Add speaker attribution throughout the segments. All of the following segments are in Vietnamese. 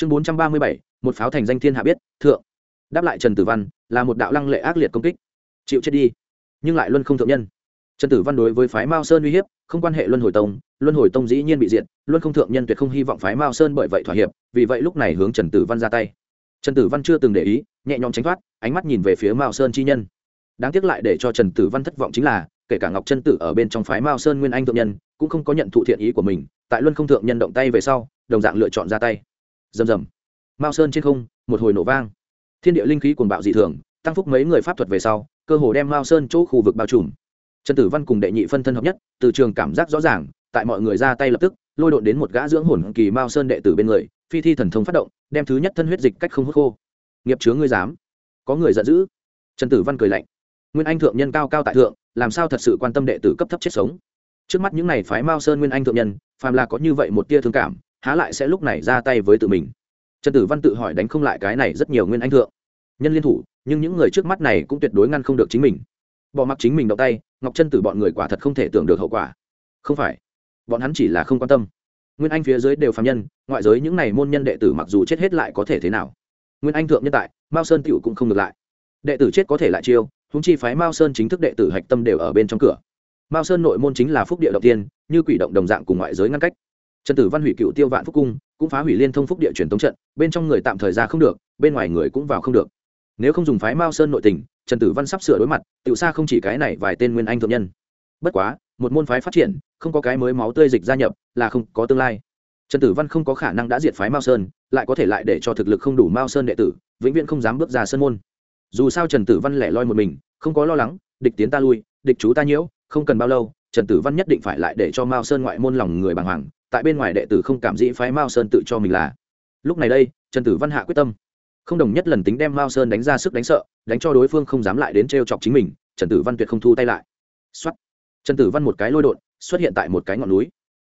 Speaker 1: chương bốn trăm ba mươi bảy, một pháo thành danh thiên hạ biết, thượng. Đáp lại trần tử văn, là một đạo lăng lệ ác liệt công kích. Chịu chết đi, nhưng lại luân không thượng nhân. Trần tử văn đối với phái mao sơn uy hiếp, không quan hệ luân hồi tông, luân hồi tông dĩ nhiên bị diện luân không thượng nhân tuyệt không hy vọng phái mao sơn bởi vậy thỏa hiệp, vì vậy lúc này hướng trần tử văn ra tay. Trần tử văn chưa từng để ý, nhẹ nhõm tránh thoát, ánh mắt nhìn về phía mao sơn chi nhân. Đáng tiếc lại để cho trần tử văn thất vọng chính là, kể cả ngọc trân tử ở bên trong phái mao sơn nguyên anh thượng nhân, cũng không có nhận thụ thiện ý của mình, tại luân không thượng nhân động tay về sau, đồng dạng lựa chọn ra tay rầm rầm. Mao sơn trên không, một hồi nổ vang. Thiên địa linh khí cuồng bạo dị thường, tăng phúc mấy người pháp thuật về sau, cơ hồ đem mao sơn chỗ khu vực bao trùm. Trần tử văn cùng đệ nhị phân thân hợp nhất, từ trường cảm giác rõ ràng, tại mọi người ra tay lập tức, lôi đột đến một gã dưỡng hồn kỳ mao sơn đệ tử bên người, phi thi thần thông phát động, đem thứ nhất thân huyết dịch cách không hút khô. Nghiệp chứa ngươi dám. Có người giận dữ. Trần tử văn cười lạnh. Nguyên anh thượng nhân cao cao tại thượng, làm sao thật sự quan tâm đệ tử cấp thấp chết sống? Trước mắt những này phái mao sơn nguyên anh thượng nhân, phàm là có như vậy một tia thương cảm há lại sẽ lúc này ra tay với tự mình. Trần tử văn tự hỏi đánh không lại cái này rất nhiều nguyên anh thượng. Nhân liên thủ, nhưng những người trước mắt này cũng tuyệt đối ngăn không được chính mình. Bỏ mặc chính mình động tay, ngọc chân tử bọn người quả thật không thể tưởng được hậu quả. Không phải, bọn hắn chỉ là không quan tâm. Nguyên anh phía dưới đều phạm nhân, ngoại giới những này môn nhân đệ tử mặc dù chết hết lại có thể thế nào? Nguyên anh thượng nhân tại, mao sơn tựu cũng không ngược lại. Đệ tử chết có thể lại chiêu húng chi phái mao sơn chính thức đệ tử hạch tâm đều ở bên trong cửa. Mao sơn nội môn chính là phúc địa đầu tiên, như quỷ động đồng dạng cùng ngoại giới ngăn cách trần tử văn hủy cựu tiêu vạn phúc cung, cũng phá hủy liên thông phúc địa truyền tống trận, bên trong người tạm thời ra không được, bên ngoài người cũng vào không được. Nếu không dùng phái mao sơn nội tình, trần tử văn sắp sửa đối mặt tự xa không chỉ cái này vài tên nguyên anh thượng nhân. Bất quá, một môn phái phát triển, không có cái mới máu tươi dịch gia nhập, là không có tương lai. Trần tử văn không có khả năng đã diệt phái mao sơn, lại có thể lại để cho thực lực không đủ mao sơn đệ tử, vĩnh viễn không dám bước ra sân môn. Dù sao trần tử văn lẻ loi một mình, không có lo lắng, địch tiến ta lui, địch chú ta nhiễu, không cần bao lâu, trần tử văn nhất định phải lại để cho mao sơn ngoại môn lòng người bàng hoàng tại bên ngoài đệ tử không cảm dĩ phái mao sơn tự cho mình là. Lúc này đây, trần tử văn hạ quyết tâm. Không đồng nhất lần tính đem mao sơn đánh ra sức đánh sợ, đánh cho đối phương không dám lại đến t chọc chính mình, trần tử văn tuyệt không thu tay lại. Xuất trần tử văn một cái lôi đột, xuất hiện tại một cái ngọn núi.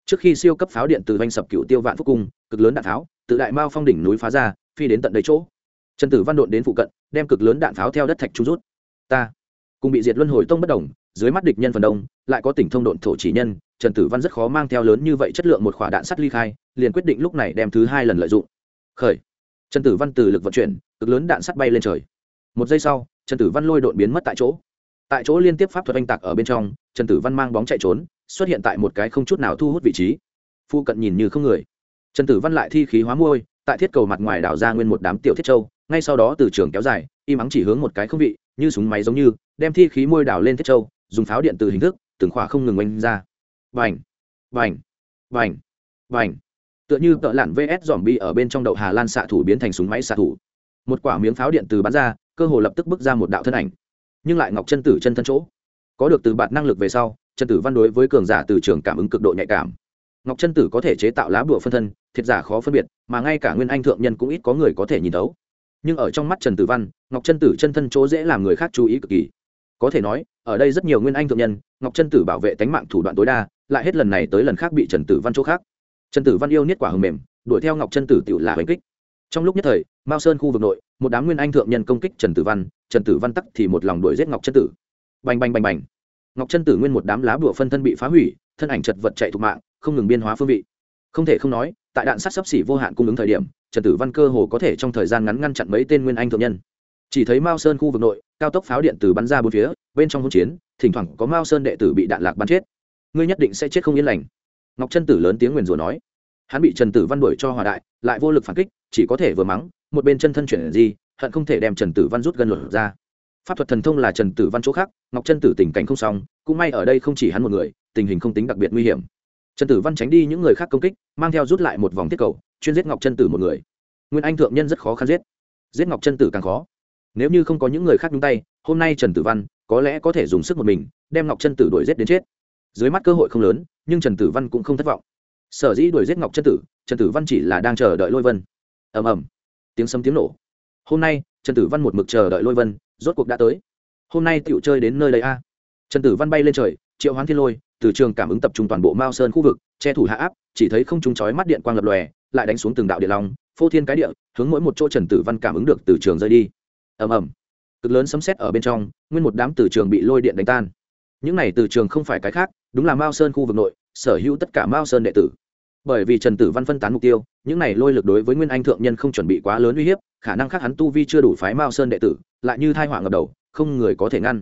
Speaker 1: Trước khi siêu cấp pháo điện từ doanh sập cựu tiêu vạn phúc cung, cực lớn đạn pháo, tự đại mao phong đỉnh núi phá ra, phi đến tận đấy chỗ. Trần tử văn đột đến phụ cận, đem cực lớn đạn pháo theo đất thạch trung rút. Ta. Cùng bị diệt luân hồi tông bất đồng dưới mắt địch nhân phần đông, lại có tỉnh thông độn thổ chỉ nhân, trần tử văn rất khó mang theo lớn như vậy chất lượng một khỏa đạn sắt ly khai, liền quyết định lúc này đem thứ hai lần lợi dụng. Khởi. Trần tử văn từ lực vận chuyển, cực lớn đạn sắt bay lên trời. Một giây sau, trần tử văn lôi đột biến mất tại chỗ. Tại chỗ liên tiếp pháp thuật oanh tạc ở bên trong, trần tử văn mang bóng chạy trốn, xuất hiện tại một cái không chút nào thu hút vị trí. Phu cận nhìn như không người. Trần tử văn lại thi khí hóa môi tại thiết cầu mặt ngoài đảo ra nguyên một đám tiểu thiết châu, ngay sau đó từ trường kéo dài im ắng chỉ hướng một cái không vị, như súng máy giống như, đem thi khí môi đảo lên thiết châu dùng pháo điện từ hình thức, từng khỏa không ngừng oanh ra. Vành vành vành vành tựa như tợ lặn vs dòm bi ở bên trong đậu hà lan xạ thủ biến thành súng máy xạ thủ. Một quả miếng pháo điện từ bắn ra, cơ hồ lập tức bước ra một đạo thân ảnh. Nhưng lại ngọc chân tử chân thân chỗ. Có được từ bạn năng lực về sau, chân tử văn đối với cường giả từ trường cảm ứng cực độ nhạy cảm. Ngọc chân tử có thể chế tạo lá bùa phân thân, thiệt giả khó phân biệt, mà ngay cả nguyên anh thượng nhân cũng ít có người có thể nhìn thấu. Nhưng ở trong mắt trần tử văn, ngọc chân tử chân thân chỗ dễ làm người khác chú ý cực kỳ có thể nói, ở đây rất nhiều nguyên anh thượng nhân, ngọc chân tử bảo vệ tánh mạng thủ đoạn tối đa, lại hết lần này tới lần khác bị trần tử văn chỗ khác. Trần tử văn yêu niết quả hầm mềm, đuổi theo ngọc chân tử tự là hành kích. Trong lúc nhất thời, mao sơn khu vực nội, một đám nguyên anh thượng nhân công kích trần tử văn, trần tử văn tắc thì một lòng đuổi giết ngọc chân tử. Bành bành bành bành. Ngọc chân tử nguyên một đám lá bùa phân thân bị phá hủy, thân ảnh chật vật chạy thục mạng, không ngừng biên hóa phương vị. Không thể không nói, tại đạn sát sắp xỉ vô hạn cung ứng thời điểm, trần tử văn cơ hồ có thể trong thời gian ngắn ngăn chặn mấy tên nguyên anh thượng nhân chỉ thấy mao sơn khu vực nội, cao tốc pháo điện từ bắn ra bốn phía, bên trong hỗn chiến, thỉnh thoảng có mao sơn đệ tử bị đạn lạc bắn chết. Ngươi nhất định sẽ chết không yên lành. Ngọc chân tử lớn tiếng nguyền rủa nói. Hắn bị trần tử văn đuổi cho hòa đại, lại vô lực phản kích, chỉ có thể vừa mắng, một bên chân thân chuyển gì hận không thể đem trần tử văn rút gần luật ra. Pháp thuật thần thông là trần tử văn chỗ khác, ngọc chân tử tình cảnh không xong, cũng may ở đây không chỉ hắn một người, tình hình không tính đặc biệt nguy hiểm. Trần tử văn tránh đi những người khác công kích, mang theo rút lại một vòng tiết cầu, chuyên giết ngọc chân tử một người. Nguyên anh thượng nhân rất khó khăn giết. Giết ngọc chân tử càng khó nếu như không có những người khác nhúng tay, hôm nay trần tử văn có lẽ có thể dùng sức một mình, đem ngọc chân tử đuổi giết đến chết. Dưới mắt cơ hội không lớn, nhưng trần tử văn cũng không thất vọng. Sở dĩ đuổi giết ngọc chân tử, trần tử văn chỉ là đang chờ đợi lôi vân. Ầm ầm. Tiếng sấm tiếng nổ. Hôm nay, trần tử văn một mực chờ đợi lôi vân, rốt cuộc đã tới. Hôm nay tựu chơi đến nơi đây a. Trần tử văn bay lên trời, triệu hoán thiên lôi, từ trường cảm ứng tập trung toàn bộ mao sơn khu vực, che thủ hạ áp, chỉ thấy không chúng chói mắt điện quang lập lòe, lại đánh xuống từng đạo điện long, phô thiên cái địa, hướng mỗi một chỗ trần tử văn cảm ứng được từ trường rơi đi ầm ầm. Cực lớn sấm sét ở bên trong, nguyên một đám từ trường bị lôi điện đánh tan. Những này từ trường không phải cái khác, đúng là mao sơn khu vực nội, sở hữu tất cả mao sơn đệ tử. Bởi vì trần tử văn phân tán mục tiêu, những này lôi lực đối với nguyên anh thượng nhân không chuẩn bị quá lớn uy hiếp, khả năng khác hắn tu vi chưa đủ phái mao sơn đệ tử, lại như thai họa ngập đầu, không người có thể ngăn.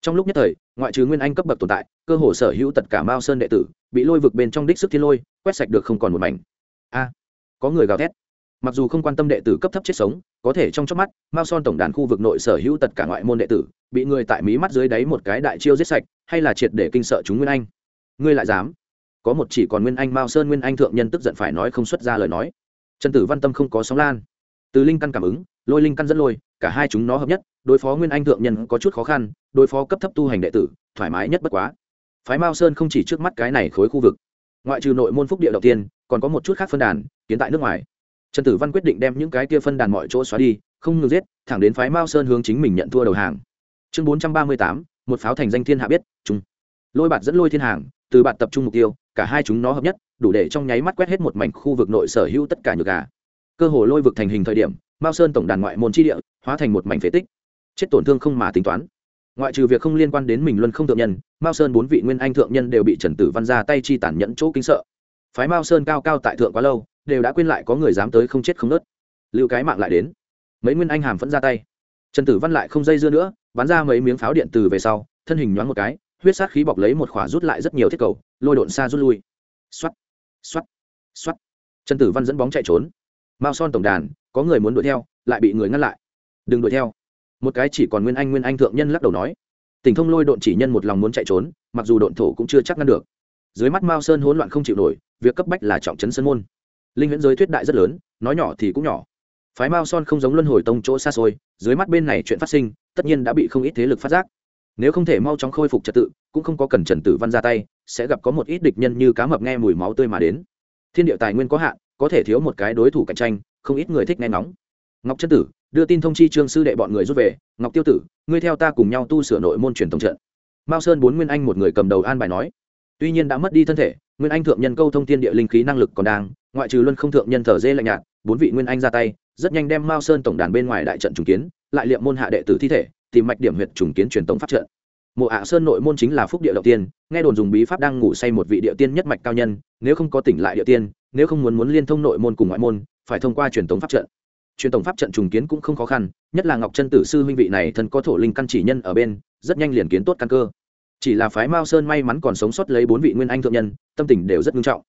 Speaker 1: Trong lúc nhất thời, ngoại trừ nguyên anh cấp bậc tồn tại, cơ hồ sở hữu tất cả mao sơn đệ tử bị lôi vực bên trong đích sức thiên lôi, quét sạch được không còn một mảnh. A, có người gào thét. Mặc dù không quan tâm đệ tử cấp thấp chết sống có thể trong chớp mắt, mao son tổng đàn khu vực nội sở hữu tất cả ngoại môn đệ tử, bị người tại mí mắt dưới đáy một cái đại chiêu giết sạch, hay là triệt để kinh sợ chúng nguyên anh? Ngươi lại dám? Có một chỉ còn nguyên anh mao sơn nguyên anh thượng nhân tức giận phải nói không xuất ra lời nói. Trần tử văn tâm không có sóng lan. Từ linh căn cảm ứng, lôi linh căn dẫn lôi, cả hai chúng nó hợp nhất, đối phó nguyên anh thượng nhân có chút khó khăn, đối phó cấp thấp tu hành đệ tử, thoải mái nhất bất quá. Phái mao sơn không chỉ trước mắt cái này khối khu vực, ngoại trừ nội môn phúc địa đầu tiên, còn có một chút khác phân đàn, kiến tại nước ngoài trần tử văn quyết định đem những cái kia phân đàn mọi chỗ xóa đi, không ngừng giết, thẳng đến phái mao sơn hướng chính mình nhận thua đầu hàng. Chương bốn trăm ba mươi tám, một pháo thành danh thiên hạ biết chung lôi bạt dẫn lôi thiên hàng, từ bạn tập trung mục tiêu, cả hai chúng nó hợp nhất, đủ để trong nháy mắt quét hết một mảnh khu vực nội sở hữu tất cả nhược gà. Cơ hồ lôi vực thành hình thời điểm, mao sơn tổng đàn ngoại môn tri địa, hóa thành một mảnh phế tích. Chết tổn thương không mà tính toán. Ngoại trừ việc không liên quan đến mình luân không thượng nhân, mao sơn bốn vị nguyên anh thượng nhân đều bị trần tử văn ra tay chi tàn nhẫn chỗ kính sợ. Phái mao sơn cao cao tại thượng quá lâu đều đã quên lại có người dám tới không chết không nớt. Lưu cái mạng lại đến. Mấy nguyên anh hàm vẫn ra tay. Trần tử văn lại không dây dưa nữa, bắn ra mấy miếng pháo điện từ về sau, thân hình nhoáng một cái, huyết sát khí bọc lấy một khỏa rút lại rất nhiều thiết cầu, lôi độn xa rút lui. Xoắt xoắt xoắt trần tử văn dẫn bóng chạy trốn. Mao son tổng đàn, có người muốn đuổi theo, lại bị người ngăn lại. Đừng đuổi theo. Một cái chỉ còn nguyên anh nguyên anh thượng nhân lắc đầu nói. Tỉnh thông lôi độn chỉ nhân một lòng muốn chạy trốn, mặc dù độn thổ cũng chưa chắc ngăn được. Dưới mắt mao sơn hỗn loạn không chịu nổi, việc cấp bách là trọng trấn sân môn linh huyễn giới thuyết đại rất lớn, nói nhỏ thì cũng nhỏ. Phái mao son không giống luân hồi tông chỗ xa xôi, dưới mắt bên này chuyện phát sinh, tất nhiên đã bị không ít thế lực phát giác. Nếu không thể mau chóng khôi phục trật tự, cũng không có cần trần tử văn ra tay, sẽ gặp có một ít địch nhân như cá mập nghe mùi máu tươi mà đến. Thiên địa tài nguyên có hạn, có thể thiếu một cái đối thủ cạnh tranh, không ít người thích nghe ngóng. Ngọc chân tử, đưa tin thông chi trương sư đệ bọn người rút về. Ngọc tiêu tử, ngươi theo ta cùng nhau tu sửa nội môn truyền thống trận. Mao sơn bốn nguyên anh một người cầm đầu an bài nói. Tuy nhiên đã mất đi thân thể nguyên anh thượng nhân câu thông thiên địa linh khí năng lực còn đang, ngoại trừ luân không thượng nhân thở dê lạnh nhạt, bốn vị nguyên anh ra tay, rất nhanh đem mao sơn tổng đàn bên ngoài đại trận trùng kiến, lại liệm môn hạ đệ tử thi thể, tìm mạch điểm huyệt trùng kiến truyền tống pháp trận. Mộ ạ sơn nội môn chính là phúc địa đầu tiên, nghe đồn dùng bí pháp đang ngủ say một vị địa tiên nhất mạch cao nhân, nếu không có tỉnh lại địa tiên, nếu không muốn muốn liên thông nội môn cùng ngoại môn, phải thông qua truyền tống pháp trận. Truyền tống pháp trận trùng kiến cũng không khó khăn, nhất là ngọc chân tử sư huynh vị này thân có thổ linh căn chỉ nhân ở bên, rất nhanh liền kiến tốt căn cơ chỉ là phái mao sơn may mắn còn sống sót lấy bốn vị nguyên anh thượng nhân, tâm tình đều rất nghiêm trọng.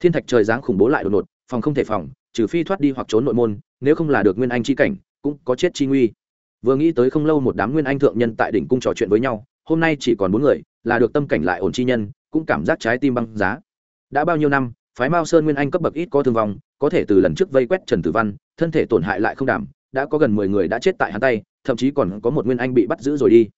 Speaker 1: Thiên thạch trời giáng khủng bố lại đột ngột, phòng không thể phòng, trừ phi thoát đi hoặc trốn nội môn, nếu không là được nguyên anh chi cảnh, cũng có chết chi nguy. Vừa nghĩ tới không lâu một đám nguyên anh thượng nhân tại đỉnh cung trò chuyện với nhau, hôm nay chỉ còn bốn người, là được tâm cảnh lại ổn chi nhân, cũng cảm giác trái tim băng giá. Đã bao nhiêu năm, phái mao sơn nguyên anh cấp bậc ít có thương vong, có thể từ lần trước vây quét trần tử văn, thân thể tổn hại lại không đảm, đã có gần mười người đã chết tại hắn tay, thậm chí còn có một nguyên anh bị bắt giữ rồi đi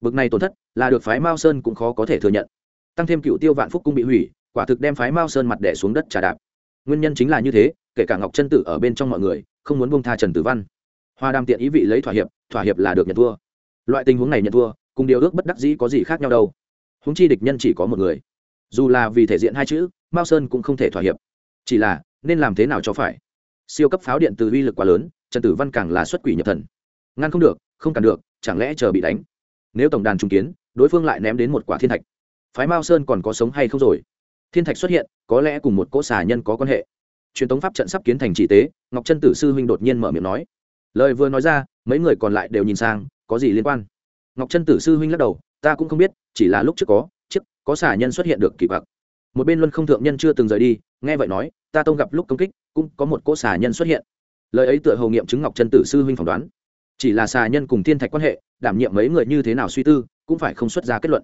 Speaker 1: bực này tổn thất là được phái mao sơn cũng khó có thể thừa nhận tăng thêm cựu tiêu vạn phúc cung bị hủy quả thực đem phái mao sơn mặt đẻ xuống đất trà đạp nguyên nhân chính là như thế kể cả ngọc chân tử ở bên trong mọi người không muốn bông tha trần tử văn hoa đam tiện ý vị lấy thỏa hiệp thỏa hiệp là được nhận thua loại tình huống này nhận thua cùng điều ước bất đắc dĩ có gì khác nhau đâu húng chi địch nhân chỉ có một người dù là vì thể diện hai chữ mao sơn cũng không thể thỏa hiệp chỉ là nên làm thế nào cho phải siêu cấp pháo điện từ uy lực quá lớn trần tử văn càng là xuất quỷ nhập thần ngăn không được không cản được chẳng lẽ chờ bị đánh nếu tổng đàn trung kiến, đối phương lại ném đến một quả thiên thạch. Phái mao sơn còn có sống hay không rồi? Thiên thạch xuất hiện, có lẽ cùng một cỗ xà nhân có quan hệ. Truyền thống pháp trận sắp kiến thành trị tế, ngọc trân tử sư huynh đột nhiên mở miệng nói. Lời vừa nói ra, mấy người còn lại đều nhìn sang, có gì liên quan? Ngọc trân tử sư huynh lắc đầu, ta cũng không biết, chỉ là lúc trước có trước có xà nhân xuất hiện được kỳ bạc một bên luân không thượng nhân chưa từng rời đi, nghe vậy nói, ta tông gặp lúc công kích, cũng có một cỗ xà nhân xuất hiện. Lời ấy tựa hầu nghiệm chứng ngọc trân tử sư huynh phỏng đoán chỉ là xà nhân cùng thiên thạch quan hệ, đảm nhiệm mấy người như thế nào suy tư, cũng phải không xuất ra kết luận.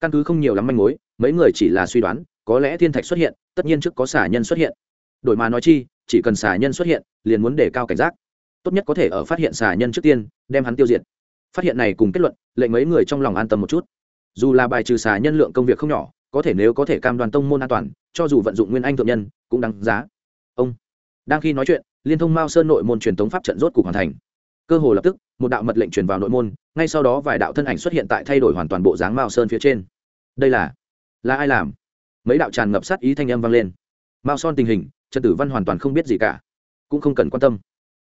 Speaker 1: Căn cứ không nhiều lắm manh mối, mấy người chỉ là suy đoán, có lẽ thiên thạch xuất hiện, tất nhiên trước có xà nhân xuất hiện. Đổi mà nói chi, chỉ cần xà nhân xuất hiện, liền muốn đề cao cảnh giác. Tốt nhất có thể ở phát hiện xà nhân trước tiên, đem hắn tiêu diệt. Phát hiện này cùng kết luận, lệnh mấy người trong lòng an tâm một chút. Dù là bài trừ xà nhân lượng công việc không nhỏ, có thể nếu có thể cam đoan tông môn an toàn, cho dù vận dụng nguyên anh thượng nhân, cũng đáng giá. Ông, đang khi nói chuyện, liên thông mao sơn nội môn truyền thống pháp trận rốt cục hoàn thành cơ hồ lập tức, một đạo mật lệnh truyền vào nội môn, ngay sau đó vài đạo thân ảnh xuất hiện tại thay đổi hoàn toàn bộ dáng mao sơn phía trên. Đây là là ai làm? Mấy đạo tràn ngập sát ý thanh âm vang lên. Mao son tình hình, trần tử văn hoàn toàn không biết gì cả, cũng không cần quan tâm.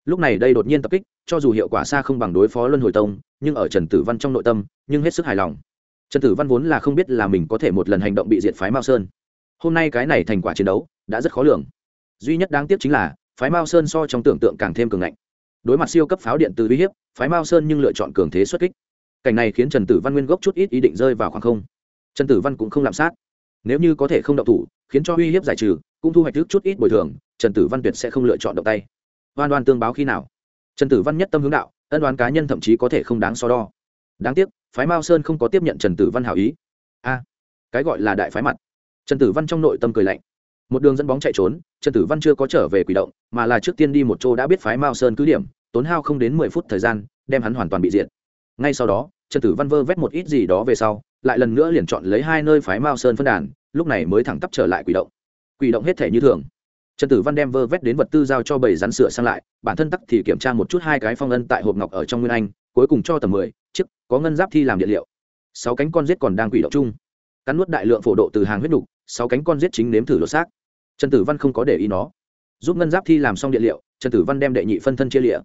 Speaker 1: Lúc này đây đột nhiên tập kích, cho dù hiệu quả xa không bằng đối phó luân hồi tông, nhưng ở trần tử văn trong nội tâm, nhưng hết sức hài lòng. Trần tử văn vốn là không biết là mình có thể một lần hành động bị diệt phái mao sơn. Hôm nay cái này thành quả chiến đấu, đã rất khó lường. Duy nhất đáng tiếc chính là, phái mao sơn so trong tưởng tượng càng thêm cường ngạnh đối mặt siêu cấp pháo điện từ uy hiếp, phái mao sơn nhưng lựa chọn cường thế xuất kích. Cảnh này khiến trần tử văn nguyên gốc chút ít ý định rơi vào khoảng không. Trần tử văn cũng không làm sát. Nếu như có thể không động thủ, khiến cho uy hiếp giải trừ, cũng thu hoạch thức chút ít bồi thường, trần tử văn tuyệt sẽ không lựa chọn động tay. Oan oan tương báo khi nào? Trần tử văn nhất tâm hướng đạo, ân đoán cá nhân thậm chí có thể không đáng so đo. Đáng tiếc, phái mao sơn không có tiếp nhận trần tử văn hảo ý. A, cái gọi là đại phái mặt. Trần tử văn trong nội tâm cười lạnh một đường dẫn bóng chạy trốn, trần tử văn chưa có trở về quỷ động, mà là trước tiên đi một chỗ đã biết phái mao sơn cứ điểm, tốn hao không đến mười phút thời gian, đem hắn hoàn toàn bị diệt. Ngay sau đó, trần tử văn vơ vét một ít gì đó về sau, lại lần nữa liền chọn lấy hai nơi phái mao sơn phân đàn, lúc này mới thẳng tắp trở lại quỷ động. Quỷ động hết thể như thường. Trần tử văn đem vơ vét đến vật tư giao cho bầy rắn sửa sang lại, bản thân tắc thì kiểm tra một chút hai cái phong ân tại hộp ngọc ở trong nguyên anh, cuối cùng cho tầm mười, chiếc, có ngân giáp thi làm địa liệu. Sáu cánh con giết còn đang quỷ động chung. Cắn nuốt đại lượng phổ độ từ hàng huyết đục, sáu cánh con giết chính nếm thử lột xác trần tử văn không có để ý nó. Giúp ngân giáp thi làm xong địa liệu, trần tử văn đem đệ nhị phân thân chia lịa.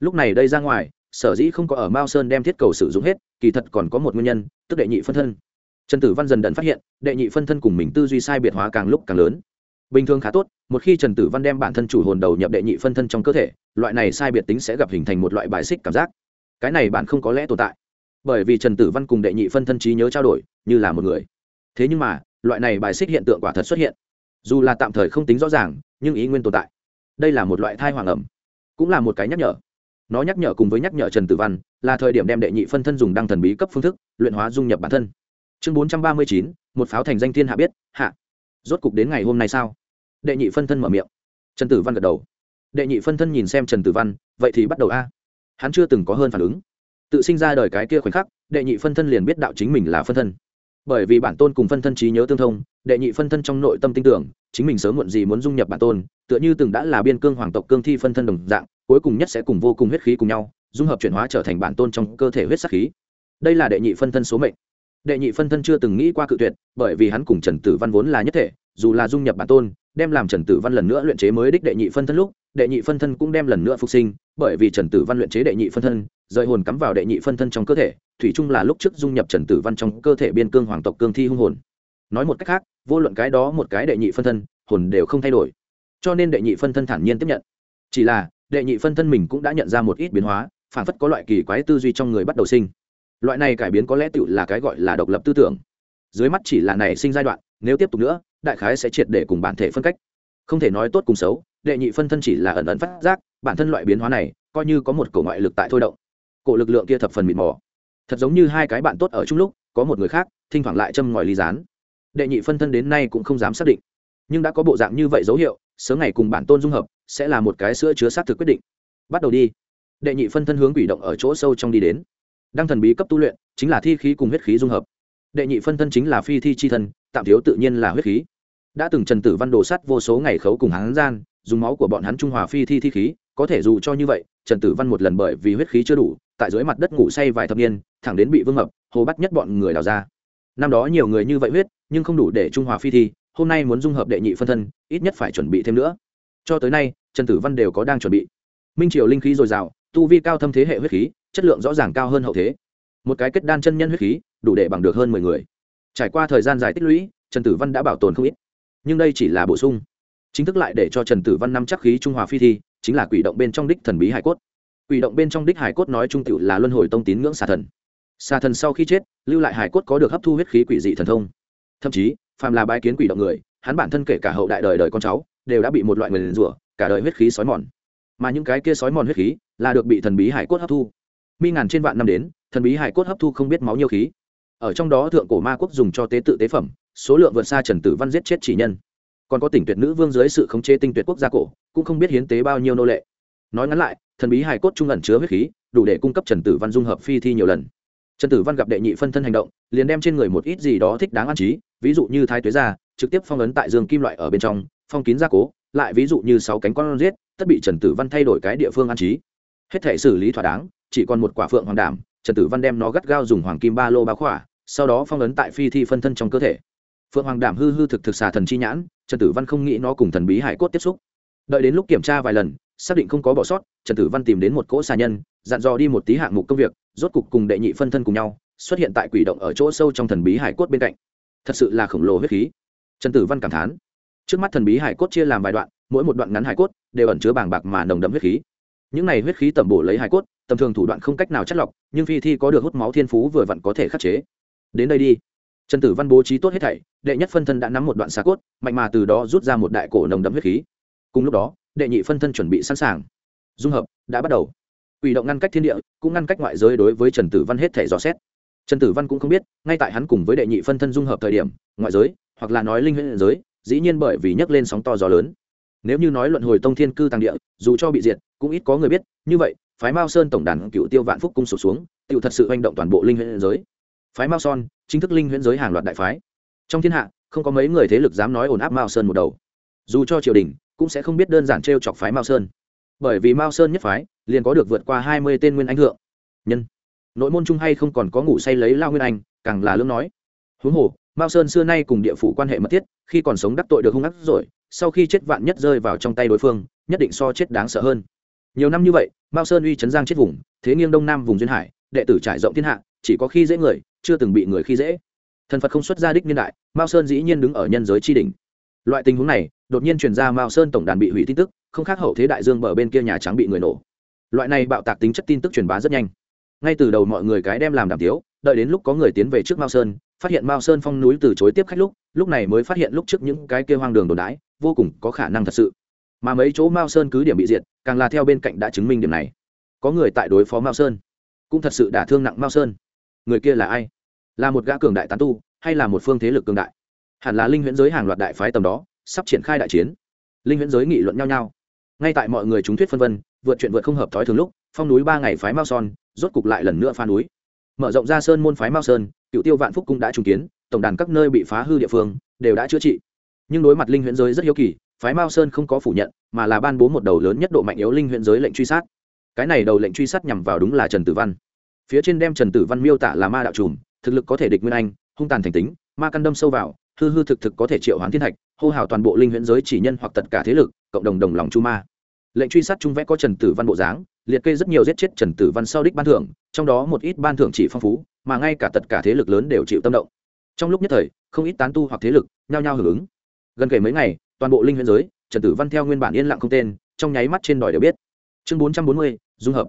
Speaker 1: Lúc này đây ra ngoài, sở dĩ không có ở mao sơn đem thiết cầu sử dụng hết, kỳ thật còn có một nguyên nhân, tức đệ nhị phân thân. Trần tử văn dần đần phát hiện, đệ nhị phân thân cùng mình tư duy sai biệt hóa càng lúc càng lớn. Bình thường khá tốt, một khi trần tử văn đem bản thân chủ hồn đầu nhập đệ nhị phân thân trong cơ thể, loại này sai biệt tính sẽ gặp hình thành một loại bài xích cảm giác. Cái này bạn không có lẽ tồn tại. Bởi vì trần tử văn cùng đệ nhị phân thân trí nhớ trao đổi, như là một người. Thế nhưng mà, loại này bài xích hiện tượng quả thật xuất hiện dù là tạm thời không tính rõ ràng, nhưng ý nguyên tồn tại. Đây là một loại thai hoàng ẩm, cũng là một cái nhắc nhở. Nó nhắc nhở cùng với nhắc nhở trần tử văn, là thời điểm đem đệ nhị phân thân dùng đăng thần bí cấp phương thức, luyện hóa dung nhập bản thân. Chương bốn trăm ba mươi chín, một pháo thành danh thiên hạ biết, hạ. Rốt cục đến ngày hôm nay sao? Đệ nhị phân thân mở miệng. Trần tử văn gật đầu. Đệ nhị phân thân nhìn xem trần tử văn, vậy thì bắt đầu a. Hắn chưa từng có hơn phản ứng. Tự sinh ra đời cái kia khoảnh khắc, đệ nhị phân thân liền biết đạo chính mình là phân thân bởi vì bản tôn cùng phân thân trí nhớ tương thông, đệ nhị phân thân trong nội tâm tin tưởng, chính mình sớm muộn gì muốn dung nhập bản tôn, tựa như từng đã là biên cương hoàng tộc cương thi phân thân đồng dạng, cuối cùng nhất sẽ cùng vô cùng huyết khí cùng nhau, dung hợp chuyển hóa trở thành bản tôn trong cơ thể huyết sắc khí. Đây là đệ nhị phân thân số mệnh. Đệ nhị phân thân chưa từng nghĩ qua cự tuyệt, bởi vì hắn cùng trần tử văn vốn là nhất thể, dù là dung nhập bản tôn, đem làm trần tử văn lần nữa luyện chế mới đích đệ nhị phân thân lúc, đệ nhị phân thân cũng đem lần nữa phục sinh, bởi vì trần tử văn luyện chế đệ nhị phân thân, rời hồn cắm vào đệ nhị phân thân trong cơ thể thủy chung là lúc trước dung nhập trần tử văn trong cơ thể biên cương hoàng tộc cương thi hung hồn. Nói một cách khác, vô luận cái đó một cái đệ nhị phân thân, hồn đều không thay đổi. Cho nên đệ nhị phân thân thản nhiên tiếp nhận. Chỉ là, đệ nhị phân thân mình cũng đã nhận ra một ít biến hóa, phản phất có loại kỳ quái tư duy trong người bắt đầu sinh. Loại này cải biến có lẽ tự là cái gọi là độc lập tư tưởng. Dưới mắt chỉ là nảy sinh giai đoạn, nếu tiếp tục nữa, đại khái sẽ triệt để cùng bản thể phân cách. Không thể nói tốt cùng xấu, đệ nhị phân thân chỉ là ẩn ẩn phát giác, bản thân loại biến hóa này coi như có một cổ ngoại lực tại thôi động. Cổ lực lượng kia thập phần mịt mò thật giống như hai cái bạn tốt ở chung lúc, có một người khác, thỉnh thoảng lại châm ngòi ly gián. Đệ nhị phân thân đến nay cũng không dám xác định. Nhưng đã có bộ dạng như vậy dấu hiệu, sớm ngày cùng bản tôn dung hợp, sẽ là một cái sữa chứa xác thực quyết định. Bắt đầu đi. Đệ nhị phân thân hướng quỷ động ở chỗ sâu trong đi đến. Đăng thần bí cấp tu luyện, chính là thi khí cùng huyết khí dung hợp. Đệ nhị phân thân chính là phi thi chi thân, tạm thiếu tự nhiên là huyết khí. Đã từng trần tử văn đồ sắt vô số ngày khấu cùng hắn gian, dùng máu của bọn hắn trung hòa phi thi thi khí, có thể dù cho như vậy, trần tử văn một lần bởi vì huyết khí chưa đủ tại dưới mặt đất ngủ say vài thập niên, thẳng đến bị vương mập, hồ bắt nhất bọn người đào ra. Năm đó nhiều người như vậy huyết, nhưng không đủ để trung hòa phi thi, hôm nay muốn dung hợp đệ nhị phân thân, ít nhất phải chuẩn bị thêm nữa. Cho tới nay, trần tử văn đều có đang chuẩn bị. Minh triều linh khí dồi dào, tu vi cao thâm thế hệ huyết khí, chất lượng rõ ràng cao hơn hậu thế. Một cái kết đan chân nhân huyết khí, đủ để bằng được hơn mười người. Trải qua thời gian dài tích lũy, trần tử văn đã bảo tồn không ít. Nhưng đây chỉ là bổ sung. Chính thức lại để cho trần tử văn năm chắc khí trung hòa phi thi, chính là quỷ động bên trong đích thần bí hải cốt quỷ động bên trong đích hải cốt nói trung tiểu là luân hồi tông tín ngưỡng xà thần. Xà thần sau khi chết, lưu lại hải cốt có được hấp thu huyết khí quỷ dị thần thông. Thậm chí, phàm là bái kiến quỷ động người, hắn bản thân kể cả hậu đại đời đời con cháu, đều đã bị một loại người rủa, cả đời huyết khí sói mòn. Mà những cái kia sói mòn huyết khí là được bị thần bí hải cốt hấp thu. Mi ngàn trên vạn năm đến, thần bí hải cốt hấp thu không biết máu nhiều khí. Ở trong đó thượng cổ ma quốc dùng cho tế tự tế phẩm, số lượng vượt xa trần tử văn giết chết chỉ nhân. Còn có tỉnh tuyệt nữ vương dưới sự khống chế tinh tuyệt quốc gia cổ, cũng không biết hiến tế bao nhiêu nô lệ. Nói ngắn lại thần bí hài cốt trung ẩn chứa huyết khí, đủ để cung cấp trần tử văn dung hợp phi thi nhiều lần. Trần tử văn gặp đệ nhị phân thân hành động, liền đem trên người một ít gì đó thích đáng an trí, ví dụ như thái tuế gia trực tiếp phong ấn tại dương kim loại ở bên trong, phong kín gia cố, lại ví dụ như sáu cánh con riết tất bị trần tử văn thay đổi cái địa phương an trí. Hết thể xử lý thỏa đáng, chỉ còn một quả phượng hoàng đảm, trần tử văn đem nó gắt gao dùng hoàng kim ba lô bá khỏa, sau đó phong ấn tại phi thi phân thân trong cơ thể. Phượng hoàng đảm hư hư thực thực xà thần chi nhãn, trần tử văn không nghĩ nó cùng thần bí hải cốt tiếp xúc. Đợi đến lúc kiểm tra vài lần xác định không có bỏ sót, trần tử văn tìm đến một cỗ xà nhân, dặn dò đi một tí hạng mục công việc, rốt cục cùng đệ nhị phân thân cùng nhau, xuất hiện tại quỷ động ở chỗ sâu trong thần bí hải cốt bên cạnh. Thật sự là khổng lồ huyết khí. Trần tử văn cảm thán. Trước mắt thần bí hải cốt chia làm vài đoạn, mỗi một đoạn ngắn hải cốt đều ẩn chứa bàng bạc mà nồng đậm huyết khí. Những này huyết khí tẩm bổ lấy hải cốt, tầm thường thủ đoạn không cách nào chất lọc, nhưng phi thi có được hút máu thiên phú vừa vặn có thể khắc chế. Đến đây đi. Trần tử văn bố trí tốt hết thảy, đệ nhất phân thân đã nắm một đoạn xa cốt, mạnh mà từ đó rút ra một đại cổ nồng đậm huyết khí. Cùng lúc đó đệ nhị phân thân chuẩn bị sẵn sàng. Dung hợp, đã bắt đầu. Quỷ động ngăn cách thiên địa, cũng ngăn cách ngoại giới đối với trần tử văn hết thể dò xét. Trần tử văn cũng không biết, ngay tại hắn cùng với đệ nhị phân thân dung hợp thời điểm, ngoại giới, hoặc là nói linh huyễn giới, dĩ nhiên bởi vì nhấc lên sóng to gió lớn. Nếu như nói luận hồi tông thiên cư tàng địa, dù cho bị diệt, cũng ít có người biết, như vậy, phái mao sơn tổng đàn cựu tiêu vạn phúc cung sụp xuống cựu thật sự hành động toàn bộ linh huyễn giới. Phái mao son chính thức linh huyễn giới hàng loạt đại phái. Trong thiên hạ, không có mấy người thế lực dám nói ổn áp mao sơn một đầu. Dù cho triều đình cũng sẽ không biết đơn giản t r e o chọc phái mao sơn. Bởi vì mao sơn nhất phái liền có được vượt qua hai mươi tên nguyên anh thượng. Nhân, nội môn chung hay không còn có ngủ say lấy lao nguyên anh, càng là lương nói. Huống hồ, mao sơn xưa nay cùng địa phủ quan hệ mật thiết, khi còn sống đắc tội được hung ác rồi, sau khi chết vạn nhất rơi vào trong tay đối phương, nhất định so chết đáng sợ hơn. Nhiều năm như vậy, mao sơn uy chấn giang chết vùng, thế nghiêng đông nam vùng duyên hải, đệ tử trải rộng thiên hạ, chỉ có khi dễ người, chưa từng bị người khi dễ. Thần phật không xuất ra đích niên đại, mao sơn dĩ nhiên đứng ở nhân giới tri đình loại tình huống này đột nhiên truyền ra mao sơn tổng đàn bị hủy tin tức, không khác hậu thế đại dương bờ bên kia nhà trắng bị người nổ. Loại này bạo tạc tính chất tin tức truyền bá rất nhanh. Ngay từ đầu mọi người cái đem làm đàm tiếu, đợi đến lúc có người tiến về trước mao sơn, phát hiện mao sơn phong núi từ chối tiếp khách lúc lúc này mới phát hiện lúc trước những cái kia hoang đường đồn đái vô cùng có khả năng thật sự. Mà mấy chỗ mao sơn cứ điểm bị diệt, càng là theo bên cạnh đã chứng minh điểm này. Có người tại đối phó mao sơn, cũng thật sự đả thương nặng mao sơn. Người kia là ai? Là một gã cường đại tán tu, hay là một phương thế lực cường đại? Hẳn là linh huyễn giới hàng loạt đại phái tầm đó sắp triển khai đại chiến. Linh huyễn giới nghị luận nhau nhau. Ngay tại mọi người chúng thuyết phân vân, vượt chuyện vượt không hợp thói thường lúc, phong núi ba ngày phái mao son, rốt cục lại lần nữa pha núi. Mở rộng ra sơn môn phái mao sơn, cựu tiêu vạn phúc cũng đã trùng kiến, tổng đàn các nơi bị phá hư địa phương, đều đã chữa trị. Nhưng đối mặt linh huyễn giới rất hiếu kỳ, phái mao sơn không có phủ nhận, mà là ban bố một đầu lớn nhất độ mạnh yếu linh huyễn giới lệnh truy sát. Cái này đầu lệnh truy sát nhằm vào đúng là trần tử văn. Phía trên đem trần tử văn miêu tả là ma đạo trùm, thực lực có thể địch nguyên anh, hung tàn thành tính, ma căn đâm sâu vào hư hư thực thực có thể triệu hoán thiên thạch, hô hào toàn bộ linh huyễn giới chỉ nhân hoặc tất cả thế lực, cộng đồng đồng lòng chu ma. Lệnh truy sát trung vẽ có trần tử văn bộ dáng, liệt kê rất nhiều giết chết trần tử văn sau đích ban thưởng, trong đó một ít ban thưởng chỉ phong phú, mà ngay cả tất cả thế lực lớn đều chịu tâm động. Trong lúc nhất thời, không ít tán tu hoặc thế lực nhao nhao hưởng ứng. Gần kể mấy ngày, toàn bộ linh huyễn giới, trần tử văn theo nguyên bản yên lặng không tên, trong nháy mắt trên đòi đều biết. Chương bốn trăm bốn mươi, dung hợp.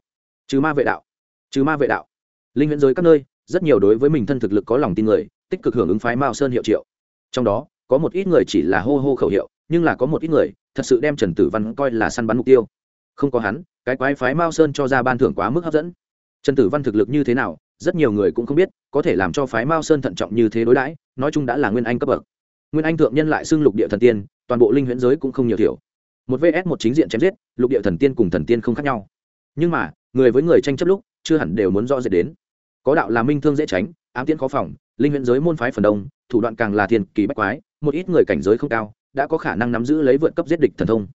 Speaker 1: Trừ ma vệ đạo. Trừ ma vệ đạo. Linh huyễn giới các nơi, rất nhiều đối với mình thân thực lực có lòng tin người, tích cực hưởng ứng phái mao sơn hiệu triệu trong đó, có một ít người chỉ là hô hô khẩu hiệu, nhưng là có một ít người, thật sự đem trần tử văn coi là săn bắn mục tiêu. Không có hắn, cái quái phái mao sơn cho ra ban thưởng quá mức hấp dẫn. Trần tử văn thực lực như thế nào, rất nhiều người cũng không biết, có thể làm cho phái mao sơn thận trọng như thế đối đãi, nói chung đã là nguyên anh cấp bậc. Nguyên anh thượng nhân lại xưng lục địa thần tiên, toàn bộ linh huyễn giới cũng không nhiều thiểu một vs một chính diện chém giết, lục địa thần tiên cùng thần tiên không khác nhau. Nhưng mà, người với người tranh chấp lúc, chưa hẳn đều muốn rõ rệt đến. Có đạo là minh thương dễ tránh, ám tiễn khó phòng, linh huyễn giới môn phái phần đông thủ đoạn càng là thiên kỳ bách quái, một ít người cảnh giới không cao, đã có khả năng nắm giữ lấy vượt cấp giết địch thần thông.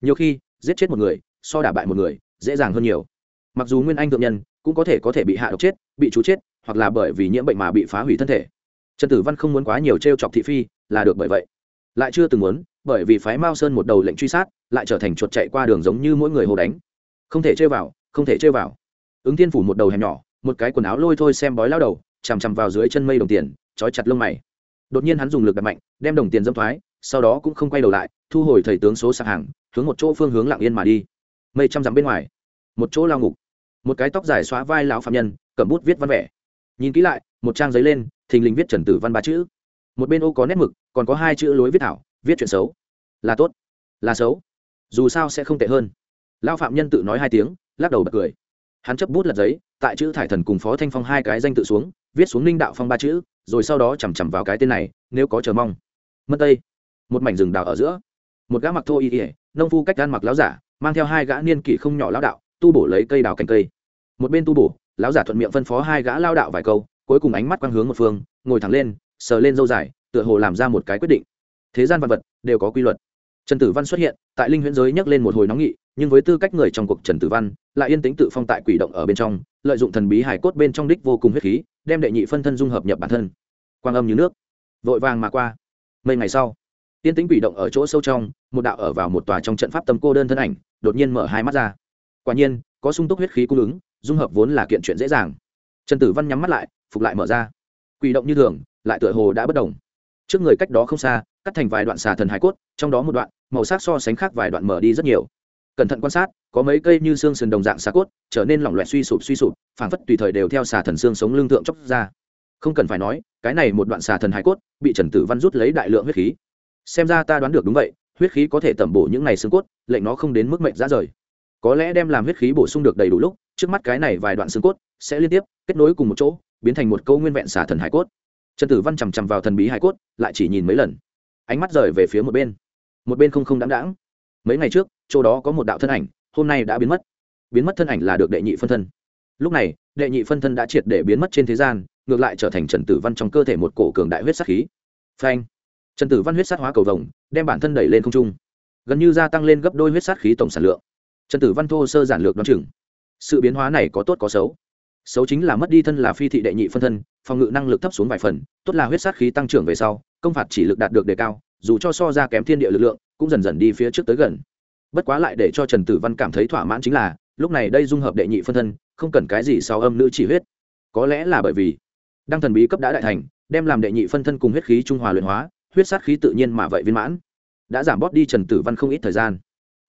Speaker 1: Nhiều khi, giết chết một người, so đả bại một người, dễ dàng hơn nhiều. Mặc dù nguyên anh thượng nhân, cũng có thể có thể bị hạ độc chết, bị chú chết, hoặc là bởi vì nhiễm bệnh mà bị phá hủy thân thể. Trần tử văn không muốn quá nhiều t r e o chọc thị phi, là được bởi vậy. Lại chưa từng muốn, bởi vì phái mao sơn một đầu lệnh truy sát, lại trở thành chuột chạy qua đường giống như mỗi người hồ đánh. Không thể chơi vào, không thể chơi vào. Ứng thiên phủ một đầu hẻm nhỏ, một cái quần áo lôi thôi xem bói lao đầu, chằm chằm vào dưới chân mây đồng tiền, trói chặt lông mày đột nhiên hắn dùng lực đặt mạnh, đem đồng tiền dâm thoái, sau đó cũng không quay đầu lại, thu hồi thầy tướng số sạc hàng, hướng một chỗ phương hướng lặng yên mà đi. Mây trăm dặm bên ngoài, một chỗ lao ngục. Một cái tóc dài xóa vai lão phạm nhân, cầm bút viết văn vẻ. Nhìn kỹ lại, một trang giấy lên, thình lình viết trần tử văn ba chữ. Một bên ô có nét mực, còn có hai chữ lối viết thảo, viết chuyện xấu. Là tốt. Là xấu. Dù sao sẽ không tệ hơn. Lao phạm nhân tự nói hai tiếng, lắc đầu bật cười. Hắn chấp bút lật giấy, tại chữ thải thần cùng phó thanh phong hai cái danh tự xuống, viết xuống ninh đạo phong ba chữ rồi sau đó chằm chằm vào cái tên này, nếu có chờ mong. Mất tây một mảnh rừng đào ở giữa. Một gã mặc thô y ỉa nông phu cách gan mặc láo giả, mang theo hai gã niên kỷ không nhỏ lão đạo, tu bổ lấy cây đào cành cây. Một bên tu bổ, lão giả thuận miệng phân phó hai gã lao đạo vài câu, cuối cùng ánh mắt quang hướng một phương, ngồi thẳng lên, sờ lên dâu dài, tựa hồ làm ra một cái quyết định. Thế gian vật vật đều có quy luật. Trần tử văn xuất hiện, tại linh huyễn giới nhắc lên một hồi nóng nghị, nhưng với tư cách người trong cuộc trần tử văn, lại yên tĩnh tự phong tại quỷ động ở bên trong, lợi dụng thần bí hải cốt bên trong đích vô cùng huyết khí đem đệ nhị phân thân dung hợp nhập bản thân. Quang âm như nước. Vội vàng mà qua. Mấy ngày sau, tiên tĩnh quỷ động ở chỗ sâu trong, một đạo ở vào một tòa trong trận pháp tâm cô đơn thân ảnh, đột nhiên mở hai mắt ra. Quả nhiên, có sung túc huyết khí cung ứng, dung hợp vốn là kiện chuyện dễ dàng. Trần tử văn nhắm mắt lại, phục lại mở ra. Quỷ động như thường, lại tựa hồ đã bất đồng trước người cách đó không xa, cắt thành vài đoạn xà thần hải cốt, trong đó một đoạn, màu sắc so sánh khác vài đoạn mở đi rất nhiều cẩn thận quan sát, có mấy cây như xương sườn đồng dạng xà cốt, trở nên lỏng loẹt suy sụp suy sụp, phảng phất tùy thời đều theo xà thần xương sống lương thượng chóc ra. Không cần phải nói, cái này một đoạn xà thần hải cốt, bị trần tử văn rút lấy đại lượng huyết khí. Xem ra ta đoán được đúng vậy, huyết khí có thể tẩm bổ những này xương cốt, lệnh nó không đến mức mệnh ra rời. Có lẽ đem làm huyết khí bổ sung được đầy đủ lúc, trước mắt cái này vài đoạn xương cốt sẽ liên tiếp kết nối cùng một chỗ, biến thành một câu nguyên vẹn xả thần hải cốt. Trần tử văn chằm chằm vào thần bí hải cốt, lại chỉ nhìn mấy lần. Ánh mắt rời về phía một bên. Một bên không không đáng đáng mấy ngày trước chỗ đó có một đạo thân ảnh, hôm nay đã biến mất. Biến mất thân ảnh là được đệ nhị phân thân. Lúc này, đệ nhị phân thân đã triệt để biến mất trên thế gian, ngược lại trở thành trần tử văn trong cơ thể một cổ cường đại huyết sát khí. Phanh! Trần tử văn huyết sát hóa cầu vồng, đem bản thân đẩy lên không trung. Gần như gia tăng lên gấp đôi huyết sát khí tổng sản lượng. Trần tử văn thô sơ giản lược đ o á n chừng. Sự biến hóa này có tốt có xấu. Xấu chính là mất đi thân là phi thị đệ nhị phân thân, phòng ngự năng lực thấp xuống vài phần, tốt là huyết sát khí tăng trưởng về sau, công phạt chỉ lực đạt được đề cao, dù cho so ra kém thiên địa lực lượng, cũng dần dần đi phía trước tới gần bất quá lại để cho trần tử văn cảm thấy thỏa mãn chính là, lúc này đây dung hợp đệ nhị phân thân, không cần cái gì sau âm nữ chỉ huyết. Có lẽ là bởi vì, đăng thần bí cấp đã đại thành, đem làm đệ nhị phân thân cùng huyết khí trung hòa luyện hóa, huyết sát khí tự nhiên mà vậy viên mãn. Đã giảm bóp đi trần tử văn không ít thời gian.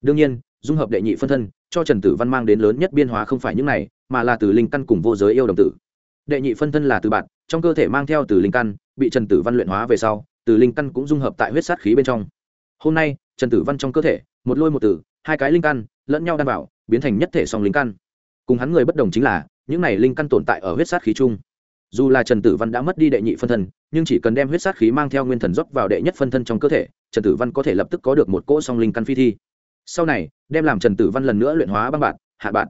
Speaker 1: Đương nhiên, dung hợp đệ nhị phân thân, cho trần tử văn mang đến lớn nhất biên hóa không phải những này, mà là từ linh căn cùng vô giới yêu đồng tử. Đệ nhị phân thân là từ bạn, trong cơ thể mang theo từ linh căn, bị trần tử văn luyện hóa về sau, từ linh căn cũng dung hợp tại huyết sát khí bên trong. Hôm nay, trần tử văn trong cơ thể một lôi một tử hai cái linh căn, lẫn nhau đan bảo biến thành nhất thể song linh căn. Cùng hắn người bất đồng chính là, những này linh căn tồn tại ở huyết sát khí chung. Dù là trần tử văn đã mất đi đệ nhị phân thân, nhưng chỉ cần đem huyết sát khí mang theo nguyên thần dốc vào đệ nhất phân thân trong cơ thể, trần tử văn có thể lập tức có được một cỗ song linh căn phi thi. Sau này, đem làm trần tử văn lần nữa luyện hóa băng bạt, hạ bạt,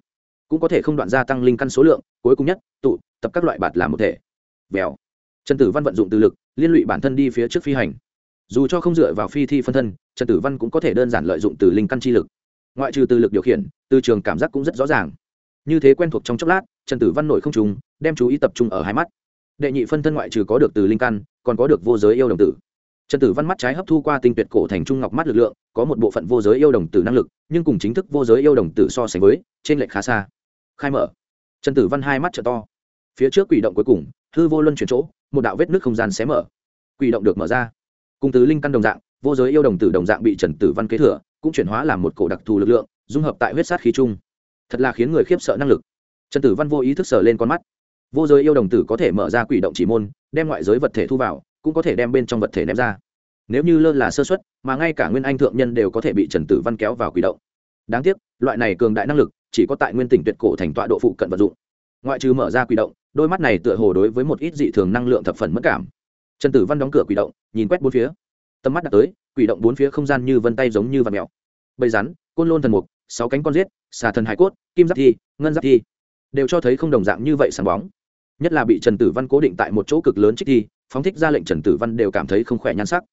Speaker 1: cũng có thể không đoạn gia tăng linh căn số lượng, cuối cùng nhất, tụ, tập các loại bạt làm một thể. Vèo. Trần tử văn vận dụng từ lực, liên lụy bản thân đi phía trước phi hành dù cho không dựa vào phi thi phân thân, trần tử văn cũng có thể đơn giản lợi dụng từ linh căn chi lực. Ngoại trừ từ lực điều khiển, từ trường cảm giác cũng rất rõ ràng. Như thế quen thuộc trong chốc lát, trần tử văn nổi không trùng, đem chú ý tập trung ở hai mắt. Đệ nhị phân thân ngoại trừ có được từ linh căn, còn có được vô giới yêu đồng tử. Trần tử văn mắt trái hấp thu qua tinh tuyệt cổ thành trung ngọc mắt lực lượng, có một bộ phận vô giới yêu đồng tử năng lực, nhưng cùng chính thức vô giới yêu đồng tử so sánh với, trên lệch khá xa. Khai mở. Trần tử văn hai mắt t to. Phía trước quỷ động cuối cùng, hư vô luân chuyển chỗ, một đạo vết nước không gian xé mở. Quỷ động được mở ra cùng tứ linh căn đồng dạng, vô giới yêu đồng tử đồng dạng bị trần tử văn kế thừa, cũng chuyển hóa làm một cổ đặc thù lực lượng, dung hợp tại huyết sát khí trung thật là khiến người khiếp sợ năng lực. Trần tử văn vô ý thức sờ lên con mắt. Vô giới yêu đồng tử có thể mở ra quỷ động chỉ môn, đem ngoại giới vật thể thu vào, cũng có thể đem bên trong vật thể ném ra. Nếu như lơ là sơ xuất mà ngay cả nguyên anh thượng nhân đều có thể bị trần tử văn kéo vào quỷ động. Đáng tiếc, loại này cường đại năng lực chỉ có tại nguyên tỉnh tuyệt cổ thành tọa độ phụ cận vật dụng. Ngoại trừ mở ra quỷ động, đôi mắt này tựa hồ đối với một ít dị thường năng lượng thập phần mất cảm trần tử văn đóng cửa quỷ động, nhìn quét bốn phía. Tầm mắt đặt tới, quỷ động bốn phía không gian như vân tay giống như và mèo. Bầy rắn, côn lôn thần mục, sáu cánh con giết, xà thần hải cốt, kim giáp thi, ngân giáp thi. Đều cho thấy không đồng dạng như vậy sáng bóng. Nhất là bị trần tử văn cố định tại một chỗ cực lớn trích thi, phóng thích ra lệnh trần tử văn đều cảm thấy không khỏe nhan sắc.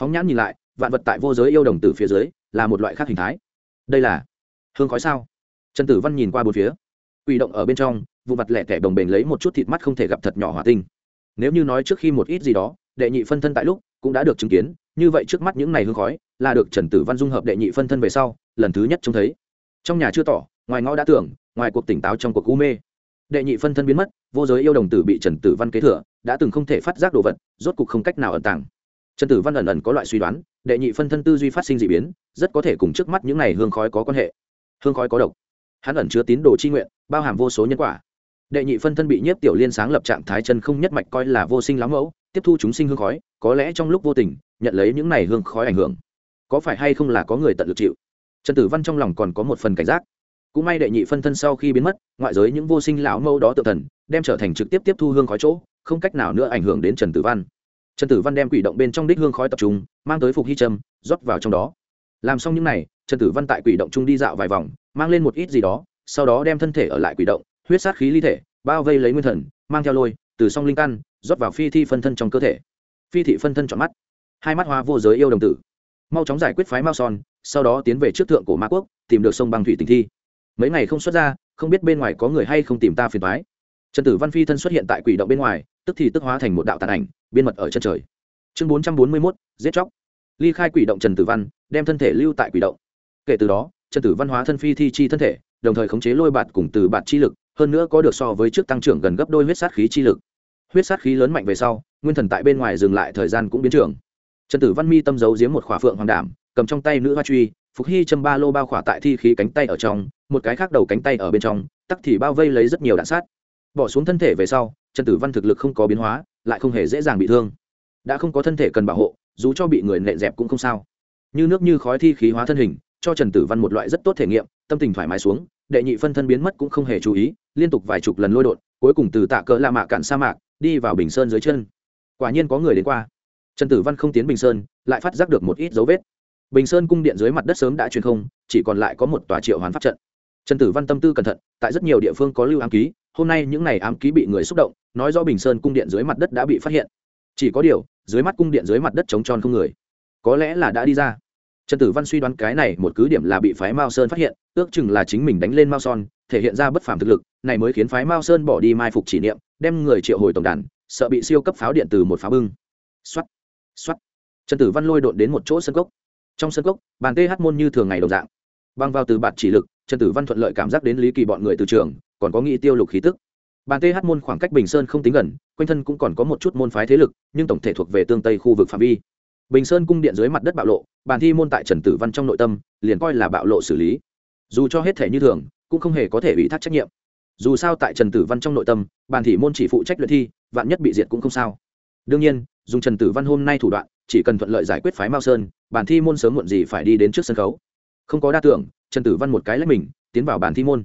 Speaker 1: Phóng nhãn nhìn lại, vạn vật tại vô giới yêu đồng tử phía dưới, là một loại khác hình thái. Đây là hương khói sao? Trần tử văn nhìn qua bốn phía. Quỷ động ở bên trong, vụ mặt lẻ tẻ đồng bền lấy một chút thịt mắt không thể gặp thật nhỏ hỏa tinh nếu như nói trước khi một ít gì đó, đệ nhị phân thân tại lúc cũng đã được chứng kiến, như vậy trước mắt những này hương khói là được trần tử văn dung hợp đệ nhị phân thân về sau, lần thứ nhất trông thấy. Trong nhà chưa tỏ, ngoài ngõ đã tưởng, ngoài cuộc tỉnh táo trong cuộc u mê. Đệ nhị phân thân biến mất, vô giới yêu đồng tử bị trần tử văn kế thừa, đã từng không thể phát giác đồ vật, rốt cục không cách nào ẩn tàng. Trần tử văn ẩn ẩn có loại suy đoán, đệ nhị phân thân tư duy phát sinh d ị biến, rất có thể cùng trước mắt những n à y hương khói có quan hệ. Hương khói có độc. Hắn ẩn chứa tín đồ c nguyện, bao hàm vô số nhân quả đệ nhị phân thân bị nhiếp tiểu liên sáng lập trạng thái chân không nhất mạch coi là vô sinh lắm mẫu, tiếp thu chúng sinh hương khói, có lẽ trong lúc vô tình, nhận lấy những này hương khói ảnh hưởng. Có phải hay không là có người tận lực chịu? Trần tử văn trong lòng còn có một phần cảnh giác. Cũng may đệ nhị phân thân sau khi biến mất, ngoại giới những vô sinh lão mẫu đó tự thần, đem trở thành trực tiếp tiếp thu hương khói chỗ, không cách nào nữa ảnh hưởng đến trần tử văn. Trần tử văn đem quỷ động bên trong đích hương khói tập trung, mang tới phục hy trâm, rót vào trong đó. Làm xong những n à y trần tử văn tại quỷ động trung đi dạo vài vòng, mang lên một ít gì đó, sau đó đem thân thể ở lại quỷ động huyết sát khí ly thể, bao vây lấy nguyên thần, mang theo lôi, từ song linh căn, rót vào phi thi phân thân trong cơ thể. Phi thị phân thân chọn mắt. Hai mắt hoa vô giới yêu đồng tử. Mau chóng giải quyết phái mao son, sau đó tiến về trước thượng cổ ma quốc, tìm được sông băng thủy tình thi. Mấy ngày không xuất ra, không biết bên ngoài có người hay không tìm ta phiền thoái trần tử văn phi thân xuất hiện tại quỷ động bên ngoài, tức thì tức hóa thành một đạo tàn ảnh biên mật ở chân trời. Chương bốn trăm bốn mươi mốt, giết chóc. Ly khai quỷ động trần tử văn, đem thân thể lưu tại quỷ động. Kể từ đó, trần tử văn hóa thân phi thi chi thân thể, đồng thời khống chế lôi bạt cùng từ bạt chi lực hơn nữa có được so với trước tăng trưởng gần gấp đôi huyết sát khí chi lực. Huyết sát khí lớn mạnh về sau, nguyên thần tại bên ngoài dừng lại thời gian cũng biến trường trần tử văn mi tâm giấu giếm một khỏa phượng hoàng đảm, cầm trong tay nữ hoa truy, phục hy châm ba lô bao khỏa tại thi khí cánh tay ở trong, một cái khác đầu cánh tay ở bên trong, tắc thì bao vây lấy rất nhiều đạn sát. Bỏ xuống thân thể về sau, trần tử văn thực lực không có biến hóa, lại không hề dễ dàng bị thương. Đã không có thân thể cần bảo hộ, dù cho bị người nệ dẹp cũng không sao. Như nước như khói thi khí hóa thân hình, cho trần tử văn một loại rất tốt thể nghiệm, tâm tình thoải mái xuống, đệ nhị phân thân biến mất cũng không hề chú ý liên tục vài chục lần lôi đột, cuối cùng từ tạ cỡ la mạ cạn sa mạc, đi vào bình sơn dưới chân. Quả nhiên có người đến qua. Trần tử văn không tiến bình sơn, lại phát giác được một ít dấu vết. Bình sơn cung điện dưới mặt đất sớm đã truyền không, chỉ còn lại có một tòa triệu hoán pháp trận. Trần tử văn tâm tư cẩn thận, tại rất nhiều địa phương có lưu ám ký, hôm nay những ngày ám ký bị người xúc động, nói do bình sơn cung điện dưới mặt đất đã bị phát hiện. Chỉ có điều, dưới mắt cung điện dưới mặt đất trống tròn không người. Có lẽ là đã đi ra. Trần tử văn suy đoán cái này một cứ điểm là bị phái mao sơn phát hiện, ước chừng là chính mình đánh lên mao son thể hiện ra bất phàm thực lực này mới khiến phái mao sơn bỏ đi mai phục chỉ niệm đem người triệu hồi tổng đàn sợ bị siêu cấp pháo điện từ một pháo bưng. Xoát, xoát. trần tử văn lôi đột đến một chỗ sân cốc. Trong sân cốc bàn th môn như thường ngày đồng dạng. Băng vào từ bạt chỉ lực trần tử văn thuận lợi cảm giác đến lý kỳ bọn người từ trường còn có nghĩ tiêu lục khí tức. Bàn th môn khoảng cách bình sơn không tính gần quanh thân cũng còn có một chút môn phái thế lực nhưng tổng thể thuộc về tương tây khu vực phạm vi. Bình sơn cung điện dưới mặt đất bạo lộ bàn thi môn tại trần tử văn trong nội tâm liền coi là bạo lộ xử lý. Dù cho hết thể như thường cũng không hề có thể ủy thác trách nhiệm. Dù sao tại trần tử văn trong nội tâm, bàn thị môn chỉ phụ trách luyện thi, vạn nhất bị diệt cũng không sao. Đương nhiên, dùng trần tử văn hôm nay thủ đoạn, chỉ cần thuận lợi giải quyết phái mao sơn, bàn thi môn sớm muộn gì phải đi đến trước sân khấu. Không có đa tưởng, trần tử văn một cái lấy mình, tiến vào bàn thi môn.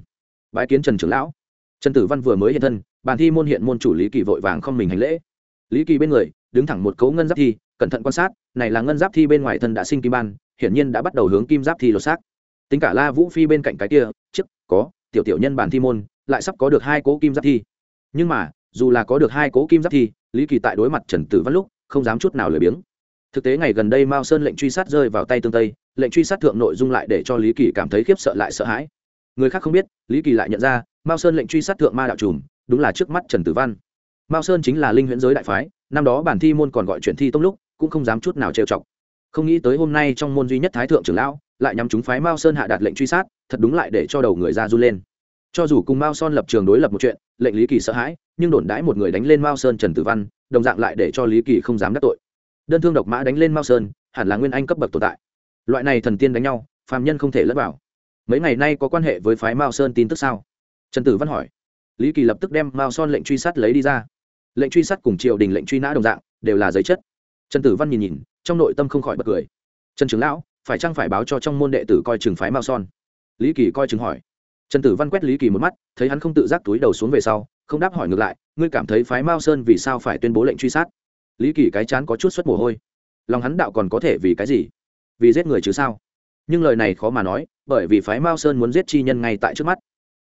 Speaker 1: Bái kiến trần trưởng lão. Trần tử văn vừa mới hiện thân, bàn thi môn hiện môn chủ lý kỳ vội vàng không mình hành lễ. Lý kỳ bên người, đứng thẳng một cấu ngân giáp thi, cẩn thận quan sát, này là ngân giáp thi bên ngoài thân đã sinh kim ban, hiển nhiên đã bắt đầu hướng kim giáp thi lột xác. Tính cả la vũ phi bên cạnh cái kia trước có, tiểu tiểu nhân bản thi môn, lại sắp có được hai cố kim giáp thi. Nhưng mà, dù là có được hai cố kim giáp thi, lý kỳ tại đối mặt trần tử văn lúc, không dám chút nào lười biếng. Thực tế ngày gần đây mao sơn lệnh truy sát rơi vào tay tương tây, lệnh truy sát thượng nội dung lại để cho lý kỳ cảm thấy khiếp sợ lại sợ hãi. Người khác không biết, lý kỳ lại nhận ra, mao sơn lệnh truy sát thượng ma đạo trùm, đúng là trước mắt trần tử văn. Mao sơn chính là linh huyễn giới đại phái, năm đó bản thi môn còn gọi chuyện thi tông lúc, cũng không dám chút nào trêu chọc. Không nghĩ tới hôm nay trong môn duy nhất thái thượng trưởng lão, lại nhắm chúng phái mao sơn hạ đạt lệnh truy sát thật đúng lại để cho đầu người ra run lên. Cho dù cùng mao son lập trường đối lập một chuyện, lệnh lý kỳ sợ hãi, nhưng đồn đãi một người đánh lên mao sơn trần tử văn, đồng dạng lại để cho lý kỳ không dám đắc tội. Đơn thương độc mã đánh lên mao sơn, hẳn là nguyên anh cấp bậc tồn tại. Loại này thần tiên đánh nhau, phàm nhân không thể lẫn vào. Mấy ngày nay có quan hệ với phái mao sơn tin tức sao? Trần tử văn hỏi. Lý kỳ lập tức đem mao son lệnh truy sát lấy đi ra. Lệnh truy sát cùng triều đình lệnh truy nã đồng dạng, đều là giấy chất. Trần tử văn nhìn nhìn, trong nội tâm không khỏi bật cười. Trần trưởng lão, phải chăng phải báo cho trong môn đệ tử coi trường phái mao son? Lý kỳ coi chừng hỏi. Trần tử văn quét lý kỳ một mắt, thấy hắn không tự giác túi đầu xuống về sau, không đáp hỏi ngược lại, ngươi cảm thấy phái mao sơn vì sao phải tuyên bố lệnh truy sát? Lý kỳ cái chán có chút suất mồ hôi. Lòng hắn đạo còn có thể vì cái gì? Vì giết người chứ sao? Nhưng lời này khó mà nói, bởi vì phái mao sơn muốn giết chi nhân ngay tại trước mắt.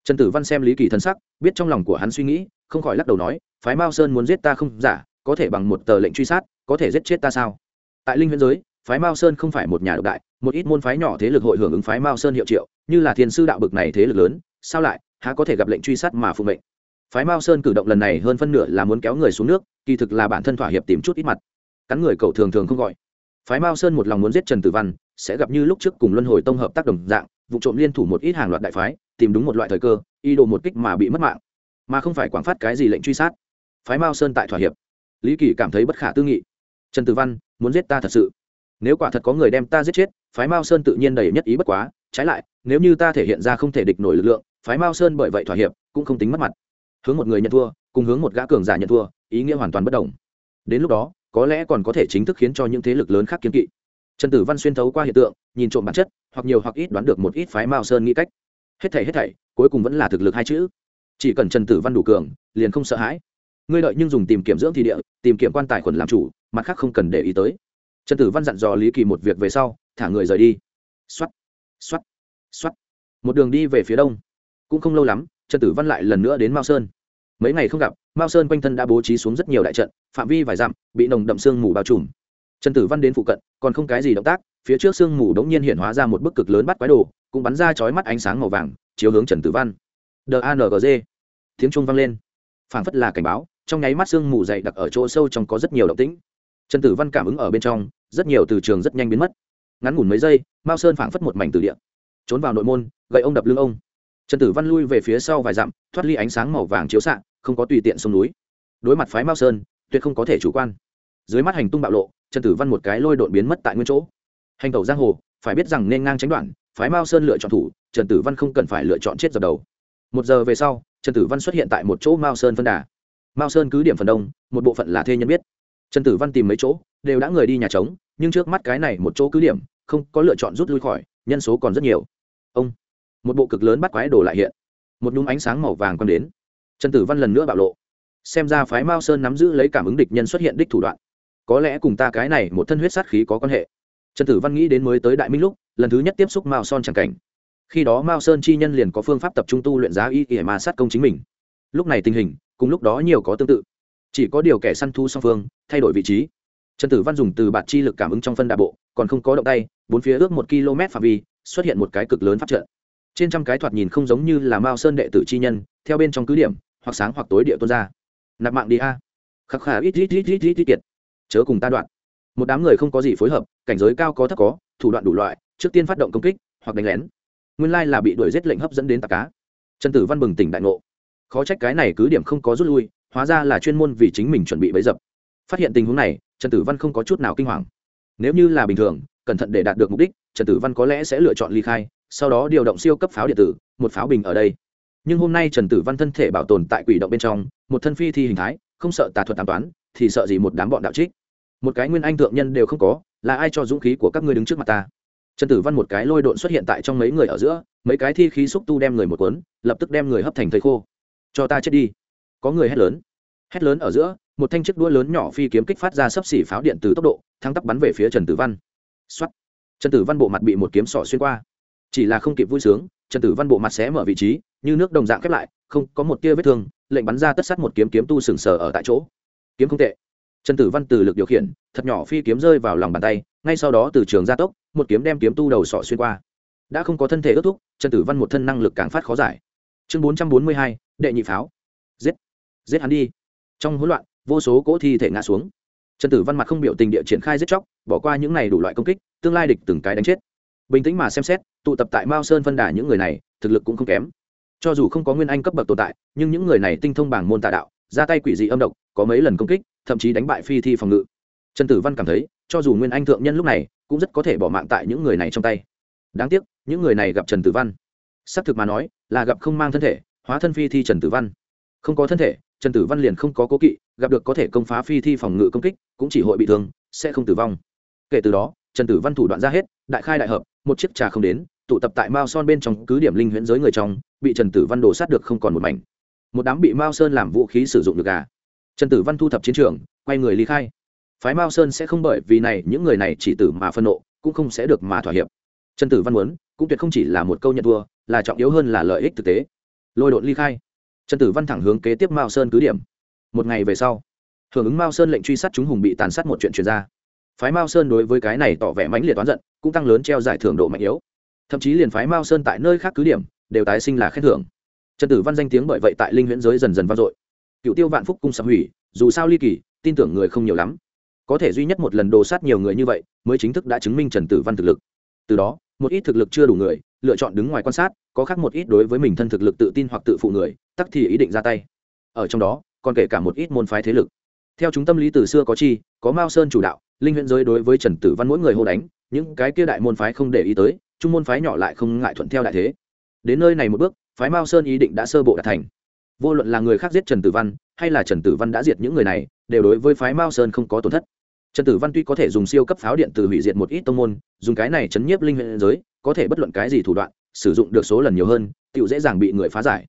Speaker 1: Trần tử văn xem lý kỳ thân sắc, biết trong lòng của hắn suy nghĩ, không khỏi lắc đầu nói, phái mao sơn muốn giết ta không giả, có thể bằng một tờ lệnh truy sát, có thể giết chết ta sao? Tại linh huyễn giới phái mao sơn không phải một nhà độc đại, một ít môn phái nhỏ thế lực hội hưởng ứng phái mao sơn hiệu triệu, như là thiên sư đạo bực này thế lực lớn, sao lại, há có thể gặp lệnh truy sát mà phụ mệnh? Phái mao sơn cử động lần này hơn phân nửa là muốn kéo người xuống nước, kỳ thực là bản thân thỏa hiệp tìm chút ít mặt. Cắn người cậu thường thường không gọi. Phái mao sơn một lòng muốn giết trần tử văn, sẽ gặp như lúc trước cùng luân hồi tông hợp tác đồng dạng, vụ trộm liên thủ một ít hàng loạt đại phái, tìm đúng một loại thời cơ y đồ một kích mà bị mất mạng. Mà không phải quảng phát cái gì lệnh truy sát. Phái mao sơn tại thỏa hiệp. Lý kỳ cảm thấy bất khả tư nghị. Trần tử văn, muốn giết ta thật sự nếu quả thật có người đem ta giết chết, phái mao sơn tự nhiên đầy nhất ý bất quá, trái lại, nếu như ta thể hiện ra không thể địch nổi lực lượng, phái mao sơn bởi vậy thỏa hiệp, cũng không tính mất mặt. Hướng một người nhận thua, cùng hướng một gã cường giả nhận thua, ý nghĩa hoàn toàn bất đồng. Đến lúc đó, có lẽ còn có thể chính thức khiến cho những thế lực lớn khác kiến kỵ. Trần tử văn xuyên thấu qua hiện tượng, nhìn trộm bản chất, hoặc nhiều hoặc ít đoán được một ít phái mao sơn nghĩ cách. Hết thảy hết thảy, cuối cùng vẫn là thực lực hai chữ. Chỉ cần trần tử văn đủ cường, liền không sợ hãi. Ngươi đợi nhưng dùng tìm kiểm dưỡng thì địa, tìm kiểm quan tài khuẩn làm chủ, mặt khác không cần để ý tới trần tử văn dặn dò lý kỳ một việc về sau, thả người rời đi. X o á t x o á t x o á t một đường đi về phía đông. Cũng không lâu lắm, trần tử văn lại lần nữa đến mao sơn. Mấy ngày không gặp, mao sơn quanh thân đã bố trí xuống rất nhiều đại trận, phạm vi vài dặm, bị nồng đậm sương mù bao trùm. Trần tử văn đến phụ cận, còn không cái gì động tác, phía trước sương mù đống nhiên hiện hóa ra một bức cực lớn bắt quái đồ, cũng bắn ra chói mắt ánh sáng màu vàng, chiếu hướng trần tử văn. Đangg tiếng trung vang lên. Phảng phất là cảnh báo, trong nháy mắt sương mù dày đặc ở chỗ sâu trong có rất nhiều động tĩnh. Trần tử văn cảm ứng ở bên trong rất nhiều từ trường rất nhanh biến mất. Ngắn ngủn mấy giây, mao sơn phảng phất một mảnh từ địa. Trốn vào nội môn, gậy ông đập lưng ông. Trần tử văn lui về phía sau vài dặm, thoát ly ánh sáng màu vàng chiếu xạ, không có tùy tiện sông núi. Đối mặt phái mao sơn, tuyệt không có thể chủ quan. Dưới mắt hành tung bạo lộ, trần tử văn một cái lôi đột biến mất tại nguyên chỗ. Hành tẩu giang hồ, phải biết rằng nên ngang tránh đoạn, phái mao sơn lựa chọn thủ, trần tử văn không cần phải lựa chọn chết dập đầu. Một giờ về sau, trần tử văn xuất hiện tại một chỗ mao sơn phân đà. Mao sơn cứ điểm phần đông, một bộ phận là thê nhân biết. Trần tử văn tìm mấy chỗ đều đã người đi nhà trống, nhưng trước mắt cái này một chỗ cứ điểm, không có lựa chọn rút lui khỏi, nhân số còn rất nhiều. Ông, một bộ cực lớn bắt quái đồ lại hiện. Một nhúm ánh sáng màu vàng quăng đến. Trần tử văn lần nữa bạo lộ. Xem ra phái mao sơn nắm giữ lấy cảm ứng địch nhân xuất hiện đích thủ đoạn. Có lẽ cùng ta cái này một thân huyết sát khí có quan hệ. Trần tử văn nghĩ đến mới tới đại minh lúc, lần thứ nhất tiếp xúc mao son c cảnh. Khi đó mao sơn chi nhân liền có phương pháp tập trung tu luyện giá y ỉa mà sát công chính mình. Lúc này tình hình, cùng lúc đó nhiều có tương tự. Chỉ có điều kẻ săn thu song phương, thay đổi vị trí trần tử văn dùng từ bạt chi lực cảm ứng trong phân đạ bộ, còn không có động tay, bốn phía ước một km phạm vi, xuất hiện một cái cực lớn phát trận. Trên trăm cái thoạt nhìn không giống như là mao sơn đệ tử chi nhân, theo bên trong cứ điểm, hoặc sáng hoặc tối địa tuôn ra. Nạp mạng đi a. Khắc khả ít ít ít ít ít ít kiệt chớ cùng ta đoạn. Một đám người không có gì phối hợp, cảnh giới cao có thấp có, thủ đoạn đủ loại, trước tiên phát động công kích, hoặc đánh lén. Nguyên lai là bị đuổi giết lệnh hấp dẫn đến tạc cá. Trần tử văn bừng tỉnh đại ngộ. Khó trách cái này cứ điểm không có rút lui, hóa ra là chuyên môn vì chính mình chuẩn bị bấy dập. Phát hiện tình huống này trần tử văn không có chút nào kinh hoàng. Nếu như là bình thường, cẩn thận để đạt được mục đích, trần tử văn có lẽ sẽ lựa chọn ly khai, sau đó điều động siêu cấp pháo điện tử, một pháo bình ở đây. Nhưng hôm nay trần tử văn thân thể bảo tồn tại quỷ động bên trong, một thân phi thi hình thái, không sợ tà thuật tám toán, thì sợ gì một đám bọn đạo trích. Một cái nguyên anh thượng nhân đều không có, là ai cho dũng khí của các ngươi đứng trước mặt ta? Trần tử văn một cái lôi độn xuất hiện tại trong mấy người ở giữa, mấy cái thi khí xúc tu đem người một cuốn, lập tức đem người hấp thành thầy khô. Cho ta chết đi. Có người hét lớn. Hét lớn ở giữa một thanh chiếc đũa lớn nhỏ phi kiếm kích phát ra sấp xỉ pháo điện từ tốc độ, thắng tắp bắn về phía trần tử văn. Xuất trần tử văn bộ mặt bị một kiếm sỏ xuyên qua. Chỉ là không kịp vui sướng, trần tử văn bộ mặt xé mở vị trí, như nước đồng dạng khép lại, không có một tia vết thương, lệnh bắn ra tất sát một kiếm kiếm tu sừng sờ ở tại chỗ. Kiếm không tệ. Trần tử văn từ lực điều khiển, thật nhỏ phi kiếm rơi vào lòng bàn tay, ngay sau đó từ trường gia tốc, một kiếm đem kiếm tu đầu sọ xuyên qua. Đã không có thân thể ước thúc, trần tử văn một thân năng lực càng phát khó giải. Chương bốn trăm bốn mươi hai, đệ nhị pháo. Giết. Giết hắn đi. Trong hỗn loạn vô số cỗ thi thể ngã xuống. Trần tử văn mặt không biểu tình địa triển khai giết chóc, bỏ qua những này đủ loại công kích, tương lai địch từng cái đánh chết. Bình tĩnh mà xem xét, tụ tập tại mao sơn phân đà những người này, thực lực cũng không kém. Cho dù không có nguyên anh cấp bậc tồn tại, nhưng những người này tinh thông bảng môn tà đạo, ra tay quỷ dị âm độc, có mấy lần công kích, thậm chí đánh bại phi thi phòng ngự. Trần tử văn cảm thấy, cho dù nguyên anh thượng nhân lúc này, cũng rất có thể bỏ mạng tại những người này trong tay. Đáng tiếc, những người này gặp trần tử văn. Xác thực mà nói, là gặp không mang thân thể, hóa thân phi thi trần tử văn. Không có thân thể, trần tử văn liền không có cố kỵ gặp được có thể công phá phi thi phòng ngự công kích, cũng chỉ hội bị thương, sẽ không tử vong. Kể từ đó, trần tử văn thủ đoạn ra hết, đại khai đại hợp, một chiếc trà không đến, tụ tập tại mao son bên trong cứ điểm linh huyễn giới người trong, bị trần tử văn đổ sát được không còn một mảnh. Một đám bị mao sơn làm vũ khí sử dụng được gà trần tử văn thu thập chiến trường, quay người ly khai. Phái mao sơn sẽ không bởi vì này, những người này chỉ tử mà phân nộ, cũng không sẽ được mà thỏa hiệp. Trần tử văn muốn, cũng tuyệt không chỉ là một câu nhận thua, là trọng yếu hơn là lợi ích thực tế. Lôi đột ly khai. Trần tử văn thẳng hướng kế tiếp mao sơn cứ điểm một ngày về sau, hưởng ứng mao sơn lệnh truy sát chúng hùng bị tàn sát một chuyện truyền ra. Phái mao sơn đối với cái này tỏ vẻ mãnh liệt oán giận, cũng tăng lớn treo giải thưởng độ mạnh yếu. Thậm chí liền phái mao sơn tại nơi khác cứ điểm, đều tái sinh là khen thưởng. Trần tử văn danh tiếng bởi vậy tại linh huyễn giới dần dần vang dội. Cựu tiêu vạn phúc cung sập hủy, dù sao ly kỳ, tin tưởng người không nhiều lắm. Có thể duy nhất một lần đồ sát nhiều người như vậy, mới chính thức đã chứng minh trần tử văn thực lực. Từ đó, một ít thực lực chưa đủ người, lựa chọn đứng ngoài quan sát, có khác một ít đối với mình thân thực lực tự tin hoặc tự phụ người, tắc thì ý định ra tay. Ở trong đó còn kể cả một ít môn phái thế lực. Theo chúng tâm lý từ xưa có chi, có mao sơn chủ đạo, linh huyện giới đối với trần tử văn mỗi người hô đánh, những cái kia đại môn phái không để ý tới, trung môn phái nhỏ lại không ngại thuận theo đại thế. Đến nơi này một bước, phái mao sơn ý định đã sơ bộ đạt thành. Vô luận là người khác giết trần tử văn, hay là trần tử văn đã diệt những người này, đều đối với phái mao sơn không có tổn thất. Trần tử văn tuy có thể dùng siêu cấp pháo điện từ hủy diệt một ít tông môn, dùng cái này chấn nhiếp linh huyện giới, có thể bất luận cái gì thủ đoạn, sử dụng được số lần nhiều hơn tự dễ dàng bị người phá giải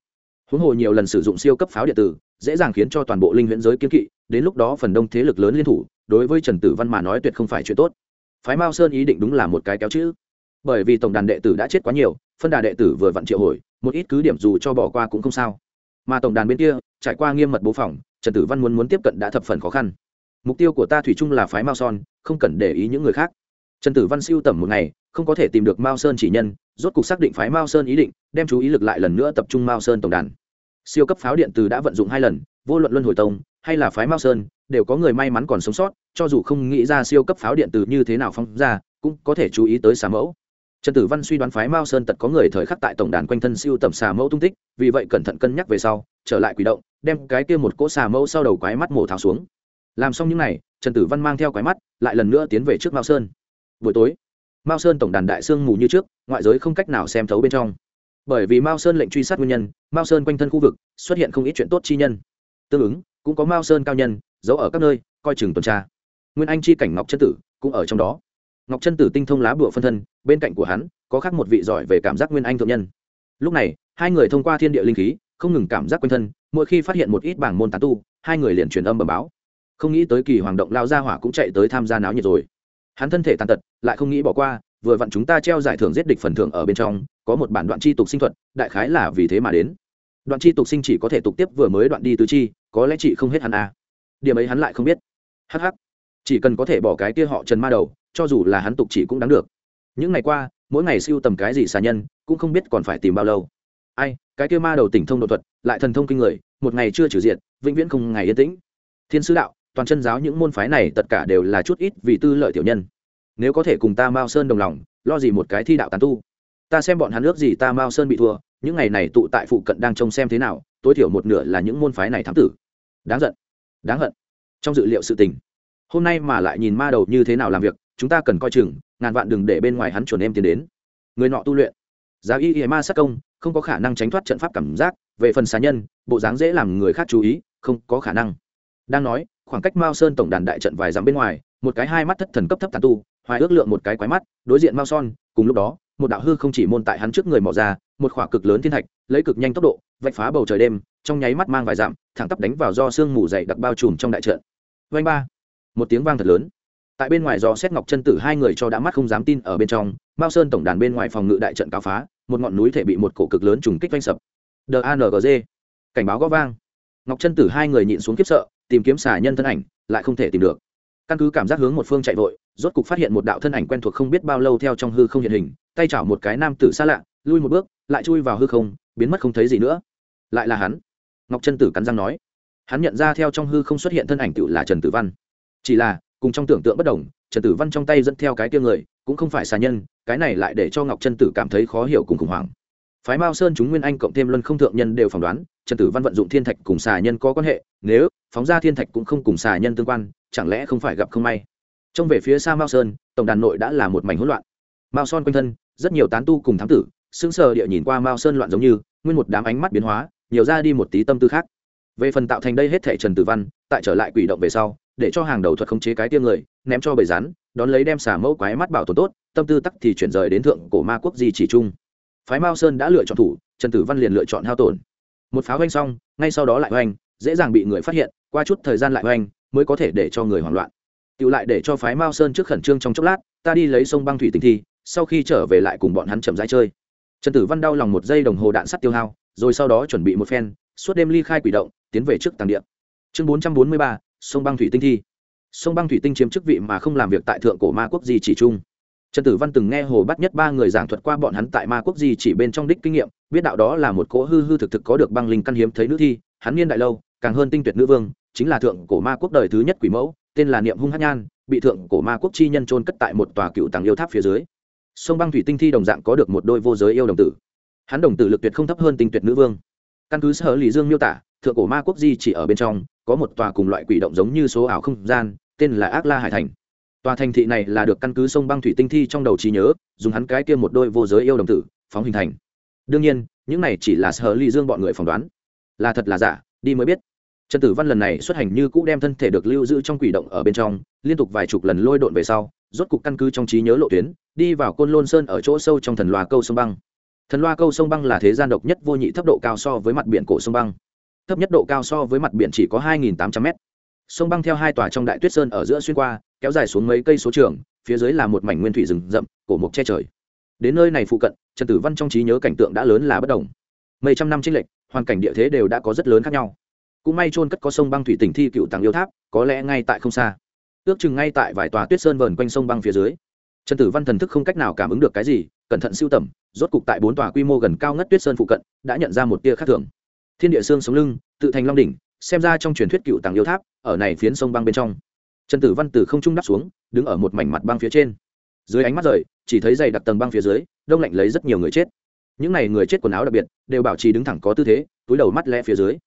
Speaker 1: huống hồ nhiều lần sử dụng siêu cấp pháo điện tử, dễ dàng khiến cho toàn bộ linh huyễn giới kiên kỵ, đến lúc đó phần đông thế lực lớn liên thủ, đối với trần tử văn mà nói tuyệt không phải chuyện tốt. Phái mao sơn ý định đúng là một cái kéo chữ. Bởi vì tổng đàn đệ tử đã chết quá nhiều, phân đà đệ tử vừa vặn triệu hồi, một ít cứ điểm dù cho bỏ qua cũng không sao. Mà tổng đàn bên kia, trải qua nghiêm mật bố phòng, trần tử văn muốn muốn tiếp cận đã thập phần khó khăn. Mục tiêu của ta thủy chung là phái mao son không cần để ý những người khác. Trần tử văn siêu tầm một ngày không có thể tìm được mao sơn chỉ nhân, rốt cuộc xác định phái mao sơn ý định, đem chú ý lực lại lần nữa tập trung mao sơn tổng đàn. Siêu cấp pháo điện từ đã vận dụng hai lần, vô luận luân hồi tông hay là phái mao sơn, đều có người may mắn còn sống sót, cho dù không nghĩ ra siêu cấp pháo điện từ như thế nào phong ra, cũng có thể chú ý tới xà mẫu. Trần tử văn suy đoán phái mao sơn tật có người thời khắc tại tổng đàn quanh thân siêu tầm xà mẫu tung tích, vì vậy cẩn thận cân nhắc về sau, trở lại quỷ động, đem cái kia một cỗ xà mẫu sau đầu quái mắt mổ tháo xuống. Làm xong những n à y trần tử văn mang theo quái mắt, lại lần nữa tiến về trước mao sơn. Buổi tối mao sơn tổng đàn đại sương mù như trước, ngoại giới không cách nào xem thấu bên trong. Bởi vì mao sơn lệnh truy sát nguyên nhân, mao sơn quanh thân khu vực xuất hiện không ít chuyện tốt chi nhân. Tương ứng, cũng có mao sơn cao nhân, giấu ở các nơi, coi chừng tuần tra. Nguyên anh chi cảnh ngọc chân tử cũng ở trong đó. Ngọc chân tử tinh thông lá bụa phân thân, bên cạnh của hắn, có khác một vị giỏi về cảm giác nguyên anh thượng nhân. Lúc này, hai người thông qua thiên địa linh khí, không ngừng cảm giác quanh thân, mỗi khi phát hiện một ít bảng môn tán tu, hai người liền truyền âm bẩm báo. Không nghĩ tới kỳ hoàng động lao ra hỏa cũng chạy tới tham gia náo nhiệt rồi. Hắn thân thể tàn tật lại không nghĩ bỏ qua, vừa vặn chúng ta treo giải thưởng giết địch phần thưởng ở bên trong, có một bản đoạn chi tục sinh thuật, đại khái là vì thế mà đến. Đoạn chi tục sinh chỉ có thể tục tiếp vừa mới đoạn đi tứ chi, có lẽ chị không hết hắn à. điểm ấy hắn lại không biết. Hh chỉ cần có thể bỏ cái kia họ trần ma đầu, cho dù là hắn tục chỉ cũng đáng được. Những ngày qua, mỗi ngày siêu tầm cái gì xà nhân, cũng không biết còn phải tìm bao lâu. Ai, cái kia ma đầu tỉnh thông đột thuật, lại thần thông kinh người, một ngày chưa trừ diện vĩnh viễn không ngày yên tĩnh. Thiên sứ đạo, toàn chân giáo những môn phái này tất cả đều là chút ít vì tư lợi tiểu nhân nếu có thể cùng ta mao sơn đồng lòng, lo gì một cái thi đạo tán tu. Ta xem bọn hắn ước gì ta mao sơn bị thua, những ngày này tụ tại phụ cận đang trông xem thế nào, tối thiểu một nửa là những môn phái này thám tử. Đáng giận, đáng hận. Trong dự liệu sự tình, hôm nay mà lại nhìn ma đầu như thế nào làm việc, chúng ta cần coi chừng, ngàn vạn đừng để bên ngoài hắn chuẩn em tiến đến. Người nọ tu luyện giá y y ma sát công, không có khả năng tránh thoát trận pháp cảm giác, về phần xá nhân, bộ dáng dễ làm người khác chú ý, không có khả năng. Đang nói, khoảng cách mao sơn tổng đàn đại trận vài dặm bên ngoài một cái hai mắt thất thần cấp thấp tàn tu, hoài ước lượng một cái quái mắt, đối diện mao son, cùng lúc đó, một đạo hư không chỉ môn tại hắn trước người mỏ ra, một khỏa cực lớn thiên thạch, lấy cực nhanh tốc độ, vạch phá bầu trời đêm, trong nháy mắt mang vài dặm, thẳng tắp đánh vào do sương mù dày đặc bao trùm trong đại trận. Vanh ba, một tiếng vang thật lớn. Tại bên ngoài do xét ngọc chân tử hai người cho đã mắt không dám tin ở bên trong, mao sơn tổng đàn bên ngoài phòng ngự đại trận cao phá, một ngọn núi thể bị một cổ cực lớn trùng kích vanh sập. Đangg cảnh báo gó vang. Ngọc chân tử hai người nhịn xuống kiếp sợ, tìm kiếm xà nhân thân ảnh, lại không thể tìm được căn cứ cảm giác hướng một phương chạy vội, rốt cục phát hiện một đạo thân ảnh quen thuộc không biết bao lâu theo trong hư không hiện hình, tay chảo một cái nam tử xa lạ, lui một bước, lại chui vào hư không, biến mất không thấy gì nữa. Lại là hắn. Ngọc Trân tử cắn răng nói. Hắn nhận ra theo trong hư không xuất hiện thân ảnh tự là trần tử văn. Chỉ là, cùng trong tưởng tượng bất đồng, trần tử văn trong tay dẫn theo cái tiêu người, cũng không phải xà nhân, cái này lại để cho ngọc Trân tử cảm thấy khó hiểu cùng khủng hoảng. Phái mao sơn chúng nguyên anh cộng thêm luân không thượng nhân đều phỏng đoán, trần tử văn vận dụng thiên thạch cùng xà nhân có quan hệ, nếu phóng ra thiên thạch cũng không cùng xà nhân tương quan chẳng lẽ không phải gặp không may? Trông về phía xa mao sơn, tổng đàn nội đã là một mảnh hỗn loạn. Mao son quanh thân, rất nhiều tán tu cùng thám tử, sững sờ địa nhìn qua mao sơn loạn giống như, nguyên một đám ánh mắt biến hóa, nhiều ra đi một tí tâm tư khác. Về phần tạo thành đây hết thể trần tử văn, tại trở lại quỷ động về sau, để cho hàng đầu thuật khống chế cái tiêm người, ném cho bầy rắn, đón lấy đem xả mẫu quái mắt bảo tồn tốt, tâm tư tắc thì chuyển rời đến thượng cổ ma quốc di chỉ trung. Phái mao sơn đã lựa chọn thủ, trần tử văn liền lựa chọn hao tổn. Một pháo oanh xong, ngay sau đó lại oanh dễ dàng bị người phát hiện, qua chút thời gian lại oanh mới có thể để cho người hoảng loạn. Tự lại để cho phái mao sơn trước khẩn trương trong chốc lát, ta đi lấy sông băng thủy tình thi, sau khi trở về lại cùng bọn hắn chậm rãi chơi. Trần tử văn đau lòng một giây đồng hồ đạn sắt tiêu hao, rồi sau đó chuẩn bị một phen, suốt đêm ly khai quỷ động, tiến về trước tàng điện chương bốn trăm bốn mươi ba, sông băng thủy tinh thi. Sông băng thủy tinh chiếm chức vị mà không làm việc tại thượng cổ ma quốc di chỉ chung. Trần tử văn từng nghe hồ bắt nhất ba người giảng thuật qua bọn hắn tại ma quốc di chỉ bên trong đích kinh nghiệm, biết đạo đó là một cỗ hư hư thực thực có được băng linh căn hiếm thấy nữ thi, hắn niên đại lâu, càng hơn tinh tuyệt nữ vương chính là thượng cổ ma quốc đời thứ nhất quỷ mẫu, tên là niệm hung hát nhan, bị thượng cổ ma quốc chi nhân trôn cất tại một tòa cựu tàng yêu tháp phía dưới. Sông băng thủy tinh thi đồng dạng có được một đôi vô giới yêu đồng tử. Hắn đồng tử lực tuyệt không thấp hơn tinh tuyệt nữ vương. Căn cứ sở lý dương miêu tả, thượng cổ ma quốc di chỉ ở bên trong, có một tòa cùng loại quỷ động giống như số ảo không gian, tên là ác la hải thành. Tòa thành thị này là được căn cứ sông băng thủy tinh thi trong đầu trí nhớ, dùng hắn cái kia một đôi vô giới yêu đồng tử, phóng hình thành. Đương nhiên, những này chỉ là sở lý dương bọn người phỏng đoán. Là thật là giả, đi mới biết trần tử văn lần này xuất hành như cũ đem thân thể được lưu giữ trong quỷ động ở bên trong, liên tục vài chục lần lôi độn về sau, rốt cục căn cứ trong trí nhớ lộ tuyến, đi vào côn lôn sơn ở chỗ sâu trong thần loa câu sông băng. Thần loa câu sông băng là thế gian độc nhất vô nhị thấp độ cao so với mặt biển cổ sông băng. Thấp nhất độ cao so với mặt biển chỉ có 2.800 m sông băng theo hai tòa trong đại tuyết sơn ở giữa xuyên qua, kéo dài xuống mấy cây số trường, phía dưới là một mảnh nguyên thủy rừng rậm, cổ mục che trời. Đến nơi này phụ cận, trần tử văn trong trí nhớ cảnh tượng đã lớn là bất đồng. Mấy trăm năm trinh lệch, hoàn cảnh địa thế đều đã có rất lớn khác nhau cũng may trôn cất có sông băng thủy tỉnh thi cựu tàng yêu tháp, có lẽ ngay tại không xa. Ước chừng ngay tại vài tòa tuyết sơn vờn quanh sông băng phía dưới. Trần tử văn thần thức không cách nào cảm ứng được cái gì, cẩn thận siêu tầm, rốt cục tại bốn tòa quy mô gần cao ngất tuyết sơn phụ cận, đã nhận ra một tia khác thường. Thiên địa xương sống lưng, tự thành long đỉnh, xem ra trong truyền thuyết cựu tàng yêu tháp, ở này phiến sông băng bên trong. Trần tử văn từ không trung đắp xuống, đứng ở một mảnh mặt băng phía trên. Dưới ánh mắt rời, chỉ thấy dày đặc tầng băng phía dưới, đông lạnh lấy rất nhiều người chết. Những n à y người chết quần áo đặc biệt, đều bảo trì đứng thẳng có tư thế, túi đầu mắt lẽ phía dưới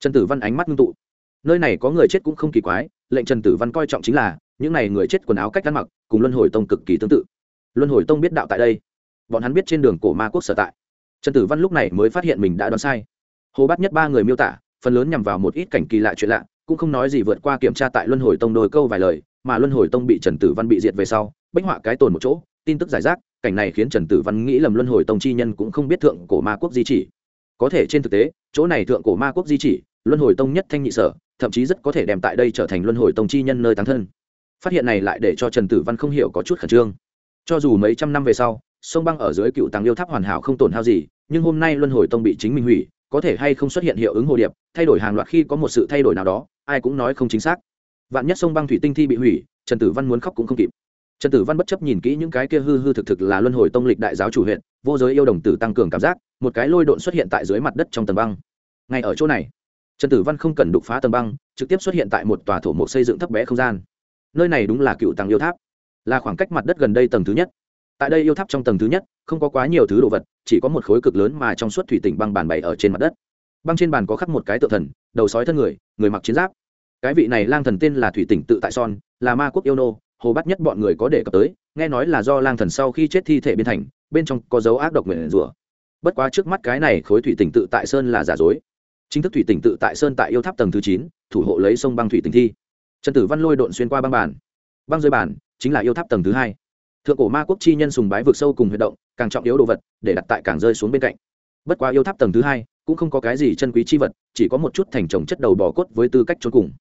Speaker 1: trần tử văn ánh mắt ngưng tụ. Nơi này có người chết cũng không kỳ quái, lệnh trần tử văn coi trọng chính là, những n à y người chết quần áo cách ăn mặc, cùng luân hồi tông cực kỳ tương tự. Luân hồi tông biết đạo tại đây. Bọn hắn biết trên đường cổ ma quốc sở tại. Trần tử văn lúc này mới phát hiện mình đã đoán sai. Hồ bắt nhất ba người miêu tả, phần lớn nhằm vào một ít cảnh kỳ lạ chuyện lạ, cũng không nói gì vượt qua kiểm tra tại luân hồi tông đôi câu vài lời, mà luân hồi tông bị trần tử văn bị diệt về sau bách họa cái tồn một chỗ, tin tức giải rác, cảnh này khiến trần tử văn nghĩ lầm luân hồi tông chi nhân cũng không biết thượng cổ ma quốc di chỉ. Có thể trên thực tế, chỗ này thượng cổ ma quốc di chỉ luân hồi tông nhất thanh nhị sở, thậm chí rất có thể đem tại đây trở thành luân hồi tông chi nhân nơi tán thân. Phát hiện này lại để cho trần tử văn không hiểu có chút khẩn trương. Cho dù mấy trăm năm về sau, sông băng ở dưới cựu tàng yêu tháp hoàn hảo không tổn hao gì, nhưng hôm nay luân hồi tông bị chính mình hủy, có thể hay không xuất hiện hiệu ứng hồ điệp, thay đổi hàng loạt khi có một sự thay đổi nào đó, ai cũng nói không chính xác. Vạn nhất sông băng thủy tinh thi bị hủy, trần tử văn muốn khóc cũng không kịp. Trần tử văn bất chấp nhìn kỹ những cái kia hư hư thực thực là luân hồi tông lịch đại giáo chủ huyện, vô giới yêu đồng tử tăng cường cảm giác, một cái lôi độn xuất hiện tại dưới mặt đất trong tầng băng. Ngay ở chỗ này trần tử văn không cần đục phá tầng băng, trực tiếp xuất hiện tại một tòa thổ mộc xây dựng thấp bé không gian. Nơi này đúng là cựu tàng yêu tháp, là khoảng cách mặt đất gần đây tầng thứ nhất. Tại đây yêu tháp trong tầng thứ nhất, không có quá nhiều thứ đồ vật, chỉ có một khối cực lớn mà trong suốt thủy tỉnh băng bàn bày ở trên mặt đất. Băng trên bàn có khắc một cái tự thần, đầu sói thân người người mặc chiến giáp. Cái vị này lang thần tên là thủy tỉnh tự tại son, là ma quốc yêu nô, hồ bắt nhất bọn người có đề cập tới, nghe nói là do lang thần sau khi chết thi thể biên thành, bên trong có dấu ác độc nguyện rủa. Bất quá trước mắt cái này khối thủy tỉnh tự tại sơn là giả dối chính thức thủy tỉnh tự tại sơn tại yêu tháp tầng thứ chín, thủ hộ lấy sông băng thủy tỉnh thi. Trần tử văn lôi độn xuyên qua băng bàn. Băng rơi bàn, chính là yêu tháp tầng thứ hai. Thượng cổ ma quốc chi nhân sùng bái vượt sâu cùng huy động, càng trọng yếu đồ vật, để đặt tại càng rơi xuống bên cạnh. Bất quá yêu tháp tầng thứ hai, cũng không có cái gì chân quý chi vật, chỉ có một chút thành trồng chất đầu bò cốt với tư cách trốn cùng.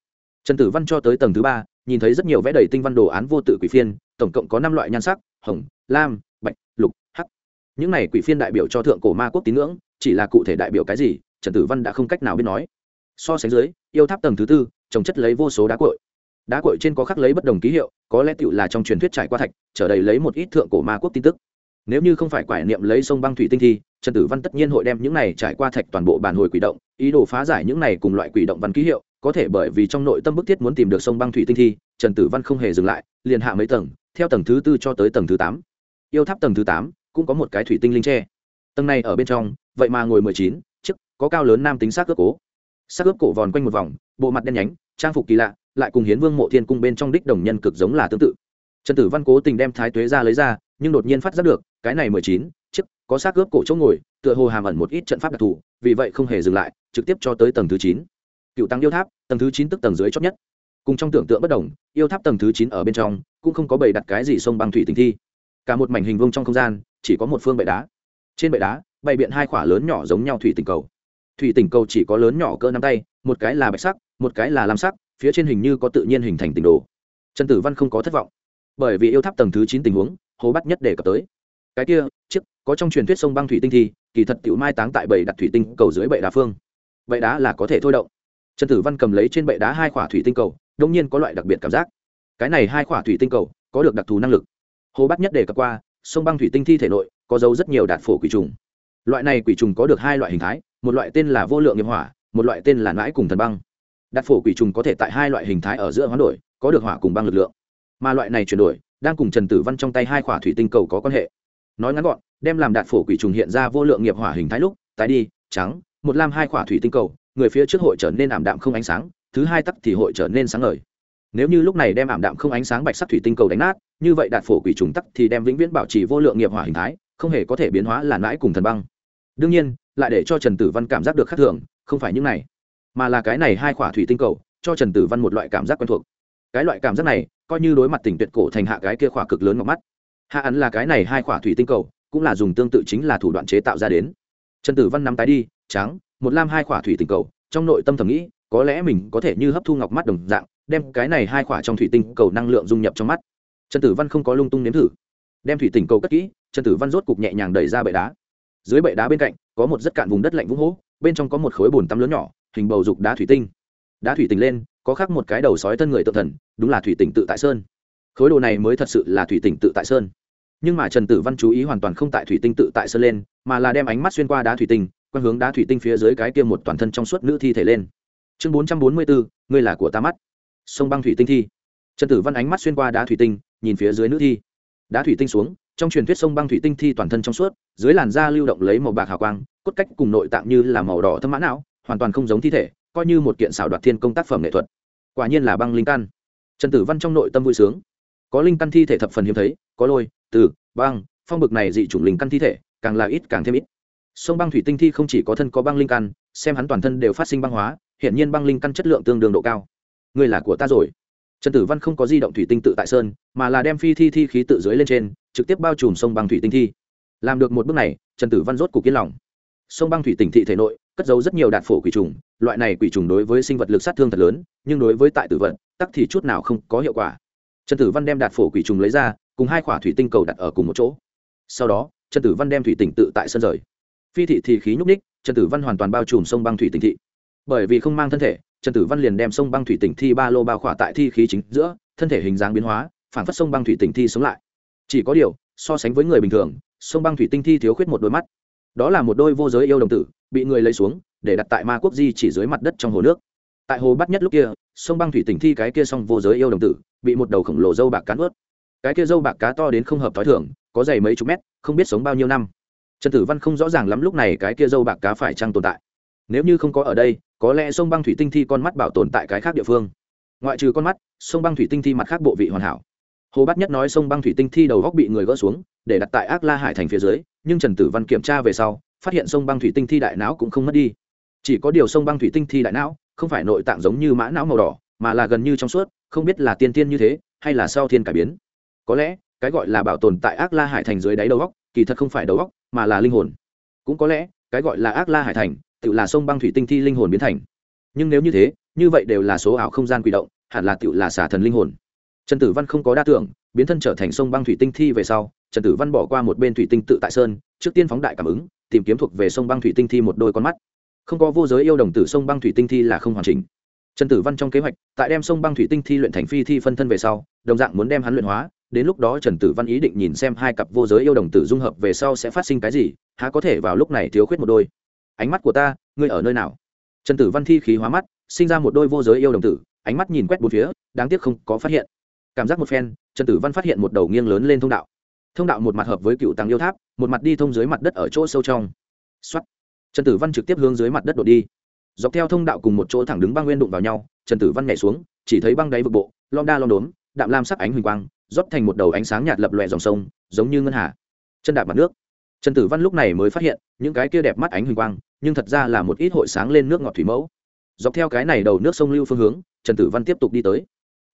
Speaker 1: Trần tử văn cho tới tầng thứ ba, nhìn thấy rất nhiều vẽ đầy tinh văn đồ án vô tự quỷ phiên, tổng cộng có năm loại nhan sắc, hồng, lam, bạch, lục, hắc. Những này quỷ phiên đại biểu cho thượng cổ ma quốc tín ngưỡng, chỉ là cụ thể đại biểu cái gì trần tử văn đã không cách nào biết nói. So sánh dưới, yêu tháp tầng thứ tư, trồng chất lấy vô số đá cội. Đá cội trên có khắc lấy bất đồng ký hiệu, có lẽ tựu là trong truyền thuyết trải qua thạch, trở đầy lấy một ít thượng cổ ma quốc tin tức. Nếu như không phải quải niệm lấy sông băng thủy tinh thi, trần tử văn tất nhiên hội đem những này trải qua thạch toàn bộ bản hồi quỷ động, ý đồ phá giải những này cùng loại quỷ động văn ký hiệu, có thể bởi vì trong nội tâm bức thiết muốn tìm được sông băng thủy tinh thi, trần tử văn không hề dừng lại, liền hạ mấy tầng, theo tầng thứ tư cho tới tầng thứ tám. Yêu tháp tầng thứ tám, cũng có một cái thủy tinh linh tre. Tầng này ở bên trong, vậy mà ngồi mười chín có cao lớn nam tính xác ướp cố. Xác ướp cổ vòn quanh một vòng, bộ mặt đen nhánh, trang phục kỳ lạ, lại cùng hiến vương mộ thiên cung bên trong đích đồng nhân cực giống là tương tự. Trần tử văn cố tình đem thái tuế ra lấy ra, nhưng đột nhiên phát giác được, cái này mười chín, chiếc, có xác ướp cổ chỗ ngồi, tựa hồ hàm ẩn một ít trận pháp đặc thù, vì vậy không hề dừng lại, trực tiếp cho tới tầng thứ chín. Cựu tăng yêu tháp, tầng thứ chín tức tầng dưới chót nhất. Cùng trong tưởng tượng bất đồng, yêu tháp tầng thứ chín ở bên trong, cũng không có bầy đặt cái gì sông băng thủy tình thi. Cả một mảnh hình vuông trong không gian, chỉ có một phương bệ đá. Trên bệ đá, bày biện hai khỏa lớn nhỏ giống nhau thủy tình cầu thủy tỉnh cầu chỉ có lớn nhỏ cỡ nắm tay, một cái là bạch sắc, một cái là lam sắc, phía trên hình như có tự nhiên hình thành tình đồ. Trần tử văn không có thất vọng, bởi vì yêu tháp tầng thứ chín tình huống hồ bắt nhất đề cập tới. Cái kia, chiếc, có trong truyền thuyết sông băng thủy tinh thì, kỳ thật tiểu mai táng tại bầy đặt thủy tinh cầu dưới bệ đá phương. Bệ đá là có thể thôi động. Trần tử văn cầm lấy trên bệ đá hai khỏa thủy tinh cầu, đông nhiên có loại đặc biệt cảm giác. Cái này hai khỏa thủy tinh cầu, có được đặc thù năng lực. Hồ bắt nhất đề cập qua, sông băng thủy tinh thi thể nội, có dấu rất nhiều đạt phổ quỷ trùng. Loại này quỷ trùng có được hai loại hình thái một loại tên là vô lượng nghiệp hỏa, một loại tên là nãi cùng thần băng. Đặt phổ quỷ trùng có thể tại hai loại hình thái ở giữa hoán đổi, có được hỏa cùng băng lực lượng. Mà loại này chuyển đổi, đang cùng trần tử văn trong tay hai khỏa thủy tinh cầu có quan hệ. Nói ngắn gọn, đem làm đạt phổ quỷ trùng hiện ra vô lượng nghiệp hỏa hình thái lúc, tái đi, trắng, một lam hai khỏa thủy tinh cầu, người phía trước hội trở nên ảm đạm không ánh sáng, thứ hai tắc thì hội trở nên sáng ngời. Nếu như lúc này đem ảm đạm không ánh sáng bạch sắc thủy tinh cầu đánh nát, như vậy đạt phổ quỷ trùng tắc thì đem vĩnh viễn bảo trì vô lượng nghiệp hỏa hình thái, không hề có thể biến hóa là mãi cùng thần băng. Đương nhiên lại để cho trần tử văn cảm giác được khác thường, không phải những này, mà là cái này hai khỏa thủy tinh cầu, cho trần tử văn một loại cảm giác quen thuộc. Cái loại cảm giác này, coi như đối mặt tỉnh tuyệt cổ thành hạ cái kia khỏa cực lớn ngọc mắt. Hạ ấn là cái này hai khỏa thủy tinh cầu, cũng là dùng tương tự chính là thủ đoạn chế tạo ra đến. Trần tử văn nắm tái đi, trắng, một lam hai khỏa thủy tinh cầu, trong nội tâm thầm nghĩ, có lẽ mình có thể như hấp thu ngọc mắt đồng dạng, đem cái này hai khỏa trong thủy tinh cầu năng lượng dung nhập trong mắt. Trần tử văn không có lung tung nếm thử. Đem thủy tinh cầu cất kỹ, trần tử văn rốt cục nhẹ nhàng đẩy ra bệ đá dưới bệ đá bên cạnh, có một rất cạn vùng đất lạnh vũng hố, bên trong có một khối bồn tắm lớn nhỏ, hình bầu dục đá thủy tinh. Đá thủy tinh lên, có khắc một cái đầu sói thân người tự thần, đúng là thủy tinh tự tại sơn. Khối đồ này mới thật sự là thủy tinh tự tại sơn. Nhưng mà trần tử văn chú ý hoàn toàn không tại thủy tinh tự tại sơn lên, mà là đem ánh mắt xuyên qua đá thủy tinh, quang hướng đá thủy tinh phía dưới cái kia một toàn thân trong suốt nữ thi thể lên. Chương bốn trăm bốn mươi bốn ngươi là của ta mắt. Sông băng thủy tinh thi. Trần tử văn ánh mắt xuyên qua đá thủy tinh, nhìn phía dưới nữ thi. Đá thủy tinh xuống trong truyền thuyết sông băng thủy tinh thi toàn thân trong suốt, dưới làn da lưu động lấy màu bạc hào quang, cốt cách cùng nội tạng như là màu đỏ thâm mã não, hoàn toàn không giống thi thể, coi như một kiện xảo đoạt thiên công tác phẩm nghệ thuật. Quả nhiên là băng linh căn. Trần tử văn trong nội tâm vui sướng. Có linh căn thi thể thập phần hiếm thấy, có lôi, từ, băng, phong bực này dị chủng linh căn thi thể, càng là ít càng thêm ít. Sông băng thủy tinh thi không chỉ có thân có băng linh căn, xem hắn toàn thân đều phát sinh băng hóa hiện nhiên băng linh căn chất lượng tương đương độ cao. Người là của ta rồi trần tử văn không có di động thủy tinh tự tại sơn, mà là đem phi thi thi khí tự dưới lên trên, trực tiếp bao trùm sông băng thủy tinh thi. Làm được một bước này, trần tử văn rốt cục yên lòng. Sông băng thủy tỉnh thị thể nội, cất giấu rất nhiều đạn phổ quỷ trùng, loại này quỷ trùng đối với sinh vật lực sát thương thật lớn, nhưng đối với tại tử vận tắc thì chút nào không có hiệu quả. Trần tử văn đem đạn phổ quỷ trùng lấy ra, cùng hai quả thủy tinh cầu đặt ở cùng một chỗ. Sau đó, trần tử văn đem thủy tỉnh tự tại sân rời. Phi thị thì khí nhúc ních trần tử văn hoàn toàn bao trùm sông băng thủy tỉnh thị. Bởi vì không mang thân thể trần tử văn liền đem sông băng thủy tỉnh thi ba lô bao khỏa tại thi khí chính giữa, thân thể hình dáng biến hóa phản phát sông băng thủy tỉnh thi sống lại. Chỉ có điều, so sánh với người bình thường, sông băng thủy tinh thi thiếu khuyết một đôi mắt. Đó là một đôi vô giới yêu đồng tử, bị người lấy xuống, để đặt tại ma quốc di chỉ dưới mặt đất trong hồ nước. Tại hồ bắt nhất lúc kia, sông băng thủy tỉnh thi cái kia xong vô giới yêu đồng tử, bị một đầu khổng lồ dâu bạc cán ướt. Cái kia dâu bạc cá to đến không hợp t h ó i thường, có dày mấy chục mét, không biết sống bao nhiêu năm. Trần tử văn không rõ ràng lắm lúc này cái kia dâu bạc cá phải chăng tồn tại. Nếu như không có ở đây có lẽ sông băng thủy tinh thi con mắt bảo tồn tại cái khác địa phương. Ngoại trừ con mắt, sông băng thủy tinh thi mặt khác bộ vị hoàn hảo. Hồ bát nhất nói sông băng thủy tinh thi đầu góc bị người gỡ xuống, để đặt tại ác la hải thành phía dưới, nhưng trần tử văn kiểm tra về sau, phát hiện sông băng thủy tinh thi đại não cũng không mất đi. Chỉ có điều sông băng thủy tinh thi đại não, không phải nội tạng giống như mã não màu đỏ, mà là gần như trong suốt, không biết là tiên tiên như thế, hay là sau thiên cải biến. Có lẽ, cái gọi là bảo tồn tại ác la hải thành dưới đáy đầu góc, kỳ thật không phải đầu góc, mà là linh hồn. Cũng có lẽ, cái gọi là ác la hải thành tự là sông băng thủy tinh thi linh hồn biến thành. Nhưng nếu như thế, như vậy đều là số ảo không gian quỷ động, hẳn là tự là xả thần linh hồn. Trần tử văn không có đa tưởng, biến thân trở thành sông băng thủy tinh thi về sau, trần tử văn bỏ qua một bên thủy tinh tự tại sơn, trước tiên phóng đại cảm ứng, tìm kiếm thuộc về sông băng thủy tinh thi một đôi con mắt. Không có vô giới yêu đồng tử sông băng thủy tinh thi là không hoàn chỉnh. Trần tử văn trong kế hoạch, tại đem sông băng thủy tinh thi luyện thành phi thi phân thân về sau, đồng dạng muốn đem hắn luyện hóa, đến lúc đó trần tử văn ý định nhìn xem hai cặp vô giới yêu đồng tử dung hợp về sau sẽ phát sinh cái gì, há có thể vào lúc này thiếu khuyết một đôi ánh mắt của ta, ngươi ở nơi nào? Trần tử văn thi khí hóa mắt, sinh ra một đôi vô giới yêu đồng tử, ánh mắt nhìn quét bốn phía, đáng tiếc không có phát hiện. Cảm giác một phen, trần tử văn phát hiện một đầu nghiêng lớn lên thông đạo. Thông đạo một mặt hợp với cựu tàng yêu tháp, một mặt đi thông dưới mặt đất ở chỗ sâu trong. Xuất trần tử văn trực tiếp hướng dưới mặt đất đột đi. Dọc theo thông đạo cùng một chỗ thẳng đứng băng nguyên đụng vào nhau, trần tử văn nhảy xuống, chỉ thấy băng đáy vực bộ, lom đa lom đốm, đạm lam sắc ánh huỳnh quang, rót thành một đầu ánh sáng nhạt lập lòe dòng sông, giống như ngân hà. Chân đạp mặt nước. Trần tử văn lúc này mới phát hiện, những cái kia đẹp mắt ánh huỳnh quang nhưng thật ra là một ít hội sáng lên nước ngọt thủy mẫu. Dọc theo cái này đầu nước sông lưu phương hướng, trần tử văn tiếp tục đi tới.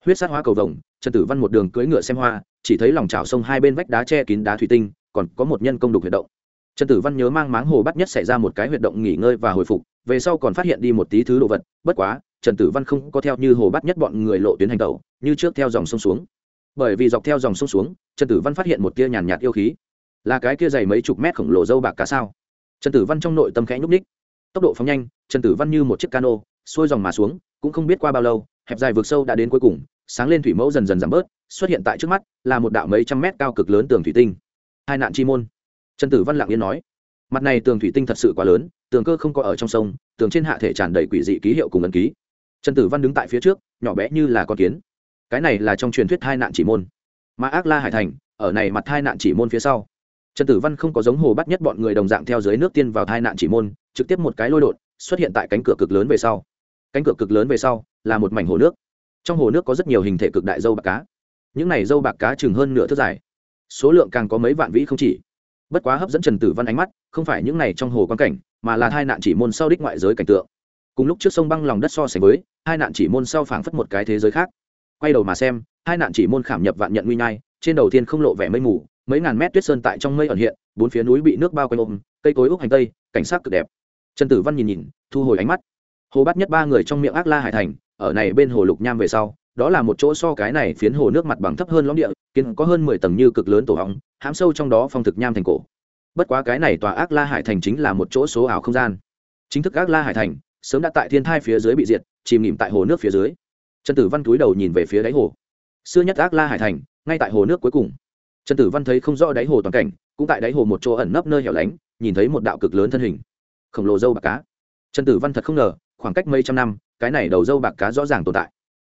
Speaker 1: Huyết sát hoa cầu vồng, trần tử văn một đường cưỡi ngựa xem hoa, chỉ thấy lòng trào sông hai bên vách đá che kín đá thủy tinh, còn có một nhân công đục huyệt động. Trần tử văn nhớ mang máng hồ bắt nhất xảy ra một cái huyệt động nghỉ ngơi và hồi phục, về sau còn phát hiện đi một tí thứ đồ vật, bất quá, trần tử văn không có theo như hồ bắt nhất bọn người lộ tuyến hành tẩu, như trước theo dòng sông xuống. Bởi vì dọc theo dòng sông xuống, trần tử văn phát hiện một tia nhàn nhạt yêu khí. Là cái kia dày mấy chục mét khổng lồ dâu bạc cá sao? Trần tử văn trong nội tâm khẽ nhúc ních tốc độ phóng nhanh, trần tử văn như một chiếc cano, xuôi dòng mà xuống, cũng không biết qua bao lâu, hẹp dài vượt sâu đã đến cuối cùng, sáng lên thủy mẫu dần dần giảm bớt, xuất hiện tại trước mắt, là một đạo mấy trăm mét cao cực lớn tường thủy tinh. Hai nạn chi môn. Trần tử văn lặng yên nói. Mặt này tường thủy tinh thật sự quá lớn, tường cơ không có ở trong sông, tường trên hạ thể tràn đầy quỷ dị ký hiệu cùng ấn ký. Trần tử văn đứng tại phía trước, nhỏ bé như là con kiến. Cái này là trong truyền thuyết hai nạn chỉ môn. Mà ác la hải thành, ở này mặt hai nạn chỉ môn phía sau trần tử văn không có giống hồ bắt nhất bọn người đồng dạng theo dưới nước tiên vào tai nạn chỉ môn, trực tiếp một cái lôi đột, xuất hiện tại cánh cửa cực lớn về sau. Cánh cửa cực lớn về sau là một mảnh hồ nước. Trong hồ nước có rất nhiều hình thể cực đại dâu bạc cá. Những này dâu bạc cá chừng hơn nửa thước dài. Số lượng càng có mấy vạn vĩ không chỉ. Bất quá hấp dẫn trần tử văn ánh mắt, không phải những này trong hồ quan cảnh, mà là hai nạn chỉ môn sau đích ngoại giới cảnh tượng. Cùng lúc trước sông băng lòng đất so sánh với hai nạn chỉ môn sau phảng phất một cái thế giới khác. Quay đầu mà xem hai nạn chỉ môn khảm nhập vạn nhận nguy nhai, trên đầu tiên không lộ vẻ mây mù mấy ngàn mét tuyết sơn tại trong mây ẩn hiện, bốn phía núi bị nước bao quanh ôm, cây cối úc hành tây, cảnh sát cực đẹp. Trần tử văn nhìn nhìn, thu hồi ánh mắt. Hồ bắt nhất ba người trong miệng ác la hải thành, ở này bên hồ lục nham về sau, đó là một chỗ so cái này phiến hồ nước mặt bằng thấp hơn lõm địa, kiến có hơn mười tầng như cực lớn tổ hóng hãm sâu trong đó phong thực nham thành cổ. Bất quá cái này tòa ác la hải thành chính là một chỗ số ảo không gian. Chính thức ác la hải thành, sớm đã tại thiên thai phía dưới bị diệt, chìm nghỉm tại hồ nước phía dưới. Trần tử văn túi đầu nhìn về phía đáy hồ. Xưa nhất ác la hải thành, ngay tại hồ nước cuối cùng trần tử văn thấy không rõ đáy hồ toàn cảnh, cũng tại đáy hồ một chỗ ẩn nấp nơi hẻo lánh, nhìn thấy một đạo cực lớn thân hình. Khổng lồ dâu bạc cá. Trần tử văn thật không ngờ, khoảng cách mấy trăm năm, cái này đầu dâu bạc cá rõ ràng tồn tại.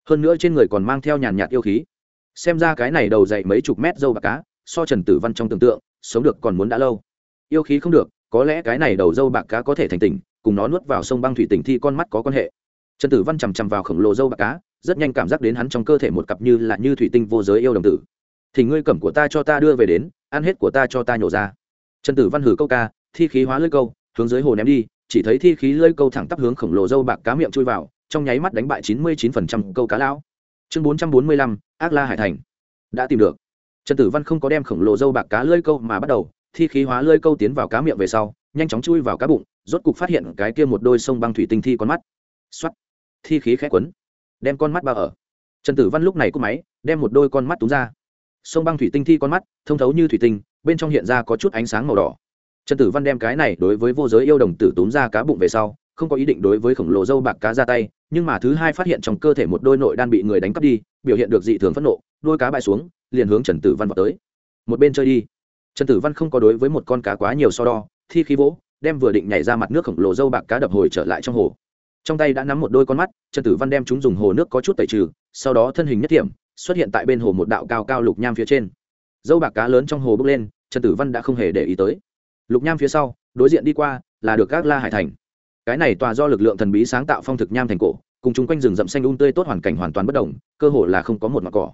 Speaker 1: Hơn nữa trên người còn mang theo nhàn nhạt yêu khí. Xem ra cái này đầu dậy mấy chục mét dâu bạc cá, so trần tử văn trong tưởng tượng, sống được còn muốn đã lâu. Yêu khí không được, có lẽ cái này đầu dâu bạc cá có thể thành tỉnh, cùng nó nuốt vào sông băng thủy tỉnh thi con mắt có quan hệ. Trần tử văn chằm chằm vào khổng lồ dâu bạc cá, rất nhanh cảm giác đến hắn trong cơ thể một cặp như là như thủy tinh vô giới yêu đồng tử thì ngươi cẩm của ta cho ta đưa về đến, ăn hết của ta cho ta nhổ ra. Trần tử văn hử câu ca, thi khí hóa lưỡi câu, hướng dưới hồ ném đi, chỉ thấy thi khí lưỡi câu thẳng tắp hướng khổng lồ dâu bạc cá miệng chui vào, trong nháy mắt đánh bại chín mươi chín phần trăm câu cá lão. Chương bốn trăm bốn mươi lăm, ác la hải thành. Đã tìm được. Trần tử văn không có đem khổng lồ dâu bạc cá lưỡi câu mà bắt đầu, thi khí hóa lưỡi câu tiến vào cá miệng về sau, nhanh chóng chui vào cá bụng, rốt cục phát hiện cái kia một đôi sông băng thủy tinh thi con mắt. Xoắt thi khí khẽ quấn, đem con mắt bao ở. Trần tử văn lúc này cúp máy, đem một đôi con mắt túm ra sông băng thủy tinh thi con mắt, thông thấu như thủy tinh, bên trong hiện ra có chút ánh sáng màu đỏ. Trần tử văn đem cái này đối với vô giới yêu đồng tử tốn ra cá bụng về sau, không có ý định đối với khổng lồ dâu bạc cá ra tay, nhưng mà thứ hai phát hiện trong cơ thể một đôi nội đan bị người đánh cắp đi, biểu hiện được dị thường phẫn nộ, đôi cá bại xuống, liền hướng trần tử văn vào tới. Một bên chơi đi. Trần tử văn không có đối với một con cá quá nhiều so đo, thi khí vỗ, đem vừa định nhảy ra mặt nước khổng lồ dâu bạc cá đập hồi trở lại trong hồ. Trong tay đã nắm một đôi con mắt, trần tử văn đem chúng dùng hồ nước có chút tẩy trừ, sau đó thân hình nhất điểm xuất hiện tại bên hồ một đạo cao cao lục nham phía trên. Dâu bạc cá lớn trong hồ bốc lên, trần tử văn đã không hề để ý tới. Lục nham phía sau, đối diện đi qua, là được các la hải thành. Cái này tòa do lực lượng thần bí sáng tạo phong thực nham thành cổ, cùng chung quanh rừng rậm xanh un um tươi tốt hoàn cảnh hoàn toàn bất đồng, cơ hồ là không có một mặt cỏ.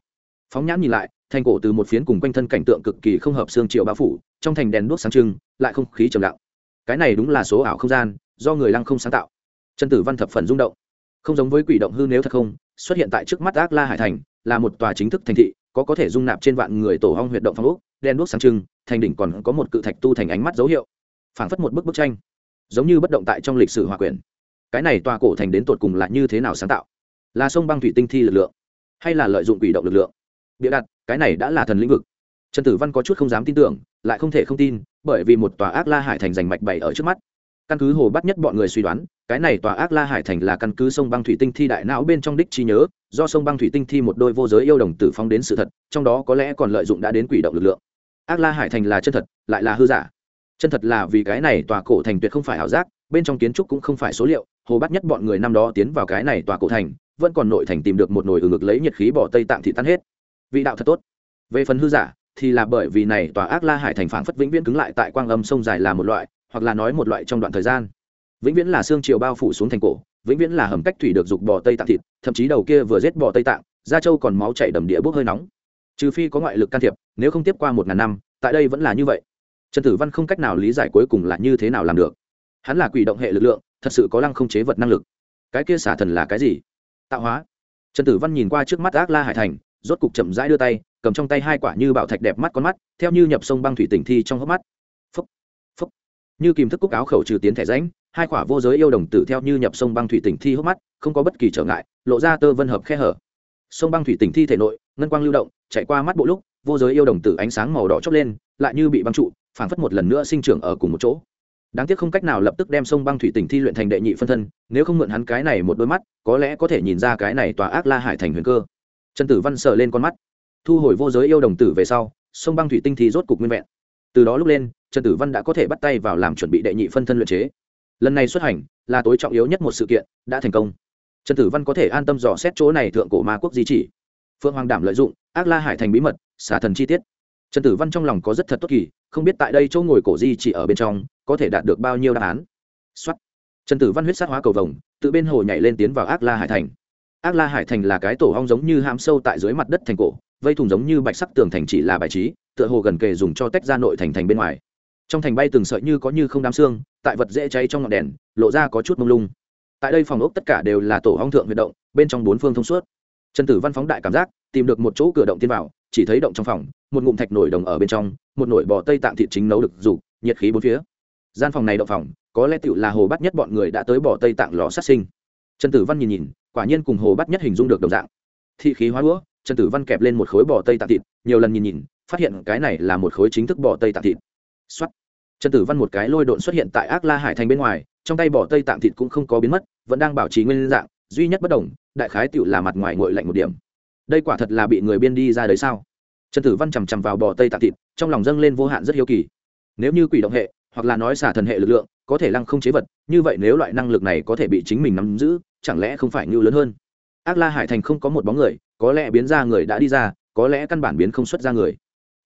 Speaker 1: Phóng nhãn nhìn lại, thành cổ từ một phiến cùng quanh thân cảnh tượng cực kỳ không hợp xương triệu bao phủ, trong thành đèn đuốc sáng trưng, lại không khí trầm lặng. Cái này đúng là số ảo không gian, do người lăng không sáng tạo. Trần tử văn thập phần rung động. Không giống với quỷ động hư nếu thật không, xuất hiện tại trước mắt ác la hải thành là một tòa chính thức thành thị, có có thể dung nạp trên vạn người tổ hong huyệt động phong úc đen đuốc sáng trưng, thành đỉnh còn có một cự thạch tu thành ánh mắt dấu hiệu. Phảng phất một bức bức tranh, giống như bất động tại trong lịch sử hòa quyền cái này tòa cổ thành đến tột cùng là như thế nào sáng tạo? Là sông băng thủy tinh thi lực lượng, hay là lợi dụng quỷ động lực lượng? Bịa đặt, cái này đã là thần lĩnh vực. Trần tử văn có chút không dám tin tưởng, lại không thể không tin, bởi vì một tòa ác la hải thành giành mạch bày ở trước mắt căn cứ hồ bắt nhất bọn người suy đoán, cái này tòa ác la hải thành là căn cứ sông băng thủy tinh thi đại não bên trong đích trí nhớ, do sông băng thủy tinh thi một đôi vô giới yêu đồng tử phong đến sự thật, trong đó có lẽ còn lợi dụng đã đến quỷ động lực lượng. Ác la hải thành là chân thật, lại là hư giả. Chân thật là vì cái này tòa cổ thành tuyệt không phải ảo giác, bên trong kiến trúc cũng không phải số liệu, hồ bắt nhất bọn người năm đó tiến vào cái này tòa cổ thành, vẫn còn nội thành tìm được một nồi ở ngực lấy nhiệt khí bỏ tây tạm thị tan hết. Vị đạo thật tốt. Về phần hư giả, thì là bởi vì này tòa ác la hải thành phảng phất vĩnh viễn cứng lại tại quang âm sông dài là một loại hoặc là nói một loại trong đoạn thời gian. Vĩnh viễn là xương chiều bao phủ xuống thành cổ, vĩnh viễn là hầm cách thủy được dục bò tây tạng thịt, thậm chí đầu kia vừa giết bò tây tạng, da trâu còn máu chảy đầm địa bốc hơi nóng. Trừ phi có ngoại lực can thiệp, nếu không tiếp qua một ngàn năm, tại đây vẫn là như vậy. Trần tử văn không cách nào lý giải cuối cùng là như thế nào làm được. Hắn là quỷ động hệ lực lượng, thật sự có lăng không chế vật năng lực. Cái kia xả thần là cái gì? Tạo hóa. Trần tử văn nhìn qua trước mắt ác la hải thành, rốt cục chậm rãi đưa tay, cầm trong tay hai quả như bảo thạch đẹp mắt con mắt, theo như nhập sông băng thủy tỉnh thi trong hốc mắt như kìm thức cúc áo khẩu trừ tiến thẻ ránh hai quả vô giới yêu đồng tử theo như nhập sông băng thủy tỉnh thi hốc mắt, không có bất kỳ trở ngại, lộ ra tơ vân hợp khe hở. Sông băng thủy tỉnh thi thể nội, ngân quang lưu động, chạy qua mắt bộ lúc, vô giới yêu đồng tử ánh sáng màu đỏ chốc lên, lại như bị băng trụ, phảng phất một lần nữa sinh trưởng ở cùng một chỗ. Đáng tiếc không cách nào lập tức đem sông băng thủy tỉnh thi luyện thành đệ nhị phân thân, nếu không mượn hắn cái này một đôi mắt, có lẽ có thể nhìn ra cái này tòa ác la hải thành huyền cơ. Trần tử văn sờ lên con mắt. Thu hồi vô giới yêu đồng tử về sau, sông băng thủy tinh thì rốt cục nguyên vẹn. Từ đó lúc lên trần tử văn đã có thể bắt tay vào làm chuẩn bị đệ nhị phân thân luyện chế. Lần này xuất hành là tối trọng yếu nhất một sự kiện, đã thành công. Trần tử văn có thể an tâm dò xét chỗ này thượng cổ ma quốc di chỉ. Phượng hoàng đảm lợi dụng, ác la hải thành bí mật, xả thần chi tiết. Trần tử văn trong lòng có rất thật tốt kỳ, không biết tại đây chỗ ngồi cổ di chỉ ở bên trong, có thể đạt được bao nhiêu đáp án. Xuất trần tử văn huyết sát hóa cầu vồng, tự bên hồ nhảy lên tiến vào ác la hải thành. Ác la hải thành là cái tổ hong giống như hãm sâu tại dưới mặt đất thành cổ, vây thùng giống như bạch sắc tường thành chỉ là bài trí, tựa hồ gần kề dùng cho tách ra nội thành thành bên ngoài trong thành bay từng sợi như có như không đám xương, tại vật dễ cháy trong ngọn đèn, lộ ra có chút mông lung. Tại đây phòng ốc tất cả đều là tổ hong thượng huyệt động, bên trong bốn phương thông suốt. Trần tử văn phóng đại cảm giác, tìm được một chỗ cửa động tiên vào, chỉ thấy động trong phòng, một ngụm thạch nổi đồng ở bên trong, một nồi bò tây tạm thịt chính nấu được rủ, nhiệt khí bốn phía. Gian phòng này động phòng, có lẽ tựu là hồ bắt nhất bọn người đã tới bỏ tây tạng lò sát sinh. Trần tử văn nhìn nhìn, quả nhiên cùng hồ bắt nhất hình dung được đồng dạng. Thị khí hóa đũa, trần tử văn kẹp lên một khối bò tây tạng thịt, nhiều lần nhìn nhìn, phát hiện cái này là một khối chính thức bò tây tạng thịt xuất trần tử văn một cái lôi độn xuất hiện tại ác la hải thành bên ngoài, trong tay bò tây tạm thịt cũng không có biến mất, vẫn đang bảo trì nguyên dạng, duy nhất bất đồng, đại khái tiểu là mặt ngoài nguội lạnh một điểm. Đây quả thật là bị người biên đi ra đấy sao? Trần tử văn chầm chậm vào bò tây tạm thịt, trong lòng dâng lên vô hạn rất hiếu kỳ. Nếu như quỷ động hệ, hoặc là nói xả thần hệ lực lượng, có thể lăng không chế vật, như vậy nếu loại năng lực này có thể bị chính mình nắm giữ, chẳng lẽ không phải như lớn hơn? Ác la hải thành không có một bóng người, có lẽ biến ra người đã đi ra, có lẽ căn bản biến không xuất ra người.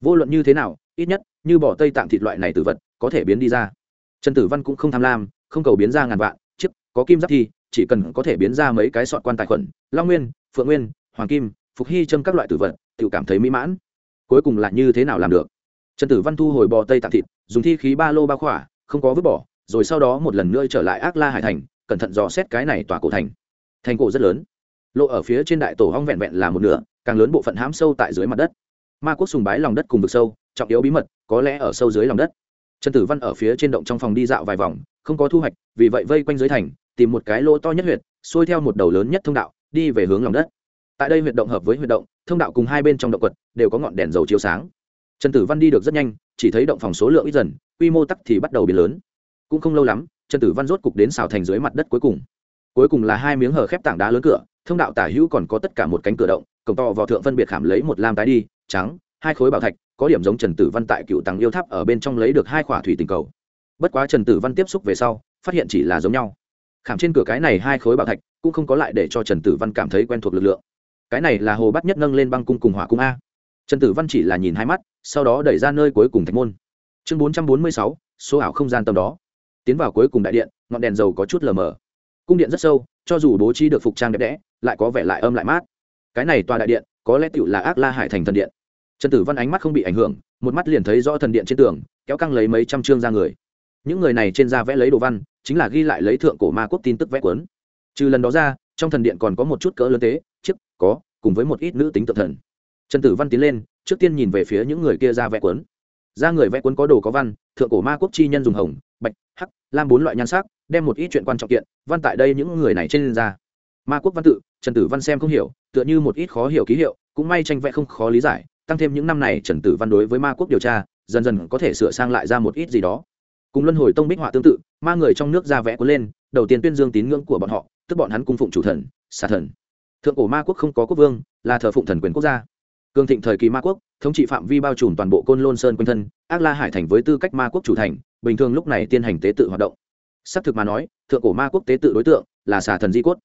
Speaker 1: Vô luận như thế nào ít nhất, như bỏ tây tạng thịt loại này từ vật, có thể biến đi ra. Trần tử văn cũng không tham lam, không cầu biến ra ngàn vạn, chiếc, có kim giáp thi chỉ cần có thể biến ra mấy cái sọt quan tài khuẩn, long nguyên, phượng nguyên, hoàng kim, phục hy châm các loại tử vật, tự cảm thấy mỹ mãn. Cuối cùng là như thế nào làm được? Trần tử văn thu hồi bò tây tạng thịt, dùng thi khí ba lô ba khỏa, không có vứt bỏ, rồi sau đó một lần nữa trở lại ác la hải thành, cẩn thận dò xét cái này tòa cổ thành. Thành cổ rất lớn. Lộ ở phía trên đại tổ hong vẹn vẹn là một nửa, càng lớn bộ phận hám sâu tại dưới mặt đất. Ma quốc sùng bái lòng đất cùng vực sâu trọng yếu bí mật, có lẽ ở sâu dưới lòng đất. Trần tử văn ở phía trên động trong phòng đi dạo vài vòng, không có thu hoạch, vì vậy vây quanh dưới thành, tìm một cái lỗ to nhất huyệt, xuôi theo một đầu lớn nhất thông đạo, đi về hướng lòng đất. Tại đây huyệt động hợp với huyệt động, thông đạo cùng hai bên trong động quật, đều có ngọn đèn dầu chiếu sáng. Trần tử văn đi được rất nhanh, chỉ thấy động phòng số lượng ít dần, quy mô tắc thì bắt đầu biến lớn. Cũng không lâu lắm, trần tử văn rốt cục đến xào thành dưới mặt đất cuối cùng. Cuối cùng là hai miếng hở khép tảng đá lớn cửa, thông đạo tả hữu còn có tất cả một cánh cửa động, cổng to vào thượng phân biệt khảm lấy một lam tái đi, trắng, hai khối bảo thạch có điểm giống trần tử văn tại cựu tàng yêu tháp ở bên trong lấy được hai khỏa thủy tình cầu. Bất quá trần tử văn tiếp xúc về sau, phát hiện chỉ là giống nhau. Khảm trên cửa cái này hai khối bảo thạch cũng không có lại để cho trần tử văn cảm thấy quen thuộc lực lượng. Cái này là hồ bắt nhất nâng lên băng cung cùng hỏa cung a. Trần tử văn chỉ là nhìn hai mắt, sau đó đẩy ra nơi cuối cùng thạch môn. Chương bốn trăm bốn mươi sáu, số ảo không gian tầm đó. Tiến vào cuối cùng đại điện, ngọn đèn dầu có chút lờ mờ. Cung điện rất sâu, cho dù bố trí được phục trang đẹp đẽ, lại có vẻ lại âm lại mát. Cái này tòa đại điện, có lẽ tựu là ác la hải thành thần điện trần tử văn ánh mắt không bị ảnh hưởng, một mắt liền thấy rõ thần điện trên tường, kéo căng lấy mấy trăm chương ra người. Những người này trên da vẽ lấy đồ văn, chính là ghi lại lấy thượng cổ ma quốc tin tức vẽ cuốn. Trừ lần đó ra, trong thần điện còn có một chút cỡ lớn tế chức có, cùng với một ít nữ tính tự thần. Trần tử văn tiến lên, trước tiên nhìn về phía những người kia ra vẽ cuốn. Ra người vẽ cuốn có đồ có văn, thượng cổ ma quốc chi nhân dùng hồng, bạch, hắc, lam bốn loại nhan sắc, đem một ít chuyện quan trọng kiện, văn tại đây những người này trên ra ma quốc văn tự, trần tử văn xem không hiểu, tựa như một ít khó hiểu ký hiệu, cũng may tranh vẽ không khó lý giải tăng thêm những năm này trần tử văn đối với ma quốc điều tra, dần dần có thể sửa sang lại ra một ít gì đó. Cùng luân hồi tông bích họa tương tự, ma người trong nước ra vẽ cuốn lên, đầu tiên tuyên dương tín ngưỡng của bọn họ, tức bọn hắn cung phụng chủ thần, xà thần. Thượng cổ ma quốc không có quốc vương, là thờ phụng thần quyền quốc gia. Cường thịnh thời kỳ ma quốc, thống trị phạm vi bao trùm toàn bộ côn lôn sơn quanh thân, ác la hải thành với tư cách ma quốc chủ thành, bình thường lúc này tiên hành tế tự hoạt động. Xác thực mà nói, thượng cổ ma quốc tế tự đối tượng là xà thần di cốt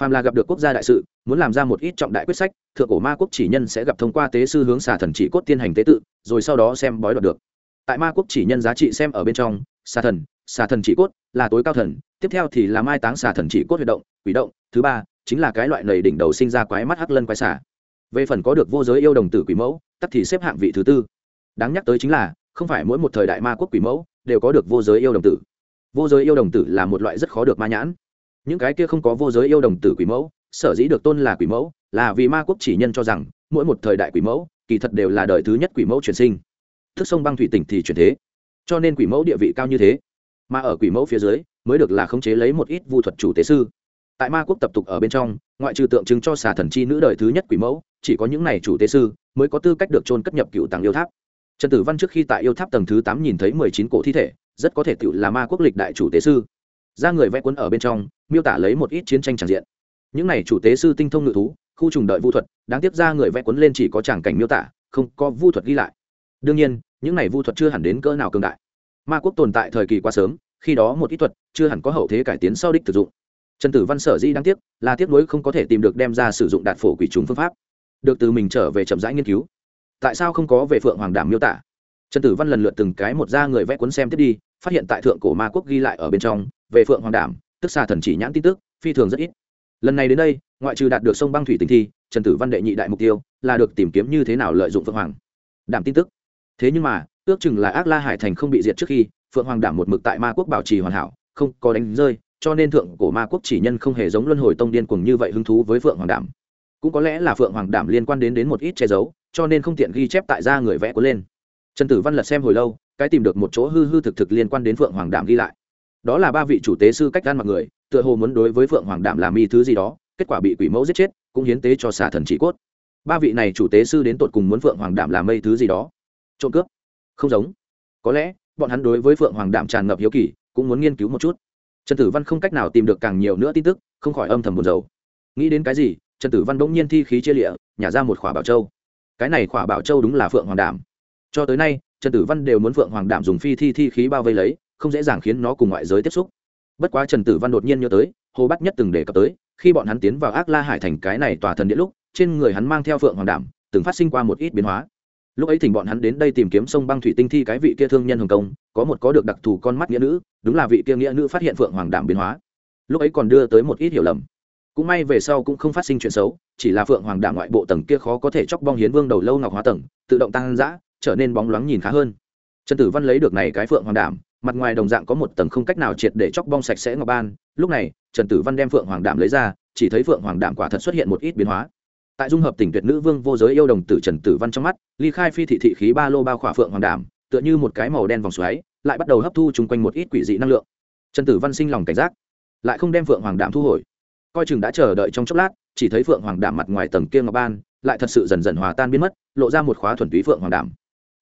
Speaker 1: phàm là gặp được quốc gia đại sự, muốn làm ra một ít trọng đại quyết sách, thượng cổ ma quốc chỉ nhân sẽ gặp thông qua tế sư hướng xà thần chỉ cốt tiến hành tế tự, rồi sau đó xem bói đoạt được. Tại ma quốc chỉ nhân giá trị xem ở bên trong, xà thần xà thần chỉ cốt là tối cao thần, tiếp theo thì là mai táng xà thần chỉ cốt huy động, quỷ động, thứ ba, chính là cái loại nầy đỉnh đầu sinh ra quái mắt hắc lân quái xà. Về phần có được vô giới yêu đồng tử quỷ mẫu, tắc thì xếp hạng vị thứ tư. Đáng nhắc tới chính là, không phải mỗi một thời đại ma quốc quỷ mẫu đều có được vô giới yêu đồng tử. Vô giới yêu đồng tử là một loại rất khó được ma nhãn những cái kia không có vô giới yêu đồng tử quỷ mẫu, sở dĩ được tôn là quỷ mẫu, là vì ma quốc chỉ nhân cho rằng, mỗi một thời đại quỷ mẫu, kỳ thật đều là đời thứ nhất quỷ mẫu truyền sinh. Thức sông băng thủy tỉnh thì chuyển thế. Cho nên quỷ mẫu địa vị cao như thế. Mà ở quỷ mẫu phía dưới, mới được là khống chế lấy một ít vu thuật chủ tế sư. Tại ma quốc tập tục ở bên trong, ngoại trừ tượng trưng cho xà thần chi nữ đời thứ nhất quỷ mẫu, chỉ có những này chủ tế sư mới có tư cách được trôn cất nhập cựu tàng yêu tháp. Trần tử văn trước khi tại yêu tháp tầng thứ tám nhìn thấy mười chín cổ thi thể, rất có thể tự là ma quốc lịch đại chủ tế sư ra người vẽ cuốn ở bên trong, miêu tả lấy một ít chiến tranh tràn diện. Những này chủ tế sư tinh thông ngự thú, khu trùng đợi vu thuật, đáng tiếc ra người vẽ cuốn lên chỉ có tràng cảnh miêu tả, không có vu thuật ghi lại. Đương nhiên, những này vu thuật chưa hẳn đến cỡ nào cường đại. Ma quốc tồn tại thời kỳ quá sớm, khi đó một ít thuật chưa hẳn có hậu thế cải tiến sau đích thực dụng. Trần tử văn sở di đáng tiếc là tiếc nuối không có thể tìm được đem ra sử dụng đạt phổ quỷ trùng phương pháp. Được từ mình trở về chậm rãi nghiên cứu. Tại sao không có về phượng hoàng đảm miêu tả? Trần tử văn lần lượt từng cái một ra người vẽ cuốn xem tiếp đi, phát hiện tại thượng cổ ma quốc ghi lại ở bên trong về phượng hoàng đảm, tức xà thần chỉ nhãn tin tức, phi thường rất ít. Lần này đến đây, ngoại trừ đạt được sông băng thủy tình thi, trần tử văn đệ nhị đại mục tiêu, là được tìm kiếm như thế nào lợi dụng phượng hoàng đảm tin tức. Thế nhưng mà, ước chừng là ác la hải thành không bị diệt trước khi, phượng hoàng đảm một mực tại ma quốc bảo trì hoàn hảo, không có đánh rơi, cho nên thượng cổ ma quốc chỉ nhân không hề giống luân hồi tông điên cùng như vậy hứng thú với phượng hoàng đảm. Cũng có lẽ là phượng hoàng đảm liên quan đến đến một ít che giấu, cho nên không tiện ghi chép tại ra người vẽ cuốn lên. Trần tử văn lật xem hồi lâu, cái tìm được một chỗ hư hư thực thực liên quan đến phượng hoàng đảm ghi lại đó là ba vị chủ tế sư cách gan mặc người, tựa hồ muốn đối với phượng hoàng đảm làm y thứ gì đó, kết quả bị quỷ mẫu giết chết, cũng hiến tế cho xà thần chỉ cốt. Ba vị này chủ tế sư đến tột cùng muốn phượng hoàng đảm làm mây thứ gì đó. Trộm cướp. Không giống. Có lẽ, bọn hắn đối với phượng hoàng đảm tràn ngập hiếu kỳ, cũng muốn nghiên cứu một chút. Trần tử văn không cách nào tìm được càng nhiều nữa tin tức, không khỏi âm thầm buồn rầu. Nghĩ đến cái gì, trần tử văn bỗng nhiên thi khí chia lịa, nhả ra một khỏa bảo châu. Cái này khỏa bảo châu đúng là phượng hoàng đảm. Cho tới nay, trần tử văn đều muốn phượng hoàng đảm dùng phi thi thi khí bao vây lấy không dễ dàng khiến nó cùng ngoại giới tiếp xúc. Bất quá trần tử văn đột nhiên nhớ tới, hồ Bác nhất từng đề cập tới, khi bọn hắn tiến vào ác la hải thành cái này tòa thần điện lúc, trên người hắn mang theo phượng hoàng đảm, từng phát sinh qua một ít biến hóa. Lúc ấy thỉnh bọn hắn đến đây tìm kiếm sông băng thủy tinh thi cái vị kia thương nhân hồng công, có một có được đặc thù con mắt nghĩa nữ, đúng là vị kia nghĩa nữ phát hiện phượng hoàng đảm biến hóa. Lúc ấy còn đưa tới một ít hiểu lầm. Cũng may về sau cũng không phát sinh chuyện xấu, chỉ là phượng hoàng đảm ngoại bộ tầng kia khó có thể chóc bong hiến vương đầu lâu ngọc hóa tầng, tự động tăng giã trở nên bóng loáng nhìn khá hơn. Trần tử văn lấy được này cái phượng hoàng đảm mặt ngoài đồng dạng có một tầng không cách nào triệt để chóc bong sạch sẽ ngọc ban. Lúc này, trần tử văn đem phượng hoàng đảm lấy ra, chỉ thấy phượng hoàng đảm quả thật xuất hiện một ít biến hóa. Tại dung hợp tỉnh tuyệt nữ vương vô giới yêu đồng tử trần tử văn trong mắt, ly khai phi thị thị khí ba lô bao khỏa phượng hoàng đảm tựa như một cái màu đen vòng xoáy, lại bắt đầu hấp thu chung quanh một ít quỷ dị năng lượng. Trần tử văn sinh lòng cảnh giác, lại không đem phượng hoàng đảm thu hồi. Coi chừng đã chờ đợi trong chốc lát, chỉ thấy phượng hoàng đảm mặt ngoài tầng kia ngọc ban, lại thật sự dần dần hòa tan biến mất, lộ ra một khóa thuần túy phượng hoàng đảm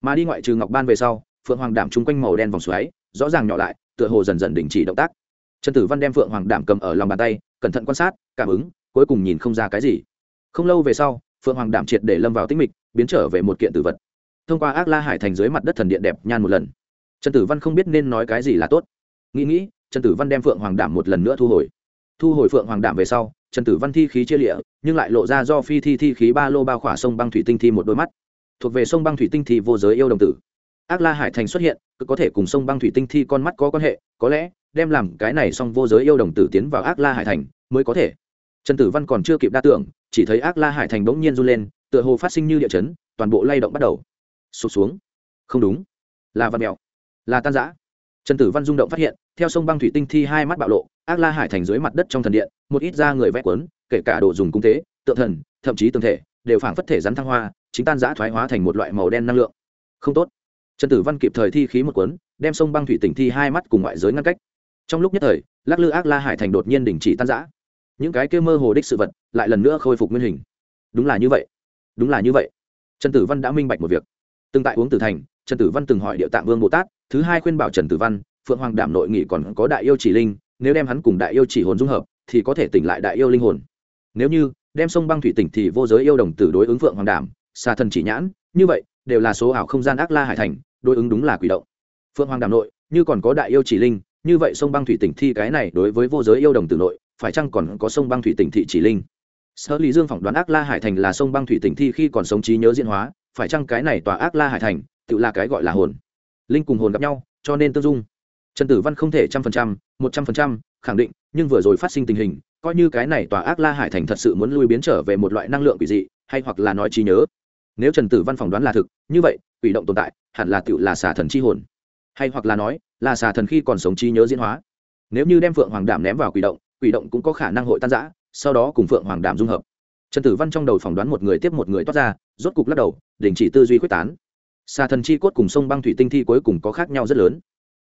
Speaker 1: mà đi ngoại trừ ngọc ban về sau, phượng hoàng đảm chung quanh màu đen vòng xoáy rõ ràng nhỏ lại, tựa hồ dần dần đình chỉ động tác. Trần tử văn đem phượng hoàng đảm cầm ở lòng bàn tay, cẩn thận quan sát, cảm ứng, cuối cùng nhìn không ra cái gì. Không lâu về sau, phượng hoàng đảm triệt để lâm vào tích mịch, biến trở về một kiện tử vật. Thông qua ác la hải thành dưới mặt đất thần điện đẹp nhan một lần. Trần tử văn không biết nên nói cái gì là tốt. Nghĩ nghĩ, trần tử văn đem phượng hoàng đảm một lần nữa thu hồi. Thu hồi phượng hoàng đảm về sau, trần tử văn thi khí chia lịa, nhưng lại lộ ra do phi thi thi khí ba lô bao khỏa sông băng thủy tinh thi một đôi mắt. Thuộc về sông băng thủy tinh thi vô giới yêu đồng tử ác la hải thành xuất hiện, cứ có thể cùng sông băng thủy tinh thi con mắt có quan hệ, có lẽ, đem làm cái này xong vô giới yêu đồng tử tiến vào ác la hải thành, mới có thể. Trần tử văn còn chưa kịp đa tưởng, chỉ thấy ác la hải thành bỗng nhiên run lên, tựa hồ phát sinh như địa chấn, toàn bộ lay động bắt đầu. Sụp xuống. Không đúng. Là văn mèo. Là tan giã trần tử văn rung động phát hiện, theo sông băng thủy tinh thi hai mắt bạo lộ, ác la hải thành dưới mặt đất trong thần điện, một ít da người vẽ quấn, kể cả đồ dùng cung tế, tượng thần, thậm chí tương thể, đều phảng phất thể rắn thăng hoa, chính tan giã thoái hóa thành một loại màu đen năng lượng. Không tốt trần tử văn kịp thời thi khí một cuốn, đem sông băng thủy tỉnh thi hai mắt cùng ngoại giới ngăn cách. Trong lúc nhất thời, lắc lư ác la hải thành đột nhiên đình chỉ tan giã những cái kia mơ hồ đích sự vật lại lần nữa khôi phục nguyên hình. Đúng là như vậy. Đúng là như vậy. Trần tử văn đã minh bạch một việc. Từng tại uống tử thành, trần tử văn từng hỏi địa tạng vương bồ tát, thứ hai khuyên bảo trần tử văn, phượng hoàng đảm nội nghị còn có đại yêu chỉ linh, nếu đem hắn cùng đại yêu chỉ hồn dung hợp, thì có thể tỉnh lại đại yêu linh hồn. Nếu như, đem sông băng thủy tỉnh thì vô giới yêu đồng tử đối ứng phượng hoàng đảm xa thần chỉ nhãn, như vậy, đều là số ảo không gian ác la hải thành đối ứng đúng là quỷ động. Phượng hoàng đàm nội, như còn có đại yêu chỉ linh, như vậy sông băng thủy tỉnh thi cái này đối với vô giới yêu đồng tử nội, phải chăng còn có sông băng thủy tỉnh thị chỉ linh? Sở lý dương phỏng đoán ác la hải thành là sông băng thủy tỉnh thi khi còn sống trí nhớ diễn hóa, phải chăng cái này tòa ác la hải thành, tự là cái gọi là hồn? Linh cùng hồn gặp nhau, cho nên tương dung. Trần tử văn không thể trăm phần trăm, một trăm phần trăm, khẳng định, nhưng vừa rồi phát sinh tình hình, coi như cái này tòa ác la hải thành thật sự muốn lui biến trở về một loại năng lượng quỷ dị, hay hoặc là nói trí nhớ. Nếu trần tử văn phỏng đoán là thực, như vậy quỷ động tồn tại, hẳn là tựu là xà thần chi hồn. Hay hoặc là nói, là xà thần khi còn sống trí nhớ diễn hóa. Nếu như đem phượng hoàng đảm ném vào quỷ động quỷ động cũng có khả năng hội tan giã sau đó cùng phượng hoàng đảm dung hợp. Trần tử văn trong đầu phỏng đoán một người tiếp một người toát ra, rốt cục lắc đầu, đình chỉ tư duy quyết tán. Xà thần chi cốt cùng sông băng thủy tinh thi cuối cùng có khác nhau rất lớn.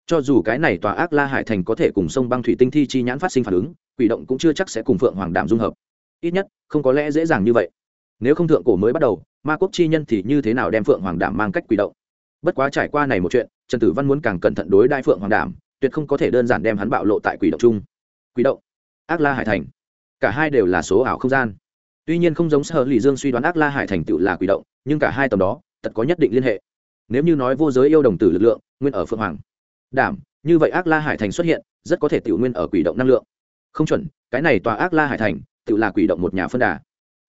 Speaker 1: Cho dù cái này tòa ác la hải thành có thể cùng sông băng thủy tinh thi chi nhãn phát sinh phản ứng, quỷ động cũng chưa chắc sẽ cùng phượng hoàng đảm dung hợp. Ít nhất, không có lẽ dễ dàng như vậy. Nếu không thượng cổ mới bắt đầu ma quốc chi nhân thì như thế nào đem phượng hoàng đảm mang cách quỷ động? Bất quá trải qua này một chuyện, trần tử văn muốn càng cẩn thận đối đai phượng hoàng đảm, tuyệt không có thể đơn giản đem hắn bạo lộ tại quỷ động chung. Quỷ động? Ác la hải thành. Cả hai đều là số ảo không gian. Tuy nhiên không giống sở lì dương suy đoán ác la hải thành tựu là quỷ động, nhưng cả hai tầm đó, thật có nhất định liên hệ. Nếu như nói vô giới yêu đồng tử lực lượng, nguyên ở phượng hoàng. Đảm, như vậy ác la hải thành xuất hiện, rất có thể tiểu nguyên ở quỷ động năng lượng. Không chuẩn, cái này tòa ác la hải thành, tự là quỷ động một nhà phân đà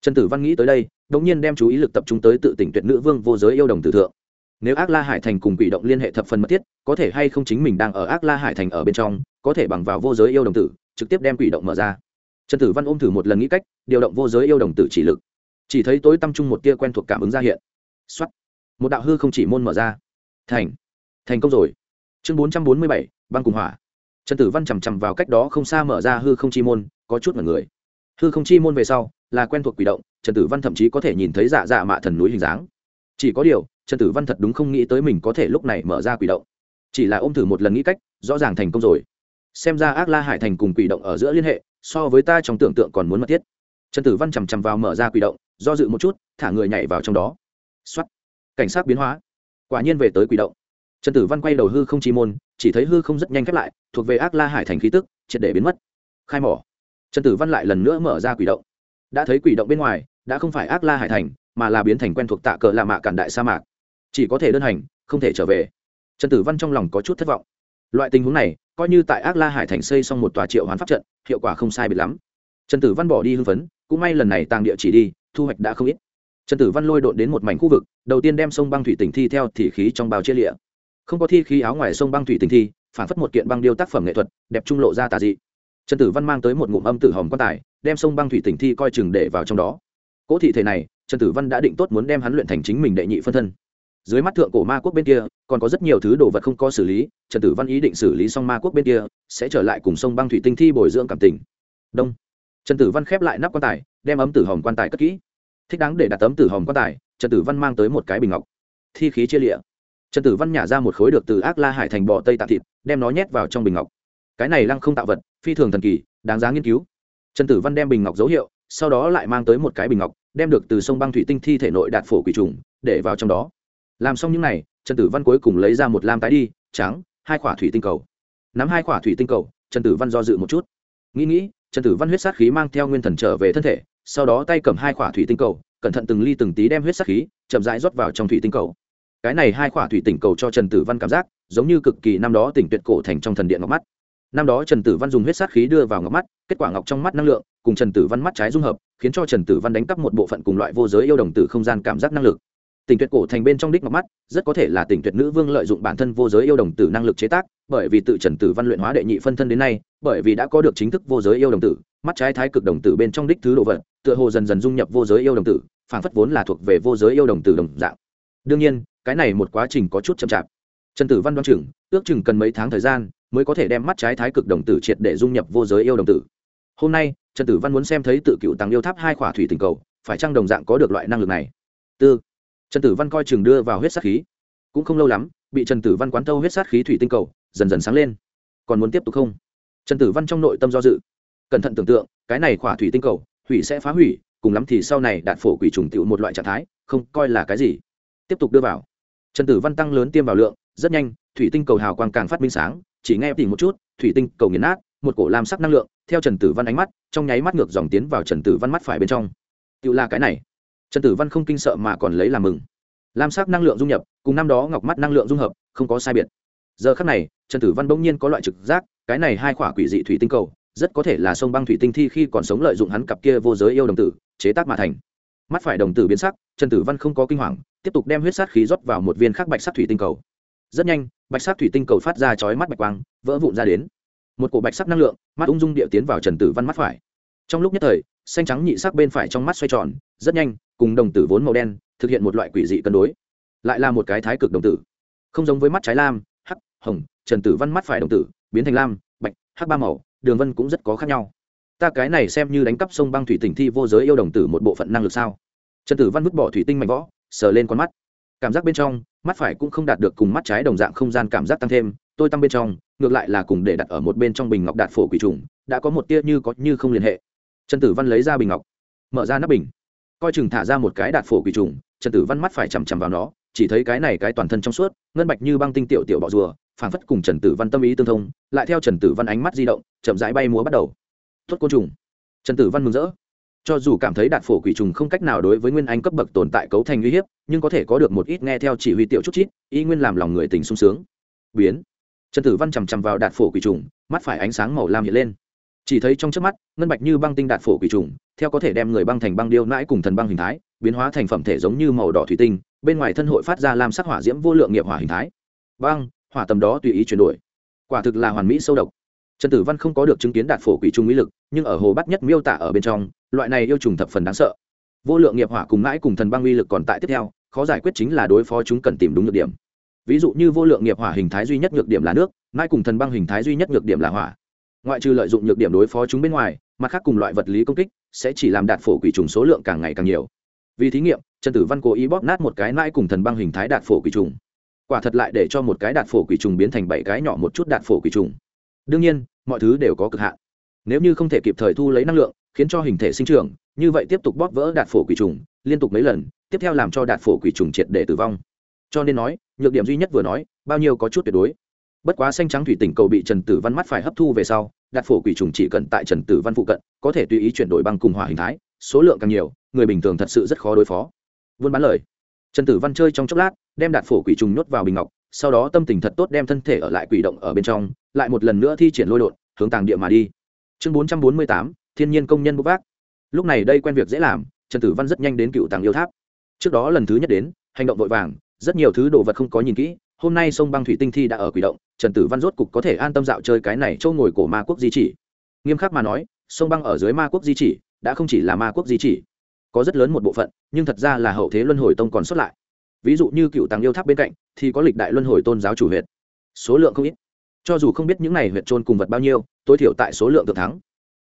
Speaker 1: trần tử văn nghĩ tới đây đ ỗ n g nhiên đem chú ý lực tập trung tới tự tỉnh tuyệt nữ vương vô giới yêu đồng tử thượng. Nếu ác la hải thành cùng quỷ động liên hệ thập phần mật thiết, có thể hay không chính mình đang ở ác la hải thành ở bên trong, có thể bằng vào vô giới yêu đồng tử, trực tiếp đem quỷ động mở ra. Trần tử văn ôm thử một lần nghĩ cách, điều động vô giới yêu đồng tử chỉ lực. Chỉ thấy tối tâm trung một tia quen thuộc cảm ứng ra hiện. X một đạo hư không chỉ môn mở ra. Thành. Thành công rồi. Chương bốn trăm bốn mươi bảy, băng cùng hỏa. Trần tử văn chằm chằm vào cách đó không xa mở ra hư không chi môn, có chút mật người hư không chi môn về sau, là quen thuộc quỷ động, trần tử văn thậm chí có thể nhìn thấy dạ dạ mạ thần núi hình dáng. Chỉ có điều, trần tử văn thật đúng không nghĩ tới mình có thể lúc này mở ra quỷ động. Chỉ là ôm thử một lần nghĩ cách, rõ ràng thành công rồi. Xem ra ác la hải thành cùng quỷ động ở giữa liên hệ, so với ta trong tưởng tượng còn muốn mật thiết. Trần tử văn chằm chằm vào mở ra quỷ động, do dự một chút, thả người nhảy vào trong đó. X cảnh sát biến hóa. Quả nhiên về tới quỷ động. Trần tử văn quay đầu hư không chi môn, chỉ thấy hư không rất nhanh khép lại, thuộc về ác la hải thành khí tức, triệt để biến mất. Khai mỏ trần tử văn lại lần nữa mở ra quỷ động. Đã thấy quỷ động bên ngoài, đã không phải ác la hải thành, mà là biến thành quen thuộc tạ cờ lạ mạ cản đại sa mạc. Chỉ có thể đơn hành, không thể trở về. Trần tử văn trong lòng có chút thất vọng. Loại tình huống này, coi như tại ác la hải thành xây xong một tòa triệu hoán pháp trận, hiệu quả không sai biệt lắm. Trần tử văn bỏ đi hưng phấn, cũng may lần này tàng địa chỉ đi, thu hoạch đã không ít. Trần tử văn lôi đột đến một mảnh khu vực, đầu tiên đem sông băng thủy tỉnh thi theo thì khí trong bao chia lịa. Không có thi khí áo ngoài sông băng thủy tỉnh thi, phản phất một kiện băng điêu tác phẩm nghệ thuật, đẹp trung lộ ra tà dị trần tử văn mang tới một ngụm âm tử hòm quan tài, đem sông băng thủy tỉnh thi coi chừng để vào trong đó. Cỗ thị thể này, trần tử văn đã định tốt muốn đem hắn luyện thành chính mình đệ nhị phân thân. Dưới mắt thượng cổ ma quốc bên kia, còn có rất nhiều thứ đồ vật không có xử lý, trần tử văn ý định xử lý xong ma quốc bên kia, sẽ trở lại cùng sông băng thủy tinh thi bồi dưỡng cảm tình. Đông. Trần tử văn khép lại nắp quan tài, đem ấm tử hòm quan tài cất kỹ. Thích đáng để đặt tấm tử hòm quan tài, trần tử văn mang tới một cái bình ngọc. Thi khí chia lịa. Trần tử văn nhả ra một khối được từ ác la hải thành bò tây tạ thịt, đem nó nhét vào trong bình ngọc cái này lăng không tạo vật, phi thường thần kỳ, đáng giá nghiên cứu. Trần tử văn đem bình ngọc dấu hiệu, sau đó lại mang tới một cái bình ngọc, đem được từ sông băng thủy tinh thi thể nội đạt phổ quỷ trùng, để vào trong đó. Làm xong những n à y trần tử văn cuối cùng lấy ra một lam tái đi, trắng, hai quả thủy tinh cầu. Nắm hai quả thủy tinh cầu, trần tử văn do dự một chút. Nghĩ nghĩ, trần tử văn huyết sát khí mang theo nguyên thần trở về thân thể, sau đó tay cầm hai quả thủy tinh cầu, cẩn thận từng ly từng tí đem huyết sát khí, chậm rãi rót vào trong thủy tinh cầu. Cái này hai quả thủy tinh cầu cho trần tử văn cảm giác, giống như cực kỳ năm đó tỉnh tuyệt cổ thành trong thần điện ngọc mắt năm đó trần tử văn dùng huyết sát khí đưa vào ngọc mắt, kết quả ngọc trong mắt năng lượng cùng trần tử văn mắt trái dung hợp, khiến cho trần tử văn đánh cắp một bộ phận cùng loại vô giới yêu đồng tử không gian cảm giác năng lực. Tình tuyệt cổ thành bên trong đích ngọc mắt, rất có thể là tình tuyệt nữ vương lợi dụng bản thân vô giới yêu đồng tử năng lực chế tác, bởi vì tự trần tử văn luyện hóa đệ nhị phân thân đến nay, bởi vì đã có được chính thức vô giới yêu đồng tử, mắt trái thái cực đồng tử bên trong đích thứ đồ vật, tựa hồ dần dần dung nhập vô giới yêu đồng tử phản phất vốn là thuộc về vô giới yêu đồng tử đồng dạng. Đương nhiên, cái này một quá trình có chút chậm chạp trần tử văn đoan chừng, ước chừng cần mấy tháng thời gian mới có thể đem mắt trái thái cực đồng tử triệt để dung nhập vô giới yêu đồng tử. Hôm nay, trần tử văn muốn xem thấy tự cựu tăng yêu tháp hai khỏa thủy tình cầu, phải chăng đồng dạng có được loại năng lực này? Tư. Trần tử văn coi chừng đưa vào huyết sát khí. Cũng không lâu lắm, bị trần tử văn quán tâu huyết sát khí thủy tinh cầu, dần dần sáng lên. Còn muốn tiếp tục không? Trần tử văn trong nội tâm do dự. Cẩn thận tưởng tượng, cái này khỏa thủy tinh cầu, hủy sẽ phá hủy, cùng lắm thì sau này đạt phổ quỷ trùng tựu một loại trạng thái, không coi là cái gì. Tiếp tục đưa vào. Trần tử văn tăng lớn tiêm vào lượng rất nhanh, thủy tinh cầu hào quang càng phát minh sáng, chỉ nghe tìm một chút, thủy tinh cầu nghiền nát, một cổ lam sắc năng lượng, theo trần tử văn ánh mắt, trong nháy mắt ngược dòng tiến vào trần tử văn mắt phải bên trong. Tự là cái này. Trần tử văn không kinh sợ mà còn lấy làm mừng. Lam sắc năng lượng dung nhập, cùng năm đó ngọc mắt năng lượng dung hợp, không có sai biệt. Giờ khắc này, trần tử văn bỗng nhiên có loại trực giác, cái này hai khỏa quỷ dị thủy tinh cầu, rất có thể là sông băng thủy tinh thi khi còn sống lợi dụng hắn cặp kia vô giới yêu đồng tử, chế tác mà thành. Mắt phải đồng tử biến sắc, trần tử văn không có kinh hoàng, tiếp tục đem huyết sát khí rót vào một viên khắc bạch sắc thủy tinh cầu rất nhanh, bạch sắc thủy tinh cầu phát ra chói mắt bạch quang, vỡ vụn ra đến. Một cổ bạch sắc năng lượng, mắt ung dung địa tiến vào trần tử văn mắt phải. Trong lúc nhất thời, xanh trắng nhị sắc bên phải trong mắt xoay tròn, rất nhanh, cùng đồng tử vốn màu đen, thực hiện một loại quỷ dị cân đối. Lại là một cái thái cực đồng tử. Không giống với mắt trái lam, hắc, hồng, trần tử văn mắt phải đồng tử, biến thành lam, bạch, hắc ba màu, đường vân cũng rất có khác nhau. Ta cái này xem như đánh cắp sông băng thủy tỉnh thi vô giới yêu đồng tử một bộ phận năng lực sao? Trần tử văn vứt bỏ thủy tinh mạnh võ sờ lên con mắt cảm giác bên trong, mắt phải cũng không đạt được cùng mắt trái đồng dạng không gian cảm giác tăng thêm, tôi tăng bên trong, ngược lại là cùng để đặt ở một bên trong bình ngọc đạt phổ quỷ trùng, đã có một tia như có như không liên hệ. Trần tử văn lấy ra bình ngọc, mở ra nắp bình. Coi chừng thả ra một cái đạt phổ quỷ trùng, trần tử văn mắt phải chằm chằm vào nó, chỉ thấy cái này cái toàn thân trong suốt, ngân bạch như băng tinh tiểu tiểu bọ rùa, phảng phất cùng trần tử văn tâm ý tương thông, lại theo trần tử văn ánh mắt di động, chậm rãi bay múa bắt đầu. Tuất côn trùng. Trần tử văn mừng rỡ cho dù cảm thấy đạt phổ quỷ trùng không cách nào đối với nguyên anh cấp bậc tồn tại cấu thành uy hiếp, nhưng có thể có được một ít nghe theo chỉ huy tiểu chút chít, y nguyên làm lòng người tình sung sướng. Biến. Trần tử văn chằm chằm vào đạt phổ quỷ trùng, mắt phải ánh sáng màu lam hiện lên. Chỉ thấy trong trước mắt, ngân bạch như băng tinh đạt phổ quỷ trùng, theo có thể đem người băng thành băng điêu nãi cùng thần băng hình thái, biến hóa thành phẩm thể giống như màu đỏ thủy tinh, bên ngoài thân hội phát ra làm sắc hỏa diễm vô lượng nghiệp hỏa hình thái. Băng, hỏa tầm đó tùy ý chuyển đổi. Quả thực là hoàn mỹ sâu độc. Trần tử văn không có được chứng kiến đạt phổ quỷ trùng mỹ lực nhưng ở hồ bắt nhất miêu tả ở bên trong, loại này yêu trùng thập phần đáng sợ. Vô lượng nghiệp hỏa cùng mãi cùng thần băng uy lực còn tại tiếp theo, khó giải quyết chính là đối phó chúng cần tìm đúng nhược điểm. Ví dụ như vô lượng nghiệp hỏa hình thái duy nhất nhược điểm là nước, mãi cùng thần băng hình thái duy nhất nhược điểm là hỏa. Ngoại trừ lợi dụng nhược điểm đối phó chúng bên ngoài, mặt khác cùng loại vật lý công kích, sẽ chỉ làm đạt phổ quỷ trùng số lượng càng ngày càng nhiều. Vì thí nghiệm, trần tử văn cố ý bóp nát một cái mãi cùng thần băng hình thái đạt phổ quỷ trùng. Quả thật lại để cho một cái đạt phổ quỷ trùng biến thành bảy cái nhỏ một chút đạt phổ quỷ trùng. Đương nhiên, mọi thứ đều có cực hạn nếu như không thể kịp thời thu lấy năng lượng, khiến cho hình thể sinh trưởng, như vậy tiếp tục bóp vỡ đạt phổ quỷ trùng, liên tục mấy lần, tiếp theo làm cho đạt phổ quỷ trùng triệt để tử vong. Cho nên nói, nhược điểm duy nhất vừa nói, bao nhiêu có chút tuyệt đối. Bất quá xanh trắng thủy tỉnh cầu bị trần tử văn mắt phải hấp thu về sau đạt phổ quỷ trùng chỉ cần tại trần tử văn phụ cận, có thể tùy ý chuyển đổi băng cùng hỏa hình thái, số lượng càng nhiều, người bình thường thật sự rất khó đối phó. Vươn bán lời, trần tử văn chơi trong chốc lát, đem đạt phổ quỷ trùng nhốt vào bình ngọc, sau đó tâm tình thật tốt đem thân thể ở lại quỷ động ở bên trong, lại một lần nữa thi triển lôi đột, hướng tàng địa mà đi chương bốn trăm bốn mươi tám, thiên nhiên công nhân bốc vác. Lúc này đây quen việc dễ làm, trần tử văn rất nhanh đến cựu tàng yêu tháp. Trước đó lần thứ nhất đến, hành động vội vàng, rất nhiều thứ đồ vật không có nhìn kỹ, hôm nay sông băng thủy tinh thi đã ở quỷ động, trần tử văn rốt cục có thể an tâm dạo chơi cái này châu ngồi cổ ma quốc di chỉ. Nghiêm khắc mà nói, sông băng ở dưới ma quốc di chỉ, đã không chỉ là ma quốc di chỉ, có rất lớn một bộ phận, nhưng thật ra là hậu thế luân hồi tông còn xuất lại. Ví dụ như cựu tàng yêu tháp bên cạnh, thì có lịch đại luân hồi tôn giáo chủ huyện số lượng không ít. Cho dù không biết những này huyện trôn cùng vật bao nhiêu tối thiểu tại số lượng thượng thắng.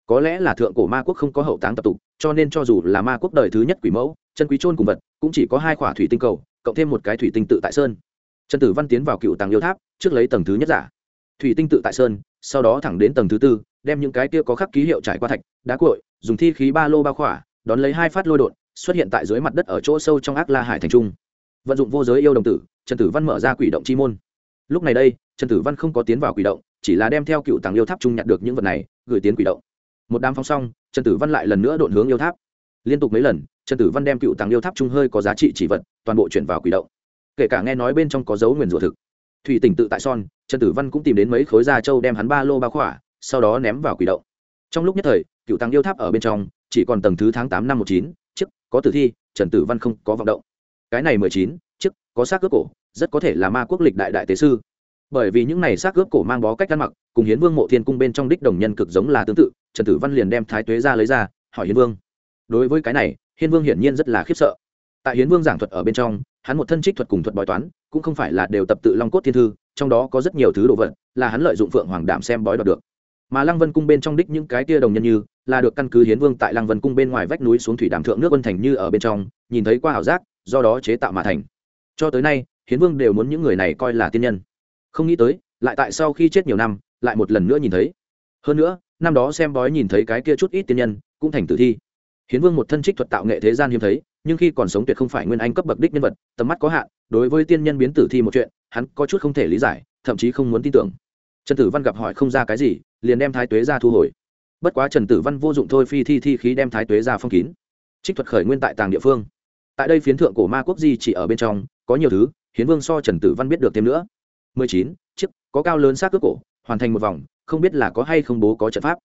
Speaker 1: Có lẽ là thượng cổ ma quốc không có hậu táng tập tục, cho nên cho dù là ma quốc đời thứ nhất quỷ mẫu, chân quý trôn cùng vật, cũng chỉ có hai khỏa thủy tinh cầu, cộng thêm một cái thủy tinh tự tại sơn. Trần tử văn tiến vào cựu tàng yêu tháp, trước lấy tầng thứ nhất giả. Thủy tinh tự tại sơn, sau đó thẳng đến tầng thứ tư, đem những cái kia có khắc ký hiệu trải qua thạch, đá cội dùng thi khí ba lô ba khỏa, đón lấy hai phát lôi đột, xuất hiện tại dưới mặt đất ở chỗ sâu trong ác la hải thành trung. Vận dụng vô giới yêu đồng tử, trần tử văn mở ra quỷ động chi môn. Lúc này đây, trần tử văn không có tiến vào quỷ động chỉ là đem theo cựu tàng yêu tháp trung nhặt được những vật này, gửi tiến quỷ động. Một đám phóng xong, trần tử văn lại lần nữa đột hướng yêu tháp. Liên tục mấy lần, trần tử văn đem cựu tàng yêu tháp trung hơi có giá trị chỉ vật, toàn bộ chuyển vào quỷ động. Kể cả nghe nói bên trong có dấu nguyền rủa thực. Thủy tỉnh tự tại son, trần tử văn cũng tìm đến mấy khối da trâu đem hắn ba lô ba khỏa, sau đó ném vào quỷ động. Trong lúc nhất thời, cựu tàng yêu tháp ở bên trong, chỉ còn tầng thứ tháng tám năm một chín, chiếc, có tử thi, trần tử văn không có vọng động. Cái này mười chín, chiếc, có xác cướp cổ, rất có thể là ma quốc lịch đại đại tế sư bởi vì những này xác cướp cổ mang bó cách ăn mặc, cùng hiến vương mộ thiên cung bên trong đích đồng nhân cực giống là tương tự, trần tử văn liền đem thái tuế ra lấy ra, hỏi hiến vương. Đối với cái này, hiến vương hiển nhiên rất là khiếp sợ. Tại hiến vương giảng thuật ở bên trong, hắn một thân trích thuật cùng thuật bói toán, cũng không phải là đều tập tự long cốt thiên thư, trong đó có rất nhiều thứ đồ vật là hắn lợi dụng phượng hoàng đảm xem bói đoạt được. Mà lăng vân cung bên trong đích những cái tia đồng nhân như, là được căn cứ hiến vương tại lăng vân cung bên ngoài vách núi xuống thủy đàm thượng nước vân thành như ở bên trong, nhìn thấy qua ảo giác, do đó chế tạo mà thành. Cho tới nay, hiến vương đều muốn những người này coi là tiên nhân không nghĩ tới, lại tại sau khi chết nhiều năm, lại một lần nữa nhìn thấy. Hơn nữa, năm đó xem bói nhìn thấy cái kia chút ít tiên nhân, cũng thành tử thi. Hiến vương một thân trích thuật tạo nghệ thế gian hiếm thấy, nhưng khi còn sống tuyệt không phải nguyên anh cấp bậc đích nhân vật, tầm mắt có hạn, đối với tiên nhân biến tử thi một chuyện, hắn có chút không thể lý giải, thậm chí không muốn tin tưởng. Trần tử văn gặp hỏi không ra cái gì, liền đem thái tuế ra thu hồi. Bất quá trần tử văn vô dụng thôi phi thi thi khí đem thái tuế ra phong kín. Trích thuật khởi nguyên tại tàng địa phương. Tại đây phiến thượng cổ ma quốc di chỉ ở bên trong, có nhiều thứ, hiến vương so trần tử văn biết được thêm nữa mười chín, chiếc, có cao lớn xác cướp cổ, hoàn thành một vòng, không biết là có hay không bố có trận pháp.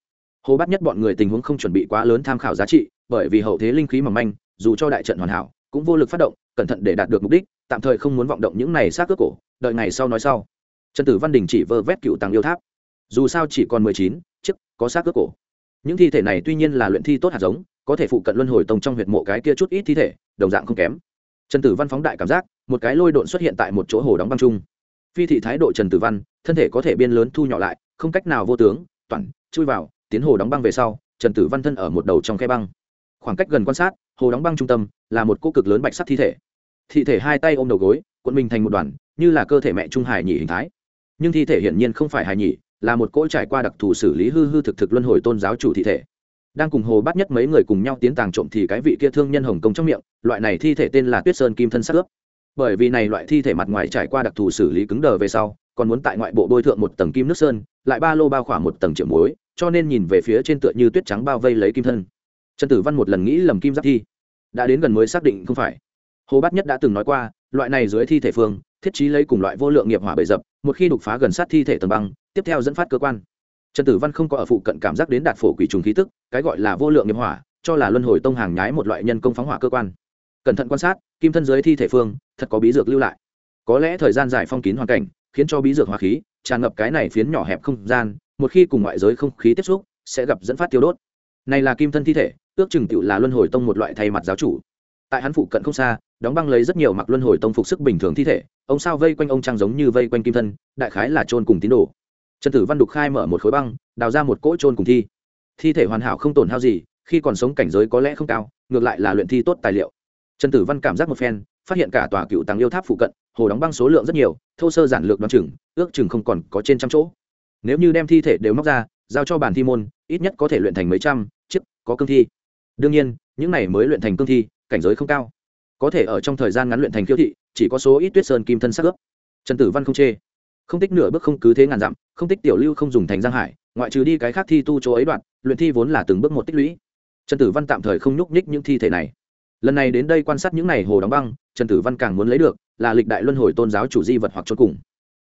Speaker 1: Hồ bắt nhất bọn người tình huống không chuẩn bị quá lớn tham khảo giá trị, bởi vì hậu thế linh khí mỏng manh, dù cho đại trận hoàn hảo, cũng vô lực phát động, cẩn thận để đạt được mục đích, tạm thời không muốn vọng động những này xác cướp cổ, đợi ngày sau nói sau. Trần tử văn đình chỉ vơ vét cựu tàng yêu tháp. Dù sao chỉ còn mười chín, chiếc, có xác cướp cổ. Những thi thể này tuy nhiên là luyện thi tốt hạt giống, có thể phụ cận luân hồi tông trong huyệt mộ cái kia chút ít thi thể, đồng dạng không kém. Trần tử văn phóng đại cảm giác, một cái lôi độn xuất hiện tại một chỗ hồ đóng băng chung phi thị thái độ trần tử văn, thân thể có thể biên lớn thu nhỏ lại, không cách nào vô tướng, toàn, chui vào, tiến hồ đóng băng về sau, trần tử văn thân ở một đầu trong khe băng. Khoảng cách gần quan sát, hồ đóng băng trung tâm là một cô cực lớn bạch sắc thi thể. Thi thể hai tay ôm đầu gối, cuộn mình thành một đoàn, như là cơ thể mẹ trung hải nhỉ hình thái. Nhưng thi thể hiển nhiên không phải hài nhỉ là một cỗ trải qua đặc thù xử lý hư hư thực thực luân hồi tôn giáo chủ thi thể. Đang cùng hồ bắt nhất mấy người cùng nhau tiến tàng trộm thì cái vị kia thương nhân hồng công trong miệng, loại này thi thể tên là tuyết sơn kim thân sắc ướp bởi vì này loại thi thể mặt ngoài trải qua đặc thù xử lý cứng đờ về sau, còn muốn tại ngoại bộ bôi thượng một tầng kim nước sơn, lại ba lô bao khỏa một tầng triệu muối, cho nên nhìn về phía trên tựa như tuyết trắng bao vây lấy kim thân. Trần tử văn một lần nghĩ lầm kim giáp thi. Đã đến gần mới xác định không phải. Hồ bát nhất đã từng nói qua, loại này dưới thi thể phương, thiết trí lấy cùng loại vô lượng nghiệp hỏa bệ dập, một khi đục phá gần sát thi thể tầng băng, tiếp theo dẫn phát cơ quan. Trần tử văn không có ở phụ cận cảm giác đến đạt phổ quỷ trùng khí tức, cái gọi là vô lượng nghiệp hỏa, cho là luân hồi tông hàng nhái một loại nhân công phóng hỏa cơ quan cẩn thận quan sát, kim thân dưới thi thể phương, thật có bí dược lưu lại. Có lẽ thời gian dài phong kín hoàn cảnh, khiến cho bí dược hóa khí, tràn ngập cái này phiến nhỏ hẹp không gian, một khi cùng ngoại giới không khí tiếp xúc, sẽ gặp dẫn phát tiêu đốt. Này là kim thân thi thể, ước chừng tựu là luân hồi tông một loại thay mặt giáo chủ. Tại hắn phụ cận không xa, đóng băng lấy rất nhiều mặc luân hồi tông phục sức bình thường thi thể, ông sao vây quanh ông trang giống như vây quanh kim thân, đại khái là trôn cùng tín đồ. Trần tử văn đục khai mở một khối băng, đào ra một cỗ trôn cùng thi. Thi thể hoàn hảo không tổn hao gì, khi còn sống cảnh giới có lẽ không cao, ngược lại là luyện thi tốt tài liệu trần tử văn cảm giác một phen, phát hiện cả tòa cựu tàng yêu tháp phụ cận, hồ đóng băng số lượng rất nhiều, thô sơ giản lược đ o á n chừng, ước chừng không còn có trên trăm chỗ. Nếu như đem thi thể đều móc ra, giao cho bản thi môn, ít nhất có thể luyện thành mấy trăm, chiếc, có cương thi. Đương nhiên, những này mới luyện thành cương thi, cảnh giới không cao. Có thể ở trong thời gian ngắn luyện thành khiêu thị, chỉ có số ít tuyết sơn kim thân sắc ướp. Trần tử văn không chê. Không tích nửa bước không cứ thế ngàn dặm, không tích tiểu lưu không dùng thành giang hải, ngoại trừ đi cái khác thi tu chỗ ấy đoạn, luyện thi vốn là từng bước một tích lũy. Trần tử văn tạm thời không nhúc nhích những thi thể này lần này đến đây quan sát những n à y hồ đóng băng, trần tử văn càng muốn lấy được, là lịch đại luân hồi tôn giáo chủ di vật hoặc chốt cùng.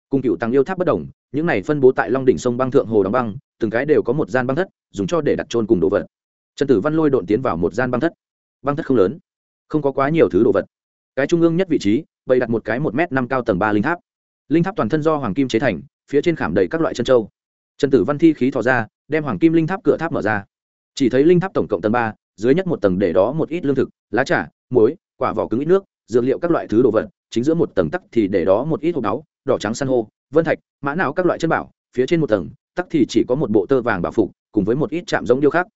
Speaker 1: Cùng cựu tăng yêu tháp bất đồng, những này phân bố tại long đỉnh sông băng thượng hồ đóng băng, từng cái đều có một gian băng thất, dùng cho để đặt trôn cùng đồ vật. Trần tử văn lôi độn tiến vào một gian băng thất. Băng thất không lớn, không có quá nhiều thứ đồ vật. Cái trung ương nhất vị trí, bày đặt một cái một m năm cao tầng ba linh tháp. Linh tháp toàn thân do hoàng kim chế thành, phía trên khảm đầy các loại chân trâu trần tử văn thi khí thò ra, đem hoàng kim linh tháp cửa tháp mở ra. Chỉ thấy linh tháp tổng cộng tầng ba dưới nhất một tầng để đó một ít lương thực, lá trà, muối, quả vỏ cứng ít nước, dược liệu các loại thứ đồ vật, chính giữa một tầng tắc thì để đó một ít hộp náu đỏ trắng san hô, vân thạch, mã não các loại chân bảo, phía trên một tầng, tắc thì chỉ có một bộ tơ vàng bảo phục, cùng với một ít chạm giống điêu khác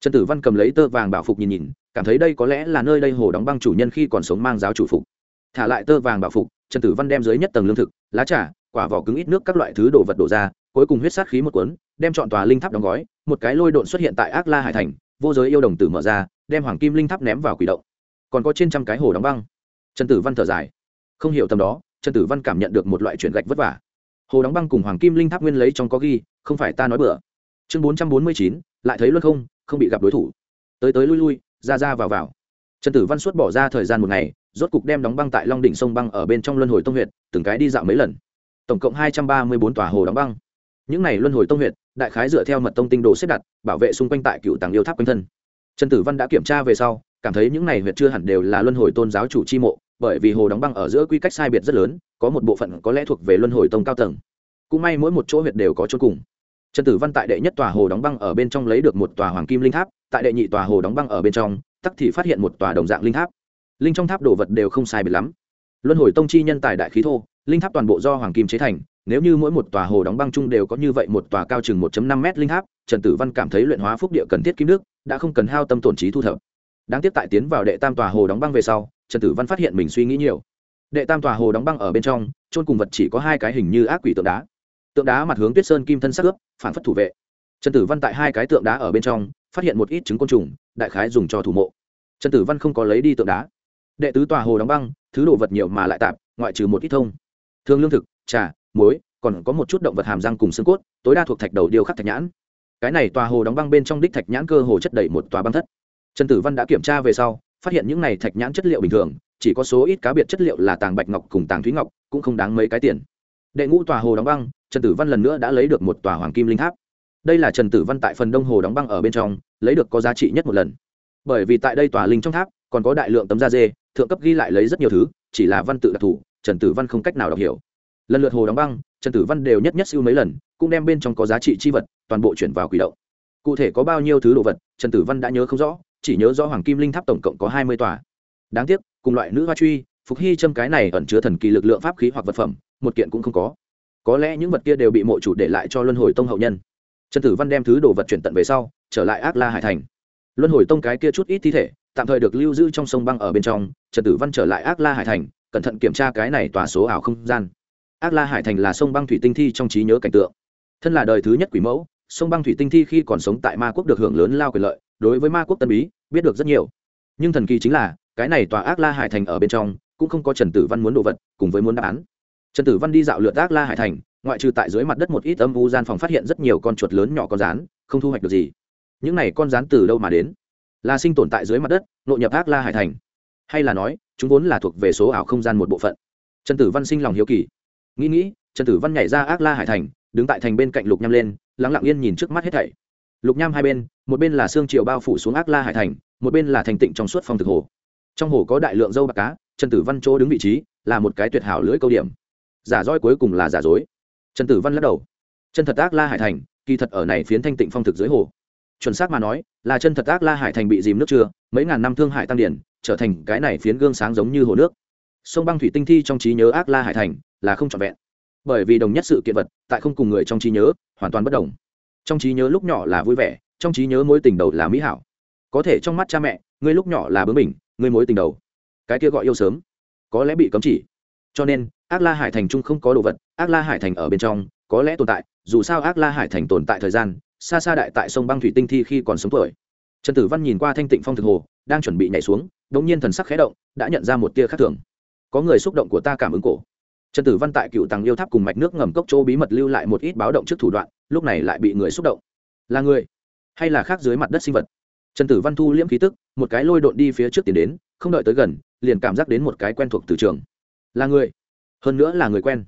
Speaker 1: trần tử văn cầm lấy tơ vàng bảo phục nhìn nhìn, cảm thấy đây có lẽ là nơi đây hồ đóng băng chủ nhân khi còn sống mang giáo chủ phục. Thả lại tơ vàng bảo phục, trần tử văn đem dưới nhất tầng lương thực, lá trà, quả vỏ cứng ít nước các loại thứ đồ vật đổ ra, cuối cùng huyết sát khí một cuốn, đem chọn tòa linh tháp đóng gói, một cái lôi độn xuất hiện tại ác la hải thành vô giới yêu đồng tử mở ra, đem hoàng kim linh tháp ném vào quỷ động. Còn có trên trăm cái hồ đóng băng. Trần tử văn thở dài. Không hiểu tầm đó, trần tử văn cảm nhận được một loại chuyển gạch vất vả. Hồ đóng băng cùng hoàng kim linh tháp nguyên lấy trong có ghi, không phải ta nói bừa. Chương bốn trăm bốn mươi chín, lại thấy luôn không không bị gặp đối thủ. Tới tới lui lui, ra ra vào vào. Trần tử văn suốt bỏ ra thời gian một ngày, rốt cục đem đóng băng tại long đỉnh sông băng ở bên trong luân hồi tông huyện từng cái đi dạo mấy lần. Tổng cộng hai trăm ba mươi bốn tòa hồ đóng băng những này luân hồi tông huyện đại khái dựa theo mật tông tinh đồ xếp đặt, bảo vệ xung quanh tại cựu tàng yêu tháp quanh thân. Trần tử văn đã kiểm tra về sau, cảm thấy những này huyện chưa hẳn đều là luân hồi tôn giáo chủ chi mộ, bởi vì hồ đóng băng ở giữa quy cách sai biệt rất lớn, có một bộ phận có lẽ thuộc về luân hồi tông cao tầng. Cũng may mỗi một chỗ huyện đều có chỗ cùng. Trần tử văn tại đệ nhất tòa hồ đóng băng ở bên trong lấy được một tòa hoàng kim linh tháp, tại đệ nhị tòa hồ đóng băng ở bên trong, tắc thì phát hiện một tòa đồng dạng linh tháp. Linh trong tháp đồ vật đều không sai biệt lắm. Luân hồi tông chi nhân tài đại khí thô, linh tháp toàn bộ do hoàng kim chế thành nếu như mỗi một tòa hồ đóng băng chung đều có như vậy một tòa cao chừng 1 năm m linh tháp trần tử văn cảm thấy luyện hóa phúc địa cần thiết kim nước đã không cần hao tâm tổn trí thu thập. Đáng tiếc tại tiến vào đệ tam tòa hồ đóng băng về sau, trần tử văn phát hiện mình suy nghĩ nhiều. Đệ tam tòa hồ đóng băng ở bên trong trôn cùng vật chỉ có hai cái hình như ác quỷ tượng đá. Tượng đá mặt hướng tuyết sơn kim thân sắc ướp, phản phất thủ vệ. Trần tử văn tại hai cái tượng đá ở bên trong, phát hiện một ít trứng côn trùng, đại khái dùng cho thủ mộ. Trần tử văn không có lấy đi tượng đá. Đệ tứ tòa hồ đóng băng, thứ đồ vật nhiều mà lại tạp, ngoại trừ một ít thông. Thương lương thực, trà muối, còn có một chút động vật hàm răng cùng xương cốt, tối đa thuộc thạch đầu điêu khắc thạch nhãn. Cái này tòa hồ đóng băng bên trong đích thạch nhãn cơ hồ chất đầy một tòa băng thất. Trần tử văn đã kiểm tra về sau, phát hiện những này thạch nhãn chất liệu bình thường, chỉ có số ít cá biệt chất liệu là tàng bạch ngọc cùng tàng thúy ngọc, cũng không đáng mấy cái tiền. Đệ ngũ tòa hồ đóng băng, trần tử văn lần nữa đã lấy được một tòa hoàng kim linh tháp. Đây là trần tử văn tại phần đông hồ đóng băng ở bên trong, lấy được có giá trị nhất một lần. Bởi vì tại đây tòa linh trong tháp, còn có đại lượng tấm da dê, thượng cấp ghi lại lấy rất nhiều thứ, chỉ là văn tự đặc thù, trần tử văn không cách nào đọc hiểu lần lượt hồ đóng băng, trần tử văn đều nhất nhất siêu mấy lần, cũng đem bên trong có giá trị chi vật toàn bộ chuyển vào quỷ đậu cụ thể có bao nhiêu thứ đồ vật, trần tử văn đã nhớ không rõ, chỉ nhớ rõ hoàng kim linh tháp tổng cộng có hai mươi tòa. Đáng tiếc, cùng loại nữ hoa truy, phục hy châm cái này ẩn chứa thần kỳ lực lượng pháp khí hoặc vật phẩm, một kiện cũng không có. Có lẽ những vật kia đều bị mộ chủ để lại cho luân hồi tông hậu nhân. Trần tử văn đem thứ đồ vật chuyển tận về sau, trở lại ác la hải thành. Luân hồi tông cái kia chút ít thi thể, tạm thời được lưu giữ trong sông băng ở bên trong, trần tử văn trở lại ác la hải thành, cẩn thận kiểm tra cái này tòa số ảo không gian ác la hải thành là sông băng thủy tinh thi trong trí nhớ cảnh tượng. Thân là đời thứ nhất quỷ mẫu, sông băng thủy tinh thi khi còn sống tại ma quốc được hưởng lớn lao quyền lợi, đối với ma quốc tân bí, biết được rất nhiều. Nhưng thần kỳ chính là, cái này tòa ác la hải thành ở bên trong, cũng không có trần tử văn muốn đồ vật, cùng với muốn đáp án. Trần tử văn đi dạo lượt ác la hải thành, ngoại trừ tại dưới mặt đất một ít âm u gian phòng phát hiện rất nhiều con chuột lớn nhỏ con rán, không thu hoạch được gì. Những này con rán từ đâu mà đến? Là sinh tồn tại dưới mặt đất, nội nhập ác la hải thành. Hay là nói, chúng vốn là thuộc về số ảo không gian một bộ phận. Trần tử văn sinh lòng hiếu kỳ nghĩ nghĩ, trần tử văn nhảy ra ác la hải thành, đứng tại thành bên cạnh lục nham lên, lắng lặng yên nhìn trước mắt hết thảy. Lục nham hai bên, một bên là xương triều bao phủ xuống ác la hải thành, một bên là thành tịnh trong suốt phong thực hồ. Trong hồ có đại lượng dâu bạc cá, trần tử văn chỗ đứng vị trí là một cái tuyệt hảo lưỡi câu điểm. Giả roi cuối cùng là giả dối. Trần tử văn lắc đầu. Chân thật ác la hải thành, kỳ thật ở này phiến thanh tịnh phong thực dưới hồ. Chuẩn xác mà nói, là chân thật ác la hải thành bị dìm nước chưa mấy ngàn năm thương hải tăng điển, trở thành cái này phiến gương sáng giống như hồ nước sông băng thủy tinh thi trong trí nhớ ác la hải thành là không trọn vẹn. Bởi vì đồng nhất sự kiện vật, tại không cùng người trong trí nhớ, hoàn toàn bất đồng. Trong trí nhớ lúc nhỏ là vui vẻ, trong trí nhớ mối tình đầu là mỹ hảo. Có thể trong mắt cha mẹ, ngươi lúc nhỏ là bướng mình ngươi mối tình đầu. Cái kia gọi yêu sớm, có lẽ bị cấm chỉ. Cho nên, ác la hải thành trung không có đồ vật, ác la hải thành ở bên trong, có lẽ tồn tại, dù sao ác la hải thành tồn tại thời gian, xa xa đại tại sông băng thủy tinh thi khi còn sống tuổi. Trần tử văn nhìn qua thanh tịnh phong thực hồ, đang chuẩn bị nhảy xuống đ ỗ n g nhiên thần sắc khé động, đã nhận ra một tia khác thường có người xúc động của ta cảm ứng cổ. Trần tử văn tại cựu tàng yêu tháp cùng mạch nước ngầm cốc chỗ bí mật lưu lại một ít báo động trước thủ đoạn, lúc này lại bị người xúc động. Là người? Hay là khác dưới mặt đất sinh vật? Trần tử văn thu liễm khí tức, một cái lôi đột đi phía trước tiến đến, không đợi tới gần, liền cảm giác đến một cái quen thuộc từ trường. Là người. Hơn nữa là người quen.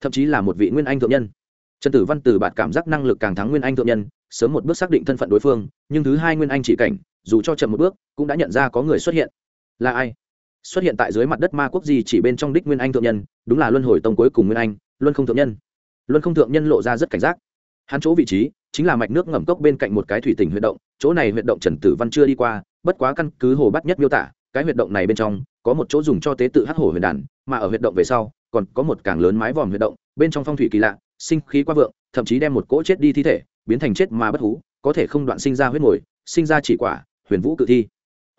Speaker 1: Thậm chí là một vị nguyên anh thượng nhân. Trần tử văn từ bạn cảm giác năng lực càng thắng nguyên anh thượng nhân, sớm một bước xác định thân phận đối phương, nhưng thứ hai nguyên anh chỉ cảnh, dù cho chậm một bước, cũng đã nhận ra có người xuất hiện. Là ai? Xuất hiện tại dưới mặt đất ma quốc gì chỉ bên trong đích nguyên anh thượng nhân, đúng là luân hồi tông cuối cùng nguyên anh, luân không thượng nhân. Luân không thượng nhân lộ ra rất cảnh giác. Hắn chỗ vị trí, chính là mạch nước ngầm cốc bên cạnh một cái thủy tỉnh huyệt động, chỗ này huyệt động trần tử văn chưa đi qua, bất quá căn cứ hồ bắt nhất miêu tả, cái huyệt động này bên trong, có một chỗ dùng cho tế tự hắc hổ huyền đàn, mà ở huyệt động về sau, còn có một cảng lớn mái vòm huyệt động, bên trong phong thủy kỳ lạ, sinh khí qua vượng, thậm chí đem một cỗ chết đi thi thể, biến thành chết mà bất hú có thể không đoạn sinh ra huyết ngồi sinh ra chỉ quả, huyền vũ cự thi.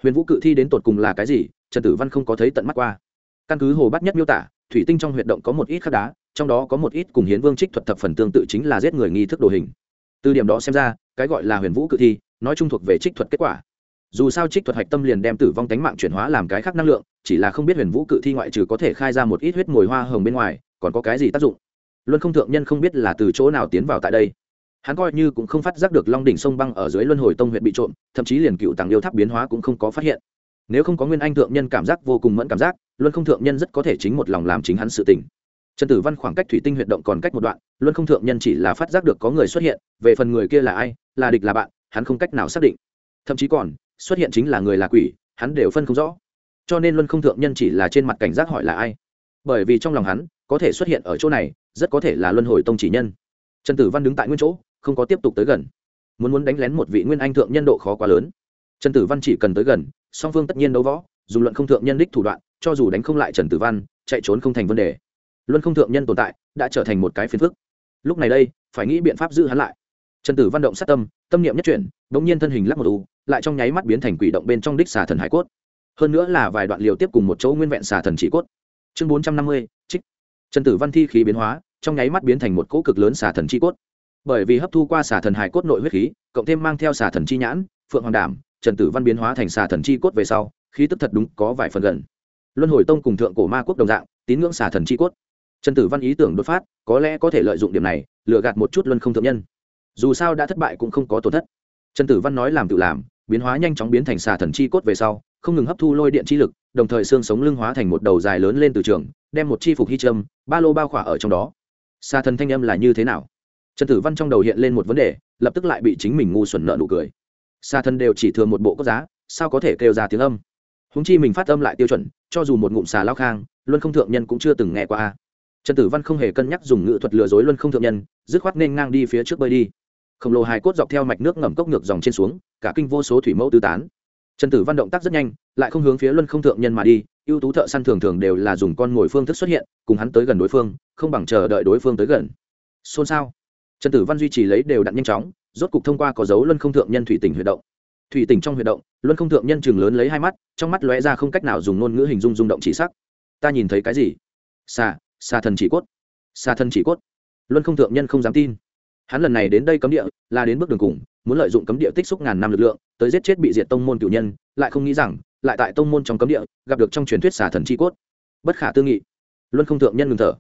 Speaker 1: Huyền vũ cự thi đến tột cùng là cái gì trần tử văn không có thấy tận mắt qua. Căn cứ hồ bát nhất miêu tả, thủy tinh trong huyệt động có một ít khắc đá, trong đó có một ít cùng hiến vương trích thuật thập phần tương tự chính là giết người nghi thức đồ hình. Từ điểm đó xem ra, cái gọi là huyền vũ cự thi, nói chung thuộc về trích thuật kết quả. Dù sao trích thuật hạch tâm liền đem tử vong tánh mạng chuyển hóa làm cái khác năng lượng, chỉ là không biết huyền vũ cự thi ngoại trừ có thể khai ra một ít huyết mồi hoa hồng bên ngoài, còn có cái gì tác dụng? Luân không thượng nhân không biết là từ chỗ nào tiến vào tại đây. Hắn coi như cũng không phát giác được long đỉnh sông băng ở dưới luân hồi tông huyện bị trộm, thậm chí liền cựu tàng yêu tháp biến hóa cũng không có phát hiện nếu không có nguyên anh thượng nhân cảm giác vô cùng mẫn cảm giác, luân không thượng nhân rất có thể chính một lòng làm chính hắn sự tình. Trần tử văn khoảng cách thủy tinh huyệt động còn cách một đoạn, luân không thượng nhân chỉ là phát giác được có người xuất hiện, về phần người kia là ai, là địch là bạn, hắn không cách nào xác định. Thậm chí còn, xuất hiện chính là người là quỷ, hắn đều phân không rõ. Cho nên luân không thượng nhân chỉ là trên mặt cảnh giác hỏi là ai. Bởi vì trong lòng hắn, có thể xuất hiện ở chỗ này, rất có thể là luân hồi tông chỉ nhân. Trần tử văn đứng tại nguyên chỗ, không có tiếp tục tới gần. Muốn muốn đánh lén một vị nguyên anh thượng nhân độ khó quá lớn. Trần tử văn chỉ cần tới gần song phương tất nhiên đấu võ dùng luận không thượng nhân đích thủ đoạn, cho dù đánh không lại trần tử văn, chạy trốn không thành vấn đề. Luân không thượng nhân tồn tại, đã trở thành một cái phiền phức. Lúc này đây, phải nghĩ biện pháp giữ hắn lại. Trần tử văn động sát tâm tâm niệm nhất chuyển đ ỗ n g nhiên thân hình lắc một u, lại trong nháy mắt biến thành quỷ động bên trong đích xà thần hải cốt. Hơn nữa là vài đoạn liều tiếp cùng một chỗ nguyên vẹn xà thần chỉ cốt. Chương bốn trăm năm mươi, trích. Trần tử văn thi khí biến hóa, trong nháy mắt biến thành một cỗ cực lớn xà thần chi cốt. Bởi vì hấp thu qua xà thần hải cốt nội huyết khí, cộng thêm mang theo xà thần chi nhãn, phượng hoàng đảm trần tử văn biến hóa thành xà thần chi cốt về sau, khí tức thật đúng có vài phần gần. Luân hồi tông cùng thượng cổ ma quốc đồng dạng, tín ngưỡng xà thần chi cốt. Trần tử văn ý tưởng đột phát, có lẽ có thể lợi dụng điểm này, lừa gạt một chút luân không thượng nhân. Dù sao đã thất bại cũng không có tổn thất. Trần tử văn nói làm tự làm, biến hóa nhanh chóng biến thành xà thần chi cốt về sau, không ngừng hấp thu lôi điện chi lực, đồng thời xương sống lưng hóa thành một đầu dài lớn lên từ trường, đem một chi phục hy trâm ba lô bao khỏa ở trong đó. Xà thần thanh âm là như thế nào? Trần tử văn trong đầu hiện lên một vấn đề, lập tức lại bị chính mình ngu xuẩn nợ nụ cười xa thân đều chỉ thường một bộ cốt giá, sao có thể kêu ra tiếng âm? Húng chi mình phát âm lại tiêu chuẩn, cho dù một ngụm xà lao khang, luân không thượng nhân cũng chưa từng nghe qua trần tử văn không hề cân nhắc dùng ngữ thuật lừa dối luân không thượng nhân, dứt khoát nên ngang đi phía trước bơi đi. Khổng lồ hài cốt dọc theo mạch nước ngầm cốc ngược dòng trên xuống, cả kinh vô số thủy mẫu tứ tán. Trần tử văn động tác rất nhanh, lại không hướng phía luân không thượng nhân mà đi, ưu tú thợ săn thường thường đều là dùng con ngồi phương thức xuất hiện, cùng hắn tới gần đối phương, không bằng chờ đợi đối phương tới gần. Xôn xao. Trần tử văn duy trì lấy đều đặn nhanh chóng rốt cục thông qua có dấu luân không thượng nhân thủy tỉnh huy động. Thủy tỉnh trong huy động, luân không thượng nhân chừng lớn lấy hai mắt, trong mắt lóe ra không cách nào dùng ngôn ngữ hình dung rung động chỉ sắc. Ta nhìn thấy cái gì? Xà xà thần chỉ cốt. Xà thần chỉ cốt. Luân không thượng nhân không dám tin. Hắn lần này đến đây cấm địa, là đến bước đường cùng, muốn lợi dụng cấm địa tích xúc ngàn năm lực lượng, tới giết chết bị diệt tông môn cửu nhân, lại không nghĩ rằng, lại tại tông môn trong cấm địa, gặp được trong truyền thuyết xà thần chi cốt. Bất khả tư nghị. Luân không thượng nhân ngừng thở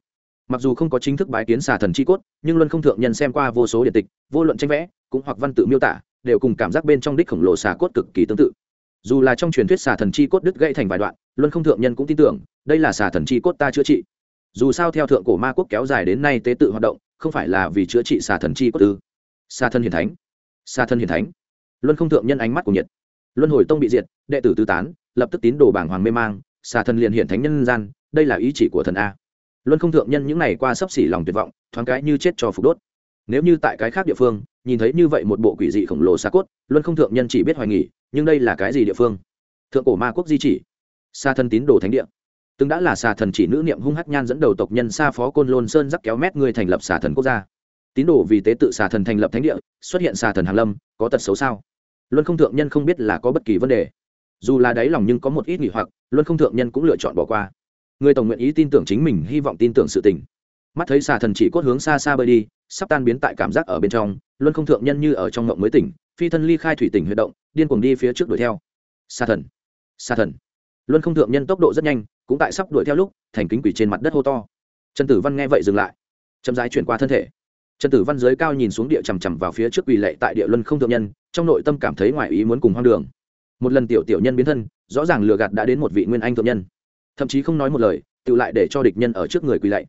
Speaker 1: mặc dù không có chính thức bái kiến xà thần chi cốt, nhưng luân không thượng nhân xem qua vô số điện tịch, vô luận tranh vẽ, cũng hoặc văn tự miêu tả, đều cùng cảm giác bên trong đích khổng lồ xà cốt cực kỳ tương tự. Dù là trong truyền thuyết xà thần chi cốt đứt gãy thành vài đoạn, luân không thượng nhân cũng tin tưởng, đây là xà thần chi cốt ta chữa trị. Dù sao theo thượng cổ ma quốc kéo dài đến nay tế tự hoạt động, không phải là vì chữa trị xà thần chi cốt tư xà thân hiền thánh. Xà thân hiền thánh. Luân không thượng nhân ánh mắt của nhiệt. Luân hồi tông bị diệt, đệ tử tứ tán, lập tức tín đồ bảng hoàng mê mang, xà thần liền hiện thánh nhân gian, đây là ý chỉ của thần a luân không thượng nhân những ngày qua sấp xỉ lòng tuyệt vọng, thoáng cái như chết cho phục đốt. Nếu như tại cái khác địa phương, nhìn thấy như vậy một bộ quỷ dị khổng lồ xa cốt, luân không thượng nhân chỉ biết hoài nghỉ nhưng đây là cái gì địa phương? Thượng cổ ma quốc di chỉ. Xa thân tín đồ thánh địa. Từng đã là xà thần chỉ nữ niệm hung hắc nhan dẫn đầu tộc nhân xa phó côn lôn sơn dắt kéo mét người thành lập xà thần quốc gia. Tín đồ vì tế tự xà thần thành lập thánh địa, xuất hiện xà thần hàn lâm, có tật xấu sao? Luân không thượng nhân không biết là có bất kỳ vấn đề. Dù là đáy lòng nhưng có một ít nghỉ hoặc, luân không thượng nhân cũng lựa chọn bỏ qua người tổng nguyện ý tin tưởng chính mình, hy vọng tin tưởng sự tình. Mắt thấy xà thần chỉ cốt hướng xa xa bơi đi, sắp tan biến tại cảm giác ở bên trong, luân không thượng nhân như ở trong ngộng mới tỉnh, phi thân ly khai thủy tỉnh huy động, điên cuồng đi phía trước đuổi theo. Xà thần xà thần. Luân không thượng nhân tốc độ rất nhanh, cũng tại sắp đuổi theo lúc, thành kính quỷ trên mặt đất hô to. Trần tử văn nghe vậy dừng lại, chậm rãi chuyển qua thân thể. Trần tử văn dưới cao nhìn xuống địa chằm chằm vào phía trước quỷ lệ tại địa luân không thượng nhân, trong nội tâm cảm thấy ngoài ý muốn cùng hoang đường. Một lần tiểu tiểu nhân biến thân, rõ ràng lừa gạt đã đến một vị nguyên anh thượng nhân thậm chí không nói một lời, tự lại để cho địch nhân ở trước người quỳ lạy.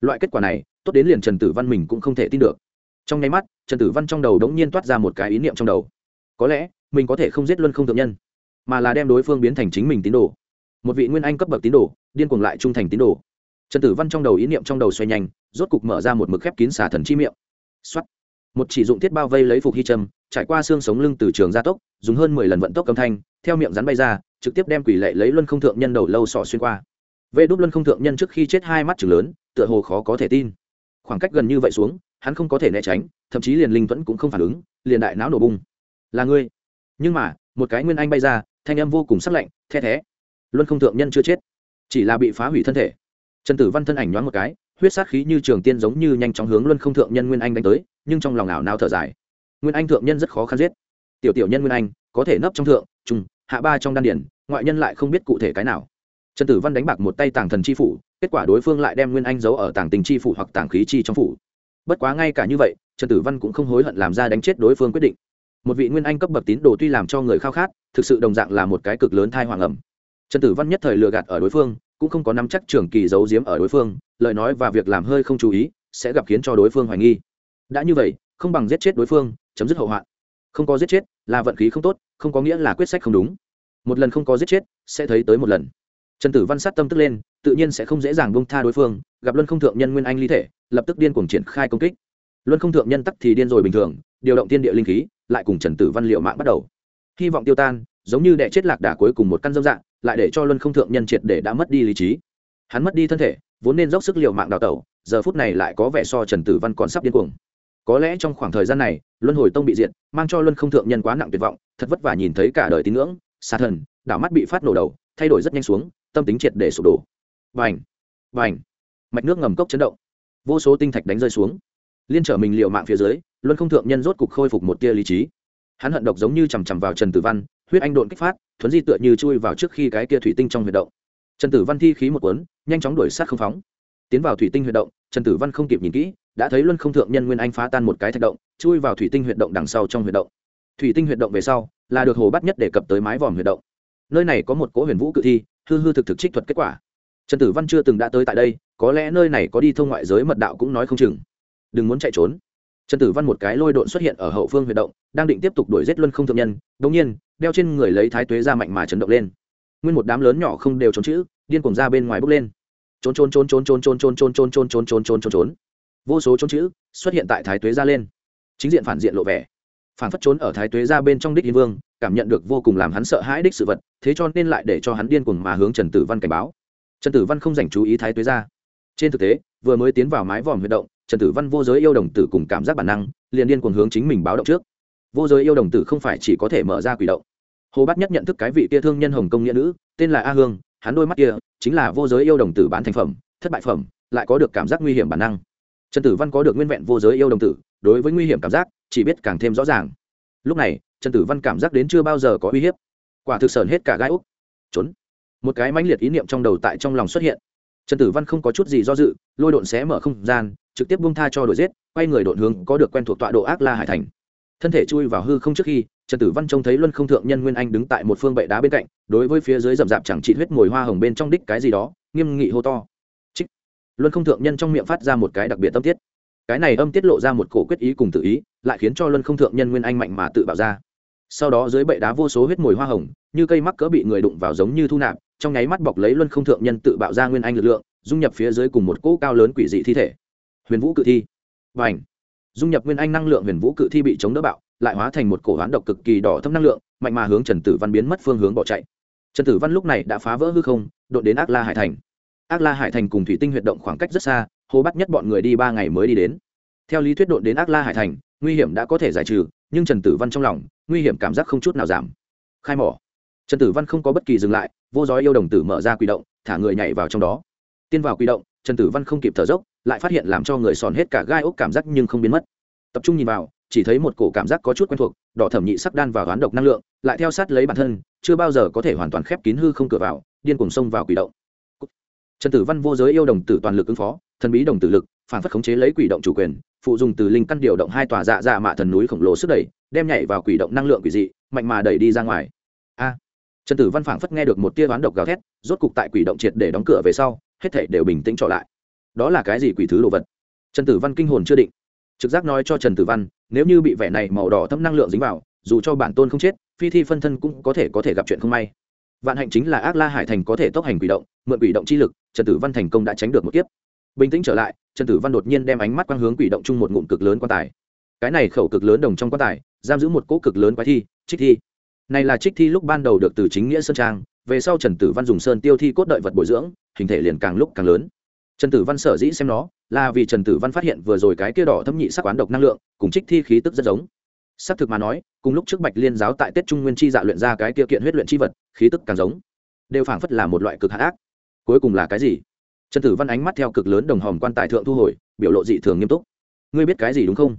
Speaker 1: Loại kết quả này, tốt đến liền trần tử văn mình cũng không thể tin được. Trong nháy mắt, trần tử văn trong đầu đống nhiên toát ra một cái ý niệm trong đầu. Có lẽ, mình có thể không giết luân không thượng nhân, mà là đem đối phương biến thành chính mình tín đồ. Một vị nguyên anh cấp bậc tín đồ, điên cuồng lại trung thành tín đồ. Trần tử văn trong đầu ý niệm trong đầu xoay nhanh, rốt cục mở ra một mực khép kín xả thần chi miệng. X một chỉ dụng thiết bao vây lấy phục hy trâm trải qua xương sống lưng từ trường gia tốc, dùng hơn mười lần vận tốc âm thanh, theo miệng rắn bay ra trực tiếp đem quỷ lệ lấy luân không thượng nhân đầu lâu sọ xuyên qua. Vê đúc luân không thượng nhân trước khi chết hai mắt chừng lớn, tựa hồ khó có thể tin. Khoảng cách gần như vậy xuống, hắn không có thể né tránh, thậm chí liền linh vẫn cũng không phản ứng, liền đại não nổ bung là ngươi. Nhưng mà, một cái nguyên anh bay ra, thanh âm vô cùng sắc lạnh, the thé. Luân không thượng nhân chưa chết. Chỉ là bị phá hủy thân thể. Trần tử văn thân ảnh nhoáng một cái, huyết sát khí như trường tiên giống như nhanh chóng hướng luân không thượng nhân nguyên anh đánh tới, nhưng trong lòng ảo nào thở dài. Nguyên anh thượng nhân rất khó khăn giết. Tiểu tiểu nhân nguyên anh, có thể nấp trong thượng trung hạ ba trong đan điển ngoại nhân lại không biết cụ thể cái nào. Trần tử văn đánh bạc một tay tàng thần chi phủ, kết quả đối phương lại đem nguyên anh giấu ở tàng tình chi phủ hoặc tàng khí chi trong phủ. Bất quá ngay cả như vậy, trần tử văn cũng không hối hận làm ra đánh chết đối phương quyết định. Một vị nguyên anh cấp bậc tín đồ tuy làm cho người khao khát, thực sự đồng dạng là một cái cực lớn thai hoàng ẩm. Trần tử văn nhất thời lừa gạt ở đối phương, cũng không có nắm chắc trường kỳ giấu giếm ở đối phương, lời nói và việc làm hơi không chú ý, sẽ gặp khiến cho đối phương hoài nghi. Đã như vậy, không bằng giết chết đối phương, chấm dứt hậu hoạn không có giết chết là vận khí không tốt, không có nghĩa là quyết sách không đúng. Một lần không có giết chết, sẽ thấy tới một lần. Trần tử văn sát tâm tức lên, tự nhiên sẽ không dễ dàng bông tha đối phương, gặp luân không thượng nhân nguyên anh ly thể, lập tức điên cuồng triển khai công kích. Luân không thượng nhân tắc thì điên rồi bình thường, điều động tiên địa linh khí, lại cùng trần tử văn liệu mạng bắt đầu. Hy vọng tiêu tan, giống như đẻ chết lạc đà cuối cùng một căn dâm dạng, lại để cho luân không thượng nhân triệt để đã mất đi lý trí. Hắn mất đi thân thể, vốn nên dốc sức liệu mạng đào tẩu, giờ phút này lại có vẻ so trần tử văn còn sắp điên cuồng có lẽ trong khoảng thời gian này, luân hồi tông bị diệt, mang cho luân không thượng nhân quá nặng tuyệt vọng, thật vất vả nhìn thấy cả đời tín ngưỡng xa thần, đảo mắt bị phát nổ đầu, thay đổi rất nhanh xuống, tâm tính triệt để sụp đổ. Vành vành mạch nước ngầm cốc chấn động. Vô số tinh thạch đánh rơi xuống. Liên trở mình liệu mạng phía dưới, luân không thượng nhân rốt cục khôi phục một tia lý trí. Hắn hận độc giống như chằm chằm vào trần tử văn, huyết anh độn kích phát, thuấn di tựa như chui vào trước khi cái kia thủy tinh trong huyệt động. Trần tử văn thi khí một cuốn, nhanh chóng đuổi sát không phóng. Tiến vào thủy tinh huyệt động, trần tử văn không kịp nhìn kỹ đã thấy luân không thượng nhân nguyên anh phá tan một cái thạch động chui vào thủy tinh huyệt động đằng sau trong huyệt động thủy tinh huyệt động về sau là được hồ bắt nhất đề cập tới mái vòm huyệt động nơi này có một cỗ huyền vũ cự thi hư hư thực thực trích thuật kết quả trần tử văn chưa từng đã tới tại đây có lẽ nơi này có đi thông ngoại giới mật đạo cũng nói không chừng đừng muốn chạy trốn trần tử văn một cái lôi độn xuất hiện ở hậu phương huyệt động đang định tiếp tục đuổi giết luân không thượng nhân đống nhiên đeo trên người lấy thái tuế ra mạnh mà chấn động lên nguyên một đám lớn nhỏ không đều trốn chữ điên cuồng ra bên ngoài bốc lên trốn trốn trốn trốn trốn trốn trốn trốn trốn trốn trốn trốn trốn trốn trốn vô số trốn chữ xuất hiện tại thái tuế ra lên chính diện phản diện lộ vẻ phản phất trốn ở thái tuế ra bên trong đích yên vương cảm nhận được vô cùng làm hắn sợ hãi đích sự vật thế cho nên lại để cho hắn điên cuồng mà hướng trần tử văn cảnh báo trần tử văn không dành chú ý thái tuế ra trên thực tế vừa mới tiến vào mái vòm huy động trần tử văn vô giới yêu đồng tử cùng cảm giác bản năng liền điên cuồng hướng chính mình báo động trước vô giới yêu đồng tử không phải chỉ có thể mở ra quỷ động hồ bát nhất nhận thức cái vị kia thương nhân hồng công nghĩa nữ tên là a hương hắn đôi mắt kia chính là vô giới yêu đồng tử bán thành phẩm thất bại phẩm lại có được cảm giác nguy hiểm bản năng trần tử văn có được nguyên vẹn vô giới yêu đồng tử, đối với nguy hiểm cảm giác, chỉ biết càng thêm rõ ràng. Lúc này, trần tử văn cảm giác đến chưa bao giờ có uy hiếp. Quả thực sờn hết cả gai úc. Trốn. Một cái mãnh liệt ý niệm trong đầu tại trong lòng xuất hiện. Trần tử văn không có chút gì do dự, lôi độn xé mở không gian, trực tiếp bung tha cho đội giết, quay người độn hướng, có được quen thuộc tọa độ ác la hải thành. Thân thể chui vào hư không trước khi, trần tử văn trông thấy luân không thượng nhân nguyên anh đứng tại một phương bệ đá bên cạnh, đối với phía dưới rậm rạp chẳng trị huyết mồi hoa hồng bên trong đích cái gì đó, nghiêm nghị hô to luân không thượng nhân trong miệng phát ra một cái đặc biệt tâm tiết. Cái này âm tiết lộ ra một cổ quyết ý cùng tự ý, lại khiến cho luân không thượng nhân nguyên anh mạnh mà tự bảo ra. Sau đó dưới bệ đá vô số huyết mồi hoa hồng, như cây mắc cỡ bị người đụng vào giống như thu nạp, trong nháy mắt bọc lấy luân không thượng nhân tự bạo ra nguyên anh lực lượng, dung nhập phía dưới cùng một cỗ cao lớn quỷ dị thi thể. Huyền vũ cự thi. Và ảnh dung nhập nguyên anh năng lượng huyền vũ cự thi bị chống đỡ bạo, lại hóa thành một cổ hoán độc cực kỳ đỏ thâm năng lượng, mạnh mà hướng trần tử văn biến mất phương hướng bỏ chạy. Trần tử văn lúc này đã phá vỡ hư không, đột đến ác la hải thành ác la hải thành cùng thủy tinh huyệt động khoảng cách rất xa, Hồ bắt nhất bọn người đi ba ngày mới đi đến. Theo lý thuyết độn đến ác la hải thành, nguy hiểm đã có thể giải trừ, nhưng trần tử văn trong lòng, nguy hiểm cảm giác không chút nào giảm. Khai mỏ. Trần tử văn không có bất kỳ dừng lại, vô giói yêu đồng tử mở ra quỷ động, thả người nhảy vào trong đó. Tiên vào quỷ động, trần tử văn không kịp thở dốc, lại phát hiện làm cho người sòn hết cả gai ốc cảm giác nhưng không biến mất. Tập trung nhìn vào, chỉ thấy một cổ cảm giác có chút quen thuộc, đỏ thẩm nhị sắc đan vào toán độc năng lượng, lại theo sát lấy bản thân, chưa bao giờ có thể hoàn toàn khép kín hư không cửa vào, điên cùng xông vào quỷ động trần tử văn vô giới yêu đồng tử toàn lực ứng phó, thần bí đồng tử lực, phản phất khống chế lấy quỷ động chủ quyền, phụ dùng từ linh căn điều động hai tòa dạ dạ mạ thần núi khổng lồ sức đẩy, đem nhảy vào quỷ động năng lượng quỷ dị, mạnh mà đẩy đi ra ngoài. A! Trần tử văn phảng phất nghe được một tia oán độc gào thét, rốt cục tại quỷ động triệt để đóng cửa về sau, hết thảy đều bình tĩnh trở lại. Đó là cái gì quỷ thứ đồ vật? Trần tử văn kinh hồn chưa định. Trực giác nói cho trần tử văn, nếu như bị vẻ này màu đỏ thâm năng lượng dính vào, dù cho bản tôn không chết, phi thi phân thân cũng có thể có thể gặp chuyện không may. Vạn hạnh chính là ác la hải thành có thể tốc hành quỷ động, mượn quỷ động chi lực trần tử văn thành công đã tránh được một kiếp. Bình tĩnh trở lại, trần tử văn đột nhiên đem ánh mắt quang hướng quỷ động chung một ngụm cực lớn quan tài. Cái này khẩu cực lớn đồng trong quan tài, giam giữ một cỗ cực lớn quái thi, trích thi. Này là trích thi lúc ban đầu được từ chính nghĩa sơn trang, về sau trần tử văn dùng sơn tiêu thi cốt đợi vật bồi dưỡng, hình thể liền càng lúc càng lớn. Trần tử văn sở dĩ xem nó, là vì trần tử văn phát hiện vừa rồi cái kia đỏ thâm nhị sắc quán độc năng lượng, cùng trích thi khí tức rất giống. Xác thực mà nói, cùng lúc trước bạch liên giáo tại tết trung nguyên chi dạ luyện ra cái kia kiện huyết luyện chi vật, khí tức càng giống. Đều phảng phất là một loại cực hạ ác cuối cùng là cái gì? Trần tử văn ánh mắt theo cực lớn đồng hòm quan tài thượng thu hồi, biểu lộ dị thường nghiêm túc. Ngươi biết cái gì đúng không?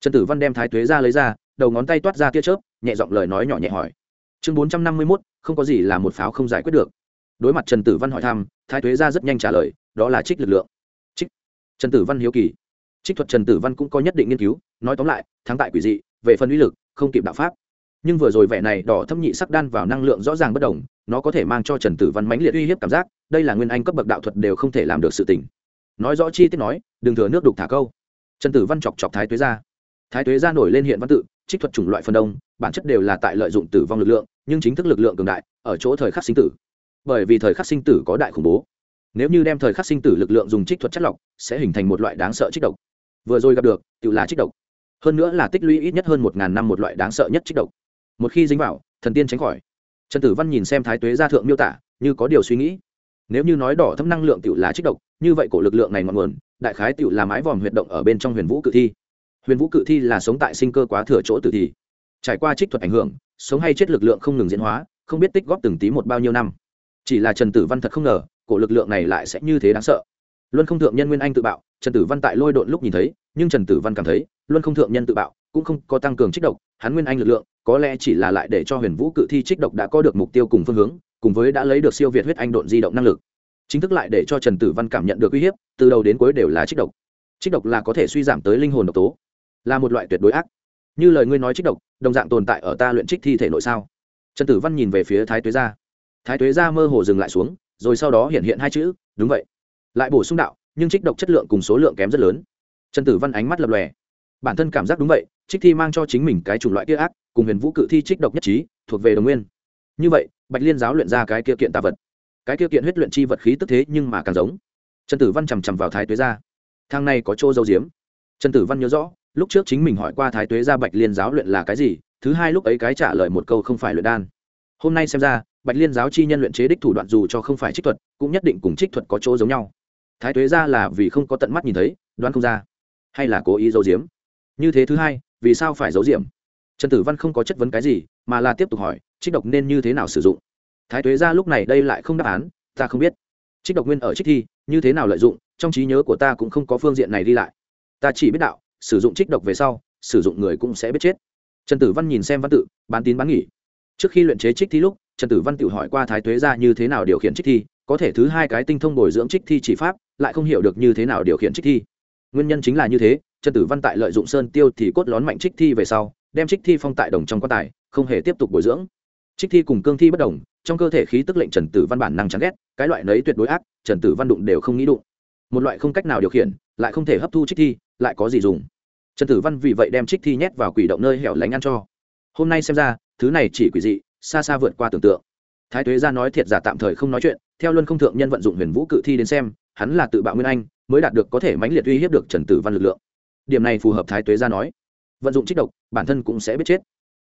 Speaker 1: Trần tử văn đem thái tuế ra lấy ra, đầu ngón tay toát ra tia chớp, nhẹ giọng lời nói nhỏ nhẹ hỏi. Chương bốn trăm năm mươi mốt, không có gì là một pháo không giải quyết được. Đối mặt trần tử văn hỏi thăm, thái tuế ra rất nhanh trả lời, đó là trích lực lượng. Trích. Trần tử văn hiếu kỳ. Trích thuật trần tử văn cũng có nhất định nghiên cứu, nói tóm lại, thắng tại quỷ dị, về phần uy lực, không kịp đạo pháp. Nhưng vừa rồi vẻ này đỏ thâm nhị sắc đan vào năng lượng rõ ràng bất đồng nó có thể mang cho trần tử văn mãnh liệt uy hiếp cảm giác, đây là nguyên anh cấp bậc đạo thuật đều không thể làm được sự tình. Nói rõ chi tiết nói, đừng thừa nước đục thả câu. Trần tử văn chọc chọc thái tuế ra thái tuế ra nổi lên hiện văn tự, trích thuật chủng loại phần đông, bản chất đều là tại lợi dụng tử vong lực lượng, nhưng chính thức lực lượng cường đại, ở chỗ thời khắc sinh tử. Bởi vì thời khắc sinh tử có đại khủng bố. Nếu như đem thời khắc sinh tử lực lượng dùng trích thuật chất lọc, sẽ hình thành một loại đáng sợ trích độc. Vừa rồi gặp được, tự là trích độc. Hơn nữa là tích lũy ít nhất hơn một ngàn năm một loại đáng sợ nhất trích độc. Một khi dính vào, thần tiên tránh khỏi trần tử văn nhìn xem thái tuế gia thượng miêu tả, như có điều suy nghĩ. Nếu như nói đỏ thâm năng lượng tựu là trích độc, như vậy cổ lực lượng này ngọn nguồn, đại khái tựu là mái vòm huyệt động ở bên trong huyền vũ cự thi. Huyền vũ cự thi là sống tại sinh cơ quá thừa chỗ tử thi. Trải qua trích thuật ảnh hưởng, sống hay chết lực lượng không ngừng diễn hóa, không biết tích góp từng tí một bao nhiêu năm. Chỉ là trần tử văn thật không ngờ, cổ lực lượng này lại sẽ như thế đáng sợ. Luân không thượng nhân nguyên anh tự bạo, trần tử văn tại lôi độn lúc nhìn thấy, nhưng trần tử văn cảm thấy, luân không thượng nhân tự bạo cũng không có tăng cường trích độc, hắn nguyên anh lực lượng, có lẽ chỉ là lại để cho huyền vũ cự thi trích độc đã có được mục tiêu cùng phương hướng, cùng với đã lấy được siêu việt huyết anh độn di động năng lực. Chính thức lại để cho trần tử văn cảm nhận được uy hiếp, từ đầu đến cuối đều là trích độc. Trích độc là có thể suy giảm tới linh hồn độc tố. Là một loại tuyệt đối ác. Như lời ngươi nói trích độc, đồng dạng tồn tại ở ta luyện trích thi thể nội sao? Trần tử văn nhìn về phía thái tuế gia. Thái tuế gia mơ hồ dừng lại xuống, rồi sau đó hiện hiện hai chữ, đúng vậy. Lại bổ sung đạo, nhưng trích độc chất lượng cùng số lượng kém rất lớn. Trần tử văn ánh mắt lập lòe. Bản thân cảm giác đúng vậy trích thi mang cho chính mình cái chủng loại kia ác, cùng huyền vũ cự thi trích độc nhất trí, thuộc về đồng nguyên. Như vậy, bạch liên giáo luyện ra cái kia kiện tạ vật. Cái kia kiện huyết luyện chi vật khí tức thế nhưng mà càng giống. Trần tử văn chằm chằm vào thái tuế gia thang này có chỗ dâu diếm trần tử văn nhớ rõ, lúc trước chính mình hỏi qua thái tuế gia bạch liên giáo luyện là cái gì, thứ hai lúc ấy cái trả lời một câu không phải luyện đan. Hôm nay xem ra, bạch liên giáo chi nhân luyện chế đích thủ đoạn dù cho không phải trích thuật, cũng nhất định cùng trích thuật có chỗ giống nhau. Thái tuế ra là vì không có tận mắt nhìn thấy, đoán không ra, hay là cố ý giấu diếm như thế thứ hai vì sao phải giấu diếm trần tử văn không có chất vấn cái gì, mà là tiếp tục hỏi, trích độc nên như thế nào sử dụng? Thái tuế ra lúc này đây lại không đáp án, ta không biết. Trích độc nguyên ở trích thi, như thế nào lợi dụng, trong trí nhớ của ta cũng không có phương diện này đi lại. Ta chỉ biết đạo, sử dụng trích độc về sau, sử dụng người cũng sẽ biết chết. Trần tử văn nhìn xem văn tự, bán tín bán nghỉ. Trước khi luyện chế trích thi lúc, trần tử văn tự hỏi qua thái tuế ra như thế nào điều khiển trích thi, có thể thứ hai cái tinh thông bồi dưỡng trích thi chỉ pháp, lại không hiểu được như thế nào điều khiển trích thi. Nguyên nhân chính là như thế trần tử văn tại lợi dụng sơn tiêu thì cốt lón mạnh trích thi về sau, đem trích thi phong tại đồng trong quan tài, không hề tiếp tục bồi dưỡng. Trích thi cùng cương thi bất đồng, trong cơ thể khí tức lệnh trần tử văn bản năng chán ghét, cái loại nấy tuyệt đối ác, trần tử văn đụng đều không nghĩ đụng. Một loại không cách nào điều khiển, lại không thể hấp thu trích thi, lại có gì dùng? Trần tử văn vì vậy đem trích thi nhét vào quỷ động nơi hẻo lánh ăn cho. Hôm nay xem ra, thứ này chỉ quỷ dị, xa xa vượt qua tưởng tượng. Thái tuế ra nói thiệt giả tạm thời không nói chuyện, theo luân không thượng nhân vận dụng huyền vũ cự thi đến xem, hắn là tự bạo nguyên anh, mới đạt được có thể mãnh liệt uy hiếp được trần tử văn lực lượng điểm này phù hợp thái tuế ra nói. Vận dụng trích độc, bản thân cũng sẽ biết chết.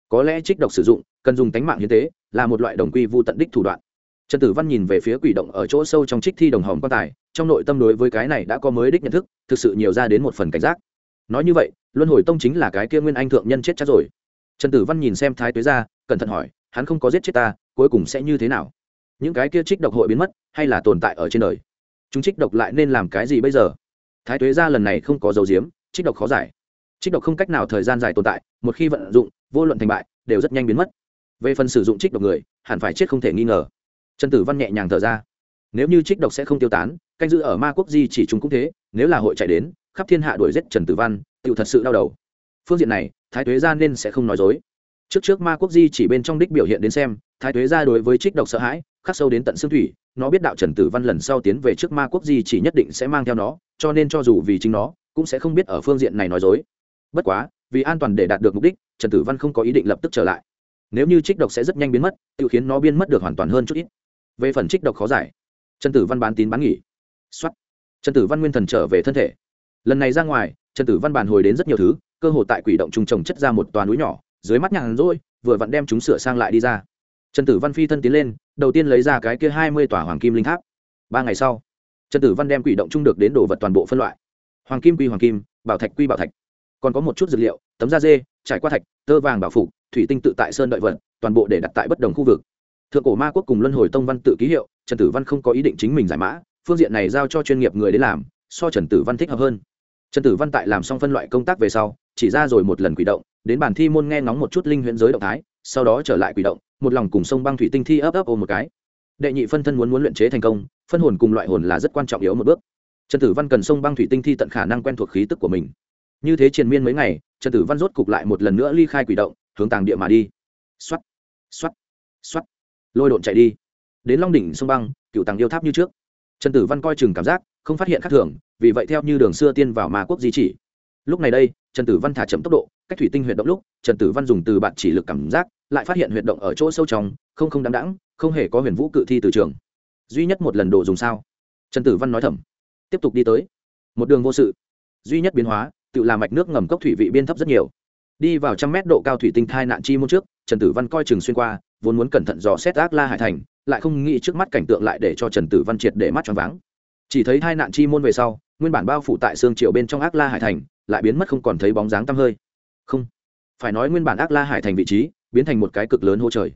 Speaker 1: Có lẽ trích độc sử dụng, cần dùng tánh mạng hiến tế, là một loại đồng quy vô tận đích thủ đoạn. Trần tử văn nhìn về phía quỷ động ở chỗ sâu trong trích thi đồng hồng quan tài, trong nội tâm đối với cái này đã có mới đích nhận thức, thực sự nhiều ra đến một phần cảnh giác. Nói như vậy, luân hồi tông chính là cái kia nguyên anh thượng nhân chết chắc rồi. Trần tử văn nhìn xem thái tuế ra cẩn thận hỏi, hắn không có giết chết ta, cuối cùng sẽ như thế nào? Những cái kia trích độc hội biến mất, hay là tồn tại ở trên đời? Chúng trích độc lại nên làm cái gì bây giờ? Thái tuế ra lần này không có dấu diếm trích độc khó giải. Trích độc không cách nào thời gian dài tồn tại, một khi vận dụng, vô luận thành bại, đều rất nhanh biến mất. Về phần sử dụng trích độc người, hẳn phải chết không thể nghi ngờ. Trần tử văn nhẹ nhàng thở ra. Nếu như trích độc sẽ không tiêu tán, canh giữ ở ma quốc di chỉ chúng cũng thế, nếu là hội chạy đến, khắp thiên hạ đuổi giết trần tử văn tự thật sự đau đầu. Phương diện này, thái tuế Gia nên sẽ không nói dối. Trước trước ma quốc di chỉ bên trong đích biểu hiện đến xem, thái tuế Gia đối với trích độc sợ hãi, khắc sâu đến tận xương thủy, nó biết đạo trần tử văn lần sau tiến về trước ma quốc di chỉ nhất định sẽ mang theo nó, cho nên cho dù vì chính nó cũng sẽ không biết ở phương diện này nói dối. Bất quá, vì an toàn để đạt được mục đích, trần tử văn không có ý định lập tức trở lại. Nếu như trích độc sẽ rất nhanh biến mất, tự khiến nó biến mất được hoàn toàn hơn chút ít. Về phần trích độc khó giải, trần tử văn bán tín bán nghỉ. Xuất trần tử văn nguyên thần trở về thân thể. Lần này ra ngoài, trần tử văn bàn hồi đến rất nhiều thứ, cơ hội tại quỷ động trung trồng chất ra một toàn núi nhỏ, dưới mắt nhàn rỗi, vừa vặn đem chúng sửa sang lại đi ra. Trần tử văn phi thân tiến lên, đầu tiên lấy ra cái kia hai mươi tòa hoàng kim linh tháp. Ba ngày sau, trần tử văn đem quỷ động trung được đến đồ vật toàn bộ phân loại hoàng kim quy hoàng kim, bảo thạch quy bảo thạch. Còn có một chút dược liệu, tấm da dê, trải qua thạch, tơ vàng bảo phục, thủy tinh tự tại sơn đợi vật, toàn bộ để đặt tại bất đồng khu vực. Thượng cổ ma quốc cùng luân hồi tông văn tự ký hiệu, trần tử văn không có ý định chính mình giải mã, phương diện này giao cho chuyên nghiệp người đến làm, so trần tử văn thích hợp hơn. Trần tử văn tại làm xong phân loại công tác về sau, chỉ ra rồi một lần quỷ động, đến bản thi môn nghe ngóng một chút linh huyễn giới động thái, sau đó trở lại quỷ động, một lòng cùng sông băng thủy tinh thi ấp ấp ôm một cái. Đệ nhị phân thân muốn muốn luyện chế thành công, phân hồn cùng loại hồn là rất quan trọng yếu một bước trần tử văn cần sông băng thủy tinh thi tận khả năng quen thuộc khí tức của mình. Như thế triền miên mấy ngày, trần tử văn rốt cục lại một lần nữa ly khai quỷ động, hướng tàng địa mà đi. X o á t x o á t x o á t lôi độn chạy đi. Đến long đỉnh sông băng, cựu tàng yêu tháp như trước. Trần tử văn coi chừng cảm giác, không phát hiện khác thường, vì vậy theo như đường xưa tiên vào ma quốc di chỉ. Lúc này đây, trần tử văn thả chậm tốc độ, cách thủy tinh huyệt động lúc, trần tử văn dùng từ bạn chỉ lực cảm giác, lại phát hiện huyệt động ở chỗ sâu trong, không không đáng đáng không hề có huyền vũ cự thi từ trường. Duy nhất một lần đồ dùng sao? Trần tử văn nói thầm tiếp tục đi tới. Một đường vô sự. Duy nhất biến hóa, tự làm mạch nước ngầm cốc thủy vị biên thấp rất nhiều. Đi vào trăm mét độ cao thủy tinh thai nạn chi môn trước, trần tử văn coi chừng xuyên qua, vốn muốn cẩn thận dò xét ác la hải thành, lại không nghĩ trước mắt cảnh tượng lại để cho trần tử văn triệt để mắt cho váng. Chỉ thấy thai nạn chi môn về sau, nguyên bản bao phủ tại xương triệu bên trong ác la hải thành, lại biến mất không còn thấy bóng dáng tăm hơi. Không, phải nói nguyên bản ác la hải thành vị trí, biến thành một cái cực lớn hô trời.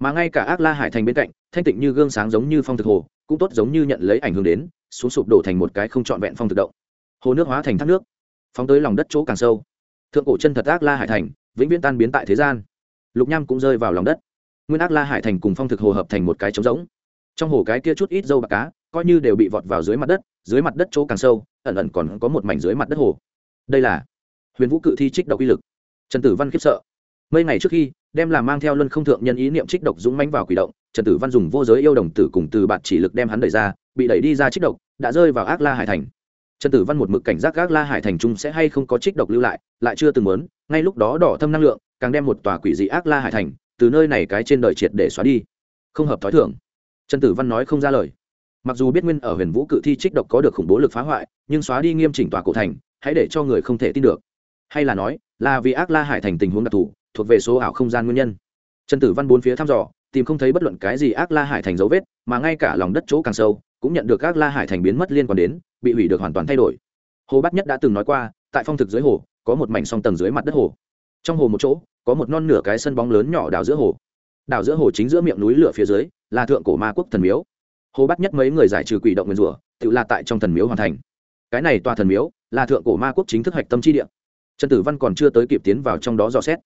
Speaker 1: Mà ngay cả ác la hải thành bên cạnh, thanh tịnh như gương sáng giống như phong thực hồ, cũng tốt giống như nhận lấy ảnh hưởng đến xuống sụp đổ thành một cái không trọn vẹn phong thực động. Hồ nước hóa thành thác nước, phóng tới lòng đất chỗ càng sâu. Thượng cổ chân thật ác la hải thành, vĩnh viễn tan biến tại thế gian. Lục nham cũng rơi vào lòng đất. Nguyên ác la hải thành cùng phong thực hồ hợp thành một cái trống rỗng. Trong hồ cái kia chút ít dâu bạc cá, coi như đều bị vọt vào dưới mặt đất, dưới mặt đất chỗ càng sâu, ẩn ẩn còn có một mảnh dưới mặt đất hồ. Đây là huyền vũ cự thi trích độc uy lực. Trần tử văn khiếp sợ. Mấy ngày trước khi, đem làm mang theo luân không thượng nhân ý niệm trích độc dũng mánh vào quỷ động trần tử văn dùng vô giới yêu đồng tử cùng từ bạn chỉ lực đem hắn đẩy ra, bị đẩy đi ra trích độc, đã rơi vào ác la hải thành. Trần tử văn một mực cảnh giác ác la hải thành trung sẽ hay không có trích độc lưu lại lại chưa từng muốn, ngay lúc đó đỏ thâm năng lượng, càng đem một tòa quỷ dị ác la hải thành, từ nơi này cái trên đời triệt để xóa đi. Không hợp thói thường. Trần tử văn nói không ra lời. Mặc dù biết nguyên ở huyền vũ cự thi trích độc có được khủng bố lực phá hoại, nhưng xóa đi nghiêm chỉnh tòa cổ thành, hãy để cho người không thể tin được. Hay là nói, là vì ác la hải thành tình huống đặc thù, thuộc về số ảo không gian nguyên nhân. Trần tử văn bốn phía thăm dò tìm không thấy bất luận cái gì ác la hải thành dấu vết, mà ngay cả lòng đất chỗ càng sâu, cũng nhận được ác la hải thành biến mất liên quan đến, bị hủy được hoàn toàn thay đổi. Hồ bát nhất đã từng nói qua, tại phong thực dưới hồ, có một mảnh song tầng dưới mặt đất hồ. Trong hồ một chỗ, có một non nửa cái sân bóng lớn nhỏ đào giữa hồ. Đào giữa hồ chính giữa miệng núi lửa phía dưới, là thượng cổ ma quốc thần miếu. Hồ bắt nhất mấy người giải trừ quỷ động nguyên rủa, tự là tại trong thần miếu hoàn thành. Cái này tòa thần miếu, là thượng cổ ma quốc chính thức hạch tâm chi địa. Trần tử văn còn chưa tới kịp tiến vào trong đó dò xét.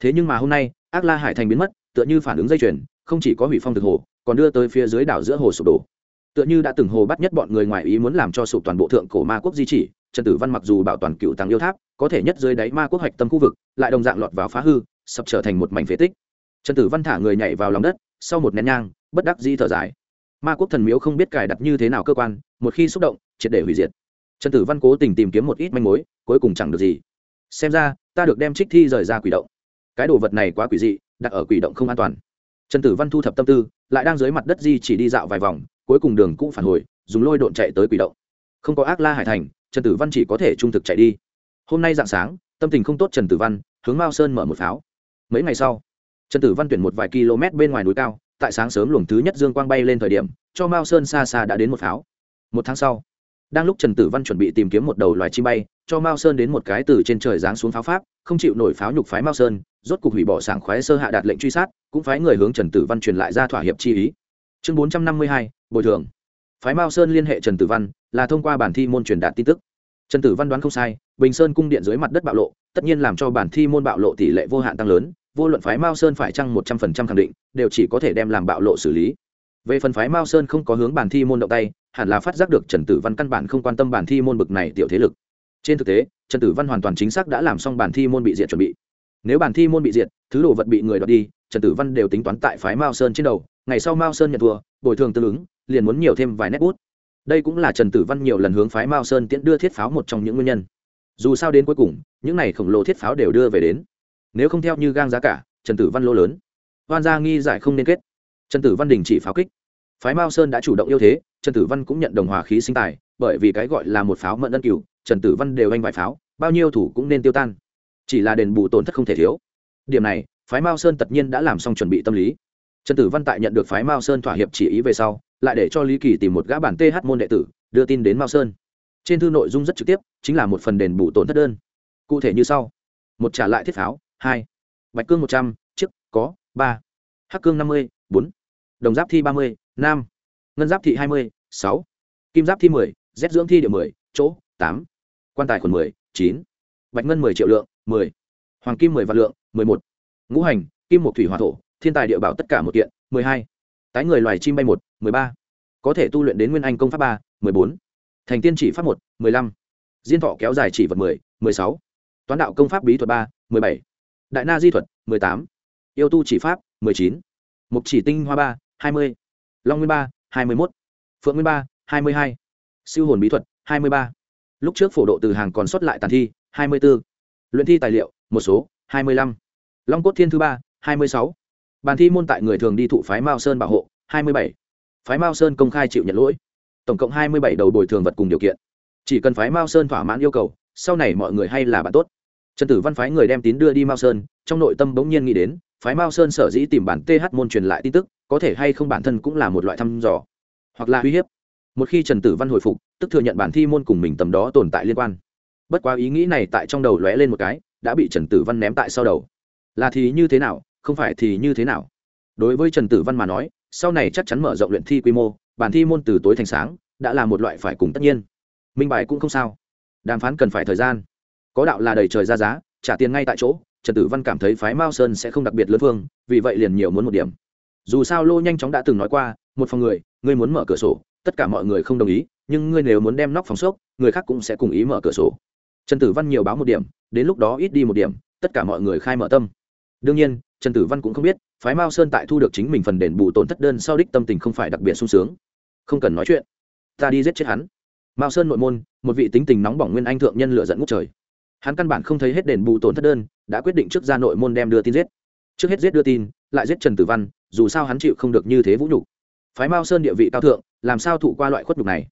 Speaker 1: Thế nhưng mà hôm nay, ác la hải thành biến mất, tựa như phản ứng dây chuyền không chỉ có hủy phong thực hồ, còn đưa tới phía dưới đảo giữa hồ sụp đổ. Tựa như đã từng hồ bắt nhất bọn người ngoài ý muốn làm cho sụp toàn bộ thượng cổ ma quốc di chỉ, trần tử văn mặc dù bảo toàn cựu tàng yêu tháp, có thể nhất dưới đáy ma quốc hoạch tâm khu vực, lại đồng dạng lọt vào phá hư sập trở thành một mảnh phế tích. Trần tử văn thả người nhảy vào lòng đất, sau một nén nhang, bất đắc di thở dài. Ma quốc thần miếu không biết cài đặt như thế nào cơ quan, một khi xúc động, triệt để hủy diệt. Trần tử văn cố tình tìm kiếm một ít manh mối, cuối cùng chẳng được gì. Xem ra, ta được đem trích thi rời ra quỷ động. Cái đồ vật này quá quỷ dị, đặt ở quỷ động không an toàn trần tử văn thu thập tâm tư, lại đang dưới mặt đất di chỉ đi dạo vài vòng, cuối cùng đường cũng phản hồi, dùng lôi độn chạy tới quỷ động. Không có ác la hải thành, trần tử văn chỉ có thể trung thực chạy đi. Hôm nay dạng sáng, tâm tình không tốt trần tử văn, hướng mao sơn mở một pháo. Mấy ngày sau, trần tử văn tuyển một vài km bên ngoài núi cao, tại sáng sớm luồng thứ nhất dương quang bay lên thời điểm, cho mao sơn xa xa đã đến một pháo. Một tháng sau đang lúc trần tử văn chuẩn bị tìm kiếm một đầu loài chim bay, cho mao sơn đến một cái từ trên trời giáng xuống pháo pháp, không chịu nổi pháo nhục phái mao sơn, rốt cục hủy bỏ sảng khoái sơ hạ đạt lệnh truy sát, cũng phái người hướng trần tử văn truyền lại ra thỏa hiệp chi ý. Chương bốn trăm năm mươi hai, bồi thường. Phái mao sơn liên hệ trần tử văn, là thông qua bản thi môn truyền đạt tin tức. Trần tử văn đoán không sai, bình sơn cung điện dưới mặt đất bạo lộ, tất nhiên làm cho bản thi môn bạo lộ tỷ lệ vô hạn tăng lớn, vô luận phái mao sơn phải chăng một trăm phần trăm khẳng định, đều chỉ có thể đem làm bạo lộ xử lý. Về phần phái mao sơn không có hướng bản thi môn động tay hẳn là phát giác được trần tử văn căn bản không quan tâm bản thi môn bực này tiểu thế lực. Trên thực tế, trần tử văn hoàn toàn chính xác đã làm xong bản thi môn bị diệt chuẩn bị. Nếu bản thi môn bị diệt, thứ đồ vật bị người đoạt đi, trần tử văn đều tính toán tại phái mao sơn trên đầu, ngày sau mao sơn nhận thua, bồi thường tương ứng, liền muốn nhiều thêm vài nét bút. Đây cũng là trần tử văn nhiều lần hướng phái mao sơn tiễn đưa thiết pháo một trong những nguyên nhân. Dù sao đến cuối cùng, những này khổng lồ thiết pháo đều đưa về đến. Nếu không theo như gang giá cả, trần tử văn lỗ lớn. Hoan gia nghi giải không nên kết. Trần tử văn đình chỉ pháo kích phái mao sơn đã chủ động yêu thế, trần tử văn cũng nhận đồng hòa khí sinh tài, bởi vì cái gọi là một pháo mận ân cửu, trần tử văn đều anh vài pháo, bao nhiêu thủ cũng nên tiêu tan. Chỉ là đền bù tổn thất không thể thiếu. Điểm này, phái mao sơn tất nhiên đã làm xong chuẩn bị tâm lý. Trần tử văn tại nhận được phái mao sơn thỏa hiệp chỉ ý về sau, lại để cho lý kỳ tìm một gã bản th môn đệ tử, đưa tin đến mao sơn. Trên thư nội dung rất trực tiếp, chính là một phần đền bù tổn thất đơn. Cụ thể như sau. Một trả lại thiết pháo, hai. Bạch cương một trăm, chiếc, có, ba. Hắc cương năm mươi, bốn. Đồng giáp thi ba mươi. Nam, ngân giáp thị hai mươi sáu. Kim giáp thi mười z dưỡng thi địa mười chỗ tám. Quan tài khuẩn mười chín. Bạch ngân mười triệu lượng mười. Hoàng kim mười vạn lượng mười một. Ngũ hành kim một thủy hòa thổ thiên tài địa bảo tất cả một kiện mười hai. Tái người loài chim bay một mười ba. Có thể tu luyện đến nguyên anh công pháp ba mười bốn. Thành tiên chỉ pháp một mười lăm. Diên thọ kéo dài chỉ vật mười mười sáu. Toán đạo công pháp bí thuật ba mười bảy. Đại na di thuật mười tám. Yêu tu chỉ pháp mười chín. Mục chỉ tinh hoa ba hai mươi long nguyên ba, hai mươi mốt. Phượng nguyên ba, hai mươi hai. Siêu hồn bí thuật, hai mươi ba. Lúc trước phổ độ từ hàng còn sót lại tàn thi, hai mươi b ố luyện thi tài liệu, một số, hai mươi lăm. Long cốt thiên thứ ba, hai mươi sáu. Bàn thi môn tại người thường đi thụ phái mao sơn bảo hộ, hai mươi bảy. Phái mao sơn công khai chịu nhận lỗi. Tổng cộng hai mươi bảy đầu bồi thường vật cùng điều kiện. Chỉ cần phái mao sơn thỏa mãn yêu cầu, sau này mọi người hay là bạn tốt. Trần tử văn phái người đem tín đưa đi mao sơn, trong nội tâm bỗng nhiên nghĩ đến phái mao sơn sở dĩ tìm bản th môn truyền lại tin tức, có thể hay không bản thân cũng là một loại thăm dò, hoặc là uy hiếp. Một khi trần tử văn hồi phục, tức thừa nhận bản thi môn cùng mình tầm đó tồn tại liên quan. Bất quá ý nghĩ này tại trong đầu lóe lên một cái, đã bị trần tử văn ném tại sau đầu. Là thì như thế nào, không phải thì như thế nào? Đối với trần tử văn mà nói, sau này chắc chắn mở rộng luyện thi quy mô, bản thi môn từ tối thành sáng, đã là một loại phải cùng tất nhiên. Minh bài cũng không sao. Đàm phán cần phải thời gian. Có đạo là đầy trời ra giá, trả tiền ngay tại chỗ trần tử văn cảm thấy phái mao sơn sẽ không đặc biệt lớn phương vì vậy liền nhiều muốn một điểm. Dù sao lô nhanh chóng đã từng nói qua, một phòng người, ngươi muốn mở cửa sổ, tất cả mọi người không đồng ý, nhưng ngươi nếu muốn đem nóc phòng sốc người khác cũng sẽ cùng ý mở cửa sổ. Trần tử văn nhiều báo một điểm, đến lúc đó ít đi một điểm, tất cả mọi người khai mở tâm. Đương nhiên, trần tử văn cũng không biết, phái mao sơn tại thu được chính mình phần đền bù tổn thất đơn sau đích tâm tình không phải đặc biệt sung sướng. Không cần nói chuyện. Ta đi giết chết hắn. Mao sơn nội môn, một vị tính tình nóng bỏng nguyên anh thượng nhân lựa dẫn ngút trời hắn căn bản không thấy hết đền bù tổn thất đơn, đã quyết định trước ra nội môn đem đưa tin giết. Trước hết giết đưa tin, lại giết trần tử văn, dù sao hắn chịu không được như thế vũ nhục. Phái mao sơn địa vị cao thượng, làm sao thụ qua loại khuất nhục này?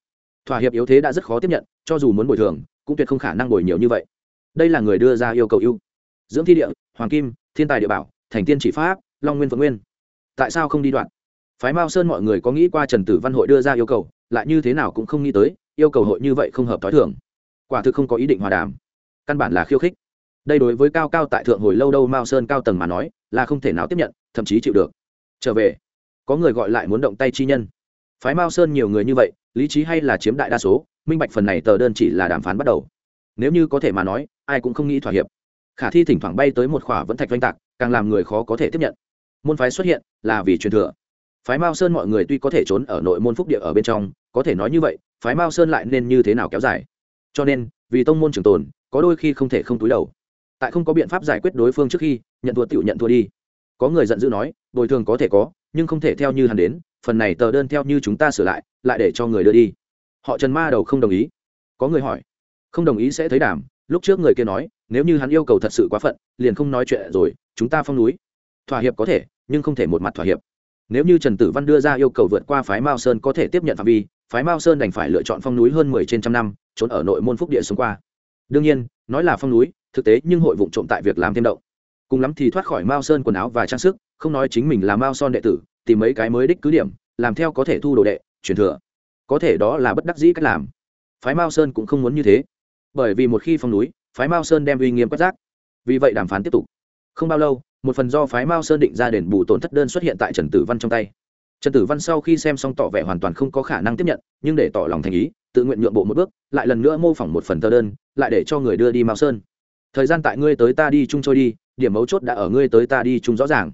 Speaker 1: Thỏa hiệp yếu thế đã rất khó tiếp nhận, cho dù muốn bồi thường, cũng tuyệt không khả năng bồi nhiều như vậy. Đây là người đưa ra yêu cầu ưu. Dưỡng thi địa, hoàng kim, thiên tài địa bảo, thành tiên chỉ pháp, long nguyên phượng nguyên. Tại sao không đi đoạn? Phái mao sơn mọi người có nghĩ qua trần tử văn hội đưa ra yêu cầu, lại như thế nào cũng không nghĩ tới, yêu cầu hội như vậy không hợp t h o i thường. Quả thực không có ý định hòa đàm căn bản là khiêu khích. Đây đối với cao cao tại thượng hồi lâu đâu mao sơn cao tầng mà nói, là không thể nào tiếp nhận, thậm chí chịu được. Trở về, có người gọi lại muốn động tay chi nhân. Phái mao sơn nhiều người như vậy, lý trí hay là chiếm đại đa số, minh bạch phần này tờ đơn chỉ là đàm phán bắt đầu. Nếu như có thể mà nói, ai cũng không nghĩ thỏa hiệp. Khả thi thỉnh thoảng bay tới một khỏa vẫn thạch doanh tạc, càng làm người khó có thể tiếp nhận. Môn phái xuất hiện, là vì truyền thừa. Phái mao sơn mọi người tuy có thể trốn ở nội môn phúc địa ở bên trong, có thể nói như vậy, phái mao sơn lại nên như thế nào kéo dài? Cho nên, vì tông môn trường tồn có đôi khi không thể không túi đầu. Tại không có biện pháp giải quyết đối phương trước khi, nhận thua tựu nhận thua đi. Có người giận dữ nói, bồi thường có thể có, nhưng không thể theo như hắn đến, phần này tờ đơn theo như chúng ta sửa lại lại để cho người đưa đi. Họ trần ma đầu không đồng ý. Có người hỏi, không đồng ý sẽ thấy đảm lúc trước người kia nói, nếu như hắn yêu cầu thật sự quá phận, liền không nói chuyện rồi, chúng ta phong núi. Thỏa hiệp có thể, nhưng không thể một mặt thỏa hiệp. Nếu như trần tử văn đưa ra yêu cầu vượt qua phái mao sơn có thể tiếp nhận phạm vi, phái mao sơn đành phải lựa chọn phong núi hơn mười trên trăm năm, trốn ở nội môn phúc địa xung qua đương nhiên, nói là phong núi, thực tế nhưng hội vụ trộm tại việc làm thêm động. Cùng lắm thì thoát khỏi mao sơn quần áo và trang sức, không nói chính mình là mao son đệ tử, tìm mấy cái mới đích cứ điểm, làm theo có thể thu đồ đệ, truyền thừa. Có thể đó là bất đắc dĩ cách làm. Phái mao sơn cũng không muốn như thế. Bởi vì một khi phong núi, phái mao sơn đem uy nghiêm quét rác. Vì vậy đàm phán tiếp tục. Không bao lâu, một phần do phái mao sơn định ra đền bù tổn thất đơn xuất hiện tại trần tử văn trong tay trần tử văn sau khi xem xong tỏ vẻ hoàn toàn không có khả năng tiếp nhận, nhưng để tỏ lòng thành ý, tự nguyện nhượng bộ một bước, lại lần nữa mô phỏng một phần tờ đơn, lại để cho người đưa đi mao sơn. Thời gian tại ngươi tới ta đi chung trôi đi, điểm mấu chốt đã ở ngươi tới ta đi chung rõ ràng.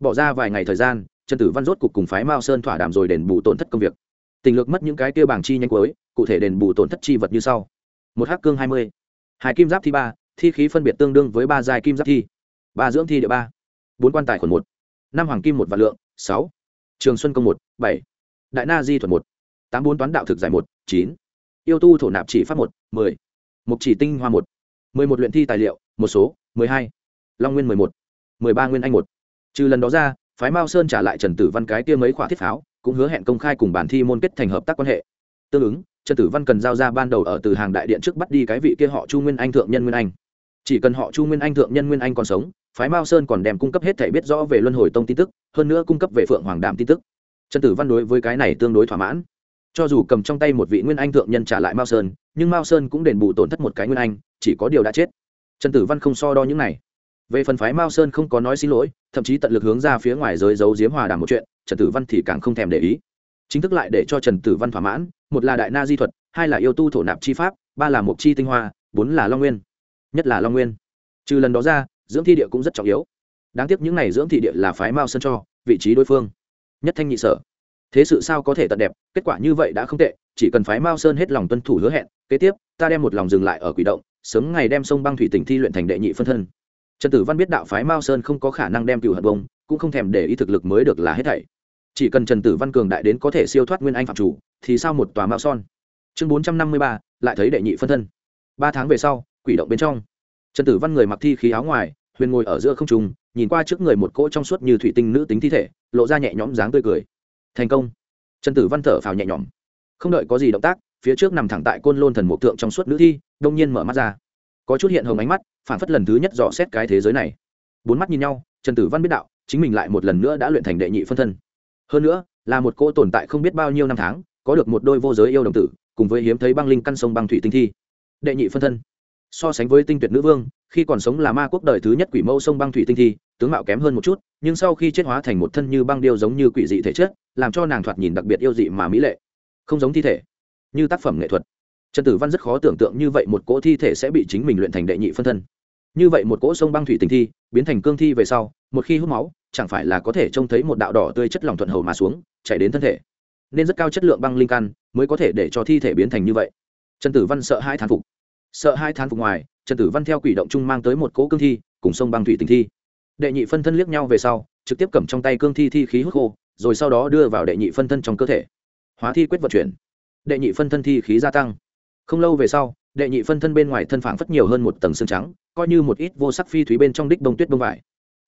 Speaker 1: Bỏ ra vài ngày thời gian, trần tử văn rốt cục cùng phái mao sơn thỏa đàm rồi đền bù tổn thất công việc. Tình lược mất những cái kia bảng chi nhanh cuối, cụ thể đền bù tổn thất chi vật như sau. Một hắc cương hai mươi, hai kim giáp thi ba, thi khí phân biệt tương đương với ba dài kim giáp thi. Ba dưỡng thi địa ba, bốn quan tài khuẩn một, năm hoàng kim một vạn lượng, sáu trường xuân công một, bảy. Đại na di thuật một. Tám bốn toán đạo thực giải một, chín. Yêu tu thổ nạp chỉ pháp một, mười. Mục chỉ tinh hoa một. Mười một luyện thi tài liệu, một số, mười hai. Long nguyên mười một. Mười ba nguyên anh một. Trừ lần đó ra, phái mao sơn trả lại trần tử văn cái kia mấy khỏa thiết pháo, cũng hứa hẹn công khai cùng bản thi môn kết thành hợp tác quan hệ. Tương ứng, trần tử văn cần giao ra ban đầu ở từ hàng đại điện trước bắt đi cái vị kia họ chu nguyên anh thượng nhân nguyên anh. Chỉ cần họ chu nguyên anh thượng nhân nguyên anh còn sống phái mao sơn còn đem cung cấp hết thể biết rõ về luân hồi tông tin tức, hơn nữa cung cấp về phượng hoàng đạm tin tức. Trần tử văn đối với cái này tương đối thỏa mãn. Cho dù cầm trong tay một vị nguyên anh thượng nhân trả lại mao sơn, nhưng mao sơn cũng đền bù tổn thất một cái nguyên anh, chỉ có điều đã chết. Trần tử văn không so đo những này. Về phần phái mao sơn không có nói xin lỗi, thậm chí tận lực hướng ra phía ngoài giới giấu diếm hòa đàm một chuyện, trần tử văn thì càng không thèm để ý. Chính thức lại để cho trần tử văn thỏa mãn, một là đại na di thuật, hai là yêu tu thổ nạp chi pháp, ba là mộc chi tinh hoa, bốn là long nguyên. Nhất là long nguyên. Trừ lần đó ra dưỡng thi địa cũng rất trọng yếu. Đáng tiếc những n à y dưỡng thị địa là phái mao sơn cho, vị trí đối phương. Nhất thanh nhị sở. Thế sự sao có thể tận đẹp, kết quả như vậy đã không tệ, chỉ cần phái mao sơn hết lòng tuân thủ hứa hẹn, kế tiếp, ta đem một lòng dừng lại ở quỷ động, sớm ngày đem sông băng thủy tỉnh thi luyện thành đệ nhị phân thân. Trần tử văn biết đạo phái mao sơn không có khả năng đem cựu hận bông, cũng không thèm để ý thực lực mới được là hết thảy. Chỉ cần trần tử văn cường đại đến có thể siêu thoát nguyên anh phạm chủ, thì sao một tòa mao son chương bốn trăm năm mươi ba, lại thấy đệ nhị phân thân. Ba tháng về sau, quỷ động bên trong trần tử văn người mặc thi khí áo ngoài, huyền ngồi ở giữa không trung, nhìn qua trước người một cỗ trong suốt như thủy tinh nữ tính thi thể, lộ ra nhẹ nhõm dáng tươi cười. Thành công. Trần tử văn thở phào nhẹ nhõm. Không đợi có gì động tác, phía trước nằm thẳng tại côn lôn thần mục tượng trong suốt nữ thi, đông nhiên mở mắt ra. Có chút hiện hồng ánh mắt, phản phất lần thứ nhất dò xét cái thế giới này. Bốn mắt nhìn nhau, trần tử văn biết đạo, chính mình lại một lần nữa đã luyện thành đệ nhị phân thân. Hơn nữa, là một cô tồn tại không biết bao nhiêu năm tháng, có được một đôi vô giới yêu đồng tử, cùng với hiếm thấy băng linh căn sông băng thủy tinh thi. Đệ nhị phân thân so sánh với tinh tuyệt nữ vương, khi còn sống là ma quốc đời thứ nhất quỷ mâu sông băng thủy tinh thi, tướng mạo kém hơn một chút, nhưng sau khi chết hóa thành một thân như băng điêu giống như quỷ dị thể chất, làm cho nàng thoạt nhìn đặc biệt yêu dị mà mỹ lệ. Không giống thi thể, như tác phẩm nghệ thuật. Trần tử văn rất khó tưởng tượng như vậy một cỗ thi thể sẽ bị chính mình luyện thành đệ nhị phân thân. Như vậy một cỗ sông băng thủy tinh thi, biến thành cương thi về sau, một khi hút máu, chẳng phải là có thể trông thấy một đạo đỏ tươi chất lỏng thuận hầu mà xuống, chảy đến thân thể. Nên rất cao chất lượng băng linh căn mới có thể để cho thi thể biến thành như vậy. Trần tử văn sợ hai thán phục sợ hai thán phục ngoài, trần tử văn theo quỷ động chung mang tới một cỗ cương thi, cùng sông băng thủy tình thi. Đệ nhị phân thân liếc nhau về sau, trực tiếp cầm trong tay cương thi thi khí hút khô, rồi sau đó đưa vào đệ nhị phân thân trong cơ thể. Hóa thi quyết vận chuyển. Đệ nhị phân thân thi khí gia tăng. Không lâu về sau, đệ nhị phân thân bên ngoài thân phản phất nhiều hơn một tầng xương trắng, coi như một ít vô sắc phi thúy bên trong đích bông tuyết bông vải.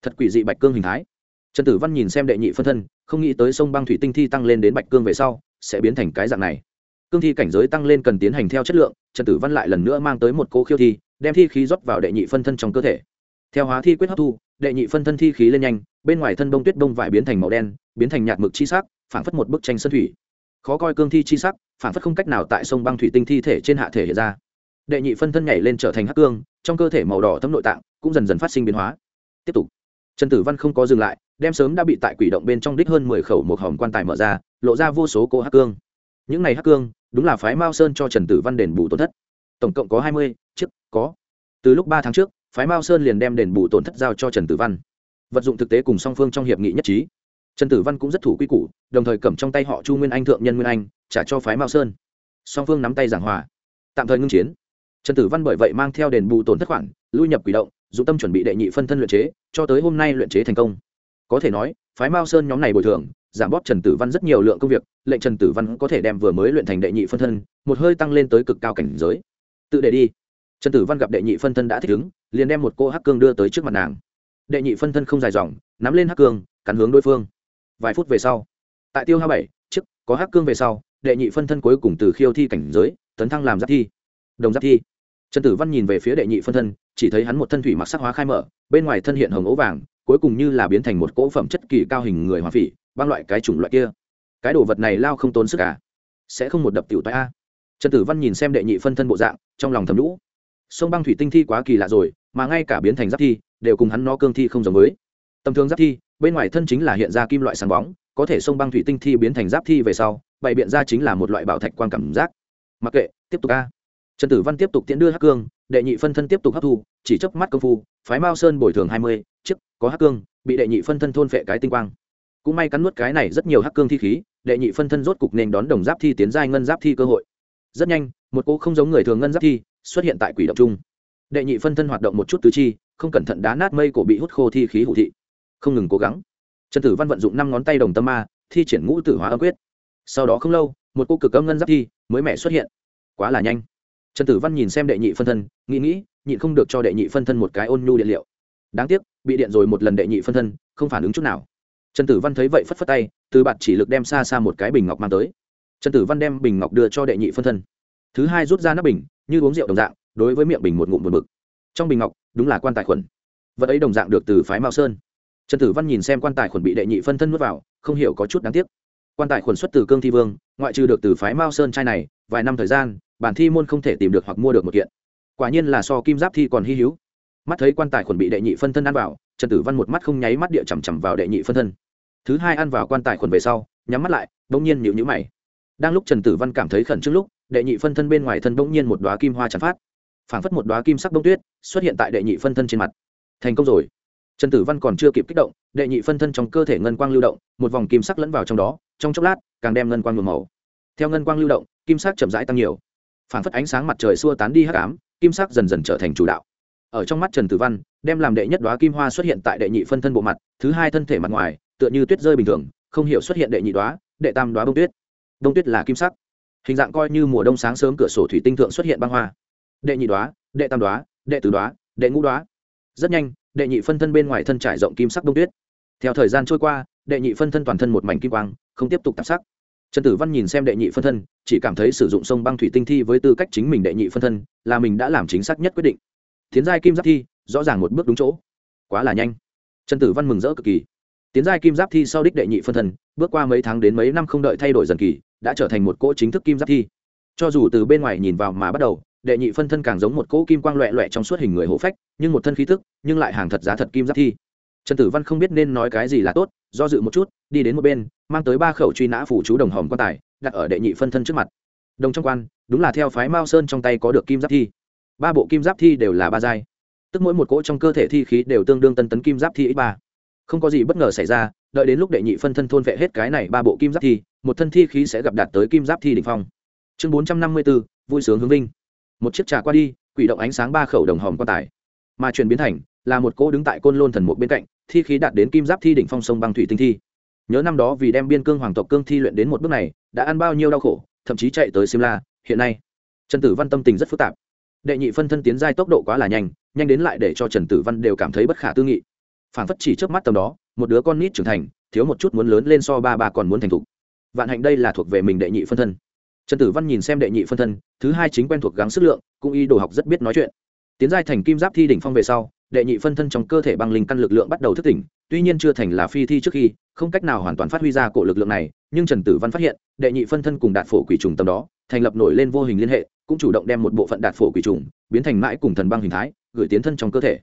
Speaker 1: Thật quỷ dị bạch cương hình thái. Trần tử văn nhìn xem đệ nhị phân thân, không nghĩ tới sông băng thủy tinh thi tăng lên đến bạch cương về sau, sẽ biến thành cái dạng này. Cương thi cảnh giới tăng lên cần tiến hành theo chất lượng trần tử văn lại lần nữa mang tới một cô khiêu thi, đem thi khí rót vào đệ nhị phân thân trong cơ thể. Theo hóa thi quyết hấp thu, đệ nhị phân thân thi khí lên nhanh, bên ngoài thân bông tuyết bông vải biến thành màu đen, biến thành nhạt mực chi sắc, phảng phất một bức tranh sân thủy. Khó coi cương thi chi sắc, phảng phất không cách nào tại sông băng thủy tinh thi thể trên hạ thể hiện ra. Đệ nhị phân thân nhảy lên trở thành hắc cương, trong cơ thể màu đỏ thấm nội tạng cũng dần dần phát sinh biến hóa. Tiếp tục. Trần tử văn không có dừng lại, đem sớm đã bị tại quỷ động bên trong đích hơn mười khẩu một hòm quan tài mở ra, lộ ra vô số cô hắc cương những này hắc cương, đúng là phái mao sơn cho trần tử văn đền bù tổn thất. Tổng cộng có hai mươi, chiếc, có. Từ lúc ba tháng trước, phái mao sơn liền đem đền bù tổn thất giao cho trần tử văn. Vật dụng thực tế cùng song phương trong hiệp nghị nhất trí. Trần tử văn cũng rất thủ quy củ, đồng thời cầm trong tay họ chu nguyên anh, thượng nhân nguyên anh, trả cho phái mao sơn. Song phương nắm tay giảng hòa. Tạm thời ngưng chiến. Trần tử văn bởi vậy mang theo đền bù tổn thất khoản, lui nhập quỷ động dù tâm chuẩn bị đệ nhị phân thân luyện chế, cho tới hôm nay luyện chế thành công. Có thể nói phái mao sơn nhóm này bồi thường, giảm bóp trần tử văn rất nhiều lượng công việc, lệnh trần tử văn có thể đem vừa mới luyện thành đệ nhị phân thân, một hơi tăng lên tới cực cao cảnh giới. Tự để đi. Trần tử văn gặp đệ nhị phân thân đã thích ứng, liền đem một cô hắc cương đưa tới trước mặt nàng. Đệ nhị phân thân không dài dòng, nắm lên hắc cương, cắn hướng đối phương. Vài phút về sau, tại tiêu hai bảy, trước, có hắc cương về sau, đệ nhị phân thân cuối cùng từ khiêu thi cảnh giới, tấn thăng làm giáp thi. Đồng giáp thi. Trần tử văn nhìn về phía đệ nhị phân thân, chỉ thấy hắn một thân thủy mặc sắc hóa khai mở, bên ngoài thân hiện hồng ố vàng cuối cùng như là biến thành một cỗ phẩm chất kỳ cao hình người hoàng phỉ băng loại cái chủng loại kia. Cái đồ vật này lao không tốn sức cả sẽ không một đập tiểu toa. a. Trần tử văn nhìn xem đệ nhị phân thân bộ dạng, trong lòng thầm lũ sông băng thủy tinh thi quá kỳ lạ rồi, mà ngay cả biến thành giáp thi, đều cùng hắn nó cương thi không giống với. Tầm thường giáp thi, bên ngoài thân chính là hiện ra kim loại sáng bóng, có thể sông băng thủy tinh thi biến thành giáp thi về sau, bày biện ra chính là một loại bảo thạch quan cảm giác. Mặc kệ, tiếp tục a. Trần tử văn tiếp tục tiễn đưa hắc cương, đệ nhị phân thân tiếp tục hấp thu, chỉ chớp mắt công phu, phái mao sơn bồi thường hai mươi chiếc, có hắc cương, bị đệ nhị phân thân thôn phệ cái tinh quang. Cũng may cắn nuốt cái này rất nhiều hắc cương thi khí, đệ nhị phân thân rốt cục nên đón đồng giáp thi tiến giai ngân giáp thi cơ hội. Rất nhanh, một cô không giống người thường ngân giáp thi xuất hiện tại quỷ động chung đệ nhị phân thân hoạt động một chút tứ chi, không cẩn thận đá nát mây cổ bị hút khô thi khí hữu thị. Không ngừng cố gắng. Trần tử văn vận dụng năm ngón tay đồng tâm ma, thi triển ngũ tử hóa âm quyết. Sau đó không lâu, một cô cực âm ngân giáp thi mới mẻ xuất hiện. Quá là nhanh. Trần tử văn nhìn xem đệ nhị phân thân, nghĩ nghĩ, nhịn không được cho đệ nhị phân thân một cái ôn nhu điện liệu. Đáng tiếc bị điện rồi một lần đệ nhị phân thân, không phản ứng chút nào. Trần tử văn thấy vậy phất phất tay, từ bạt chỉ lực đem xa xa một cái bình ngọc mang tới. Trần tử văn đem bình ngọc đưa cho đệ nhị phân thân. Thứ hai rút ra nắp bình, như uống rượu đồng dạng, đối với miệng bình một ngụm một mực trong bình ngọc, đúng là quan tài khuẩn. Vật ấy đồng dạng được từ phái mao sơn. Trần tử văn nhìn xem quan tài khuẩn bị đệ nhị phân thân nuốt vào, không hiểu có chút đáng tiếc. Quan tài khuẩn xuất từ cương thi vương, ngoại trừ được từ phái mao sơn trai này, vài năm thời gian, bản thi môn không thể tìm được hoặc mua được một kiện. Quả nhiên là so kim giáp thi còn hy hữu mắt thấy quan tài khuẩn bị đệ nhị phân thân ăn vào, trần tử văn một mắt không nháy mắt địa chằm chằm vào đệ nhị phân thân. Thứ hai ăn vào quan tài khuẩn về sau, nhắm mắt lại, bỗng nhiên nhịu nhữ mày. Đang lúc trần tử văn cảm thấy khẩn trước lúc, đệ nhị phân thân bên ngoài thân bỗng nhiên một đoá kim hoa chắn phát. Phảng phất một đoá kim sắc bông tuyết xuất hiện tại đệ nhị phân thân trên mặt. Thành công rồi. Trần tử văn còn chưa kịp kích động, đệ nhị phân thân trong cơ thể ngân quang lưu động, một vòng kim sắc lẫn vào trong đó, trong chốc lát, càng đem ngân quang nhuộm màu. Theo ngân quang lưu động, kim sắc chậm rãi tăng nhiều. Phảng phất ánh sáng mặt trời xua tán đi hắc ám, kim sắc dần dần trở thành chủ đạo ở trong mắt trần tử văn, đem làm đệ nhất đoá kim hoa xuất hiện tại đệ nhị phân thân bộ mặt, thứ hai thân thể mặt ngoài, tựa như tuyết rơi bình thường, không hiểu xuất hiện đệ nhị đoá đệ tam đoá bông tuyết. Bông tuyết là kim sắc. Hình dạng coi như mùa đông sáng sớm cửa sổ thủy tinh thượng xuất hiện băng hoa. Đệ nhị đoá đệ tam đoá đệ tứ đoá đệ ngũ đoá rất nhanh, đệ nhị phân thân bên ngoài thân trải rộng kim sắc bông tuyết. Theo thời gian trôi qua, đệ nhị phân thân toàn thân một mảnh kim quang, không tiếp tục tạp sắc. Trần tử văn nhìn xem đệ nhị phân thân, chỉ cảm thấy sử dụng sông băng thủy tinh thi với tư cách chính mình đệ nhị phân thân, là mình đã làm chính xác nhất quyết định tiến giai kim giáp thi, rõ ràng một bước đúng chỗ. Quá là nhanh. Trần tử văn mừng rỡ cực kỳ. Tiến giai kim giáp thi sau đích đệ nhị phân thân bước qua mấy tháng đến mấy năm không đợi thay đổi dần kỳ, đã trở thành một cỗ chính thức kim giáp thi. Cho dù từ bên ngoài nhìn vào mà bắt đầu, đệ nhị phân thân càng giống một cỗ kim quang loẹ loẹ trong suốt hình người hộ phách, nhưng một thân khí thức nhưng lại hàng thật giá thật kim giáp thi. Trần tử văn không biết nên nói cái gì là tốt, do dự một chút, đi đến một bên, mang tới ba khẩu truy nã phủ chú đồng hòm quan tài, đặt ở đệ nhị phân thân trước mặt. Đồng trong quan, đúng là theo phái mao sơn trong tay có được kim giáp thi ba bộ kim giáp thi đều là ba giai. Tức mỗi một cỗ trong cơ thể thi khí đều tương đương tân tấn kim giáp thi ít ba. Không có gì bất ngờ xảy ra, đợi đến lúc đệ nhị phân thân thôn vệ hết cái này ba bộ kim giáp thi, một thân thi khí sẽ gặp đạt tới kim giáp thi đ ỉ n h phong. Chương bốn trăm năm mươi b ố vui sướng hướng vinh. Một chiếc trà qua đi, quỷ động ánh sáng ba khẩu đồng hòm quan tài. Mà chuyển biến thành, là một cỗ đứng tại côn lôn thần một bên cạnh, thi khí đạt đến kim giáp thi đỉnh phong sông băng thủy tinh thi. Nhớ năm đó vì đem biên cương hoàng tộc cương thi luyện đến một bước này, đã ăn bao nhiêu đau khổ, thậm chí chạy tới simla, hiện nay. Trần tử văn tâm tình rất phức tạp đệ nhị phân thân tiến giai tốc độ quá là nhanh nhanh đến lại để cho trần tử văn đều cảm thấy bất khả tư nghị. Phản phất chỉ trước mắt tầm đó, một đứa con nít trưởng thành, thiếu một chút muốn lớn lên so ba ba còn muốn thành thục. Vạn hạnh đây là thuộc về mình đệ nhị phân thân. Trần tử văn nhìn xem đệ nhị phân thân, thứ hai chính quen thuộc gắng sức lượng, cũng y đồ học rất biết nói chuyện. Tiến giai thành kim giáp thi đỉnh phong về sau, đệ nhị phân thân trong cơ thể băng linh căn lực lượng bắt đầu thức tỉnh, tuy nhiên chưa thành là phi thi trước khi, không cách nào hoàn toàn phát huy ra cổ lực lượng này, nhưng trần tử văn phát hiện, đệ nhị phân thân cùng đạt phổ quỷ trùng tầm đó, thành lập nổi lên vô hình liên hệ cũng chủ động đem một bộ phận đạt phổ quỷ trùng biến thành mãi cùng thần băng hình thái, gửi tiến thân trong cơ thể.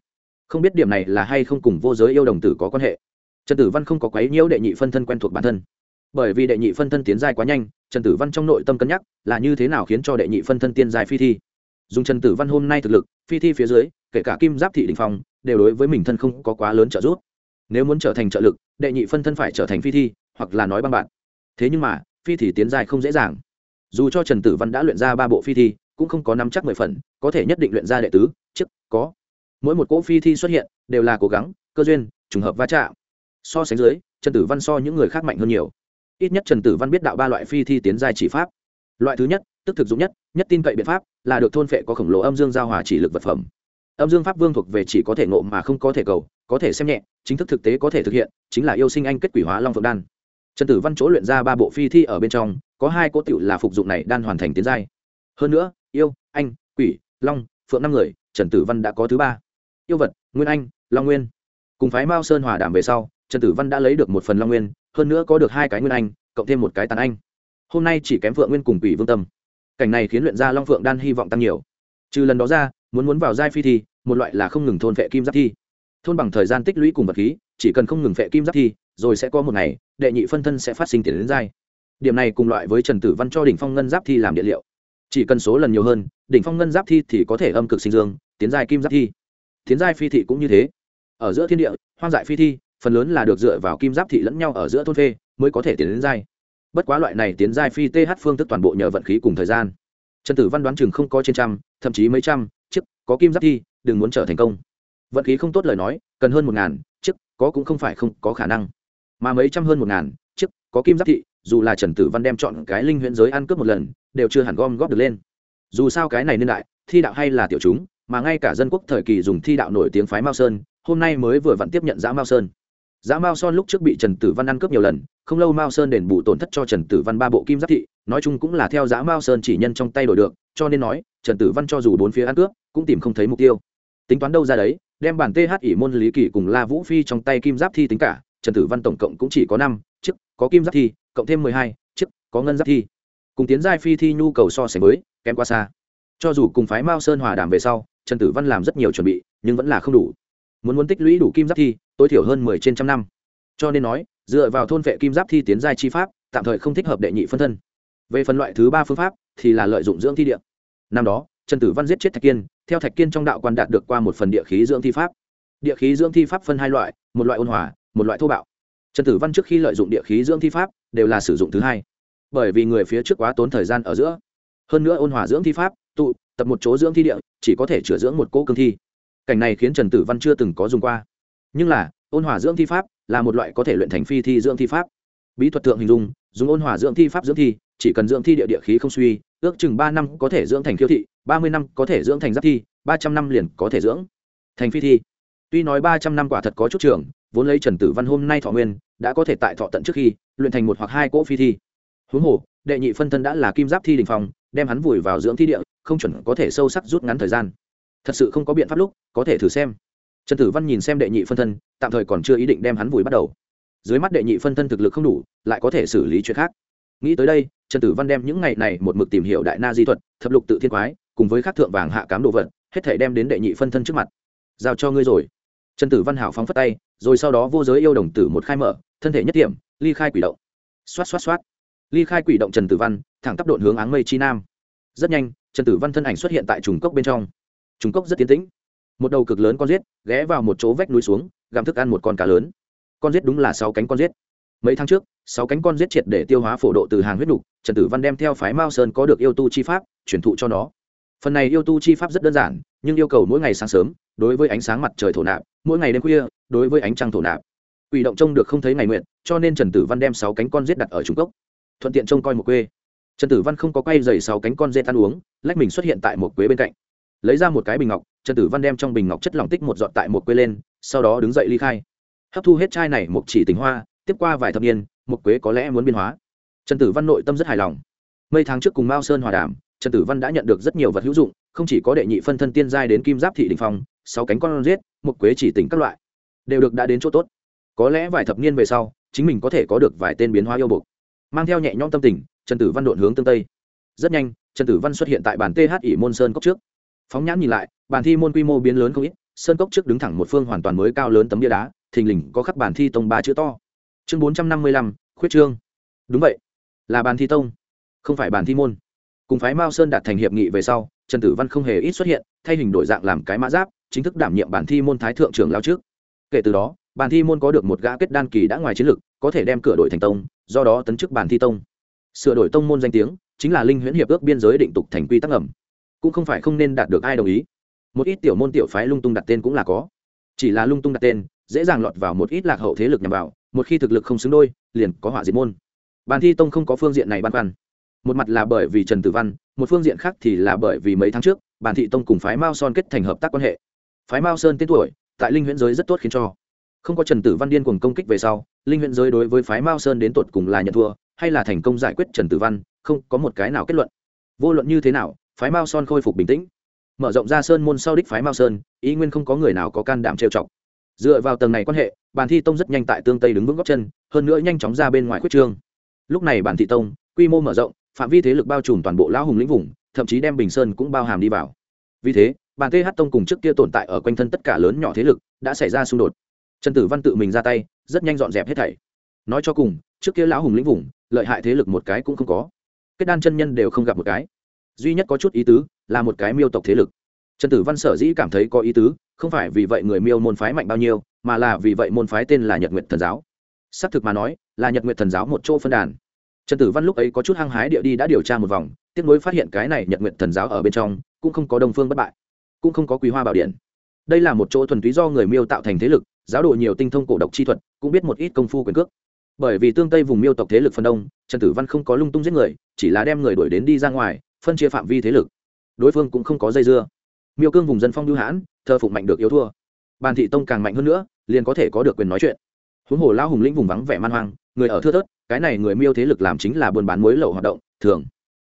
Speaker 1: Không biết điểm này là hay không cùng vô giới yêu đồng tử có quan hệ. Trần tử văn không có quấy nhiễu đệ nhị phân thân quen thuộc bản thân. Bởi vì đệ nhị phân thân tiến giai quá nhanh, trần tử văn trong nội tâm cân nhắc là như thế nào khiến cho đệ nhị phân thân tiên giai phi thi. Dùng trần tử văn hôm nay thực lực, phi thi phía dưới, kể cả kim giáp thị đình phong, đều đối với mình thân không có quá lớn trợ giúp. Nếu muốn trở thành trợ lực, đệ nhị phân thân phải trở thành phi thi, hoặc là nói băng bạn. Thế nhưng mà, phi thì tiến giai không dễ dàng dù cho trần tử văn đã luyện ra ba bộ phi thi, cũng không có năm chắc mười phần, có thể nhất định luyện ra đệ tứ chức có. Mỗi một cỗ phi thi xuất hiện, đều là cố gắng, cơ duyên, trùng hợp va chạm. So sánh dưới, trần tử văn so những người khác mạnh hơn nhiều. Ít nhất trần tử văn biết đạo ba loại phi thi tiến giai chỉ pháp. Loại thứ nhất, tức thực dụng nhất nhất tin cậy biện pháp, là được thôn phệ có khổng lồ âm dương giao hòa chỉ lực vật phẩm. Âm dương pháp vương thuộc về chỉ có thể ngộ mà không có thể cầu, có thể xem nhẹ, chính thức thực tế có thể thực hiện, chính là yêu sinh anh kết quỷ hóa long phượng đan trần tử văn chỗ luyện ra ba bộ phi thi ở bên trong, có hai cỗ tựu là phục dụng này đan hoàn thành tiến giai. Hơn nữa, yêu, anh, quỷ, long, phượng năm người, trần tử văn đã có thứ ba. Yêu vật, nguyên anh, long nguyên. Cùng phái mao sơn hòa đàm về sau, trần tử văn đã lấy được một phần long nguyên, hơn nữa có được hai cái nguyên anh, cộng thêm một cái tàn anh. Hôm nay chỉ kém phượng nguyên cùng quỷ vương tâm. Cảnh này khiến luyện gia long phượng đan hy vọng tăng nhiều. Trừ lần đó ra, muốn muốn vào giai phi thi, một loại là không ngừng thôn vệ kim giáp thi. Thôn bằng thời gian tích lũy cùng vật khí, chỉ cần không ngừng vệ kim giáp thi rồi sẽ có một ngày, đệ nhị phân thân sẽ phát sinh tiền đến giai. Điểm này cùng loại với trần tử văn cho đỉnh phong ngân giáp thi làm địa liệu. Chỉ cần số lần nhiều hơn, đỉnh phong ngân giáp thi thì có thể âm cực sinh dương, tiến giai kim giáp thi. Tiến giai phi thị cũng như thế. Ở giữa thiên địa, hoang dại phi thi, phần lớn là được dựa vào kim giáp thị lẫn nhau ở giữa thôn phê, mới có thể tiến đến giai. Bất quá loại này tiến giai phi th phương tức toàn bộ nhờ vận khí cùng thời gian. Trần tử văn đoán chừng không có trên trăm, thậm chí mấy trăm, chiếc, có kim giáp thi, đừng muốn trở thành công. Vận khí không tốt lời nói, cần hơn một ngàn, chiếc, có cũng không phải không có khả năng mà mấy trăm hơn một ngàn, chiếc, có kim giáp thị, dù là trần tử văn đem chọn cái linh huyễn giới ăn cướp một lần, đều chưa hẳn gom góp được lên. Dù sao cái này niên đại, thi đạo hay là tiểu chúng, mà ngay cả dân quốc thời kỳ dùng thi đạo nổi tiếng phái mao sơn, hôm nay mới vừa vặn tiếp nhận giã mao sơn. Giã mao son lúc trước bị trần tử văn ăn cướp nhiều lần, không lâu mao sơn đền bù tổn thất cho trần tử văn ba bộ kim giáp thị, nói chung cũng là theo giã mao sơn chỉ nhân trong tay đổi được, cho nên nói, trần tử văn cho dù bốn phía ăn cướp, cũng tìm không thấy mục tiêu. Tính toán đâu ra đấy, đem bản th ỉ môn lý kỷ cùng la vũ phi trong tay kim giáp thi tính cả trần tử văn tổng cộng cũng chỉ có năm, chiếc, có kim giáp thi, cộng thêm mười hai, chiếc, có ngân giáp thi. Cùng tiến giai phi thi nhu cầu so sánh mới kém quá xa. Cho dù cùng phái mao sơn hòa đàm về sau, trần tử văn làm rất nhiều chuẩn bị, nhưng vẫn là không đủ. Muốn muốn tích lũy đủ kim giáp thi, tối thiểu hơn mười trên trăm năm. Cho nên nói, dựa vào thôn vệ kim giáp thi tiến giai chi pháp, tạm thời không thích hợp đệ nhị phân thân. Về phần loại thứ ba phương pháp, thì là lợi dụng dưỡng thi địa. Năm đó, trần tử văn giết chết thạch kiên, theo thạch kiên trong đạo quan đạt được qua một phần địa khí dưỡng thi pháp. Địa khí dưỡng thi pháp phân hai loại, một loại ôn hòa một loại thô bạo. Trần tử văn trước khi lợi dụng địa khí dưỡng thi pháp, đều là sử dụng thứ hai. Bởi vì người phía trước quá tốn thời gian ở giữa. Hơn nữa ôn hòa dưỡng thi pháp, tụ, tập một chỗ dưỡng thi địa, chỉ có thể chữa dưỡng một cỗ cương thi. Cảnh này khiến trần tử văn chưa từng có dùng qua. Nhưng là, ôn hòa dưỡng thi pháp là một loại có thể luyện thành phi thi dưỡng thi pháp. Bí thuật thượng hình dung, dùng ôn hòa dưỡng thi pháp dưỡng thi, chỉ cần dưỡng thi địa địa khí không suy, ước chừng ba năm có thể dưỡng thành khiêu thị, ba mươi năm có thể dưỡng thành giáp thi, ba trăm năm liền có thể dưỡng thành phi thi. Tuy nói ba trăm năm quả thật có chút trường vốn lấy trần tử văn hôm nay thọ nguyên, đã có thể tại thọ tận trước khi, luyện thành một hoặc hai cỗ phi thi. Huống hồ, đệ nhị phân thân đã là kim giáp thi đình phòng đem hắn vùi vào dưỡng thi địa, không chuẩn có thể sâu sắc rút ngắn thời gian. Thật sự không có biện pháp lúc, có thể thử xem. Trần tử văn nhìn xem đệ nhị phân thân, tạm thời còn chưa ý định đem hắn vùi bắt đầu. Dưới mắt đệ nhị phân thân thực lực không đủ, lại có thể xử lý chuyện khác. Nghĩ tới đây, trần tử văn đem những ngày này một mực tìm hiểu đại na di thuật, thập lục tự thiên quái, cùng với các thượng vàng hạ cám đồ vật, hết thể đem đến đệ nhị phân thân trước mặt. Giao cho ngươi rồi. Trần tử văn hảo phóng phất tay rồi sau đó vô giới yêu đồng tử một khai mở, thân thể nhất điểm ly khai quỷ động. Xoát xoát xoát. Ly khai quỷ động trần tử văn, thẳng tắp độn hướng áng mây chi nam. Rất nhanh, trần tử văn thân ảnh xuất hiện tại trùng cốc bên trong. Trùng cốc rất tiến tĩnh. Một đầu cực lớn con rết ghé vào một chỗ vách núi xuống, gặm thức ăn một con cá lớn. Con rết đúng là sáu cánh con rết mấy tháng trước, sáu cánh con rết triệt để tiêu hóa phổ độ từ hàng huyết đục trần tử văn đem theo phái mao sơn có được yêu tu chi pháp, truyền thụ cho nó phần này yêu tu chi pháp rất đơn giản, nhưng yêu cầu mỗi ngày sáng sớm, đối với ánh sáng mặt trời thổ nạp, mỗi ngày đêm khuya, đối với ánh trăng thổ nạp. Quỷ động trông được không thấy ngày nguyện, cho nên trần tử văn đem sáu cánh con rết đặt ở trung cốc. Thuận tiện trông coi một quê. Trần tử văn không có quay dày sáu cánh con rết ăn uống, lách mình xuất hiện tại một quế bên cạnh. Lấy ra một cái bình ngọc, trần tử văn đem trong bình ngọc chất lỏng tích một dọn tại một quê lên, sau đó đứng dậy ly khai. Hấp thu hết chai này một chỉ tình hoa, tiếp qua vài thập niên, một quế có lẽ muốn biên hóa. Trần tử văn nội tâm rất hài lòng. Mấy tháng trước cùng mao sơn hòa đàm trần tử văn đã nhận được rất nhiều vật hữu dụng, không chỉ có đệ nhị phân thân tiên giai đến kim giáp thị đình phong, sáu cánh con giết, một quế chỉ tỉnh các loại, đều được đã đến chỗ tốt. Có lẽ vài thập niên về sau, chính mình có thể có được vài tên biến hóa yêu bục mang theo nhẹ nhõm tâm tình, trần tử văn đột hướng tương tây. Rất nhanh, trần tử văn xuất hiện tại bản th ỉ môn sơn cốc trước. Phóng nhãn nhìn lại bàn thi môn quy mô biến lớn không ít, sơn cốc trước đứng thẳng một phương hoàn toàn mới cao lớn tấm bia đá, thình lình có khắc bàn thi tông ba chữ to. Chương bốn trăm năm mươi lăm, khuyết trương. Đúng vậy, là bàn thi tông, không phải bàn thi môn cùng phái mao sơn đạt thành hiệp nghị về sau, trần tử văn không hề ít xuất hiện, thay hình đổi dạng làm cái mã giáp, chính thức đảm nhiệm bản thi môn thái thượng trưởng lao trước. Kể từ đó, bản thi môn có được một gã kết đan kỳ đã ngoài chiến lực có thể đem cửa đổi thành tông, do đó tấn chức bản thi tông. Sửa đổi tông môn danh tiếng, chính là linh huyễn hiệp ước biên giới định tục thành quy tắc ẩm cũng không phải không nên đạt được ai đồng ý. Một ít tiểu môn tiểu phái lung tung đặt tên cũng là có. Chỉ là lung tung đặt tên, dễ dàng lọt vào một ít lạc hậu thế lực nhằm vào, một khi thực lực không xứng đôi, liền có họa diệt môn. Bàn thi tông không có phương diện này băn khoăn một mặt là bởi vì trần tử văn, một phương diện khác thì là bởi vì mấy tháng trước, bản thị tông cùng phái mao son kết thành hợp tác quan hệ. Phái mao sơn tên tuổi, tại linh Huyễn giới rất tốt khiến cho. Không có trần tử văn điên cuồng công kích về sau, linh Huyễn giới đối với phái mao sơn đến tột cùng là nhận thua, hay là thành công giải quyết trần tử văn, không có một cái nào kết luận. Vô luận như thế nào, phái mao son khôi phục bình tĩnh. Mở rộng ra sơn môn sau đích phái mao sơn, ý nguyên không có người nào có can đảm trêu chọc. Dựa vào tầng này quan hệ, bản thi tông rất nhanh tại tương tây đứng vững góc chân, hơn nữa nhanh chóng ra bên ngoài khuyết trương. Lúc này bản thị tông, quy mô mở rộng phạm vi thế lực bao trùm toàn bộ lão hùng lĩnh vùng, thậm chí đem bình sơn cũng bao hàm đi vào. Vì thế, bàn th tông cùng trước kia tồn tại ở quanh thân tất cả lớn nhỏ thế lực đã xảy ra xung đột. Trần tử văn tự mình ra tay, rất nhanh dọn dẹp hết thảy. Nói cho cùng, trước kia lão hùng lĩnh vùng, lợi hại thế lực một cái cũng không có. Kết đan chân nhân đều không gặp một cái. Duy nhất có chút ý tứ là một cái miêu tộc thế lực. Trần tử văn sở dĩ cảm thấy có ý tứ, không phải vì vậy người miêu môn phái mạnh bao nhiêu, mà là vì vậy môn phái tên là nhật nguyện thần giáo. Xác thực mà nói, là nhật nguyện thần giáo một chỗ phân đàn trần tử văn lúc ấy có chút hăng hái địa đi đã điều tra một vòng, tiếc nối phát hiện cái này nhật nguyện thần giáo ở bên trong cũng không có đồng phương bất bại, cũng không có quý hoa bảo điện. Đây là một chỗ thuần túy do người miêu tạo thành thế lực, giáo độ nhiều tinh thông cổ độc chi thuật, cũng biết một ít công phu quyền cước. Bởi vì tương tây vùng miêu tộc thế lực phần đông, trần tử văn không có lung tung giết người, chỉ là đem người đuổi đến đi ra ngoài, phân chia phạm vi thế lực. Đối phương cũng không có dây dưa. Miêu cương vùng dân phong lưu hãn thơ phụng mạnh được yếu thua. Bàn thị tông càng mạnh hơn nữa, liền có thể có được quyền nói chuyện. Huống hồ lao hùng lĩnh vùng vắng vẻ man hoang, người ở thưa thớt cái này người miêu thế lực làm chính là buôn bán muối lậu hoạt động, thường,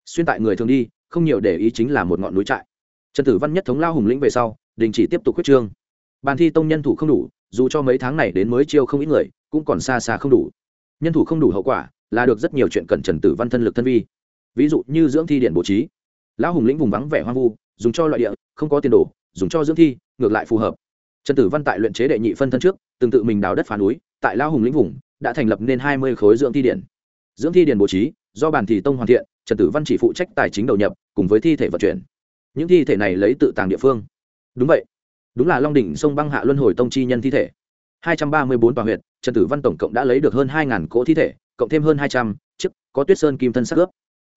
Speaker 1: xuyên tại người thường đi, không nhiều để ý chính là một ngọn núi trại. Trần tử văn nhất thống lao hùng lĩnh về sau, đình chỉ tiếp tục quyết trương. Bàn thi tông nhân thủ không đủ, dù cho mấy tháng này đến mới chiêu không ít người, cũng còn xa xa không đủ. Nhân thủ không đủ hậu quả, là được rất nhiều chuyện cần trần tử văn thân lực thân vi. Ví dụ như dưỡng thi điện bố trí. Lão hùng lĩnh vùng vắng vẻ hoang vu, dùng cho loại địa, không có tiền đồ, dùng cho dưỡng thi, ngược lại phù hợp. Trần tử văn tại luyện chế đệ nhị phân thân trước, từng tự mình đào đất phá núi, tại lao hùng lĩnh vùng đã thành lập nên hai mươi khối dưỡng thi điện dưỡng thi điện bố trí, do bản thị tông hoàn thiện, trần tử văn chỉ phụ trách tài chính đầu nhập, cùng với thi thể vận chuyển. Những thi thể này lấy tự tàng địa phương. Đúng vậy. Đúng là long đỉnh sông băng hạ luân hồi tông chi nhân thi thể. Hai trăm ba mươi bốn tòa huyện, trần tử văn tổng cộng đã lấy được hơn hai cỗ thi thể, cộng thêm hơn hai trăm chiếc, có tuyết sơn kim thân sắc ướp.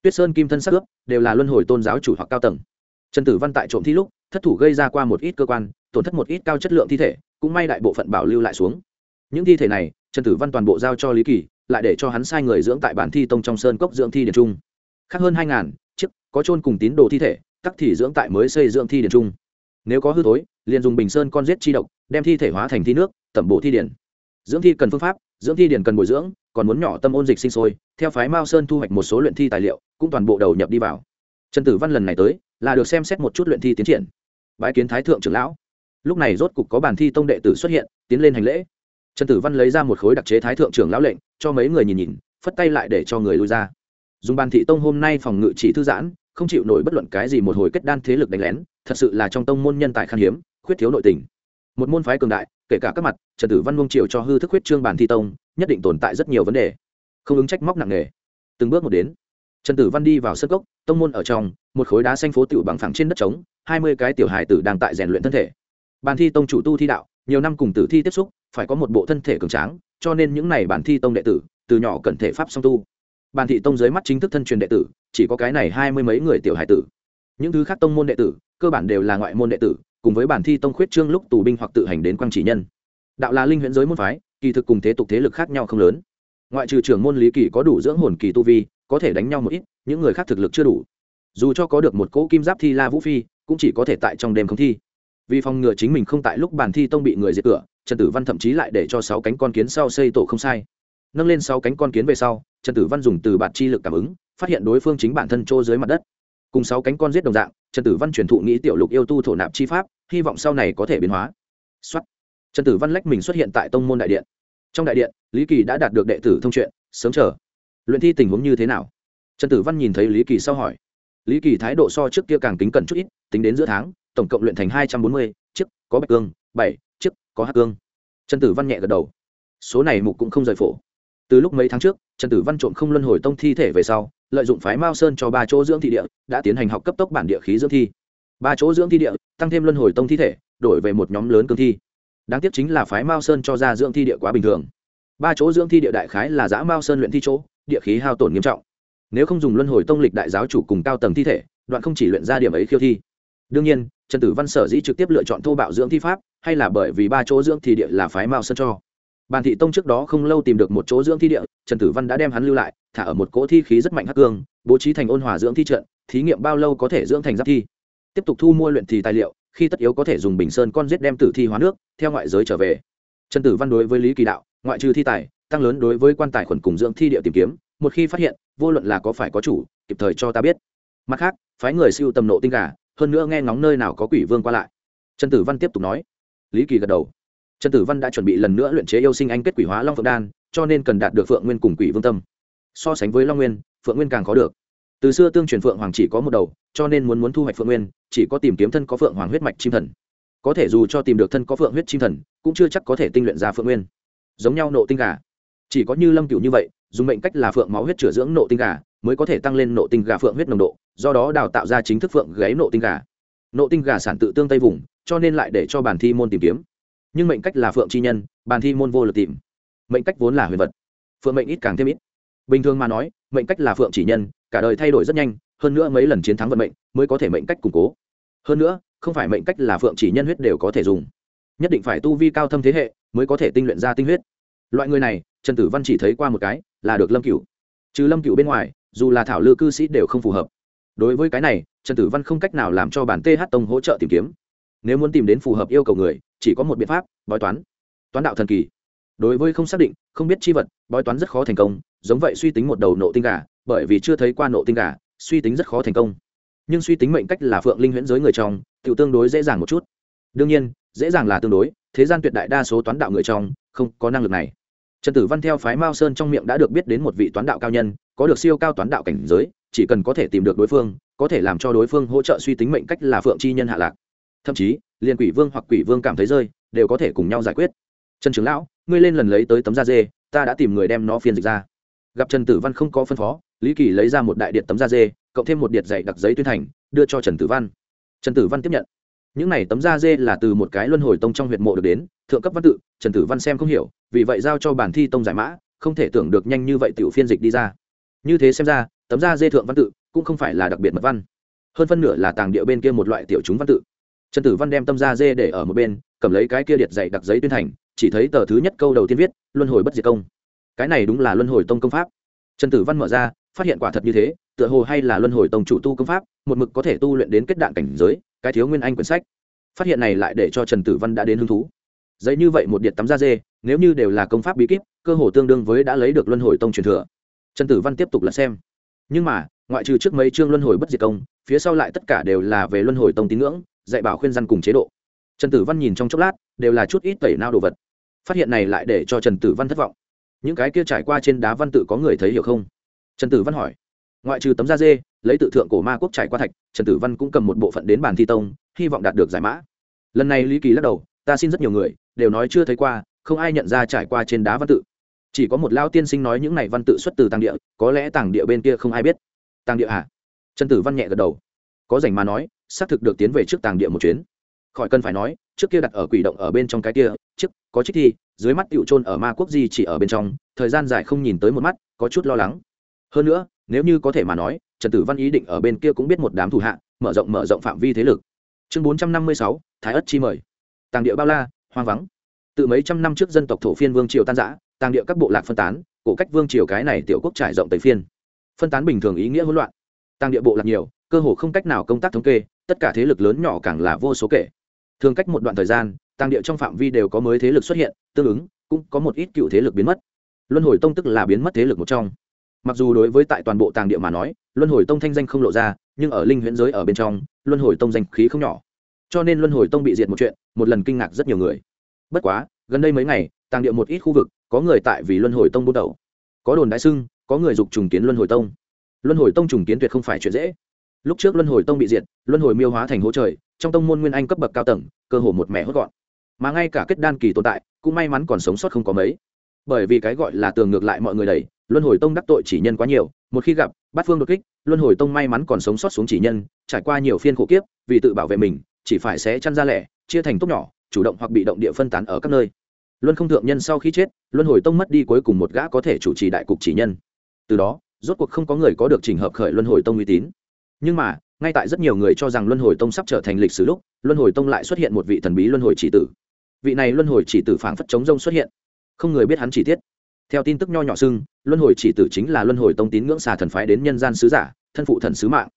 Speaker 1: Tuyết sơn kim thân sắc ướp đều là luân hồi tôn giáo chủ hoặc cao tầng. Trần tử văn tại trộm thi lúc, thất thủ gây ra qua một ít cơ quan, tổn thất một ít cao chất lượng thi thể, cũng may đại bộ phận bảo lưu lại xuống. Những thi thể này trần tử văn toàn bộ giao cho lý kỳ, lại để cho hắn sai người dưỡng tại bản thi tông trong sơn cốc dưỡng thi điển trung. Khác hơn hai ngàn, chiếc, có trôn cùng tín đồ thi thể, tắc thì dưỡng tại mới xây dưỡng thi điển trung. Nếu có hư thối, liền dùng bình sơn con giết chi độc, đem thi thể hóa thành thi nước, tẩm bổ thi điển. Dưỡng thi cần phương pháp, dưỡng thi điển cần bồi dưỡng, còn muốn nhỏ tâm ôn dịch sinh sôi, theo phái mao sơn thu hoạch một số luyện thi tài liệu, cũng toàn bộ đầu nhập đi vào. Trần tử văn lần này tới, là được xem xét một chút luyện thi tiến triển. Bãi kiến thái thượng trưởng lão. Lúc này rốt cục có bản thi tông đệ tử xuất hiện, tiến lên hành lễ trần tử văn lấy ra một khối đặc chế thái thượng trưởng lão lệnh, cho mấy người nhìn nhìn, phất tay lại để cho người lui ra. Dùng bàn thị tông hôm nay phòng ngự chỉ thư giãn, không chịu nổi bất luận cái gì một hồi kết đan thế lực đánh lén, thật sự là trong tông môn nhân tài khan hiếm, khuyết thiếu nội tình. Một môn phái cường đại, kể cả các mặt, trần tử văn mông triều cho hư thức huyết trương bàn thi tông, nhất định tồn tại rất nhiều vấn đề. Không ứng trách móc nặng nề. Từng bước một đến, trần tử văn đi vào sân cốc, tông môn ở trong, một khối đá xanh phố tiểu bằng phẳng trên đất trống, hai mươi cái tiểu hài tử đang tại rèn luyện thân thể. Bàn thi tông chủ tu thi đạo nhiều năm cùng tử thi tiếp xúc, phải có một bộ thân thể cường tráng, cho nên những này bản thi tông đệ tử, từ nhỏ cần thể pháp song tu. Bản thị tông dưới mắt chính thức thân truyền đệ tử, chỉ có cái này hai mươi mấy người tiểu hải tử. Những thứ khác tông môn đệ tử, cơ bản đều là ngoại môn đệ tử, cùng với bản thi tông khuyết trương lúc tù binh hoặc tự hành đến quang chỉ nhân. Đạo là linh huyễn giới môn phái, kỳ thực cùng thế tục thế lực khác nhau không lớn. Ngoại trừ trưởng môn lý kỳ có đủ dưỡng hồn kỳ tu vi, có thể đánh nhau một ít, những người khác thực lực chưa đủ. Dù cho có được một cỗ kim giáp thi la vũ phi, cũng chỉ có thể tại trong đêm không thi vì phòng ngừa chính mình không tại lúc bàn thi tông bị người diệt cửa, trần tử văn thậm chí lại để cho sáu cánh con kiến sau xây tổ không sai. Nâng lên sáu cánh con kiến về sau, trần tử văn dùng từ bạt chi lực cảm ứng, phát hiện đối phương chính bản thân trô dưới mặt đất. Cùng sáu cánh con giết đồng dạng, trần tử văn truyền thụ nghĩ tiểu lục yêu tu thổ nạp chi pháp, hy vọng sau này có thể biến hóa. Xuất trần tử văn lách mình xuất hiện tại tông môn đại điện. Trong đại điện, lý kỳ đã đạt được đệ tử thông chuyện, sớm chờ. Luyện thi tình huống như thế nào? Trần tử văn nhìn thấy lý kỳ sau hỏi. Lý kỳ thái độ so trước kia càng kính cẩn chút ít tính đến giữa tháng, tổng cộng luyện thành hai trăm bốn mươi, chiếc có bạch cương, bảy, chiếc có hắc cương. Trần tử văn nhẹ gật đầu. Số này mục cũng không rời phổ. Từ lúc mấy tháng trước, trần tử văn trộm không luân hồi tông thi thể về sau, lợi dụng phái mao sơn cho ba chỗ dưỡng thị địa, đã tiến hành học cấp tốc bản địa khí dưỡng thi. Ba chỗ dưỡng thi địa, tăng thêm luân hồi tông thi thể, đổi về một nhóm lớn cương thi. Đáng tiếc chính là phái mao sơn cho ra dưỡng thi địa quá bình thường. Ba chỗ dưỡng thi địa đại khái là giã mao sơn luyện thi chỗ, địa khí hao tổn nghiêm trọng. Nếu không dùng luân hồi tông lịch đại giáo chủ cùng cao tầng thi thể, đoạn không chỉ luyện ra điểm ấy khiêu thi đương nhiên, trần tử văn sở dĩ trực tiếp lựa chọn thô bạo dưỡng thi pháp, hay là bởi vì ba chỗ dưỡng thi địa là phái mao sơn cho. Bàn thị tông trước đó không lâu tìm được một chỗ dưỡng thi địa, trần tử văn đã đem hắn lưu lại, thả ở một cỗ thi khí rất mạnh hắc cương, bố trí thành ôn hòa dưỡng thi trận, thí nghiệm bao lâu có thể dưỡng thành giáp thi. Tiếp tục thu mua luyện thi tài liệu, khi tất yếu có thể dùng bình sơn con giết đem tử thi hóa nước, theo ngoại giới trở về. Trần tử văn đối với lý kỳ đạo, ngoại trừ thi tài, tăng lớn đối với quan tài khuẩn cùng dưỡng thi địa tìm kiếm, một khi phát hiện, vô luận là có phải có chủ, kịp thời cho ta biết. Mặt khác, phái người siêu tầm nộ tinh gà hơn nữa nghe ngóng nơi nào có quỷ vương qua lại. Trần tử văn tiếp tục nói. Lý kỳ gật đầu. Trần tử văn đã chuẩn bị lần nữa luyện chế yêu sinh anh kết quỷ hóa long phượng đan, cho nên cần đạt được phượng nguyên cùng quỷ vương tâm. So sánh với long nguyên, phượng nguyên càng khó được. Từ xưa tương truyền phượng hoàng chỉ có một đầu, cho nên muốn muốn thu hoạch phượng nguyên, chỉ có tìm kiếm thân có phượng hoàng huyết mạch chim thần. Có thể dù cho tìm được thân có phượng huyết chim thần, cũng chưa chắc có thể tinh luyện ra phượng nguyên. Giống nhau nộ tinh gà. Chỉ có như lâm cựu như vậy, dùng mệnh cách là phượng máu huyết chữa dưỡng nộ tinh gà, mới có thể tăng lên nộ tinh gà phượng huyết nồng độ do đó đào tạo ra chính thức phượng gáy nộ tinh gà. Nộ tinh gà sản tự tương tây vùng, cho nên lại để cho bản thi môn tìm kiếm. Nhưng mệnh cách là phượng chi nhân bàn thi môn vô lực tìm. Mệnh cách vốn là huyền vật. Phượng mệnh ít càng thêm ít. Bình thường mà nói, mệnh cách là phượng chỉ nhân, cả đời thay đổi rất nhanh, hơn nữa mấy lần chiến thắng vận mệnh mới có thể mệnh cách củng cố. Hơn nữa, không phải mệnh cách là phượng chỉ nhân huyết đều có thể dùng. Nhất định phải tu vi cao thâm thế hệ mới có thể tinh luyện ra tinh huyết. Loại người này, trần tử văn chỉ thấy qua một cái, là được lâm cửu. Trừ lâm cửu bên ngoài, dù là thảo lư cư sĩ đều không phù hợp đối với cái này, trần tử văn không cách nào làm cho bản th tông hỗ trợ tìm kiếm. Nếu muốn tìm đến phù hợp yêu cầu người, chỉ có một biện pháp, bói toán. Toán đạo thần kỳ. Đối với không xác định, không biết chi vật, bói toán rất khó thành công, giống vậy suy tính một đầu nộ tinh gà, bởi vì chưa thấy qua nộ tinh gà, suy tính rất khó thành công. Nhưng suy tính mệnh cách là phượng linh huyễn giới người trong tự tương đối dễ dàng một chút. Đương nhiên, dễ dàng là tương đối, thế gian tuyệt đại đa số toán đạo người trong, không có năng lực này. Trần tử văn theo phái mao sơn trong miệng đã được biết đến một vị toán đạo cao nhân, có được siêu cao toán đạo cảnh giới chỉ cần có thể tìm được đối phương, có thể làm cho đối phương hỗ trợ suy tính mệnh cách là phượng chi nhân hạ lạc. Thậm chí, liền quỷ vương hoặc quỷ vương cảm thấy rơi, đều có thể cùng nhau giải quyết. Trần trưởng lão, ngươi lên lần lấy tới tấm da dê, ta đã tìm người đem nó phiên dịch ra. Gặp trần tử văn không có phân phó, lý kỳ lấy ra một đại điện tấm da dê, cộng thêm một điện dạy đặc giấy tuyên thành đưa cho trần tử văn. Trần tử văn tiếp nhận. Những này tấm da dê là từ một cái luân hồi tông trong huyện mộ được đến, thượng cấp văn tự, trần tử văn xem không hiểu, vì vậy giao cho bản thi tông giải mã, không thể tưởng được nhanh như vậy tiểu phiên dịch đi ra. Như thế xem ra tấm da dê thượng văn tự cũng không phải là đặc biệt mật văn. Hơn phân nửa là tàng địa bên kia một loại tiểu chúng văn tự. Trần tử văn đem tâm da dê để ở một bên, cầm lấy cái kia điệt dạy đặc giấy tuyên thành, chỉ thấy tờ thứ nhất câu đầu tiên viết, luân hồi bất diệt công. Cái này đúng là luân hồi tông công pháp. Trần tử văn mở ra, phát hiện quả thật như thế, tựa hồ hay là luân hồi tông chủ tu công pháp, một mực có thể tu luyện đến kết đạn cảnh giới, cái thiếu nguyên anh quyển sách. Phát hiện này lại để cho trần tử văn đã đến hứng thú. Giấy như vậy một điện tắm da dê, nếu như đều là công pháp bí kíp, cơ hồ tương đương với đã lấy được luân hồi tông truyền thừa. Trần tử văn tiếp tục là xem nhưng mà, ngoại trừ trước mấy chương luân hồi bất diệt công, phía sau lại tất cả đều là về luân hồi tông tín ngưỡng, dạy bảo khuyên dân cùng chế độ. Trần tử văn nhìn trong chốc lát, đều là chút ít tẩy nao đồ vật. Phát hiện này lại để cho trần tử văn thất vọng. Những cái kia trải qua trên đá văn tự có người thấy hiểu không? Trần tử văn hỏi. Ngoại trừ tấm da dê, lấy tự thượng cổ ma quốc trải qua thạch, trần tử văn cũng cầm một bộ phận đến bàn thi tông, hy vọng đạt được giải mã. Lần này lý kỳ lắc đầu, ta xin rất nhiều người, đều nói chưa thấy qua, không ai nhận ra trải qua trên đá văn tự chỉ có một lao tiên sinh nói những này văn tự xuất từ tàng địa, có lẽ tàng địa bên kia không ai biết. Tàng địa à? Trần tử văn nhẹ gật đầu. Có rảnh mà nói, xác thực được tiến về trước tàng địa một chuyến. Khỏi cần phải nói, trước kia đặt ở quỷ động ở bên trong cái kia, trước, có trích thi, dưới mắt tựu trôn ở ma quốc di chỉ ở bên trong, thời gian dài không nhìn tới một mắt, có chút lo lắng. Hơn nữa, nếu như có thể mà nói, trần tử văn ý định ở bên kia cũng biết một đám thủ hạ, mở rộng mở rộng phạm vi thế lực. Chương bốn trăm năm mươi sáu, thái ất chi mời. Tàng địa bao la, hoang vắng. Từ mấy trăm năm trước dân tộc thổ phiên vương triều tan giã tàng địa các bộ lạc phân tán, cổ cách vương triều cái này tiểu quốc trải rộng tây phiên. Phân tán bình thường ý nghĩa hỗn loạn. Tàng địa bộ lạc nhiều, cơ hồ không cách nào công tác thống kê, tất cả thế lực lớn nhỏ càng là vô số kể. Thường cách một đoạn thời gian, tàng địa trong phạm vi đều có mới thế lực xuất hiện, tương ứng, cũng có một ít cựu thế lực biến mất. Luân hồi tông tức là biến mất thế lực một trong. Mặc dù đối với tại toàn bộ tàng địa mà nói, luân hồi tông thanh danh không lộ ra, nhưng ở linh huyễn giới ở bên trong, luân hồi tông danh khí không nhỏ. Cho nên luân hồi tông bị diệt một chuyện, một lần kinh ngạc rất nhiều người. Bất quá, gần đây mấy ngày, tàng địa một ít khu vực có người tại vì luân hồi tông bút đầu. Có đồn đại sưng, có người dục trùng kiến luân hồi tông. Luân hồi tông trùng kiến tuyệt không phải chuyện dễ. Lúc trước luân hồi tông bị diệt luân hồi miêu hóa thành hỗ trời trong tông môn nguyên anh cấp bậc cao tầng cơ hồ một mẻ hốt gọn. Mà ngay cả kết đan kỳ tồn tại cũng may mắn còn sống sót không có mấy. Bởi vì cái gọi là tường ngược lại mọi người đầy luân hồi tông đắc tội chỉ nhân quá nhiều một khi gặp bát phương đột kích luân hồi tông may mắn còn sống sót xuống chỉ nhân trải qua nhiều phiên khổ kiếp vì tự bảo vệ mình chỉ phải sẽ chăn ra lẻ chia thành tốt nhỏ chủ động hoặc bị động địa phân tán ở các nơi luân không thượng nhân sau khi chết, luân hồi tông mất đi cuối cùng một gã có thể chủ trì đại cục chỉ nhân. Từ đó, rốt cuộc không có người có được trình hợp khởi luân hồi tông uy tín. Nhưng mà, ngay tại rất nhiều người cho rằng luân hồi tông sắp trở thành lịch sử lúc, luân hồi tông lại xuất hiện một vị thần bí luân hồi chỉ tử. Vị này luân hồi chỉ tử phảng phất chống rông xuất hiện. Không người biết hắn chỉ tiết. Theo tin tức nho nhỏ xưng, luân hồi chỉ tử chính là luân hồi tông tín ngưỡng xà thần phái đến nhân gian sứ giả, thân phụ thần sứ mạng.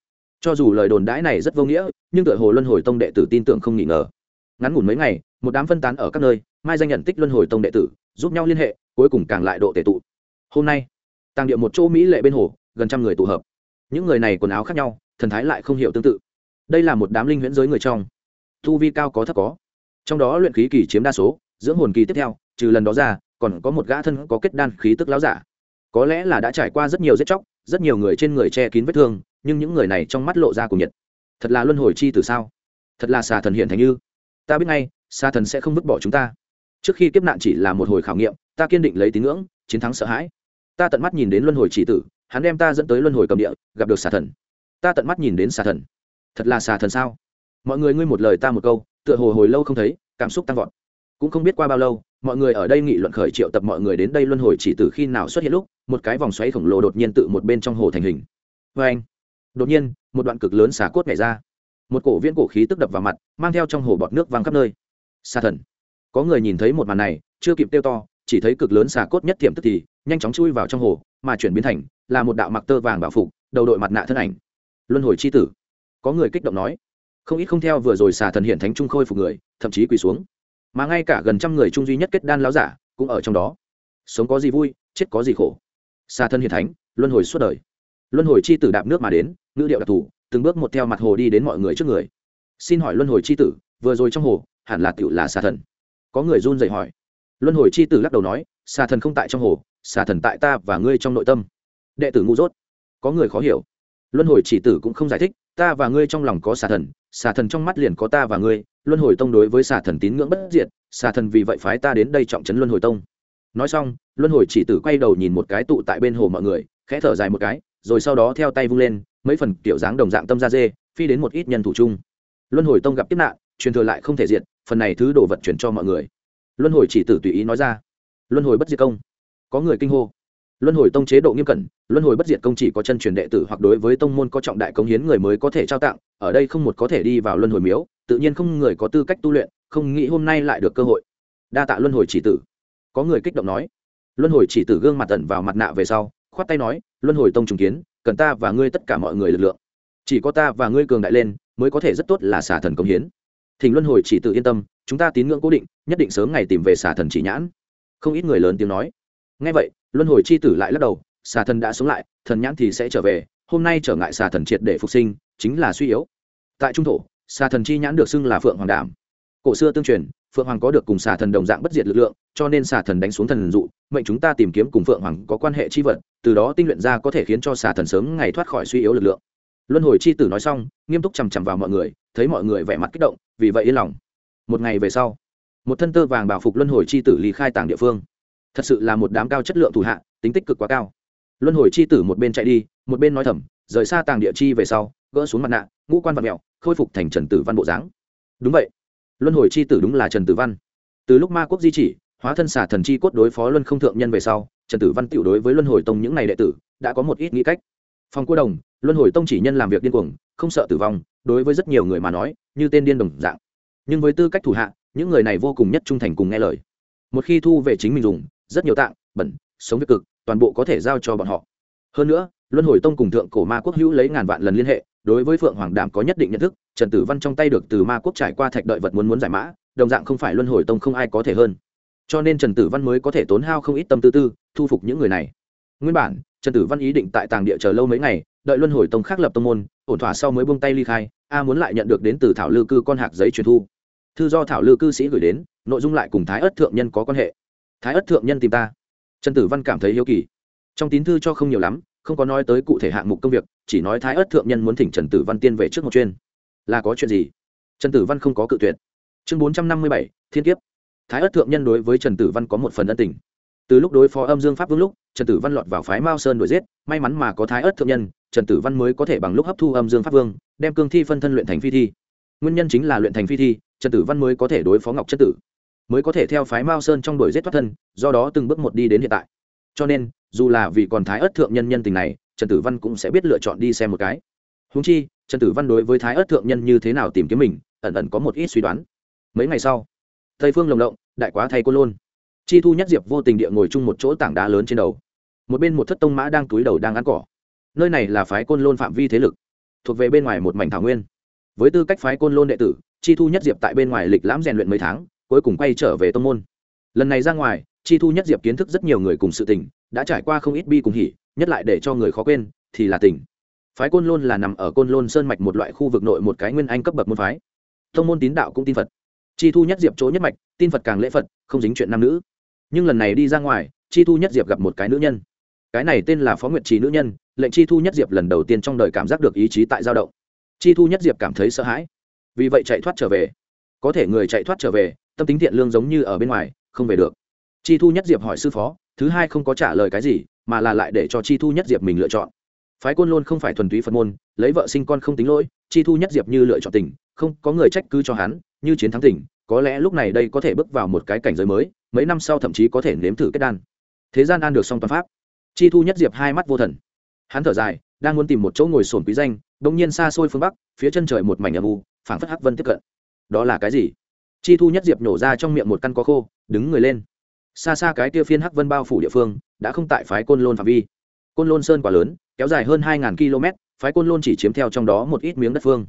Speaker 1: Cho dù lời đồn đãi này rất vô nghĩa, nhưng tựa hồ luân hồi tông đệ tử tin tưởng không nghi ngờ. Ngắn ngủn mấy ngày, một đám phân tán ở các nơi mai danh nhận tích luân hồi tông đệ tử, giúp nhau liên hệ, cuối cùng càng lại độ tệ tụ. Hôm nay, tàng địa một chỗ mỹ lệ bên hồ, gần trăm người tụ hợp. Những người này quần áo khác nhau, thần thái lại không hiểu tương tự. Đây là một đám linh huyễn giới người trong. Thu vi cao có thấp có. Trong đó luyện khí kỳ chiếm đa số, dưỡng hồn kỳ tiếp theo, trừ lần đó ra, còn có một gã thân có kết đan khí tức láo giả. Có lẽ là đã trải qua rất nhiều giết chóc, rất nhiều người trên người che kín vết thương, nhưng những người này trong mắt lộ ra cùng nhiệt. Thật là luân hồi chi từ sao? Thật là xà thần hiện thành như ta biết ngay, xà thần sẽ không vứt bỏ chúng ta trước khi kiếp nạn chỉ là một hồi khảo nghiệm, ta kiên định lấy tín ngưỡng, chiến thắng sợ hãi. Ta tận mắt nhìn đến luân hồi chỉ tử, hắn đem ta dẫn tới luân hồi cầm địa, gặp được xà thần. Ta tận mắt nhìn đến xà thần. Thật là xà thần sao? Mọi người ngươi một lời ta một câu, tựa hồ hồi lâu không thấy, cảm xúc tăng vọt. Cũng không biết qua bao lâu, mọi người ở đây nghị luận khởi triệu tập mọi người đến đây luân hồi chỉ từ khi nào xuất hiện lúc, một cái vòng xoáy khổng lồ đột nhiên tự một bên trong hồ thành hình. Vê anh. Đột nhiên, một đoạn cực lớn xà cốt nhảy ra. Một cổ viễn cổ khí tức đập vào mặt, mang theo trong hồ bọt nước văng khắp nơi. Xà thần có người nhìn thấy một màn này, chưa kịp tiêu to, chỉ thấy cực lớn xà cốt nhất thiểm tức thì nhanh chóng chui vào trong hồ, mà chuyển biến thành là một đạo mặc tơ vàng bảo phục, đầu đội mặt nạ thân ảnh. Luân hồi c h i tử. Có người kích động nói, không ít không theo vừa rồi xà thần hiện thánh trung khôi phục người, thậm chí quỳ xuống. Mà ngay cả gần trăm người trung duy nhất kết đan láo giả cũng ở trong đó. Sống có gì vui, chết có gì khổ. Xà thân hiện thánh, luân hồi suốt đời. Luân hồi chi tử đạp nước mà đến, ngữ điệu đặc thù, từng bước một theo mặt hồ đi đến mọi người trước người. Xin hỏi luân hồi chi tử, vừa rồi trong hồ, hẳn là tựu là xà thần có người run dậy hỏi. Luân hồi chi tử lắc đầu nói, xà thần không tại trong hồ, xà thần tại ta và ngươi trong nội tâm. Đệ tử ngu dốt. Có người khó hiểu. Luân hồi chỉ tử cũng không giải thích, ta và ngươi trong lòng có xà thần xà thần trong mắt liền có ta và ngươi, luân hồi tông đối với xà thần tín ngưỡng bất diệt, xà thần vì vậy phái ta đến đây trọng trấn luân hồi tông. Nói xong, luân hồi chỉ tử quay đầu nhìn một cái tụ tại bên hồ mọi người, khẽ thở dài một cái, rồi sau đó theo tay vung lên, mấy phần kiểu dáng đồng dạng tâm ra dê, phi đến một ít nhân thủ chung. Luân hồi tông gặp tiếp nạn truyền thừa lại không thể diệt, phần này thứ đồ vật chuyển cho mọi người. Luân hồi chỉ tử tùy ý nói ra. Luân hồi bất diệt công. Có người kinh hô. Luân hồi tông chế độ nghiêm cẩn, luân hồi bất diệt công chỉ có chân truyền đệ tử hoặc đối với tông môn có trọng đại công hiến người mới có thể trao tặng, ở đây không một có thể đi vào luân hồi miếu, tự nhiên không người có tư cách tu luyện, không nghĩ hôm nay lại được cơ hội. Đa tạ luân hồi chỉ tử. Có người kích động nói. Luân hồi chỉ tử gương mặt tận vào mặt nạ về sau, khoát tay nói, luân hồi tông trùng kiến, cần ta và ngươi tất cả mọi người lực lượng. Chỉ có ta và ngươi cường đại lên, mới có thể rất tốt là xả thần công hiến thỉnh luân hồi chỉ tự yên tâm, chúng ta tín ngưỡng cố định, nhất định sớm ngày tìm về xà thần chỉ nhãn. Không ít người lớn tiếng nói. Ngay vậy, luân hồi chi tử lại lắc đầu, xà thần đã sống lại, thần nhãn thì sẽ trở về, hôm nay trở ngại xà thần triệt để phục sinh, chính là suy yếu. Tại trung thổ, xà thần chi nhãn được xưng là phượng hoàng đảm. Cổ xưa tương truyền, phượng hoàng có được cùng xà thần đồng dạng bất diệt lực lượng, cho nên xà thần đánh xuống thần dụ, mệnh chúng ta tìm kiếm cùng phượng hoàng có quan hệ chi vật, từ đó tinh luyện ra có thể khiến cho xà thần sớm ngày thoát khỏi suy yếu lực lượng. Luân hồi chi tử nói xong, nghiêm túc chằm chằm vào mọi người thấy mọi người vẻ mặt kích động, vì vậy yên lòng. Một ngày về sau, một thân tơ vàng bảo phục luân hồi chi tử lý khai tàng địa phương. Thật sự là một đám cao chất lượng thủ hạ, tính tích cực quá cao. Luân hồi chi tử một bên chạy đi, một bên nói thầm, rời xa tàng địa chi về sau, gỡ xuống mặt nạ, ngũ quan vật mẹo, khôi phục thành trần tử văn bộ dáng. Đúng vậy. Luân hồi chi tử đúng là trần tử văn. Từ lúc ma quốc di chỉ, hóa thân xả thần chi cốt đối phó luân không thượng nhân về sau, trần tử văn tiểu đối với luân hồi tông những ngày đệ tử, đã có một ít nghĩ cách. Phòng cô đồng, luân hồi tông chỉ nhân làm việc điên cuồng, không sợ tử vong đối với rất nhiều người mà nói, như tên điên đồng dạng. Nhưng với tư cách thủ hạ, những người này vô cùng nhất trung thành cùng nghe lời. Một khi thu về chính mình dùng, rất nhiều tạng, bẩn, sống việc cực, toàn bộ có thể giao cho bọn họ. Hơn nữa, luân hồi tông cùng thượng cổ ma quốc hữu lấy ngàn vạn lần liên hệ, đối với phượng hoàng đảm có nhất định nhận thức, trần tử văn trong tay được từ ma quốc trải qua thạch đợi vật muốn muốn giải mã, đồng dạng không phải luân hồi tông không ai có thể hơn. Cho nên trần tử văn mới có thể tốn hao không ít tâm tư tư, thu phục những người này. Nguyên bản, trần tử văn ý định tại tàng địa chờ lâu mấy ngày, đợi luân hồi tông khác lập tông môn ổn thỏa sau mới buông tay ly khai, a muốn lại nhận được đến từ thảo lư cư con hạc giấy truyền thu. Thư do thảo lư cư sĩ gửi đến, nội dung lại cùng thái ất thượng nhân có quan hệ. Thái ất thượng nhân tìm ta. Trần tử văn cảm thấy hiếu kỳ. Trong tín thư cho không nhiều lắm, không có nói tới cụ thể hạng mục công việc, chỉ nói thái ất thượng nhân muốn thỉnh trần tử văn tiên về trước một chuyên là có chuyện gì? Trần tử văn không có cự tuyệt. Chương bốn trăm năm mươi bảy, thiên kiếp. Thái ất thượng nhân đối với trần tử văn có một phần ân tình từ lúc đối phó âm dương pháp vương lúc, trần tử văn lọt vào phái mao sơn đuổi giết, may mắn mà có thái ất thượng nhân, trần tử văn mới có thể bằng lúc hấp thu âm dương pháp vương, đem cương thi phân thân luyện thành phi thi. Nguyên nhân chính là luyện thành phi thi, trần tử văn mới có thể đối phó ngọc chất tử, mới có thể theo phái mao sơn trong đuổi giết thoát thân, do đó từng bước một đi đến hiện tại. Cho nên, dù là vì còn thái ớt thượng nhân nhân tình này, trần tử văn cũng sẽ biết lựa chọn đi xem một cái. Húng chi, trần tử văn đối với thái ớt thượng nhân như thế nào tìm kiếm mình, ẩn ẩn có một ít suy đoán. Mấy ngày sau, tây phương lồng lộng đại quá thay cô lôn chi thu nhất diệp vô tình địa ngồi chung một chỗ tảng đá lớn trên đầu. Một bên một thất tông mã đang túi đầu đang ăn cỏ. Nơi này là phái côn lôn phạm vi thế lực, thuộc về bên ngoài một mảnh thảo nguyên. Với tư cách phái côn lôn đệ tử, chi thu nhất diệp tại bên ngoài lịch lãm rèn luyện mấy tháng, cuối cùng quay trở về tông môn. Lần này ra ngoài, chi thu nhất diệp kiến thức rất nhiều người cùng sự tình, đã trải qua không ít bi cùng hỉ, nhất lại để cho người khó quên, thì là tỉnh. phái côn lôn là nằm ở côn lôn sơn mạch một loại khu vực nội một cái nguyên anh cấp bậc môn phái. Tông môn tín đạo cũng tin phật. Chi thu nhất diệp chỗ nhất mạch, tin phật càng lễ phật, không dính chuyện nam nữ nhưng lần này đi ra ngoài chi thu nhất diệp gặp một cái nữ nhân. Cái này tên là phó nguyệt trì nữ nhân lệnh chi thu nhất diệp lần đầu tiên trong đời cảm giác được ý chí tại dao động. Chi thu nhất diệp cảm thấy sợ hãi. Vì vậy chạy thoát trở về. Có thể người chạy thoát trở về tâm tính thiện lương giống như ở bên ngoài không về được. Chi thu nhất diệp hỏi sư phó thứ hai không có trả lời cái gì mà là lại để cho chi thu nhất diệp mình lựa chọn. Phái côn luôn không phải thuần túy phật môn lấy vợ sinh con không tính lỗi chi thu nhất diệp như lựa chọn tỉnh, không có người trách cứ cho hắn như chiến thắng tỉnh có lẽ lúc này đây có thể bước vào một cái cảnh giới mới mấy năm sau thậm chí có thể nếm thử kết đan. Thế gian an được song toàn pháp. Chi thu nhất diệp hai mắt vô thần. Hắn thở dài, đang muốn tìm một chỗ ngồi sồn quý danh đông nhiên xa xôi phương bắc, phía chân trời một mảnh âm u, phảng phất hắc vân tiếp cận. Đó là cái gì? Chi thu nhất diệp nhổ ra trong miệng một căn có khô, đứng người lên. Xa xa cái tia phiên hắc vân bao phủ địa phương, đã không tại phái côn lôn phạm vi. Côn lôn sơn quá lớn, kéo dài hơn hai km, phái côn lôn chỉ chiếm theo trong đó một ít miếng đất phương.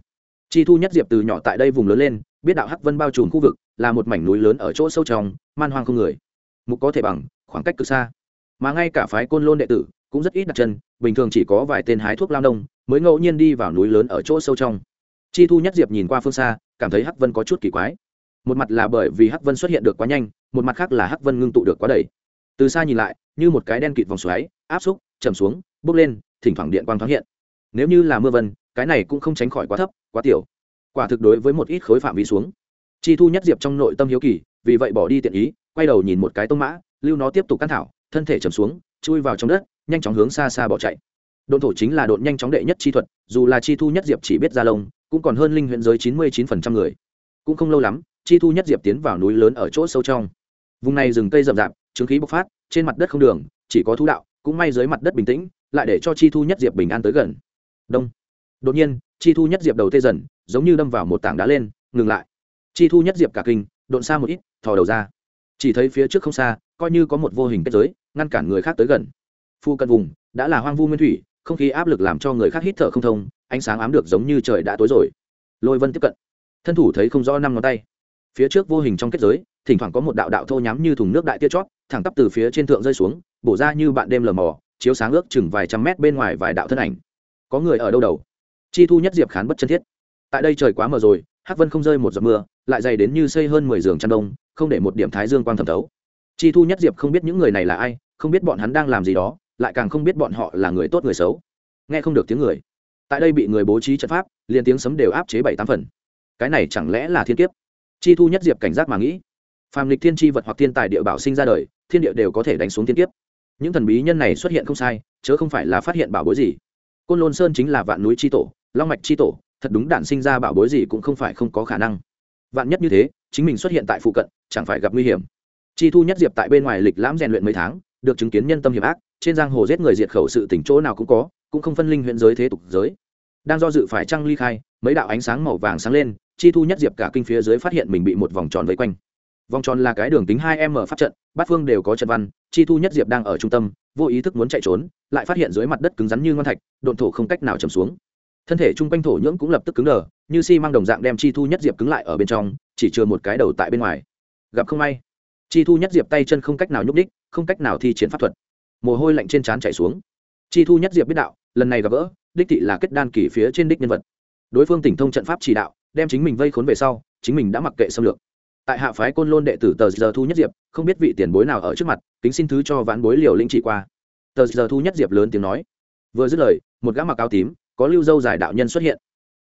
Speaker 1: Chi thu nhất diệp từ nhỏ tại đây vùng lớn lên, biết đạo hắc vân bao trùm khu vực là một mảnh núi lớn ở chỗ sâu trong, man hoang không người. Mục có thể bằng, khoảng cách cực xa. Mà ngay cả phái côn lôn đệ tử cũng rất ít đặt chân, bình thường chỉ có vài tên hái thuốc lao nông mới ngẫu nhiên đi vào núi lớn ở chỗ sâu trong. Chi thu nhất diệp nhìn qua phương xa, cảm thấy hắc vân có chút kỳ quái. Một mặt là bởi vì hắc vân xuất hiện được quá nhanh, một mặt khác là hắc vân ngưng tụ được quá đầy. Từ xa nhìn lại, như một cái đen kịt vòng xoáy, áp xúc, chầm xuống, bốc lên, thỉnh thoảng điện quang thoáng hiện. Nếu như là mưa vân, cái này cũng không tránh khỏi quá thấp, quá tiểu. Quả thực đối với một ít khối phạm vi xuống chi thu nhất diệp trong nội tâm hiếu kỳ, vì vậy bỏ đi tiện ý, quay đầu nhìn một cái tông mã, lưu nó tiếp tục căn thảo, thân thể chầm xuống, chui vào trong đất, nhanh chóng hướng xa xa bỏ chạy. Độn thổ chính là độn nhanh chóng đệ nhất chi thuật, dù là chi thu nhất diệp chỉ biết ra lông, cũng còn hơn linh huyện giới chín mươi chín phần trăm người. Cũng không lâu lắm, chi thu nhất diệp tiến vào núi lớn ở chỗ sâu trong. Vùng này rừng cây rậm rạp, chứng khí bộc phát, trên mặt đất không đường, chỉ có thú đạo, cũng may dưới mặt đất bình tĩnh, lại để cho chi thu nhất diệp bình an tới gần. Đông. Đột nhiên, chi thu nhất diệp đầu tê dần, giống như đâm vào một tảng đá lên, ngừng lại chi thu nhất diệp cả kinh, độn xa một ít, thò đầu ra. Chỉ thấy phía trước không xa, coi như có một vô hình kết giới, ngăn cản người khác tới gần. Phu cận vùng, đã là hoang vu nguyên thủy, không khí áp lực làm cho người khác hít thở không thông, ánh sáng ám được giống như trời đã tối rồi. Lôi vân tiếp cận. Thân thủ thấy không rõ năm ngón tay. Phía trước vô hình trong kết giới, thỉnh thoảng có một đạo đạo thô nhắm như thùng nước đại tia chót, thẳng tắp từ phía trên thượng rơi xuống, bổ ra như bạn đêm lờ mò chiếu sáng ước chừng vài trăm mét bên ngoài vài đạo thân ảnh. Có người ở đâu đầu? Chi thu nhất diệp khán bất chân thiết. Tại đây trời quá mờ rồi, hắc vân không rơi một giọt mưa lại dày đến như xây hơn mười giường chăn đông, không để một điểm thái dương quang thẩm thấu. Chi thu nhất diệp không biết những người này là ai, không biết bọn hắn đang làm gì đó, lại càng không biết bọn họ là người tốt người xấu. Nghe không được tiếng người. Tại đây bị người bố trí trận pháp, liền tiếng sấm đều áp chế bảy tám phần. Cái này chẳng lẽ là thiên kiếp? Chi thu nhất diệp cảnh giác mà nghĩ. Phàm lịch thiên tri vật hoặc thiên tài địa bảo sinh ra đời, thiên địa đều có thể đánh xuống thiên kiếp. Những thần bí nhân này xuất hiện không sai, chớ không phải là phát hiện bảo bối gì. Côn lôn sơn chính là vạn núi tri tổ, long mạch tri tổ, thật đúng đạn sinh ra bảo bối gì cũng không phải không có khả năng vạn nhất như thế, chính mình xuất hiện tại phụ cận, chẳng phải gặp nguy hiểm. Chi thu nhất diệp tại bên ngoài lịch lãm rèn luyện mấy tháng, được chứng kiến nhân tâm hiểm ác, trên giang hồ giết người diệt khẩu sự tỉnh chỗ nào cũng có, cũng không phân linh huyện giới thế tục giới. Đang do dự phải trăng ly khai, mấy đạo ánh sáng màu vàng sáng lên, chi thu nhất diệp cả kinh phía dưới phát hiện mình bị một vòng tròn vây quanh. Vòng tròn là cái đường tính hai m phát trận, bát phương đều có trận văn, chi thu nhất diệp đang ở trung tâm, vô ý thức muốn chạy trốn, lại phát hiện dưới mặt đất cứng rắn như ngon thạch, độn thổ không cách nào chầm xuống thân thể chung quanh thổ nhưỡng cũng lập tức cứng đờ, như xi、si、mang đồng dạng đem chi thu nhất diệp cứng lại ở bên trong, chỉ chừa một cái đầu tại bên ngoài. Gặp không may, chi thu nhất diệp tay chân không cách nào nhúc đích không cách nào thi triển pháp thuật. Mồ hôi lạnh trên trán chảy xuống. Chi thu nhất diệp biết đạo, lần này gặp vỡ đích thị là kết đan kỳ phía trên đích nhân vật. Đối phương tỉnh thông trận pháp chỉ đạo, đem chính mình vây khốn về sau, chính mình đã mặc kệ xâm lược. Tại hạ phái côn lôn đệ tử tờ giờ thu nhất diệp, không biết vị tiền bối nào ở trước mặt, kính xin thứ cho vãn bối liều linh trị qua. Tờ giờ thu nhất diệp lớn tiếng nói. Vừa dứt lời, một gã mặc áo tím có lưu dâu dài đạo nhân xuất hiện.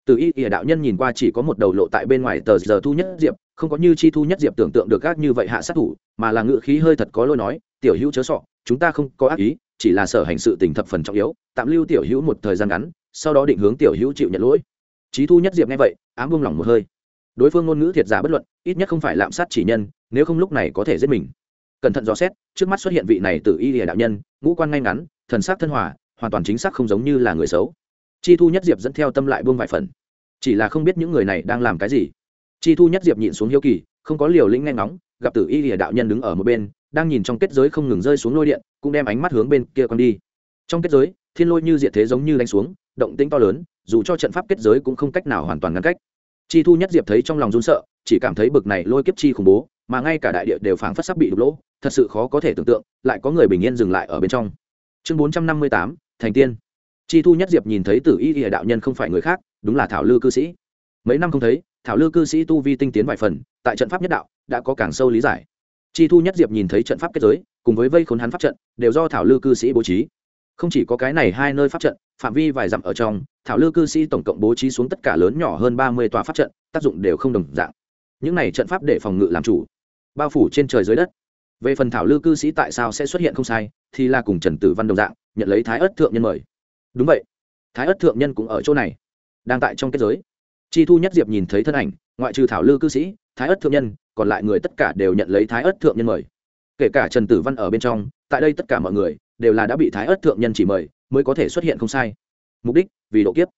Speaker 1: Từ y ỉa đạo nhân nhìn qua chỉ có một đầu lộ tại bên ngoài tờ giờ thu nhất diệp, không có như chi thu nhất diệp tưởng tượng được gác như vậy hạ sát thủ, mà là ngự khí hơi thật có lôi nói, tiểu hữu chớ sọ, chúng ta không có ác ý, chỉ là sở hành sự tình thập phần trọng yếu, tạm lưu tiểu hữu một thời gian ngắn, sau đó định hướng tiểu hữu chịu nhận lỗi. Trí thu nhất diệp nghe vậy, ám buông lỏng một hơi. Đối phương ngôn ngữ thiệt giả bất luận, ít nhất không phải lạm sát chỉ nhân, nếu không lúc này có thể giết mình. Cẩn thận dò xét, trước mắt xuất hiện vị này từ y lìa đạo nhân, ngũ quan ngay ngắn, thần sắc thân hòa, hoàn toàn chính xác không giống như là người xấu chi thu nhất diệp dẫn theo tâm lại buông vài phần. Chỉ là không biết những người này đang làm cái gì. Chi thu nhất diệp nhịn xuống hiếu kỳ, không có liều lĩnh nghe ngóng, gặp tử y lìa đạo nhân đứng ở một bên, đang nhìn trong kết giới không ngừng rơi xuống lôi điện, cũng đem ánh mắt hướng bên kia con đi. Trong kết giới, thiên lôi như diện thế giống như đánh xuống, động tĩnh to lớn, dù cho trận pháp kết giới cũng không cách nào hoàn toàn ngăn cách. Chi thu nhất diệp thấy trong lòng run sợ, chỉ cảm thấy bực này lôi kiếp chi khủng bố, mà ngay cả đại địa đều phảng phất sắp bị đục lỗ, thật sự khó có thể tưởng tượng, lại có người bình yên dừng lại ở bên trong. Chương bốn trăm năm mươi tám, thành tiên chi thu nhất diệp nhìn thấy tử y ỉa đạo nhân không phải người khác, đúng là thảo lư cư sĩ. Mấy năm không thấy, thảo lư cư sĩ tu vi tinh tiến vài phần, tại trận pháp nhất đạo, đã có càng sâu lý giải. Chi thu nhất diệp nhìn thấy trận pháp kết giới, cùng với vây khốn hắn pháp trận, đều do thảo lư cư sĩ bố trí. Không chỉ có cái này hai nơi pháp trận, phạm vi vài dặm ở trong, thảo lư cư sĩ tổng cộng bố trí xuống tất cả lớn nhỏ hơn ba mươi tòa pháp trận, tác dụng đều không đồng dạng. Những này trận pháp để phòng ngự làm chủ, bao phủ trên trời dưới đất. Về phần thảo lư cư sĩ tại sao sẽ xuất hiện không sai, thì là cùng trần tử văn đồng dạng, nhận lấy thái ất thượng nhân mời đúng vậy. Thái ất thượng nhân cũng ở chỗ này. Đang tại trong kết giới. Chi thu nhất diệp nhìn thấy thân ảnh, ngoại trừ thảo lư cư sĩ, thái ất thượng nhân, còn lại người tất cả đều nhận lấy thái ất thượng nhân mời. Kể cả trần tử văn ở bên trong, tại đây tất cả mọi người, đều là đã bị thái ất thượng nhân chỉ mời, mới có thể xuất hiện không sai. Mục đích, vì độ kiếp.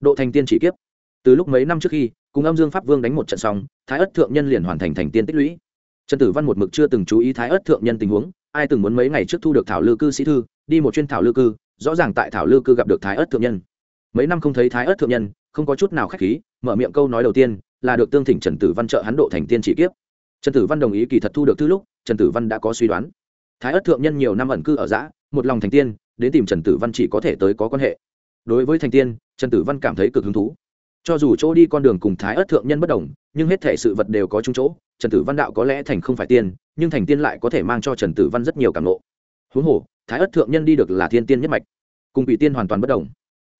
Speaker 1: Độ thành tiên chỉ kiếp. Từ lúc mấy năm trước khi, cùng âm dương pháp vương đánh một trận xong, thái ất thượng nhân liền hoàn thành thành tiên tích lũy. Trần tử văn một mực chưa từng chú ý thái ất thượng nhân tình huống, ai từng muốn mấy ngày trước thu được thảo lư cư sĩ thư, đi một chuyên thảo lư cư rõ ràng tại thảo lư cư gặp được thái ất thượng nhân. Mấy năm không thấy thái ất thượng nhân, không có chút nào k h á c h khí, mở miệng câu nói đầu tiên là được tương thỉnh trần tử văn trợ hắn độ thành tiên chỉ kiếp. Trần tử văn đồng ý kỳ thật thu được thư lúc, trần tử văn đã có suy đoán. Thái ất thượng nhân nhiều năm ẩn cư ở giã một lòng thành tiên, đến tìm trần tử văn chỉ có thể tới có quan hệ. Đối với thành tiên, trần tử văn cảm thấy cực hứng thú. Cho dù chỗ đi con đường cùng thái ất thượng nhân bất đồng, nhưng hết thể sự vật đều có chung chỗ, trần tử văn đạo có lẽ thành không phải tiên, nhưng thành tiên lại có thể mang cho trần tử văn rất nhiều cảm lộ huống hồ, thái ất thượng nhân đi được là thiên tiên nhất mạch, cùng quỷ tiên hoàn toàn bất đồng.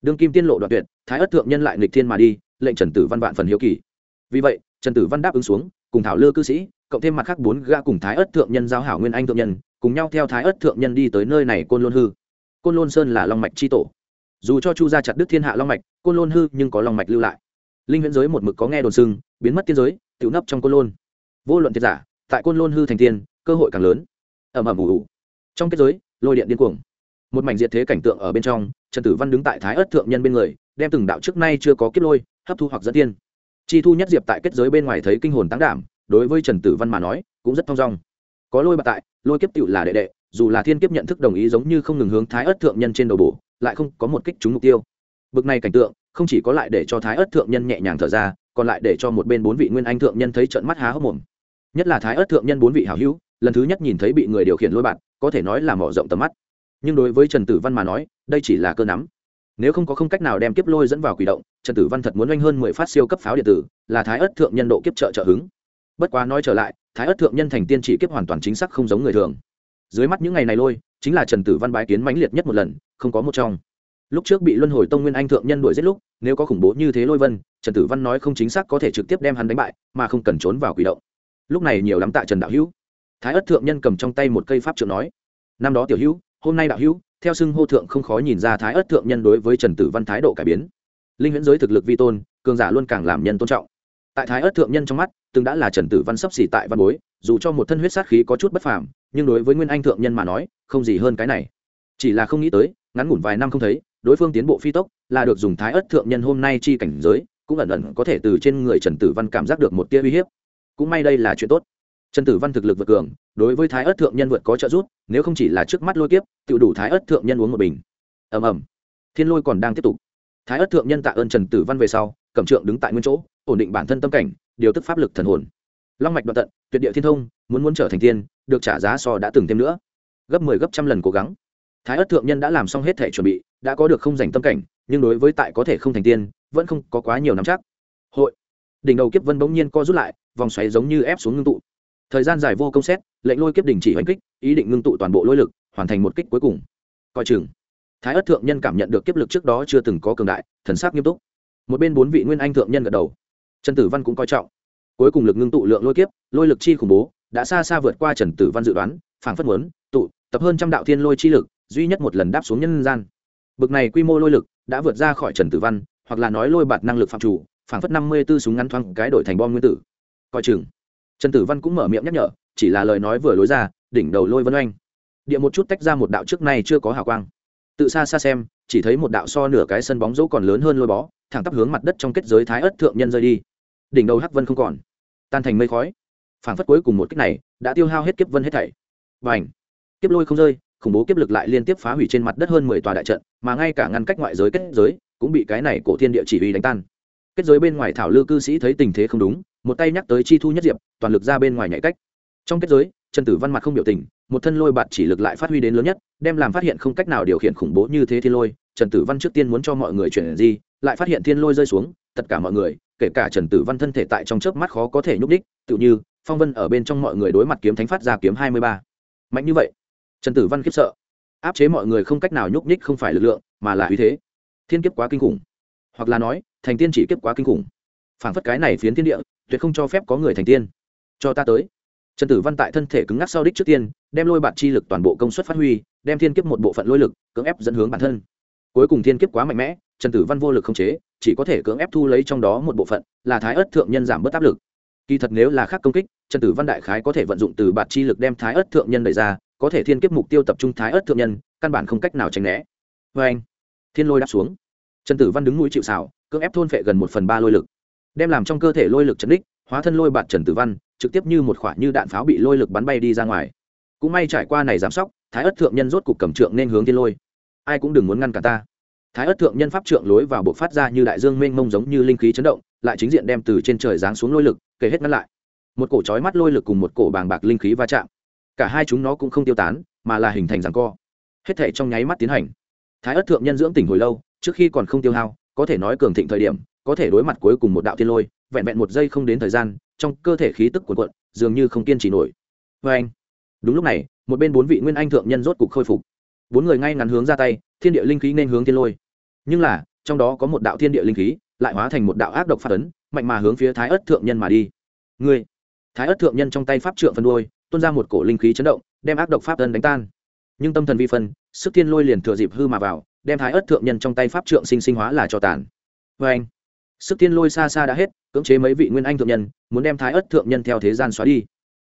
Speaker 1: Đương kim tiên lộ đoạn tuyệt, thái ất thượng nhân lại nghịch thiên mà đi, lệnh trần tử văn vạn phần hiếu kỳ. Vì vậy, trần tử văn đáp ứng xuống, cùng thảo lư cư sĩ, cộng thêm mặt khác bốn gã cùng thái ất thượng nhân giao hảo nguyên anh thượng nhân, cùng nhau theo thái ất thượng nhân đi tới nơi này côn lôn hư. Côn lôn sơn là long mạch c h i tổ. Dù cho chu gia chặt đức thiên hạ long mạch, côn lôn hư nhưng có long mạch lưu lại. Linh huyễn giới một mực có nghe đồn sưng biến mất tiên giới tự nấp trong côn lôn. Vô luận thiệt giả, tại côn lôn hư thành tiên, cơ hội càng lớn. Ẩm ẩm ủ ủ trong kết giới, lôi điện điên cuồng. Một mảnh diệt thế cảnh tượng ở bên trong, trần tử văn đứng tại thái ất thượng nhân bên người, đem từng đạo trước nay chưa có kiếp lôi, hấp thu hoặc dẫn tiên. Chi thu nhất diệp tại kết giới bên ngoài thấy kinh hồn tăng đảm, đối với trần tử văn mà nói, cũng rất thong dong. Có lôi bạc tại, lôi kiếp tựu là đệ đệ, dù là thiên kiếp nhận thức đồng ý giống như không ngừng hướng thái ất thượng nhân trên đầu bổ, lại không có một kích trúng mục tiêu. Bực này cảnh tượng, không chỉ có lại để cho thái ất thượng nhân nhẹ nhàng thở ra, còn lại để cho một bên bốn vị nguyên anh thượng nhân thấy trận mắt há hốc mồm. Nhất là thái ất thượng nhân bốn vị hảo hữu, lần thứ nhất nhìn thấy bị người điều khiển lôi bạt có thể nói là mở rộng tầm mắt. Nhưng đối với trần tử văn mà nói, đây chỉ là cơ nắm. Nếu không có không cách nào đem kiếp lôi dẫn vào quỷ động, trần tử văn thật muốn oanh hơn mười phát siêu cấp pháo điện tử, là thái ất thượng nhân độ kiếp trợ trợ hứng. Bất quá nói trở lại, thái ất thượng nhân thành tiên chỉ kiếp hoàn toàn chính xác không giống người thường. Dưới mắt những ngày này lôi, chính là trần tử văn bái kiến mãnh liệt nhất một lần, không có một trong. Lúc trước bị luân hồi tông nguyên anh thượng nhân đuổi giết lúc, nếu có khủng bố như thế lôi vân, trần tử văn nói không chính xác có thể trực tiếp đem hắn đánh bại, mà không cần trốn vào quỷ động. Lúc này nhiều lắm tại trần đạo hữu thái ất thượng nhân cầm trong tay một cây pháp trượng nói, năm đó tiểu hữu, hôm nay đạo hữu, theo xưng hô thượng không khó nhìn ra thái ất thượng nhân đối với trần tử văn thái độ cải biến. Linh huyễn giới thực lực vi tôn, cường giả luôn càng làm nhân tôn trọng. Tại thái ất thượng nhân trong mắt, từng đã là trần tử văn sấp xỉ tại văn bối, dù cho một thân huyết sát khí có chút bất phàm, nhưng đối với nguyên anh thượng nhân mà nói, không gì hơn cái này. Chỉ là không nghĩ tới, ngắn ngủn vài năm không thấy, đối phương tiến bộ phi tốc, là được dùng thái ất thượng nhân hôm nay chi cảnh giới, cũng ẩn ẩn có thể từ trên người trần tử văn cảm giác được một tia uy hiếp. Cũng may đây là chuyện tốt trần tử văn thực lực vượt cường, đối với thái ớt thượng nhân vượt có trợ giúp, nếu không chỉ là trước mắt lôi kiếp tự đủ thái ớt thượng nhân uống một bình. Ầm ầm. Thiên lôi còn đang tiếp tục. Thái ớt thượng nhân tạ ơn trần tử văn về sau cẩm trượng đứng tại nguyên chỗ, ổn định bản thân tâm cảnh, điều tức pháp lực thần hồn. Long mạch đoạn tận, tuyệt địa thiên thông, muốn muốn trở thành tiên, được trả giá so đã từng thêm nữa. Gấp mười 10 gấp trăm lần cố gắng. Thái ớt thượng nhân đã làm xong hết thể chuẩn bị, đã có được không dành tâm cảnh, nhưng đối với tại có thể không thành tiên, vẫn không có quá nhiều nắm chắc. Hội. Đỉnh đầu kiếp vân bỗng nhiên co rút lại, vòng xoáy giống như ép xuống ngưng tụ thời gian dài vô công xét, lệnh lôi kiếp đình chỉ hành kích, ý định ngưng tụ toàn bộ lôi lực, hoàn thành một kích cuối cùng. Coi chừng. Thái ất thượng nhân cảm nhận được kiếp lực trước đó chưa từng có cường đại, thần sắc nghiêm túc. Một bên bốn vị nguyên anh thượng nhân gật đầu. Trần tử văn cũng coi trọng. Cuối cùng lực ngưng tụ lượng lôi kiếp, lôi lực chi khủng bố, đã xa xa vượt qua trần tử văn dự đoán, phảng phất muốn tụ, tập hơn trăm đạo thiên lôi chi lực, duy nhất một lần đáp xuống nhân gian. Bực này quy mô lôi lực đã vượt ra khỏi trần tử văn, hoặc là nói lôi bạt năng lực phạm chủ, phảng phất năm mươi b ố súng ngắn thoáng cái đổi thành bom nguyên tử. Coi chừng trần tử văn cũng mở miệng nhắc nhở, chỉ là lời nói vừa lối ra, đỉnh đầu lôi vân oanh. Địa một chút tách ra một đạo trước nay chưa có hào quang. Tự xa xa xem, chỉ thấy một đạo so nửa cái sân bóng dỗ còn lớn hơn lôi bó, thẳng tắp hướng mặt đất trong kết giới thái ất thượng nhân rơi đi. Đỉnh đầu hắc vân không còn. Tan thành mây khói. Phảng phất cuối cùng một cách này, đã tiêu hao hết kiếp vân hết thảy. Và ảnh kiếp lôi không rơi, khủng bố kiếp lực lại liên tiếp phá hủy trên mặt đất hơn mười tòa đại trận, mà ngay cả ngăn cách ngoại giới kết giới, cũng bị cái này cổ thiên địa chỉ uy đánh tan kết giới bên ngoài thảo lư cư sĩ thấy tình thế không đúng, một tay nhắc tới chi thu nhất diệp, toàn lực ra bên ngoài nhảy cách. Trong kết giới, trần tử văn mặt không biểu tình, một thân lôi bạt chỉ lực lại phát huy đến lớn nhất, đem làm phát hiện không cách nào điều khiển khủng bố như thế thiên lôi, trần tử văn trước tiên muốn cho mọi người chuyển gì lại phát hiện thiên lôi rơi xuống, tất cả mọi người, kể cả trần tử văn thân thể tại trong chớp mắt khó có thể nhúc đích tự như, phong vân ở bên trong mọi người đối mặt kiếm thánh phát ra kiếm hai mươi ba. Mạnh như vậy, trần tử văn khiếp sợ. Áp chế mọi người không cách nào nhúc nhích không phải lực lượng, mà là uy thế. Thiên kiếp quá kinh khủng hoặc là nói, thành tiên chỉ kiếp quá kinh khủng. Phản phất cái này phiến thiên địa, tuyệt không cho phép có người thành tiên. Cho ta tới. Trần tử văn tại thân thể cứng ngắc sau đích trước tiên, đem lôi bạt chi lực toàn bộ công suất phát huy, đem thiên kiếp một bộ phận lôi lực cưỡng ép dẫn hướng bản thân. Cuối cùng thiên kiếp quá mạnh mẽ, trần tử văn vô lực không chế, chỉ có thể cưỡng ép thu lấy trong đó một bộ phận, là thái ớt thượng nhân giảm bớt áp lực. Kỳ thật nếu là khác công kích, trần tử văn đại khái có thể vận dụng từ bạt chi lực đem thái ớt thượng nhân đẩy ra, có thể thiên kiếp mục tiêu tập trung thái ớt thượng nhân, căn bản không cách nào tránh né. Vê anh thiên lôi đáp xuống trần tử văn đứng núi chịu xảo cưỡng ép thôn phệ gần một phần ba lôi lực. Đem làm trong cơ thể lôi lực chấn đích, hóa thân lôi bạt trần tử văn, trực tiếp như một khoả như đạn pháo bị lôi lực bắn bay đi ra ngoài. Cũng may trải qua này giám sóc, thái ất thượng nhân rốt cục cầm trượng nên hướng thiên lôi. Ai cũng đừng muốn ngăn cả ta. Thái ất thượng nhân pháp trượng lối vào buộc phát ra như đại dương mênh mông giống như linh khí chấn động, lại chính diện đem từ trên trời giáng xuống lôi lực kể hết ngăn lại. Một cổ chói mắt lôi lực cùng một cổ bàng bạc linh khí va chạm. Cả hai chúng nó cũng không tiêu tán, mà là hình thành rằng co. Hết thể trong nháy mắt tiến hành. Thái ất thượng nhân dưỡng tỉnh hồi lâu trước khi còn không tiêu hao, có thể nói cường thịnh thời điểm, có thể đối mặt cuối cùng một đạo thiên lôi, vẹn vẹn một giây không đến thời gian, trong cơ thể khí tức cuộn cuộn, dường như không kiên trì nổi. Vê anh, đúng lúc này, một bên bốn vị nguyên anh thượng nhân rốt cục khôi phục. Bốn người ngay ngắn hướng ra tay, thiên địa linh khí nên hướng thiên lôi. Nhưng là, trong đó có một đạo thiên địa linh khí, lại hóa thành một đạo ác độc phát ấn, mạnh mà hướng phía thái ất thượng nhân mà đi. Ngươi thái ất thượng nhân trong tay pháp trượng phân đôi, tuôn ra một cổ linh khí chấn động, đem ác độc pháp ấn đánh tan nhưng tâm thần vi phân, sức thiên lôi liền thừa dịp hư mà vào, đem thái ất thượng nhân trong tay pháp trượng sinh sinh hóa là cho tàn. Vê anh, sức thiên lôi xa xa đã hết, cưỡng chế mấy vị nguyên anh thượng nhân, muốn đem thái ất thượng nhân theo thế gian xóa đi.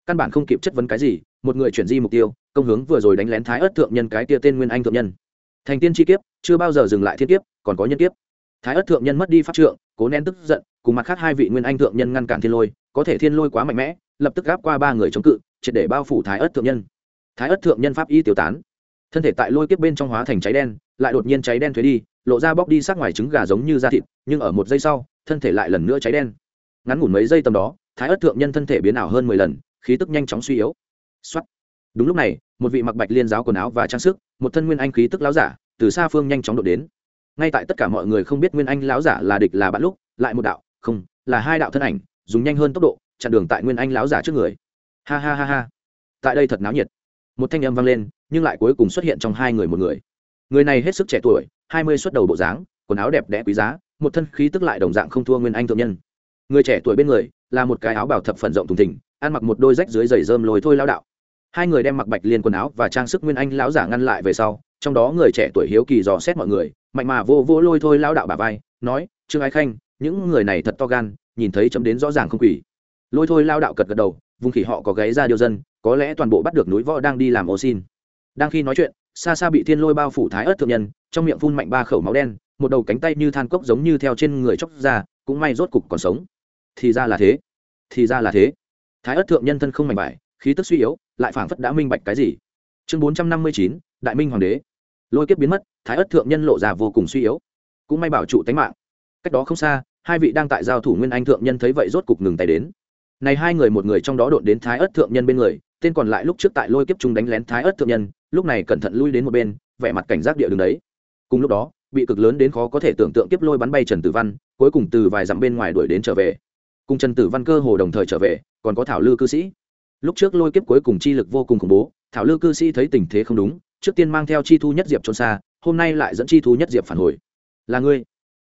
Speaker 1: Căn bản không kịp chất vấn cái gì, một người chuyển di mục tiêu, công hướng vừa rồi đánh lén thái ất thượng nhân cái tia tên nguyên anh thượng nhân. Thành tiên chi kiếp, chưa bao giờ dừng lại thiên kiếp, còn có nhân kiếp. Thái ất thượng nhân mất đi pháp trượng, cố nén tức giận, cùng mặt khác hai vị nguyên anh thượng nhân ngăn cản thiên lôi, có thể thiên lôi quá mạnh mẽ, lập tức gáp qua ba người chống cự, triệt để bao phủ thái ất thượng nhân thái ất thượng nhân pháp y tiêu tán. Thân thể tại lôi kiếp bên trong hóa thành cháy đen, lại đột nhiên cháy đen thuế đi, lộ ra bóc đi sát ngoài trứng gà giống như da thịt, nhưng ở một giây sau, thân thể lại lần nữa cháy đen. Ngắn ngủn mấy giây tầm đó, thái ất thượng nhân thân thể biến ảo hơn mười lần, khí tức nhanh chóng suy yếu. Xuất đúng lúc này, một vị mặc bạch liên giáo quần áo và trang sức, một thân nguyên anh khí tức láo giả, từ xa phương nhanh chóng đột đến. Ngay tại tất cả mọi người không biết nguyên anh láo giả là địch là bạn lúc, lại một đạo, không, là hai đạo thân ảnh, dùng nhanh hơn tốc độ, chặn đường tại nguyên anh láo giả trước người. Ha ha ha ha. Tại đây thật náo nhiệt một thanh âm vang lên, nhưng lại cuối cùng xuất hiện trong hai người một người. Người này hết sức trẻ tuổi, hai mươi xuất đầu bộ dáng, quần áo đẹp đẽ quý giá, một thân khí tức lại đồng dạng không thua nguyên anh thượng nhân. Người trẻ tuổi bên người, là một cái áo bảo thập phần rộng thùng thình, ăn mặc một đôi rách dưới giày rơm lồi thôi lao đạo. Hai người đem mặc bạch liên quần áo và trang sức nguyên anh lão giả ngăn lại về sau, trong đó người trẻ tuổi hiếu kỳ dò xét mọi người, mạnh mà vô vô lôi thôi lao đạo bà vai, nói, trương ái khanh, những người này thật to gan, nhìn thấy chấm đến rõ ràng không quỷ. Lôi thôi lao đạo cật gật đầu vùng khỉ họ có gáy ra điêu dân, có lẽ toàn bộ bắt được núi võ đang đi làm ô xin. Đang khi nói chuyện, xa xa bị thiên lôi bao phủ thái ớt thượng nhân, trong miệng phun mạnh ba khẩu máu đen, một đầu cánh tay như than cốc giống như theo trên người chóc ra, cũng may rốt cục còn sống. Thì ra là thế. Thì ra là thế. Thái ớt thượng nhân thân không mạnh bại khí tức suy yếu, lại phảng phất đã minh bạch cái gì. Chương bốn trăm năm mươi chín, đại minh hoàng đế. Lôi kiếp biến mất, thái ớt thượng nhân lộ ra vô cùng suy yếu. Cũng may bảo trụ tánh mạng. Cách đó không xa, hai vị đang tại giao thủ nguyên anh thượng nhân thấy vậy rốt cục ngừng tay đến này hai người một người trong đó đột đến thái ớt thượng nhân bên người, tên còn lại lúc trước tại lôi kiếp trung đánh lén thái ớt thượng nhân, lúc này cẩn thận lui đến một bên, vẻ mặt cảnh giác địa đường đấy. Cùng lúc đó, bị cực lớn đến khó có thể tưởng tượng kiếp lôi bắn bay trần tử văn, cuối cùng từ vài dặm bên ngoài đuổi đến trở về. Cùng trần tử văn cơ hồ đồng thời trở về, còn có thảo lư cư sĩ. Lúc trước lôi kiếp cuối cùng chi lực vô cùng khủng bố, thảo lư cư sĩ thấy tình thế không đúng, trước tiên mang theo chi thu nhất diệp trốn xa, hôm nay lại dẫn chi thu nhất diệp phản hồi. Là ngươi?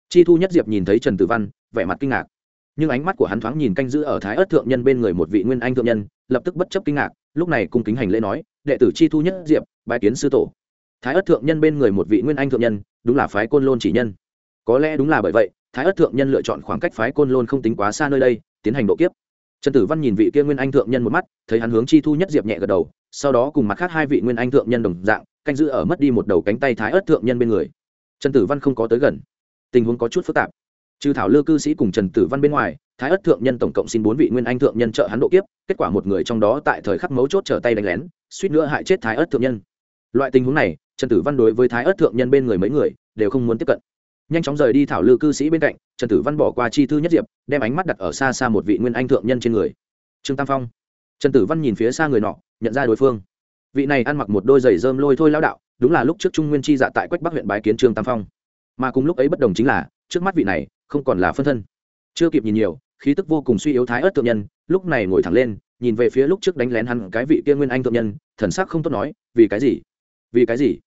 Speaker 1: Chi thu nhất diệp nhìn thấy trần tử văn, vẻ mặt kinh ngạc nhưng ánh mắt của hắn thoáng nhìn canh giữ ở thái ớt thượng nhân bên người một vị nguyên anh thượng nhân, lập tức bất chấp kinh ngạc, lúc này cung kính hành lễ nói, đệ tử chi thu nhất diệp bài kiến sư tổ. Thái ớt thượng nhân bên người một vị nguyên anh thượng nhân, đúng là phái côn lôn chỉ nhân. Có lẽ đúng là bởi vậy, thái ớt thượng nhân lựa chọn khoảng cách phái côn lôn không tính quá xa nơi đây, tiến hành độ kiếp. Trần tử văn nhìn vị kia nguyên anh thượng nhân một mắt, thấy hắn hướng chi thu nhất diệp nhẹ gật đầu, sau đó cùng mặt khác hai vị nguyên anh thượng nhân đồng dạng, canh giữ ở mất đi một đầu cánh tay thái ớt thượng nhân bên người. Trần tử văn không có tới gần. Tình huống có chút phức tạp trừ thảo lư cư sĩ cùng trần tử văn bên ngoài, thái ất thượng nhân tổng cộng xin bốn vị nguyên anh thượng nhân trợ hắn độ kiếp, kết quả một người trong đó tại thời khắc mấu chốt trở tay đánh lén, suýt nữa hại chết thái ất thượng nhân. Loại tình huống này, trần tử văn đối với thái ất thượng nhân bên người mấy người đều không muốn tiếp cận. Nhanh chóng rời đi thảo lư cư sĩ bên cạnh, trần tử văn bỏ qua chi thư nhất diệp, đem ánh mắt đặt ở xa xa một vị nguyên anh thượng nhân trên người. Trương tam phong. Trần tử văn nhìn phía xa người nọ, nhận ra đối phương. Vị này ăn mặc một đôi giày dơm lôi thôi lao đạo, đúng là lúc trước trung nguyên chi dạ tại quách bắc huyện bái kiến trương tam phong mà cùng lúc ấy bất đồng chính là, trước mắt vị này, không còn là phân thân. Chưa kịp nhìn nhiều, khí tức vô cùng suy yếu thái ớt thượng nhân, lúc này ngồi thẳng lên, nhìn về phía lúc trước đánh lén hắn cái vị kia nguyên anh thượng nhân, thần sắc không tốt nói, vì cái gì? Vì cái gì?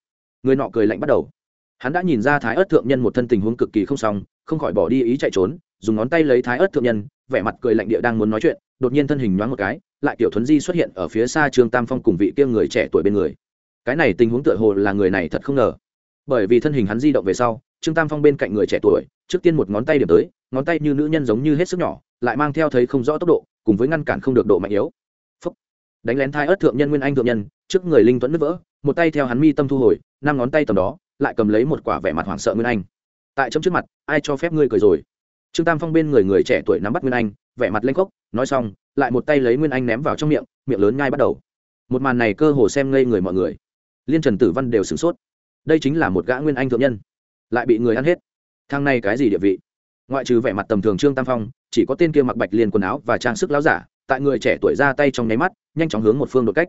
Speaker 1: Người nọ cười lạnh bắt đầu. Hắn đã nhìn ra thái ớt thượng nhân một thân tình huống cực kỳ không xong, không khỏi bỏ đi ý chạy trốn, dùng ngón tay lấy thái ớt thượng nhân, vẻ mặt cười lạnh địa đang muốn nói chuyện, đột nhiên thân hình nhoáng một cái, lại tiểu thuấn di xuất hiện ở phía xa trương tam phong cùng vị kia người trẻ tuổi bên người. Cái này tình huống tựa hồ là người này thật không ngờ. Bởi vì thân hình hắn di động về sau trương tam phong bên cạnh người trẻ tuổi, trước tiên một ngón tay điểm tới, ngón tay như nữ nhân giống như hết sức nhỏ, lại mang theo thấy không rõ tốc độ, cùng với ngăn cản không được độ mạnh yếu. Phúc. đánh lén thai ớt thượng nhân nguyên anh thượng nhân, trước người linh Tuấn nứt vỡ, một tay theo hắn mi tâm thu hồi, năm ngón tay tầm đó, lại cầm lấy một quả vẻ mặt hoảng sợ nguyên anh. Tại trong trước mặt, ai cho phép ngươi cười rồi? Trương tam phong bên người người trẻ tuổi nắm bắt nguyên anh, vẻ mặt lên khốc, nói xong, lại một tay lấy nguyên anh ném vào trong miệng miệng lớn ngay bắt đầu. Một màn này cơ hồ xem ngây người mọi người. Liên trần tử văn đều sửng sốt. Đây chính là một gã nguyên anh thượng nhân lại bị người ăn hết. Thang này cái gì địa vị? Ngoại trừ vẻ mặt tầm thường trương tam phong, chỉ có tên kia mặc bạch liên quần áo và trang sức láo giả, tại người trẻ tuổi ra tay trong nháy mắt, nhanh chóng hướng một phương đột cách.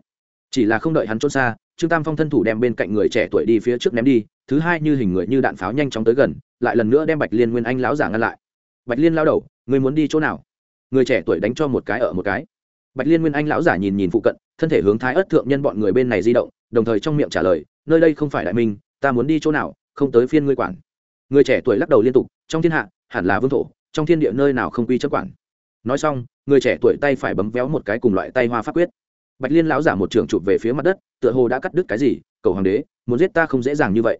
Speaker 1: Chỉ là không đợi hắn trốn xa, trương tam phong thân thủ đem bên cạnh người trẻ tuổi đi phía trước ném đi, thứ hai như hình người như đạn pháo nhanh chóng tới gần, lại lần nữa đem bạch liên nguyên anh lão giả ngăn lại. Bạch liên lao đầu người muốn đi chỗ nào? Người trẻ tuổi đánh cho một cái ở một cái. Bạch liên nguyên anh lão giả nhìn nhìn phụ cận, thân thể hướng thái ất thượng nhân bọn người bên này di động, đồng thời trong miệng trả lời, nơi đây không phải đại minh, ta muốn đi chỗ nào? Không tới phiên ngươi quản. Người trẻ tuổi lắc đầu liên tục trong thiên hạ hẳn là vương thổ trong thiên địa nơi nào không quy chấp quản. Nói xong người trẻ tuổi tay phải bấm véo một cái cùng loại tay hoa pháp quyết. Bạch liên lão giả một trường chụp về phía mặt đất tựa hồ đã cắt đứt cái gì cầu hoàng đế muốn giết ta không dễ dàng như vậy.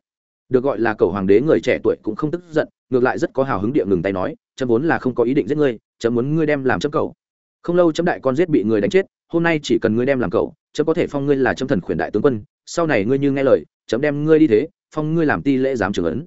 Speaker 1: Được gọi là cầu hoàng đế người trẻ tuổi cũng không tức giận ngược lại rất có hào hứng địa ngừng tay nói chấm vốn là không có ý định giết ngươi chấm muốn ngươi đem làm chấm cầu. Không lâu chấm đại con giết bị người đánh chết hôm nay chỉ cần ngươi đem làm cầu, chấm có thể phong ngươi là chấm thần khuyển đại tướng quân sau này ngươi như nghe lời chấm đem ngươi đi thế phong ngươi làm ti lễ giám trưởng ấn.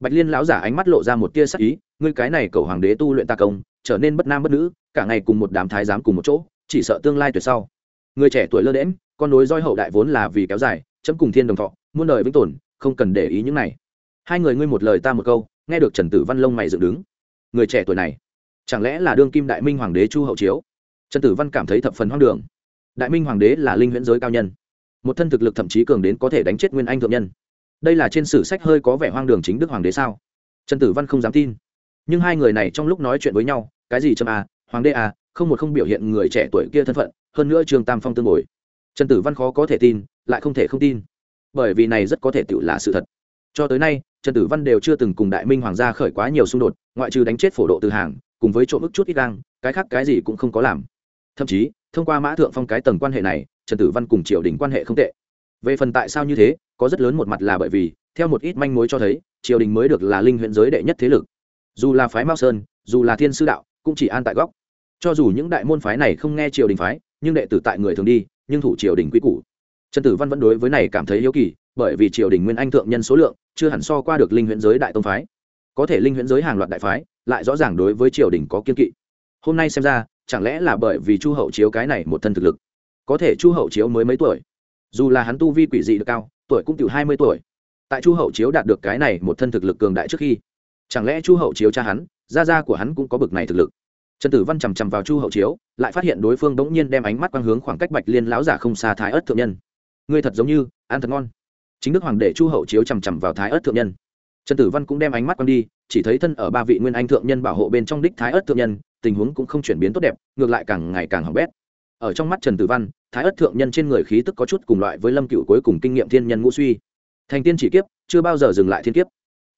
Speaker 1: Bạch liên lão giả ánh mắt lộ ra một tia sắc ý, ngươi cái này cầu hoàng đế tu luyện ta công, trở nên bất nam bất nữ, cả ngày cùng một đám thái giám cùng một chỗ, chỉ sợ tương lai tuyệt sau. Người trẻ tuổi lơ đễm con nối roi hậu đại vốn là vì kéo dài, chấm cùng thiên đồng thọ, muôn đời vĩnh tồn, không cần để ý những này. Hai người ngươi một lời ta một câu, nghe được trần tử văn lông mày dựng đứng. Người trẻ tuổi này, chẳng lẽ là đương kim đại minh hoàng đế chu hậu chiếu? Trần tử văn cảm thấy thập phần hoang đường. Đại minh hoàng đế là linh huyễn giới cao nhân. Một thân thực lực thậm chí cường đến có thể đánh chết nguyên anh thượng nhân đây là trên sử sách hơi có vẻ hoang đường chính đức hoàng đế sao? Trần tử văn không dám tin. Nhưng hai người này trong lúc nói chuyện với nhau, cái gì châm à hoàng đế à không một không biểu hiện người trẻ tuổi kia thân phận, hơn nữa trường tam phong tương ngồi. Trần tử văn khó có thể tin, lại không thể không tin. Bởi vì này rất có thể tự là sự thật. Cho tới nay, trần tử văn đều chưa từng cùng đại minh hoàng gia khởi quá nhiều xung đột, ngoại trừ đánh chết phổ độ từ hàng, cùng với chỗ ức chút ít đang cái khác cái gì cũng không có làm. Thậm chí, thông qua mã thượng phong cái tầng quan hệ này, trần tử văn cùng triều đình quan hệ không tệ về phần tại sao như thế, có rất lớn một mặt là bởi vì, theo một ít manh mối cho thấy, triều đình mới được là linh huyện giới đệ nhất thế lực. Dù là phái mao sơn, dù là thiên sư đạo, cũng chỉ an tại góc. Cho dù những đại môn phái này không nghe triều đình phái, nhưng đệ tử tại người thường đi, nhưng thủ triều đình quy củ. Trần tử văn vẫn đối với này cảm thấy hiếu kỳ, bởi vì triều đình nguyên anh thượng nhân số lượng, chưa hẳn so qua được linh huyện giới đại tông phái. Có thể linh huyện giới hàng loạt đại phái, lại rõ ràng đối với triều đình có kiên kỵ. Hôm nay xem ra, chẳng lẽ là bởi vì chu hậu chiếu cái này một thân thực lực? Có thể chu hậu chiếu mới mấy tuổi? Dù là hắn tu vi quỷ dị được cao, tuổi cũng tiểu hai mươi tuổi. Tại chu hậu chiếu đạt được cái này một thân thực lực cường đại trước khi, chẳng lẽ chu hậu chiếu cha hắn, gia gia của hắn cũng có bực này thực lực? Trần tử văn chằm chằm vào chu hậu chiếu, lại phát hiện đối phương đ ố n g nhiên đem ánh mắt quang hướng khoảng cách bạch liên lão giả không xa thái ớt thượng nhân. Ngươi thật giống như, ăn thật ngon. Chính đức hoàng đệ chu hậu chiếu chằm chằm vào thái ớt thượng nhân. Trần tử văn cũng đem ánh mắt quang đi, chỉ thấy thân ở ba vị nguyên anh thượng nhân bảo hộ bên trong đích thái ớt thượng nhân, tình huống cũng không chuyển biến tốt đẹp, ngược lại càng ngày càng hỏng bét. Ở trong mắt trần tử văn thái ất thượng nhân trên người khí tức có chút cùng loại với lâm cựu cuối cùng kinh nghiệm thiên nhân ngũ suy. Thành tiên chỉ kiếp, chưa bao giờ dừng lại thiên kiếp.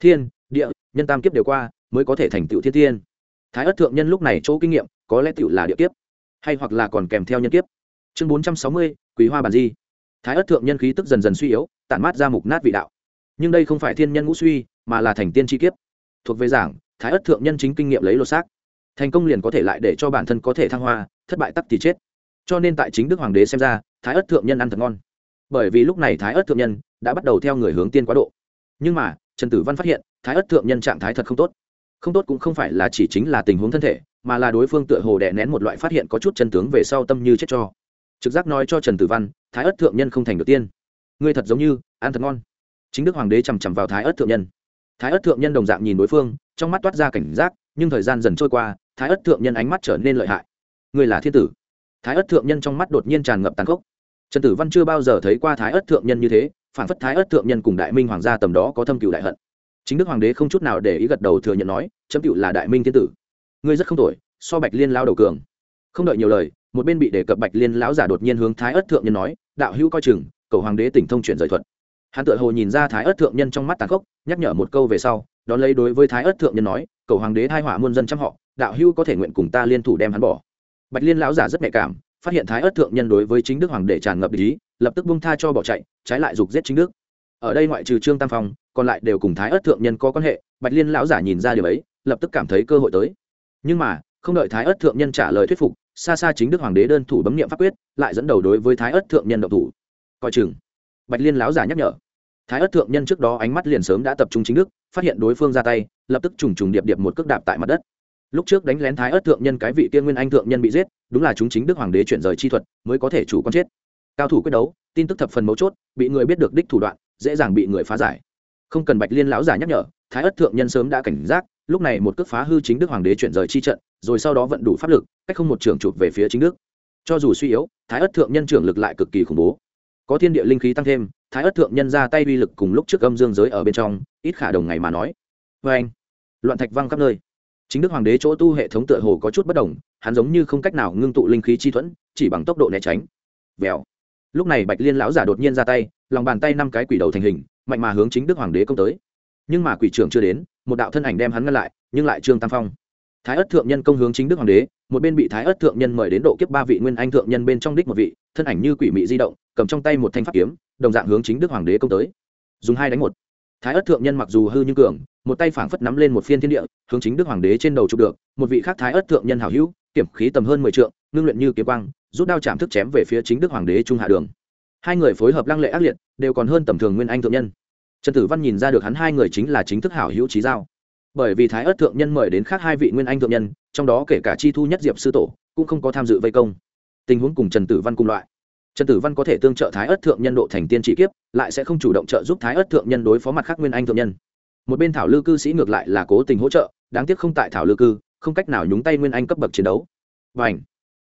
Speaker 1: Thiên, địa, nhân tam kiếp đều qua, mới có thể thành tựu thiên tiên. Thái ất thượng nhân lúc này chỗ kinh nghiệm, có lẽ tựu là địa kiếp, hay hoặc là còn kèm theo nhân kiếp. Chương bốn trăm sáu mươi quý hoa bản di. Thái ất thượng nhân khí tức dần dần suy yếu, tản mát ra mục nát vị đạo. Nhưng đây không phải thiên nhân ngũ suy, mà là thành tiên chi kiếp. Thuộc về giảng, thái ất thượng nhân chính kinh nghiệm lấy lột xác. Thành công liền có thể lại để cho bản thân có thể thăng hoa, thất bại tắc thì chết cho nên tại chính đức hoàng đế xem ra, thái ất thượng nhân ăn thật ngon. Bởi vì lúc này thái ất thượng nhân đã bắt đầu theo người hướng tiên quá độ. Nhưng mà, trần tử văn phát hiện, thái ất thượng nhân trạng thái thật không tốt. Không tốt cũng không phải là chỉ chính là tình huống thân thể, mà là đối phương tựa hồ đè nén một loại phát hiện có chút chân tướng về sau tâm như chết cho. Trực giác nói cho trần tử văn, thái ất thượng nhân không thành được tiên. Ngươi thật giống như, ăn thật ngon. Chính đức hoàng đế chằm chằm vào thái ất thượng nhân. Thái ất thượng nhân đồng dạng nhìn đối phương, trong mắt toát ra cảnh giác, nhưng thời gian dần trôi qua, thái ất thượng nhân ánh mắt trở nên lợi hại. Ngươi là thiên tử thái ất thượng nhân trong mắt đột nhiên tràn ngập tàn khốc. Trần tử văn chưa bao giờ thấy qua thái ất thượng nhân như thế, phản phất thái ất thượng nhân cùng đại minh hoàng gia tầm đó có thâm cựu đại hận. Chính đức hoàng đế không chút nào để ý gật đầu thừa nhận nói chấm cựu là đại minh thiên tử. Ngươi rất không tuổi so bạch liên lao đầu cường. Không đợi nhiều lời, một bên bị đề cập bạch liên lão giả đột nhiên hướng thái ất thượng nhân nói, đạo hữu coi chừng, cầu hoàng đế tỉnh thông chuyển rời thuật. Hắn tự hồ nhìn ra thái ất thượng nhân trong mắt tàn khốc, nhắc nhở một câu về sau, đón lấy đối với thái ất thượng nhân nói, cầu hoàng đế thai hỏa muôn dân trăm họ, đạo hữu có thể nguyện cùng ta liên thủ đem hắn bỏ bạch liên lão giả rất nhạy cảm, phát hiện thái ất thượng nhân đối với chính đức hoàng đế tràn ngập ý, lập tức bung tha cho bỏ chạy, trái lại giục giết chính đức. Ở đây ngoại trừ trương tam phong, còn lại đều cùng thái ất thượng nhân có quan hệ, bạch liên lão giả nhìn ra điều ấy, lập tức cảm thấy cơ hội tới. Nhưng mà, không đợi thái ất thượng nhân trả lời thuyết phục, xa xa chính đức hoàng đế đơn thủ bấm nghiệm pháp quyết, lại dẫn đầu đối với thái ất thượng nhân độc thủ. Coi chừng, bạch liên lão giả nhắc nhở. Thái ất thượng nhân trước đó ánh mắt liền sớm đã tập trung chính đức, phát hiện đối phương ra tay, lập tức trùng trùng điệp điệp một cước đạp tại mặt đất lúc trước đánh lén thái ớt thượng nhân cái vị tiên nguyên anh thượng nhân bị giết, đúng là chúng chính đức hoàng đế chuyển rời chi thuật mới có thể chủ quan chết. Cao thủ quyết đấu, tin tức thập phần mấu chốt, bị người biết được đích thủ đoạn, dễ dàng bị người phá giải. Không cần bạch liên lão giả nhắc nhở, thái ất thượng nhân sớm đã cảnh giác, lúc này một cước phá hư chính đức hoàng đế chuyển rời chi trận, rồi sau đó vận đủ pháp lực, cách không một trường chụp về phía chính đức. Cho dù suy yếu, thái ất thượng nhân trưởng lực lại cực kỳ khủng bố. Có thiên địa linh khí tăng thêm, thái ất thượng nhân ra tay uy lực cùng lúc trước âm dương giới ở bên trong, ít khả đồng ngày mà nói. Vê anh loạn thạch văng khắp nơi chính đức hoàng đế chỗ tu hệ thống tựa hồ có chút bất đồng, hắn giống như không cách nào ngưng tụ linh khí chi thuẫn, chỉ bằng tốc độ né tránh. Vèo. Lúc này bạch liên lão giả đột nhiên ra tay, lòng bàn tay năm cái quỷ đầu thành hình, mạnh mà hướng chính đức hoàng đế công tới. Nhưng mà quỷ trưởng chưa đến, một đạo thân ảnh đem hắn ngăn lại, nhưng lại trương tam phong. Thái ất thượng nhân công hướng chính đức hoàng đế, một bên bị thái ất thượng nhân mời đến độ kiếp ba vị nguyên anh thượng nhân bên trong đích một vị, thân ảnh như quỷ mị di động, cầm trong tay một thanh pháp kiếm, đồng dạng hướng chính đức hoàng đế công tới. Dùng hai đánh một. Thái ất thượng nhân mặc dù hư như cường một tay phảng phất nắm lên một phiên thiên địa, hướng chính đức hoàng đế trên đầu chụp được, một vị khác thái ất thượng nhân hảo hữu, kiểm khí tầm hơn mười trượng, ngưng luyện như kiếm quang, rút đao chạm thức chém về phía chính đức hoàng đế trung hạ đường. Hai người phối hợp lăng lệ ác liệt, đều còn hơn tầm thường nguyên anh thượng nhân. Trần tử văn nhìn ra được hắn hai người chính là chính thức hảo hữu trí giao. Bởi vì thái ất thượng nhân mời đến khác hai vị nguyên anh thượng nhân, trong đó kể cả chi thu nhất diệp sư tổ, cũng không có tham dự vây công. Tình huống cùng trần tử văn cùng loại. Trần tử văn có thể tương trợ thái ất thượng nhân độ thành tiên trị kiếp, lại sẽ không chủ động trợ giúp thái ất thượng nhân đối phó mặt khác nguyên anh thượng nhân một bên thảo lư cư sĩ ngược lại là cố tình hỗ trợ, đáng tiếc không tại thảo lư cư, không cách nào nhúng tay nguyên anh cấp bậc chiến đấu. Và ảnh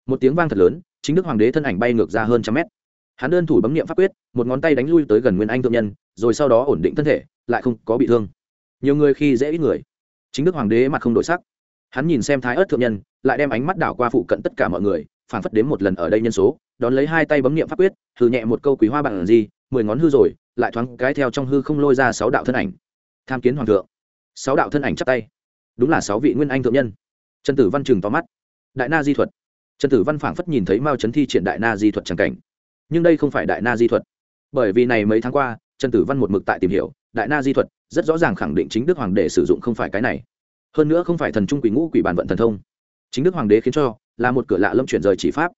Speaker 1: một tiếng vang thật lớn, chính đức hoàng đế thân ảnh bay ngược ra hơn trăm mét. Hắn đơn thủ bấm nghiệm pháp quyết, một ngón tay đánh lui tới gần nguyên anh thượng nhân, rồi sau đó ổn định thân thể, lại không có bị thương. Nhiều người khi dễ ít người. Chính đức hoàng đế mặt không đổi sắc. Hắn nhìn xem thái ớt thượng nhân, lại đem ánh mắt đảo qua phụ cận tất cả mọi người, phản phất đến một lần ở đây nhân số, đón lấy hai tay bấm nghiệm pháp quyết thử nhẹ một câu quý hoa bằng gì, mười ngón hư rồi, lại thoáng cái theo trong hư không lôi ra sáu đạo thân ảnh tham kiến hoàng thượng. Sáu đạo thân ảnh chắp tay. Đúng là sáu vị nguyên anh thượng nhân. Trần tử văn chừng tóm mắt. Đại na di thuật. Trần tử văn phảng phất nhìn thấy mao trấn thi triển đại na di thuật tràng cảnh. Nhưng đây không phải đại na di thuật. Bởi vì này mấy tháng qua, trần tử văn một mực tại tìm hiểu, đại na di thuật rất rõ ràng khẳng định chính đức hoàng đế sử dụng không phải cái này. Hơn nữa không phải thần trung quỷ ngũ quỷ bản vận thần thông. Chính đức hoàng đế khiến cho là một cửa lạ lâm chuyển rời chỉ pháp.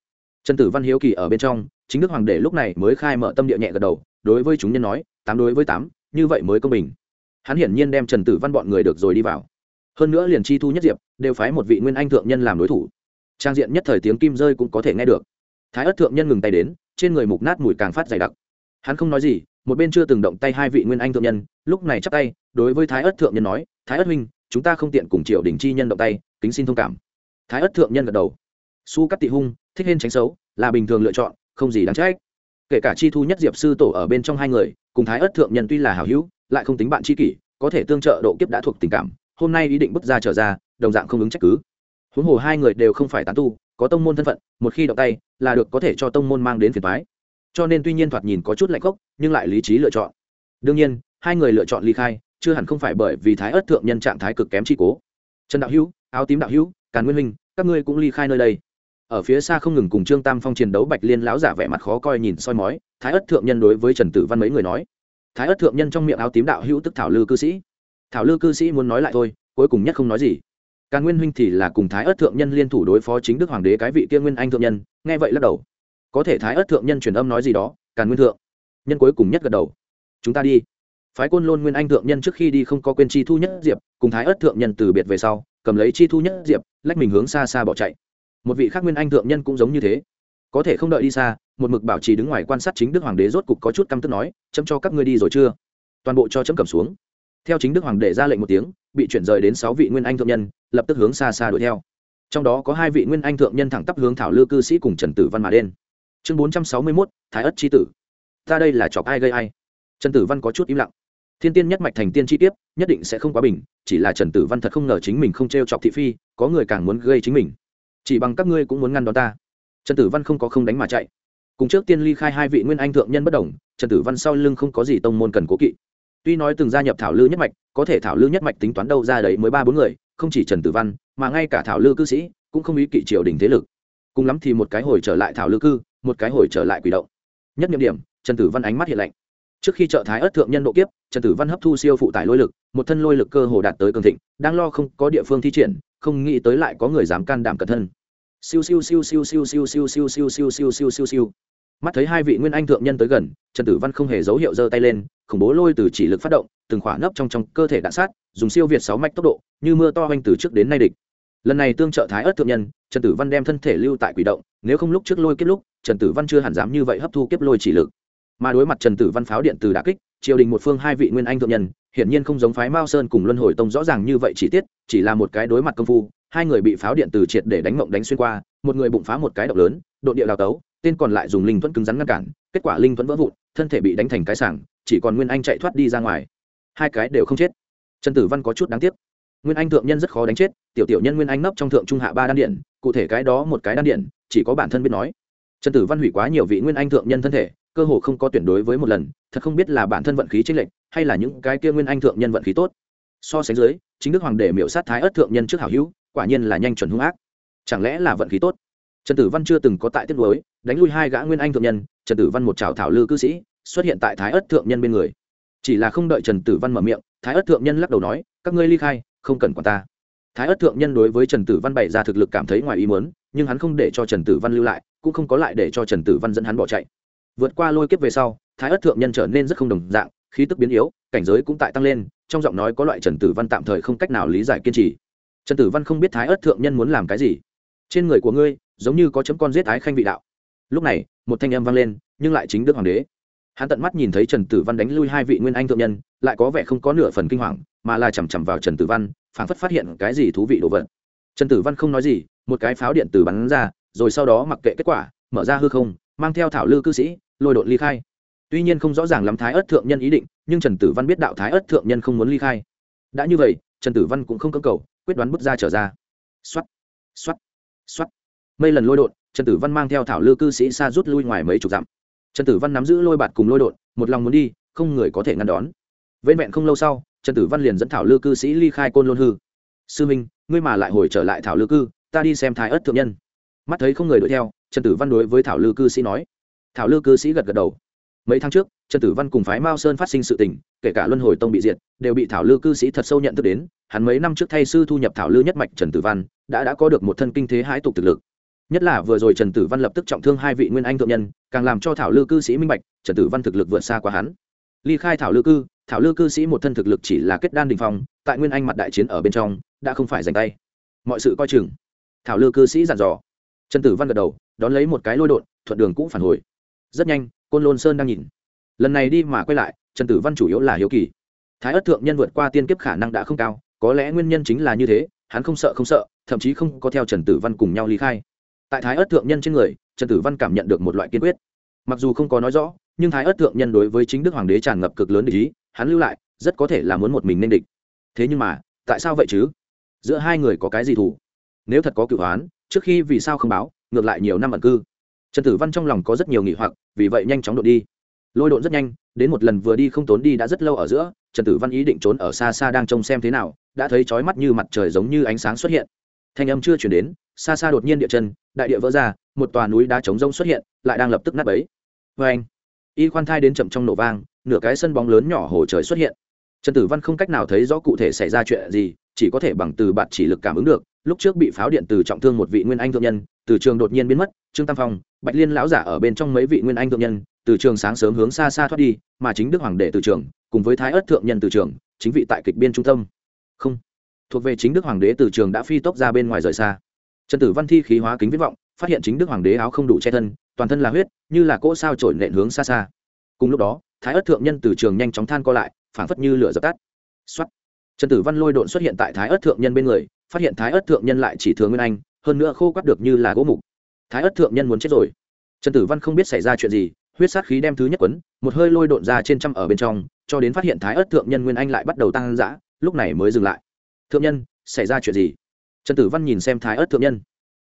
Speaker 1: Trần tử văn hiếu kỳ ở bên trong, chính đức hoàng đế lúc này mới khai mở tâm địa nhẹ gật đầu, đối với chúng nhân nói, tám đối với tám, như vậy mới công bình hắn hiển nhiên đem trần tử văn bọn người được rồi đi vào. Hơn nữa liền chi thu nhất diệp, đều phái một vị nguyên anh thượng nhân làm đối thủ. Trang diện nhất thời tiếng kim rơi cũng có thể nghe được. Thái ất thượng nhân ngừng tay đến, trên người mục nát mùi càng phát dày đặc. Hắn không nói gì, một bên chưa từng động tay hai vị nguyên anh thượng nhân, lúc này chắp tay, đối với thái ất thượng nhân nói, thái ất huynh, chúng ta không tiện cùng triều đình chi nhân động tay, kính xin thông cảm. Thái ất thượng nhân gật đầu. Su cắt tị hung, thích hên tránh xấu, là bình thường lựa chọn, không gì đáng trách. Kể cả chi thu nhất diệp sư tổ ở bên trong hai người, cùng thái ất thượng nhân tuy là hảo hữu lại không tính bạn tri kỷ có thể tương trợ độ kiếp đã thuộc tình cảm hôm nay ý định bước ra trở ra đồng dạng không ứng trách cứ. Huống hồ hai người đều không phải tán tu có tông môn thân phận một khi động tay là được có thể cho tông môn mang đến phiền thoái cho nên tuy nhiên thoạt nhìn có chút lạnh cốc, nhưng lại lý trí lựa chọn. Đương nhiên hai người lựa chọn ly khai chưa hẳn không phải bởi vì thái ớt thượng nhân trạng thái cực kém chi cố. Trần đạo hữu áo tím đạo hữu càn nguyên huynh các ngươi cũng ly khai nơi đây. Ở phía xa không ngừng cùng trương tam phong chiến đấu bạch liên lão giả vẻ mặt khó coi nhìn soi mói thái ớt thượng nhân đối với trần tử văn mấy người nói thái ất thượng nhân trong miệng áo tím đạo hữu tức thảo lư cư sĩ. Thảo lư cư sĩ muốn nói lại thôi, cuối cùng nhất không nói gì. Càn nguyên huynh thì là cùng thái ất thượng nhân liên thủ đối phó chính đức hoàng đế cái vị kia nguyên anh thượng nhân, nghe vậy lắc đầu. Có thể thái ất thượng nhân truyền âm nói gì đó càn nguyên thượng. Nhân cuối cùng nhất gật đầu. Chúng ta đi. Phái côn lôn nguyên anh thượng nhân trước khi đi không có quên chi thu nhất diệp, cùng thái ất thượng nhân từ biệt về sau, cầm lấy chi thu nhất diệp, lách mình hướng xa xa bỏ chạy. Một vị khác nguyên anh thượng nhân cũng giống như thế có thể không đợi đi xa, một mực bảo trì đứng ngoài quan sát chính đức hoàng đế rốt cục có chút căm tức nói, chấm cho các ngươi đi rồi chưa? Toàn bộ cho chấm cầm xuống. Theo chính đức hoàng đế ra lệnh một tiếng, bị chuyển rời đến sáu vị nguyên anh thượng nhân, lập tức hướng xa xa đuổi theo. Trong đó có hai vị nguyên anh thượng nhân thẳng tắp hướng thảo lư cư sĩ cùng trần tử văn mà đen chương bốn trăm sáu mươi mốt, thái ất tri tử. Ta đây là chọc ai gây ai? Trần tử văn có chút im lặng. Thiên tiên nhất mạch thành tiên chi tiết nhất định sẽ không quá bình, chỉ là trần tử văn thật không ngờ chính mình không t r e o chọc thị phi, có người càng muốn gây chính mình. Chỉ bằng các ngươi cũng muốn ngăn đón ta trần tử văn không có không đánh mà chạy cùng trước tiên ly khai hai vị nguyên anh thượng nhân bất đồng trần tử văn sau lưng không có gì tông môn cần cố kỵ tuy nói từng gia nhập thảo lư nhất mạch có thể thảo lư nhất mạch tính toán đâu ra đấy mới ba bốn người không chỉ trần tử văn mà ngay cả thảo lư cư sĩ cũng không ý kỵ triều đình thế lực cùng lắm thì một cái hồi trở lại thảo lư cư một cái hồi trở lại quỷ động nhất nhiệm điểm trần tử văn ánh mắt hiện lạnh trước khi trợ thái ớt thượng nhân độ kiếp trần tử văn hấp thu siêu phụ tải lôi lực một thân lôi lực cơ hồ đạt tới cường thịnh đang lo không có địa phương thi triển không nghĩ tới lại có người dám can đảm cẩn thân siêu siêu siêu siêu siêu siêu siêu siêu siêu siêu siêu siêu siêu siêu mắt thấy hai vị nguyên anh thượng nhân tới gần trần tử văn không hề dấu hiệu giơ tay lên khủng bố lôi từ chỉ lực phát động từng khỏa nấp trong trong cơ thể đạn sát dùng siêu việt sáu mạch tốc độ như mưa to hoành từ trước đến nay địch lần này tương trợ thái ớt thượng nhân trần tử văn đem thân thể lưu tại quỷ động nếu không lúc trước lôi kiếp lúc trần tử văn chưa hẳn dám như vậy hấp thu kiếp lôi chỉ lực mà đối mặt trần tử văn pháo điện từ đà kích triều đình một phương hai vị nguyên anh thượng nhân hiển nhiên không giống phái mao sơn cùng luân hồi tông rõ ràng như vậy chi tiết chỉ là một cái đối mặt công phu hai người bị pháo điện từ triệt để đánh mộng đánh xuyên qua, một người bụng phá một cái độc lớn độ địa đào tấu, tên còn lại dùng linh thuẫn cứng rắn ngăn cản, kết quả linh thuẫn vỡ vụn, thân thể bị đánh thành cái sảng, chỉ còn nguyên anh chạy thoát đi ra ngoài. Hai cái đều không chết. Trần tử văn có chút đáng tiếc. Nguyên anh thượng nhân rất khó đánh chết, tiểu tiểu nhân nguyên anh nấp trong thượng trung hạ ba đan điện, cụ thể cái đó một cái đan điện, chỉ có bản thân biết nói. Trần tử văn hủy quá nhiều vị nguyên anh thượng nhân thân thể, cơ hồ không có tuyển đối với một lần, thật không biết là bản thân vận khí chênh lệch, hay là những cái kia nguyên anh thượng nhân vận khí tốt. So sánh dưới, chính đức hoàng đệ miểu sát thái ất thượng nhân trước hảo hữu quả nhiên là nhanh chuẩn hung ác. Chẳng lẽ là vận khí tốt? Trần tử văn chưa từng có tại tiết đối đánh lui hai gã nguyên anh thượng nhân, trần tử văn một trào thảo lư cư sĩ, xuất hiện tại thái ất thượng nhân bên người. Chỉ là không đợi trần tử văn mở miệng, thái ất thượng nhân lắc đầu nói, các ngươi ly khai, không cần quản ta. Thái ất thượng nhân đối với trần tử văn bày ra thực lực cảm thấy ngoài ý muốn, nhưng hắn không để cho trần tử văn lưu lại, cũng không có lại để cho trần tử văn dẫn hắn bỏ chạy. Vượt qua lôi kiếp về sau, thái ất thượng nhân trở nên rất không đồng dạng, khí tức biến yếu, cảnh giới cũng tại tăng lên, trong giọng nói có loại trần tử văn tạm thời không cách nào lý giải kiên trì trần tử văn không biết thái ớt thượng nhân muốn làm cái gì. Trên người của ngươi, giống như có chấm con giết ái khanh vị đạo. Lúc này, một thanh âm vang lên, nhưng lại chính đức hoàng đế. Hắn tận mắt nhìn thấy trần tử văn đánh lui hai vị nguyên anh thượng nhân, lại có vẻ không có nửa phần kinh hoàng, mà là chằm chằm vào trần tử văn, phảng phất phát hiện cái gì thú vị đồ vật. Trần tử văn không nói gì, một cái pháo điện tử bắn ra, rồi sau đó mặc kệ kết quả, mở ra hư không, mang theo thảo lư cư sĩ, lôi đột ly khai. Tuy nhiên không rõ ràng lắm thái ớt thượng nhân ý định, nhưng trần tử văn biết đạo thái ớt thượng nhân không muốn ly khai. Đã như vậy, trần tử văn cũng không cơ cầu quyết đoán bước ra trở ra. X o á mây lần lôi đột, trần tử văn mang theo thảo lư cư sĩ xa rút lui ngoài mấy chục dặm. Trần tử văn nắm giữ lôi bạt cùng lôi đột, một lòng muốn đi, không người có thể ngăn đón. Vễn vẹn không lâu sau, trần tử văn liền dẫn thảo lư cư sĩ ly khai côn lôn hư. Sư minh, ngươi mà lại hồi trở lại thảo lư cư, ta đi xem thái ớt thượng nhân. Mắt thấy không người đuổi theo, trần tử văn đối với thảo lư cư sĩ nói. Thảo lư cư sĩ gật gật đầu mấy tháng trước, trần tử văn cùng phái mao sơn phát sinh sự tình, kể cả luân hồi tông bị diệt, đều bị thảo lư cư sĩ thật sâu nhận thức đến, hắn mấy năm trước thay sư thu nhập thảo lư nhất mạch trần tử văn, đã đã có được một thân kinh thế hái tục thực lực. Nhất là vừa rồi trần tử văn lập tức trọng thương hai vị nguyên anh thượng nhân, càng làm cho thảo lư cư sĩ minh bạch, trần tử văn thực lực vượt xa qua hắn. Ly khai thảo lư cư, thảo lư cư sĩ một thân thực lực chỉ là kết đan đình phong, tại nguyên anh mặt đại chiến ở bên trong, đã không phải giành tay. Mọi sự coi chừng. Thảo lư cư sĩ dặn dò. Trần tử văn gật đầu, đón lấy một cái lôi đột thuận đường cũng phản hồi. Rất nhanh côn lôn sơn đang nhìn. Lần này đi mà quay lại, trần tử văn chủ yếu là hiếu kỳ. Thái ất thượng nhân vượt qua tiên kiếp khả năng đã không cao, có lẽ nguyên nhân chính là như thế, hắn không sợ không sợ, thậm chí không có theo trần tử văn cùng nhau ly khai. Tại thái ất thượng nhân trên người, trần tử văn cảm nhận được một loại kiên quyết. Mặc dù không có nói rõ, nhưng thái ất thượng nhân đối với chính đức hoàng đế tràn ngập cực lớn để ý, hắn lưu lại, rất có thể là muốn một mình nên địch. Thế nhưng mà, tại sao vậy chứ? Giữa hai người có cái gì thủ nếu thật có cựu hoán, trước khi vì sao không báo, ngược lại nhiều năm ẩn cư trần tử văn trong lòng có rất nhiều nghỉ hoặc, vì vậy nhanh chóng đột đi. Lôi độn rất nhanh, đến một lần vừa đi không tốn đi đã rất lâu ở giữa, trần tử văn ý định trốn ở xa xa đang trông xem thế nào, đã thấy trói mắt như mặt trời giống như ánh sáng xuất hiện. Thanh âm chưa chuyển đến, xa xa đột nhiên địa chân, đại địa vỡ ra, một tòa núi đá trống rông xuất hiện, lại đang lập tức nát bấy. Vê anh, y khoan thai đến chậm trong nổ vang, nửa cái sân bóng lớn nhỏ hồ trời xuất hiện. Trần tử văn không cách nào thấy rõ cụ thể xảy ra chuyện gì chỉ có thể bằng từ bạn chỉ lực cảm ứng được, lúc trước bị pháo điện từ trọng thương một vị nguyên anh thượng nhân, từ trường đột nhiên biến mất, trương tam phong, bạch liên lão giả ở bên trong mấy vị nguyên anh thượng nhân, từ trường sáng sớm hướng xa xa thoát đi, mà chính đức hoàng đệ từ trường, cùng với thái ất thượng nhân từ trường, chính vị tại kịch biên trung tâm. Không. Thuộc về chính đức hoàng đế từ trường đã phi tốc ra bên ngoài rời xa. Trần tử văn thi khí hóa kính viết vọng, phát hiện chính đức hoàng đế áo không đủ che thân, toàn thân là huyết, như là cỗ sao trổi nện hướng xa xa. Cùng lúc đó, thái ất thượng nhân từ trường nhanh chóng than co lại, phảng phất như lửa dập tắt. Xuất trần tử văn lôi độn xuất hiện tại thái ớt thượng nhân bên người, phát hiện thái ớt thượng nhân lại chỉ thường nguyên anh, hơn nữa khô quắt được như là gỗ mục. Thái ớt thượng nhân muốn chết rồi. Trần tử văn không biết xảy ra chuyện gì, huyết sát khí đem thứ nhất quấn, một hơi lôi độn ra trên trăm ở bên trong, cho đến phát hiện thái ớt thượng nhân nguyên anh lại bắt đầu tăng dã, lúc này mới dừng lại. Thượng nhân, xảy ra chuyện gì? Trần tử văn nhìn xem thái ớt thượng nhân.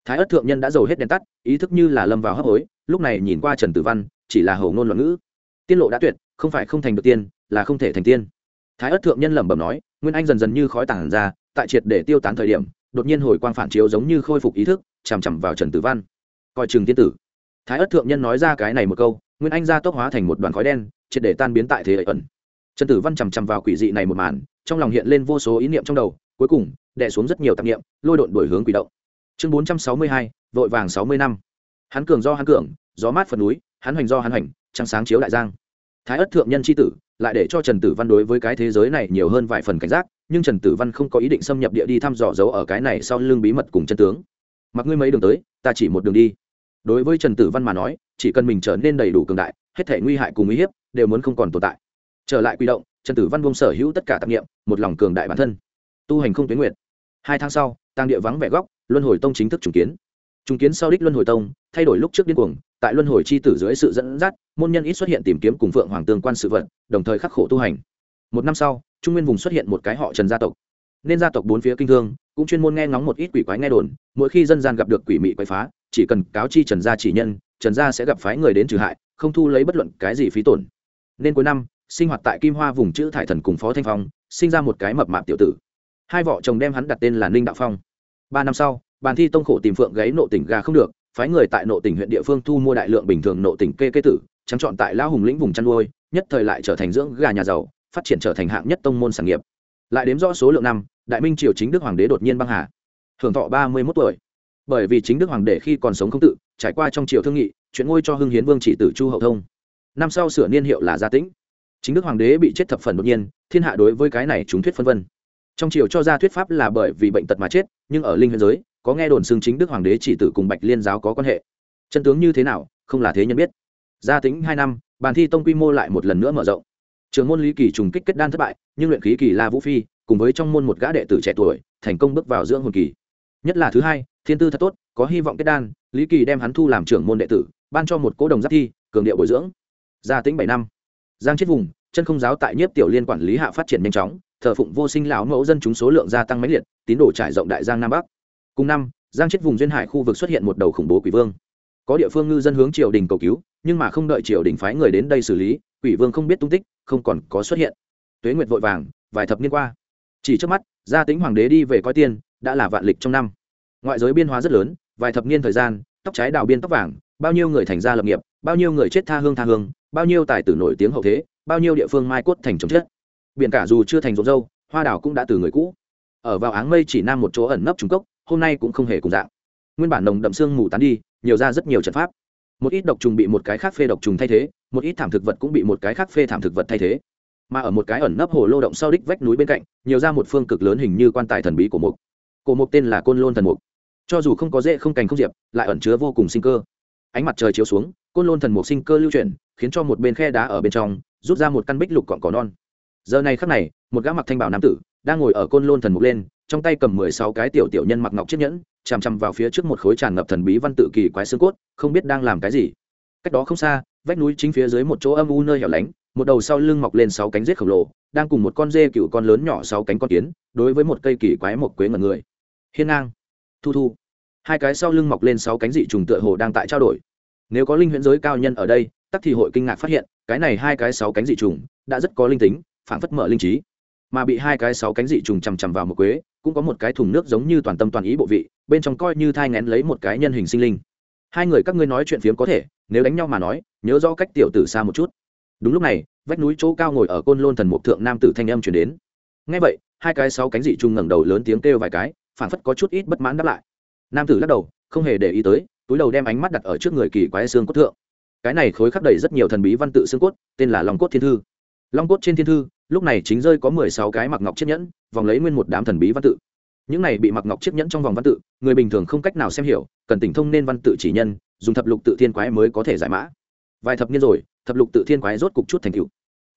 Speaker 1: Thái ớt thượng nhân đã giàu hết đèn tắt, ý thức như là lâm vào hấp hối, lúc này nhìn qua trần tử văn, chỉ là hầu ngôn loạn ngữ. Tiên lộ đã tuyệt, không phải không thành được tiên, là không thể thành tiên thái ất thượng nhân lẩm bẩm nói, nguyên anh dần dần như khói tản ra, tại triệt để tiêu tán thời điểm, đột nhiên hồi quang phản chiếu giống như khôi phục ý thức, chằm chằm vào trần tử văn. Coi chừng tiên tử. Thái ất thượng nhân nói ra cái này một câu, nguyên anh ra tốc hóa thành một đoàn khói đen, triệt để tan biến tại thế ẩn. Trần tử văn chằm chằm vào quỷ dị này một màn, trong lòng hiện lên vô số ý niệm trong đầu, cuối cùng, đè xuống rất nhiều tạp niệm, lôi độn đổi hướng quỷ động. Chương bốn trăm sáu mươi hai, vội vàng sáu mươi năm. Hắn cường do hắn cường, gió mát phần núi, hắn hoành do hắn hoành, trăng sáng chiếu đại giang. Thái ất thượng nhân c h i tử lại để cho trần tử văn đối với cái thế giới này nhiều hơn vài phần cảnh giác, nhưng trần tử văn không có ý định xâm nhập địa đi thăm dò dấu ở cái này sau lưng bí mật cùng chân tướng. Mặc ngươi mấy đường tới, ta chỉ một đường đi. Đối với trần tử văn mà nói, chỉ cần mình trở nên đầy đủ cường đại, hết thể nguy hại cùng uy hiếp đều muốn không còn tồn tại. Trở lại quy động, trần tử văn buông sở hữu tất cả tạp nghiệm một lòng cường đại bản thân. Tu hành không tuyến nguyện hai tháng sau tăng địa vắng vẻ góc, luân hồi tông chính thức chủ kiến. Trung kiến sau đích luân hồi tông, thay đổi lúc trước điên cuồng, tại luân hồi chi tử dưới sự dẫn dắt, môn nhân ít xuất hiện tìm kiếm cùng phượng hoàng tương quan sự vật, đồng thời khắc khổ tu hành. Một năm sau, trung nguyên vùng xuất hiện một cái họ trần gia tộc. Nên gia tộc bốn phía kinh thương, cũng chuyên môn nghe ngóng một ít quỷ quái nghe đồn, mỗi khi dân gian gặp được quỷ mị quái phá, chỉ cần cáo chi trần gia chỉ nhân, trần gia sẽ gặp phái người đến trừ hại, không thu lấy bất luận cái gì phí tổn. Nên cuối năm, sinh hoạt tại kim hoa vùng chữ thải thần cùng phó thanh phong, sinh ra một cái mập mạp tiểu tử. Hai vợ chồng đem hắn đặt tên là ninh đạo phong. Ba năm sau bàn thi tông khổ tìm phượng gáy nộ tỉnh gà không được, phái người tại nộ tỉnh huyện địa phương thu mua đại lượng bình thường nộ tỉnh kê kê tử, trắng chọn tại lão hùng lĩnh vùng chăn nuôi, nhất thời lại trở thành dưỡng gà nhà giàu, phát triển trở thành hạng nhất tông môn sản nghiệp. Lại đếm rõ số lượng năm, đại minh triều chính đức hoàng đế đột nhiên băng hà. Hưởng thọ ba mươi mốt tuổi. Bởi vì chính đức hoàng đế khi còn sống không tự, trải qua trong triều thương nghị, chuyện ngôi cho hưng hiến vương chỉ tử chu hậu thông. Năm sau sửa niên hiệu là gia tĩnh. Chính đức hoàng đế bị chết thập phần đột nhiên, thiên hạ đối với cái này chúng thuyết phân vân. Trong triều cho ra thuyết pháp là bởi vì bệnh tật mà chết, nhưng ở linh huyền giới có nghe đồn xương chính đức hoàng đế chỉ tử cùng bạch liên giáo có quan hệ. Chân tướng như thế nào, không là thế nhân biết. Gia tính hai năm, bàn thi tông quy mô lại một lần nữa mở rộng. Trường môn lý kỳ trùng kích kết đan thất bại, nhưng luyện khí kỳ la vũ phi, cùng với trong môn một gã đệ tử trẻ tuổi, thành công bước vào dưỡng hồn kỳ. Nhất là thứ hai, thiên tư thật tốt, có hy vọng kết đan, lý kỳ đem hắn thu làm trưởng môn đệ tử, ban cho một cố đồng giáp thi, cường điệu bồi dưỡng. Gia tính bảy năm. Giang chết vùng, chân không giáo tại nhiếp tiểu liên quản lý hạ phát triển nhanh chóng, thờ phụng vô sinh lão mẫu dân chúng số lượng gia tăng mấy liệt, tín đồ trải rộng đại giang nam bắc cùng năm, giang chết vùng duyên hải khu vực xuất hiện một đầu khủng bố quỷ vương. Có địa phương ngư dân hướng triều đình cầu cứu, nhưng mà không đợi triều đình phái người đến đây xử lý, quỷ vương không biết tung tích, không còn có xuất hiện. Tuế nguyệt vội vàng, vài thập niên qua. Chỉ trước mắt, gia tính hoàng đế đi về coi tiên, đã là vạn lịch trong năm. Ngoại giới biên hóa rất lớn, vài thập niên thời gian, tóc trái đào biên tóc vàng, bao nhiêu người thành gia lập nghiệp, bao nhiêu người chết tha hương tha hương, bao nhiêu tài tử nổi tiếng hậu thế, bao nhiêu địa phương mai cốt thành trồng chất biển cả dù chưa thành rộn dâu, hoa đào cũng đã từ người cũ. Ở vào áng mây chỉ nam một chỗ ẩn nấp trung cốc hôm nay cũng không hề cùng dạng. Nguyên bản nồng đậm xương mù tán đi, nhiều ra rất nhiều trận pháp. Một ít độc trùng bị một cái khác phê độc trùng thay thế, một ít thảm thực vật cũng bị một cái khác phê thảm thực vật thay thế. Mà ở một cái ẩn nấp hồ lô động sau đích vách núi bên cạnh, nhiều ra một phương cực lớn hình như quan tài thần bí của mục. Cổ mục tên là côn lôn thần mục. Cho dù không có dễ không cành không diệp, lại ẩn chứa vô cùng sinh cơ. Ánh mặt trời chiếu xuống, côn lôn thần mục sinh cơ lưu chuyển, khiến cho một bên khe đá ở bên trong, rút ra một căn bích lục cọn cỏ non. Giờ này khắc này, một gã mặc thanh bảo nam tử đang ngồi ở côn lôn thần mục lên trong tay cầm mười sáu cái tiểu tiểu nhân mặc ngọc chiếc nhẫn, chằm chằm vào phía trước một khối tràn ngập thần bí văn tự kỳ quái xương cốt, không biết đang làm cái gì. Cách đó không xa, vách núi chính phía dưới một chỗ âm u nơi hẻo lánh, một đầu sau lưng mọc lên sáu cánh rết khổng lồ, đang cùng một con dê cựu con lớn nhỏ sáu cánh con kiến, đối với một cây kỳ quái một quế ngẩn người. Hiên ngang. Thu thu. Hai cái sau lưng mọc lên sáu cánh dị trùng tựa hồ đang tại trao đổi. Nếu có linh huyễn giới cao nhân ở đây, tắc thì hội kinh ngạc phát hiện, cái này hai cái sáu cánh dị trùng, đã rất có linh tính phản phất mở linh trí. Mà bị hai cái sáu cánh dị trùng chằm chằm vào một quế cũng có một cái thùng nước giống như toàn tâm toàn ý bộ vị, bên trong coi như thai ngén lấy một cái nhân hình sinh linh. Hai người các ngươi nói chuyện phiếm có thể, nếu đánh nhau mà nói, nhớ rõ cách tiểu tử xa một chút. Đúng lúc này, vách núi chỗ cao ngồi ở côn lôn thần mục thượng nam tử thanh âm chuyển đến. Ngay vậy, hai cái sáu cánh dị trung ngẩng đầu lớn tiếng kêu vài cái phản phất có chút ít bất mãn đáp lại. Nam tử lắc đầu, không hề để ý tới, túi đầu đem ánh mắt đặt ở trước người kỳ quái xương cốt thượng. Cái này khối khắc đầy rất nhiều thần bí văn tự xương cốt, tên là long cốt thiên thư. Long cốt trên thiên thư lúc này chính rơi có mười sáu cái mặc ngọc chiếc nhẫn, vòng lấy nguyên một đám thần bí văn tự. Những này bị mặc ngọc chiếc nhẫn trong vòng văn tự, người bình thường không cách nào xem hiểu, cần tỉnh thông nên văn tự chỉ nhân, dùng thập lục tự thiên quái mới có thể giải mã. Vài thập niên rồi, thập lục tự thiên quái rốt cục chút thành cựu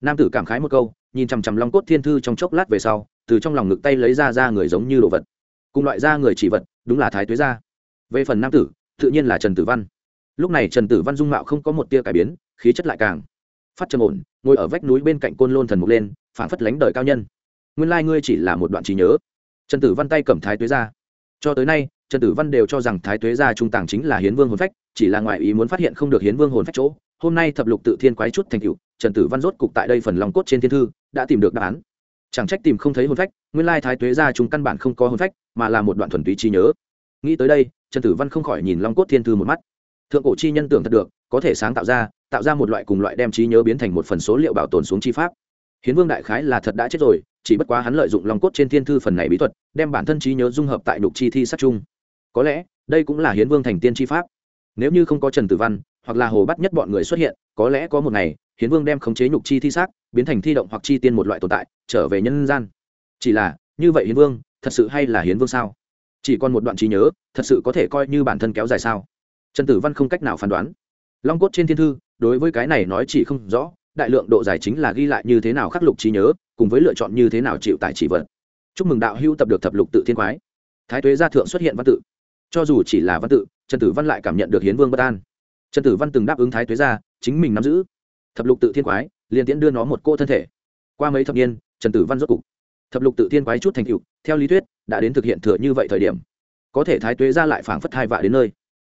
Speaker 1: nam tử cảm khái một câu, nhìn chằm chằm long cốt thiên thư trong chốc lát về sau, từ trong lòng ngực tay lấy ra ra người giống như đồ vật. Cùng loại ra người chỉ vật, đúng là thái tuế gia. Về phần nam tử, tự nhiên là trần tử văn. Lúc này trần tử văn dung mạo không có một tia cải biến, khí chất lại càng phát trầm ổn, ngồi ở vách núi bên cạnh côn lôn thần mục lên phản phất lánh đời cao nhân. Nguyên lai ngươi chỉ là một đoạn trí nhớ. Trần tử văn tay cầm thái tuế ra cho tới nay, trần tử văn đều cho rằng thái tuế ra trung tàng chính là hiến vương hồn phách, chỉ là ngoại ý muốn phát hiện không được hiến vương hồn phách chỗ. Hôm nay thập lục tự thiên quái chút thành cựu trần tử văn rốt cục tại đây phần lòng cốt trên thiên thư, đã tìm được đáp án. Chẳng trách tìm không thấy hồn phách, nguyên lai thái tuế ra chúng căn bản không có hồn phách, mà là một đoạn thuần túy trí nhớ. Nghĩ tới đây, trần tử văn không khỏi nhìn long cốt thiên thư một mắt. Thượng cổ chi nhân tưởng thật được có thể sáng tạo ra tạo ra một loại cùng loại đem trí nhớ biến thành một phần số liệu bảo tồn xuống chi pháp. Hiến vương đại khái là thật đã chết rồi, chỉ bất quá hắn lợi dụng lòng cốt trên thiên thư phần này bí thuật, đem bản thân trí nhớ dung hợp tại đục chi thi sát chung. Có lẽ, đây cũng là hiến vương thành tiên chi pháp. Nếu như không có trần tử văn, hoặc là hồ bắt nhất bọn người xuất hiện, có lẽ có một ngày, hiến vương đem khống chế nhục chi thi xác, biến thành thi động hoặc chi tiên một loại tồn tại, trở về nhân gian. Chỉ là, như vậy hiến vương, thật sự hay là hiến vương sao? Chỉ còn một đoạn trí nhớ, thật sự có thể coi như bản thân kéo dài sao? Trần tử văn không cách nào phán đoán long cốt trên thiên thư đối với cái này nói chỉ không rõ đại lượng độ dài chính là ghi lại như thế nào khắc lục trí nhớ cùng với lựa chọn như thế nào chịu tại chỉ vật. Chúc mừng đạo hưu tập được thập lục tự thiên quái. Thái tuế gia thượng xuất hiện văn tự. Cho dù chỉ là văn tự trần tử văn lại cảm nhận được hiến vương bất an. Trần tử văn từng đáp ứng thái tuế gia, chính mình nắm giữ thập lục tự thiên quái liền tiễn đưa nó một cô thân thể. Qua mấy thập niên trần tử văn rốt cục thập lục tự thiên quái chút thành cựu theo lý thuyết đã đến thực hiện thừa như vậy thời điểm. Có thể thái tuế gia lại phảng phất hai vạ đến nơi.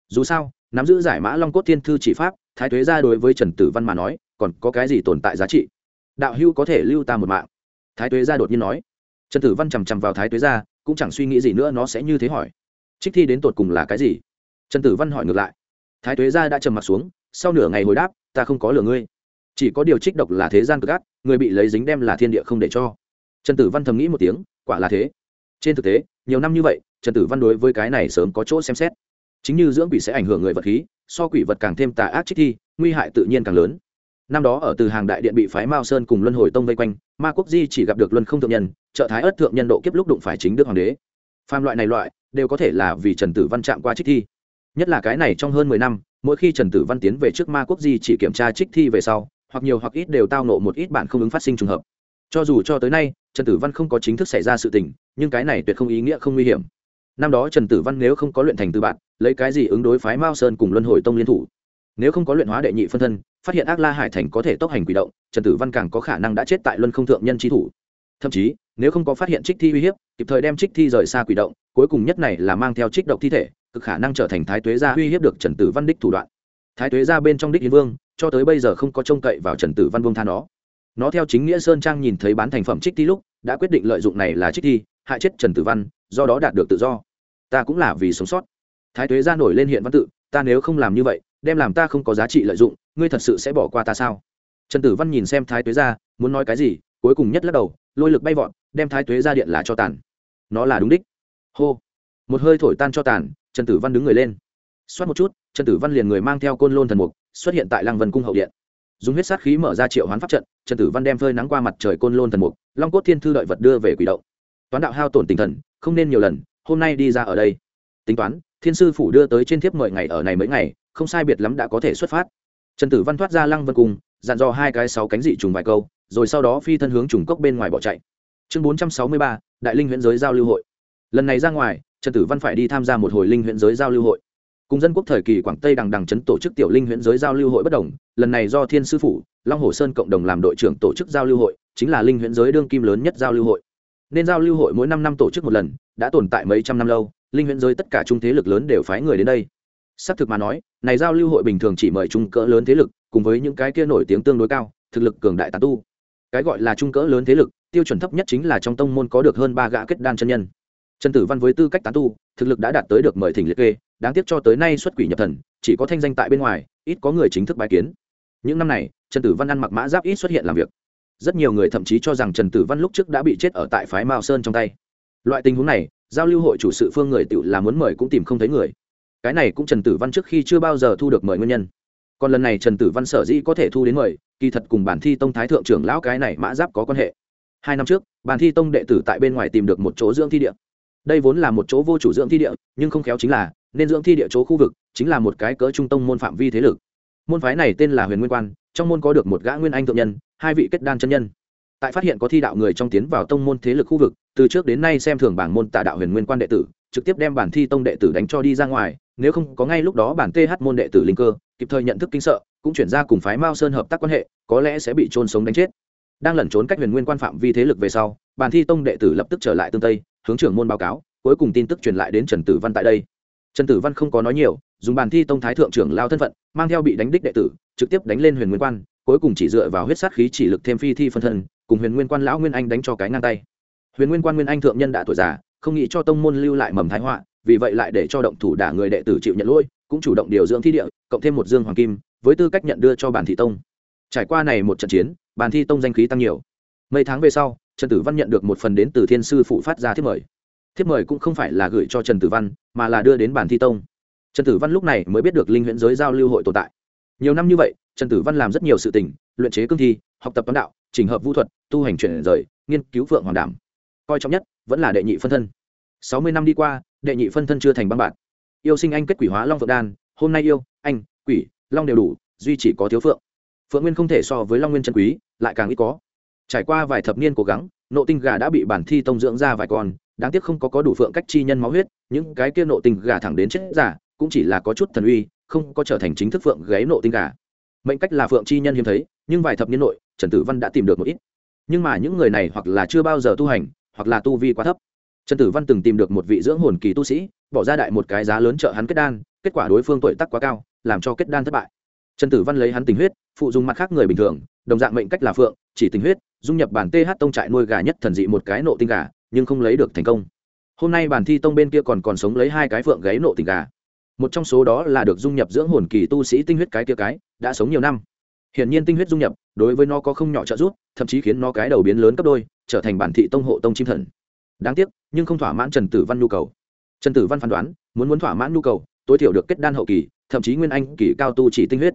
Speaker 1: Dù sao nắm giữ giải mã long cốt thiên thư chỉ pháp, thái tuế ra đối với trần tử văn mà nói, còn có cái gì tồn tại giá trị? Đạo hưu có thể lưu ta một mạng. Thái tuế ra đột nhiên nói. Trần tử văn chằm chằm vào thái tuế ra, cũng chẳng suy nghĩ gì nữa, nó sẽ như thế hỏi. Trích thi đến tột cùng là cái gì? Trần tử văn hỏi ngược lại. Thái tuế ra đã trầm m ặ t xuống, sau nửa ngày hồi đáp, ta không có lừa ngươi. Chỉ có điều trích độc là thế gian cực ác, người bị lấy dính đem là thiên địa không để cho. Trần tử văn thầm nghĩ một tiếng, quả là thế. Trên thực tế, nhiều năm như vậy, trần tử văn đối với cái này sớm có chỗ xem xét chính như dưỡng quỷ sẽ ảnh hưởng người vật khí, so quỷ vật càng thêm tà ác trích thi, nguy hại tự nhiên càng lớn. Năm đó ở từ hàng đại điện bị phái mao sơn cùng luân hồi tông vây quanh, ma quốc di chỉ gặp được luân không thượng nhân, trợ thái ất thượng nhân độ kiếp lúc đụng phải chính đức hoàng đế. Phàm loại này loại, đều có thể là vì trần tử văn chạm qua trích thi. Nhất là cái này trong hơn mười năm, mỗi khi trần tử văn tiến về trước ma quốc di chỉ kiểm tra trích thi về sau, hoặc nhiều hoặc ít đều tao nộ một ít bạn không ứng phát sinh trùng hợp. Cho dù cho tới nay, trần tử văn không có chính thức xảy ra sự tình, nhưng cái này tuyệt không ý nghĩa không nguy hiểm. Năm đó trần tử văn nếu không có luyện thành từ bạn lấy cái gì ứng đối phái mao sơn cùng luân hồi tông liên thủ? Nếu không có luyện hóa đệ nhị phân thân, phát hiện ác la hải thành có thể tốc hành quỷ động, trần tử văn càng có khả năng đã chết tại luân không thượng nhân trí thủ. Thậm chí, nếu không có phát hiện trích thi uy hiếp, kịp thời đem trích thi rời xa quỷ động, cuối cùng nhất này là mang theo trích độc thi thể, cực khả năng trở thành thái tuế gia uy hiếp được trần tử văn đích thủ đoạn. Thái tuế gia bên trong đích hiến vương, cho tới bây giờ không có trông cậy vào trần tử văn vương tha nó. Nó theo chính nghĩa sơn trang nhìn thấy bán thành phẩm trích thi lúc, đã quyết định lợi dụng này là trích thi, hại chết trần tử văn, do đó đạt được tự do. Ta cũng là vì sống sót thái tuế Ra nổi lên hiện văn tự ta nếu không làm như vậy đem làm ta không có giá trị lợi dụng ngươi thật sự sẽ bỏ qua ta sao? Trần tử văn nhìn xem thái tuế Ra, muốn nói cái gì cuối cùng nhất lắc đầu lôi lực bay vọt đem thái tuế Ra điện là cho tàn. Nó là đúng đích. Hô. Một hơi thổi tan cho tàn trần tử văn đứng người lên. Xoát một chút trần tử văn liền người mang theo côn lôn thần mục xuất hiện tại lăng vân cung hậu điện. Dùng huyết sát khí mở ra triệu hoán pháp trận trần tử văn đem phơi nắng qua mặt trời côn lôn thần mục long cốt thiên thư đợi vật đưa về quỷ động. Toán đạo hao tổn tinh thần không nên nhiều lần hôm nay đi ra ở đây. Tính toán thiên sư phủ đưa tới trên thiếp mười ngày ở này mấy ngày, không sai biệt lắm đã có thể xuất phát. Trần tử văn thoát ra lăng vân cung, dặn dò hai cái sáu cánh dị trùng vài câu, rồi sau đó phi thân hướng trùng cốc bên ngoài bỏ chạy. Chương bốn trăm sáu mươi ba, đại linh huyện giới giao lưu hội. Lần này ra ngoài, trần tử văn phải đi tham gia một hồi linh huyện giới giao lưu hội. Cùng dân quốc thời kỳ quảng tây đằng đằng chấn tổ chức tiểu linh huyện giới giao lưu hội bất đồng, lần này do thiên sư phủ, long hồ sơn cộng đồng làm đội trưởng tổ chức giao lưu hội, chính là linh huyện giới đương kim lớn nhất giao lưu hội. Nên giao lưu hội mỗi năm năm tổ chức một lần, đã tồn tại mấy trăm năm lâu linh huyện giới tất cả trung thế lực lớn đều phái người đến đây. Xác thực mà nói, này giao lưu hội bình thường chỉ mời trung cỡ lớn thế lực, cùng với những cái kia nổi tiếng tương đối cao, thực lực cường đại tàn tu. Cái gọi là trung cỡ lớn thế lực, tiêu chuẩn thấp nhất chính là trong tông môn có được hơn ba gã kết đan chân nhân. Trần tử văn với tư cách tán tu, thực lực đã đạt tới được mời thỉnh liệt kê, đáng tiếc cho tới nay xuất quỷ nhập thần, chỉ có thanh danh tại bên ngoài, ít có người chính thức bài kiến. Những năm này, trần tử văn ăn mặc mã giáp ít xuất hiện làm việc. Rất nhiều người thậm chí cho rằng trần tử văn lúc trước đã bị chết ở tại phái mao sơn trong tay. Loại tình huống này giao lưu hội chủ sự phương người tự là muốn mời cũng tìm không thấy người. Cái này cũng trần tử văn trước khi chưa bao giờ thu được mời nguyên nhân. Còn lần này trần tử văn sở dĩ có thể thu đến mời, kỳ thật cùng bản thi tông thái thượng trưởng lão cái này mã giáp có quan hệ. Hai năm trước, bản thi tông đệ tử tại bên ngoài tìm được một chỗ dưỡng thi địa. Đây vốn là một chỗ vô chủ dưỡng thi địa, nhưng không khéo chính là, nên dưỡng thi địa chỗ khu vực chính là một cái cỡ trung tông môn phạm vi thế lực. Môn phái này tên là huyền nguyên quan, trong môn có được một gã nguyên anh thượng nhân, hai vị kết đan chân nhân tại phát hiện có thi đạo người trong tiến vào tông môn thế lực khu vực, từ trước đến nay xem thường bảng môn tà đạo huyền nguyên quan đệ tử, trực tiếp đem bản thi tông đệ tử đánh cho đi ra ngoài, nếu không có ngay lúc đó bản th môn đệ tử linh cơ, kịp thời nhận thức kinh sợ, cũng chuyển ra cùng phái mao sơn hợp tác quan hệ, có lẽ sẽ bị trôn sống đánh chết. Đang lẩn trốn cách huyền nguyên quan phạm vi thế lực về sau, bản thi tông đệ tử lập tức trở lại tương tây, hướng trưởng môn báo cáo, cuối cùng tin tức truyền lại đến trần tử văn tại đây. Trần tử văn không có nói nhiều, dùng bản thi tông thái thượng trưởng lao thân phận, mang theo bị đánh đích đệ tử, trực tiếp đánh lên huyền nguyên quan, cuối cùng chỉ dựa vào huyết sát khí chỉ lực thêm phi thi phân thân cùng huyền nguyên quan lão nguyên anh đánh cho cái ngang tay. Huyền nguyên quan nguyên anh thượng nhân đã tuổi già, không nghĩ cho tông môn lưu lại mầm thái họa, vì vậy lại để cho động thủ đả người đệ tử chịu nhận lỗi, cũng chủ động điều dưỡng thi địa, cộng thêm một dương hoàng kim, với tư cách nhận đưa cho bản thị tông. Trải qua này một trận chiến, bản thi tông danh khí tăng nhiều. Mấy tháng về sau, trần tử văn nhận được một phần đến từ thiên sư phụ phát ra thiết mời. Thiết mời cũng không phải là gửi cho trần tử văn, mà là đưa đến bản thi tông. Trần tử văn lúc này mới biết được linh huyễn giới giao lưu hội tồn tại. Nhiều năm như vậy, trần tử văn làm rất nhiều sự tình, luyện chế cương thi, học tập toán đạo trình hợp vũ thuật, tu hành chuyển rời, nghiên cứu phượng hoàng đảm. Coi trọng nhất vẫn là đệ nhị phân thân. Sáu mươi năm đi qua, đệ nhị phân thân chưa thành băng bạn yêu sinh anh kết quỷ hóa long phượng đan, hôm nay yêu, anh, quỷ, long đều đủ, duy chỉ có thiếu phượng. Phượng nguyên không thể so với long nguyên chân quý, lại càng ít có. Trải qua vài thập niên cố gắng, nộ tinh gà đã bị bản thi tông dưỡng ra vài con, đáng tiếc không có có đủ phượng cách chi nhân máu huyết, những cái kia nộ tinh gà thẳng đến chết giả cũng chỉ là có chút thần uy, không có trở thành chính thức phượng gáy nộ tinh gà. Mệnh cách là phượng chi nhân hiếm thấy nhưng vài thập niên nội, trần tử văn đã tìm được một ít. Nhưng mà những người này hoặc là chưa bao giờ tu hành, hoặc là tu vi quá thấp. Trần tử văn từng tìm được một vị dưỡng hồn kỳ tu sĩ, bỏ ra đại một cái giá lớn trợ hắn kết đan, kết quả đối phương tuổi tác quá cao, làm cho kết đan thất bại. Trần tử văn lấy hắn tình huyết, phụ dùng mặt khác người bình thường, đồng dạng mệnh cách là phượng, chỉ tình huyết, dung nhập bản th tông trại nuôi gà nhất thần dị một cái nộ tinh gà, nhưng không lấy được thành công. Hôm nay bản thi tông bên kia còn còn sống lấy hai cái phượng gáy nộ tinh gà. Một trong số đó là được dung nhập dưỡng hồn kỳ tu sĩ tinh huyết cái kia cái, đã sống nhiều năm hiển nhiên tinh huyết dung nhập, đối với nó có không nhỏ trợ giúp, thậm chí khiến nó cái đầu biến lớn gấp đôi, trở thành bản thị tông hộ tông chim thần. Đáng tiếc, nhưng không thỏa mãn trần tử văn nhu cầu. Trần tử văn phán đoán, muốn muốn thỏa mãn nhu cầu, tối thiểu được kết đan hậu kỳ, thậm chí nguyên anh kỳ cao tu chỉ tinh huyết.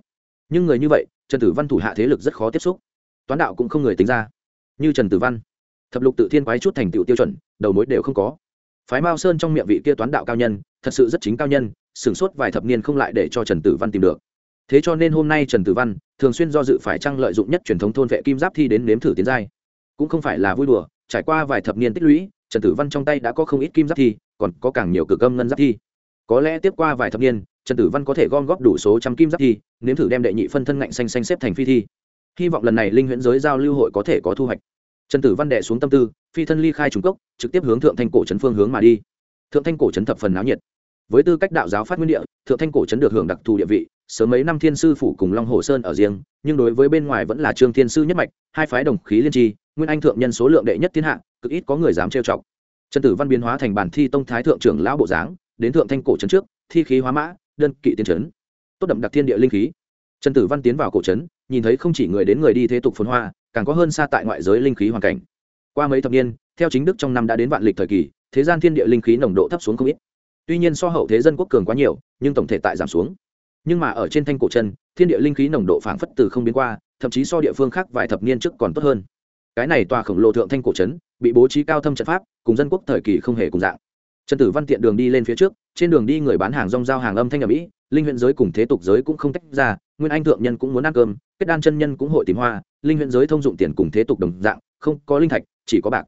Speaker 1: Nhưng người như vậy, trần tử văn thủ hạ thế lực rất khó tiếp xúc. Toán đạo cũng không người tính ra. Như trần tử văn, thập lục tự thiên quái chút thành tựu tiêu chuẩn, đầu mối đều không có. Phái mao sơn trong miệng vị kia toán đạo cao nhân, thật sự rất chính cao nhân, sửng sốt vài thập niên không lại để cho trần tử văn tìm được thế cho nên hôm nay trần tử văn thường xuyên do dự phải trăng lợi dụng nhất truyền thống thôn vệ kim giáp thi đến nếm thử tiến giai. Cũng không phải là vui đùa, trải qua vài thập niên tích lũy, trần tử văn trong tay đã có không ít kim giáp thi, còn có càng nhiều cực âm ngân giáp thi. Có lẽ tiếp qua vài thập niên, trần tử văn có thể gom góp đủ số trăm kim giáp thi, nếm thử đem đệ nhị phân thân ngạnh xanh xanh xếp thành phi thi. Hy vọng lần này linh huyễn giới giao lưu hội có thể có thu hoạch. Trần tử văn đệ xuống tâm tư, phi thân ly khai trùng cốc, trực tiếp hướng thượng thanh cổ trấn phương hướng mà đi. Thượng thanh cổ trấn thập phần náo nhiệt với tư cách đạo giáo phát nguyên địa, thượng thanh cổ trấn được hưởng đặc thù địa vị, sớm mấy năm thiên sư phủ cùng long hồ sơn ở riêng, nhưng đối với bên ngoài vẫn là trương thiên sư nhất mạch, hai phái đồng khí liên tri, nguyên anh thượng nhân số lượng đệ nhất thiên hạ, cực ít có người dám trêu chọc. Trần tử văn biến hóa thành bản thi tông thái thượng trưởng lão bộ dáng, đến thượng thanh cổ trấn trước, thi khí hóa mã, đơn kỵ tiến trấn. Tốt đậm đặc thiên địa linh khí. Trần tử văn tiến vào cổ trấn, nhìn thấy không chỉ người đến người đi thế tục phồn hoa, càng có hơn xa tại ngoại giới linh khí hoàn cảnh. Qua mấy thập niên, theo chính đức trong năm đã đến vạn lịch thời kỳ, thế gian thiên địa linh khí nồng độ thấp xuống không ít tuy nhiên so hậu thế dân quốc cường quá nhiều, nhưng tổng thể tại giảm xuống. Nhưng mà ở trên thanh cổ chân, thiên địa linh khí nồng độ phảng phất từ không biến qua, thậm chí so địa phương khác vài thập niên trước còn tốt hơn. Cái này tòa khổng lồ thượng thanh cổ trấn bị bố trí cao thâm trận pháp, cùng dân quốc thời kỳ không hề cùng dạng. Trần tử văn tiện đường đi lên phía trước, trên đường đi người bán hàng rong giao hàng âm thanh ở mỹ linh huyện giới cùng thế tục giới cũng không tách ra, nguyên anh thượng nhân cũng muốn ăn cơm, kết đan chân nhân cũng hội tìm hoa, linh huyện giới thông dụng tiền cùng thế tục đồng dạng, không có linh thạch, chỉ có bạc.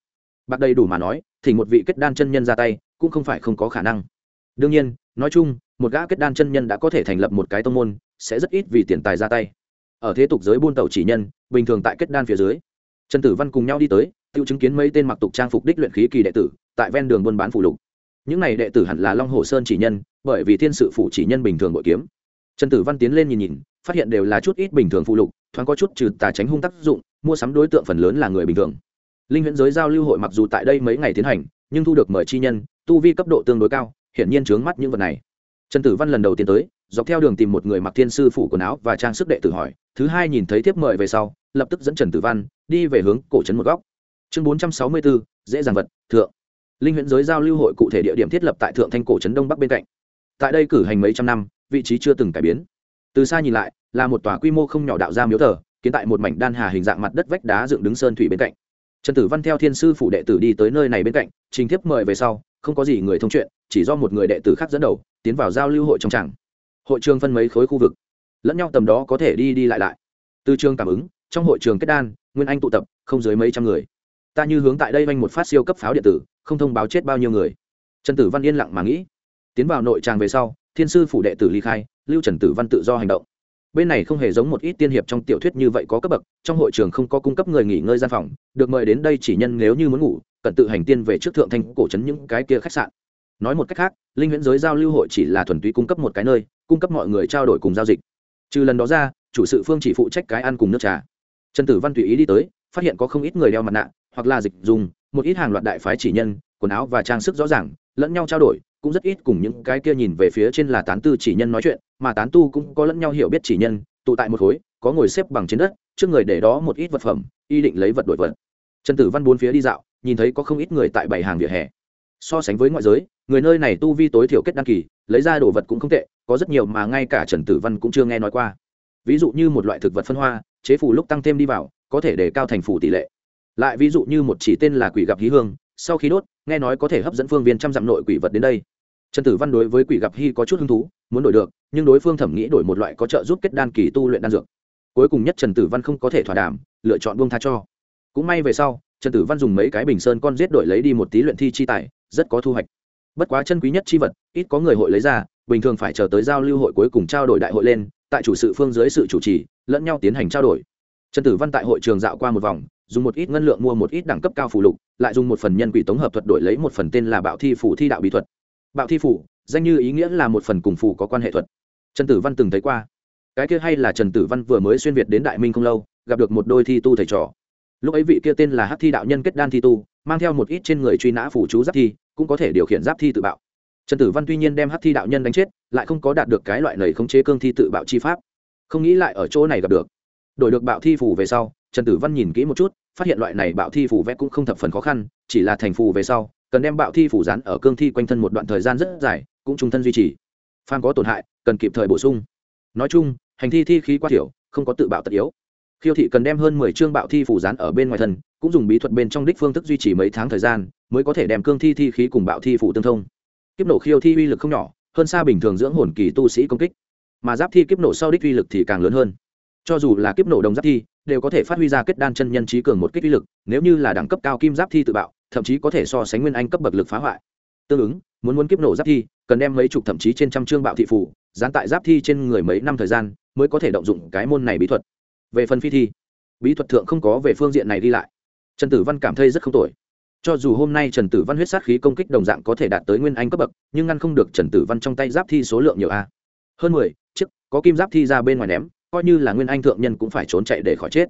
Speaker 1: Bạc đầy đủ mà nói thì một vị kết đan chân nhân ra tay, cũng không phải không có khả năng đương nhiên, nói chung, một gã kết đan chân nhân đã có thể thành lập một cái tông môn, sẽ rất ít vì tiền tài ra tay. Ở thế tục giới buôn tàu chỉ nhân, bình thường tại kết đan phía dưới, trần tử văn cùng nhau đi tới tự chứng kiến mấy tên mặc tục trang phục đích luyện khí kỳ đệ tử, tại ven đường buôn bán phụ lục. Những này đệ tử hẳn là long hồ sơn chỉ nhân, bởi vì thiên sự phủ chỉ nhân bình thường bội kiếm. Trần tử văn tiến lên nhìn nhìn, phát hiện đều là chút ít bình thường phụ lục, thoáng có chút trừ tà tránh hung tác dụng, mua sắm đối tượng phần lớn là người bình thường. Linh huyễn giới giao lưu hội mặc dù tại đây mấy ngày tiến hành, nhưng thu được mời chi nhân, tu vi cấp độ tương đối cao hiển nhiên trướng mắt những vật này. Trần tử văn lần đầu tiên tới, dọc theo đường tìm một người mặc thiên sư phủ quần áo và trang sức đệ tử hỏi, thứ hai nhìn thấy thiếp mời về sau, lập tức dẫn trần tử văn đi về hướng cổ trấn một góc. Chương bốn trăm sáu mươi bốn dễ dàng vật, thượng. Linh huyện giới giao lưu hội cụ thể địa điểm thiết lập tại thượng thanh cổ trấn đông bắc bên cạnh. Tại đây cử hành mấy trăm năm, vị trí chưa từng cải biến. Từ xa nhìn lại, là một tòa quy mô không nhỏ đạo ra miếu thờ, kiến tại một mảnh đan hà hình dạng mặt đất vách đá dựng đứng sơn thủy bên cạnh. Trần tử văn theo thiên sư phủ đệ tử đi tới nơi này bên cạnh, trình thiếp mời về sau không có gì người thông chuyện, chỉ do một người đệ tử khác dẫn đầu, tiến vào giao lưu hội trong tràng. Hội trường phân mấy khối khu vực, lẫn nhau tầm đó có thể đi đi lại lại. Từ trường cảm ứng, trong hội trường kết đan, nguyên anh tụ tập, không dưới mấy trăm người. Ta như hướng tại đây vanh một phát siêu cấp pháo điện tử, không thông báo chết bao nhiêu người. Trần tử văn yên lặng mà nghĩ. Tiến vào nội tràng về sau, thiên sư phủ đệ tử ly khai, lưu trần tử văn tự do hành động. Bên này không hề giống một ít tiên hiệp trong tiểu thuyết như vậy có cấp bậc, trong hội trường không có cung cấp người nghỉ ngơi gian phòng, được mời đến đây chỉ nhân nếu như muốn ngủ cần tự hành tiên về trước thượng thanh cổ trấn những cái kia khách sạn. Nói một cách khác, linh huyễn giới giao lưu hội chỉ là thuần túy cung cấp một cái nơi, cung cấp mọi người trao đổi cùng giao dịch. Trừ lần đó ra, chủ sự phương chỉ phụ trách cái ăn cùng nước trà. Trần tử văn tùy ý đi tới, phát hiện có không ít người đeo mặt nạ, hoặc là dịch dùng, một ít hàng loạt đại phái chỉ nhân, quần áo và trang sức rõ ràng, lẫn nhau trao đổi, cũng rất ít cùng những cái kia nhìn về phía trên là tán tư chỉ nhân nói chuyện, mà tán tu cũng có lẫn nhau hiểu biết chỉ nhân, tụ tại một khối, có ngồi xếp bằng trên đất, trước người để đó một ít vật phẩm, y định lấy vật đổi vật. Trần tử văn bốn phía đi dạo nhìn thấy có không ít người tại bảy hàng vỉa hè. So sánh với ngoại giới, người nơi này tu vi tối thiểu kết đăng kỳ, lấy ra đồ vật cũng không tệ, có rất nhiều mà ngay cả trần tử văn cũng chưa nghe nói qua. Ví dụ như một loại thực vật phân hoa, chế phủ lúc tăng thêm đi vào, có thể để cao thành phủ tỷ lệ. Lại ví dụ như một chỉ tên là quỷ gặp hí hương, sau khi đốt, nghe nói có thể hấp dẫn phương viên trăm dặm nội quỷ vật đến đây. Trần tử văn đối với quỷ gặp hy có chút hứng thú, muốn đổi được, nhưng đối phương thẩm nghĩ đổi một loại có trợ giúp kết đan kỳ tu luyện đan dược. Cuối cùng nhất trần tử văn không có thể thỏa đàm, lựa chọn buông tha cho. Cũng may về sau trần tử văn dùng mấy cái bình sơn con giết đổi lấy đi một tí luyện thi chi tài, rất có thu hoạch. Bất quá chân quý nhất chi vật, ít có người hội lấy ra, bình thường phải chờ tới giao lưu hội cuối cùng trao đổi đại hội lên, tại chủ sự phương dưới sự chủ trì, lẫn nhau tiến hành trao đổi. Trần tử văn tại hội trường dạo qua một vòng, dùng một ít ngân lượng mua một ít đẳng cấp cao phù lục, lại dùng một phần nhân quỷ tống hợp thuật đổi lấy một phần tên là bạo thi phủ thi đạo bí thuật. Bạo thi phủ danh như ý nghĩa là một phần cùng phủ có quan hệ thuật. Trần tử văn từng thấy qua. Cái kia hay là trần tử văn vừa mới xuyên việt đến đại minh không lâu, gặp được một đôi thi tu thầy trò lúc ấy vị kia tên là hát thi đạo nhân kết đan thi tu, mang theo một ít trên người truy nã phủ chú giáp thi, cũng có thể điều khiển giáp thi tự bạo. Trần tử văn tuy nhiên đem hát thi đạo nhân đánh chết, lại không có đạt được cái loại lời khống chế cương thi tự bạo chi pháp. Không nghĩ lại ở chỗ này gặp được. Đổi được bạo thi phủ về sau, trần tử văn nhìn kỹ một chút, phát hiện loại này bạo thi phủ vẽ cũng không thập phần khó khăn, chỉ là thành phù về sau, cần đem bạo thi phủ rán ở cương thi quanh thân một đoạn thời gian rất dài, cũng trung thân duy trì. Phan có tổn hại, cần kịp thời bổ sung. Nói chung, hành thi thi khí quá thiểu, không có tự bạo tật yếu khiêu thị cần đem hơn mười chương bạo thi phủ rán ở bên ngoài thân, cũng dùng bí thuật bên trong đích phương thức duy trì mấy tháng thời gian, mới có thể đem cương thi thi khí cùng bạo thi phủ tương thông. Kiếp nổ khiêu thi uy lực không nhỏ, hơn xa bình thường dưỡng hồn kỳ tu sĩ công kích. Mà giáp thi kiếp nổ sau đích uy lực thì càng lớn hơn. Cho dù là kiếp nổ đồng giáp thi, đều có thể phát huy ra kết đan chân nhân trí cường một kích uy lực, nếu như là đẳng cấp cao kim giáp thi tự bạo, thậm chí có thể so sánh nguyên anh cấp bậc lực phá hoại. Tương ứng, muốn muốn kiếp nổ giáp thi, cần đem mấy chục thậm chí trên trăm chương bạo thị phủ dán tại giáp thi trên người mấy năm thời gian, mới có thể động dụng cái môn này bí thuật về phần phi thi, bí thuật thượng không có về phương diện này đi lại. Trần tử văn cảm thấy rất không tội cho dù hôm nay trần tử văn huyết sát khí công kích đồng dạng có thể đạt tới nguyên anh cấp bậc, nhưng ngăn không được trần tử văn trong tay giáp thi số lượng nhiều a. Hơn mười, chiếc, có kim giáp thi ra bên ngoài ném, coi như là nguyên anh thượng nhân cũng phải trốn chạy để khỏi chết.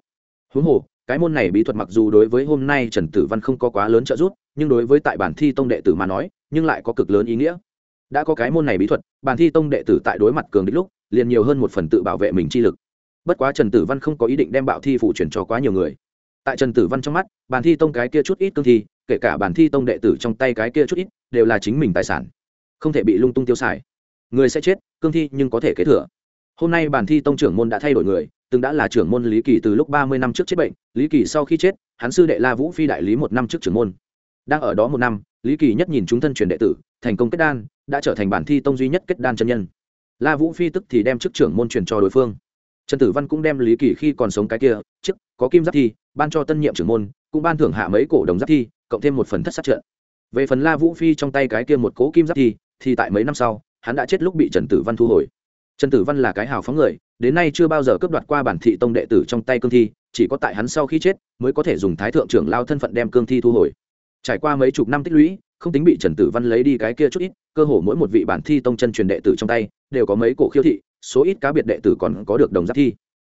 Speaker 1: Huống hồ, cái môn này bí thuật mặc dù đối với hôm nay trần tử văn không có quá lớn trợ giúp, nhưng đối với tại bản thi tông đệ tử mà nói, nhưng lại có cực lớn ý nghĩa. Đã có cái môn này bí thuật, bản thi tông đệ tử tại đối mặt cường đích lúc, liền nhiều hơn một phần tự bảo vệ mình chi lực bất quá trần tử văn không có ý định đem bạo thi phụ chuyển cho quá nhiều người. Tại trần tử văn trong mắt, bàn thi tông cái kia chút ít cương thi, kể cả bàn thi tông đệ tử trong tay cái kia chút ít, đều là chính mình tài sản. Không thể bị lung tung tiêu xài. Người sẽ chết, cương thi nhưng có thể kế thừa. Hôm nay bàn thi tông trưởng môn đã thay đổi người, từng đã là trưởng môn lý kỳ từ lúc ba mươi năm trước chết bệnh, lý kỳ sau khi chết, hắn sư đệ la vũ phi đại lý một năm trước trưởng môn. Đang ở đó một năm, lý kỳ nhất nhìn chúng thân truyền đệ tử, thành công kết đan, đã trở thành bản thi tông duy nhất kết đan chân nhân. La vũ phi tức thì đem chức trưởng môn truyền cho đối phương trần tử văn cũng đem lý kỳ khi còn sống cái kia chức có kim giáp thi, ban cho tân nhiệm trưởng môn, cũng ban thưởng hạ mấy cổ đồng giáp thi, cộng thêm một phần thất sát trận. Về phần la vũ phi trong tay cái kia một cố kim giáp thi, thì tại mấy năm sau, hắn đã chết lúc bị trần tử văn thu hồi. Trần tử văn là cái hào phóng người, đến nay chưa bao giờ cướp đoạt qua bản thị tông đệ tử trong tay cương thi, chỉ có tại hắn sau khi chết mới có thể dùng thái thượng trưởng lao thân phận đem cương thi thu hồi. Trải qua mấy chục năm tích lũy, không tính bị trần tử văn lấy đi cái kia chút ít, cơ hồ mỗi một vị bản thi tông chân truyền đệ tử trong tay đều có mấy cổ khiêu thị số ít cá biệt đệ tử còn có được đồng giáp thi.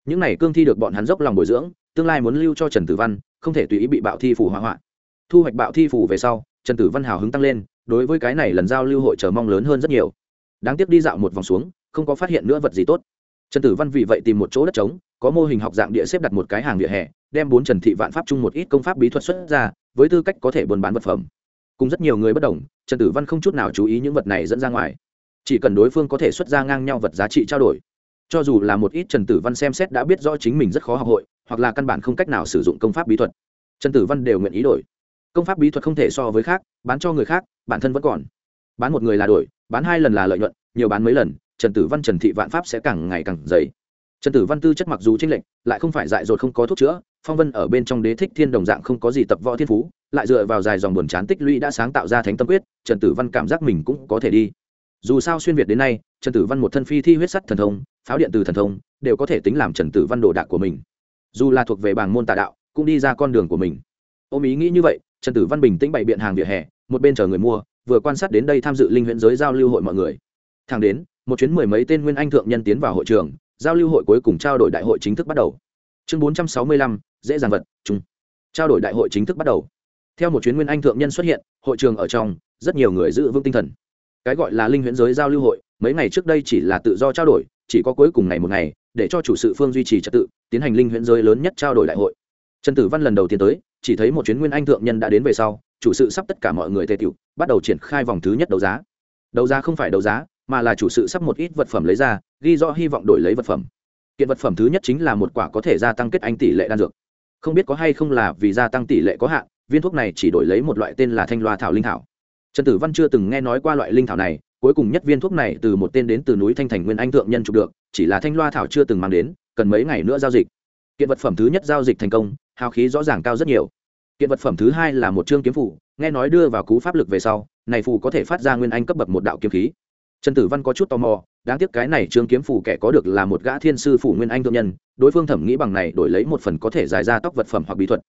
Speaker 1: Những này cương thi được bọn hắn dốc lòng bồi dưỡng, tương lai muốn lưu cho trần tử văn, không thể tùy ý bị bạo thi phủ hỏa hoạn. Thu hoạch bạo thi phủ về sau, trần tử văn hào hứng tăng lên, đối với cái này lần giao lưu hội chờ mong lớn hơn rất nhiều. Đáng tiếc đi dạo một vòng xuống, không có phát hiện nữa vật gì tốt. Trần tử văn vì vậy tìm một chỗ đất trống, có mô hình học dạng địa xếp đặt một cái hàng địa hè, đem bốn trần thị vạn pháp chung một ít công pháp bí thuật xuất ra, với tư cách có thể buôn bán vật phẩm. Cùng rất nhiều người bất đồng, trần tử văn không chút nào chú ý những vật này dẫn ra ngoài chỉ cần đối phương có thể xuất ra ngang nhau vật giá trị trao đổi. Cho dù là một ít trần tử văn xem xét đã biết rõ chính mình rất khó học hội, hoặc là căn bản không cách nào sử dụng công pháp bí thuật. Trần tử văn đều nguyện ý đổi. Công pháp bí thuật không thể so với khác, bán cho người khác, bản thân vẫn còn. Bán một người là đổi, bán hai lần là lợi nhuận, nhiều bán mấy lần, trần tử văn, trần thị vạn pháp sẽ càng ngày càng dày. Trần tử văn tư chất mặc dù tranh lệch, lại không phải dại dột không có thuốc chữa, phong vân ở bên trong đế thích thiên đồng dạng không có gì tập võ thiên phú, lại dựa vào dài dòng buồn chán tích lũy đã sáng tạo ra thánh tâm quyết, trần tử văn cảm giác mình cũng có thể đi dù sao xuyên việt đến nay, trần tử văn một thân phi thi huyết sắt thần thông, pháo điện từ thần thông, đều có thể tính làm trần tử văn đồ đạc của mình. Dù là thuộc về bảng môn tà đạo, cũng đi ra con đường của mình. Ôm ý nghĩ như vậy, trần tử văn bình tĩnh bày biện hàng vỉa hè, một bên chờ người mua, vừa quan sát đến đây tham dự linh huyện giới giao lưu hội mọi người. Thang đến, một chuyến mười mấy tên nguyên anh thượng nhân tiến vào hội trường, giao lưu hội cuối cùng trao đổi đại hội chính thức bắt đầu. Chương bốn trăm sáu mươi lăm, dễ dàng vật chung trao đổi đại hội chính thức bắt đầu. Theo một chuyến nguyên anh thượng nhân xuất hiện, hội trường ở trong, rất nhiều người giữ vững tinh thần cái gọi là linh huyễn giới giao lưu hội, mấy ngày trước đây chỉ là tự do trao đổi, chỉ có cuối cùng ngày một ngày, để cho chủ sự phương duy trì trật tự, tiến hành linh huyễn giới lớn nhất trao đổi đại hội. Trần tử văn lần đầu tiên tới, chỉ thấy một chuyến nguyên anh thượng nhân đã đến về sau, chủ sự sắp tất cả mọi người tề tiểu, bắt đầu triển khai vòng thứ nhất đấu giá. Đấu giá không phải đấu giá, mà là chủ sự sắp một ít vật phẩm lấy ra, ghi rõ hy vọng đổi lấy vật phẩm. Kiện vật phẩm thứ nhất chính là một quả có thể gia tăng kết anh tỷ lệ đan dược. Không biết có hay không là vì gia tăng tỷ lệ có hạn, viên thuốc này chỉ đổi lấy một loại tên là thanh loa thảo linh thảo trần tử văn chưa từng nghe nói qua loại linh thảo này, cuối cùng nhất viên thuốc này từ một tên đến từ núi thanh thành nguyên anh thượng nhân chụp được, chỉ là thanh loa thảo chưa từng mang đến, cần mấy ngày nữa giao dịch. Kiện vật phẩm thứ nhất giao dịch thành công hào khí rõ ràng cao rất nhiều. Kiện vật phẩm thứ hai là một chương kiếm phủ, nghe nói đưa vào cú pháp lực về sau, này phủ có thể phát ra nguyên anh cấp bậc một đạo kiếm khí. Trần tử văn có chút tò mò, đáng tiếc cái này trương kiếm phủ kẻ có được là một gã thiên sư phủ nguyên anh thượng nhân, đối phương thẩm nghĩ bằng này đổi lấy một phần có thể giải ra tóc vật phẩm hoặc bí thuật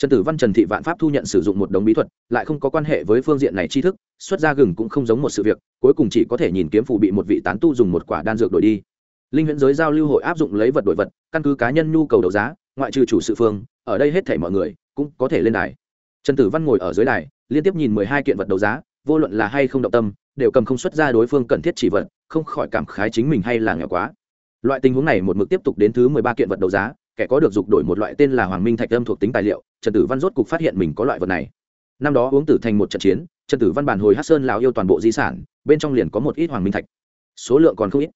Speaker 1: trần tử văn trần thị vạn pháp thu nhận sử dụng một đống bí thuật, lại không có quan hệ với phương diện này tri thức, xuất ra gừng cũng không giống một sự việc, cuối cùng chỉ có thể nhìn kiếm phù bị một vị tán tu dùng một quả đan dược đổi đi. Linh huyễn giới giao lưu hội áp dụng lấy vật đổi vật, căn cứ cá nhân nhu cầu đấu giá, ngoại trừ chủ sự phương, ở đây hết thể mọi người cũng có thể lên đài. Trần tử văn ngồi ở dưới đài, liên tiếp nhìn mười hai kiện vật đấu giá, vô luận là hay không động tâm, đều cầm không xuất ra đối phương cần thiết chỉ vật, không khỏi cảm khái chính mình hay là nghèo quá. Loại tình huống này một mực tiếp tục đến thứ mười ba kiện vật đấu giá, kẻ có được dục đổi một loại tên là hoàng minh thạch âm thuộc tính tài liệu trần tử văn rốt cục phát hiện mình có loại vật này. Năm đó uống tử thành một trận chiến, trần tử văn bản hồi hát sơn lào yêu toàn bộ di sản, bên trong liền có một ít hoàng minh thạch. Số lượng còn không ít.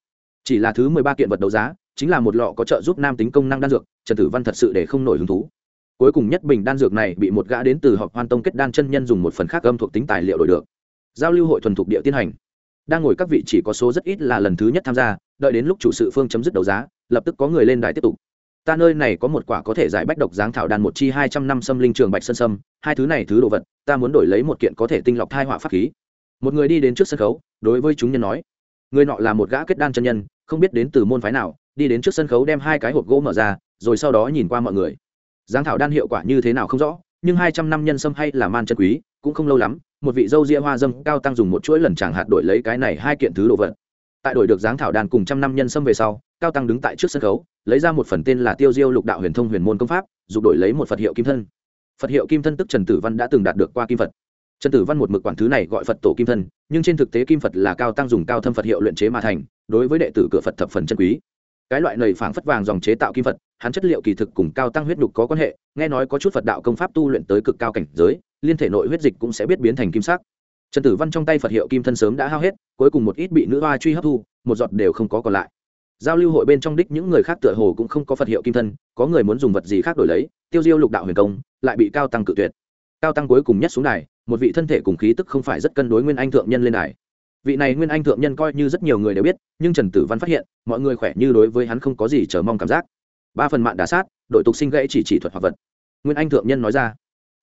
Speaker 1: Chỉ là thứ mười ba kiện vật đấu giá, chính là một lọ có trợ giúp nam tính công năng đan dược, trần tử văn thật sự để không nổi hứng thú. Cuối cùng nhất bình đan dược này bị một gã đến từ họp hoan tông kết đan chân nhân dùng một phần khác âm thuộc tính tài liệu đổi được. Giao lưu hội thuần thục địa tiến hành. Đang ngồi các vị chỉ có số rất ít là lần thứ nhất tham gia, đợi đến lúc chủ sự phương chấm dứt đấu giá, lập tức có người lên đài tiếp tục ta nơi này có một quả có thể giải bách độc dáng thảo đan một chi hai trăm năm xâm linh trường bạch sơn sâm, hai thứ này thứ đồ vật, ta muốn đổi lấy một kiện có thể tinh lọc thai họa pháp khí. Một người đi đến trước sân khấu, đối với chúng nhân nói, người nọ là một gã kết đan chân nhân, không biết đến từ môn phái nào, đi đến trước sân khấu đem hai cái hộp gỗ mở ra, rồi sau đó nhìn qua mọi người. Giáng thảo đan hiệu quả như thế nào không rõ, nhưng hai trăm năm nhân sâm hay là man chân quý, cũng không lâu lắm, một vị dâu ria hoa dâm cao tăng dùng một chuỗi lần chẳng hạt đổi lấy cái này hai kiện thứ đồ vật. Tại đổi được giáng thảo đan cùng trăm năm nhân sâm về sau cao tăng đứng tại trước sân khấu, lấy ra một phần tên là tiêu diêu lục đạo huyền thông huyền môn công pháp, dục đổi lấy một phật hiệu kim thân. Phật hiệu kim thân tức trần tử văn đã từng đạt được qua kim phật. Trần tử văn một mực quản thứ này gọi phật tổ kim thân, nhưng trên thực tế kim phật là cao tăng dùng cao thâm phật hiệu luyện chế mà thành, đối với đệ tử cửa phật thập phần chân quý. Cái loại nầy phảng phất vàng dòng chế tạo kim phật, hắn chất liệu kỳ thực cùng cao tăng huyết nhục có quan hệ, nghe nói có chút phật đạo công pháp tu luyện tới cực cao cảnh giới, liên thể nội huyết dịch cũng sẽ biết biến thành kim sắc. Trần tử văn trong tay phật hiệu kim thân sớm đã hao hết, cuối cùng một ít bị nữ hoa truy hấp thu, một giọt đều không có còn lại giao lưu hội bên trong đích những người khác tựa hồ cũng không có phật hiệu kim thân, có người muốn dùng vật gì khác đổi lấy, tiêu diêu lục đạo huyền công, lại bị cao tăng cự tuyệt. Cao tăng cuối cùng nhất xuống đài, một vị thân thể cùng khí tức không phải rất cân đối nguyên anh thượng nhân lên đài. Vị này nguyên anh thượng nhân coi như rất nhiều người đều biết, nhưng trần tử văn phát hiện, mọi người khỏe như đối với hắn không có gì chờ mong cảm giác. Ba phần mạng đà sát, đội tục sinh gãy chỉ chỉ thuật hoặc vật. Nguyên anh thượng nhân nói ra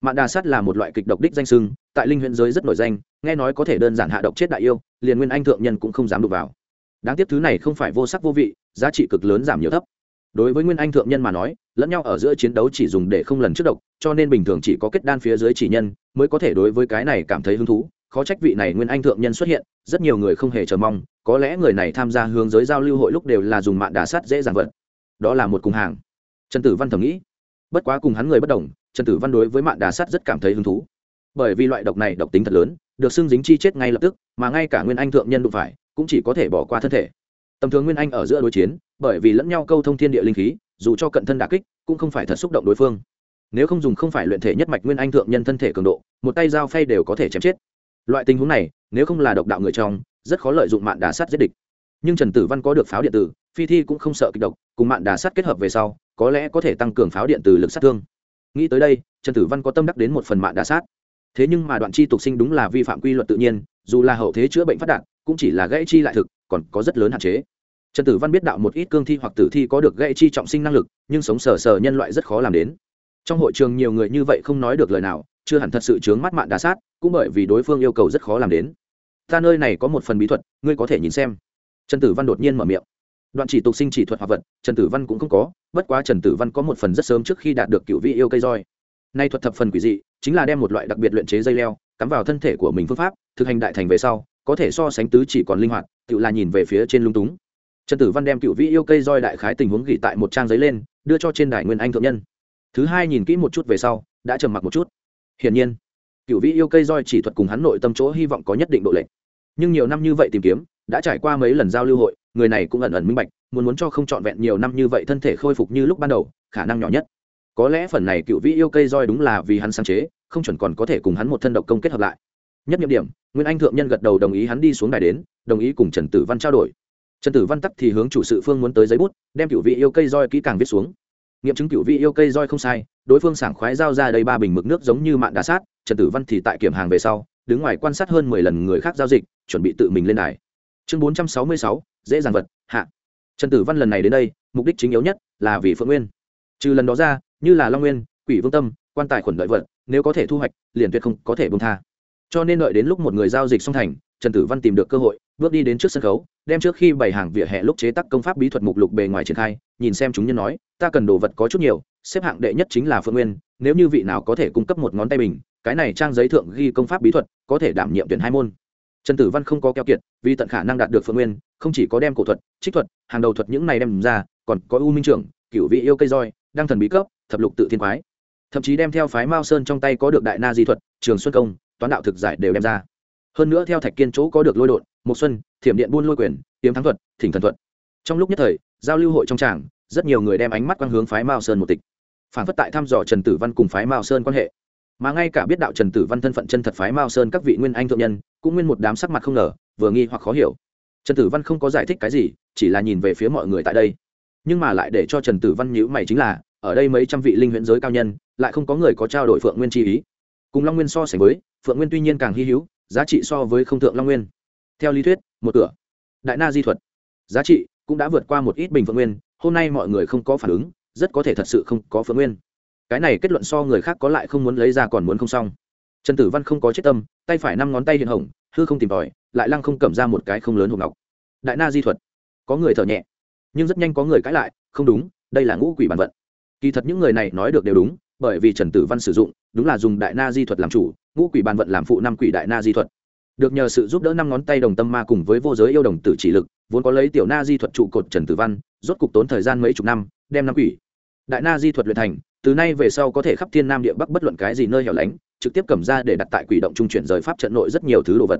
Speaker 1: mạng đà sát là một loại kịch độc đích danh sưng tại linh huyện giới rất nổi danh, nghe nói có thể đơn giản hạ độc chết đại yêu, liền nguyên anh thượng nhân cũng không dám đụng vào đáng tiếc thứ này không phải vô sắc vô vị, giá trị cực lớn giảm nhiều thấp. Đối với nguyên anh thượng nhân mà nói, lẫn nhau ở giữa chiến đấu chỉ dùng để không lần trước độc, cho nên bình thường chỉ có kết đan phía dưới chỉ nhân mới có thể đối với cái này cảm thấy hứng thú. Khó trách vị này nguyên anh thượng nhân xuất hiện, rất nhiều người không hề chờ mong, có lẽ người này tham gia hướng giới giao lưu hội lúc đều là dùng mạng đà sát dễ dàng vật. Đó là một cùng hàng. Trần tử văn thầm nghĩ. Bất quá cùng hắn người bất đồng, trần tử văn đối với mạng đà sát rất cảm thấy hứng thú. Bởi vì loại độc này độc tính thật lớn, được xưng dính chi chết ngay lập tức, mà ngay cả nguyên anh thượng nhân đụng phải cũng chỉ có thể bỏ qua thân thể. Tầm thường nguyên anh ở giữa đối chiến, bởi vì lẫn nhau câu thông thiên địa linh khí, dù cho cận thân đà kích, cũng không phải thật xúc động đối phương. Nếu không dùng không phải luyện thể nhất mạch nguyên anh thượng nhân thân thể cường độ, một tay dao phay đều có thể chém chết. Loại tình huống này, nếu không là độc đạo người trong, rất khó lợi dụng mạng đà sát giết địch. Nhưng trần tử văn có được pháo điện tử, phi thi cũng không sợ kịch độc, cùng mạng đà sát kết hợp về sau, có lẽ có thể tăng cường pháo điện tử lực sát thương. Nghĩ tới đây, trần tử văn có tâm đắc đến một phần mạng đà sát. Thế nhưng mà đoạn chi tục sinh đúng là vi phạm quy luật tự nhiên, dù là hậu thế chữa bệnh phát đạt cũng chỉ là gãy chi lại thực, còn có rất lớn hạn chế. Trần tử văn biết đạo một ít cương thi hoặc tử thi có được gãy chi trọng sinh năng lực, nhưng sống sờ sờ nhân loại rất khó làm đến. Trong hội trường nhiều người như vậy không nói được lời nào, chưa hẳn thật sự chướng mắt mạn đà sát, cũng bởi vì đối phương yêu cầu rất khó làm đến. Ta nơi này có một phần bí thuật, ngươi có thể nhìn xem. Trần tử văn đột nhiên mở miệng. Đoạn chỉ tục sinh chỉ thuật hoặc vật, trần tử văn cũng không có, bất quá trần tử văn có một phần rất sớm trước khi đạt được cựu vị yêu cây roi. Nay thuật thập phần quỷ dị, chính là đem một loại đặc biệt luyện chế dây leo, cắm vào thân thể của mình phương pháp, thực hành đại thành về sau có thể so sánh tứ chỉ còn linh hoạt tự là nhìn về phía trên lung túng. Trần tử văn đem cựu vị yêu cây roi đại khái tình huống ghi tại một trang giấy lên, đưa cho trên đài nguyên anh thượng nhân. Thứ hai nhìn kỹ một chút về sau, đã trầm mặc một chút. Hiển nhiên, cựu vị yêu cây roi chỉ thuật cùng hắn nội tâm chỗ hy vọng có nhất định độ lệch. Nhưng nhiều năm như vậy tìm kiếm, đã trải qua mấy lần giao lưu hội, người này cũng ẩn ẩn minh bạch, muốn muốn cho không trọn vẹn nhiều năm như vậy thân thể khôi phục như lúc ban đầu, khả năng nhỏ nhất. Có lẽ phần này cựu vị yêu cây roi đúng là vì hắn sáng chế, không chuẩn còn có thể cùng hắn một thân độc công kết hợp lại nhất nhiệm điểm, nguyên anh thượng nhân gật đầu đồng ý hắn đi xuống đài đến, đồng ý cùng trần tử văn trao đổi. Trần tử văn tắc thì hướng chủ sự phương muốn tới giấy bút, đem cựu vị yêu cây roi kỹ càng viết xuống. Nghiệm chứng cựu vị yêu cây roi không sai, đối phương sảng khoái giao ra đây ba bình mực nước giống như mạng đá sát, trần tử văn thì tại kiểm hàng về sau, đứng ngoài quan sát hơn mười lần người khác giao dịch, chuẩn bị tự mình lên đài. Chương bốn trăm sáu mươi sáu, dễ dàng vật, hạ. Trần tử văn lần này đến đây, mục đích chính yếu nhất là vì phượng nguyên. Trừ lần đó ra, như là long nguyên, quỷ vương tâm, quan tài khuẩn đợi vật, nếu có thể thu hoạch, liền tuyệt không có thể bông tha cho nên đợi đến lúc một người giao dịch xong thành, trần tử văn tìm được cơ hội, bước đi đến trước sân khấu, đem trước khi bày hàng vỉa hè lúc chế tác công pháp bí thuật mục lục bề ngoài triển khai, nhìn xem chúng nhân nói, ta cần đồ vật có chút nhiều, xếp hạng đệ nhất chính là phượng nguyên, nếu như vị nào có thể cung cấp một ngón tay bình, cái này trang giấy thượng ghi công pháp bí thuật, có thể đảm nhiệm tuyển hai môn. Trần tử văn không có keo kiệt, vì tận khả năng đạt được phượng nguyên, không chỉ có đem cổ thuật, trích thuật, hàng đầu thuật những này đem ra, còn có u minh trưởng cựu vị yêu cây roi, đăng thần bí cấp, thập lục tự thiên quái. Thậm chí đem theo phái mao sơn trong tay có được đại na di thuật, trường xuân công toán đạo thực giải đều đem ra. Hơn nữa theo thạch kiên chỗ có được lôi đột mộc xuân, thiểm điện buôn lôi quyền tiếm thắng thuật, thỉnh thần thuật. Trong lúc nhất thời, giao lưu hội trong tràng, rất nhiều người đem ánh mắt quang hướng phái mao sơn một tịch. Phản phất tại thăm dò trần tử văn cùng phái mao sơn quan hệ. Mà ngay cả biết đạo trần tử văn thân phận chân thật phái mao sơn các vị nguyên anh thượng nhân, cũng nguyên một đám sắc mặt không ngờ, vừa nghi hoặc khó hiểu. Trần tử văn không có giải thích cái gì, chỉ là nhìn về phía mọi người tại đây. Nhưng mà lại để cho trần tử văn nhữ mày chính là, ở đây mấy trăm vị linh huyễn giới cao nhân, lại không có người có trao đổi phượng nguyên chi ý. Cùng long nguyên so sánh với phượng nguyên tuy nhiên càng hy hữu, giá trị so với không thượng long nguyên. Theo lý thuyết, một cửa đại na di thuật, giá trị cũng đã vượt qua một ít bình phượng nguyên, hôm nay mọi người không có phản ứng, rất có thể thật sự không có phượng nguyên. Cái này kết luận so người khác có lại không muốn lấy ra còn muốn không xong. Trần tử văn không có chết tâm, tay phải năm ngón tay hiện hồng, hư không tìm tòi, lại lăng không cầm ra một cái không lớn hộp ngọc. Đại na di thuật, có người thở nhẹ, nhưng rất nhanh có người cãi lại, không đúng, đây là ngũ quỷ bản vận. Kỳ thật những người này nói được đều đúng bởi vì trần tử văn sử dụng, đúng là dùng đại na di thuật làm chủ, ngũ quỷ bàn vận làm phụ năm quỷ đại na di thuật. Được nhờ sự giúp đỡ năm ngón tay đồng tâm ma cùng với vô giới yêu đồng tử chỉ lực, vốn có lấy tiểu na di thuật trụ cột trần tử văn, rốt cục tốn thời gian mấy chục năm, đem năm quỷ đại na di thuật luyện thành, từ nay về sau có thể khắp thiên nam địa bắc bất luận cái gì nơi hẻo lánh, trực tiếp cầm ra để đặt tại quỷ động trung chuyển rời pháp trận nội rất nhiều thứ đồ vật.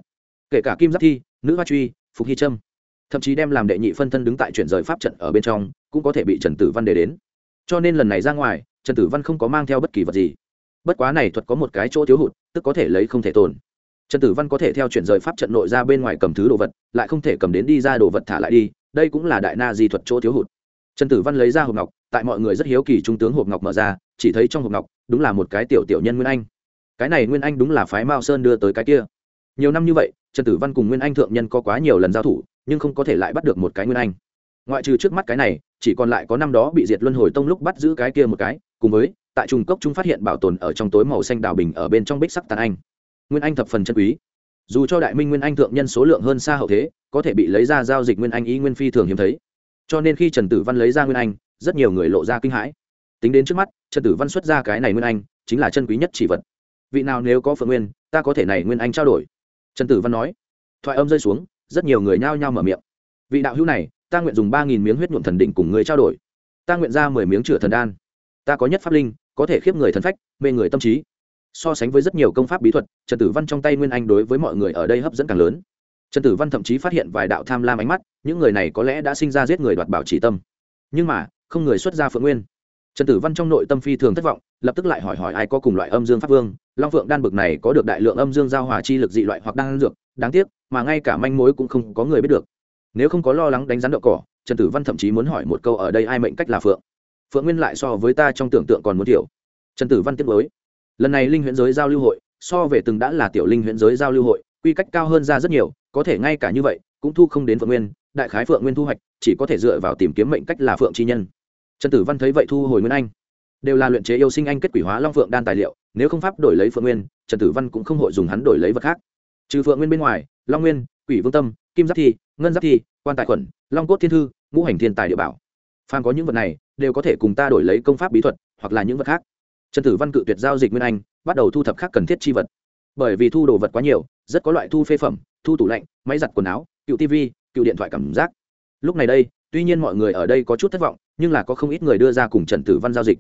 Speaker 1: Kể cả kim giáp thi, nữ hoa truy, phục hy trâm, thậm chí đem làm đệ nhị phân thân đứng tại chuyển rời pháp trận ở bên trong, cũng có thể bị trần tử văn đề đến. Cho nên lần này ra ngoài trần tử văn không có mang theo bất kỳ vật gì. Bất quá này thuật có một cái chỗ thiếu hụt, tức có thể lấy không thể tồn. Trần tử văn có thể theo chuyển rời pháp trận nội ra bên ngoài cầm thứ đồ vật, lại không thể cầm đến đi ra đồ vật thả lại đi, đây cũng là đại na di thuật chỗ thiếu hụt. Trần tử văn lấy ra hộp ngọc, tại mọi người rất hiếu kỳ trung tướng hộp ngọc mở ra, chỉ thấy trong hộp ngọc, đúng là một cái tiểu tiểu nhân nguyên anh. Cái này nguyên anh đúng là phái mao sơn đưa tới cái kia. Nhiều năm như vậy, trần tử văn cùng nguyên anh thượng nhân có quá nhiều lần giao thủ, nhưng không có thể lại bắt được một cái nguyên anh. Ngoại trừ trước mắt cái này, chỉ còn lại có năm đó bị diệt luân hồi tông lúc bắt giữ cái kia một cái cùng với, tại trùng cốc chúng phát hiện bảo tồn ở trong tối màu xanh đào bình ở bên trong bích sắc tàn anh. Nguyên anh thập phần chân quý. Dù cho đại minh nguyên anh thượng nhân số lượng hơn xa hậu thế, có thể bị lấy ra giao dịch nguyên anh ý nguyên phi thường hiếm thấy. Cho nên khi trần tử văn lấy ra nguyên anh, rất nhiều người lộ ra kinh hãi. Tính đến trước mắt, trần tử văn xuất ra cái này nguyên anh, chính là chân quý nhất chỉ vật. Vị nào nếu có phượng nguyên, ta có thể này nguyên anh trao đổi. Trần tử văn nói. Thoại âm rơi xuống, rất nhiều người nhao nhao mở miệng. Vị đạo hữu này, ta nguyện dùng ba nghìn miếng huyết nhuộm thần định cùng người trao đổi. Ta nguyện ra mười miếng chửa thần đan ta có nhất pháp linh, có thể khiếp người thần phách, mê người tâm trí. So sánh với rất nhiều công pháp bí thuật, trần tử văn trong tay nguyên anh đối với mọi người ở đây hấp dẫn càng lớn. Trần tử văn thậm chí phát hiện vài đạo tham lam ánh mắt, những người này có lẽ đã sinh ra giết người đoạt bảo chỉ tâm. Nhưng mà, không người xuất ra phượng nguyên. Trần tử văn trong nội tâm phi thường thất vọng, lập tức lại hỏi hỏi ai có cùng loại âm dương pháp vương, long phượng đan bực này có được đại lượng âm dương giao hòa chi lực dị loại hoặc đan dược, đáng tiếc, mà ngay cả manh mối cũng không có người biết được. Nếu không có lo lắng đánh rắn đậu cỏ, trần tử văn thậm chí muốn hỏi một câu ở đây ai mệnh cách là phượng phượng nguyên lại so với ta trong tưởng tượng còn muốn thiểu trần tử văn tiếp nối. Lần này linh huyễn giới giao lưu hội, so về từng đã là tiểu linh huyễn giới giao lưu hội, quy cách cao hơn ra rất nhiều, có thể ngay cả như vậy, cũng thu không đến phượng nguyên, đại khái phượng nguyên thu hoạch, chỉ có thể dựa vào tìm kiếm mệnh cách là phượng chi nhân. Trần tử văn thấy vậy thu hồi nguyên anh. Đều là luyện chế yêu sinh anh kết quỷ hóa long phượng đan tài liệu, nếu không pháp đổi lấy phượng nguyên, trần tử văn cũng không hội dùng hắn đổi lấy vật khác. Trừ phượng nguyên bên ngoài, long nguyên, quỷ vương tâm, kim giáp thi, ngân giáp thi, quan tài khuẩn, long cốt thiên thư, ngũ hành thiên tài địa bảo phan có những vật này, đều có thể cùng ta đổi lấy công pháp bí thuật, hoặc là những vật khác. Trần tử văn cự tuyệt giao dịch nguyên anh, bắt đầu thu thập khác cần thiết chi vật. Bởi vì thu đồ vật quá nhiều, rất có loại thu phê phẩm, thu tủ lạnh, máy giặt quần áo, cựu tv cựu điện thoại cảm giác. Lúc này đây, tuy nhiên mọi người ở đây có chút thất vọng, nhưng là có không ít người đưa ra cùng trần tử văn giao dịch.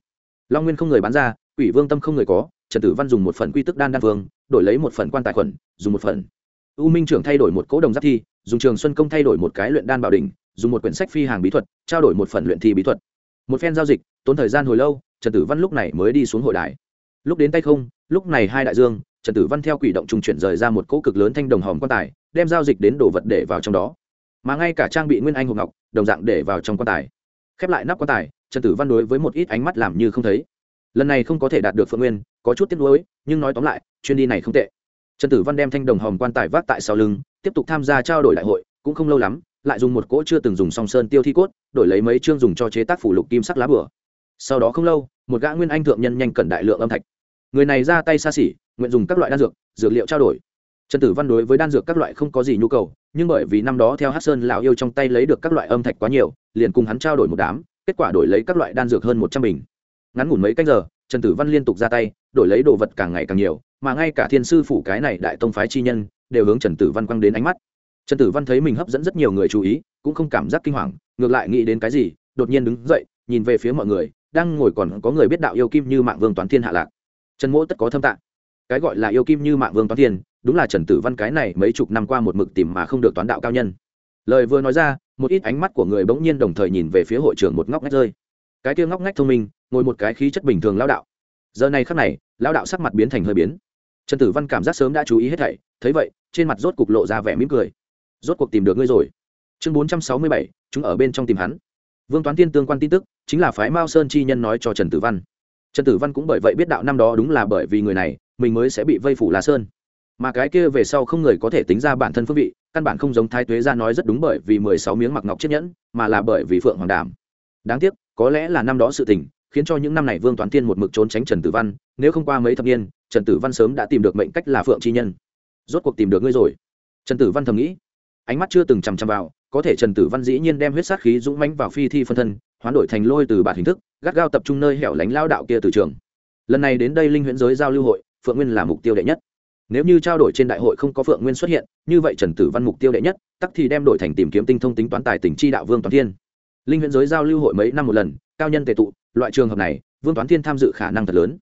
Speaker 1: Long nguyên không người bán ra ủy vương tâm không người có, trần tử văn dùng một phần quy tức đan đan vương, đổi lấy một phần quan tài khuẩn, dùng một phần. U minh trưởng thay đổi một cỗ đồng giáp thi, dùng trường xuân công thay đổi một cái luyện đan bảo đình dùng một quyển sách phi hàng bí thuật, trao đổi một phần luyện thi bí thuật. Một phen giao dịch, tốn thời gian hồi lâu, trần tử văn lúc này mới đi xuống hội đài. Lúc đến tay không, lúc này hai đại dương, trần tử văn theo quỷ động trung chuyển rời ra một cỗ cực lớn thanh đồng hòm quan tài, đem giao dịch đến đồ vật để vào trong đó. Mà ngay cả trang bị nguyên anh hộp ngọc, đồng dạng để vào trong quan tài. Khép lại nắp quan tài, trần tử văn đối với một ít ánh mắt làm như không thấy. Lần này không có thể đạt được phượng nguyên, có chút tiếc nuối, nhưng nói tóm lại chuyên đi này không tệ. Trần tử văn đem thanh đồng hòm quan tài vác tại sau lưng, tiếp tục tham gia trao đổi đại hội, cũng không lâu lắm lại dùng một cỗ chưa từng dùng song sơn tiêu thi cốt, đổi lấy mấy chương dùng cho chế tác phủ lục kim sắc lá bửa sau đó không lâu, một gã nguyên anh thượng nhân nhanh cẩn đại lượng âm thạch. Người này ra tay xa xỉ, nguyện dùng các loại đan dược dược liệu trao đổi. Trần tử văn đối với đan dược các loại không có gì nhu cầu, nhưng bởi vì năm đó theo hát sơn lão yêu trong tay lấy được các loại âm thạch quá nhiều, liền cùng hắn trao đổi một đám, kết quả đổi lấy các loại đan dược hơn một trăm bình. Ngắn ngủn mấy canh giờ, trần tử văn liên tục ra tay, đổi lấy đồ vật càng ngày càng nhiều, mà ngay cả thiên sư phủ cái này đại tông phái chi nhân, đều hướng trần tử văn quăng đến ánh mắt trần tử văn thấy mình hấp dẫn rất nhiều người chú ý, cũng không cảm giác kinh hoàng, ngược lại nghĩ đến cái gì, đột nhiên đứng dậy, nhìn về phía mọi người, đang ngồi còn có người biết đạo yêu kim như mạng vương toán thiên hạ lạc. Trần mỗ tất có thâm tạng cái gọi là yêu kim như mạng vương toán thiên, đúng là trần tử văn cái này mấy chục năm qua một mực tìm mà không được toán đạo cao nhân. Lời vừa nói ra, một ít ánh mắt của người bỗng nhiên đồng thời nhìn về phía hội trường một ngóc ngách rơi. Cái kia ngóc ngách thông minh, ngồi một cái khí chất bình thường lao đạo. Giờ này khắc này lao đạo sắc mặt biến thành hơi biến. Trần tử văn cảm giác sớm đã chú ý hết thảy, thấy vậy, trên mặt rốt cục lộ ra vẻ mỉm cười rốt cuộc tìm được ngươi rồi. Chương bốn trăm sáu mươi bảy, chúng ở bên trong tìm hắn. Vương toán tiên tương quan tin tức, chính là phái mao sơn chi nhân nói cho trần tử văn. Trần tử văn cũng bởi vậy biết đạo năm đó đúng là bởi vì người này, mình mới sẽ bị vây phủ lá sơn. Mà cái kia về sau không người có thể tính ra bản thân phương vị, căn bản không giống thái tuế ra nói rất đúng bởi vì mười sáu miếng mặc ngọc chiếc nhẫn, mà là bởi vì phượng hoàng đảm đáng tiếc, có lẽ là năm đó sự tình, khiến cho những năm này vương toán tiên một mực trốn tránh trần tử văn, nếu không qua mấy thập niên, trần tử văn sớm đã tìm được mệnh cách là phượng chi nhân. Rốt cuộc tìm được ngươi rồi. Trần tử văn thầm nghĩ ánh mắt chưa từng chằm chằm vào, có thể trần tử văn dĩ nhiên đem huyết sát khí dũng mãnh vào phi thi phân thân, hoán đổi thành lôi từ bản hình thức, gắt gao tập trung nơi hẻo lánh lao đạo kia từ trường. Lần này đến đây linh huyễn giới giao lưu hội, phượng nguyên là mục tiêu đệ nhất. Nếu như trao đổi trên đại hội không có phượng nguyên xuất hiện, như vậy trần tử văn mục tiêu đệ nhất, tắc thì đem đổi thành tìm kiếm tinh thông tính toán tài tỉnh chi đạo vương toàn thiên. Linh huyễn giới giao lưu hội mấy năm một lần, cao nhân tệ tụ, loại trường hợp này, vương toán thiên tham dự khả năng thật lớn.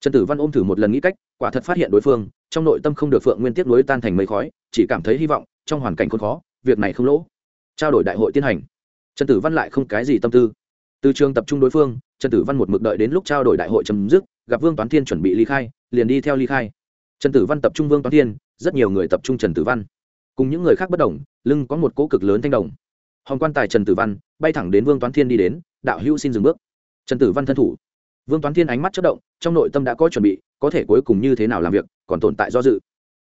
Speaker 1: Trần tử văn ôm thử một lần nghĩ cách, quả thật phát hiện đối phương trong nội tâm không được phượng nguyên tiếp nối tan thành mây khói, chỉ cảm thấy hy vọng, trong hoàn cảnh khốn khó, việc này không lỗ. Trao đổi đại hội tiến hành. Trần tử văn lại không cái gì tâm tư. Từ trường tập trung đối phương, trần tử văn một mực đợi đến lúc trao đổi đại hội chấm dứt, gặp vương toán thiên chuẩn bị ly khai, liền đi theo ly khai. Trần tử văn tập trung vương toán thiên, rất nhiều người tập trung trần tử văn. Cùng những người khác bất đồng, lưng có một cỗ cực lớn thanh đồng. Hòn quan tài trần tử văn, bay thẳng đến vương toán thiên đi đến, đạo hữu xin dừng bước. Trần tử văn thân thủ. Vương toán thiên ánh mắt chất động, trong nội tâm đã có chuẩn bị có thể cuối cùng như thế nào làm việc, còn tồn tại do dự.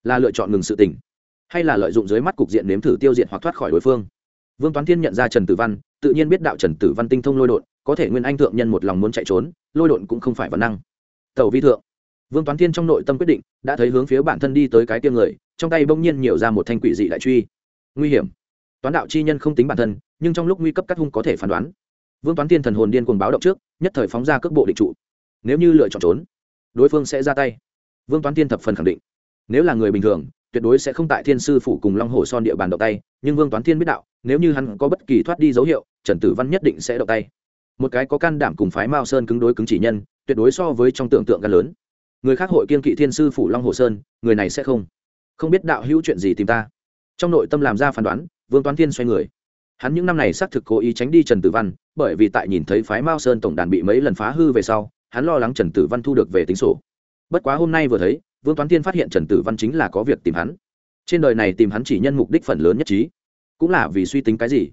Speaker 1: Là lựa chọn ngừng sự tình, hay là lợi dụng dưới mắt cục diện nếm thử tiêu diệt hoặc thoát khỏi đối phương. Vương toán thiên nhận ra trần tử văn, tự nhiên biết đạo trần tử văn tinh thông lôi đột có thể nguyên anh thượng nhân một lòng muốn chạy trốn, lôi đột cũng không phải văn năng. Tàu vi thượng, vương toán thiên trong nội tâm quyết định, đã thấy hướng phía bản thân đi tới cái tiêm người, trong tay bỗng nhiên nhiều ra một thanh quỷ dị đại truy. Nguy hiểm. Toán đạo chi nhân không tính bản thân, nhưng trong lúc nguy cấp cắt hung có thể phán đoán. Vương toán thiên thần hồn điên cuồng báo động trước, nhất thời phóng ra cước bộ định trụ. Nếu như lựa chọn trốn đối phương sẽ ra tay. Vương toán thiên thập phần khẳng định. Nếu là người bình thường, tuyệt đối sẽ không tại thiên sư phủ cùng long hồ son địa bàn động tay, nhưng vương toán thiên biết đạo, nếu như hắn có bất kỳ thoát đi dấu hiệu, trần tử văn nhất định sẽ động tay. Một cái có can đảm cùng phái mao sơn cứng đối cứng chỉ nhân, tuyệt đối so với trong tưởng tượng gan lớn. Người khác hội kiên kỵ thiên sư phủ long hồ sơn, người này sẽ không. Không biết đạo hữu chuyện gì tìm ta. Trong nội tâm làm ra phán đoán, vương toán thiên xoay người. Hắn những năm này xác thực cố ý tránh đi trần tử văn, bởi vì tại nhìn thấy phái mao sơn tổng đàn bị mấy lần phá hư về sau hắn lo lắng trần tử văn thu được về tính sổ. Bất quá hôm nay vừa thấy, vương toán tiên phát hiện trần tử văn chính là có việc tìm hắn. Trên đời này tìm hắn chỉ nhân mục đích phần lớn nhất trí, cũng là vì suy tính cái gì.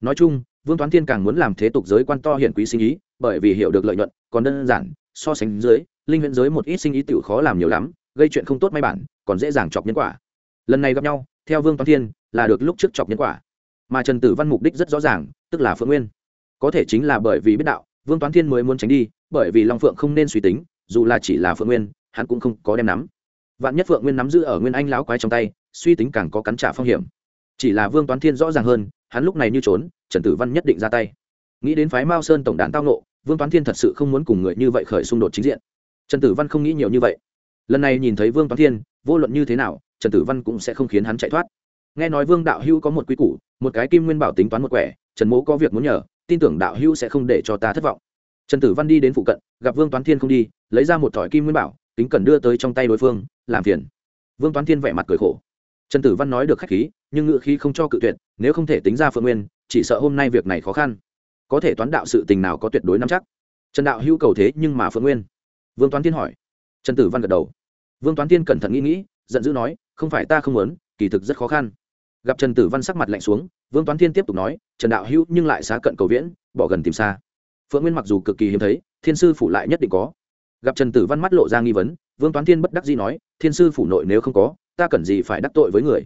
Speaker 1: Nói chung, vương toán tiên càng muốn làm thế tục giới quan to hiển quý sinh ý, bởi vì hiểu được lợi nhuận, còn đơn giản, so sánh dưới linh huyện giới một ít sinh ý tự khó làm nhiều lắm, gây chuyện không tốt may bản, còn dễ dàng chọc nhân quả. Lần này gặp nhau, theo vương toán Thiên, là được lúc trước chọc nhân quả. Mà trần tử văn mục đích rất rõ ràng, tức là phượng nguyên. Có thể chính là bởi vì biết đạo vương toán thiên mới muốn tránh đi, bởi vì long phượng không nên suy tính, dù là chỉ là phượng nguyên, hắn cũng không có đem nắm. Vạn nhất phượng nguyên nắm giữ ở nguyên anh lão quái trong tay, suy tính càng có cắn trả phong hiểm. Chỉ là vương toán thiên rõ ràng hơn, hắn lúc này như trốn, trần tử văn nhất định ra tay. Nghĩ đến phái mao sơn tổng đàn tao nộ vương toán thiên thật sự không muốn cùng người như vậy khởi xung đột chính diện. Trần tử văn không nghĩ nhiều như vậy. Lần này nhìn thấy vương toán thiên, vô luận như thế nào, trần tử văn cũng sẽ không khiến hắn chạy thoát. Nghe nói vương đạo hữu có một quy củ, một cái kim nguyên bảo tính toán một quẻ, trần mỗ có việc muốn nhờ tin tưởng đạo hữu sẽ không để cho ta thất vọng. Trần tử văn đi đến phụ cận, gặp vương toán thiên không đi, lấy ra một thỏi kim nguyên bảo, kính cần đưa tới trong tay đối phương, làm phiền. Vương toán thiên vẻ mặt cười khổ. Trần tử văn nói được khách khí, nhưng ngự khí không cho cự tuyệt, nếu không thể tính ra phượng nguyên, chỉ sợ hôm nay việc này khó khăn. Có thể toán đạo sự tình nào có tuyệt đối nắm chắc. Trần đạo hữu cầu thế nhưng mà phượng nguyên. Vương toán thiên hỏi. Trần tử văn gật đầu. Vương toán thiên cẩn thận nghĩ nghĩ, giận dữ nói, không phải ta không muốn, kỳ thực rất khó khăn. Gặp trần tử văn sắc mặt lạnh xuống vương toán thiên tiếp tục nói, trần đạo hữu nhưng lại xa cận cầu viễn, bỏ gần tìm xa. Phượng nguyên mặc dù cực kỳ hiếm thấy, thiên sư phủ lại nhất định có. Gặp trần tử văn mắt lộ ra nghi vấn, vương toán thiên bất đắc dĩ nói, thiên sư phủ nội nếu không có, ta cần gì phải đắc tội với người?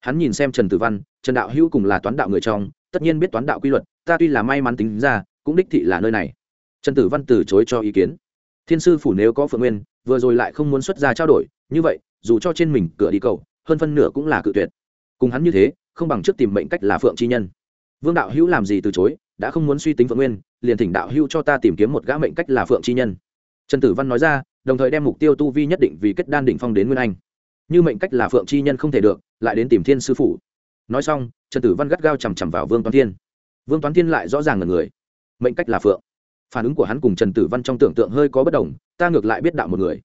Speaker 1: Hắn nhìn xem trần tử văn, trần đạo hữu cùng là toán đạo người trong, tất nhiên biết toán đạo quy luật, ta tuy là may mắn tính ra, cũng đích thị là nơi này. Trần tử văn từ chối cho ý kiến. Thiên sư phủ nếu có phượng nguyên, vừa rồi lại không muốn xuất ra trao đổi, như vậy, dù cho trên mình cửa đi cầu, hơn phân nửa cũng là cự tuyệt. Cùng hắn như thế không bằng trước tìm mệnh cách là phượng chi nhân. Vương đạo hữu làm gì từ chối, đã không muốn suy tính phượng nguyên, liền thỉnh đạo hữu cho ta tìm kiếm một gã mệnh cách là phượng chi nhân. Trần tử văn nói ra, đồng thời đem mục tiêu tu vi nhất định vì kết đan đỉnh phong đến nguyên anh. Như mệnh cách là phượng chi nhân không thể được, lại đến tìm thiên sư phụ. Nói xong, trần tử văn gắt gao chằm chằm vào vương toán thiên. Vương toán thiên lại rõ ràng là người. Mệnh cách là phượng. Phản ứng của hắn cùng trần tử văn trong tưởng tượng hơi có bất đồng, ta ngược lại biết đạo một người.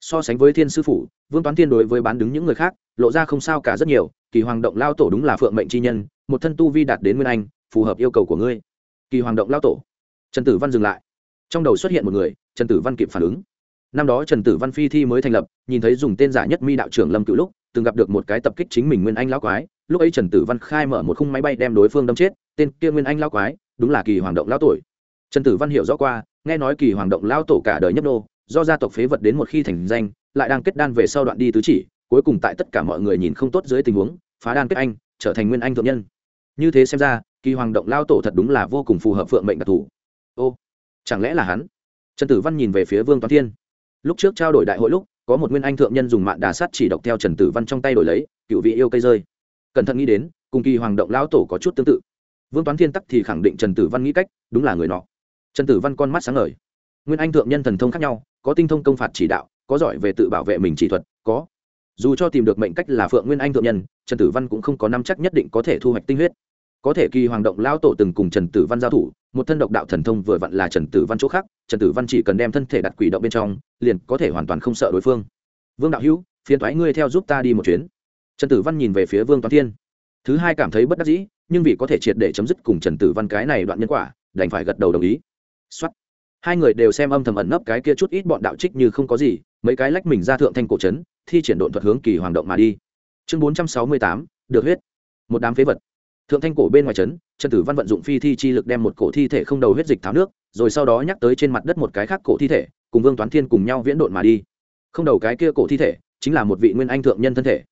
Speaker 1: So sánh với thiên sư phụ, vương toán thiên đối với bán đứng những người khác, lộ ra không sao cả rất nhiều kỳ hoàng động lao tổ đúng là phượng mệnh chi nhân, một thân tu vi đạt đến nguyên anh, phù hợp yêu cầu của ngươi. Kỳ hoàng động lao tổ. Trần tử văn dừng lại. Trong đầu xuất hiện một người, trần tử văn kịp phản ứng. Năm đó trần tử văn phi thi mới thành lập, nhìn thấy dùng tên giả nhất mi đạo trưởng lâm cựu lúc, từng gặp được một cái tập kích chính mình nguyên anh lão quái, lúc ấy trần tử văn khai mở một khung máy bay đem đối phương đâm chết, tên kia nguyên anh lão quái, đúng là kỳ hoàng động lão tuổi trần tử văn hiểu rõ qua, nghe nói kỳ hoàng động lão tổ cả đời nhấp đô do gia tộc phế vật đến một khi thành danh, lại đang kết đan về sau đoạn đi tứ chỉ, cuối cùng tại tất cả mọi người nhìn không tốt dưới tình huống phá đan kết anh, trở thành nguyên anh thượng nhân. Như thế xem ra, kỳ hoàng động lao tổ thật đúng là vô cùng phù hợp phượng mệnh đặc thù. Ô, chẳng lẽ là hắn? Trần tử văn nhìn về phía vương toán thiên. Lúc trước trao đổi đại hội lúc, có một nguyên anh thượng nhân dùng mạng đà sắt chỉ độc theo trần tử văn trong tay đổi lấy, cựu vị yêu cây rơi. Cẩn thận nghĩ đến, cùng kỳ hoàng động lao tổ có chút tương tự. Vương toán thiên tắc thì khẳng định trần tử văn nghĩ cách, đúng là người nọ. Trần tử văn con mắt sáng ngời. Nguyên anh thượng nhân thần thông khác nhau, có tinh thông công phạt chỉ đạo, có giỏi về tự bảo vệ mình chỉ thuật, có dù cho tìm được mệnh cách là phượng nguyên anh thượng nhân, trần tử văn cũng không có năm chắc nhất định có thể thu hoạch tinh huyết. Có thể kỳ hoàng động lao tổ từng cùng trần tử văn giao thủ, một thân độc đạo thần thông vừa vặn là trần tử văn chỗ khác, trần tử văn chỉ cần đem thân thể đặt quỷ động bên trong, liền có thể hoàn toàn không sợ đối phương. Vương đạo hữu, phiền thoái ngươi theo giúp ta đi một chuyến. Trần tử văn nhìn về phía vương toán thiên. Thứ hai cảm thấy bất đắc dĩ, nhưng vì có thể triệt để chấm dứt cùng trần tử văn cái này đoạn nhân quả, đành phải gật đầu đồng ý. Xuất hai người đều xem âm thầm ẩn nấp cái kia chút ít bọn đạo trích như không có gì, mấy cái lách mình ra thượng thanh cổ trấn thi triển độn thuật hướng kỳ hoàng động mà đi. Chương bốn trăm sáu mươi tám, được huyết. Một đám phế vật. Thượng thanh cổ bên ngoài trấn, trần tử văn vận dụng phi thi chi lực đem một cổ thi thể không đầu huyết dịch tháo nước, rồi sau đó nhắc tới trên mặt đất một cái khác cổ thi thể, cùng vương toán thiên cùng nhau viễn độn mà đi. Không đầu cái kia cổ thi thể, chính là một vị nguyên anh thượng nhân thân thể.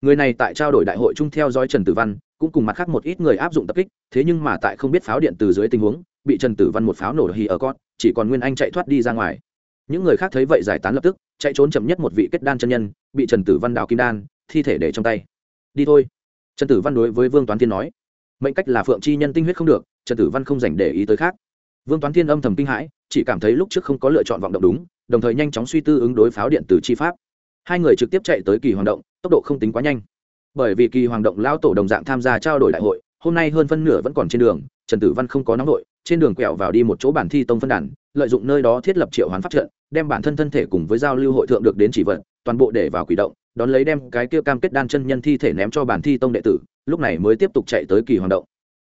Speaker 1: Người này tại trao đổi đại hội chung theo dõi trần tử văn, cũng cùng mặt khác một ít người áp dụng tập kích, thế nhưng mà tại không biết pháo điện từ dưới tình huống, bị trần tử văn một pháo nổ hì ở con chỉ còn nguyên anh chạy thoát đi ra ngoài những người khác thấy vậy giải tán lập tức, chạy trốn chậm nhất một vị kết đan chân nhân, bị trần tử văn đào kim đan, thi thể để trong tay. Đi thôi. Trần tử văn đối với vương toán thiên nói. Mệnh cách là phượng chi nhân tinh huyết không được, trần tử văn không dành để ý tới khác. Vương toán thiên âm thầm kinh hãi, chỉ cảm thấy lúc trước không có lựa chọn vọng động đúng, đồng thời nhanh chóng suy tư ứng đối pháo điện từ chi pháp. Hai người trực tiếp chạy tới kỳ hoàng động, tốc độ không tính quá nhanh. Bởi vì kỳ hoàng động lao tổ đồng dạng tham gia trao đổi đại hội, hôm nay hơn phân nửa vẫn còn trên đường, trần tử văn không có nóng đội trên đường quẹo vào đi một chỗ bản thi tông phân đàn, lợi dụng nơi đó thiết lập triệu hoán phát trận đem bản thân thân thể cùng với giao lưu hội thượng được đến chỉ vận toàn bộ để vào quỷ động, đón lấy đem cái kia cam kết đan chân nhân thi thể ném cho bản thi tông đệ tử, lúc này mới tiếp tục chạy tới kỳ hoàng động.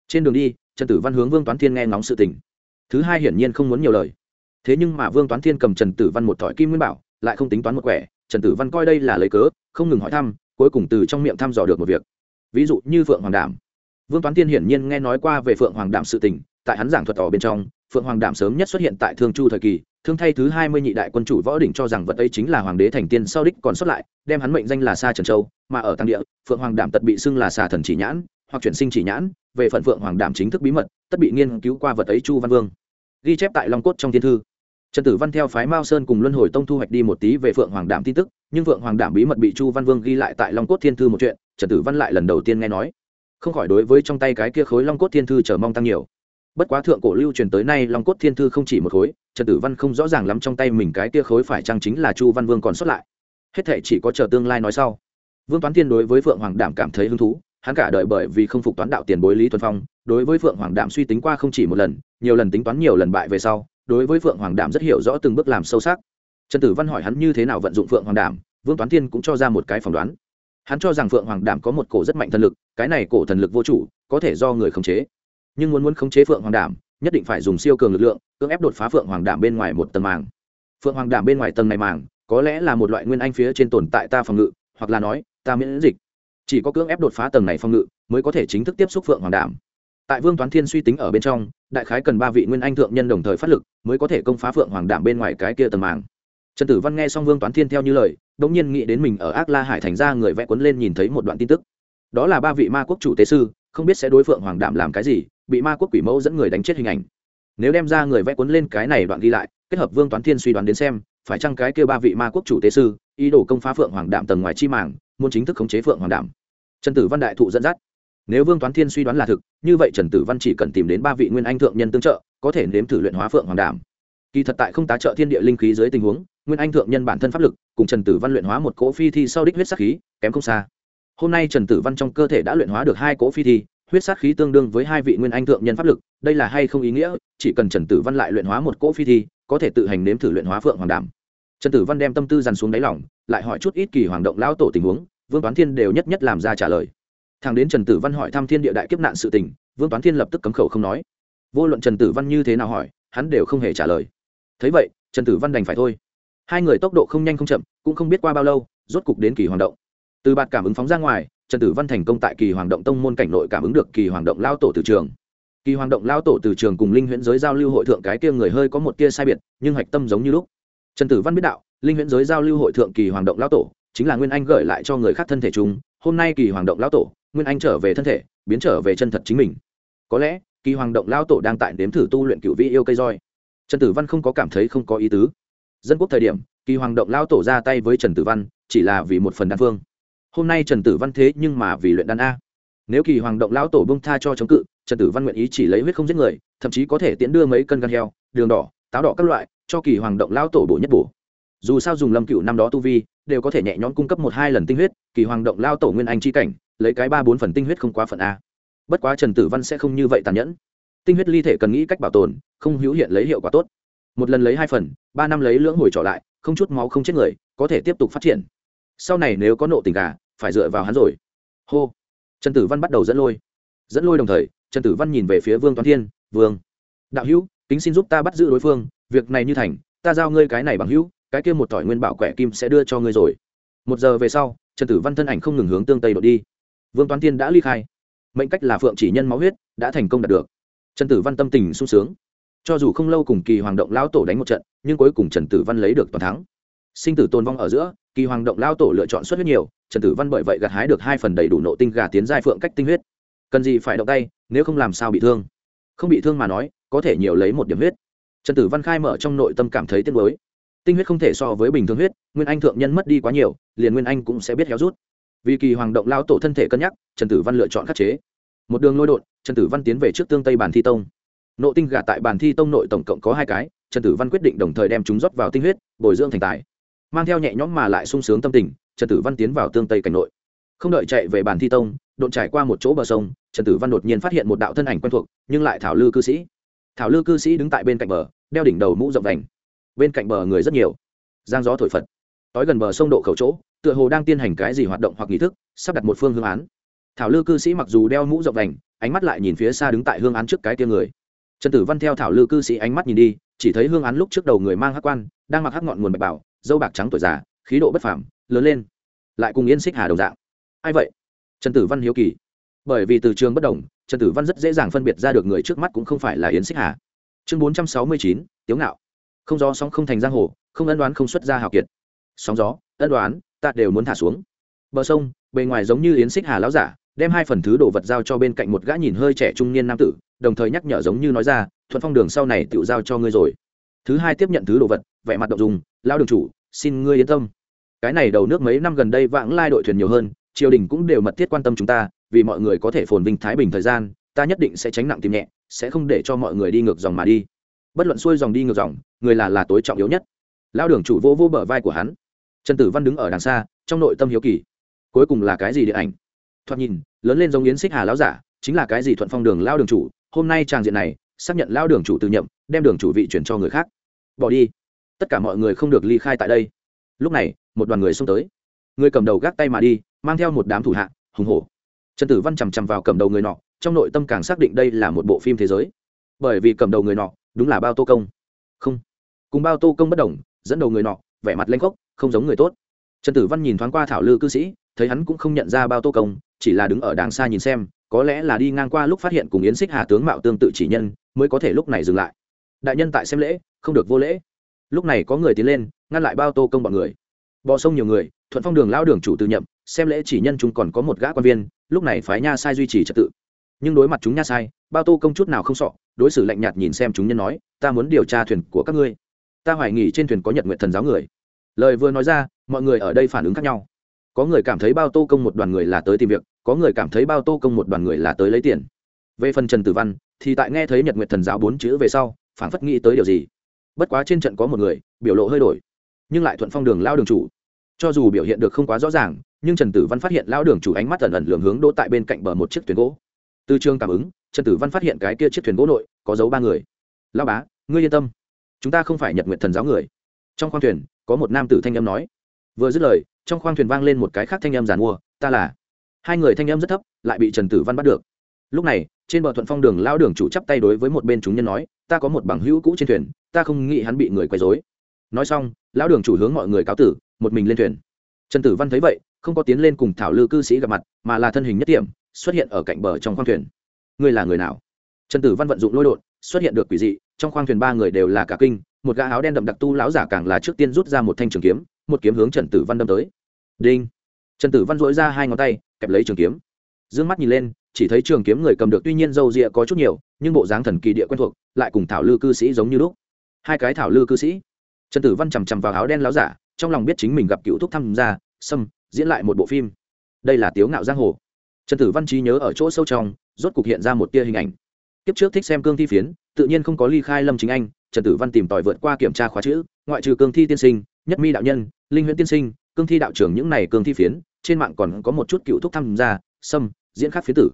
Speaker 1: Trên đường đi, trần tử văn hướng vương toán thiên nghe ngóng sự tình. Thứ hai hiển nhiên không muốn nhiều lời. Thế nhưng mà vương toán thiên cầm trần tử văn một thỏi kim nguyên bảo, lại không tính toán một quẻ, trần tử văn coi đây là lấy cớ, không ngừng hỏi thăm, cuối cùng từ trong miệng thăm dò được một việc. Ví dụ như phượng hoàng đảm. Vương toán thiên hiển nhiên nghe nói qua về phượng hoàng đảm sự tình, tại hắn giảng thuật tỏ bên trong, phượng hoàng đảm sớm nhất xuất hiện tại thương chu thời kỳ thương thay thứ hai mươi nhị đại quân chủ võ đỉnh cho rằng vật ấy chính là hoàng đế thành tiên sau đích còn xuất lại, đem hắn mệnh danh là sa trần châu, mà ở tăng địa, phượng hoàng đảm tật bị xưng là xà thần chỉ nhãn, hoặc chuyển sinh chỉ nhãn, về phận phượng hoàng đảm chính thức bí mật, tất bị nghiên cứu qua vật ấy chu văn vương. Ghi chép tại long cốt trong thiên thư. Trần tử văn theo phái mao sơn cùng luân hồi tông thu hoạch đi một tí về phượng hoàng đảm tin tức, nhưng phượng hoàng đảm bí mật bị chu văn vương ghi lại tại long cốt thiên thư một chuyện, trần tử văn lại lần đầu tiên nghe nói. Không khỏi đối với trong tay cái kia khối long cốt thiên thư chờ mong tăng nhiều bất quá thượng cổ lưu truyền tới nay long cốt thiên thư không chỉ một khối, trần tử văn không rõ ràng lắm trong tay mình cái tia khối phải chăng chính là chu văn vương còn xuất lại. Hết thể chỉ có chờ tương lai nói sau. Vương toán thiên đối với phượng hoàng đảm cảm thấy hứng thú, hắn cả đợi bởi vì không phục toán đạo tiền bối lý thuần phong, đối với phượng hoàng đảm suy tính qua không chỉ một lần, nhiều lần tính toán nhiều lần bại về sau, đối với phượng hoàng đảm rất hiểu rõ từng bước làm sâu sắc. Trần tử văn hỏi hắn như thế nào vận dụng phượng hoàng đảm vương toán thiên cũng cho ra một cái phỏng đoán. Hắn cho rằng phượng hoàng đảm có một cổ rất mạnh thần lực, cái này cổ thần lực vô chủ, có thể do người khống chế nhưng muốn muốn khống chế phượng hoàng đảm, nhất định phải dùng siêu cường lực lượng, cưỡng ép đột phá phượng hoàng đảm bên ngoài một tầng màng. Phượng hoàng đảm bên ngoài tầng này màng, có lẽ là một loại nguyên anh phía trên tồn tại ta phòng ngự, hoặc là nói, ta miễn dịch. Chỉ có cưỡng ép đột phá tầng này phòng ngự, mới có thể chính thức tiếp xúc phượng hoàng đảm. Tại vương toán thiên suy tính ở bên trong, đại khái cần ba vị nguyên anh thượng nhân đồng thời phát lực, mới có thể công phá phượng hoàng đảm bên ngoài cái kia tầng màng. Trần tử văn nghe xong vương toán thiên theo như lời đ ỗ n g nhiên nghĩ đến mình ở ác la hải thành ra người vẽ quấn lên nhìn thấy một đoạn tin tức. Đó là ba vị ma quốc chủ tế sư, không biết sẽ đối phượng hoàng đảm làm cái gì bị ma quốc quỷ mẫu dẫn người đánh chết hình ảnh. Nếu đem ra người vẽ cuốn lên cái này đoạn ghi lại, kết hợp vương toán thiên suy đoán đến xem, phải chăng cái kêu ba vị ma quốc chủ tế sư, ý đồ công phá phượng hoàng Đạm tầng ngoài chi màng, muốn chính thức khống chế phượng hoàng Đạm? trần tử văn đại thụ dẫn dắt. Nếu vương toán thiên suy đoán là thực, như vậy trần tử văn chỉ cần tìm đến ba vị nguyên anh thượng nhân tương trợ, có thể nếm thử luyện hóa phượng hoàng đảm kỳ thật tại không tá trợ thiên địa linh khí dưới tình huống, nguyên anh thượng nhân bản thân pháp lực, cùng trần tử văn luyện hóa một cỗ phi thi sau đích huyết sắc khí, kém không xa. Hôm nay trần tử văn trong cơ thể đã luyện hóa được hai cỗ phi thi huyết sát khí tương đương với hai vị nguyên anh thượng nhân pháp lực, đây là hay không ý nghĩa? Chỉ cần trần tử văn lại luyện hóa một cỗ phi thi, có thể tự hành nếm thử luyện hóa phượng hoàng đảm. Trần tử văn đem tâm tư dằn xuống đáy lỏng lại hỏi chút ít kỳ hoàng động lão tổ tình huống, vương toán thiên đều nhất nhất làm ra trả lời. Thằng đến trần tử văn hỏi thăm thiên địa đại kiếp nạn sự tình, vương toán thiên lập tức cấm khẩu không nói. Vô luận trần tử văn như thế nào hỏi, hắn đều không hề trả lời. Thấy vậy, trần tử văn đành phải thôi. Hai người tốc độ không nhanh không chậm, cũng không biết qua bao lâu, rốt cục đến kỳ hoàng động. Từ bạt cảm ứng phóng ra ngoài trần tử văn thành công tại kỳ hoàng động tông môn cảnh nội cảm ứng được kỳ hoàng động lao tổ từ trường. Kỳ hoàng động lao tổ từ trường cùng linh huyễn giới giao lưu hội thượng cái kia người hơi có một tia sai biệt, nhưng hạch tâm giống như lúc. Trần tử văn biết đạo, linh huyễn giới giao lưu hội thượng kỳ hoàng động lao tổ chính là nguyên anh gửi lại cho người khác thân thể chúng. hôm nay kỳ hoàng động lao tổ, nguyên anh trở về thân thể, biến trở về chân thật chính mình. Có lẽ, kỳ hoàng động lao tổ đang tại đếm thử tu luyện cựu vị yêu cây roi. Trần tử văn không có cảm thấy không có ý tứ. Dân quốc thời điểm, kỳ hoàng động lao tổ ra tay với trần tử văn, chỉ là vì một phần đan phương hôm nay trần tử văn thế nhưng mà vì luyện đan a. Nếu kỳ hoàng động lão tổ bông tha cho chống cự, trần tử văn nguyện ý chỉ lấy huyết không giết người, thậm chí có thể tiễn đưa mấy cân gan heo, đường đỏ, táo đỏ các loại, cho kỳ hoàng động lão tổ bổ nhất bổ. Dù sao dùng lâm cựu năm đó tu vi, đều có thể nhẹ nhõm cung cấp một hai lần tinh huyết, kỳ hoàng động lao tổ nguyên anh chi cảnh, lấy cái ba bốn phần tinh huyết không quá phần a. Bất quá trần tử văn sẽ không như vậy tàn nhẫn. Tinh huyết ly thể cần nghĩ cách bảo tồn, không hữu hiện lấy hiệu quả tốt. Một lần lấy hai phần, ba năm lấy lưỡng hồi trở lại, không chút máu không chết người, có thể tiếp tục phát triển. Sau này nếu có nộ tình cả phải dựa vào hắn rồi. Hô. Trần tử văn bắt đầu dẫn lôi. Dẫn lôi đồng thời, trần tử văn nhìn về phía vương toán thiên, vương, đạo hữu, kính xin giúp ta bắt giữ đối phương, việc này như thành, ta giao ngươi cái này bằng hữu, cái kia một tỏi nguyên bảo quẻ kim sẽ đưa cho ngươi rồi. Một giờ về sau, trần tử văn thân ảnh không ngừng hướng tương tây đột đi. Vương toán thiên đã ly khai. Mệnh cách là phượng chỉ nhân máu huyết, đã thành công đạt được. Trần tử văn tâm tình sung sướng. Cho dù không lâu cùng kỳ hoàng động lão tổ đánh một trận, nhưng cuối cùng trần tử văn lấy được toàn thắng sinh tử tôn vong ở giữa, kỳ hoàng động lao tổ lựa chọn suất huyết nhiều, trần tử văn bởi vậy gặt hái được hai phần đầy đủ nộ tinh gà tiến giai phượng cách tinh huyết. Cần gì phải động tay, nếu không làm sao bị thương? Không bị thương mà nói, có thể nhiều lấy một điểm huyết. Trần tử văn khai mở trong nội tâm cảm thấy tiếc nuối. Tinh huyết không thể so với bình thường huyết, nguyên anh thượng nhân mất đi quá nhiều, liền nguyên anh cũng sẽ biết héo rút. Vì kỳ hoàng động lao tổ thân thể cân nhắc, trần tử văn lựa chọn khắc chế. Một đường lôi đột, trần tử văn tiến về trước tương tây bàn thi tông. Nộ tinh gà tại bàn thi tông nội tổng cộng có hai cái, trần tử văn quyết định đồng thời đem chúng rót vào tinh huyết, bồi dưỡng thành tài mang theo nhẹ nhõm mà lại sung sướng tâm tình, trần tử văn tiến vào tương tây cảnh nội. Không đợi chạy về bàn thi tông, độn trải qua một chỗ bờ sông, trần tử văn đột nhiên phát hiện một đạo thân ảnh quen thuộc, nhưng lại thảo lư cư sĩ. Thảo lư cư sĩ đứng tại bên cạnh bờ, đeo đỉnh đầu mũ rộng đành bên cạnh bờ người rất nhiều. Giang gió thổi phật. Tối gần bờ sông độ khẩu chỗ, tựa hồ đang tiến hành cái gì hoạt động hoặc nghi thức, sắp đặt một phương hương án. Thảo lư cư sĩ mặc dù đeo mũ rộng đành ánh mắt lại nhìn phía xa đứng tại hương án trước cái tia người. Trần tử văn theo thảo lư cư sĩ ánh mắt nhìn đi, chỉ thấy hương án lúc trước đầu người mang hắc quan, đang mặc hắc ngọn nguồn bạch bảo dâu bạc trắng tuổi già, khí độ bất phàm, lớn lên, lại cùng yên xích hà đồng dạng. Ai vậy? Trần tử văn hiếu kỳ. Bởi vì từ trường bất đồng, trần tử văn rất dễ dàng phân biệt ra được người trước mắt cũng không phải là yến xích hà. Chương bốn trăm sáu mươi chín, tiếu ngạo. Không gió sóng không thành giang hồ, không ân đoán không xuất ra hào kiệt. Sóng gió, ân đoán, ta đều muốn thả xuống. Bờ sông, bề ngoài giống như yến xích hà láo giả, đem hai phần thứ đồ vật giao cho bên cạnh một gã nhìn hơi trẻ trung niên nam tử, đồng thời nhắc nhở giống như nói ra, thuận phong đường sau này tự giao cho ngươi rồi. Thứ hai tiếp nhận thứ đồ vật, vẻ mặt động dùng lao đường chủ xin ngươi yên tâm. Cái này đầu nước mấy năm gần đây vãng lai đội thuyền nhiều hơn, triều đình cũng đều mật thiết quan tâm chúng ta, vì mọi người có thể phồn vinh thái bình thời gian, ta nhất định sẽ tránh nặng tìm nhẹ, sẽ không để cho mọi người đi ngược dòng mà đi. Bất luận xuôi dòng đi ngược dòng, người là là tối trọng yếu nhất. Lao đường chủ vô vô bờ vai của hắn. Trần tử văn đứng ở đằng xa, trong nội tâm hiếu kỳ. Cuối cùng là cái gì địa ảnh? Thoạt nhìn, lớn lên giống yến xích hà lão giả, chính là cái gì thuận phong đường lao đường chủ, hôm nay tràng diện này, xác nhận lao đường chủ từ nhậm đem đường chủ vị chuyển cho người khác. Bỏ đi tất cả mọi người không được ly khai tại đây. Lúc này, một đoàn người xông tới. Người cầm đầu gác tay mà đi, mang theo một đám thủ hạ, hùng hổ. Trần tử văn chằm chằm vào cầm đầu người nọ, trong nội tâm càng xác định đây là một bộ phim thế giới. Bởi vì cầm đầu người nọ, đúng là bao tô công. Không. Cùng bao tô công bất đồng, dẫn đầu người nọ, vẻ mặt lanh khốc, không giống người tốt. Trần tử văn nhìn thoáng qua thảo lư cư sĩ, thấy hắn cũng không nhận ra bao tô công, chỉ là đứng ở đàng xa nhìn xem, có lẽ là đi ngang qua lúc phát hiện cùng yến xích hà tướng mạo tương tự chỉ nhân, mới có thể lúc này dừng lại. Đại nhân tại xem lễ, không được vô lễ lúc này có người tiến lên, ngăn lại bao tô công bọn người. Bò sông nhiều người, thuận phong đường lao đường chủ tự nhậm xem lễ chỉ nhân chúng còn có một gã quan viên, lúc này phái nha sai duy trì trật tự. Nhưng đối mặt chúng nha sai, bao tô công chút nào không sọ đối xử lạnh nhạt nhìn xem chúng nhân nói, ta muốn điều tra thuyền của các ngươi. Ta hoài nghỉ trên thuyền có nhật nguyện thần giáo người. Lời vừa nói ra, mọi người ở đây phản ứng khác nhau. Có người cảm thấy bao tô công một đoàn người là tới tìm việc, có người cảm thấy bao tô công một đoàn người là tới lấy tiền. Về phần trần tử văn, thì tại nghe thấy nhật nguyệt thần giáo bốn chữ về sau, phảng phất nghĩ tới điều gì bất quá trên trận có một người, biểu lộ hơi đổi, nhưng lại thuận phong đường lao đường chủ. Cho dù biểu hiện được không quá rõ ràng, nhưng trần tử văn phát hiện lao đường chủ ánh mắt ẩn ẩn lường hướng đỗ tại bên cạnh bờ một chiếc thuyền gỗ. Từ trường cảm ứng, trần tử văn phát hiện cái kia chiếc thuyền gỗ nội có dấu ba người. Lao bá, ngươi yên tâm, chúng ta không phải nhật nguyện thần giáo người. Trong khoang thuyền, có một nam tử thanh âm nói. Vừa dứt lời, trong khoang thuyền vang lên một cái khác thanh âm giàn mua, ta là. Hai người thanh âm rất thấp, lại bị trần tử văn bắt được. Lúc này, trên bờ thuận phong đường lao đường chủ chắp tay đối với một bên chúng nhân nói, ta có một bằng hữu cũ trên thuyền ta không nghĩ hắn bị người quấy dối nói xong, lão đường chủ hướng mọi người cáo tử, một mình lên thuyền. Trần tử văn thấy vậy, không có tiến lên cùng thảo lư cư sĩ gặp mặt, mà là thân hình nhất điểm xuất hiện ở cạnh bờ trong khoang thuyền. Ngươi là người nào? Trần tử văn vận dụng lôi đột, xuất hiện được quỷ dị, trong khoang thuyền ba người đều là cả kinh, một gã áo đen đậm đặc tu lão giả càng là trước tiên rút ra một thanh trường kiếm, một kiếm hướng trần tử văn đâm tới. Đinh! Trần tử văn dỗi ra hai ngón tay, kẹp lấy trường kiếm. D ư ơ n g mắt nhìn lên, chỉ thấy trường kiếm người cầm được tuy nhiên dâu rịa có chút nhiều, nhưng bộ dáng thần kỳ địa quen thuộc, lại cùng thảo lư cư sĩ giống như lúc hai cái thảo lư cư sĩ. Trần tử văn chằm chằm vào áo đen láo giả, trong lòng biết chính mình gặp cựu thúc tham gia xâm diễn lại một bộ phim. Đây là tiếu ngạo giang hồ. Trần tử văn trí nhớ ở chỗ sâu trong, rốt cục hiện ra một tia hình ảnh. Kiếp trước thích xem cương thi phiến, tự nhiên không có ly khai lâm chính anh, trần tử văn tìm tòi vượt qua kiểm tra khóa chữ, ngoại trừ cương thi tiên sinh, nhất mi đạo nhân, linh huyễn tiên sinh, cương thi đạo trưởng những này cương thi phiến, trên mạng còn có một chút cựu thúc tham gia xâm diễn khác phiến tử.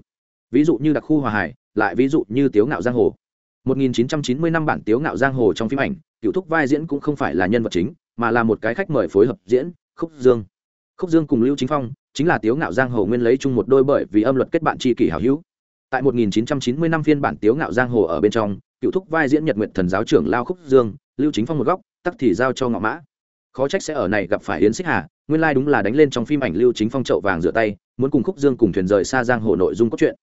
Speaker 1: Ví dụ như đặc khu hòa hải, lại ví dụ như tiếu ngạo giang hồ. 1990 năm bản tiếu ngạo giang hồ trong phim ảnh, cựu thúc vai diễn cũng không phải là nhân vật chính, mà là một cái khách mời phối hợp diễn, khúc dương. Khúc dương cùng lưu chính phong chính là tiếu ngạo giang hồ nguyên lấy chung một đôi bởi vì âm luật kết bạn tri kỷ hảo hữu. Tại 1990 năm phiên bản tiếu ngạo giang hồ ở bên trong, cựu thúc vai diễn nhật Nguyệt thần giáo trưởng lao khúc dương, lưu chính phong một góc, tắc thì giao cho ngọ mã. Khó trách sẽ ở này gặp phải yến xích hà, nguyên lai đúng là đánh lên trong phim ảnh lưu chính phong chậu vàng rửa tay, muốn cùng khúc dương cùng thuyền rời xa giang hồ nội dung cốt truyện.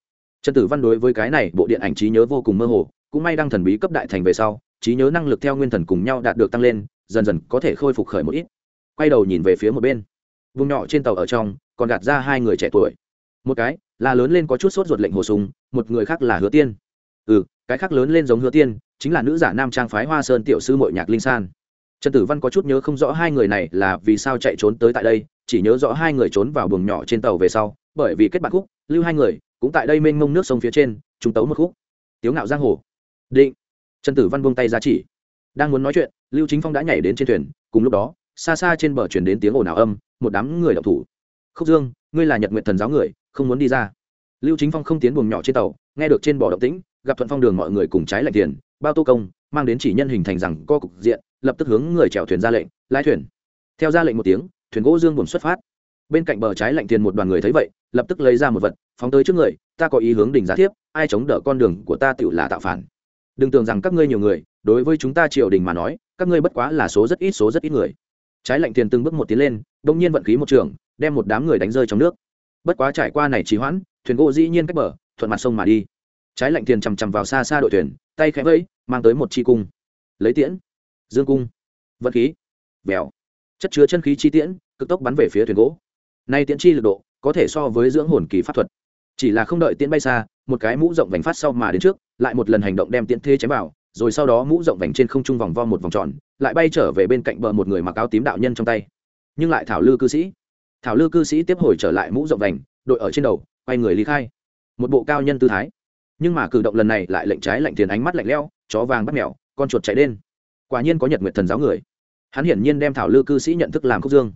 Speaker 1: Trần tử văn đối với cái này bộ điện ảnh trí nhớ vô cùng mơ hồ cũng may đăng thần bí cấp đại thành về sau, trí nhớ năng lực theo nguyên thần cùng nhau đạt được tăng lên, dần dần có thể khôi phục khởi một ít. Quay đầu nhìn về phía một bên. Vùng nhỏ trên tàu ở trong, còn gạt ra hai người trẻ tuổi. Một cái là lớn lên có chút sốt ruột lệnh hồ sùng một người khác là hứa tiên. Ừ cái khác lớn lên giống hứa tiên, chính là nữ giả nam trang phái hoa sơn tiểu sư mội nhạc linh san. Trần tử văn có chút nhớ không rõ hai người này là vì sao chạy trốn tới tại đây, chỉ nhớ rõ hai người trốn vào buồng nhỏ trên tàu về sau, bởi vì kết bạn khúc, lưu hai người, cũng tại đây mênh mông nước sông phía trên chúng tấu một khúc. Tiếu ngạo giang hồ định. Trần tử văn buông tay ra chỉ. Đang muốn nói chuyện, lưu chính phong đã nhảy đến trên thuyền, cùng lúc đó, xa xa trên bờ chuyển đến tiếng ồn ào âm, một đám người đọc thủ. Khúc dương, ngươi là nhật nguyện thần giáo người, không muốn đi ra. Lưu chính phong không tiến buồng nhỏ trên tàu, nghe được trên bò động tĩnh, gặp thuận phong đường mọi người cùng trái lạnh tiền, bao tô công, mang đến chỉ nhân hình thành rằng co cục diện, lập tức hướng người chèo thuyền ra lệnh, lái thuyền. Theo ra lệnh một tiếng, thuyền gỗ dương buồn xuất phát. Bên cạnh bờ trái lạnh tiền một đoàn người thấy vậy, lập tức lấy ra một vật, phóng tới trước người, ta có ý hướng đỉnh giá thiếp, ai chống đỡ con đường của ta tự là tạo phản đừng tưởng rằng các ngươi nhiều người, đối với chúng ta triều đình mà nói, các ngươi bất quá là số rất ít, số rất ít người. Trái lệnh tiền từng bước một tiến lên, đông nhiên vận khí một trường, đem một đám người đánh rơi trong nước. Bất quá trải qua này trì hoãn, thuyền gỗ dĩ nhiên cách bờ, thuận mặt sông mà đi. Trái lệnh tiền chằm chằm vào xa xa đội thuyền, tay khẽ vẫy, mang tới một chi cung. Lấy tiễn. Dương cung. Vận khí. Vèo. Chất chứa chân khí chi tiễn, cực tốc bắn về phía thuyền gỗ. Nay tiễn chi lực độ, có thể so với dưỡng hồn kỳ pháp thuật. Chỉ là không đợi tiễn bay xa, một cái mũ rộng vành phát sau mà đến trước lại một lần hành động đem tiễn thế chém vào, rồi sau đó mũ rộng vành trên không trung vòng vo một vòng tròn, lại bay trở về bên cạnh bờ một người mặc áo tím đạo nhân trong tay. Nhưng lại thảo lư cư sĩ. Thảo lư cư sĩ tiếp hồi trở lại mũ rộng vành, đội ở trên đầu, quay người lý khai. Một bộ cao nhân tư thái. Nhưng mà cử động lần này lại lệnh trái lạnh tiền ánh mắt lạnh leo chó vàng bắt mèo, con chuột chạy đen quả nhiên có nhật nguyệt thần giáo người. Hắn hiển nhiên đem thảo lư cư sĩ nhận thức làm khúc dương.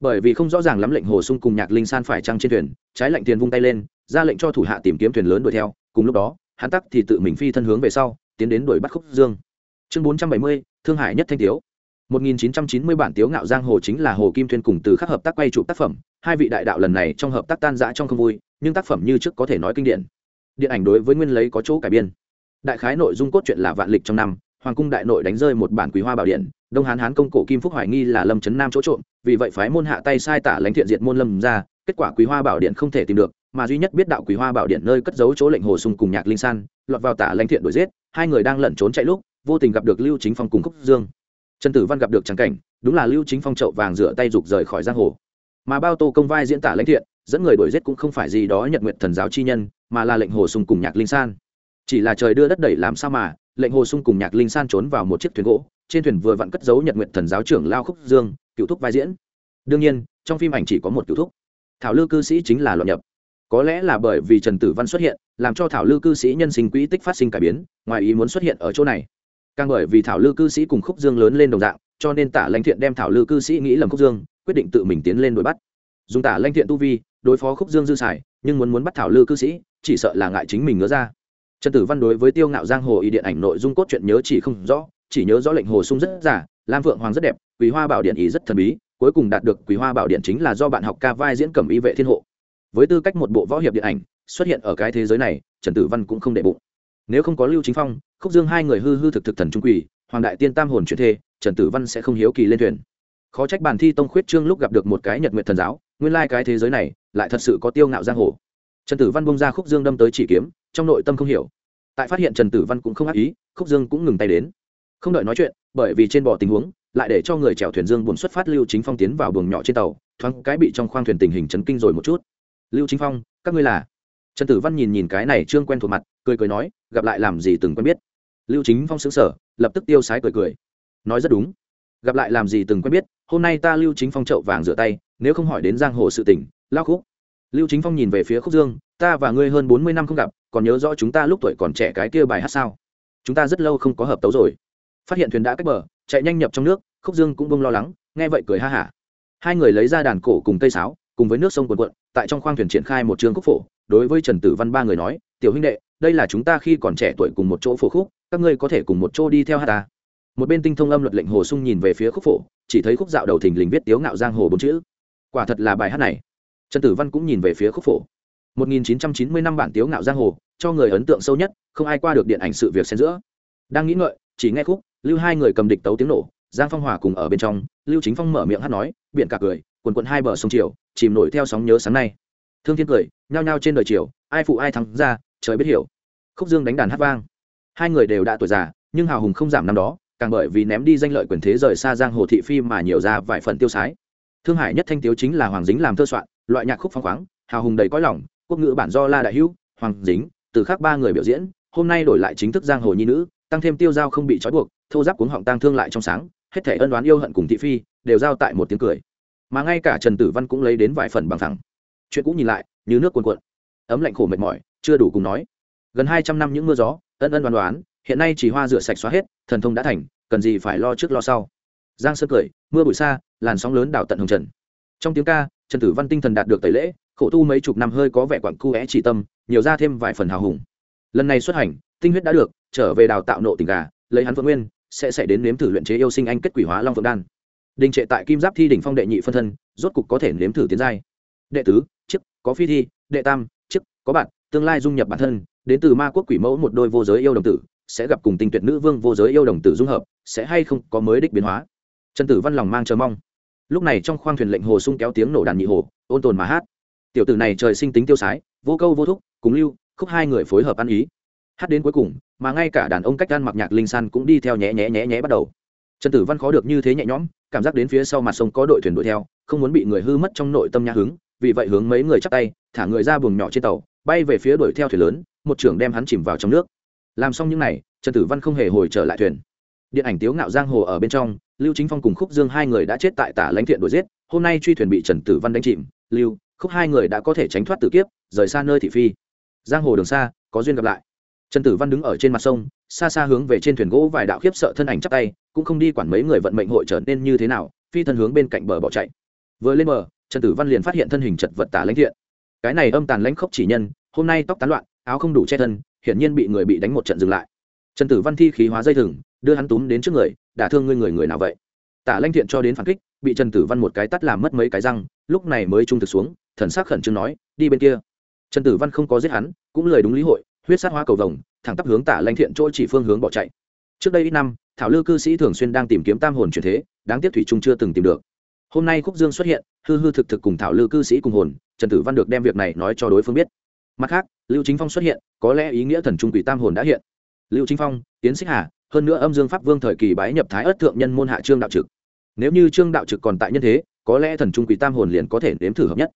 Speaker 1: Bởi vì không rõ ràng lắm lệnh hồ sung cùng nhạc linh san phải trăng trên thuyền, trái lệnh tiền vung tay lên, ra lệnh cho thủ hạ tìm kiếm thuyền lớn đuổi theo, cùng lúc đó hắn tắc thì tự mình phi thân hướng về sau, tiến đến đuổi bắt khúc dương. Chương bốn trăm bảy mươi, thương hải nhất thanh tiếu. 1990 bản tiếu ngạo giang hồ chính là hồ kim thuyên cùng từ khắc hợp tác quay chụp tác phẩm. Hai vị đại đạo lần này trong hợp tác tan rã trong không vui, nhưng tác phẩm như trước có thể nói kinh điển. Điện ảnh đối với nguyên lấy có chỗ cải biên. Đại khái nội dung cốt truyện là vạn lịch trong năm, hoàng cung đại nội đánh rơi một bản quý hoa bảo điện, đông hán hán công cổ kim phúc hoài nghi là lâm trấn nam chỗ trộm, vì vậy phái môn hạ tay sai tả lãnh thiện diệt môn lâm ra, kết quả quý hoa bảo điện không thể tìm được mà duy nhất biết đạo quý hoa bảo điện nơi cất giấu chỗ lệnh hồ sung cùng nhạc linh san, lọt vào tả lãnh thiện đuổi giết, hai người đang lẩn trốn chạy lúc, vô tình gặp được lưu chính phong cùng cúc dương. Trần tử văn gặp được trắng cảnh, đúng là lưu chính phong trậu vàng rửa tay rục rời khỏi giang hồ. Mà bao tô công vai diễn tả lãnh thiện, dẫn người đuổi giết cũng không phải gì đó nhật nguyện thần giáo chi nhân, mà là lệnh hồ sung cùng nhạc linh san. Chỉ là trời đưa đất đẩy làm sao mà, lệnh hồ sung cùng nhạc linh san trốn vào một chiếc thuyền gỗ, trên thuyền vừa vặn cất giấu nhật nguyện thần giáo trưởng lao khúc dương, cựu thúc vai diễn. Đương nhiên, trong phim ảnh chỉ có một cựu thúc. Thảo lư cư sĩ chính là loạn nhập có lẽ là bởi vì trần tử văn xuất hiện, làm cho thảo lư cư sĩ nhân sinh quỹ tích phát sinh cải biến, ngoài ý muốn xuất hiện ở chỗ này. Càng bởi vì thảo lư cư sĩ cùng khúc dương lớn lên đồng dạng, cho nên tả lãnh thiện đem thảo lư cư sĩ nghĩ lầm khúc dương, quyết định tự mình tiến lên đuổi bắt. Dùng tả lãnh thiện tu vi, đối phó khúc dương dư xài, nhưng muốn muốn bắt thảo lư cư sĩ, chỉ sợ là ngại chính mình ngứa ra. Trần tử văn đối với tiêu ngạo giang hồ ý điện ảnh nội dung cốt truyện nhớ chỉ không rõ, chỉ nhớ rõ lệnh hồ sung rất giả lam phượng hoàng rất đẹp quý hoa bảo điện ý rất thần bí, cuối cùng đạt được quý hoa bảo điện chính là do bạn học ca vai diễn cẩm y vệ thiên hộ với tư cách một bộ võ hiệp điện ảnh, xuất hiện ở cái thế giới này, trần tử văn cũng không đệ bụng. Nếu không có lưu chính phong, khúc dương hai người hư hư thực thực thần trung quỳ, hoàng đại tiên tam hồn chuyển thê trần tử văn sẽ không hiếu kỳ lên thuyền. Khó trách bàn thi tông khuyết trương lúc gặp được một cái nhật nguyện thần giáo, nguyên lai cái thế giới này lại thật sự có tiêu ngạo giang hồ. Trần tử văn bông ra khúc dương đâm tới chỉ kiếm, trong nội tâm không hiểu. Tại phát hiện trần tử văn cũng không ác ý, khúc dương cũng ngừng tay đến. Không đợi nói chuyện, bởi vì trên bỏ tình huống, lại để cho người chèo thuyền dương buồn xuất phát lưu chính phong tiến vào buồng nhỏ trên tàu, thoáng cái bị trong khoang thuyền tình hình chấn kinh rồi một chút lưu chính phong, các ngươi là? Trần tử văn nhìn nhìn cái này trương quen thuộc mặt, cười cười nói, gặp lại làm gì từng quen biết. Lưu chính phong xứng sở lập tức tiêu sái cười cười. Nói rất đúng. Gặp lại làm gì từng quen biết, hôm nay ta lưu chính phong trậu vàng rửa tay, nếu không hỏi đến giang hồ sự tỉnh lao khúc. Lưu chính phong nhìn về phía khúc dương, ta và ngươi hơn bốn mươi năm không gặp, còn nhớ rõ chúng ta lúc tuổi còn trẻ cái kia bài hát sao? Chúng ta rất lâu không có hợp tấu rồi. Phát hiện thuyền đã cách bờ, chạy nhanh nhập trong nước, khúc dương cũng bông lo lắng, nghe vậy cười ha hả. Hai người lấy ra đàn cổ cùng cây sáo cùng với nước sông quần quận, tại trong khoang thuyền triển khai một trường khúc phổ, đối với trần tử văn ba người nói, tiểu huynh đệ, đây là chúng ta khi còn trẻ tuổi cùng một chỗ phổ khúc, các ngươi có thể cùng một chỗ đi theo hát ta. Một bên tinh thông âm luật lệnh hồ sung nhìn về phía khúc phổ, chỉ thấy khúc dạo đầu thình lình viết tiếu ngạo giang hồ bốn chữ. Quả thật là bài hát này. Trần tử văn cũng nhìn về phía khúc phổ. 1990 năm bản tiếu ngạo giang hồ, cho người ấn tượng sâu nhất, không ai qua được điện ảnh sự việc xen giữa. Đang nghĩ ngợi, chỉ nghe khúc, lưu hai người cầm địch tấu tiếng nổ, giang phong hòa cùng ở bên trong, lưu chính phong mở miệng hát nói, biển cả cười, quần quận hai bờ sông chiều chìm nổi theo sóng nhớ sáng nay. Thương thiên cười, nhao nhao trên đời chiều ai phụ ai thắng ra, trời biết hiểu. Khúc dương đánh đàn hát vang. Hai người đều đã tuổi già, nhưng hào hùng không giảm năm đó, càng bởi vì ném đi danh lợi quyền thế rời xa giang hồ thị phi mà nhiều ra vài phần tiêu sái. Thương hải nhất thanh tiếu chính là hoàng dính làm thơ soạn, loại nhạc khúc phong khoáng, hào hùng đầy cõi lòng, quốc ngữ bản do la đại hữu, hoàng dính, từ khác ba người biểu diễn, hôm nay đổi lại chính thức giang hồ nhi nữ, tăng thêm tiêu dao không bị trói buộc, thô giáp cuống họng tăng thương lại trong sáng, hết thể ân đoán yêu hận cùng thị phi, đều giao tại một tiếng cười mà ngay cả trần tử văn cũng lấy đến vài phần bằng thẳng. Chuyện cũng nhìn lại, như nước cuồn cuộn. Ấm lạnh khổ mệt mỏi, chưa đủ cùng nói. Gần hai trăm năm những mưa gió, ân ân đoán đoán, hiện nay chỉ hoa rửa sạch xóa hết, thần thông đã thành, cần gì phải lo trước lo sau. Giang sơn cười, mưa bụi xa, làn sóng lớn đảo tận hồng trần. Trong tiếng ca, trần tử văn tinh thần đạt được tẩy lễ, khổ tu mấy chục năm hơi có vẻ quặn cu é chỉ tâm, nhiều ra thêm vài phần hào hùng. Lần này xuất hành, tinh huyết đã được, trở về đào tạo nộ tình gà, lấy hắn phượng nguyên, sẽ xảy đến nếm thử luyện chế yêu sinh anh kết quỷ hóa long phượng đan đình trệ tại kim giáp thi đỉnh phong đệ nhị phân thân, rốt cục có thể nếm thử tiến giai. Đệ tứ chức có phi thi. Đệ tam chức có bạn. Tương lai dung nhập bản thân, đến từ ma quốc quỷ mẫu một đôi vô giới yêu đồng tử, sẽ gặp cùng tinh tuyệt nữ vương vô giới yêu đồng tử dung hợp, sẽ hay không có mới đích biến hóa. Trần tử văn lòng mang chờ mong. Lúc này trong khoang thuyền lệnh hồ sung kéo tiếng nổ đàn nhị hồ, ôn tồn mà hát. Tiểu tử này trời sinh tính tiêu sái, vô câu vô thúc, cùng lưu, khúc hai người phối hợp ăn ý. Hát đến cuối cùng, mà ngay cả đàn ông cách gan mặc nhạc linh san cũng đi theo nhé nhé nhé nhé bắt đầu. Trần tử văn khó được như thế nhẹ nhõm cảm giác đến phía sau mặt sông có đội thuyền đuổi theo, không muốn bị người hư mất trong nội tâm nhà hứng, vì vậy hướng mấy người chắp tay, thả người ra buồng nhỏ trên tàu, bay về phía đuổi theo thuyền lớn, một trưởng đem hắn chìm vào trong nước. Làm xong những n à y trần tử văn không hề hồi trở lại thuyền. Điện ảnh tiếu ngạo giang hồ ở bên trong, lưu chính phong cùng khúc dương hai người đã chết tại tả lãnh thiện đuổi giết, hôm nay truy thuyền bị trần tử văn đánh chìm, lưu, khúc hai người đã có thể tránh thoát tử kiếp, rời xa nơi thị phi. Giang hồ đường xa, có duyên gặp lại. Trần tử văn đứng ở trên mặt sông, xa xa hướng về trên thuyền gỗ vài đạo khiếp sợ thân ảnh chắp tay cũng không đi quản mấy người vận mệnh hội trở nên như thế nào, phi thân hướng bên cạnh bờ bỏ chạy. Vừa lên bờ, trần tử văn liền phát hiện thân hình chật vật tả lãnh thiện. Cái này âm tàn lãnh khốc chỉ nhân, hôm nay tóc tán loạn, áo không đủ che thân, hiển nhiên bị người bị đánh một trận dừng lại. Trần tử văn thi khí hóa dây thừng, đưa hắn túm đến trước người, đả thương ngươi người người nào vậy? Tả lãnh thiện cho đến phản kích, bị trần tử văn một cái tắt làm mất mấy cái răng, lúc này mới trung thực xuống, thần sắc khẩn trương nói, đi bên kia. Trần tử văn không có giết hắn, cũng lời đúng lý hội, huyết sát hóa cầu vồng, thẳng tắp hướng tả lãnh thiện chỗ chỉ phương hướng bỏ chạy. Trước đây ít năm thảo lư cư sĩ thường xuyên đang tìm kiếm tam hồn chuyển thế, đáng tiếc thủy trung chưa từng tìm được. Hôm nay khúc dương xuất hiện, hư hư thực thực cùng thảo lư cư sĩ cùng hồn, trần tử văn được đem việc này nói cho đối phương biết. Mặt khác, lưu chính phong xuất hiện, có lẽ ý nghĩa thần trung quỷ tam hồn đã hiện. Lưu chính phong tiến xích hà, hơn nữa âm dương pháp vương thời kỳ bái nhập thái ất thượng nhân môn hạ trương đạo trực. Nếu như trương đạo trực còn tại nhân thế, có lẽ thần trung quỷ tam hồn liền có thể nếm thử hợp nhất.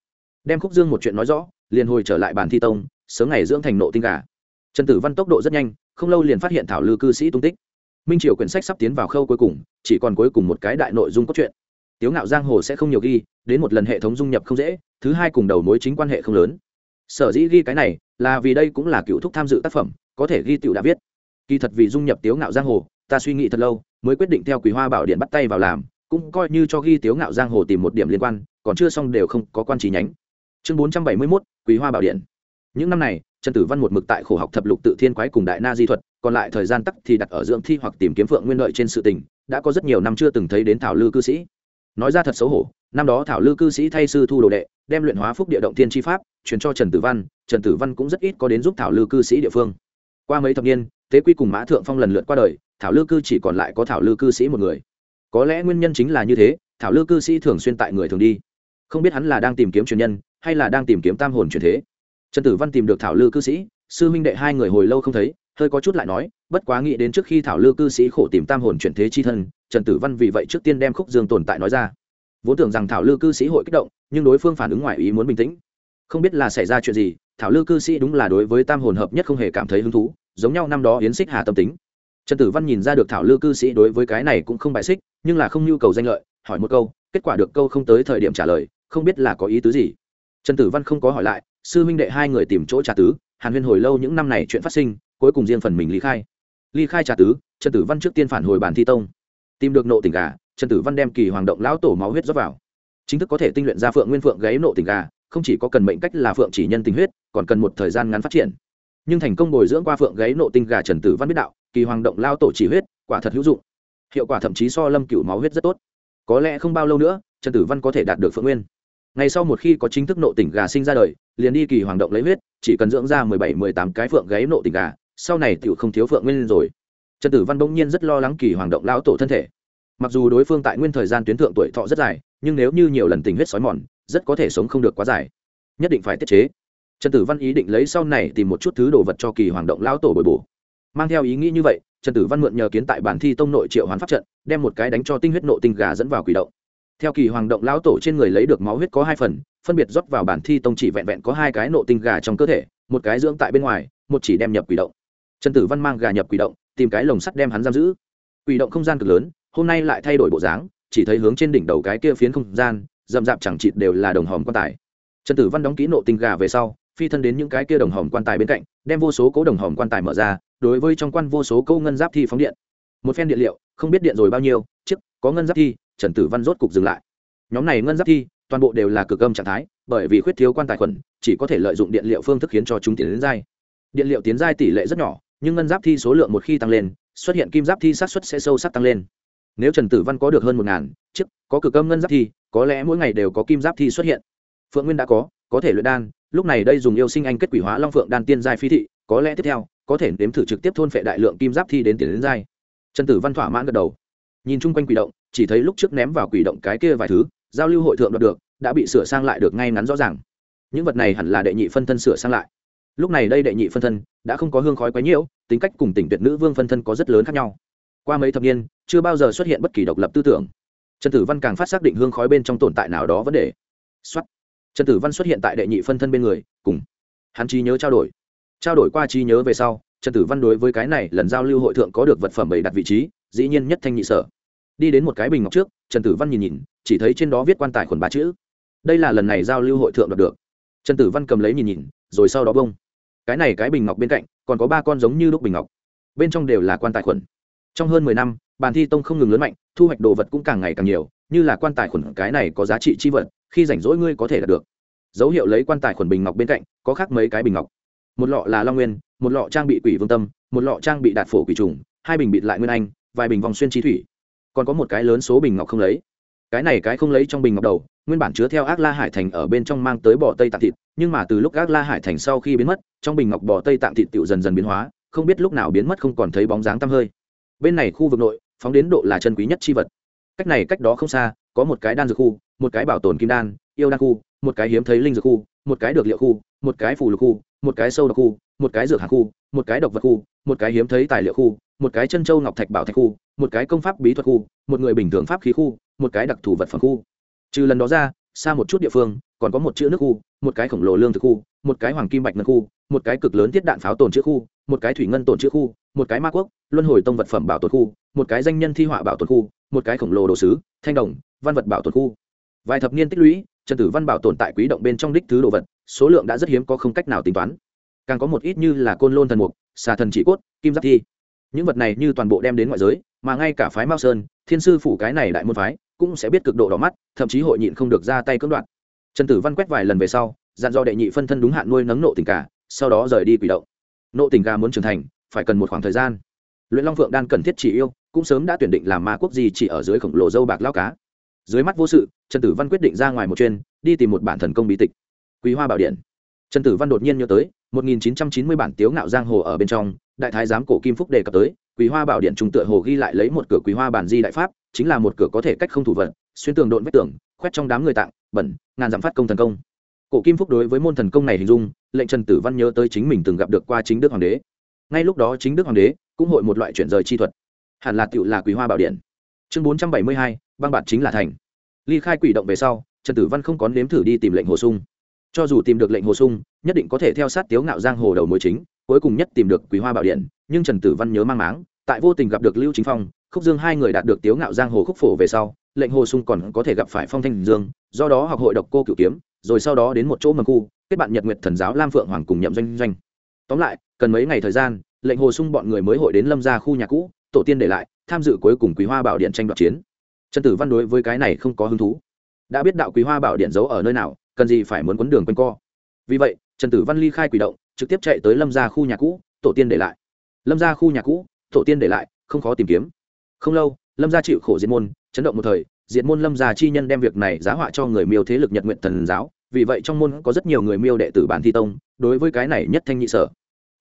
Speaker 1: Đem khúc dương một chuyện nói rõ, liền hồi trở lại bản thi tông, sớm ngày dưỡng thành nộ tinh gà. Trần tử văn tốc độ rất nhanh, không lâu liền phát hiện thảo lư cư sĩ tung tích minh triều quyển sách sắp tiến vào khâu cuối cùng, chỉ còn cuối cùng một cái đại nội dung cốt truyện. Tiếu ngạo giang hồ sẽ không nhiều ghi, đến một lần hệ thống dung nhập không dễ, thứ hai cùng đầu mối chính quan hệ không lớn. Sở dĩ ghi cái này, là vì đây cũng là cựu thúc tham dự tác phẩm, có thể ghi tiểu đã viết. Kỳ thật vì dung nhập tiếu ngạo giang hồ, ta suy nghĩ thật lâu, mới quyết định theo quý hoa bảo điện bắt tay vào làm, cũng coi như cho ghi tiếu ngạo giang hồ tìm một điểm liên quan, còn chưa xong đều không có quan trí nhánh. Chương bốn trăm bảy mươi mốt quý hoa bảo điện. Những năm này trần tử văn một mực tại khổ học thập lục tự thiên quái cùng đại na di thuật, còn lại thời gian tắc thì đặt ở dưỡng thi hoặc tìm kiếm phượng nguyên lợi trên sự tình, đã có rất nhiều năm chưa từng thấy đến thảo lư cư sĩ. Nói ra thật xấu hổ, năm đó thảo lư cư sĩ thay sư thu đồ đệ, đem luyện hóa phúc địa động thiên tri pháp, truyền cho trần tử văn, trần tử văn cũng rất ít có đến giúp thảo lư cư sĩ địa phương. Qua mấy thập niên tế quy cùng mã thượng phong lần lượt qua đời, thảo lư cư chỉ còn lại có thảo lư cư sĩ một người. Có lẽ nguyên nhân chính là như thế, thảo lư cư sĩ thường xuyên tại người thường đi. Không biết hắn là đang tìm kiếm truyền nhân, hay là đang tìm kiếm tam hồn truyền thế trần tử văn tìm được thảo lư cư sĩ, sư huynh đệ hai người hồi lâu không thấy, hơi có chút lại nói, bất quá nghĩ đến trước khi thảo lư cư sĩ khổ tìm tam hồn chuyển thế chi thân, trần tử văn vì vậy trước tiên đem khúc dương tồn tại nói ra. Vốn tưởng rằng thảo lư cư sĩ hội kích động, nhưng đối phương phản ứng ngoài ý muốn bình tĩnh. Không biết là xảy ra chuyện gì, thảo lư cư sĩ đúng là đối với tam hồn hợp nhất không hề cảm thấy hứng thú, giống nhau năm đó yến xích hà tâm tính. Trần tử văn nhìn ra được thảo lư cư sĩ đối với cái này cũng không bại xích, nhưng là không nhu cầu danh lợi, hỏi một câu, kết quả được câu không tới thời điểm trả lời, không biết là có ý tứ gì. Trần tử văn không có hỏi lại sư huynh đệ hai người tìm chỗ trà tứ, hàn huyên hồi lâu những năm này chuyện phát sinh, cuối cùng riêng phần mình ly khai. Ly khai trà tứ, trần tử văn trước tiên phản hồi bản thi tông. Tìm được nộ tình gà, trần tử văn đem kỳ hoàng động lão tổ máu huyết dốc vào. Chính thức có thể tinh luyện ra phượng nguyên phượng gáy nộ tình gà, không chỉ có cần mệnh cách là phượng chỉ nhân tình huyết, còn cần một thời gian ngắn phát triển. Nhưng thành công bồi dưỡng qua phượng gáy nộ tinh gà trần tử văn biết đạo, kỳ hoàng động lao tổ chỉ huyết, quả thật hữu dụng. Hiệu quả thậm chí so lâm cựu máu huyết rất tốt. Có lẽ không bao lâu nữa, trần tử văn có thể đạt được phượng nguyên ngày sau một khi có chính thức nộ tỉnh gà sinh ra đời, liền đi kỳ hoàng động lấy huyết, chỉ cần dưỡng ra mười bảy, mười tám cái phượng gáy nộ tỉnh gà, sau này tựu không thiếu phượng nguyên rồi. Trần tử văn bỗng nhiên rất lo lắng kỳ hoàng động lão tổ thân thể. Mặc dù đối phương tại nguyên thời gian tuyến thượng tuổi thọ rất dài, nhưng nếu như nhiều lần tình huyết sói mòn, rất có thể sống không được quá dài. Nhất định phải tiết chế. Trần tử văn ý định lấy sau này tìm một chút thứ đồ vật cho kỳ hoàng động lão tổ bồi bổ. Mang theo ý nghĩ như vậy, trần tử văn mượn nhờ kiến tại bản thi tông nội triệu hoán pháp trận, đem một cái đánh cho tinh huyết nộ tinh gà dẫn vào quỷ động theo kỳ hoàng động lão tổ trên người lấy được máu huyết có hai phần, phân biệt rót vào bản thi tông chỉ vẹn vẹn có hai cái nộ tinh gà trong cơ thể, một cái dưỡng tại bên ngoài, một chỉ đem nhập quỷ động. Trần tử văn mang gà nhập quỷ động, tìm cái lồng sắt đem hắn giam giữ. Quỷ động không gian cực lớn, hôm nay lại thay đổi bộ dáng, chỉ thấy hướng trên đỉnh đầu cái kia phiến không gian, rậm rạp chẳng chịt đều là đồng hòm quan tài. Trần tử văn đóng kỹ nộ tinh gà về sau, phi thân đến những cái kia đồng hòm quan tài bên cạnh, đem vô số cố đồng hòm quan tài mở ra, đối với trong quan vô số câu ngân giáp thi phóng điện. Một phen điện liệu, không biết điện rồi bao nhiêu, chiếc có ngân giáp thi trần tử văn rốt cục dừng lại. Nhóm này ngân giáp thi, toàn bộ đều là cực âm trạng thái, bởi vì khuyết thiếu quan tài khuẩn, chỉ có thể lợi dụng điện liệu phương thức khiến cho chúng tiến đến dai. Điện liệu tiến dai tỷ lệ rất nhỏ, nhưng ngân giáp thi số lượng một khi tăng lên, xuất hiện kim giáp thi sát xuất sẽ sâu sắc tăng lên. Nếu trần tử văn có được hơn một ngàn chiếc có cực âm ngân giáp thi, có lẽ mỗi ngày đều có kim giáp thi xuất hiện. Phượng nguyên đã có có thể luyện đan, lúc này đây dùng yêu sinh anh kết quỷ hóa long phượng đan tiên giai phi thị, có lẽ tiếp theo, có thể nếm thử trực tiếp thôn phệ đại lượng kim giáp thi đến tiền đến giai trần tử văn thỏa mãn gật đầu nhìn chung quanh quỷ động, chỉ thấy lúc trước ném vào quỷ động cái kia vài thứ, giao lưu hội thượng đoạt được, đã bị sửa sang lại được ngay ngắn rõ ràng. Những vật này hẳn là đệ nhị phân thân sửa sang lại. Lúc này đây đệ nhị phân thân đã không có hương khói quấy nhiễu, tính cách cùng tỉnh tuyệt nữ vương phân thân có rất lớn khác nhau. Qua mấy thập niên, chưa bao giờ xuất hiện bất kỳ độc lập tư tưởng. Trần tử văn càng phát xác định hương khói bên trong tồn tại nào đó vấn đề. Xuất trần tử văn xuất hiện tại đệ nhị phân thân bên người, cùng hắn trí nhớ trao đổi. Trao đổi qua trí nhớ về sau trần tử văn đối với cái này lần giao lưu hội thượng có được vật phẩm bày đặt vị trí, dĩ nhiên nhất thanh nhị sở. Đi đến một cái bình ngọc trước, trần tử văn nhìn nhìn, chỉ thấy trên đó viết quan tài khuẩn ba chữ. Đây là lần này giao lưu hội thượng đạt được. Trần tử văn cầm lấy nhìn nhìn, rồi sau đó bông. Cái này cái bình ngọc bên cạnh, còn có ba con giống như lúc bình ngọc. Bên trong đều là quan tài khuẩn. Trong hơn mười năm, bàn thi tông không ngừng lớn mạnh, thu hoạch đồ vật cũng càng ngày càng nhiều, như là quan tài khuẩn, cái này có giá trị chi vật, khi rảnh rỗi ngươi có thể đạt được. Dấu hiệu lấy quan tài khuẩn bình ngọc bên cạnh, có khác mấy cái bình ngọc một lọ là long nguyên, một lọ trang bị quỷ vương tâm, một lọ trang bị đạt phổ quỷ trùng, hai bình bịt lại nguyên anh, vài bình vòng xuyên trí thủy. Còn có một cái lớn số bình ngọc không lấy. Cái này cái không lấy trong bình ngọc đầu, nguyên bản chứa theo ác la hải thành ở bên trong mang tới bò tây tạng thịt, nhưng mà từ lúc ác la hải thành sau khi biến mất, trong bình ngọc bò tây tạng thịt tự dần dần biến hóa, không biết lúc nào biến mất không còn thấy bóng dáng tăm hơi. Bên này khu vực nội, phóng đến độ là chân quý nhất chi vật. Cách này cách đó không xa, có một cái đan dược khu, một cái bảo tồn kim đan, yêu đan khu, một cái hiếm thấy linh dược khu, một cái được liệu khu một cái phù lục khu một cái sâu độc khu một cái dược hàng khu một cái độc vật khu một cái hiếm thấy tài liệu khu một cái chân châu ngọc thạch bảo thạch khu một cái công pháp bí thuật khu một người bình thường pháp khí khu một cái đặc thù vật phẩm khu trừ lần đó ra xa một chút địa phương còn có một chữ nước khu một cái khổng lồ lương thực khu một cái hoàng kim bạch ngân khu một cái cực lớn tiết đạn pháo tồn chữ khu một cái thủy ngân tồn chữ khu một cái ma quốc luân hồi tông vật phẩm bảo tồn khu một cái danh nhân thi họa bảo tồn khu một cái khổng lồ đồ sứ thanh đồng văn vật bảo tồn khu vài thập niên tích lũy trần tử văn bảo tồn tại quý động bên trong đích thứ đồ vật, số lượng đã rất hiếm, có không cách nào tính toán. Càng có một ít như là côn lôn thần mục, xà thần chỉ cốt, kim giáp thi. Những vật này như toàn bộ đem đến ngoại giới, mà ngay cả phái mao sơn, thiên sư phủ cái này đại môn phái, cũng sẽ biết cực độ đỏ mắt, thậm chí hội nhịn không được ra tay cưỡng đoạt. Trần tử văn quét vài lần về sau, dặn dò đệ nhị phân thân đúng hạn nuôi nấng nộ tình cả sau đó rời đi quỷ động. Nộ tình ca muốn trưởng thành, phải cần một khoảng thời gian. Luyện long phượng đan cần thiết chỉ yêu, cũng sớm đã tuyển định làm ma quốc gì chỉ ở dưới khổng lồ dâu bạc lao cá dưới mắt vô sự trần tử văn quyết định ra ngoài một chuyên đi tìm một bản thần công bí tịch. Quý hoa bảo điện. Trần tử văn đột nhiên nhớ tới 1990 bản tiếu ngạo giang hồ ở bên trong đại thái giám cổ kim phúc đề cập tới quý hoa bảo điện trùng tựa hồ ghi lại lấy một cửa quý hoa bản di đại pháp chính là một cửa có thể cách không thủ vận xuyên tường độn vách tường khoét trong đám người tạng bẩn ngàn giảm phát công thần công. Cổ kim phúc đối với môn thần công này hình dung lệnh trần tử văn nhớ tới chính mình từng gặp được qua chính đức hoàng đế. Ngay lúc đó chính đức hoàng đế cũng hội một loại chuyển rời chi thuật. Hẳn là tựu là quý hoa bảo điện. Chương 472, băng bạt chính là thành. Ly khai quỷ động về sau, trần tử văn không có nếm thử đi tìm lệnh hồ sung. Cho dù tìm được lệnh hồ sung, nhất định có thể theo sát tiếu ngạo giang hồ đầu mối chính, cuối cùng nhất tìm được quý hoa bảo điện, nhưng trần tử văn nhớ mang máng, tại vô tình gặp được lưu chính phong, khúc dương hai người đạt được tiếu ngạo giang hồ khúc phổ về sau, lệnh hồ sung còn có thể gặp phải phong thanh dương, do đó học hội độc cô cửu kiếm, rồi sau đó đến một chỗ mầm khu, kết bạn nhật nguyệt thần giáo lam phượng hoàng cùng nhậm doanh doanh. Tóm lại, cần mấy ngày thời gian, lệnh hồ sung bọn người mới hội đến lâm ra khu nhà cũ, tổ tiên để lại, tham dự cuối cùng quý hoa bảo điện tranh đoạt chiến trần tử văn đối với cái này không có hứng thú. Đã biết đạo quý hoa bảo điện giấu ở nơi nào, cần gì phải muốn quấn đường quanh co. Vì vậy, trần tử văn ly khai quỷ động, trực tiếp chạy tới lâm ra khu nhà cũ, tổ tiên để lại. Lâm ra khu nhà cũ, tổ tiên để lại, không khó tìm kiếm. Không lâu, lâm gia chịu khổ diệt môn, chấn động một thời, diệt môn lâm gia chi nhân đem việc này giá họa cho người miêu thế lực nhật nguyện thần giáo, vì vậy trong môn có rất nhiều người miêu đệ tử bản thi tông, đối với cái này nhất thanh nhị sở.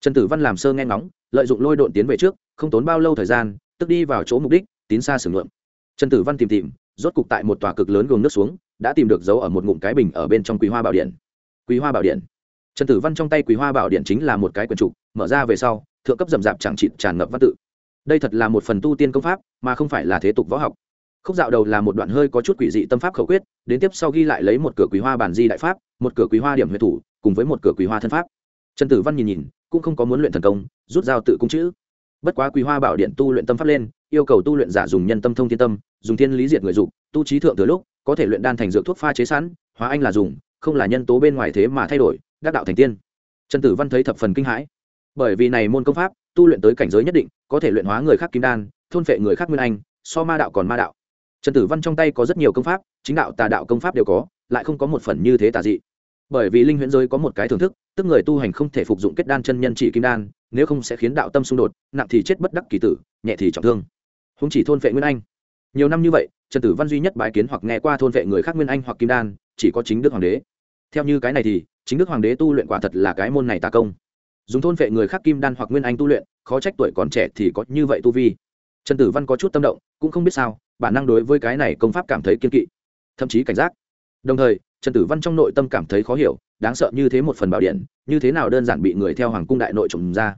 Speaker 1: Trần tử văn làm sơ nghe ngóng, lợi dụng lôi độn tiến về trước, không tốn bao lâu thời gian, tức đi vào chỗ mục đích tín xa sử ngượm trần tử văn tìm tìm, rốt cục tại một tòa cực lớn gồm nước xuống, đã tìm được dấu ở một ngụm cái bình ở bên trong quý hoa bảo điện. Quý hoa bảo điện. Trần tử văn trong tay quý hoa bảo điện chính là một cái quyển trục, mở ra về sau, thượng cấp rậm rạp chẳng chịt tràn ngập văn tự. Đây thật là một phần tu tiên công pháp, mà không phải là thế tục võ học. Khúc dạo đầu là một đoạn hơi có chút quỷ dị tâm pháp khẩu quyết, đến tiếp sau ghi lại lấy một cửa quý hoa bản di đại pháp, một cửa quý hoa điểm huyệt thủ, cùng với một cửa quý hoa thân pháp. Trần tử văn nhìn nhìn, cũng không có muốn luyện thần công, rút dao tự cung chữ bất quá quý hoa bảo điện tu luyện tâm pháp lên, yêu cầu tu luyện giả dùng nhân tâm thông thiên tâm, dùng thiên lý diệt người dục, tu trí thượng từ lúc, có thể luyện đan thành dược thuốc pha chế sẵn, hóa anh là dùng, không là nhân tố bên ngoài thế mà thay đổi, đắc đạo thành tiên. Trần tử văn thấy thập phần kinh hãi. Bởi vì này môn công pháp, tu luyện tới cảnh giới nhất định, có thể luyện hóa người khác kim đan, thôn phệ người khác nguyên anh, so ma đạo còn ma đạo. Trần tử văn trong tay có rất nhiều công pháp, chính đạo tà đạo công pháp đều có, lại không có một phần như thế tà dị bởi vì linh huyễn giới có một cái thưởng thức, tức người tu hành không thể phục dụng kết đan chân nhân chỉ kim đan, nếu không sẽ khiến đạo tâm xung đột, nặng thì chết bất đắc kỳ tử, nhẹ thì trọng thương. Húng chỉ thôn vệ nguyên anh. Nhiều năm như vậy, trần tử văn duy nhất bái kiến hoặc nghe qua thôn vệ người khác nguyên anh hoặc kim đan, chỉ có chính đức hoàng đế. Theo như cái này thì, chính đức hoàng đế tu luyện quả thật là cái môn này tà công. Dùng thôn vệ người khác kim đan hoặc nguyên anh tu luyện, khó trách tuổi còn trẻ thì có như vậy tu vi. Trần tử văn có chút tâm động, cũng không biết sao, bản năng đối với cái này công pháp cảm thấy kiên kỵ, thậm chí cảnh giác. Đồng thời trần tử văn trong nội tâm cảm thấy khó hiểu, đáng sợ như thế một phần bảo điện, như thế nào đơn giản bị người theo hoàng cung đại nội trộm ra?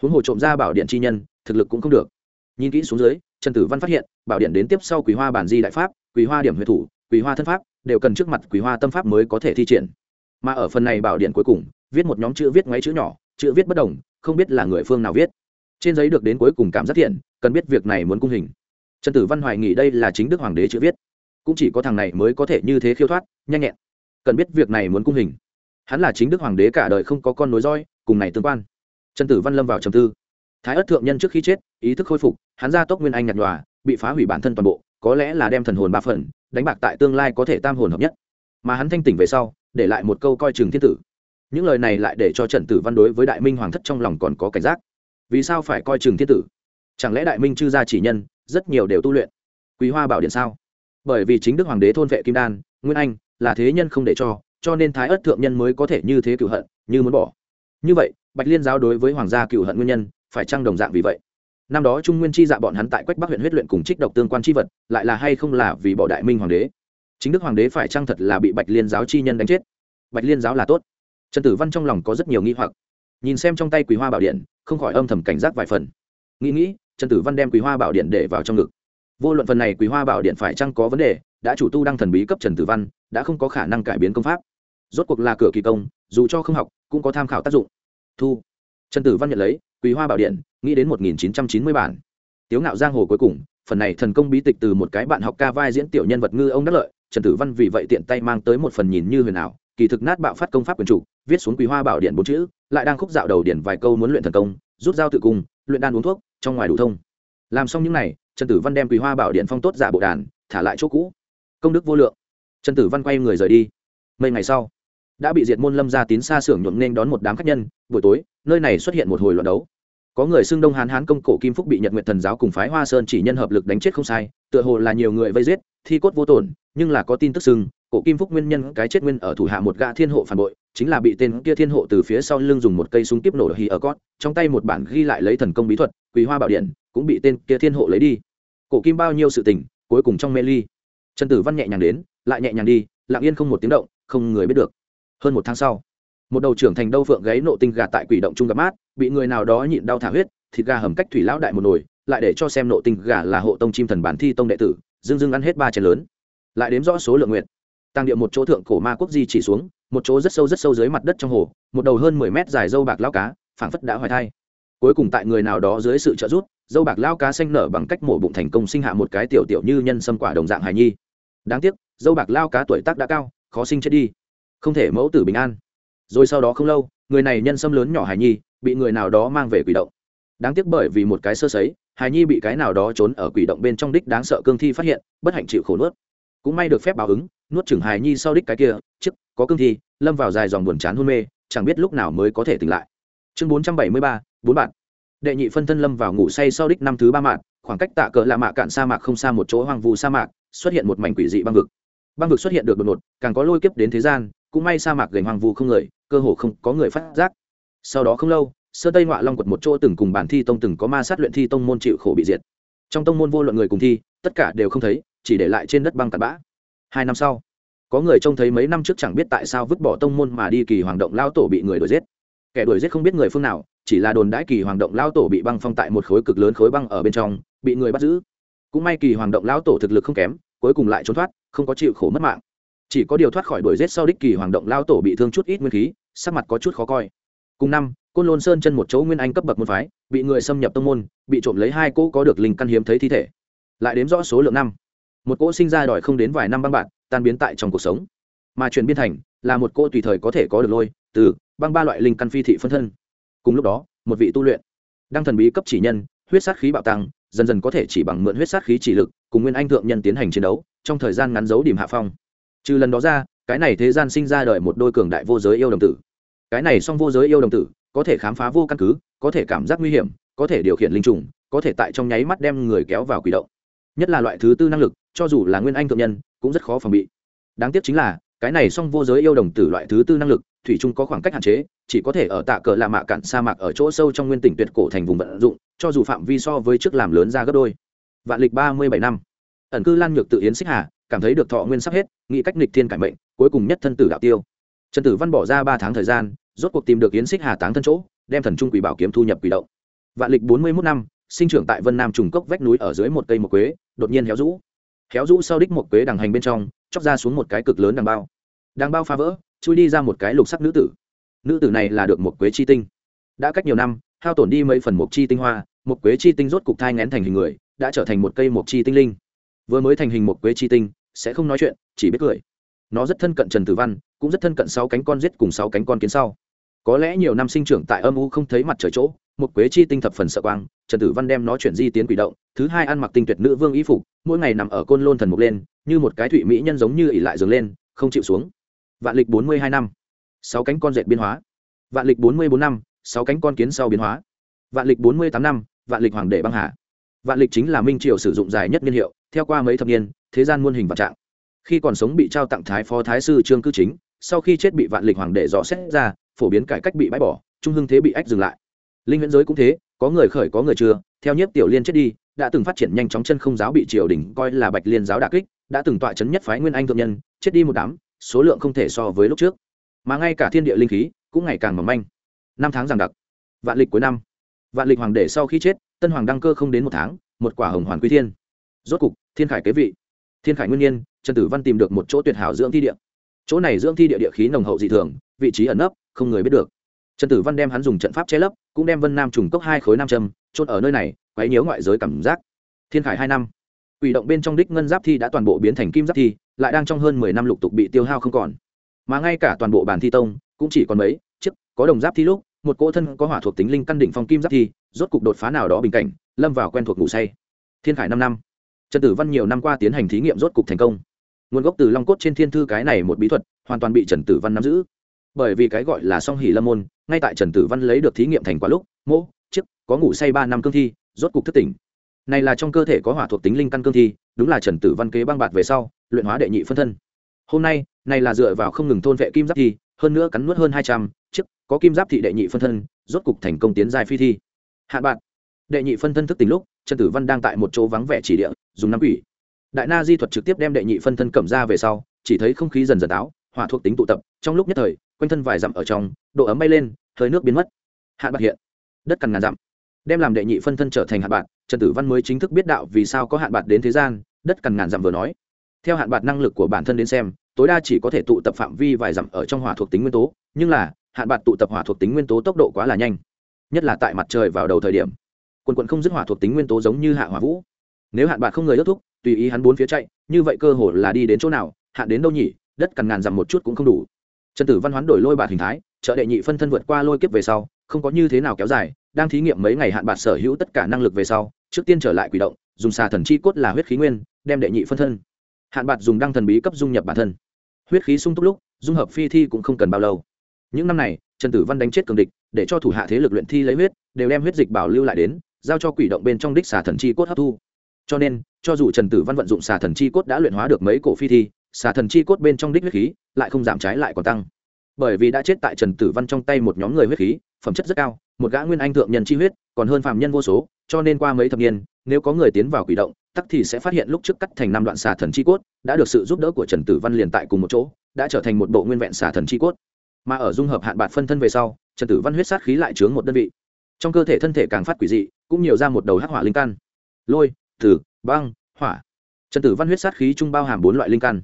Speaker 1: Huống hồ trộm ra bảo điện chi nhân, thực lực cũng không được. Nhìn kỹ xuống dưới, trần tử văn phát hiện, bảo điện đến tiếp sau quý hoa bản di đại pháp quý hoa điểm huyệt thủ quý hoa thân pháp, đều cần trước mặt quý hoa tâm pháp mới có thể thi triển. Mà ở phần này bảo điện cuối cùng, viết một nhóm chữ viết ngoáy chữ nhỏ, chữ viết bất đồng, không biết là người phương nào viết. Trên giấy được đến cuối cùng cảm giác thiện, cần biết việc này muốn cung hình. Trần tử văn hoài nghĩ đây là chính đức hoàng đế chữ viết cũng chỉ có thằng này mới có thể như thế khiêu thoát, nhanh nhẹn. Cần biết việc này muốn cung hình. Hắn là chính đức hoàng đế cả đời không có con nối roi, cùng này tương quan. Trần tử văn lâm vào trầm tư. Thái ất thượng nhân trước khi chết, ý thức khôi phục, hắn ra tốc nguyên anh nhặt nhòa, bị phá hủy bản thân toàn bộ, có lẽ là đem thần hồn ba phần, đánh bạc tại tương lai có thể tam hồn hợp nhất. Mà hắn thanh tỉnh về sau, để lại một câu coi chừng thiên tử. Những lời này lại để cho trần tử văn đối với đại minh hoàng thất trong lòng còn có cảnh giác. Vì sao phải coi chừng thiên tử? Chẳng lẽ đại minh chư gia chỉ nhân, rất nhiều đều tu luyện? Quý hoa bảo điện sao? Bởi vì chính đức hoàng đế thôn vệ kim đan, nguyên anh, là thế nhân không để cho cho nên thái ất thượng nhân mới có thể như thế cựu hận, như muốn bỏ. Như vậy, bạch liên giáo đối với hoàng gia cựu hận nguyên nhân, phải chăng đồng dạng vì vậy? Năm đó trung nguyên chi dạ bọn hắn tại quách bắc huyện huyết luyện cùng trích độc tương quan chi vật, lại là hay không là vì bỏ đại minh hoàng đế? Chính đức hoàng đế phải chăng thật là bị bạch liên giáo chi nhân đánh chết? Bạch liên giáo là tốt. Trần tử văn trong lòng có rất nhiều nghi hoặc. Nhìn xem trong tay quý hoa bảo điện, không khỏi âm thầm cảnh giác vài phần. Nghĩ nghĩ, trần tử văn đem quý hoa bảo điện để vào trong ngực vô luận phần này quý hoa bảo điện phải chăng có vấn đề, đã chủ tu đăng thần bí cấp trần tử văn, đã không có khả năng cải biến công pháp. Rốt cuộc là cửa kỳ công, dù cho không học, cũng có tham khảo tác dụng. Thu. Trần tử văn nhận lấy quý hoa bảo điện, nghĩ đến một nghìn chín trăm chín mươi bản. Tiếu ngạo giang hồ cuối cùng, phần này thần công bí tịch từ một cái bạn học ca vai diễn tiểu nhân vật ngư ông đắc lợi, trần tử văn vì vậy tiện tay mang tới một phần nhìn như huyền ảo, kỳ thực nát bạo phát công pháp quyền chủ, viết xuống quý hoa bảo điện bốn chữ, lại đang khúc dạo đầu điện vài câu muốn luyện thần công, rút dao tự cung, luyện đan uống thuốc, trong ngoài đủ thông. Làm xong những này trần tử văn đem quý hoa bảo điện phong tốt giả bộ đàn, thả lại chỗ cũ. Công đức vô lượng. Trần tử văn quay người rời đi. Mấy ngày sau, đã bị diệt môn lâm gia tín xa xưởng nhuộm nên đón một đám khách nhân, buổi tối, nơi này xuất hiện một hồi loạn đấu. Có người xưng đông hán hán công cổ kim phúc bị nhật Nguyệt thần giáo cùng phái hoa sơn chỉ nhân hợp lực đánh chết không sai, tựa hồ là nhiều người vây giết, thi cốt vô tổn, nhưng là có tin tức xưng, cổ kim phúc nguyên nhân cái chết nguyên ở thủ hạ một gã thiên hộ phản bội, chính là bị tên kia thiên hộ từ phía sau lưng dùng một cây súng tiếp nổ hì ở cót, trong tay một bản ghi lại lấy thần công bí thuật quý hoa bảo điện cũng bị tên kia thiên hộ lấy đi. Cổ kim bao nhiêu sự tình, cuối cùng trong mê ly. Trần tử văn nhẹ nhàng đến, lại nhẹ nhàng đi, lặng yên không một tiếng động, không người biết được. Hơn một tháng sau, một đầu trưởng thành đâu phượng gáy nộ tinh gà tại quỷ động trung gặp mát, bị người nào đó nhịn đau thả huyết, thịt gà hầm cách thủy lão đại một nồi, lại để cho xem nộ tinh gà là hộ tông chim thần bản thi tông đệ tử dưng dưng ăn hết ba chén lớn. Lại đếm rõ số lượng nguyện tăng điệu một chỗ thượng cổ ma quốc di chỉ xuống, một chỗ rất sâu rất sâu dưới mặt đất trong hồ, một đầu hơn mười mét dài dâu bạc lao cá, phảng phất đã hoài thai. Cuối cùng tại người nào đó dưới sự trợ giúp dâu bạc lao cá xanh nở bằng cách mổ bụng thành công sinh hạ một cái tiểu tiểu như nhân sâm quả đồng dạng hài nhi. Đáng tiếc, dâu bạc lao cá tuổi tác đã cao, khó sinh chết đi. Không thể mẫu tử bình an. Rồi sau đó không lâu, người này nhân sâm lớn nhỏ hài nhi, bị người nào đó mang về quỷ động. Đáng tiếc bởi vì một cái sơ sấy, hài nhi bị cái nào đó trốn ở quỷ động bên trong đích đáng sợ cương thi phát hiện, bất hạnh chịu khổ nuốt. Cũng may được phép báo ứng, nuốt chừng hài nhi sau đích cái kia chức có cương thi, lâm vào dài dòng buồn chán hôn mê, chẳng biết lúc nào mới có thể tỉnh lại. Chương bốn trăm bảy mươi ba, bốn bạn đệ nhị phân thân lâm vào ngủ say sau đích năm thứ ba mạng khoảng cách tạ cỡ lạ mạ cạn sa mạc không xa một chỗ hoang vu sa mạc, xuất hiện một mảnh quỷ dị băng vực. Băng vực xuất hiện được đột ngột, càng có lôi kiếp đến thế gian, cũng may sa mạc gành hoang vu không người, cơ hồ không có người phát giác. Sau đó không lâu, sơ tây ngoại long quật một chỗ từng cùng bản thi tông từng có ma sát luyện thi tông môn chịu khổ bị diệt. Trong tông môn vô luận người cùng thi, tất cả đều không thấy, chỉ để lại trên đất băng tạt bã. Hai năm sau, có người trông thấy mấy năm trước chẳng biết tại sao vứt bỏ tông môn mà đi kỳ hoàng động lao tổ bị người đuổi giết kẻ đuổi giết không biết người phương nào, chỉ là đồn đãi kỳ hoàng động lao tổ bị băng phong tại một khối cực lớn khối băng ở bên trong, bị người bắt giữ. Cũng may kỳ hoàng động lao tổ thực lực không kém, cuối cùng lại trốn thoát, không có chịu khổ mất mạng. Chỉ có điều thoát khỏi đuổi giết sau đích kỳ hoàng động lao tổ bị thương chút ít nguyên khí, sắc mặt có chút khó coi. Cùng năm, côn lôn sơn chân một chỗ nguyên anh cấp bậc môn phái, bị người xâm nhập tông môn, bị trộm lấy hai cỗ có được linh căn hiếm thấy thi thể. Lại đếm rõ số lượng năm. Một cỗ sinh ra đòi không đến vài năm băng bạn tan biến tại trong cuộc sống. Mà chuyển biên thành, là một cỗ tùy thời có thể có được lôi, từ băng ba loại linh căn phi thị phân thân. Cùng lúc đó, một vị tu luyện đang thần bí cấp chỉ nhân, huyết sát khí bạo tăng, dần dần có thể chỉ bằng mượn huyết sát khí chỉ lực, cùng nguyên anh thượng nhân tiến hành chiến đấu, trong thời gian ngắn giấu điểm hạ phong. Trừ lần đó ra, cái này thế gian sinh ra đời một đôi cường đại vô giới yêu đồng tử. Cái này song vô giới yêu đồng tử, có thể khám phá vô căn cứ, có thể cảm giác nguy hiểm, có thể điều khiển linh trùng, có thể tại trong nháy mắt đem người kéo vào quỷ động. Nhất là loại thứ tư năng lực, cho dù là nguyên anh thượng nhân, cũng rất khó phòng bị. Đáng tiếc chính là, cái này song vô giới yêu đồng tử loại thứ tư năng lực thủy chung có khoảng cách hạn chế, chỉ có thể ở tạ cờ lạ mạ cạn sa mạc ở chỗ sâu trong nguyên tỉnh tuyệt cổ thành vùng vận dụng, cho dù phạm vi so với trước làm lớn ra gấp đôi. Vạn lịch ba mươi bảy năm. Ẩn cư lan nhược tự yến xích hà, cảm thấy được thọ nguyên sắp hết, nghĩ cách nịch thiên cải mệnh, cuối cùng nhất thân tử đạo tiêu. Trần tử văn bỏ ra ba tháng thời gian, rốt cuộc tìm được yến xích hà táng thân chỗ, đem thần trung quỷ bảo kiếm thu nhập quỷ động. Vạn lịch bốn mươi mốt năm, sinh trưởng tại vân nam trùng cốc vách núi ở dưới một cây một quế, đột nhiên héo rũ. Héo rũ sau đích một quế đằng hành bên trong, chóc ra xuống một cái cực lớn đằng bao. Đằng bao phá vỡ chui đi ra một cái lục sắc nữ tử. Nữ tử này là được một quế chi tinh. Đã cách nhiều năm, hao tổn đi mấy phần mộc chi tinh hoa, một quế chi tinh rốt cục thai ngén thành hình người, đã trở thành một cây mộc chi tinh linh. Vừa mới thành hình một quế chi tinh, sẽ không nói chuyện, chỉ biết cười. Nó rất thân cận trần tử văn, cũng rất thân cận sáu cánh con giết cùng sáu cánh con kiến sau. Có lẽ nhiều năm sinh trưởng tại âm u không thấy mặt trời chỗ, một quế chi tinh thập phần sợ quang, trần tử văn đem nó chuyển di tiến quỷ động, thứ hai ăn mặc tinh tuyệt nữ vương y phục, mỗi ngày nằm ở côn lôn thần mục lên, như một cái thụy mỹ nhân giống như ỉ lại giường lên, không chịu xuống vạn lịch bốn mươi hai năm. Sáu cánh con dệt biến hóa. Vạn lịch bốn mươi bốn năm, sáu cánh con kiến sau biến hóa. Vạn lịch bốn mươi tám năm, vạn lịch hoàng đệ băng hà. Vạn lịch chính là minh triều sử dụng dài nhất niên hiệu, theo qua mấy thập niên, thế gian muôn hình vạn trạng. Khi còn sống bị trao tặng thái phó thái sư trương cư chính, sau khi chết bị vạn lịch hoàng đệ dò xét ra, phổ biến cải cách bị bãi bỏ, trung hưng thế bị ách dừng lại. Linh viễn giới cũng thế, có người khởi có người chưa theo nhất tiểu liên chết đi, đã từng phát triển nhanh chóng chân không giáo bị triều đình coi là bạch liên giáo đà kích, đã từng tọa chấn nhất phái nguyên anh thượng nhân, chết đi một đám số lượng không thể so với lúc trước. Mà ngay cả thiên địa linh khí cũng ngày càng mỏng manh. Năm tháng giằng đặc, vạn lịch cuối năm. Vạn lịch hoàng đệ sau khi chết, tân hoàng đăng cơ không đến một tháng, một quả hồng hoàn quy thiên. Rốt cục, thiên khải kế vị. Thiên khải nguyên nhiên, trần tử văn tìm được một chỗ tuyệt hảo dưỡng thi địa. Chỗ này dưỡng thi địa địa khí nồng hậu dị thường, vị trí ẩn nấp, không người biết được. Trần tử văn đem hắn dùng trận pháp che lấp, cũng đem vân nam trùng cốc hai khối nam châm trôn ở nơi này, quấy nhiễu ngoại giới cảm giác. Thiên khải hai năm quỷ động bên trong đích ngân giáp thi đã toàn bộ biến thành kim giáp thi, lại đang trong hơn mười năm lục tục bị tiêu hao không còn. Mà ngay cả toàn bộ bản thi tông, cũng chỉ còn mấy, chiếc, có đồng giáp thi lúc, một cỗ thân có hỏa thuộc tính linh căn đỉnh phong kim giáp thi, rốt cục đột phá nào đó bình cảnh, lâm vào quen thuộc ngủ say. Thiên khải năm năm. Trần tử văn nhiều năm qua tiến hành thí nghiệm rốt cục thành công. Nguồn gốc từ long cốt trên thiên thư cái này một bí thuật, hoàn toàn bị trần tử văn nắm giữ. Bởi vì cái gọi là song hỉ lâm môn, ngay tại trần tử văn lấy được thí nghiệm thành quả lúc mỗ chiếc, có ngủ say ba năm cương thi, rốt cục thất tỉnh này là trong cơ thể có hỏa thuộc tính linh căn cương thi, đúng là trần tử văn kế băng bạt về sau, luyện hóa đệ nhị phân thân. Hôm nay, này là dựa vào không ngừng thôn vệ kim giáp thi, hơn nữa cắn nuốt hơn hai trăm chiếc, có kim giáp thị đệ nhị phân thân, rốt cục thành công tiến giai phi thi. Hạ bạn. Đệ nhị phân thân thức tỉnh lúc, trần tử văn đang tại một chỗ vắng vẻ chỉ địa, dùng năm quỷ. Đại na di thuật trực tiếp đem đệ nhị phân thân cầm ra về sau, chỉ thấy không khí dần dần táo, hỏa thuộc tính tụ tập, trong lúc nhất thời, quanh thân vài dặm ở trong, độ ấm bay lên, hơi nước biến mất. Hạ bạc hiện. Đất cằn ngàn dặm. Đem làm đệ nhị phân thân trở thành hạ bạc trần tử văn mới chính thức biết đạo vì sao có hạn bạc đến thế gian, đất cằn ngàn dặm vừa nói. Theo hạn bạc năng lực của bản thân đến xem, tối đa chỉ có thể tụ tập phạm vi vài dặm ở trong hỏa thuộc tính nguyên tố, nhưng là, hạn bạc tụ tập hỏa thuộc tính nguyên tố tốc độ quá là nhanh. Nhất là tại mặt trời vào đầu thời điểm, quần quận không dứt hỏa thuộc tính nguyên tố giống như hạ hỏa vũ. Nếu hạn bạc không người ước thúc, tùy ý hắn bốn phía chạy, như vậy cơ hồ là đi đến chỗ nào, hạn đến đâu nhỉ, đất cằn ngàn dặm một chút cũng không đủ. Trần tử văn hoán đổi lôi bạc hình thái, trợ đệ nhị phân thân vượt qua lôi kiếp về sau, không có như thế nào kéo dài đang thí nghiệm mấy ngày hạn bạc sở hữu tất cả năng lực về sau, trước tiên trở lại quỷ động, dùng xà thần chi cốt là huyết khí nguyên, đem đệ nhị phân thân. Hạn bạc dùng đăng thần bí cấp dung nhập bản thân. Huyết khí sung túc lúc, dung hợp phi thi cũng không cần bao lâu. Những năm này, trần tử văn đánh chết cường địch, để cho thủ hạ thế lực luyện thi lấy huyết, đều đem huyết dịch bảo lưu lại đến, giao cho quỷ động bên trong đích xà thần chi cốt hấp thu. Cho nên, cho dù trần tử văn vận dụng xà thần chi cốt đã luyện hóa được mấy cổ phi thi, xà thần chi cốt bên trong đích huyết khí lại không giảm trái lại còn tăng. Bởi vì đã chết tại trần tử văn trong tay một nhóm người huyết khí, phẩm chất rất cao một gã nguyên anh thượng nhân chi huyết, còn hơn phạm nhân vô số, cho nên qua mấy thập niên, nếu có người tiến vào quỷ động, tắc thì sẽ phát hiện lúc trước cắt thành năm đoạn xà thần chi cốt, đã được sự giúp đỡ của trần tử văn liền tại cùng một chỗ, đã trở thành một bộ nguyên vẹn xà thần chi cốt. Mà ở dung hợp hạn bạc phân thân về sau, trần tử văn huyết sát khí lại chướng một đơn vị. Trong cơ thể thân thể càng phát quỷ dị, cũng nhiều ra một đầu hắc hỏa linh căn. Lôi, tử, băng, hỏa. Trần tử văn huyết sát khí chung bao hàm bốn loại linh căn.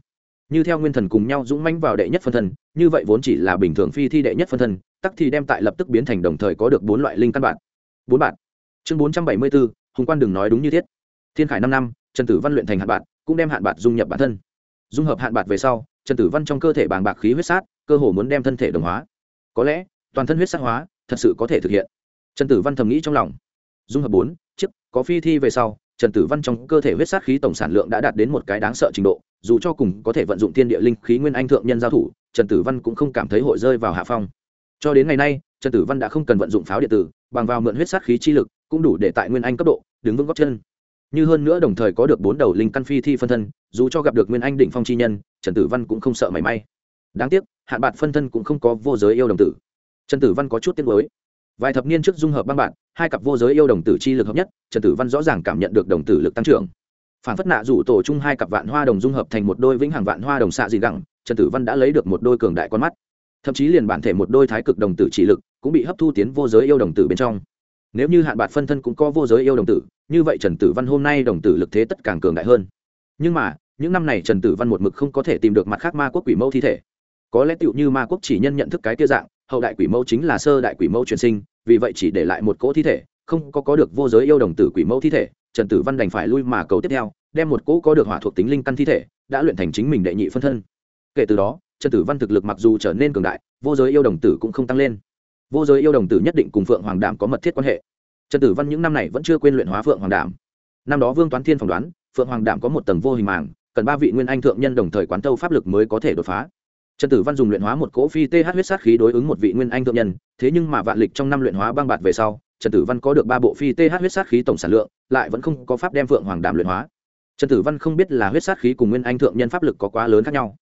Speaker 1: Như theo nguyên thần cùng nhau dũng mãnh vào đệ nhất phân thân, như vậy vốn chỉ là bình thường phi thi đệ nhất phân thân tắc thì đem tại lập tức biến thành đồng thời có được bốn loại linh căn bản. Bốn bản. Chương bốn trăm bảy mươi bốn hùng quan đừng nói đúng như thiết. Thiên khải năm năm, trần tử văn luyện thành hạn bạc, cũng đem hạn bạc dung nhập bản thân. Dung hợp hạn bạc về sau, trần tử văn trong cơ thể bàng bạc khí huyết sát, cơ hồ muốn đem thân thể đồng hóa. Có lẽ, toàn thân huyết sát hóa, thật sự có thể thực hiện. Trần tử văn thầm nghĩ trong lòng. Dung hợp bốn, chiếc, có phi thi về sau, trần tử văn trong cơ thể huyết sát khí tổng sản lượng đã đạt đến một cái đáng sợ trình độ, dù cho cùng có thể vận dụng thiên địa linh khí nguyên anh thượng nhân giao thủ, trần tử văn cũng không cảm thấy hội rơi vào hạ phong cho đến ngày nay, trần tử văn đã không cần vận dụng pháo điện tử, bằng vào mượn huyết sát khí chi lực, cũng đủ để tại nguyên anh cấp độ, đứng vững góc chân. Như hơn nữa đồng thời có được bốn đầu linh căn phi thi phân thân, dù cho gặp được nguyên anh đỉnh phong chi nhân, trần tử văn cũng không sợ mảy may. Đáng tiếc, hạn bạc phân thân cũng không có vô giới yêu đồng tử. Trần tử văn có chút tiếc mới vài thập niên trước dung hợp băng bạn hai cặp vô giới yêu đồng tử chi lực hợp nhất, trần tử văn rõ ràng cảm nhận được đồng tử lực tăng trưởng. Phản phất nạ rủ tổ chung hai cặp vạn hoa đồng dung hợp thành một đôi vĩnh hằng vạn hoa đồng xạ dị gẳng, trần tử văn đã lấy được một đôi cường đại con mắt thậm chí liền bản thể một đôi thái cực đồng tử chỉ lực cũng bị hấp thu tiến vô giới yêu đồng tử bên trong. Nếu như hạn bạc phân thân cũng có vô giới yêu đồng tử, như vậy trần tử văn hôm nay đồng tử lực thế tất càng cường đại hơn. Nhưng mà, những năm này trần tử văn một mực không có thể tìm được mặt khác ma quốc quỷ mẫu thi thể. Có lẽ tựu như ma quốc chỉ nhân nhận thức cái tia dạng, hậu đại quỷ mẫu chính là sơ đại quỷ mẫu truyền sinh, vì vậy chỉ để lại một cỗ thi thể, không có có được vô giới yêu đồng tử quỷ mẫu thi thể, trần tử văn đành phải lui mà cầu tiếp theo, đem một cỗ có được hỏa thuộc tính linh căn thi thể, đã luyện thành chính mình đệ nhị phân thân. Kể từ đó trần tử văn thực lực mặc dù trở nên cường đại, vô giới yêu đồng tử cũng không tăng lên. Vô giới yêu đồng tử nhất định cùng phượng hoàng đảm có mật thiết quan hệ. Trần tử văn những năm này vẫn chưa quên luyện hóa phượng hoàng đảm năm đó vương toán thiên phỏng đoán, phượng hoàng đảm có một tầng vô hình màng, cần ba vị nguyên anh thượng nhân đồng thời quán tâu pháp lực mới có thể đột phá. Trần tử văn dùng luyện hóa một cỗ phi th huyết sát khí đối ứng một vị nguyên anh thượng nhân, thế nhưng mà vạn lịch trong năm luyện hóa băng bạt về sau, trần tử văn có được ba bộ phi th huyết sát khí tổng sản lượng, lại vẫn không có pháp đem phượng hoàng đảm luyện hóa. Trần tử văn không biết là huyết sát khí cùng nguyên anh thượng nhân pháp lực có quá lớn khác nhau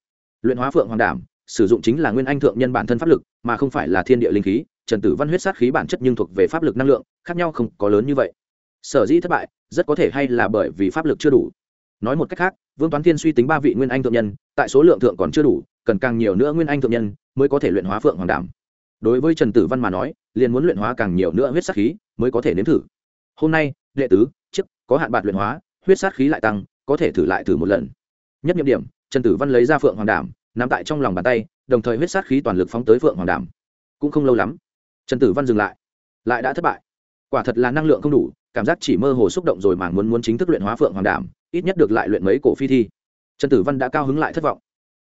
Speaker 1: luyện hóa phượng hoàng đảm, sử dụng chính là nguyên anh thượng nhân bản thân pháp lực, mà không phải là thiên địa linh khí, trần tử văn huyết sát khí bản chất nhưng thuộc về pháp lực năng lượng, khác nhau không có lớn như vậy. Sở dĩ thất bại, rất có thể hay là bởi vì pháp lực chưa đủ. Nói một cách khác, vương toán thiên suy tính ba vị nguyên anh thượng nhân, tại số lượng thượng còn chưa đủ, cần càng nhiều nữa nguyên anh thượng nhân mới có thể luyện hóa phượng hoàng đảm. Đối với trần tử văn mà nói, liền muốn luyện hóa càng nhiều nữa huyết sát khí mới có thể nếm thử. Hôm nay, đệ tứ chức có hạn bạc luyện hóa, huyết sát khí lại tăng, có thể thử lại thử một lần. Nhất nhiệm điểm trần tử văn lấy ra phượng hoàng đảm nằm tại trong lòng bàn tay, đồng thời huyết sát khí toàn lực phóng tới phượng hoàng đảm. Cũng không lâu lắm, trần tử văn dừng lại. Lại đã thất bại. Quả thật là năng lượng không đủ, cảm giác chỉ mơ hồ xúc động rồi mà muốn muốn chính thức luyện hóa phượng hoàng đảm, ít nhất được lại luyện mấy cổ phi thi. Trần tử văn đã cao hứng lại thất vọng.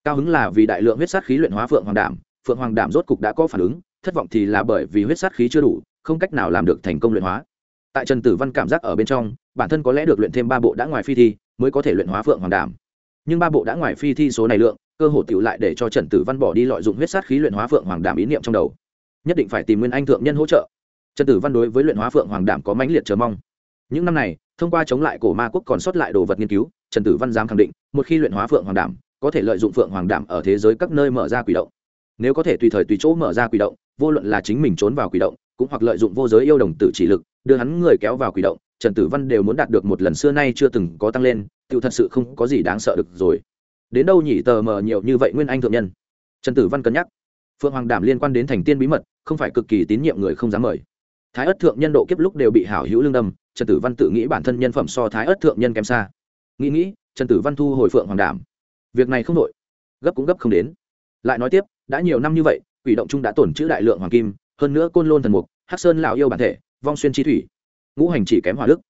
Speaker 1: Cao hứng là vì đại lượng huyết sát khí luyện hóa phượng hoàng đảm, phượng hoàng đảm rốt cục đã có phản ứng, thất vọng thì là bởi vì huyết sát khí chưa đủ, không cách nào làm được thành công luyện hóa. Tại trần tử văn cảm giác ở bên trong, bản thân có lẽ được luyện thêm ba bộ đã ngoài phi thi, mới có thể luyện hóa phượng hoàng đảm nhưng ba bộ đã ngoài phi thi số này lượng, cơ hồ tiểu lại để cho trần tử văn bỏ đi lợi dụng huyết sát khí luyện hóa phượng hoàng đảm ý niệm trong đầu. Nhất định phải tìm nguyên anh thượng nhân hỗ trợ. Trần tử văn đối với luyện hóa phượng hoàng đảm có mãnh liệt chờ mong. Những năm này, thông qua chống lại cổ ma quốc còn sót lại đồ vật nghiên cứu, trần tử văn dám khẳng định, một khi luyện hóa phượng hoàng đảm, có thể lợi dụng phượng hoàng đảm ở thế giới các nơi mở ra quỷ động. Nếu có thể tùy thời tùy chỗ mở ra quỷ động, vô luận là chính mình trốn vào quỷ động, cũng hoặc lợi dụng vô giới yêu đồng tử chỉ lực, đưa hắn người kéo vào quỷ động, trần tử văn đều muốn đạt được một lần xưa nay chưa từng có tăng lên tự thật sự không có gì đáng sợ được rồi. Đến đâu nhỉ, tờ mờ nhiều như vậy nguyên anh thượng nhân? Trần tử văn cân nhắc. Phượng hoàng đảm liên quan đến thành tiên bí mật, không phải cực kỳ tín nhiệm người không dám mời. Thái ất thượng nhân độ kiếp lúc đều bị hảo hữu lương đâm, trần tử văn tự nghĩ bản thân nhân phẩm so thái ất thượng nhân kém xa. Nghĩ nghĩ, trần tử văn thu hồi phượng hoàng đảm. Việc này không đội gấp cũng gấp không đến. Lại nói tiếp, đã nhiều năm như vậy, quỷ động trung đã tổn chữ đại lượng hoàng kim, hơn nữa côn lôn thần mục, hắc sơn lào yêu bản thể, vong xuyên chi thủy. Ngũ hành chỉ kém hỏa đức.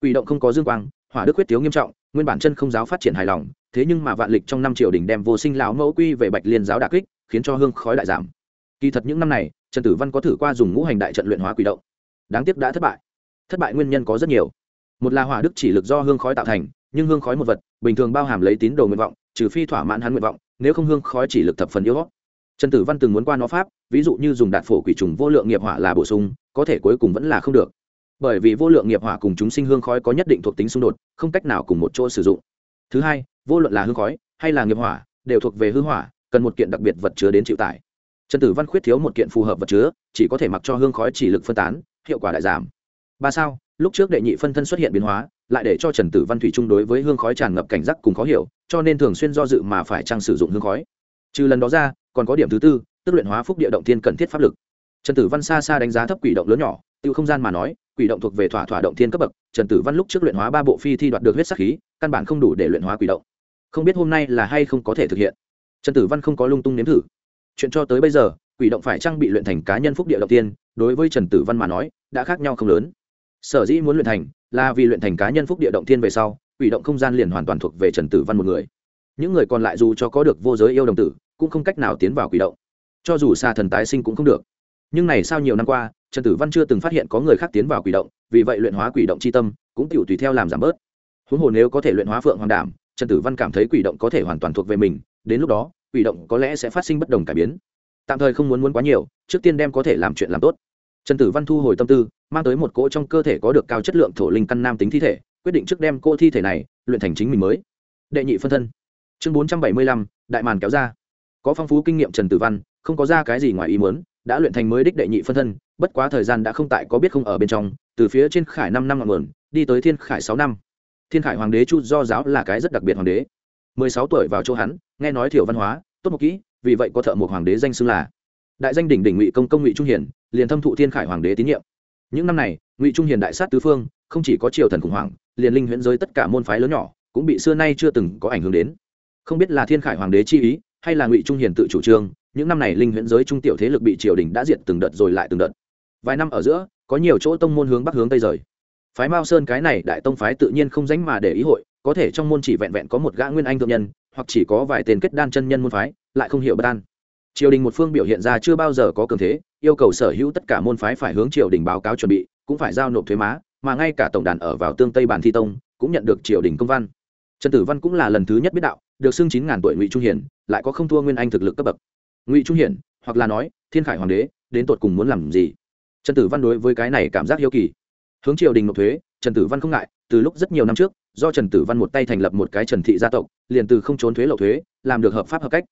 Speaker 1: Quỷ động không có dương quang hỏa đức huyết thiếu nghiêm trọng, nguyên bản chân không giáo phát triển hài lòng, thế nhưng mà vạn lịch trong năm triều đình đem vô sinh lão mẫu quy về bạch liên giáo đà kích, khiến cho hương khói đại giảm. Kỳ thật những năm này, trần tử văn có thử qua dùng ngũ hành đại trận luyện hóa quỷ động. Đáng tiếc đã thất bại. Thất bại nguyên nhân có rất nhiều. Một là hỏa đức chỉ lực do hương khói tạo thành, nhưng hương khói một vật, bình thường bao hàm lấy tín đồ nguyện vọng, trừ phi thỏa mãn hắn nguyện vọng, nếu không hương khói chỉ lực thập phần yếu trần tử văn từng muốn qua nó pháp, ví dụ như dùng đạn phổ quỷ trùng vô lượng nghiệp hỏa là bổ sung, có thể cuối cùng vẫn là không được bởi vì vô lượng nghiệp hỏa cùng chúng sinh hương khói có nhất định thuộc tính xung đột, không cách nào cùng một chỗ sử dụng. Thứ hai, vô luận là hương khói hay là nghiệp hỏa, đều thuộc về hư hỏa, cần một kiện đặc biệt vật chứa đến chịu tải. Trần tử văn khuyết thiếu một kiện phù hợp vật chứa, chỉ có thể mặc cho hương khói chỉ lực phân tán, hiệu quả đại giảm. Ba sao, lúc trước đệ nhị phân thân xuất hiện biến hóa, lại để cho trần tử văn thủy chung đối với hương khói tràn ngập cảnh giác cùng khó hiểu, cho nên thường xuyên do dự mà phải trang sử dụng hương khói. Trừ lần đó ra, còn có điểm thứ tư, tức luyện hóa phúc địa động thiên cần thiết pháp lực. Trần tử văn xa xa đánh giá thấp quỷ động lớn nhỏ tự không gian mà nói quỷ động thuộc về thỏa thỏa động thiên cấp bậc, trần tử văn lúc trước luyện hóa ba bộ phi thi đoạt được huyết sắc khí, căn bản không đủ để luyện hóa quỷ động. Không biết hôm nay là hay không có thể thực hiện. Trần tử văn không có lung tung nếm thử. Chuyện cho tới bây giờ, quỷ động phải trang bị luyện thành cá nhân phúc địa đầu tiên, đối với trần tử văn mà nói, đã khác nhau không lớn. Sở dĩ muốn luyện thành, là vì luyện thành cá nhân phúc địa động thiên về sau, quỷ động không gian liền hoàn toàn thuộc về trần tử văn một người. Những người còn lại dù cho có được vô giới yêu đồng tử, cũng không cách nào tiến vào quỷ động. Cho dù xa thần tái sinh cũng không được. Nhưng này sau nhiều năm qua trần tử văn chưa từng phát hiện có người khác tiến vào quỷ động, vì vậy luyện hóa quỷ động c h i tâm cũng t tùy theo làm giảm bớt. Huống hồ nếu có thể luyện hóa phượng hoàng đảm, trần tử văn cảm thấy quỷ động có thể hoàn toàn thuộc về mình, đến lúc đó, quỷ động có lẽ sẽ phát sinh bất đồng cải biến. Tạm thời không muốn muốn quá nhiều, trước tiên đem có thể làm chuyện làm tốt. Trần tử văn thu hồi tâm tư, mang tới một cỗ trong cơ thể có được cao chất lượng thổ linh căn nam tính thi thể, quyết định trước đem cô thi thể này luyện thành chính mình mới. Đệ nhị phân thân. Chương bốn trăm bảy mươi lăm, đại màn kéo ra. Có phong phú kinh nghiệm trần tử văn, không có ra cái gì ngoài ý muốn đã luyện thành mới đích đệ nhị phân thân, bất quá thời gian đã không tại có biết không ở bên trong, từ phía trên khải năm năm ngọn nguồn, đi tới thiên khải sáu năm. Thiên khải hoàng đế chu do giáo là cái rất đặc biệt hoàng đế. Mười sáu tuổi vào chỗ hắn, nghe nói thiểu văn hóa, tốt một kỹ, vì vậy có thợ một hoàng đế danh xưng là đại danh đỉnh đỉnh ngụy công công ngụy trung hiển, liền thâm thụ thiên khải hoàng đế tín nhiệm. Những năm này, ngụy trung hiền đại sát tứ phương, không chỉ có triều thần khủng hoảng, liền linh huyễn giới tất cả môn phái lớn nhỏ, cũng bị xưa nay chưa từng có ảnh hưởng đến. Không biết là thiên khải hoàng đế chi ý, hay là ngụy trung hiền tự chủ trương những năm này linh huyễn giới trung tiểu thế lực bị triều đình đã diệt từng đợt rồi lại từng đợt. Vài năm ở giữa, có nhiều chỗ tông môn hướng bắc hướng tây rời. Phái mao sơn cái này đại tông phái tự nhiên không dánh mà để ý hội, có thể trong môn chỉ vẹn vẹn có một gã nguyên anh thượng nhân, hoặc chỉ có vài tên kết đan chân nhân môn phái, lại không hiểu bất an. Triều đình một phương biểu hiện ra chưa bao giờ có cường thế, yêu cầu sở hữu tất cả môn phái phải hướng triều đình báo cáo chuẩn bị, cũng phải giao nộp thuế má, mà ngay cả tổng đàn ở vào tương tây bản thi tông, cũng nhận được triều đình công văn. Trần tử văn cũng là lần thứ nhất biết đạo, được xưng chín ngàn tuổi ngụy trung hiển lại có không thua nguyên anh thực lực cấp bậc ngụy trung hiển, hoặc là nói, thiên khải hoàng đế, đến tột cùng muốn làm gì? Trần tử văn đối với cái này cảm giác hiếu kỳ. Hướng triều đình nộp thuế, trần tử văn không ngại, từ lúc rất nhiều năm trước, do trần tử văn một tay thành lập một cái trần thị gia tộc, liền từ không trốn thuế lậu thuế, làm được hợp pháp hợp cách.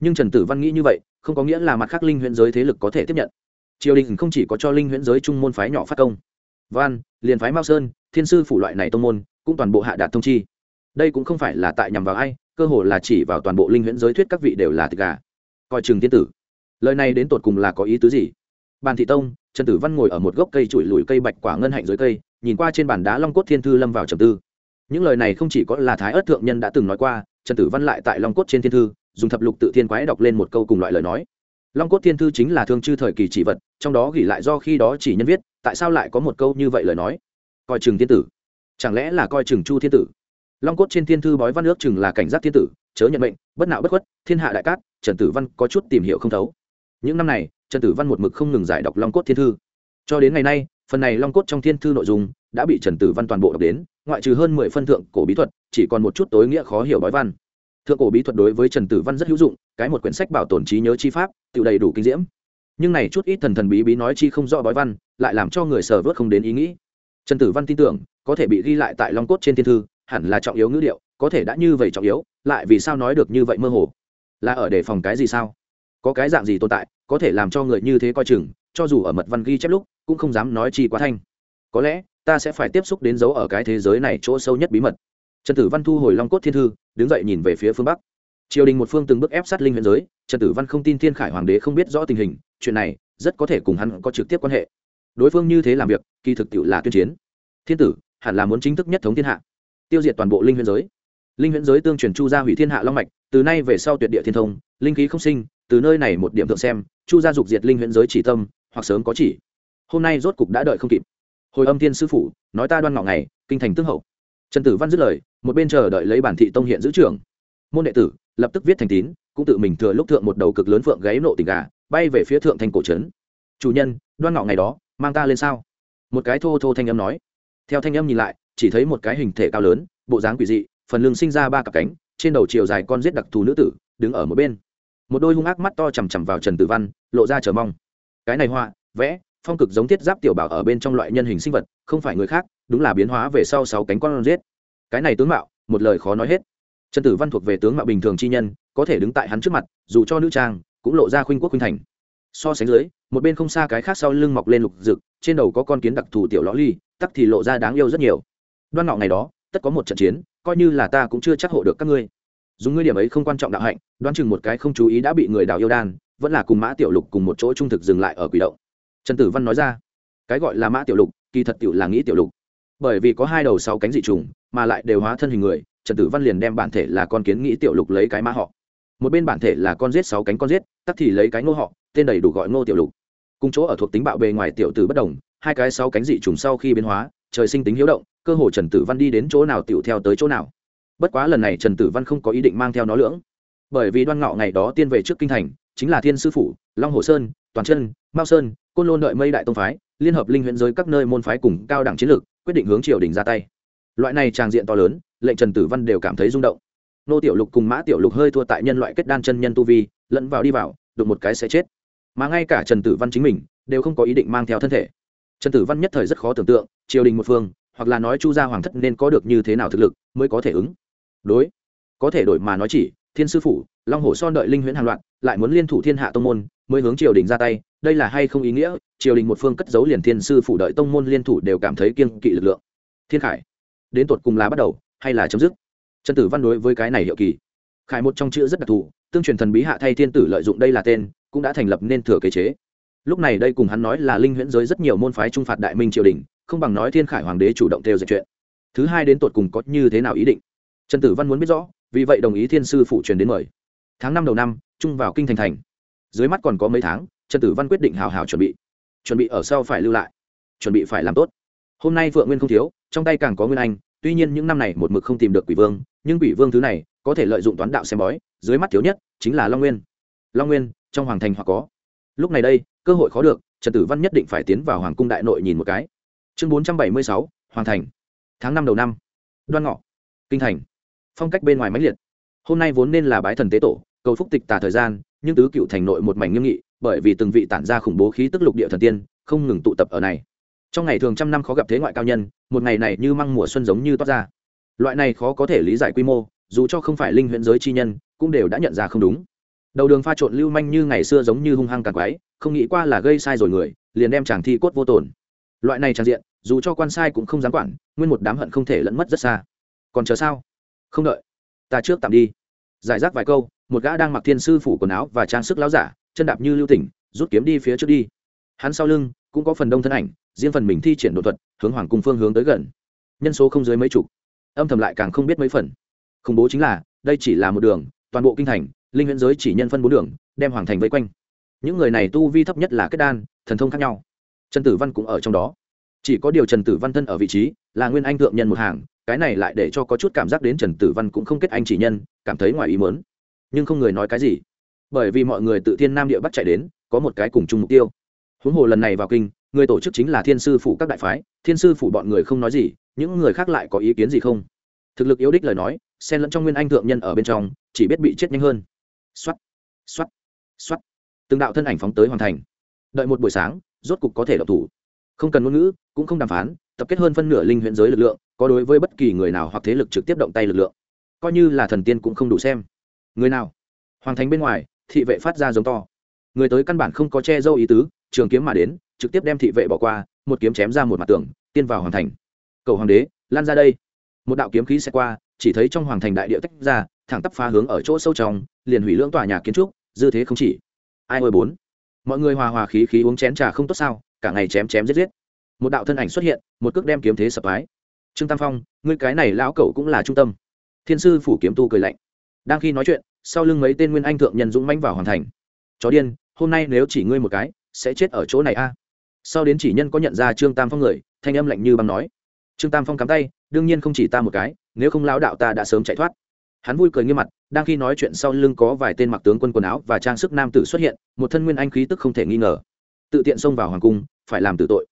Speaker 1: Nhưng trần tử văn nghĩ như vậy, không có nghĩa là mặt khác linh Huyễn giới thế lực có thể tiếp nhận. Triều đình không chỉ có cho linh Huyễn giới trung môn phái nhỏ phát công. Văn, liền phái mao sơn, thiên sư phủ loại này tông môn, cũng toàn bộ hạ đạt thông chi. Đây cũng không phải là tại nhằm vào ai, cơ hồ là chỉ vào toàn bộ linh huyễn giới thuyết các vị đều là thịt gà coi chừng tiên tử. Lời này đến tột cùng là có ý tứ gì? Bàn thị tông, trần tử văn ngồi ở một gốc cây trụi lùi cây bạch quả ngân hạnh dưới cây, nhìn qua trên bàn đá long cốt thiên thư lâm vào trầm tư. Những lời này không chỉ có là thái ớt thượng nhân đã từng nói qua, trần tử văn lại tại long cốt trên thiên thư, dùng thập lục tự thiên quái đọc lên một câu cùng loại lời nói. Long cốt thiên thư chính là thương chư thời kỳ chỉ vật, trong đó ghi lại do khi đó chỉ nhân viết, tại sao lại có một câu như vậy lời nói? Coi chừng thiên tử. Chẳng lẽ là coi chừng chu thiên tử? Long cốt trên thiên thư bói văn ước chừng là cảnh giác thiên tử, chớ nhận mệnh, bất nạo bất khuất, thiên hạ đại cát trần tử văn có chút tìm hiểu không thấu. Những năm này, trần tử văn một mực không ngừng giải đọc long cốt thiên thư. Cho đến ngày nay, phần này long cốt trong thiên thư nội dung đã bị trần tử văn toàn bộ đọc đến, ngoại trừ hơn mười phân thượng cổ bí thuật, chỉ còn một chút tối nghĩa khó hiểu bói văn. Thượng cổ bí thuật đối với trần tử văn rất hữu dụng, cái một quyển sách bảo tồn trí nhớ chi pháp, tự đầy đủ kinh diễm. Nhưng này chút ít thần thần bí bí nói chi không rõ bói văn, lại làm cho người sờ vớt không đến ý nghĩ. Trần tử văn tin tưởng, có thể bị ghi lại tại long cốt trên thiên thư, hẳn là trọng yếu ngữ điệu, có thể đã như vậy trọng yếu, lại vì sao nói được như vậy mơ hồ? Là ở đề phòng cái gì sao? Có cái dạng gì tồn tại, có thể làm cho người như thế coi chừng, cho dù ở mật văn ghi chép lúc, cũng không dám nói chi quá thanh. Có lẽ, ta sẽ phải tiếp xúc đến dấu ở cái thế giới này chỗ sâu nhất bí mật. Trần tử văn thu hồi long cốt thiên thư, đứng dậy nhìn về phía phương bắc. Triều đình một phương từng bước ép sát linh huyện giới, trần tử văn không tin thiên khải hoàng đế không biết rõ tình hình, chuyện này, rất có thể cùng hắn có trực tiếp quan hệ. Đối phương như thế làm việc, kỳ thực tiệu là tuyên chiến. Thiên tử, hẳn là muốn chính thức nhất thống thiên hạ. Tiêu diệt toàn bộ linh huyện giới. Linh huyện giới tương truyền chu gia hủy thiên hạ long mạch từ nay về sau tuyệt địa thiên thông, linh khí không sinh, từ nơi này một điểm thượng xem, chu gia dục diệt linh huyện giới chỉ tâm, hoặc sớm có chỉ. Hôm nay rốt cục đã đợi không kịp. Hồi âm thiên sư phụ, nói ta đoan ngọ ngày, kinh thành tương hậu. Trần tử văn dứt lời, một bên chờ đợi lấy bản thị tông hiện giữ trưởng. Môn đệ tử, lập tức viết thành tín, cũng tự mình thừa lúc thượng một đầu cực lớn phượng gáy nộ tình gà, bay về phía thượng thành cổ trấn. Chủ nhân, đoan ngọ ngày đó, mang ta lên sao? Một cái thô thô thanh âm nói. Theo thanh âm nhìn lại, chỉ thấy một cái hình thể cao lớn, bộ dáng quỷ dị, phần lưng sinh ra ba cặp cánh trên đầu chiều dài con giết đặc thù nữ tử, đứng ở một bên. Một đôi hung ác mắt to chằm chằm vào trần tử văn, lộ ra chờ mong. Cái này họa, vẽ, phong cực giống thiết giáp tiểu bảo ở bên trong loại nhân hình sinh vật, không phải người khác, đúng là biến hóa về sau sáu cánh con giết. Cái này tướng mạo, một lời khó nói hết. Trần tử văn thuộc về tướng mạo bình thường chi nhân, có thể đứng tại hắn trước mặt, dù cho nữ trang, cũng lộ ra khuynh quốc khuynh thành. So sánh dưới, một bên không xa cái khác sau lưng mọc lên lục rực, trên đầu có con kiến đặc thù tiểu lõ ly, tắc thì lộ ra đáng yêu rất nhiều. Đoan ngọ ngày đó, tất có một trận chiến coi như là ta cũng chưa chắc hộ được các ngươi. Dùng ngươi điểm ấy không quan trọng đạo hạnh, đoán chừng một cái không chú ý đã bị người đào yêu đan, vẫn là cùng mã tiểu lục cùng một chỗ trung thực dừng lại ở quỷ động. Trần tử văn nói ra, cái gọi là mã tiểu lục, kỳ thật tiểu là nghĩ tiểu lục. Bởi vì có hai đầu sáu cánh dị trùng, mà lại đều hóa thân hình người, trần tử văn liền đem bản thể là con kiến nghĩ tiểu lục lấy cái mã họ. Một bên bản thể là con giết sáu cánh con giết, tắc thì lấy cái ngô họ, tên đầy đủ gọi ngô tiểu lục. Cùng chỗ ở thuộc tính bạo bề ngoài tiểu tử bất đồng, hai cái sáu cánh dị trùng sau khi biến hóa, trời sinh tính hiếu động cơ hồ trần tử văn đi đến chỗ nào tiểu theo tới chỗ nào. Bất quá lần này trần tử văn không có ý định mang theo nó lưỡng. Bởi vì đoan ngọ ngày đó tiên về trước kinh thành, chính là thiên sư phủ, long hồ sơn, toàn chân, mao sơn, côn lôn đợi mây đại tông phái, liên hợp linh huyện giới các nơi môn phái cùng cao đẳng chiến lược, quyết định hướng triều đình ra tay. Loại này tràng diện to lớn, lệnh trần tử văn đều cảm thấy rung động. Nô tiểu lục cùng mã tiểu lục hơi thua tại nhân loại kết đan chân nhân tu vi, lẫn vào đi vào, đụng một cái sẽ chết. Mà ngay cả trần tử văn chính mình, đều không có ý định mang theo thân thể. Trần tử văn nhất thời rất khó tưởng tượng, triều đình một phương hoặc là nói chu gia hoàng thất nên có được như thế nào thực lực mới có thể ứng? Đối, có thể đổi mà nói chỉ, thiên sư phủ, long hồ son đợi linh huyễn hàng loạt, lại muốn liên thủ thiên hạ tông môn, mới hướng triều đình ra tay, đây là hay không ý nghĩa? Triều đình một phương cất giấu liền thiên sư phủ đợi tông môn liên thủ đều cảm thấy kiên kỵ lực lượng. Thiên khải, đến tột cùng là bắt đầu hay là chấm dứt? Trần tử văn đối với cái này hiệu kỳ. Khải một trong chữ rất đặc thù, tương truyền thần bí hạ thay thiên tử lợi dụng đây là tên, cũng đã thành lập nên thừa kế chế. Lúc này đây cùng hắn nói là linh huyễn giới rất nhiều môn phái trung phạt đại minh triều đình không bằng nói thiên khải hoàng đế chủ động theo dệt chuyện. Thứ hai đến tột cùng có như thế nào ý định? Trần tử văn muốn biết rõ, vì vậy đồng ý thiên sư phụ truyền đến mời. Tháng năm đầu năm trung vào kinh thành thành. Dưới mắt còn có mấy tháng, trần tử văn quyết định hào hào chuẩn bị. Chuẩn bị ở sau phải lưu lại. Chuẩn bị phải làm tốt. Hôm nay phượng nguyên không thiếu, trong tay càng có nguyên anh, tuy nhiên những năm này một mực không tìm được quỷ vương, nhưng quỷ vương thứ này có thể lợi dụng toán đạo xem bói, dưới mắt thiếu nhất chính là long nguyên. Long nguyên, trong hoàng thành hoặc có. Lúc này đây, cơ hội khó được, trần tử văn nhất định phải tiến vào hoàng cung đại nội nhìn một cái chương bốn trăm bảy mươi sáu hoàn thành. Tháng năm đầu năm. Đoan ngọ. Kinh thành. Phong cách bên ngoài máy liệt. Hôm nay vốn nên là bái thần tế tổ, cầu phúc tịch tà thời gian, nhưng tứ cựu thành nội một mảnh nghiêm nghị, bởi vì từng vị tản ra khủng bố khí tức lục địa thần tiên, không ngừng tụ tập ở này. Trong ngày thường trăm năm khó gặp thế ngoại cao nhân, một ngày này như măng mùa xuân giống như toát ra. Loại này khó có thể lý giải quy mô, dù cho không phải linh huyện giới chi nhân, cũng đều đã nhận ra không đúng. Đầu đường pha trộn lưu manh như ngày xưa giống như hung hăng càng quái không nghĩ qua là gây sai rồi người, liền đem chàng thi cốt vô tổn loại này tràn diện, dù cho quan sai cũng không dám quản, nguyên một đám hận không thể lẫn mất rất xa. Còn chờ sao? Không đợi. Ta trước tạm đi. Giải rác vài câu, một gã đang mặc thiên sư phủ quần áo và trang sức láo giả, chân đạp như lưu tỉnh, rút kiếm đi phía trước đi. Hắn sau lưng cũng có phần đông thân ảnh, riêng phần mình thi triển đột thuật, hướng hoàng cung phương hướng tới gần. Nhân số không dưới mấy chục. Âm thầm lại càng không biết mấy phần. Khủng bố chính là, đây chỉ là một đường, toàn bộ kinh thành, linh huyễn giới chỉ nhân phân bốn đường, đem hoàng thành vây quanh. Những người này tu vi thấp nhất là kết đan, thần thông khác nhau trần tử văn cũng ở trong đó. Chỉ có điều trần tử văn thân ở vị trí là nguyên anh thượng nhân một hàng, cái này lại để cho có chút cảm giác đến trần tử văn cũng không kết anh chỉ nhân, cảm thấy ngoài ý mớn nhưng không người nói cái gì. Bởi vì mọi người tự thiên nam địa bắc chạy đến, có một cái cùng chung mục tiêu. Huống hồ lần này vào kinh, người tổ chức chính là thiên sư Phụ các đại phái, thiên sư Phụ bọn người không nói gì, những người khác lại có ý kiến gì không? Thực lực yếu đích lời nói, xen lẫn trong nguyên anh thượng nhân ở bên trong, chỉ biết bị chết nhanh hơn. Xoắt xoắt xoắt từng đạo thân ảnh phóng tới hoàn thành. Đợi một buổi sáng rốt cục có thể đọc thủ. Không cần ngôn ngữ, cũng không đàm phán, tập kết hơn phân nửa linh huyễn giới lực lượng, có đối với bất kỳ người nào hoặc thế lực trực tiếp động tay lực lượng. Coi như là thần tiên cũng không đủ xem. Người nào? Hoàng thành bên ngoài, thị vệ phát ra giống to. Người tới căn bản không có che dâu ý tứ, trường kiếm mà đến, trực tiếp đem thị vệ bỏ qua, một kiếm chém ra một mặt tường, tiên vào hoàng thành. Cầu hoàng đế, lan ra đây. Một đạo kiếm khí sẽ qua, chỉ thấy trong hoàng thành đại địa tách ra, thẳng tắp phá hướng ở chỗ sâu trong, liền hủy lưỡng tòa nhà kiến trúc, dư thế không chỉ. Ai ôi bốn mọi người hòa hòa khí khí uống chén trà không tốt sao, cả ngày chém chém giết giết. Một đạo thân ảnh xuất hiện, một cước đem kiếm thế sập ái trương tam phong, ngươi cái này lão cẩu cũng là trung tâm. Thiên sư phủ kiếm tu cười lạnh. Đang khi nói chuyện, sau lưng mấy tên nguyên anh thượng nhân dũng mãnh vào hoàn thành. Chó điên, hôm nay nếu chỉ ngươi một cái, sẽ chết ở chỗ này a. Sau đến chỉ nhân có nhận ra trương tam phong người, thanh âm lạnh như băng nói. Trương tam phong cắm tay, đương nhiên không chỉ ta một cái, nếu không lão đạo ta đã sớm chạy thoát hắn vui cười nghiêm mặt, đang khi nói chuyện sau lưng có vài tên mặc tướng quân quần áo và trang sức nam tử xuất hiện, một thân nguyên anh khí tức không thể nghi ngờ. Tự tiện xông vào hoàng cung, phải làm tử tội.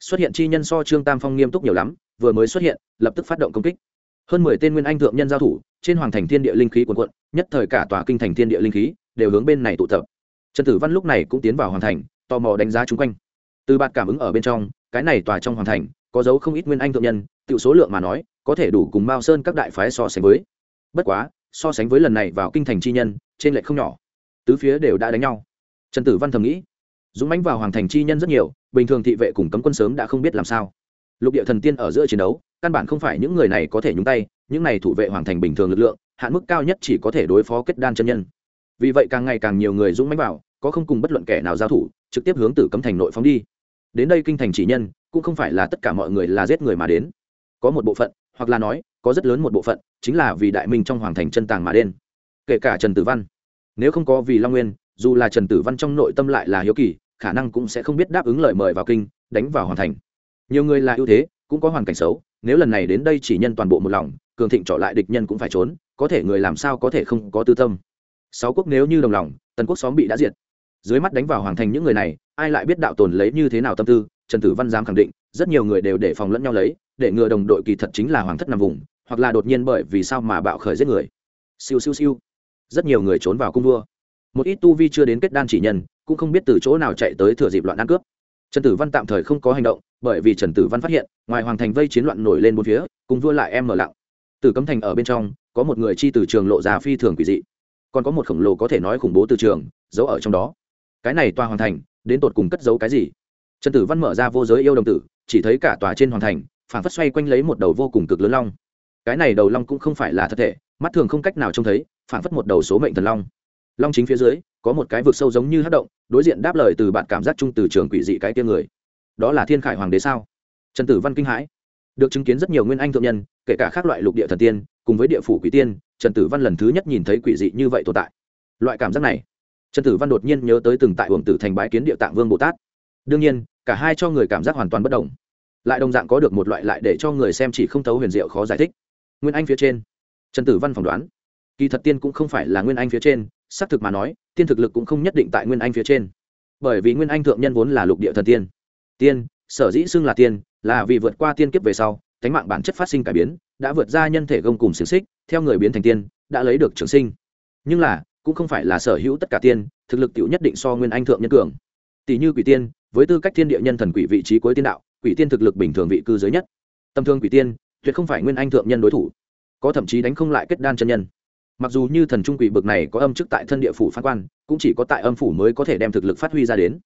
Speaker 1: Xuất hiện chi nhân so trương tam phong nghiêm túc nhiều lắm, vừa mới xuất hiện, lập tức phát động công kích. Hơn mười tên nguyên anh thượng nhân giao thủ, trên hoàng thành thiên địa linh khí quần quận nhất thời cả tòa kinh thành thiên địa linh khí đều hướng bên này tụ tập. Trần tử văn lúc này cũng tiến vào hoàng thành, tò mò đánh giá chung quanh. Từ bạt cảm ứng ở bên trong, cái này tòa trong hoàng thành có dấu không ít nguyên anh thượng nhân tự số lượng mà nói, có thể đủ cùng mao sơn các đại phái so sánh với bất quá, so sánh với lần này vào kinh thành chi nhân, trên lệ không nhỏ. Tứ phía đều đã đánh nhau. Trần tử văn thầm nghĩ, dũng mãnh vào hoàng thành chi nhân rất nhiều, bình thường thị vệ cùng cấm quân sớm đã không biết làm sao. Lục địa thần tiên ở giữa chiến đấu, căn bản không phải những người này có thể nhúng tay, những này thủ vệ hoàng thành bình thường lực lượng, hạn mức cao nhất chỉ có thể đối phó kết đan chân nhân. Vì vậy càng ngày càng nhiều người dũng mãnh vào, có không cùng bất luận kẻ nào giao thủ, trực tiếp hướng tử cấm thành nội phóng đi. Đến đây kinh thành chỉ nhân, cũng không phải là tất cả mọi người là giết người mà đến. Có một bộ phận, hoặc là nói có rất lớn một bộ phận chính là vì đại minh trong hoàng thành chân tàng mà đen. Kể cả trần tử văn. Nếu không có vì long nguyên, dù là trần tử văn trong nội tâm lại là hiếu kỳ, khả năng cũng sẽ không biết đáp ứng lời mời vào kinh, đánh vào hoàng thành. Nhiều người là ưu thế, cũng có hoàn cảnh xấu, nếu lần này đến đây chỉ nhân toàn bộ một lòng, cường thịnh trọ lại địch nhân cũng phải trốn, có thể người làm sao có thể không có tư tâm. Sáu quốc nếu như đồng lòng, tần quốc xóm bị đã diệt. Dưới mắt đánh vào hoàng thành những người này, ai lại biết đạo tồn lấy như thế nào tâm tư, trần tử văn dám khẳng định, rất nhiều người đều để phòng lẫn nhau lấy để ngừa đồng đội kỳ thật chính là hoàng thất nằm vùng, hoặc là đột nhiên bởi vì sao mà bạo khởi giết người. Siêu siêu siêu. Rất nhiều người trốn vào cung vua. Một ít tu vi chưa đến kết đan chỉ nhân, cũng không biết từ chỗ nào chạy tới thừa dịp loạn ăn cướp. Trần tử văn tạm thời không có hành động, bởi vì trần tử văn phát hiện, ngoài hoàng thành vây chiến loạn nổi lên bốn phía cùng vua lại em mở lặng. Từ cấm thành ở bên trong, có một người chi từ trường lộ già phi thường quỷ dị. Còn có một khổng lồ có thể nói khủng bố từ trường, giấu ở trong đó. Cái này tòa hoàng thành, đến tột cùng cất giấu cái gì? Trần tử văn mở ra vô giới yêu đồng tử, chỉ thấy cả tòa trên hoàng thành phản phất xoay quanh lấy một đầu vô cùng cực lớn long. Cái này đầu long cũng không phải là thật thể, mắt thường không cách nào trông thấy phản phất một đầu số mệnh thần long. Long chính phía dưới, có một cái vực sâu giống như hát động, đối diện đáp lời từ bạn cảm giác chung từ trường quỷ dị cái tia người. Đó là thiên khải hoàng đế sao? Trần tử văn kinh hãi. Được chứng kiến rất nhiều nguyên anh thượng nhân, kể cả các loại lục địa thần tiên, cùng với địa phủ quỷ tiên, trần tử văn lần thứ nhất nhìn thấy quỷ dị như vậy tồn tại. Loại cảm giác này, trần tử văn đột nhiên nhớ tới từng tại hưởng tử thành bái kiến địa tạng vương bồ tát. Đương nhiên, cả hai cho người cảm giác hoàn toàn bất đồng lại đồng dạng có được một loại lại để cho người xem chỉ không thấu huyền diệu khó giải thích. Nguyên anh phía trên, trần tử văn phỏng đoán, kỳ thật tiên cũng không phải là nguyên anh phía trên, xác thực mà nói, tiên thực lực cũng không nhất định tại nguyên anh phía trên. Bởi vì nguyên anh thượng nhân vốn là lục địa thần tiên. Tiên, sở dĩ xưng là tiên, là vì vượt qua tiên kiếp về sau thánh mạng bản chất phát sinh cải biến, đã vượt ra nhân thể gông cùng xiềng xích, theo người biến thành tiên, đã lấy được trường sinh. Nhưng là, cũng không phải là sở hữu tất cả tiên, thực lực tiểu nhất định so nguyên anh thượng nhân cường. Tỷ như quỷ tiên, với tư cách thiên địa nhân thần quỷ vị trí cuối tiên đạo quỷ tiên thực lực bình thường vị cư giới nhất. Tâm thương quỷ tiên tuyệt không phải nguyên anh thượng nhân đối thủ có thậm chí đánh không lại kết đan chân nhân. Mặc dù như thần trung quỷ bực này có âm chức tại thân địa phủ phán quan cũng chỉ có tại âm phủ mới có thể đem thực lực phát huy ra đến.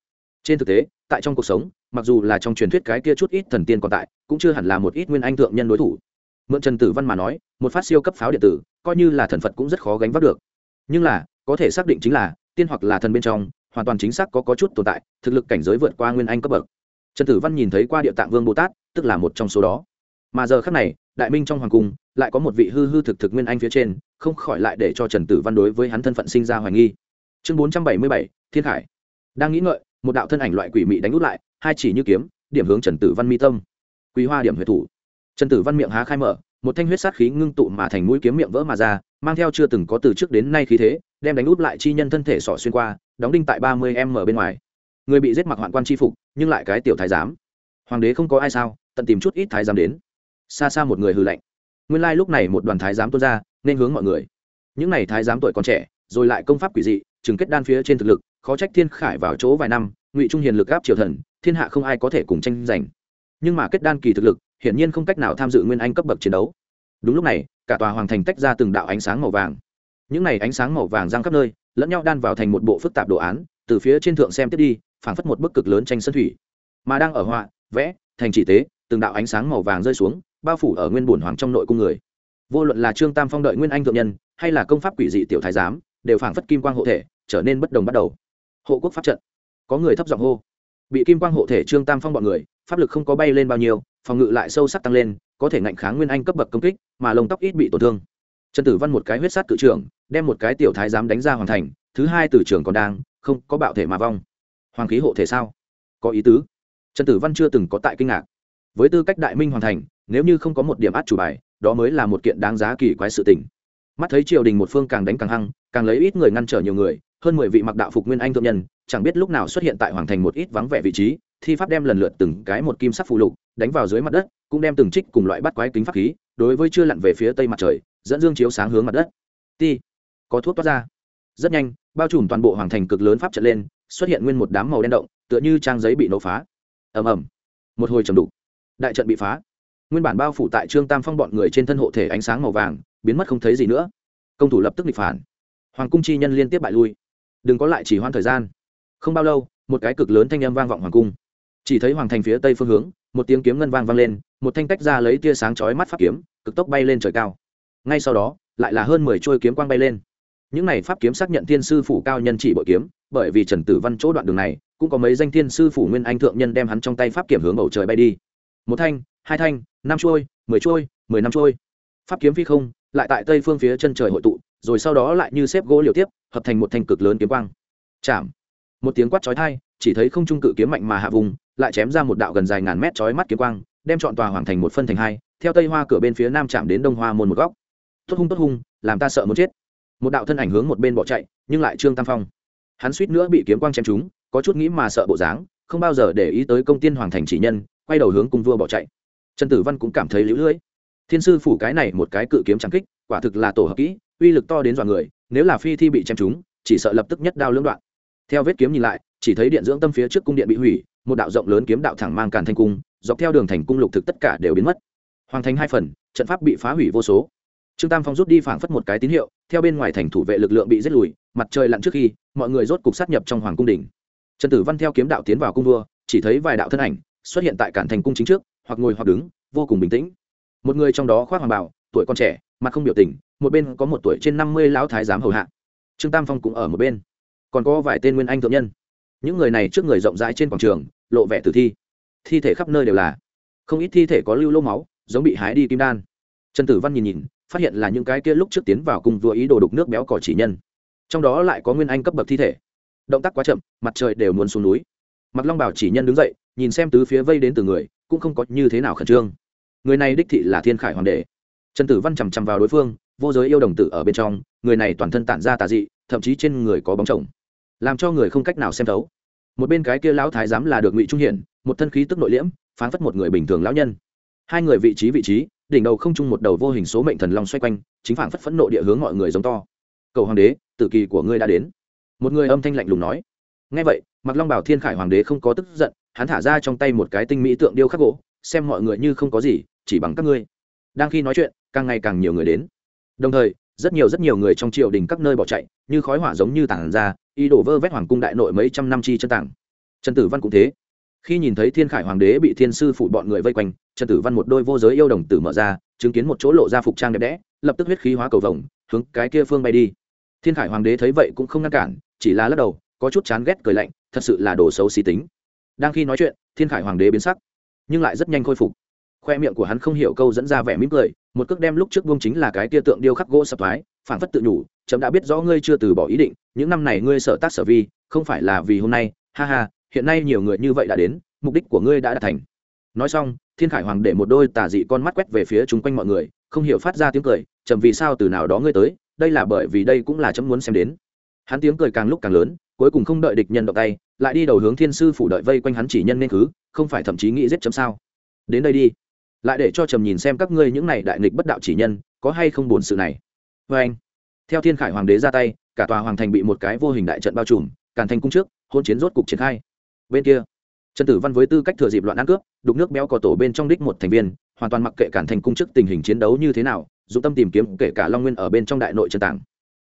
Speaker 1: Trên thực tế tại trong cuộc sống mặc dù là trong truyền thuyết cái kia chút ít thần tiên còn tại cũng chưa hẳn là một ít nguyên anh thượng nhân đối thủ. Mượn trần tử văn mà nói một phát siêu cấp pháo điện tử coi như là thần phật cũng rất khó gánh vác được. Nhưng là có thể xác định chính là tiên hoặc là thần bên trong hoàn toàn chính xác có, có chút tồn tại thực lực cảnh giới vượt qua nguyên anh cấp bậc trần tử văn nhìn thấy qua địa tạng vương bồ tát, tức là một trong số đó. Mà giờ khác này, đại minh trong hoàng cung, lại có một vị hư hư thực thực nguyên anh phía trên, không khỏi lại để cho trần tử văn đối với hắn thân phận sinh ra hoài nghi. Chương bốn trăm bảy mươi bảy, thiên khải. Đang nghĩ ngợi, một đạo thân ảnh loại quỷ mị đánh út lại, hai chỉ như kiếm, điểm hướng trần tử văn mi tâm. Quý hoa điểm huyệt thủ. Trần tử văn miệng há khai mở, một thanh huyết sát khí ngưng tụ mà thành mũi kiếm miệng vỡ mà ra, mang theo chưa từng có từ trước đến nay khí thế, đem đánh út lại chi nhân thân thể sỏ xuyên qua, đóng đinh tại ba mươi m bên ngoài người bị giết mặc hoạn quan tri phục, nhưng lại cái tiểu thái giám. Hoàng đế không có ai sao, tận tìm chút ít thái giám đến. Xa xa một người hư lạnh. Nguyên lai lúc này một đoàn thái giám tuôn ra, nên hướng mọi người. Những n à y thái giám tuổi còn trẻ, rồi lại công pháp quỷ dị chừng kết đan phía trên thực lực, khó trách thiên khải vào chỗ vài năm, ngụy trung hiền lực gáp triều thần, thiên hạ không ai có thể cùng tranh giành. Nhưng mà kết đan kỳ thực lực, hiển nhiên không cách nào tham dự nguyên anh cấp bậc chiến đấu. Đúng lúc này, cả tòa hoàng thành tách ra từng đạo ánh sáng màu vàng. Những này ánh sáng màu vàng giang khắp nơi, lẫn nhau đan vào thành một bộ phức tạp đồ án, từ phía trên thượng xem tiếp đi phảng phất một bức cực lớn tranh sân thủy. Mà đang ở họa, vẽ, thành chỉ tế, từng đạo ánh sáng màu vàng rơi xuống, bao phủ ở nguyên bổn hoàng trong nội cung người. Vô luận là trương tam phong đợi nguyên anh thượng nhân, hay là công pháp quỷ dị tiểu thái giám, đều phảng phất kim quang hộ thể, trở nên bất đồng bắt đầu. Hộ quốc pháp trận. Có người thấp giọng hô. Bị kim quang hộ thể trương tam phong bọn người, pháp lực không có bay lên bao nhiêu, phòng ngự lại sâu sắc tăng lên, có thể ngạnh kháng nguyên anh cấp bậc công kích, mà lông tóc ít bị tổn thương. Trần tử văn một cái huyết sát cự trưởng, đem một cái tiểu thái giám đánh ra hoàn thành, thứ hai từ trường còn đang, không có bạo thể mà vong hoàng khí hộ thể sao? Có ý tứ. Trần tử văn chưa từng có tại kinh ngạc. Với tư cách đại minh hoàn thành, nếu như không có một điểm át chủ bài, đó mới là một kiện đáng giá kỳ quái sự tình. Mắt thấy triều đình một phương càng đánh càng hăng, càng lấy ít người ngăn trở nhiều người, hơn mười vị mặc đạo phục nguyên anh thượng nhân, chẳng biết lúc nào xuất hiện tại hoàng thành một ít vắng vẻ vị trí, thi pháp đem lần lượt từng cái một kim sắc phụ lục đánh vào dưới mặt đất, cũng đem từng trích cùng loại bắt quái kính pháp khí, đối với chưa lặn về phía tây mặt trời, dẫn dương chiếu sáng hướng mặt đất. Ti, có thuốc toát ra. Rất nhanh, bao trùm toàn bộ hoàng thành cực lớn pháp trận lên xuất hiện nguyên một đám màu đen động, tựa như trang giấy bị nổ phá. Ầm ầm. Một hồi trầm đục. Đại trận bị phá. Nguyên bản bao phủ tại trương tam phong bọn người trên thân hộ thể ánh sáng màu vàng, biến mất không thấy gì nữa. Công thủ lập tức nghịch phản. Hoàng cung chi nhân liên tiếp bại lui. Đừng có lại chỉ hoãn thời gian. Không bao lâu, một cái cực lớn thanh âm vang vọng hoàng cung. Chỉ thấy hoàng thành phía tây phương hướng, một tiếng kiếm ngân vang vang lên, một thanh tách ra lấy tia sáng chói mắt pháp kiếm, cực tốc bay lên trời cao. Ngay sau đó, lại là hơn mười trôi kiếm quang bay lên. Những này pháp kiếm xác nhận thiên sư phủ cao nhân chỉ bội kiếm bởi vì trần tử văn chỗ đoạn đường này, cũng có mấy danh thiên sư phủ nguyên anh thượng nhân đem hắn trong tay pháp kiếm hướng bầu trời bay đi. Một thanh, hai thanh, năm trôi mười trôi mười năm trôi pháp kiếm phi không, lại tại tây phương phía chân trời hội tụ, rồi sau đó lại như xếp gỗ liều tiếp, hợp thành một thanh cực lớn kiếm quang. Chạm. Một tiếng quát chói thai chỉ thấy không trung cự kiếm mạnh mà hạ vùng, lại chém ra một đạo gần dài ngàn mét chói mắt kiếm quang, đem chọn tòa hoàng thành một phân thành hai, theo tây hoa cửa bên phía nam chạm đến đông hoa môn một góc. Tốt hung tốt hung, làm ta sợ muốn chết. Một đạo thân ảnh hướng một bên bỏ chạy, nhưng lại trương tam phong hắn suýt nữa bị kiếm quang chém trúng, có chút nghĩ mà sợ bộ dáng, không bao giờ để ý tới công tiên hoàng thành chỉ nhân, quay đầu hướng cung vua bỏ chạy. Trần tử văn cũng cảm thấy lũ lưỡi. Thiên sư phủ cái này một cái cự kiếm trắng kích, quả thực là tổ hợp kỹ, uy lực to đến dọa người, nếu là phi thi bị chém trúng, chỉ sợ lập tức nhất đao lưỡng đoạn. Theo vết kiếm nhìn lại, chỉ thấy điện dưỡng tâm phía trước cung điện bị hủy, một đạo rộng lớn kiếm đạo thẳng mang càn thanh cung, dọc theo đường thành cung lục thực tất cả đều biến mất. Hoàng thành hai phần, trận pháp bị phá hủy vô số trương tam phong rút đi phảng phất một cái tín hiệu, theo bên ngoài thành thủ vệ lực lượng bị giết lùi, mặt trời lặn trước khi, mọi người rốt cục sát nhập trong hoàng cung đình trần tử văn theo kiếm đạo tiến vào cung vua, chỉ thấy vài đạo thân ảnh xuất hiện tại cản thành cung chính trước, hoặc ngồi hoặc đứng, vô cùng bình tĩnh. Một người trong đó khoác hoàng bảo tuổi còn trẻ, mặt không biểu tình, một bên có một tuổi trên năm mươi lão thái giám hầu hạ. Trương tam phong cũng ở một bên. Còn có vài tên nguyên anh thượng nhân. Những người này trước người rộng rãi trên quảng trường, lộ vẻ tử thi. Thi thể khắp nơi đều là. Không ít thi thể có lưu lô máu, giống bị hái đi kim đan. Trần tử văn nhìn nhìn phát hiện là những cái kia lúc trước tiến vào cùng vua ý đồ đục nước béo cỏ chỉ nhân. Trong đó lại có nguyên anh cấp bậc thi thể. Động tác quá chậm, mặt trời đều muốn xuống núi. Mặc long bảo chỉ nhân đứng dậy, nhìn xem tứ phía vây đến từ người, cũng không có như thế nào khẩn trương. Người này đích thị là thiên khải hoàng đệ. Trần tử văn chằm chằm vào đối phương, vô giới yêu đồng tử ở bên trong, người này toàn thân tản ra tà dị, thậm chí trên người có bóng chồng. Làm cho người không cách nào xem thấu. Một bên cái kia lão thái giám là được ngụy trung hiển, một thân khí tức nội liễm, phán phất một người bình thường lão nhân. Hai người vị trí vị trí đỉnh đầu không chung một đầu vô hình số mệnh thần long xoay quanh, chính phản phất phẫn nộ địa hướng mọi người giống to. Cầu hoàng đế tự kỳ của ngươi đã đến. Một người âm thanh lạnh lùng nói. Ngay vậy mặc long bảo thiên khải hoàng đế không có tức giận, hắn thả ra trong tay một cái tinh mỹ tượng điêu khắc gỗ, xem mọi người như không có gì, chỉ bằng các ngươi. Đang khi nói chuyện, càng ngày càng nhiều người đến. Đồng thời, rất nhiều rất nhiều người trong triều đình các nơi bỏ chạy, như khói hỏa giống như tảng ra y đổ vơ vét hoàng cung đại nội mấy trăm năm chi chân tảng. Trần tử văn cũng thế khi nhìn thấy thiên khải hoàng đế bị thiên sư phụ bọn người vây quanh, trần tử văn một đôi vô giới yêu đồng tử mở ra, chứng kiến một chỗ lộ ra phục trang đẹp đẽ, lập tức huyết khí hóa cầu vồng, hướng cái kia phương bay đi. Thiên khải hoàng đế thấy vậy cũng không ngăn cản, chỉ là lắc đầu, có chút chán ghét cười lạnh, thật sự là đồ xấu xí tính. Đang khi nói chuyện, thiên khải hoàng đế biến sắc, nhưng lại rất nhanh khôi phục. Khoe miệng của hắn không hiểu câu dẫn ra vẻ mỉm cười, một cước đem lúc trước vương chính là cái tia tượng điêu khắc gỗ sập thoái phản phất tự nhủ, chấm đã biết rõ ngươi chưa từ bỏ ý định, những năm này ngươi sở tác sở vi, không phải là vì hôm nay, ha ha hiện nay nhiều người như vậy đã đến, mục đích của ngươi đã đạt thành. Nói xong, thiên khải hoàng để một đôi tà dị con mắt quét về phía chung quanh mọi người, không hiểu phát ra tiếng cười chậm vì sao từ nào đó ngươi tới? Đây là bởi vì đây cũng là chấm muốn xem đến. Hắn tiếng cười càng lúc càng lớn, cuối cùng không đợi địch nhân động tay, lại đi đầu hướng thiên sư phủ đợi vây quanh hắn chỉ nhân nên cứ, không phải thậm chí nghĩ giết chấm sao? Đến đây đi. Lại để cho trầm nhìn xem các ngươi những này đại nghịch bất đạo chỉ nhân, có hay không buồn sự này. Vê anh, theo thiên khải hoàng đế ra tay, cả tòa hoàng thành bị một cái vô hình đại trận bao trùm, càn thành cung trước hôn chiến rốt cục triển khai bên kia. Trần tử văn với tư cách thừa dịp loạn ăn cướp, đục nước béo cò tổ bên trong đích một thành viên, hoàn toàn mặc kệ cản thành cung chức tình hình chiến đấu như thế nào, dù tâm tìm kiếm kể cả long nguyên ở bên trong đại nội trần tảng.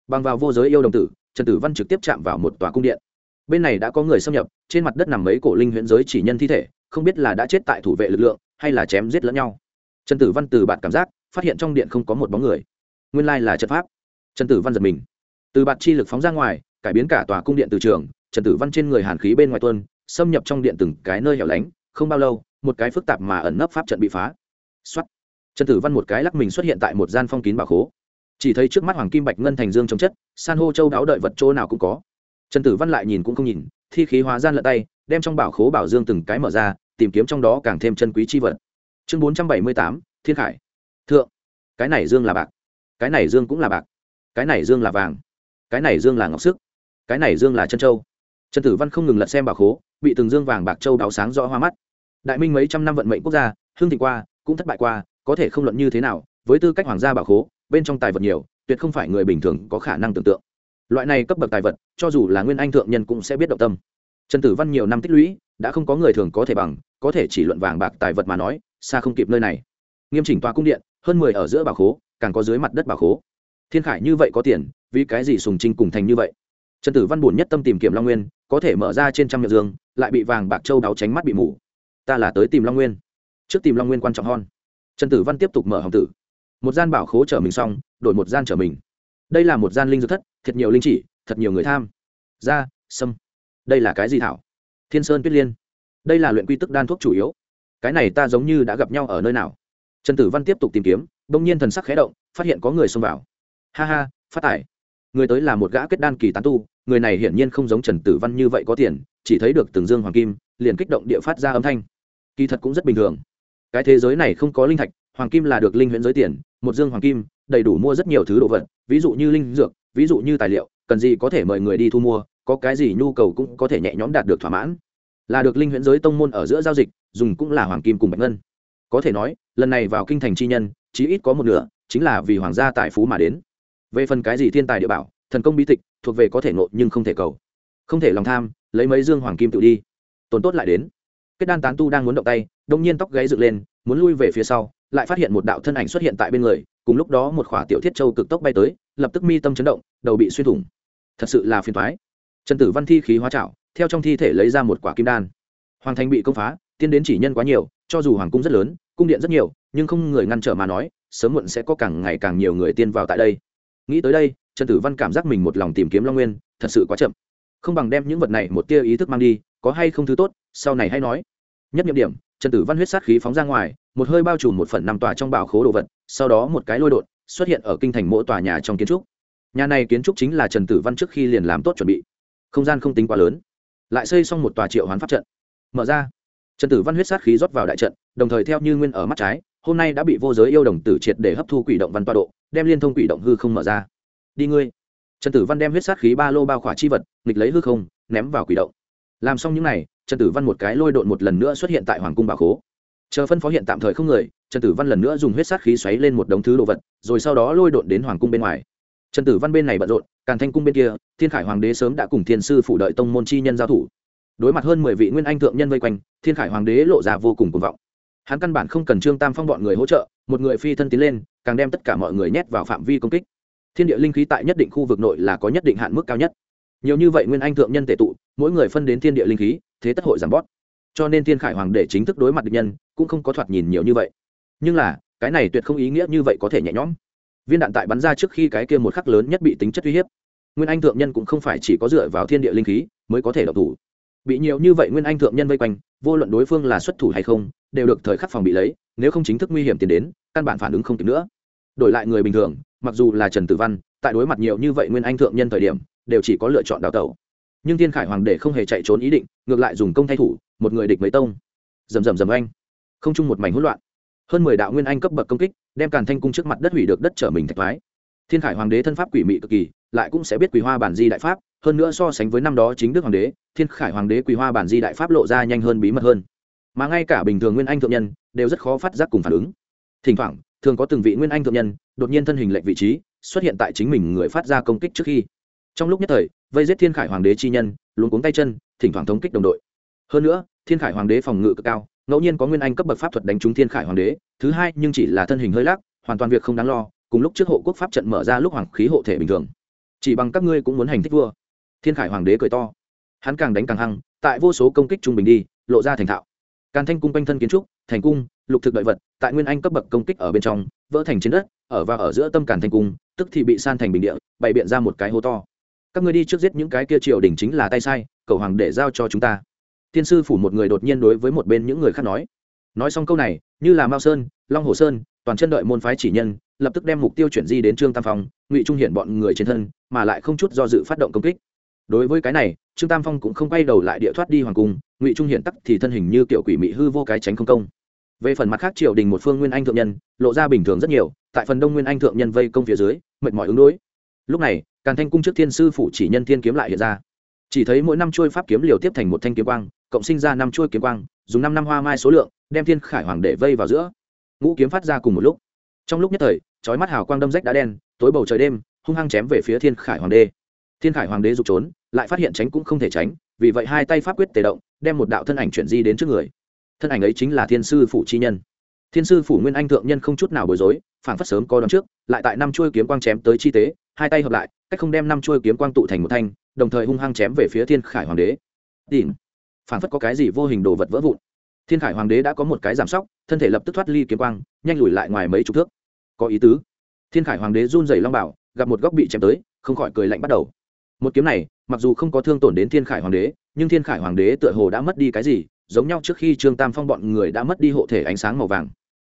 Speaker 1: Bằng vào vô giới yêu đồng tử, trần tử văn trực tiếp chạm vào một tòa cung điện. Bên này đã có người xâm nhập, trên mặt đất nằm mấy cổ linh huyễn giới chỉ nhân thi thể, không biết là đã chết tại thủ vệ lực lượng, hay là chém giết lẫn nhau. Trần tử văn từ bạt cảm giác, phát hiện trong điện không có một bóng người. Nguyên lai là trận pháp. Trần tử văn giật mình. Từ bạt chi lực phóng ra ngoài, cải biến cả tòa cung điện từ trường, trần tử văn trên người hàn khí bên ngoài tuân xâm nhập trong điện từng cái nơi hẻo lánh, không bao lâu, một cái phức tạp mà ẩn nấp pháp trận bị phá. Xuất trần tử văn một cái lắc mình xuất hiện tại một gian phong kín bảo khố. Chỉ thấy trước mắt hoàng kim bạch ngân thành dương trong chất, san hô châu đáo đợi vật chỗ nào cũng có. Trần tử văn lại nhìn cũng không nhìn, thi khí hóa gian lận tay, đem trong bảo khố bảo dương từng cái mở ra, tìm kiếm trong đó càng thêm chân quý chi vật. Chương bốn trăm bảy mươi tám, thiên khải. Thượng. Cái này dương là bạc. Cái này dương cũng là bạc. Cái này dương là vàng. Cái này dương là ngọc sức. Cái này dương là chân châu trần tử văn không ngừng lật xem bảo khố, bị từng dương vàng bạc châu đáo sáng rõ hoa mắt. Đại minh mấy trăm năm vận mệnh quốc gia, hương thịnh qua, cũng thất bại qua, có thể không luận như thế nào, với tư cách hoàng gia bảo khố, bên trong tài vật nhiều, tuyệt không phải người bình thường có khả năng tưởng tượng. Loại này cấp bậc tài vật, cho dù là nguyên anh thượng nhân cũng sẽ biết động tâm. Trần tử văn nhiều năm tích lũy, đã không có người thường có thể bằng, có thể chỉ luận vàng bạc tài vật mà nói, xa không kịp nơi này. Nghiêm chỉnh tòa cung điện, hơn mười ở giữa bảo khố, càng có dưới mặt đất bảo khố. Thiên khải như vậy có tiền, vì cái gì sùng trinh cùng thành như vậy? Trần tử văn buồn nhất tâm tìm kiếm long nguyên có thể mở ra trên trăm miệng dương, lại bị vàng bạc châu đáo tránh mắt bị mù. Ta là tới tìm long nguyên. Trước tìm long nguyên quan trọng hơn trần tử văn tiếp tục mở hồng tử. Một gian bảo khố chở mình xong, đổi một gian chở mình. Đây là một gian linh dược thất thật nhiều linh chỉ, thật nhiều người tham. Da sâm. Đây là cái gì thảo? Thiên sơn tuyết liên. Đây là luyện quy tức đan thuốc chủ yếu. Cái này ta giống như đã gặp nhau ở nơi nào. Trần tử văn tiếp tục tìm kiếm, bỗng nhiên thần sắc khé động, phát hiện có người xông vào. Ha ha, phát tải người tới là một gã kết đan kỳ tán tu người này hiển nhiên không giống trần tử văn như vậy có tiền, chỉ thấy được từng dương hoàng kim, liền kích động địa phát ra âm thanh. Kỳ thật cũng rất bình thường. Cái thế giới này không có linh thạch, hoàng kim là được linh huyễn giới tiền, một dương hoàng kim, đầy đủ mua rất nhiều thứ đồ vật, ví dụ như linh dược, ví dụ như tài liệu, cần gì có thể mời người đi thu mua, có cái gì nhu cầu cũng có thể nhẹ nhõm đạt được thỏa mãn. Là được linh huyễn giới tông môn ở giữa giao dịch, dùng cũng là hoàng kim cùng bạch ngân. Có thể nói, lần này vào kinh thành chi nhân, chí ít có một nửa, chính là vì hoàng gia tài phú mà đến. Về phần cái gì thiên tài địa bảo, thần công bí tịch thuộc về có thể nộ nhưng không thể cầu. Không thể lòng tham, lấy mấy dương hoàng kim tự đi. Tồn tốt lại đến. Kết đan tán tu đang muốn động tay, đông nhiên tóc gáy dựng lên, muốn lui về phía sau, lại phát hiện một đạo thân ảnh xuất hiện tại bên người, cùng lúc đó một khỏa tiểu thiết châu cực tốc bay tới, lập tức mi tâm chấn động, đầu bị xuyên thủng. Thật sự là phiền thoái trần tử văn thi khí hóa trảo, theo trong thi thể lấy ra một quả kim đan. Hoàng thành bị công phá, tiên đến chỉ nhân quá nhiều, cho dù hoàng cung rất lớn, cung điện rất nhiều, nhưng không người ngăn trở mà nói, sớm muộn sẽ có càng ngày càng nhiều người tiên vào tại đây. Nghĩ tới đây trần tử văn cảm giác mình một lòng tìm kiếm long nguyên, thật sự quá chậm. Không bằng đem những vật này một tia ý thức mang đi, có hay không thứ tốt, sau này hay nói. Nhất nhiệm điểm, trần tử văn huyết sát khí phóng ra ngoài, một hơi bao trùm một phần nằm tòa trong bảo khố đồ vật, sau đó một cái lôi đột, xuất hiện ở kinh thành mỗi tòa nhà trong kiến trúc. Nhà này kiến trúc chính là trần tử văn trước khi liền làm tốt chuẩn bị. Không gian không tính quá lớn. Lại xây xong một tòa triệu hoán pháp trận. Mở ra. Trần tử văn huyết sát khí rót vào đại trận, đồng thời theo như nguyên ở mắt trái, hôm nay đã bị vô giới yêu đồng tử triệt để hấp thu quỷ động văn toa độ, đem liên thông quỷ động hư không mở ra đi ngươi. Trần tử văn đem huyết sát khí ba lô bao khỏa chi vật, nghịch lấy hư không, ném vào quỷ động. Làm xong những n à y trần tử văn một cái lôi độn một lần nữa xuất hiện tại hoàng cung bà khố. Chờ phân phó hiện tạm thời không người, trần tử văn lần nữa dùng huyết sát khí xoáy lên một đống thứ đồ vật, rồi sau đó lôi độn đến hoàng cung bên ngoài. Trần tử văn bên này bận rộn, càn thanh cung bên kia, thiên khải hoàng đế sớm đã cùng thiên sư phủ đợi tông môn chi nhân giao thủ. Đối mặt hơn mười vị nguyên anh thượng nhân vây quanh, thiên khải hoàng đế lộ ra vô cùng cuồng vọng. Hắn căn bản không cần trương tam phong bọn người hỗ trợ, một người phi thân tiến lên, càng đem tất cả mọi người nhét vào phạm vi công kích thiên địa linh khí tại nhất định khu vực nội là có nhất định hạn mức cao nhất. Nhiều như vậy nguyên anh thượng nhân tệ tụ, mỗi người phân đến thiên địa linh khí, thế tất hội giảm bót cho nên thiên khải hoàng để chính thức đối mặt địch nhân, cũng không có thoạt nhìn nhiều như vậy. Nhưng là, cái này tuyệt không ý nghĩa như vậy có thể nhẹ nhõm. Viên đạn tại bắn ra trước khi cái kia một khắc lớn nhất bị tính chất uy hiếp. Nguyên anh thượng nhân cũng không phải chỉ có dựa vào thiên địa linh khí mới có thể độc thủ. Bị nhiều như vậy nguyên anh thượng nhân vây quanh, vô luận đối phương là xuất thủ hay không, đều được thời khắc phòng bị lấy, nếu không chính thức nguy hiểm tiến đến, căn bản phản ứng không kịp nữa. Đổi lại người bình thường mặc dù là trần tử văn tại đối mặt nhiều như vậy nguyên anh thượng nhân thời điểm đều chỉ có lựa chọn đào tẩu nhưng thiên khải hoàng đệ không hề chạy trốn ý định ngược lại dùng công thay thủ một người địch mấy tông rầm rầm rầm anh không chung một mảnh hỗn loạn hơn mười đạo nguyên anh cấp bậc công kích đem càn thanh cung trước mặt đất hủy được đất trở mình thạch thoái thiên khải hoàng đế thân pháp quỷ mị cực kỳ lại cũng sẽ biết quỳ hoa bản di đại pháp hơn nữa so sánh với năm đó chính đức hoàng đế thiên khải hoàng đế quỳ hoa bản di đại pháp lộ ra nhanh hơn bí mật hơn mà ngay cả bình thường nguyên anh thượng nhân đều rất khó phát giác cùng phản ứng thỉnh thoảng thường có từng vị nguyên anh thượng nhân đột nhiên thân hình lệnh vị trí xuất hiện tại chính mình người phát ra công kích trước khi. Trong lúc nhất thời vây giết thiên khải hoàng đế chi nhân luôn cuống tay chân thỉnh thoảng thống kích đồng đội. Hơn nữa thiên khải hoàng đế phòng ngự cực cao ngẫu nhiên có nguyên anh cấp bậc pháp thuật đánh trúng thiên khải hoàng đế thứ hai nhưng chỉ là thân hình hơi lắc, hoàn toàn việc không đáng lo cùng lúc trước hộ quốc pháp trận mở ra lúc hoàng khí hộ thể bình thường. Chỉ bằng các ngươi cũng muốn hành thích vua. Thiên khải hoàng đế cười to. Hắn càng đánh càng hăng tại vô số công kích trung bình đi lộ ra thành thạo càn thanh cung quanh thân kiến trúc, thành cung, lục thực đợi vật, tại nguyên anh cấp bậc công kích ở bên trong, vỡ thành trên đất, ở và ở giữa tâm càn thanh cung, tức thì bị san thành bình địa, bày biện ra một cái hố to. Các ngươi đi trước giết những cái kia triều đình chính là tay sai, cầu hoàng để giao cho chúng ta. Thiên sư phủ một người đột nhiên đối với một bên những người khác nói. Nói xong câu này, như là mao sơn, long hồ sơn, toàn chân đợi môn phái chỉ nhân, lập tức đem mục tiêu chuyển di đến trương tam phong, ngụy trung hiển bọn người trên thân, mà lại không chút do dự phát động công kích đối với cái này, trương tam phong cũng không quay đầu lại địa thoát đi hoàng cung, ngụy trung hiện tắc thì thân hình như kiểu quỷ mị hư vô cái tránh không công. Về phần mặt khác triều đình một phương nguyên anh thượng nhân, lộ ra bình thường rất nhiều, tại phần đông nguyên anh thượng nhân vây công phía dưới, mệt mỏi ứng đối. Lúc này, càn thanh cung trước thiên sư phủ chỉ nhân thiên kiếm lại hiện ra. Chỉ thấy mỗi năm chuôi pháp kiếm liều tiếp thành một thanh kiếm quang, cộng sinh ra năm chuôi kiếm quang, dùng năm năm hoa mai số lượng, đem thiên khải hoàng để vây vào giữa. Ngũ kiếm phát ra cùng một lúc. Trong lúc nhất thời, chói mắt hào quang đâm rách đã đen, tối bầu trời đêm, hung hăng chém về phía thiên khải hoàng đế thiên khải hoàng đế rụt trốn, lại phát hiện tránh cũng không thể tránh, vì vậy hai tay pháp quyết tề động, đem một đạo thân ảnh chuyển di đến trước người. Thân ảnh ấy chính là thiên sư phủ chi nhân. Thiên sư phủ nguyên anh thượng nhân không chút nào bối rối, phảng phất sớm có đón trước, lại tại năm chuôi kiếm quang chém tới chi tế, hai tay hợp lại, cách không đem năm chuôi kiếm quang tụ thành một thanh, đồng thời hung hăng chém về phía thiên khải hoàng đế. Tìm Phảng phất có cái gì vô hình đồ vật vỡ vụn. Thiên khải hoàng đế đã có một cái giảm sóc, thân thể lập tức thoát ly kiếm quang, nhanh lùi lại ngoài mấy chục thước. Có ý tứ. Thiên khải hoàng đế run rẩy long bảo, gặp một góc bị chém tới, không khỏi cười lạnh bắt đầu một kiếm này, mặc dù không có thương tổn đến thiên khải hoàng đế, nhưng thiên khải hoàng đế tựa hồ đã mất đi cái gì, giống nhau trước khi trương tam phong bọn người đã mất đi hộ thể ánh sáng màu vàng.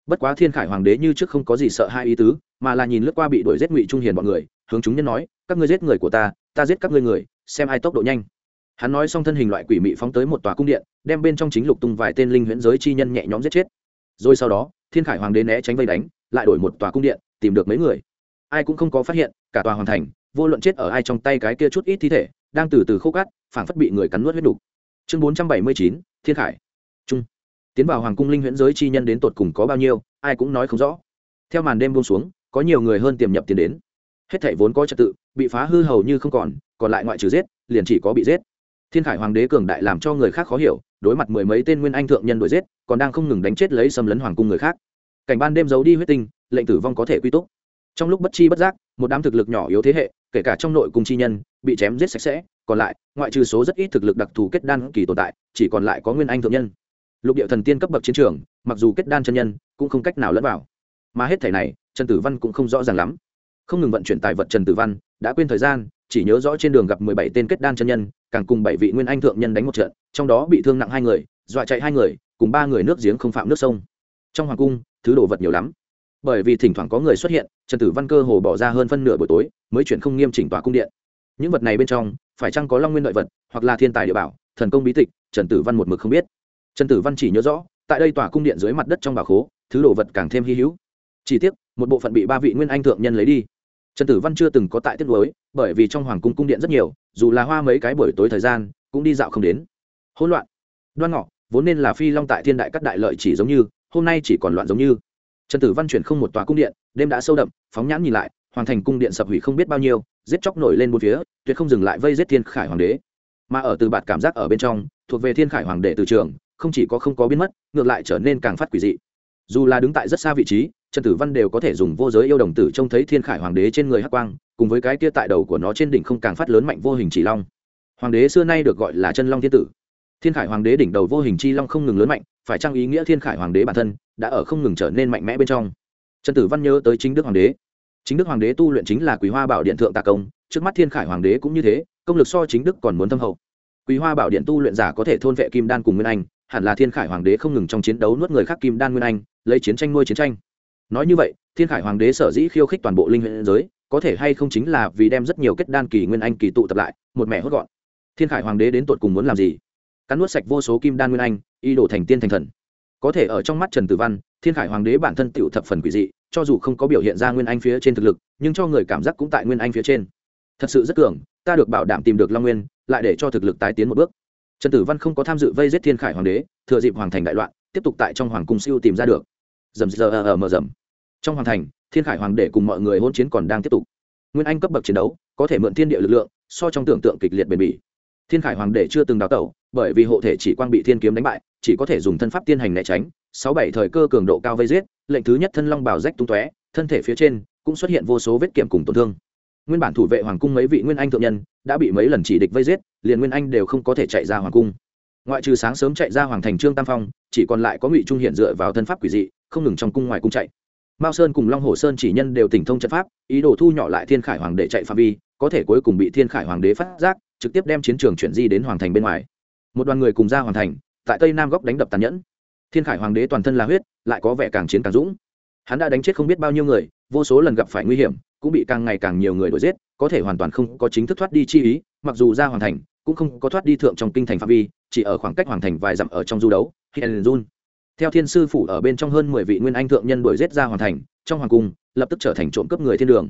Speaker 1: Bất quá thiên khải hoàng đế như trước không có gì sợ hai ý tứ, mà là nhìn lướt qua bị đuổi giết ngụy trung hiền bọn người, hướng chúng nhân nói, các ngươi giết người của ta ta giết các ngươi người, xem ai tốc độ nhanh. Hắn nói xong thân hình loại quỷ mị phóng tới một tòa cung điện, đem bên trong chính lục tung vài tên linh huyễn giới chi nhân nhẹ nhõm giết chết. Rồi sau đó, thiên khải hoàng đế né tránh vây đánh, lại đổi một tòa cung điện, tìm được mấy người. Ai cũng không có phát hiện, cả tòa hoàn thành vô luận chết ở ai trong tay cái kia chút ít thi thể, đang từ từ khô cát, phảng phất bị người cắn nuốt huyết đục. Chương bốn trăm bảy mươi chín, thiên khải. Trung. Tiến vào hoàng cung linh huyễn giới chi nhân đến tột cùng có bao nhiêu, ai cũng nói không rõ. Theo màn đêm buông xuống, có nhiều người hơn tiềm nhập tiền đến. Hết thảy vốn có trật tự, bị phá hư hầu như không còn còn lại ngoại trừ giết, liền chỉ có bị giết. Thiên khải hoàng đế cường đại làm cho người khác khó hiểu, đối mặt mười mấy tên nguyên anh thượng nhân đuổi giết, còn đang không ngừng đánh chết lấy xâm lấn hoàng cung người khác. Cảnh ban đêm giấu đi huyết tinh, lệnh tử vong có thể quy túc trong lúc bất chi bất giác, một đám thực lực nhỏ yếu thế hệ, kể cả trong nội cung chi nhân, bị chém giết sạch sẽ, còn lại, ngoại trừ số rất ít thực lực đặc thù kết đan kỳ tồn tại, chỉ còn lại có nguyên anh thượng nhân. Lục địa thần tiên cấp bậc chiến trường, mặc dù kết đan chân nhân, cũng không cách nào lẫn vào. Mà hết thể này, trần tử văn cũng không rõ ràng lắm. Không ngừng vận chuyển tài vật trần tử văn, đã quên thời gian, chỉ nhớ rõ trên đường gặp mười bảy tên kết đan chân nhân, càng cùng bảy vị nguyên anh thượng nhân đánh một trận, trong đó bị thương nặng hai người, dọa chạy hai người, cùng ba người nước giếng không phạm nước sông. Trong hoàng cung, thứ đồ vật nhiều lắm bởi vì thỉnh thoảng có người xuất hiện, trần tử văn cơ hồ bỏ ra hơn phân nửa buổi tối mới chuyển không nghiêm chỉnh tòa cung điện. Những vật này bên trong, phải chăng có long nguyên lợi vật hoặc là thiên tài địa bảo, thần công bí tịch, trần tử văn một mực không biết. Trần tử văn chỉ nhớ rõ, tại đây tòa cung điện dưới mặt đất trong bà khố, thứ đồ vật càng thêm hy hữu. Chỉ tiếc, một bộ phận bị ba vị nguyên anh thượng nhân lấy đi. Trần tử văn chưa từng có tại tiết lối, bởi vì trong hoàng cung cung điện rất nhiều, dù là hoa mấy cái buổi tối thời gian, cũng đi dạo không đến. Hỗn loạn. Đoan ngọ, vốn nên là phi long tại thiên đại các đại lợi chỉ giống như, hôm nay chỉ còn loạn giống như trần tử văn chuyển không một tòa cung điện, đêm đã sâu đậm, phóng nhãn nhìn lại, hoàng thành cung điện sập hủy không biết bao nhiêu, giết chóc nổi lên một phía, tuyệt không dừng lại vây giết thiên khải hoàng đế. Mà ở từ bạt cảm giác ở bên trong, thuộc về thiên khải hoàng đế từ trường, không chỉ có không có biến mất, ngược lại trở nên càng phát quỷ dị. Dù là đứng tại rất xa vị trí, trần tử văn đều có thể dùng vô giới yêu đồng tử trông thấy thiên khải hoàng đế trên người hắc quang, cùng với cái kia tại đầu của nó trên đỉnh không càng phát lớn mạnh vô hình chỉ long. Hoàng đế xưa nay được gọi là chân long thiên tử. Thiên khải hoàng đế đỉnh đầu vô hình chi long không ngừng lớn mạnh, phải trang ý nghĩa thiên khải hoàng đế bản thân đã ở không ngừng trở nên mạnh mẽ bên trong. Trần tử văn nhớ tới chính đức hoàng đế. Chính đức hoàng đế tu luyện chính là quý hoa bảo điện thượng tạ công, trước mắt thiên khải hoàng đế cũng như thế, công lực so chính đức còn muốn thâm hậu. Quý hoa bảo điện tu luyện giả có thể thôn vệ kim đan cùng nguyên anh, hẳn là thiên khải hoàng đế không ngừng trong chiến đấu nuốt người khác kim đan nguyên anh, lấy chiến tranh nuôi chiến tranh. Nói như vậy, thiên khải hoàng đế sở dĩ khiêu khích toàn bộ linh huyện giới, có thể hay không chính là vì đem rất nhiều kết đan kỳ nguyên anh kỳ tụ tập lại, một mẹ hốt gọn. Thiên khải hoàng đế đến tột cùng muốn làm gì? Cắn nuốt sạch vô số kim đan nguyên anh, y đổ thành tiên thành thần có thể ở trong mắt trần tử văn, thiên khải hoàng đế bản thân tựu thập phần quỷ dị, cho dù không có biểu hiện ra nguyên anh phía trên thực lực, nhưng cho người cảm giác cũng tại nguyên anh phía trên. Thật sự rất cường, ta được bảo đảm tìm được long nguyên, lại để cho thực lực tái tiến một bước. Trần tử văn không có tham dự vây giết thiên khải hoàng đế, thừa dịp hoàng thành đại loạn, tiếp tục tại trong hoàng cung siêu tìm ra được. Dầm giờ ở mở dầm trong hoàng thành, thiên khải hoàng đế cùng mọi người hôn chiến còn đang tiếp tục. Nguyên anh cấp bậc chiến đấu, có thể mượn thiên địa lực lượng, so trong tưởng tượng kịch liệt bền bỉ. Thiên khải hoàng đế chưa từng đào tẩu bởi vì hộ thể chỉ quang bị thiên kiếm đánh bại, chỉ có thể dùng thân pháp tiên hành né tránh. Sáu bảy thời cơ cường độ cao vây giết, lệnh thứ nhất thân long bào rách tung tóe, thân thể phía trên cũng xuất hiện vô số vết kiểm cùng tổn thương. Nguyên bản thủ vệ hoàng cung mấy vị nguyên anh thượng nhân đã bị mấy lần chỉ địch vây giết, liền nguyên anh đều không có thể chạy ra hoàng cung. Ngoại trừ sáng sớm chạy ra hoàng thành trương tam phong, chỉ còn lại có ngụy trung hiện dựa vào thân pháp quỷ dị, không ngừng trong cung ngoài cung chạy. Mao sơn cùng long hồ sơn chỉ nhân đều tỉnh thông trận pháp, ý đồ thu nhỏ lại thiên khải hoàng để chạy phạm vi, có thể cuối cùng bị thiên khải hoàng đế phát giác, trực tiếp đem chiến trường chuyển di đến hoàng thành bên ngoài một đoàn người cùng ra hoàn thành, tại tây nam góc đánh đập tàn nhẫn. Thiên khải hoàng đế toàn thân là huyết, lại có vẻ càng chiến càng dũng. Hắn đã đánh chết không biết bao nhiêu người, vô số lần gặp phải nguy hiểm, cũng bị càng ngày càng nhiều người đuổi giết, có thể hoàn toàn không có chính thức thoát đi chi ý, mặc dù ra hoàn thành, cũng không có thoát đi thượng trong kinh thành phạm vi, chỉ ở khoảng cách hoàn thành vài dặm ở trong du đấu hiện run theo thiên sư phủ ở bên trong hơn mười vị nguyên anh thượng nhân đuổi giết ra hoàn thành, trong hoàng cung, lập tức trở thành trộm cướp người thiên đường.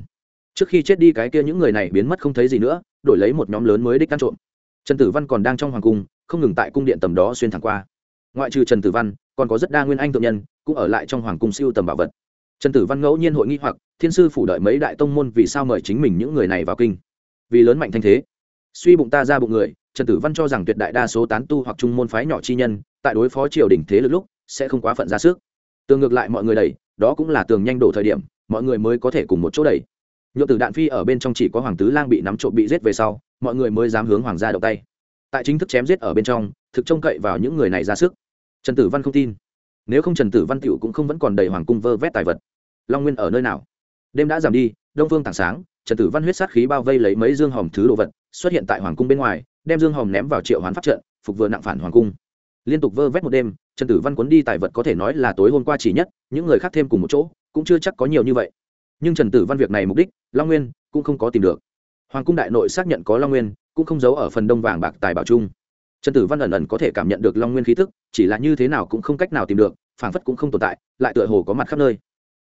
Speaker 1: Trước khi chết đi cái kia những người này biến mất không thấy gì nữa, đổi lấy một nhóm lớn mới đích ăn trộm. Trần tử văn còn đang trong hoàng cung không ngừng tại cung điện tầm đó xuyên thẳng qua. Ngoại trừ trần tử văn, còn có rất đa nguyên anh thượng nhân, cũng ở lại trong hoàng cung siêu tầm bảo vật. Trần tử văn ngẫu nhiên hội nghi hoặc, thiên sư phủ đợi mấy đại tông môn vì sao mời chính mình những người này vào kinh? Vì lớn mạnh thanh thế. Suy bụng ta ra bụng người, trần tử văn cho rằng tuyệt đại đa số tán tu hoặc trung môn phái nhỏ chi nhân, tại đối phó triều đình thế lực lúc, sẽ không quá phận ra sức. Tường ngược lại mọi người đẩy, đó cũng là tường nhanh đổ thời điểm, mọi người mới có thể cùng một chỗ đẩy. Nhộn tử đạn phi ở bên trong chỉ có hoàng tứ lang bị nắm trộm bị giết về sau, mọi người mới dám hướng hoàng gia động tay tại chính thức chém giết ở bên trong, thực trông cậy vào những người này ra sức. Trần tử văn không tin. Nếu không trần tử văn t cũng không vẫn còn đầy hoàng cung vơ vét tài vật. Long nguyên ở nơi nào? Đêm đã giảm đi, đông phương tảng sáng, trần tử văn huyết sát khí bao vây lấy mấy dương hòm thứ đồ vật, xuất hiện tại hoàng cung bên ngoài, đem dương hòm ném vào triệu hoán pháp trận, phục vừa nặng phản hoàng cung. Liên tục vơ vét một đêm, trần tử văn cuốn đi tài vật có thể nói là tối hôm qua chỉ nhất, những người khác thêm cùng một chỗ, cũng chưa chắc có nhiều như vậy. Nhưng trần tử văn việc này mục đích, long nguyên cũng không có tìm được. Hoàng cung đại nội xác nhận có long nguyên cũng không giấu ở phần đông vàng bạc tài bảo trung trần tử văn ẩn ẩn có thể cảm nhận được long nguyên khí thức chỉ là như thế nào cũng không cách nào tìm được, phảng phất cũng không tồn tại, lại tựa hồ có mặt khắp nơi.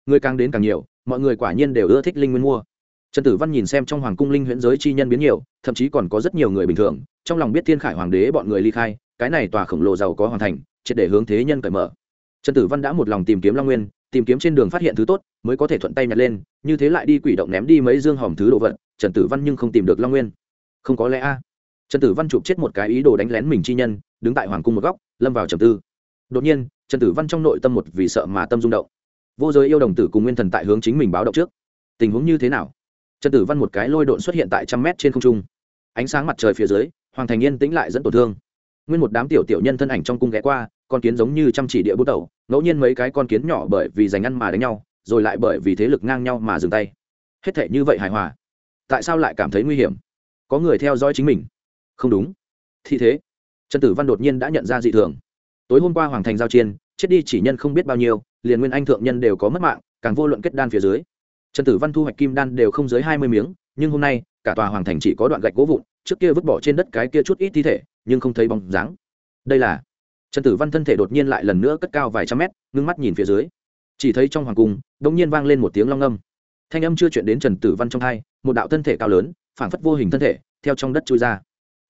Speaker 1: Người càng đến càng nhiều, mọi người quả nhiên đều ưa thích linh nguyên mua. Trần tử văn nhìn xem trong hoàng cung linh huyễn giới chi nhân biến nhiều, thậm chí còn có rất nhiều người bình thường, trong lòng biết thiên khải hoàng đế bọn người ly khai, cái này tòa khổng lồ giàu có hoàn thành, triệt để hướng thế nhân cởi mở. Trần tử văn đã một lòng tìm kiếm long nguyên, tìm kiếm trên đường phát hiện thứ tốt, mới có thể thuận tay nhặt lên, như thế lại đi quỷ động ném đi mấy dương hòm thứ đồ vật, trần tử văn nhưng không tìm được long nguyên không có lẽ a. Trần tử văn chụp chết một cái ý đồ đánh lén mình chi nhân, đứng tại hoàng cung một góc, lâm vào trầm tư. Đột nhiên, trần tử văn trong nội tâm một vì sợ mà tâm rung động. Vô giới yêu đồng tử cùng nguyên thần tại hướng chính mình báo động trước. Tình huống như thế nào? Trần tử văn một cái lôi độn xuất hiện tại trăm mét trên không trung. Ánh sáng mặt trời phía dưới, hoàng thành yên tĩnh lại dẫn tổn thương. Nguyên một đám tiểu tiểu nhân thân ảnh trong cung ghé qua, con kiến giống như chăm chỉ địa bút tẩu ngẫu nhiên mấy cái con kiến nhỏ bởi vì giành ăn mà đánh nhau, rồi lại bởi vì thế lực ngang nhau mà dừng tay. Hết thể như vậy hài hòa. Tại sao lại cảm thấy nguy hiểm? Có người theo dõi chính mình. Không đúng. Thì thế, trần tử văn đột nhiên đã nhận ra dị thường. Tối hôm qua hoàng thành giao chiên chết đi chỉ nhân không biết bao nhiêu, liền nguyên anh thượng nhân đều có mất mạng, càng vô luận kết đan phía dưới. Trần tử văn thu hoạch kim đan đều không dưới hai mươi miếng, nhưng hôm nay, cả tòa hoàng thành chỉ có đoạn gạch gỗ vụn, trước kia vứt bỏ trên đất cái kia chút ít thi thể, nhưng không thấy bóng dáng. Đây là, trần tử văn thân thể đột nhiên lại lần nữa cất cao vài trăm mét, ngưng mắt nhìn phía dưới. Chỉ thấy trong hoàng cung đ ỗ n g nhiên vang lên một tiếng long âm thanh âm chưa chuyển đến trần tử văn trong hai một đạo thân thể cao lớn phảng phất vô hình thân thể, theo trong đất trôi ra.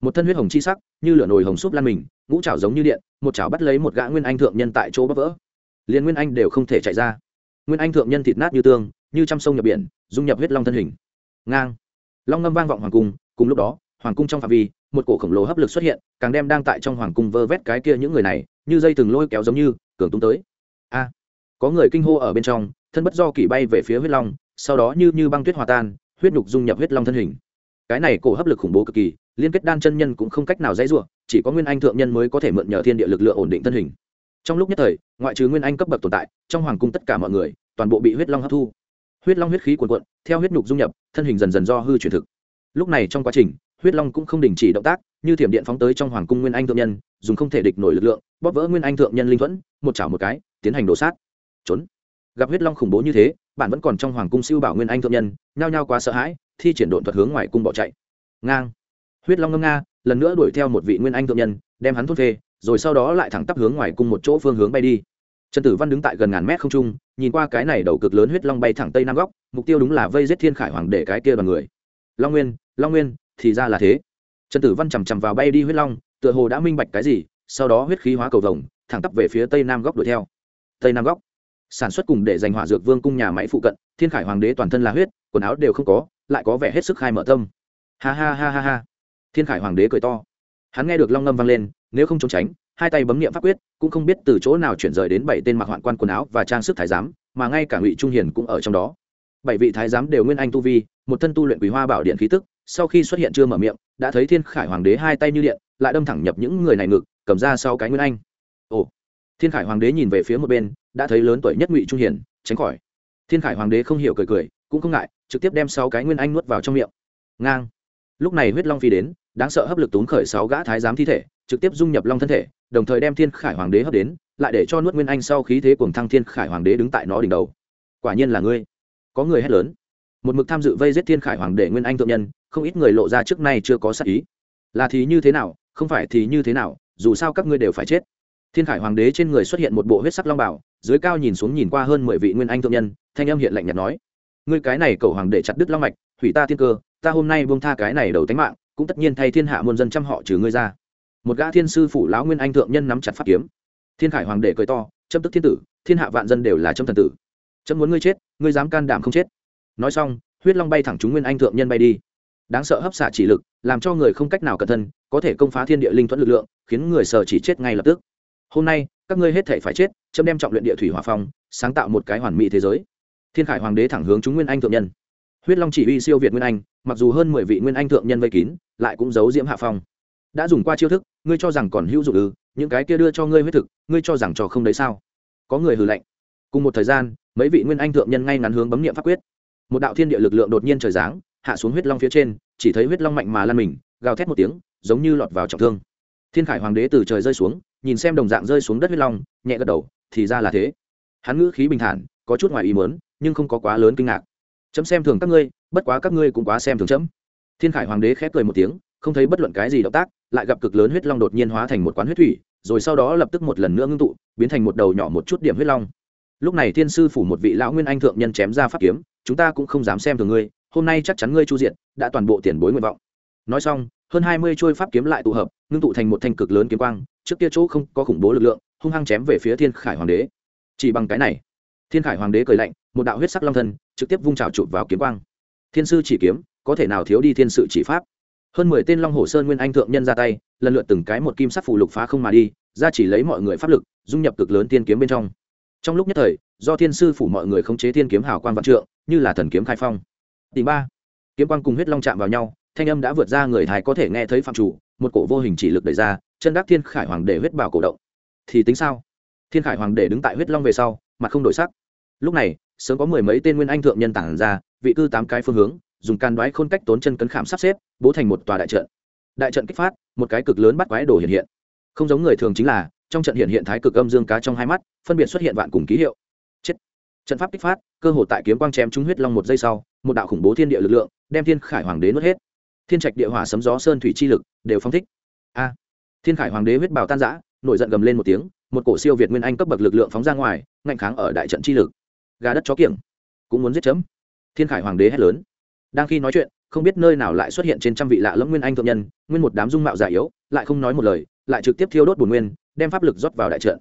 Speaker 1: Một thân huyết hồng chi sắc, như lửa nồi hồng súp lan mình, ngũ chảo giống như điện, một chảo bắt lấy một gã nguyên anh thượng nhân tại chỗ bắp vỡ. Liền nguyên anh đều không thể chạy ra. Nguyên anh thượng nhân thịt nát như tương, như t sông nhập biển, dung nhập huyết long thân hình. Ngang. Long ngâm vang vọng hoàng cung, cùng lúc đó, hoàng cung trong phạm vi, một cổ khổng lồ hấp lực xuất hiện, càng đem đang tại trong hoàng cung vơ vét cái kia những người này, như dây từng lôi kéo giống như, cường tung tới. A. Có người kinh hô ở bên trong, thân bất do kỷ bay về phía huyết long, sau đó như như băng tuyết hòa tan, huyết nhục dung nhập huyết long thân hình cái này cổ hấp lực khủng bố cực kỳ, liên kết đan chân nhân cũng không cách nào dãy ruộng chỉ có nguyên anh thượng nhân mới có thể mượn nhờ thiên địa lực lượng ổn định thân hình. Trong lúc nhất thời, ngoại trừ nguyên anh cấp bậc tồn tại, trong hoàng cung tất cả mọi người, toàn bộ bị huyết long hấp thu. Huyết long huyết khí cuồn cuộn, theo huyết nhục dung nhập, thân hình dần dần do hư chuyển thực. Lúc này trong quá trình, huyết long cũng không đình chỉ động tác, như thiểm điện phóng tới trong hoàng cung nguyên anh thượng nhân, dùng không thể địch nổi lực lượng, bóp vỡ nguyên anh thượng nhân linh thuẫn, một chảo một cái, tiến hành đổ sát. Trốn. Gặp huyết long khủng bố như thế bạn vẫn còn trong hoàng cung siêu bảo nguyên anh thượng nhân, nhao nhao quá sợ hãi, thi triển độn thuật hướng ngoài cung bỏ chạy. Ngang. Huyết long ngâm nga, lần nữa đuổi theo một vị nguyên anh thượng nhân, đem hắn thốt phê, rồi sau đó lại thẳng tắp hướng ngoài cung một chỗ phương hướng bay đi. Trần tử văn đứng tại gần ngàn mét không trung, nhìn qua cái này đầu cực lớn huyết long bay thẳng tây nam góc, mục tiêu đúng là vây giết thiên khải hoàng để cái kia đoàn người. Long nguyên long nguyên, thì ra là thế. Trần tử văn chằm chằm vào bay đi huyết long, tựa hồ đã minh bạch cái gì, sau đó huyết khí hóa cầu vồng, thẳng tắp về phía tây nam góc đuổi theo. Tây nam góc sản xuất cùng để giành hỏa dược vương cung nhà máy phụ cận, thiên khải hoàng đế toàn thân là huyết, quần áo đều không có, lại có vẻ hết sức khai mở tâm. Ha ha ha ha ha. Thiên khải hoàng đế cười to. Hắn nghe được long ngâm vang lên, nếu không trốn tránh, hai tay bấm nghiệm pháp quyết, cũng không biết từ chỗ nào chuyển rời đến bảy tên mặc hoạn quan quần áo và trang sức thái giám, mà ngay cả ngụy trung hiền cũng ở trong đó. Bảy vị thái giám đều nguyên anh tu vi, một thân tu luyện quý hoa bảo điện khí tức, sau khi xuất hiện chưa mở miệng, đã thấy thiên khải hoàng đế hai tay như điện, lại đâm thẳng nhập những người này ngực, cầm ra sau cái nguyên anh. Ồ. Thiên khải hoàng đế nhìn về phía một bên đã thấy lớn tuổi nhất ngụy trung hiền, tránh khỏi. Thiên khải hoàng đế không hiểu cười cười, cũng không ngại, trực tiếp đem sáu cái nguyên anh nuốt vào trong miệng. Ngang. Lúc này huyết long phi đến, đáng sợ hấp lực tốn khởi sáu gã thái giám thi thể, trực tiếp dung nhập long thân thể, đồng thời đem thiên khải hoàng đế hấp đến, lại để cho nuốt nguyên anh sau khí thế cuồng thăng thiên khải hoàng đế đứng tại nó đỉnh đầu. Quả nhiên là ngươi. Có người hét lớn. Một mực tham dự vây giết thiên khải hoàng đế nguyên anh thượng nhân, không ít người lộ ra trước nay chưa có sắc ý. Là thì như thế nào, không phải thì như thế nào, dù sao các ngươi đều phải chết. Thiên khải hoàng đế trên người xuất hiện một bộ huyết sắc long bảo dưới cao nhìn xuống nhìn qua hơn mười vị nguyên anh thượng nhân, thanh âm hiện lạnh nhạt nói, ngươi cái này cầu hoàng để chặt đứt long mạch, hủy ta thiên cơ, ta hôm nay buông tha cái này đầu tánh mạng, cũng tất nhiên thay thiên hạ muôn dân trăm họ trừ ngươi ra. Một gã thiên sư phủ lão nguyên anh thượng nhân nắm chặt pháp kiếm. Thiên khải hoàng đệ cười to, chấm tức thiên tử, thiên hạ vạn dân đều là chấm thần tử. Chấm muốn ngươi chết, ngươi dám can đảm không chết. Nói xong, huyết long bay thẳng chúng nguyên anh thượng nhân bay đi. Đáng sợ hấp xạ chỉ lực, làm cho người không cách nào cẩn thân, có thể công phá thiên địa linh thuẫn lực lượng, khiến người sợ chỉ chết ngay lập tức. Hôm nay, các ngươi hết thể phải chết châm đem trọng luyện địa thủy hỏa phong, sáng tạo một cái hoàn mỹ thế giới. Thiên khải hoàng đế thẳng hướng chúng nguyên anh thượng nhân. Huyết long chỉ uy siêu việt nguyên anh, mặc dù hơn mười vị nguyên anh thượng nhân vây kín, lại cũng giấu diễm hạ phong. Đã dùng qua chiêu thức, ngươi cho rằng còn hữu dụng ư, những cái kia đưa cho ngươi huyết thực, ngươi cho rằng trò không đấy sao? Có người hừ lạnh. Cùng một thời gian, mấy vị nguyên anh thượng nhân ngay ngắn hướng bấm nghiệm pháp quyết. Một đạo thiên địa lực lượng đột nhiên trời giáng, hạ xuống huyết long phía trên, chỉ thấy huyết long mạnh mà lăn mình, gào thét một tiếng, giống như lọt vào trọng thương. Thiên khải hoàng đế từ trời rơi xuống, nhìn xem đồng dạng rơi xuống đất huyết long, nhẹ gật đầu thì ra là thế. Hắn ngữ khí bình thản, có chút ngoài ý mớn nhưng không có quá lớn kinh ngạc. Chấm xem thường các ngươi, bất quá các ngươi cũng quá xem thường chấm. Thiên khải hoàng đế khép cười một tiếng, không thấy bất luận cái gì động tác, lại gặp cực lớn huyết long đột nhiên hóa thành một quán huyết thủy, rồi sau đó lập tức một lần nữa ngưng tụ, biến thành một đầu nhỏ một chút điểm huyết long. Lúc này thiên sư phủ một vị lão nguyên anh thượng nhân chém ra pháp kiếm, chúng ta cũng không dám xem thường ngươi, hôm nay chắc chắn ngươi chu diện đã toàn bộ tiền bối nguyện vọng. Nói xong, hơn hai mươi trôi pháp kiếm lại tụ hợp, ngưng tụ thành một thanh cực lớn kiếm quang, trước kia chỗ không có khủng bố lực lượng hung hăng chém về phía thiên khải hoàng đế. Chỉ bằng cái này, thiên khải hoàng đế cười lạnh, một đạo huyết sắc long thân trực tiếp vung trào chụp vào kiếm quang. Thiên sư chỉ kiếm, có thể nào thiếu đi thiên sự chỉ pháp? Hơn mười tên long hồ sơn nguyên anh thượng nhân ra tay, lần lượt từng cái một kim sắc phù lục phá không mà đi, ra chỉ lấy mọi người pháp lực, dung nhập cực lớn tiên kiếm bên trong. Trong lúc nhất thời, do thiên sư phủ mọi người khống chế thiên kiếm hào quang vạn trượng, như là thần kiếm khai phong. Tỷ ba, kiếm quang cùng huyết long chạm vào nhau, thanh âm đã vượt ra người thái có thể nghe thấy phạm chủ, một cổ vô hình chỉ lực đẩy ra, chân đắc thiên khải hoàng để huyết bảo cổ động thì tính sao? Thiên khải hoàng để đứng tại huyết long về sau, mặt không đổi sắc. Lúc này, sớm có mười mấy tên nguyên anh thượng nhân tản ra, vị cư tám cái phương hướng, dùng can đoái khôn cách tốn chân cấn khảm sắp xếp, bố thành một tòa đại trận. Đại trận kích phát, một cái cực lớn bắt quái đồ hiện hiện. Không giống người thường chính là, trong trận hiện hiện thái cực âm dương cá trong hai mắt, phân biệt xuất hiện vạn cùng ký hiệu. Chết. Trận pháp kích phát, cơ hội tại kiếm quang chém trúng huyết long một giây sau, một đạo khủng bố thiên địa lực lượng, đem thiên khải hoàng đế nuốt hết. Thiên trạch địa hỏa, sấm gió sơn thủy chi lực, đều phong thích. A. Thiên khải hoàng đế huyết bào tan giã nổi giận gầm lên một tiếng, một cổ siêu việt nguyên anh cấp bậc lực lượng phóng ra ngoài, ngạnh kháng ở đại trận chi lực. Gà đất chó kiểng, cũng muốn giết chấm. Thiên khải hoàng đế hét lớn. Đang khi nói chuyện, không biết nơi nào lại xuất hiện trên trăm vị lạ lẫm nguyên anh thượng nhân, nguyên một đám dung mạo già yếu, lại không nói một lời, lại trực tiếp thiêu đốt bùn nguyên, đem pháp lực rót vào đại trận.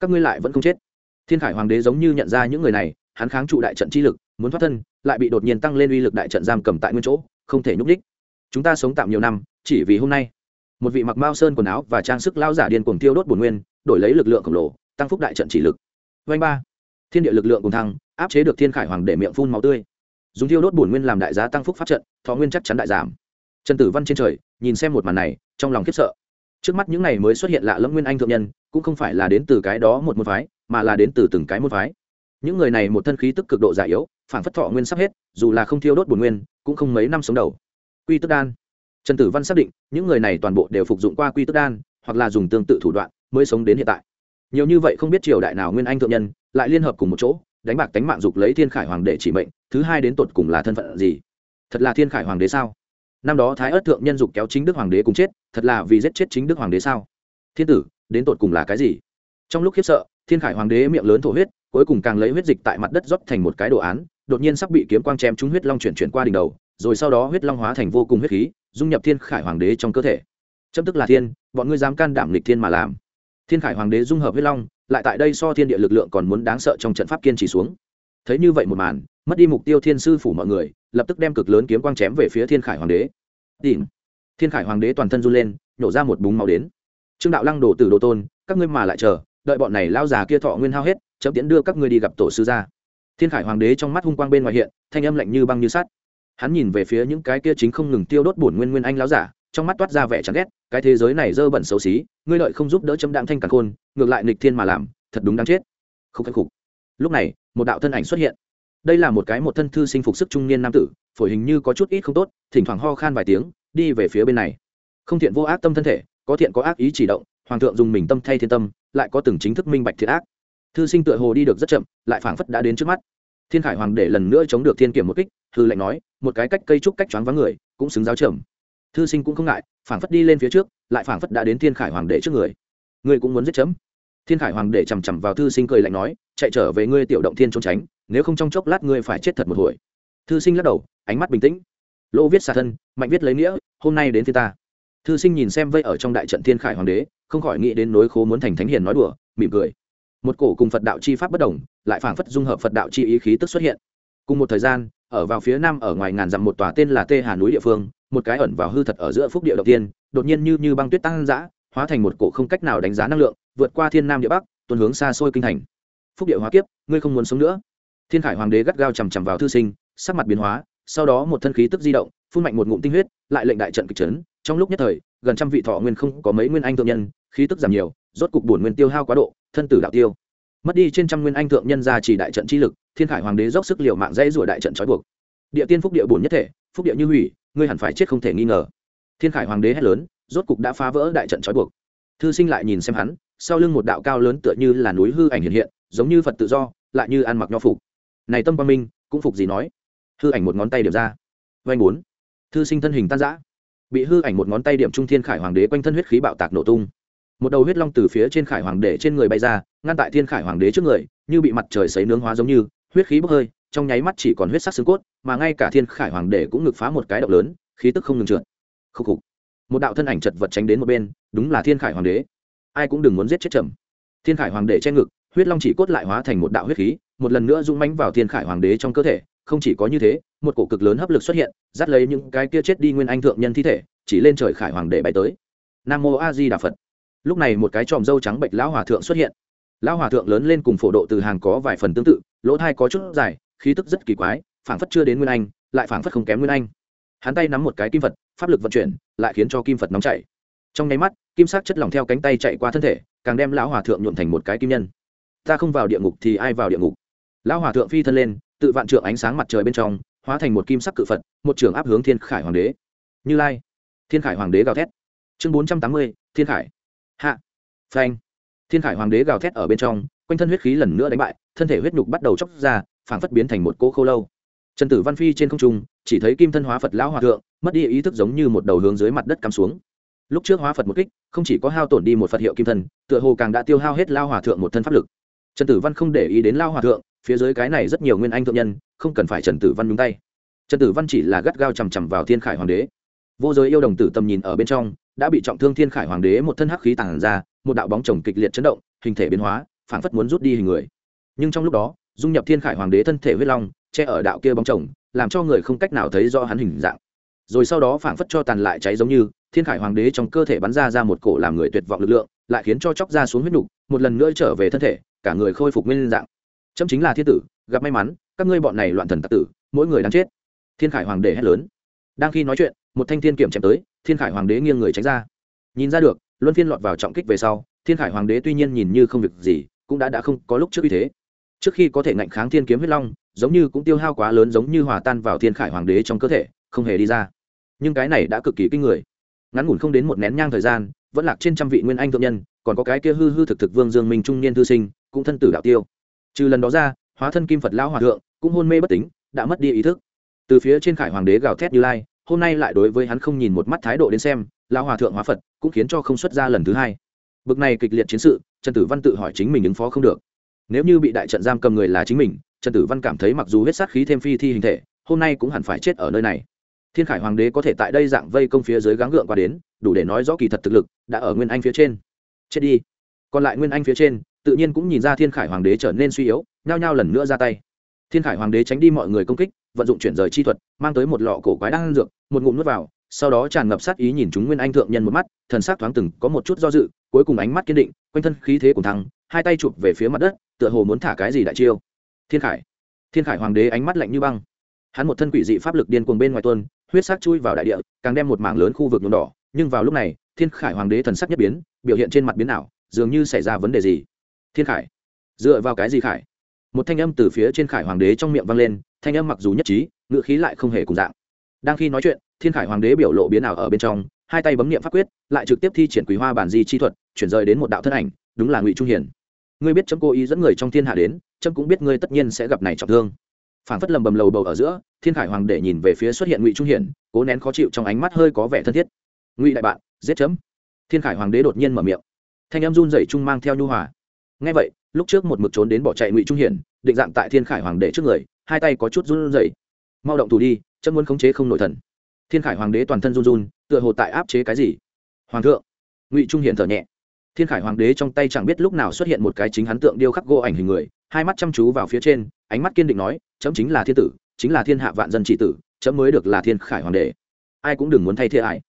Speaker 1: Các ngươi lại vẫn không chết. Thiên khải hoàng đế giống như nhận ra những người này, hắn kháng trụ đại trận chi lực, muốn thoát thân, lại bị đột nhiên tăng lên uy lực đại trận giam cầm tại nguyên chỗ, không thể nhúc đích chúng ta sống tạm nhiều năm, chỉ vì hôm nay một vị mặc mao sơn quần áo và trang sức lao giả điên cuồng tiêu đốt bổn nguyên, đổi lấy lực lượng khổng lồ, tăng phúc đại trận chỉ lực. Vanh ba. Thiên địa lực lượng cùng thăng, áp chế được thiên khải hoàng để miệng phun máu tươi. Dùng thiêu đốt bổn nguyên làm đại giá tăng phúc pháp trận, thọ nguyên chắc chắn đại giảm. Trần tử văn trên trời, nhìn xem một màn này, trong lòng khiếp sợ. Trước mắt những này mới xuất hiện lạ lẫm nguyên anh thượng nhân, cũng không phải là đến từ cái đó một môn phái, mà là đến từ từng cái môn phái. Những người này một thân khí tức cực độ già yếu phản phất thọ nguyên sắp hết, dù là không thiêu đốt bổn nguyên, cũng không mấy năm sống đầu. Quy tức đan trần tử văn xác định, những người này toàn bộ đều phục dụng qua quy tức đan, hoặc là dùng tương tự thủ đoạn, mới sống đến hiện tại. Nhiều như vậy không biết triều đại nào nguyên anh thượng nhân, lại liên hợp cùng một chỗ, đánh bạc tánh mạng dục lấy thiên khải hoàng đệ chỉ mệnh, thứ hai đến tột cùng là thân phận gì? Thật là thiên khải hoàng đế sao? Năm đó thái ất thượng nhân dục kéo chính đức hoàng đế cùng chết, thật là vì giết chết chính đức hoàng đế sao? Thiên tử, đến tột cùng là cái gì? Trong lúc khiếp sợ, thiên khải hoàng đế miệng lớn thổ huyết, cuối cùng càng lấy huyết dịch tại mặt đất rót thành một cái đồ án, đột nhiên sắp bị kiếm quang chém trúng huyết long chuyển chuyển qua đỉnh đầu, rồi sau đó huyết long hóa thành vô cùng huyết khí dung nhập thiên khải hoàng đế trong cơ thể. Chấm tức là thiên, bọn ngươi dám can đảm lịch thiên mà làm. Thiên khải hoàng đế dung hợp huyết long, lại tại đây so thiên địa lực lượng còn muốn đáng sợ trong trận pháp kiên trì xuống. Thấy như vậy một màn, mất đi mục tiêu thiên sư phủ mọi người, lập tức đem cực lớn kiếm quang chém về phía thiên khải hoàng đế. Tìm. Thiên khải hoàng đế toàn thân run lên nhổ ra một búng máu đến. Trương đạo lăng đổ từ đồ tôn, các ngươi mà lại chờ, đợi bọn này lao già kia thọ nguyên hao hết, chấm tiễn đưa các ngươi đi gặp tổ sư gia. Thiên khải hoàng đế trong mắt hung quang bên ngoài hiện, thanh âm lạnh như băng như sắt hắn nhìn về phía những cái kia chính không ngừng tiêu đốt bổn nguyên nguyên anh láo giả, trong mắt toát ra vẻ chán ghét, cái thế giới này dơ bẩn xấu xí, ngươi lợi không giúp đỡ chấm đạm thanh cả khôn, ngược lại nghịch thiên mà làm, thật đúng đáng chết. Không khắc phục lúc này, một đạo thân ảnh xuất hiện. Đây là một cái một thân thư sinh phục sức trung niên nam tử, phổi hình như có chút ít không tốt, thỉnh thoảng ho khan vài tiếng, đi về phía bên này. Không thiện vô ác tâm thân thể, có thiện có ác ý chỉ động, hoàng thượng dùng mình tâm thay thiên tâm, lại có từng chính thức minh bạch thiệt ác. Thư sinh tựa hồ đi được rất chậm, lại phảng phất đã đến trước mắt. Thiên khải hoàng để lần nữa chống được thiên kiểm một kích thư lệnh nói, một cái cách cây trúc cách choáng vắng người, cũng xứng giáo trầm thư sinh cũng không ngại, phảng phất đi lên phía trước, lại phảng phất đã đến thiên khải hoàng đệ trước người. Ngươi cũng muốn giết chấm. Thiên khải hoàng đệ chằm chằm vào thư sinh cười lạnh nói, chạy trở về ngươi tiểu động thiên trốn tránh, nếu không trong chốc lát ngươi phải chết thật một hồi. Thư sinh lắc đầu, ánh mắt bình tĩnh. Lỗ viết xả thân, mạnh viết lấy nghĩa, hôm nay đến thiên ta. Thư sinh nhìn xem vây ở trong đại trận thiên khải hoàng đế, không khỏi nghĩ đến nối khố muốn thành thánh hiền nói đùa, mỉm cười. Một cổ cùng phật đạo chi pháp bất đồng, lại phảng phất dung hợp phật đạo chi ý khí tức xuất hiện. Cùng một thời gian ở vào phía nam ở ngoài ngàn dặm một tòa tên là tê hà núi địa phương, một cái ẩn vào hư thật ở giữa phúc địa đầu tiên, đột nhiên như như băng tuyết tăng dã, hóa thành một cổ không cách nào đánh giá năng lượng, vượt qua thiên nam địa bắc tuần hướng xa xôi kinh thành. Phúc địa hóa kiếp, ngươi không muốn sống nữa. Thiên khải hoàng đế gắt gao chằm chằm vào thư sinh, sắc mặt biến hóa, sau đó một thân khí tức di động, phun mạnh một ngụm tinh huyết, lại lệnh đại trận kịch trấn trong lúc nhất thời, gần trăm vị thọ nguyên không có mấy nguyên anh thượng nhân, khí tức giảm nhiều, rốt cục bổn nguyên tiêu hao quá độ, thân tử đạo tiêu mất đi trên trăm nguyên anh thượng nhân ra chỉ đại trận chi lực, thiên khải hoàng đế dốc sức liều mạng dãy rủa đại trận trói buộc. Địa tiên phúc địa bổn nhất thể, phúc địa như hủy, ngươi hẳn phải chết không thể nghi ngờ. Thiên khải hoàng đế hét lớn, rốt cục đã phá vỡ đại trận trói buộc. Thư sinh lại nhìn xem hắn, sau lưng một đạo cao lớn tựa như là núi hư ảnh hiện hiện, giống như phật tự do, lại như ăn mặc nho phục. Này tâm quang minh, cũng phục gì nói? Hư ảnh một ngón tay điểm ra. Vanh bốn. Thư sinh thân hình tan giã bị hư ảnh một ngón tay điểm trung thiên khải hoàng đế quanh thân huyết khí bạo tạc nổ tung một đầu huyết long từ phía trên khải hoàng đế trên người bay ra, ngăn tại thiên khải hoàng đế trước người, như bị mặt trời sấy nướng hóa giống như, huyết khí bốc hơi, trong nháy mắt chỉ còn huyết sắc xương cốt, mà ngay cả thiên khải hoàng đế cũng ngực phá một cái động lớn, khí tức không ngừng trượt. Khúc khục. Một đạo thân ảnh chật vật tránh đến một bên, đúng là thiên khải hoàng đế. Ai cũng đừng muốn giết chết trầm thiên khải hoàng đế che ngực, huyết long chỉ cốt lại hóa thành một đạo huyết khí, một lần nữa rung mánh vào thiên khải hoàng đế trong cơ thể, không chỉ có như thế, một cổ cực lớn hấp lực xuất hiện, dắt lấy những cái kia chết đi nguyên anh thượng nhân thi thể, chỉ lên trời khải hoàng đế bay tới. Nam mô a di đà phật lúc này một cái tròm dâu trắng bệnh lão hòa thượng xuất hiện. Lão hòa thượng lớn lên cùng phổ độ từ hàng có vài phần tương tự, lỗ thai có chút dài, khí tức rất kỳ quái, phảng phất chưa đến nguyên anh, lại phảng phất không kém nguyên anh. Hắn tay nắm một cái kim vật, pháp lực vận chuyển, lại khiến cho kim vật nóng chảy. Trong nháy mắt, kim sắc chất lỏng theo cánh tay chạy qua thân thể, càng đem lão hòa thượng nhuộm thành một cái kim nhân. Ta không vào địa ngục thì ai vào địa ngục? Lão hòa thượng phi thân lên, tự vạn trượng ánh sáng mặt trời bên trong, hóa thành một kim sắc cự phật, một trường áp hướng thiên khải hoàng đế. Như lai. Thiên khải hoàng đế gào thét. Chương bốn trăm tám mươi, thiên khải hạ. Phanh. Thiên khải hoàng đế gào thét ở bên trong, quanh thân huyết khí lần nữa đánh bại, thân thể huyết nhục bắt đầu chóc ra, phảng phất biến thành một cỗ khô lâu. Trần tử văn phi trên không trung, chỉ thấy kim thân hóa phật lão hòa thượng, mất đi ý thức giống như một đầu hướng dưới mặt đất cắm xuống. Lúc trước hóa phật một kích, không chỉ có hao tổn đi một phật hiệu kim thân, tựa hồ càng đã tiêu hao hết lao hòa thượng một thân pháp lực. Trần tử văn không để ý đến lao hòa thượng, phía dưới cái này rất nhiều nguyên anh thượng nhân, không cần phải trần tử văn nhúng tay. Trần tử văn chỉ là gắt gao chằm chằm vào thiên khải hoàng đế. Vô giới yêu đồng tử tầm nhìn ở bên trong đã bị trọng thương thiên khải hoàng đế một thân hắc khí tàn ra, một đạo bóng chồng kịch liệt chấn động, hình thể biến hóa, phảng phất muốn rút đi hình người. Nhưng trong lúc đó, dung nhập thiên khải hoàng đế thân thể huyết long, che ở đạo kia bóng chồng, làm cho người không cách nào thấy rõ hắn hình dạng. Rồi sau đó phảng phất cho tàn lại cháy giống như, thiên khải hoàng đế trong cơ thể bắn ra ra một cổ làm người tuyệt vọng lực lượng, lại khiến cho chóc ra xuống huyết nục, một lần nữa trở về thân thể, cả người khôi phục nguyên dạng. Chấm chính là thiên tử, gặp may mắn, các ngươi bọn này loạn thần tặc tử, mỗi người đang chết. Thiên khải hoàng đế hét lớn. Đang khi nói chuyện một thanh thiên kiểm chém tới, thiên khải hoàng đế nghiêng người tránh ra. Nhìn ra được, luân phiên lọt vào trọng kích về sau, thiên khải hoàng đế tuy nhiên nhìn như không việc gì, cũng đã đã không có lúc trước uy thế. Trước khi có thể ngạnh kháng thiên kiếm huyết long, giống như cũng tiêu hao quá lớn giống như hòa tan vào thiên khải hoàng đế trong cơ thể, không hề đi ra. Nhưng cái này đã cực kỳ kinh người. Ngắn ngủn không đến một nén nhang thời gian, vẫn lạc trên trăm vị nguyên anh thượng nhân, còn có cái kia hư hư thực thực vương dương minh trung niên thư sinh, cũng thân tử đạo tiêu. Trừ lần đó ra, hóa thân kim phật lão hòa thượng, cũng hôn mê bất tính đã mất đi ý thức. Từ phía trên khải hoàng đế gào thét như lai hôm nay lại đối với hắn không nhìn một mắt thái độ đến xem lao hòa thượng hóa phật cũng khiến cho không xuất ra lần thứ hai. Bực này kịch liệt chiến sự, trần tử văn tự hỏi chính mình ứng phó không được. Nếu như bị đại trận giam cầm người là chính mình, trần tử văn cảm thấy mặc dù huyết sát khí thêm phi thi hình thể, hôm nay cũng hẳn phải chết ở nơi này. Thiên khải hoàng đế có thể tại đây dạng vây công phía dưới gắng gượng qua đến, đủ để nói rõ kỳ thật thực lực đã ở nguyên anh phía trên. Chết đi. Còn lại nguyên anh phía trên, tự nhiên cũng nhìn ra thiên khải hoàng đế trở nên suy yếu, nhao nhao lần nữa ra tay. Thiên khải hoàng đế tránh đi mọi người công kích vận dụng chuyển rời chi thuật, mang tới một lọ cổ quái đang dược, một ngụm nuốt vào, sau đó tràn ngập sát ý nhìn chúng nguyên anh thượng nhân một mắt, thần sắc thoáng từng có một chút do dự, cuối cùng ánh mắt kiên định, quanh thân khí thế của thằng hai tay chụp về phía mặt đất, tựa hồ muốn thả cái gì đại chiêu. Thiên khải thiên khải hoàng đế ánh mắt lạnh như băng. Hắn một thân quỷ dị pháp lực điên cuồng bên ngoài tuôn, huyết sắc chui vào đại địa, càng đem một mảng lớn khu vực nhuộm đỏ, nhưng vào lúc này, thiên khải hoàng đế thần sắc nhất biến, biểu hiện trên mặt biến ảo, dường như xảy ra vấn đề gì. Thiên khải, dựa vào cái gì khải? Một thanh âm từ phía trên khải hoàng đế trong miệng vang lên, thanh âm mặc dù nhất trí ngự khí lại không hề cùng dạng. Đang khi nói chuyện, thiên khải hoàng đế biểu lộ biến ảo ở bên trong, hai tay bấm niệm pháp quyết, lại trực tiếp thi triển quý hoa bản di chi thuật, chuyển rời đến một đạo thân ảnh, đúng là ngụy trung hiển ngươi biết chấm cố ý dẫn người trong thiên hạ đến, chấm cũng biết ngươi tất nhiên sẽ gặp này trọng thương. Phản phất lầm bầm lầu bầu ở giữa, thiên khải hoàng để nhìn về phía xuất hiện ngụy trung hiển cố nén khó chịu trong ánh mắt hơi có vẻ thân thiết. Ngụy đại bạn, giết chấm. Thiên khải hoàng đế đột nhiên mở miệng. Thanh em run dậy trung mang theo nhu hòa. Ngay vậy lúc trước một mực trốn đến bỏ chạy ngụy trung hiển định dạng tại thiên khải hoàng đế trước người hai tay có chút run rẩy mau động thủ đi chân muốn khống chế không nội thần thiên khải hoàng đế toàn thân run run tựa hồ tại áp chế cái gì hoàng thượng ngụy trung hiển thở nhẹ thiên khải hoàng đế trong tay chẳng biết lúc nào xuất hiện một cái chính hắn tượng điêu khắc gỗ ảnh hình người hai mắt chăm chú vào phía trên ánh mắt kiên định nói chấm chính là thiên tử chính là thiên hạ vạn dân trị tử chấm mới được là thiên khải hoàng đế ai cũng đừng muốn thay thế ai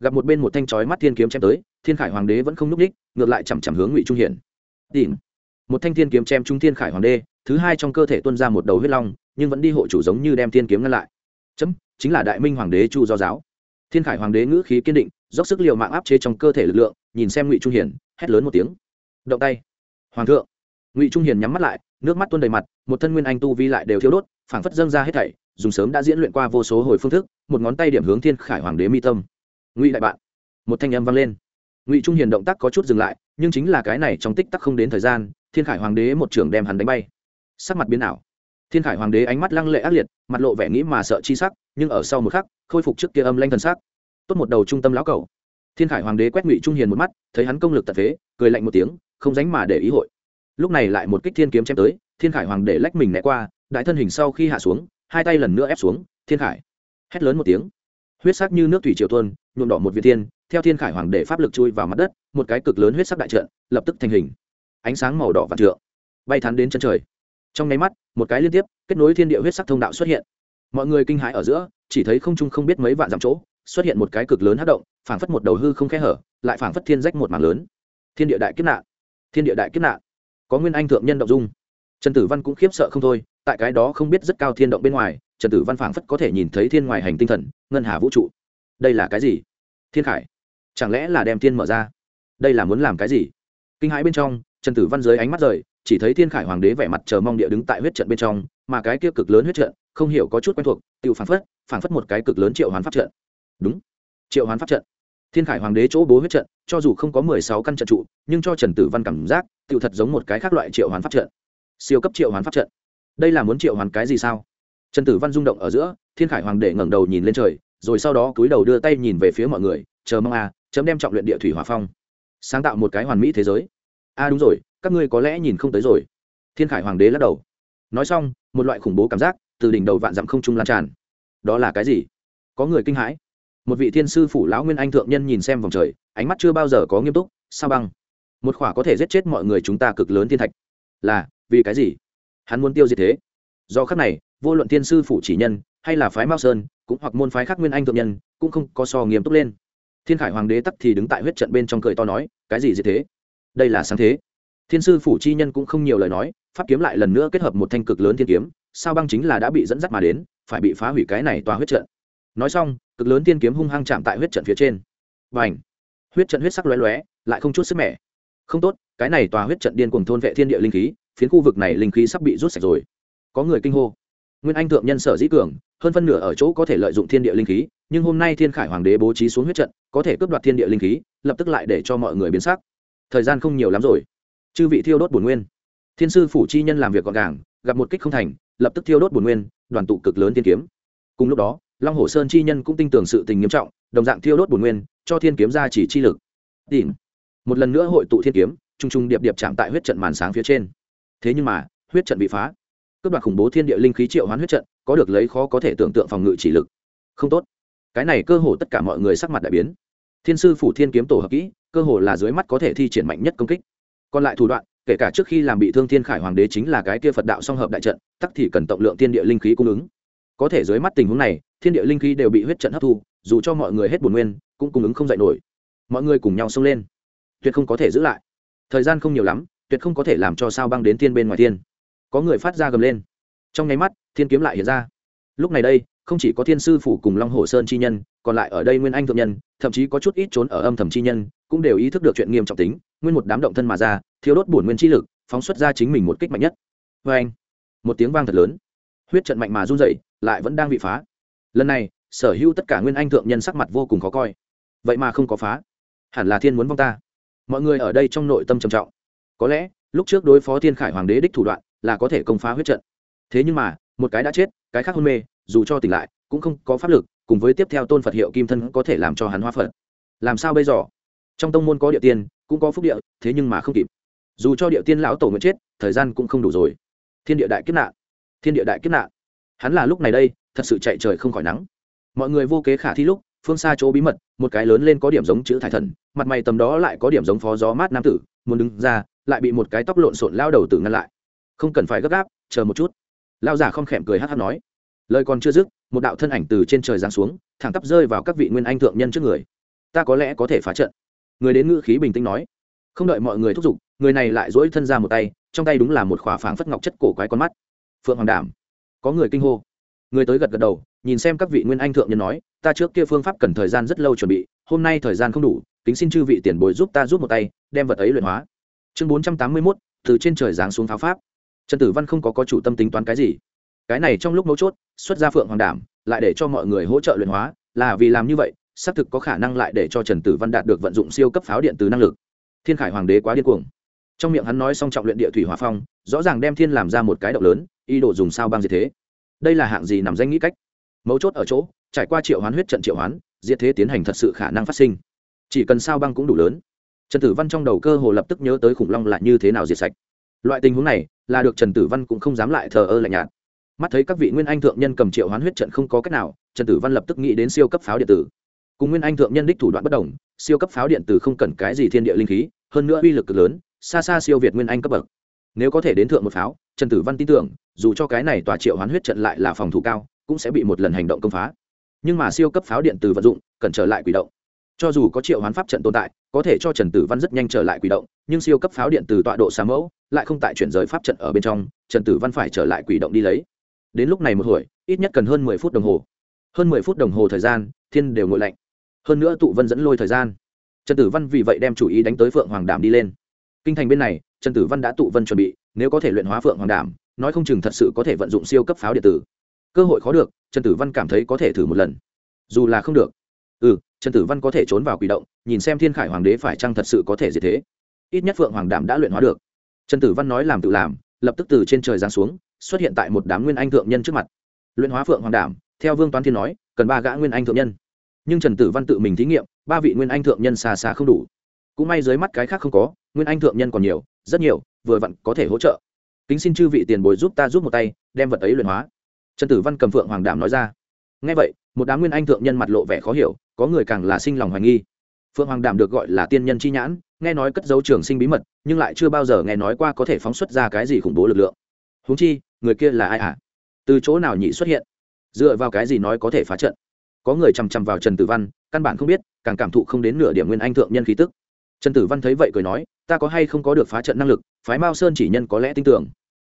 Speaker 1: gặp một bên một thanh chói mắt thiên kiếm chém tới thiên khải hoàng đế vẫn không n ú c ních ngược lại chằm chằm hướng ngụy trung hiển tìm một thanh thiên kiếm chém trung thiên khải hoàng đế thứ hai trong cơ thể tuân ra một đầu huyết long, nhưng vẫn đi hộ chủ giống như đem thiên kiếm ngăn lại. Chấm, chính là đại minh hoàng đế chu do giáo. Thiên khải hoàng đế ngữ khí kiên định, dốc sức l i ề u mạng áp chế trong cơ thể lực lượng, nhìn xem ngụy trung hiển hét lớn một tiếng. Động tay. Hoàng thượng. Ngụy trung hiển nhắm mắt lại, nước mắt tuôn đầy mặt, một thân nguyên anh tu vi lại đều thiếu đốt, phảng phất dâng ra hết thảy, dùng sớm đã diễn luyện qua vô số hồi phương thức, một ngón tay điểm hướng thiên khải hoàng đế mi tâm. Ngụy đại bạn. Một thanh âm vang lên. Ngụy trung hiền động tác có chút dừng lại, nhưng chính là cái này trong tích tắc không đến thời gian thiên khải hoàng đế một trường đem hắn đánh bay. Sắc mặt biến ảo. Thiên khải hoàng đế ánh mắt lăng lệ ác liệt, mặt lộ vẻ nghĩ mà sợ chi sắc, nhưng ở sau một khắc, khôi phục trước kia âm lanh thần sắc. Tốt một đầu trung tâm lão cầu thiên khải hoàng đế quét ngụy trung hiền một mắt, thấy hắn công lực tật phế cười lạnh một tiếng, không dánh mà để ý hội. Lúc này lại một kích thiên kiếm chém tới, thiên khải hoàng đế lách mình né qua, đại thân hình sau khi hạ xuống, hai tay lần nữa ép xuống, thiên khải. Hét lớn một tiếng. Huyết sắc như nước thủy triều tuôn, nhuộm đỏ một viên thiên, theo thiên khải hoàng Đế pháp lực chui vào mặt đất, một cái cực lớn huyết sắc đại trận, lập tức thành hình ánh sáng màu đỏ và trượng, bay thắn đến chân trời. Trong nháy mắt, một cái liên tiếp, kết nối thiên địa huyết sắc thông đạo xuất hiện. Mọi người kinh hãi ở giữa, chỉ thấy không trung không biết mấy vạn dặm chỗ, xuất hiện một cái cực lớn hát động, phảng phất một đầu hư không khe hở, lại phảng phất thiên rách một mảng lớn. Thiên địa đại kiếp nạn, thiên địa đại kiếp nạn. Có nguyên anh thượng nhân động dung. Trần tử văn cũng khiếp sợ không thôi, tại cái đó không biết rất cao thiên động bên ngoài, trần tử văn phảng phất có thể nhìn thấy thiên ngoài hành tinh thần, ngân hà vũ trụ. Đây là cái gì? Thiên khải. Chẳng lẽ là đem thiên mở ra? Đây là muốn làm cái gì? Kinh hãi bên trong trần tử văn dưới ánh mắt rời chỉ thấy thiên khải hoàng đế vẻ mặt chờ mong địa đứng tại huyết trận bên trong mà cái kia cực lớn huyết trận không hiểu có chút quen thuộc tự phản phất phản phất một cái cực lớn triệu hoán pháp trận. Đúng triệu hoán pháp trận. Thiên khải hoàng đế chỗ bố huyết trận cho dù không có mười sáu căn trận trụ nhưng cho trần tử văn cảm giác tự thật giống một cái khác loại triệu hoán pháp trận. Siêu cấp triệu hoán pháp trận. Đây là muốn triệu hoán cái gì sao? Trần tử văn rung động ở giữa thiên khải hoàng đế ngẩng đầu nhìn lên trời rồi sau đó cúi đầu đưa tay nhìn về phía mọi người chờ mong a à, chấm đem trọng luyện địa thủy hòa phong sáng tạo một cái hoàn mỹ thế giới a à đúng rồi, các ngươi có lẽ nhìn không tới rồi. Thiên khải hoàng đế lắc đầu. Nói xong, một loại khủng bố cảm giác từ đỉnh đầu vạn dặm không trung lan tràn. Đó là cái gì? Có người kinh hãi. Một vị thiên sư phủ lão nguyên anh thượng nhân nhìn xem vòng trời, ánh mắt chưa bao giờ có nghiêm túc, sao băng? Một khỏa có thể giết chết mọi người chúng ta cực lớn thiên thạch. Là, vì cái gì? Hắn muốn tiêu diệt thế. Do khắc này, vô luận thiên sư phủ chỉ nhân, hay là phái mao sơn, cũng hoặc môn phái khác nguyên anh thượng nhân, cũng không có so nghiêm túc lên. Thiên khải hoàng đế tắc thì đứng tại huyết trận bên trong cười to nói, cái gì gì thế? Đây là sáng thế. Thiên sư phủ chi nhân cũng không nhiều lời nói, pháp kiếm lại lần nữa kết hợp một thanh cực lớn thiên kiếm, sao băng chính là đã bị dẫn dắt mà đến, phải bị phá hủy cái này tòa huyết trận. Nói xong, cực lớn thiên kiếm hung hăng chạm tại huyết trận phía trên. Và ảnh huyết trận huyết sắc lóe lóe, lại không chút sức mẻ. Không tốt, cái này tòa huyết trận điên cùng thôn vệ thiên địa linh khí, phiến khu vực này linh khí sắp bị rút sạch rồi. Có người kinh hô. Nguyên anh thượng nhân sở dĩ cường, hơn phân nửa ở chỗ có thể lợi dụng thiên địa linh khí, nhưng hôm nay thiên khải hoàng đế bố trí xuống huyết trận, có thể cướp đoạt thiên địa linh khí, lập tức lại để cho mọi người biến sắc thời gian không nhiều lắm rồi. Chư vị thiêu đốt bổn nguyên. Thiên sư phủ chi nhân làm việc gọn gàng, gặp một kích không thành, lập tức thiêu đốt bổn nguyên, đoàn tụ cực lớn thiên kiếm. Cùng lúc đó, long hồ sơn chi nhân cũng tin tưởng sự tình nghiêm trọng, đồng dạng thiêu đốt bổn nguyên, cho thiên kiếm ra chỉ chi lực. Tìm một lần nữa hội tụ thiên kiếm t r u n g t r u n g điệp điệp chạm tại huyết trận màn sáng phía trên. Thế nhưng mà, huyết trận bị phá. Cướp đoạt khủng bố thiên địa linh khí triệu hoán huyết trận, có được lấy khó có thể tưởng tượng phòng ngự chỉ lực. Không tốt. Cái này cơ hồ tất cả mọi người sắc mặt đại biến. Thiên sư phủ thiên kiếm tổ hợp kỹ cơ hồ là dưới mắt có thể thi triển mạnh nhất công kích. Còn lại thủ đoạn, kể cả trước khi làm bị thương thiên khải hoàng đế chính là cái kia phật đạo song hợp đại trận, tắc thì cần tổng lượng thiên địa linh khí cung ứng. Có thể dưới mắt tình huống này, thiên địa linh khí đều bị huyết trận hấp thu, dù cho mọi người hết bổn nguyên, cũng cung ứng không dạy nổi. Mọi người cùng nhau xông lên. Tuyệt không có thể giữ lại. Thời gian không nhiều lắm, tuyệt không có thể làm cho sao băng đến thiên bên ngoài thiên. Có người phát ra gầm lên. Trong nháy mắt, thiên kiếm lại hiện ra. Lúc này đây không chỉ có thiên sư phủ cùng long hồ sơn chi nhân, còn lại ở đây nguyên anh thượng nhân, thậm chí có chút ít trốn ở âm thầm chi nhân, cũng đều ý thức được chuyện nghiêm trọng tính, nguyên một đám động thân mà ra thiếu đốt bổn nguyên chi lực, phóng xuất ra chính mình một kích mạnh nhất. Vê anh, một tiếng vang thật lớn. Huyết trận mạnh mà run dậy lại vẫn đang bị phá. Lần này, sở hữu tất cả nguyên anh thượng nhân sắc mặt vô cùng khó coi. Vậy mà không có phá. Hẳn là thiên muốn vong ta. Mọi người ở đây trong nội tâm trầm trọng. Có lẽ, lúc trước đối phó thiên khải hoàng đế đích thủ đoạn là có thể công phá huyết trận. Thế nhưng mà, một cái đã chết, cái khác hôn mê dù cho tỉnh lại, cũng không có pháp lực, cùng với tiếp theo tôn phật hiệu kim thân có thể làm cho hắn hóa phật. Làm sao bây giờ? Trong tông môn có địa tiên, cũng có phúc địa, thế nhưng mà không kịp. Dù cho địa tiên lão tổ nguyện chết, thời gian cũng không đủ rồi. Thiên địa đại kiếp nạn, thiên địa đại kiếp nạn. Hắn là lúc này đây, thật sự chạy trời không khỏi nắng. Mọi người vô kế khả thi lúc, phương xa chỗ bí mật, một cái lớn lên có điểm giống chữ thải thần, mặt mày tầm đó lại có điểm giống phó gió mát nam tử, muốn đứng ra, lại bị một cái tóc lộn xộn lao đầu tử ngăn lại. Không cần phải gấp gáp, chờ một chút. Lao giả không khẽm cười hát hát nói lời còn chưa dứt, một đạo thân ảnh từ trên trời giáng xuống, thẳng tắp rơi vào các vị nguyên anh thượng nhân trước người. Ta có lẽ có thể phá trận. Người đến ngữ khí bình tĩnh nói. Không đợi mọi người thúc giục, người này lại dỗi thân ra một tay, trong tay đúng là một khỏa phảng phất ngọc chất cổ quái con mắt. Phượng hoàng đảm. Có người kinh hô. Người tới gật gật đầu, nhìn xem các vị nguyên anh thượng nhân nói, ta trước kia phương pháp cần thời gian rất lâu chuẩn bị, hôm nay thời gian không đủ, kính xin chư vị tiền bối giúp ta giúp một tay, đem vật ấy luyện hóa. Chương bốn trăm tám mươi mốt, từ trên trời giáng xuống pháo pháp. Trần tử văn không có có chủ tâm tính toán cái gì cái này trong lúc mấu chốt, xuất ra phượng hoàng đảm, lại để cho mọi người hỗ trợ luyện hóa, là vì làm như vậy, xác thực có khả năng lại để cho trần tử văn đạt được vận dụng siêu cấp pháo điện từ năng lực. Thiên khải hoàng đế quá điên cuồng. Trong miệng hắn nói xong trọng luyện địa thủy hòa phong, rõ ràng đem thiên làm ra một cái động lớn, ý đồ dùng sao băng diệt thế. Đây là hạng gì nằm danh nghĩ cách? Mấu chốt ở chỗ, trải qua triệu hoán huyết trận triệu hoán, diệt thế tiến hành thật sự khả năng phát sinh. Chỉ cần sao băng cũng đủ lớn. Trần tử văn trong đầu cơ hồ lập tức nhớ tới khủng long là như thế nào diệt sạch. Loại tình huống này, là được trần tử văn cũng không dám lại thờ ơ lạnh nhạt mắt thấy các vị nguyên anh thượng nhân cầm triệu hoán huyết trận không có cách nào, trần tử văn lập tức nghĩ đến siêu cấp pháo điện tử. Cùng nguyên anh thượng nhân đích thủ đoạn bất đồng, siêu cấp pháo điện tử không cần cái gì thiên địa linh khí, hơn nữa uy lực cực lớn, xa xa siêu việt nguyên anh cấp bậc. Nếu có thể đến thượng một pháo, trần tử văn tin tưởng, dù cho cái này tòa triệu hoán huyết trận lại là phòng thủ cao, cũng sẽ bị một lần hành động công phá. Nhưng mà siêu cấp pháo điện tử vận dụng, cần trở lại quỷ động. Cho dù có triệu hoán pháp trận tồn tại, có thể cho trần tử văn rất nhanh trở lại quỷ động, nhưng siêu cấp pháo điện tử tọa độ xa mẫu, lại không tại chuyển rời pháp trận ở bên trong, trần tử văn phải trở lại quỷ động đi lấy đến lúc này một hồi, ít nhất cần hơn mười phút đồng hồ. Hơn mười phút đồng hồ thời gian, thiên đều ngội lạnh. Hơn nữa tụ vân dẫn lôi thời gian. Trần tử văn vì vậy đem chủ ý đánh tới phượng hoàng đảm đi lên. Kinh thành bên này, trần tử văn đã tụ vân chuẩn bị, nếu có thể luyện hóa phượng hoàng đảm nói không chừng thật sự có thể vận dụng siêu cấp pháo điện tử. Cơ hội khó được, trần tử văn cảm thấy có thể thử một lần. Dù là không được. Ừ trần tử văn có thể trốn vào quỷ động, nhìn xem thiên khải hoàng đế phải chăng thật sự có thể diệt thế. Ít nhất phượng hoàng đảm đã luyện hóa được. Trần tử văn nói làm tự làm, lập tức từ trên trời giáng xuống xuất hiện tại một đám nguyên anh thượng nhân trước mặt. Luyện hóa phượng hoàng đảm, theo vương toán thiên nói, cần ba gã nguyên anh thượng nhân. Nhưng trần tử văn tự mình thí nghiệm, ba vị nguyên anh thượng nhân xa xa không đủ. Cũng may dưới mắt cái khác không có, nguyên anh thượng nhân còn nhiều, rất nhiều, vừa vặn có thể hỗ trợ. Kính xin chư vị tiền bồi giúp ta giúp một tay, đem vật ấy luyện hóa. Trần tử văn cầm phượng hoàng đảm nói ra. Ngay vậy, một đám nguyên anh thượng nhân mặt lộ vẻ khó hiểu, có người càng là sinh lòng hoài nghi. Phượng hoàng đảm được gọi là tiên nhân chi nhãn, nghe nói cất dấu trường sinh bí mật, nhưng lại chưa bao giờ nghe nói qua có thể phóng xuất ra cái gì khủng bố lực lượng. Húng chi người kia là ai ạ à? từ chỗ nào nhị xuất hiện? Dựa vào cái gì nói có thể phá trận? Có người chằm chằm vào trần tử văn, căn bản không biết, càng cảm thụ không đến nửa điểm nguyên anh thượng nhân khí tức. Trần tử văn thấy vậy cười nói, ta có hay không có được phá trận năng lực? Phái mao sơn chỉ nhân có lẽ tin tưởng.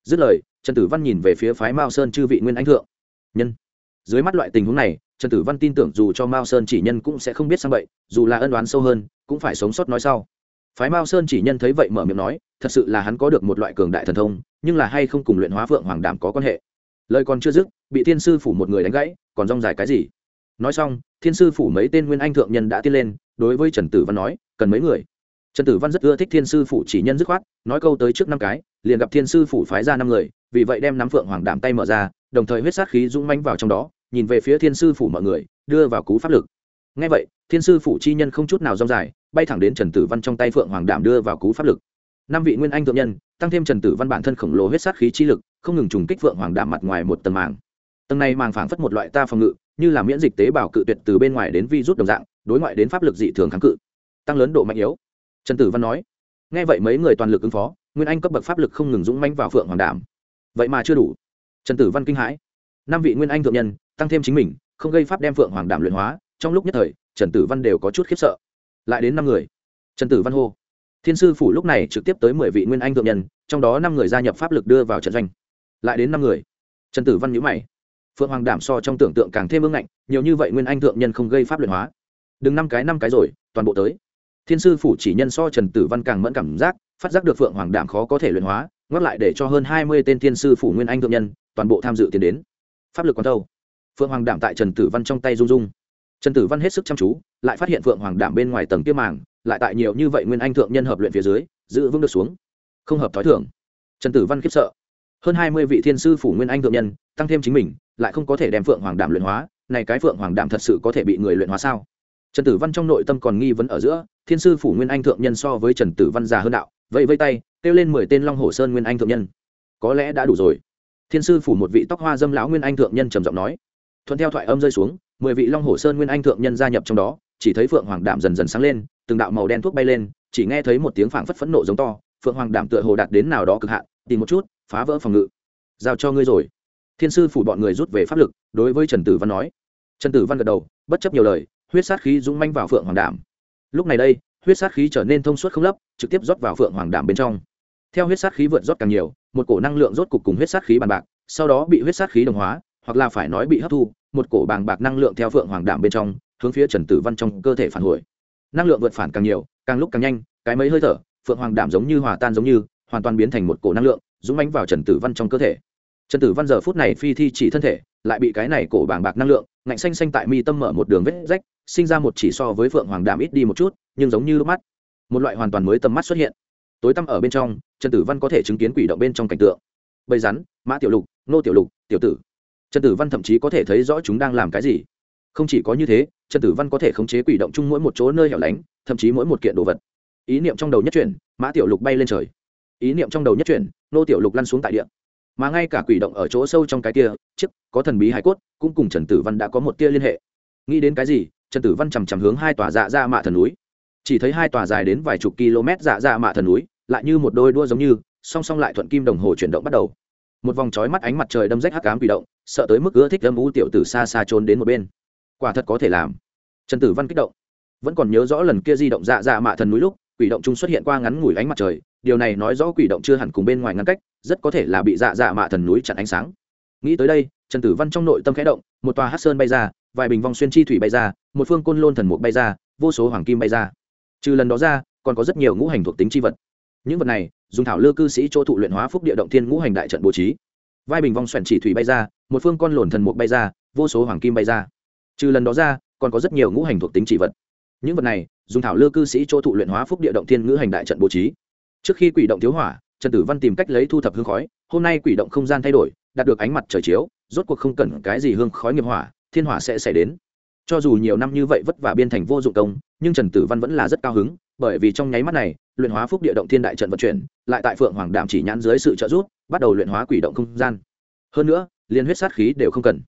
Speaker 1: Dứt lời, trần tử văn nhìn về phía phái mao sơn chư vị nguyên anh thượng. Nhân. Dưới mắt loại tình huống này, trần tử văn tin tưởng dù cho mao sơn chỉ nhân cũng sẽ không biết sang vậy dù là ân đoán sâu hơn, cũng phải sống sót nói sau. Phái mao sơn chỉ nhân thấy vậy mở miệng nói thật sự là hắn có được một loại cường đại thần thông, nhưng là hay không cùng luyện hóa phượng hoàng đảm có quan hệ? Lời còn chưa dứt, bị thiên sư phủ một người đánh gãy, còn rong dài cái gì? Nói xong, thiên sư phủ mấy tên nguyên anh thượng nhân đã tiến lên, đối với trần tử văn nói, cần mấy người? Trần tử văn rất ưa thích thiên sư phủ chỉ nhân dứt khoát, nói câu tới trước năm cái, liền gặp thiên sư phủ phái ra năm người, vì vậy đem nắm phượng hoàng đảm tay mở ra, đồng thời huyết sát khí dũng manh vào trong đó, nhìn về phía thiên sư phủ mọi người, đưa vào cú pháp lực. Ngay vậy, thiên sư phủ chi nhân không chút nào rong dài, bay thẳng đến trần tử văn trong tay phượng hoàng đảm đưa vào cú pháp lực năm vị nguyên anh thượng nhân, tăng thêm trần tử văn bản thân khổng lồ huyết sát khí chi lực, không ngừng trùng kích phượng hoàng đạm mặt ngoài một tầng màng. Tầng này màng phảng phất một loại ta phòng ngự, như là miễn dịch tế bào cự tuyệt từ bên ngoài đến vi rút đồng dạng, đối ngoại đến pháp lực dị thường kháng cự. Tăng lớn độ mạnh yếu. Trần tử văn nói, nghe vậy mấy người toàn lực ứng phó, nguyên anh cấp bậc pháp lực không ngừng dũng manh vào phượng hoàng đảm vậy mà chưa đủ. Trần tử văn kinh hãi. Năm vị nguyên anh thượng nhân, tăng thêm chính mình, không gây pháp đem phượng hoàng đảm luyện hóa, trong lúc nhất thời, trần tử văn đều có chút khiếp sợ. Lại đến năm người. Trần tử văn hô thiên sư phủ lúc này trực tiếp tới mười vị nguyên anh thượng nhân, trong đó năm người gia nhập pháp lực đưa vào trận doanh. Lại đến năm người. Trần tử văn nhữ mày. Phượng hoàng đảm so trong tưởng tượng càng thêm ương ngạnh, nhiều như vậy nguyên anh thượng nhân không gây pháp luyện hóa. Đừng năm cái năm cái rồi, toàn bộ tới. Thiên sư phủ chỉ nhân so trần tử văn càng mẫn cảm giác, phát giác được phượng hoàng đảm khó có thể luyện hóa, ngót lại để cho hơn hai mươi tên thiên sư phủ nguyên anh thượng nhân, toàn bộ tham dự tiến đến. Pháp lực còn thâu. Phượng hoàng đảm tại trần tử văn trong tay rung rung. Trần tử văn hết sức chăm chú, lại phát hiện phượng hoàng đảm bên ngoài tầng kia màng lại tại nhiều như vậy nguyên anh thượng nhân hợp luyện phía dưới, giữ vững được xuống. Không hợp t h i thưởng trần tử văn khiếp sợ. Hơn hai mươi vị thiên sư phủ nguyên anh thượng nhân, tăng thêm chính mình, lại không có thể đem phượng hoàng đảm luyện hóa, này cái phượng hoàng đảm thật sự có thể bị người luyện hóa sao? Trần tử văn trong nội tâm còn nghi vấn ở giữa, thiên sư phủ nguyên anh thượng nhân so với trần tử văn già hơn đạo vậy vây tay, kêu lên mười tên long hồ sơn nguyên anh thượng nhân. Có lẽ đã đủ rồi. Thiên sư phủ một vị tóc hoa dâm lão nguyên anh thượng nhân trầm giọng nói. Thuận theo thoại âm rơi xuống, mười vị long hồ sơn nguyên anh thượng nhân gia nhập trong đó, chỉ thấy phượng hoàng đảm dần dần sáng lên từng đạo màu đen thuốc bay lên, chỉ nghe thấy một tiếng phảng phất phẫn nộ giống to, phượng hoàng đảm tựa hồ đạt đến nào đó cực hạn, tìm một chút, phá vỡ phòng ngự. Giao cho ngươi rồi. Thiên sư phủ bọn người rút về pháp lực, đối với trần tử văn nói. Trần tử văn gật đầu, bất chấp nhiều lời, huyết sát khí dũng manh vào phượng hoàng đảm. Lúc này đây, huyết sát khí trở nên thông suốt không lấp, trực tiếp rót vào phượng hoàng đảm bên trong. Theo huyết sát khí vượt rót càng nhiều, một cổ năng lượng rốt cục cùng huyết sát khí bàn bạc, sau đó bị huyết sát khí đồng hóa, hoặc là phải nói bị hấp thu, một cổ bàng bạc năng lượng theo phượng hoàng đảm bên trong, hướng phía trần tử văn trong cơ thể phản hồi năng lượng vượt phản càng nhiều, càng lúc càng nhanh, cái mấy hơi thở, phượng hoàng đảm giống như hòa tan giống như, hoàn toàn biến thành một cổ năng lượng, dũng bánh vào trần tử văn trong cơ thể. Trần tử văn giờ phút này phi thi chỉ thân thể, lại bị cái này cổ bàng bạc năng lượng, ngạnh xanh xanh tại mi tâm mở một đường vết rách, sinh ra một chỉ so với phượng hoàng đảm ít đi một chút, nhưng giống như lúc mắt. Một loại hoàn toàn mới tầm mắt xuất hiện. Tối tăm ở bên trong, trần tử văn có thể chứng kiến quỷ động bên trong cảnh tượng. Bầy rắn, mã tiểu lục, nô tiểu lục, tiểu tử. Trần tử văn thậm chí có thể thấy rõ chúng đang làm cái gì. Không chỉ có như thế trần tử văn có thể khống chế quỷ động chung mỗi một chỗ nơi hẻo lánh, thậm chí mỗi một kiện đồ vật. Ý niệm trong đầu nhất chuyển, mã tiểu lục bay lên trời. Ý niệm trong đầu nhất chuyển, nô tiểu lục lăn xuống tại địa. Mà ngay cả quỷ động ở chỗ sâu trong cái kia, chiếc, có thần bí hải cốt, cũng cùng trần tử văn đã có một tia liên hệ. Nghĩ đến cái gì, trần tử văn chằm chằm hướng hai tòa dạ ra mạ thần núi. Chỉ thấy hai tòa dài đến vài chục km dạ ra mạ thần núi, lại như một đôi đua giống như, song song lại thuận kim đồng hồ chuyển động bắt đầu. Một vòng trói mắt ánh mặt trời đâm rách hắc ám quỷ động, sợ tới mức ưa thích âm u tiểu tử xa xa trốn đến một bên quả thật có thể làm. Trần tử văn kích động. Vẫn còn nhớ rõ lần kia di động dạ dạ mạ thần núi lúc, quỷ động chung xuất hiện qua ngắn ngủi ánh mặt trời, điều này nói rõ quỷ động chưa hẳn cùng bên ngoài ngăn cách, rất có thể là bị dạ dạ mạ thần núi chặn ánh sáng. Nghĩ tới đây, trần tử văn trong nội tâm khẽ động, một tòa hát sơn bay ra, vài bình vong xuyên chi thủy bay ra, một phương côn lôn thần mục bay ra, vô số hoàng kim bay ra. Trừ lần đó ra, còn có rất nhiều ngũ hành thuộc tính chi vật. Những vật này, dùng thảo lư cư sĩ chỗ thụ luyện hóa phúc địa động thiên ngũ hành đại trận bố trí. Vai bình vong xoèn chỉ thủy bay ra, một phương con lồn thần mục bay ra, vô số hoàng kim bay ra trừ lần đó ra, còn có rất nhiều ngũ hành thuộc tính chỉ vật. Những vật này, dùng thảo lư cư sĩ chỗ thụ luyện hóa phúc địa động thiên ngũ hành đại trận bố trí. Trước khi quỷ động thiếu hỏa, trần tử văn tìm cách lấy thu thập hương khói. Hôm nay quỷ động không gian thay đổi, đạt được ánh mặt trời chiếu, rốt cuộc không cần cái gì hương khói nghiệp hỏa, thiên hỏa sẽ xảy đến. Cho dù nhiều năm như vậy vất vả biên thành vô dụng công, nhưng trần tử văn vẫn là rất cao hứng, bởi vì trong nháy mắt này, luyện hóa phúc địa động thiên đại trận vận chuyển, lại tại phượng hoàng đạm chỉ nhãn dưới sự trợ giúp, bắt đầu luyện hóa quỷ động không gian. Hơn nữa, liên huyết sát khí đều không cần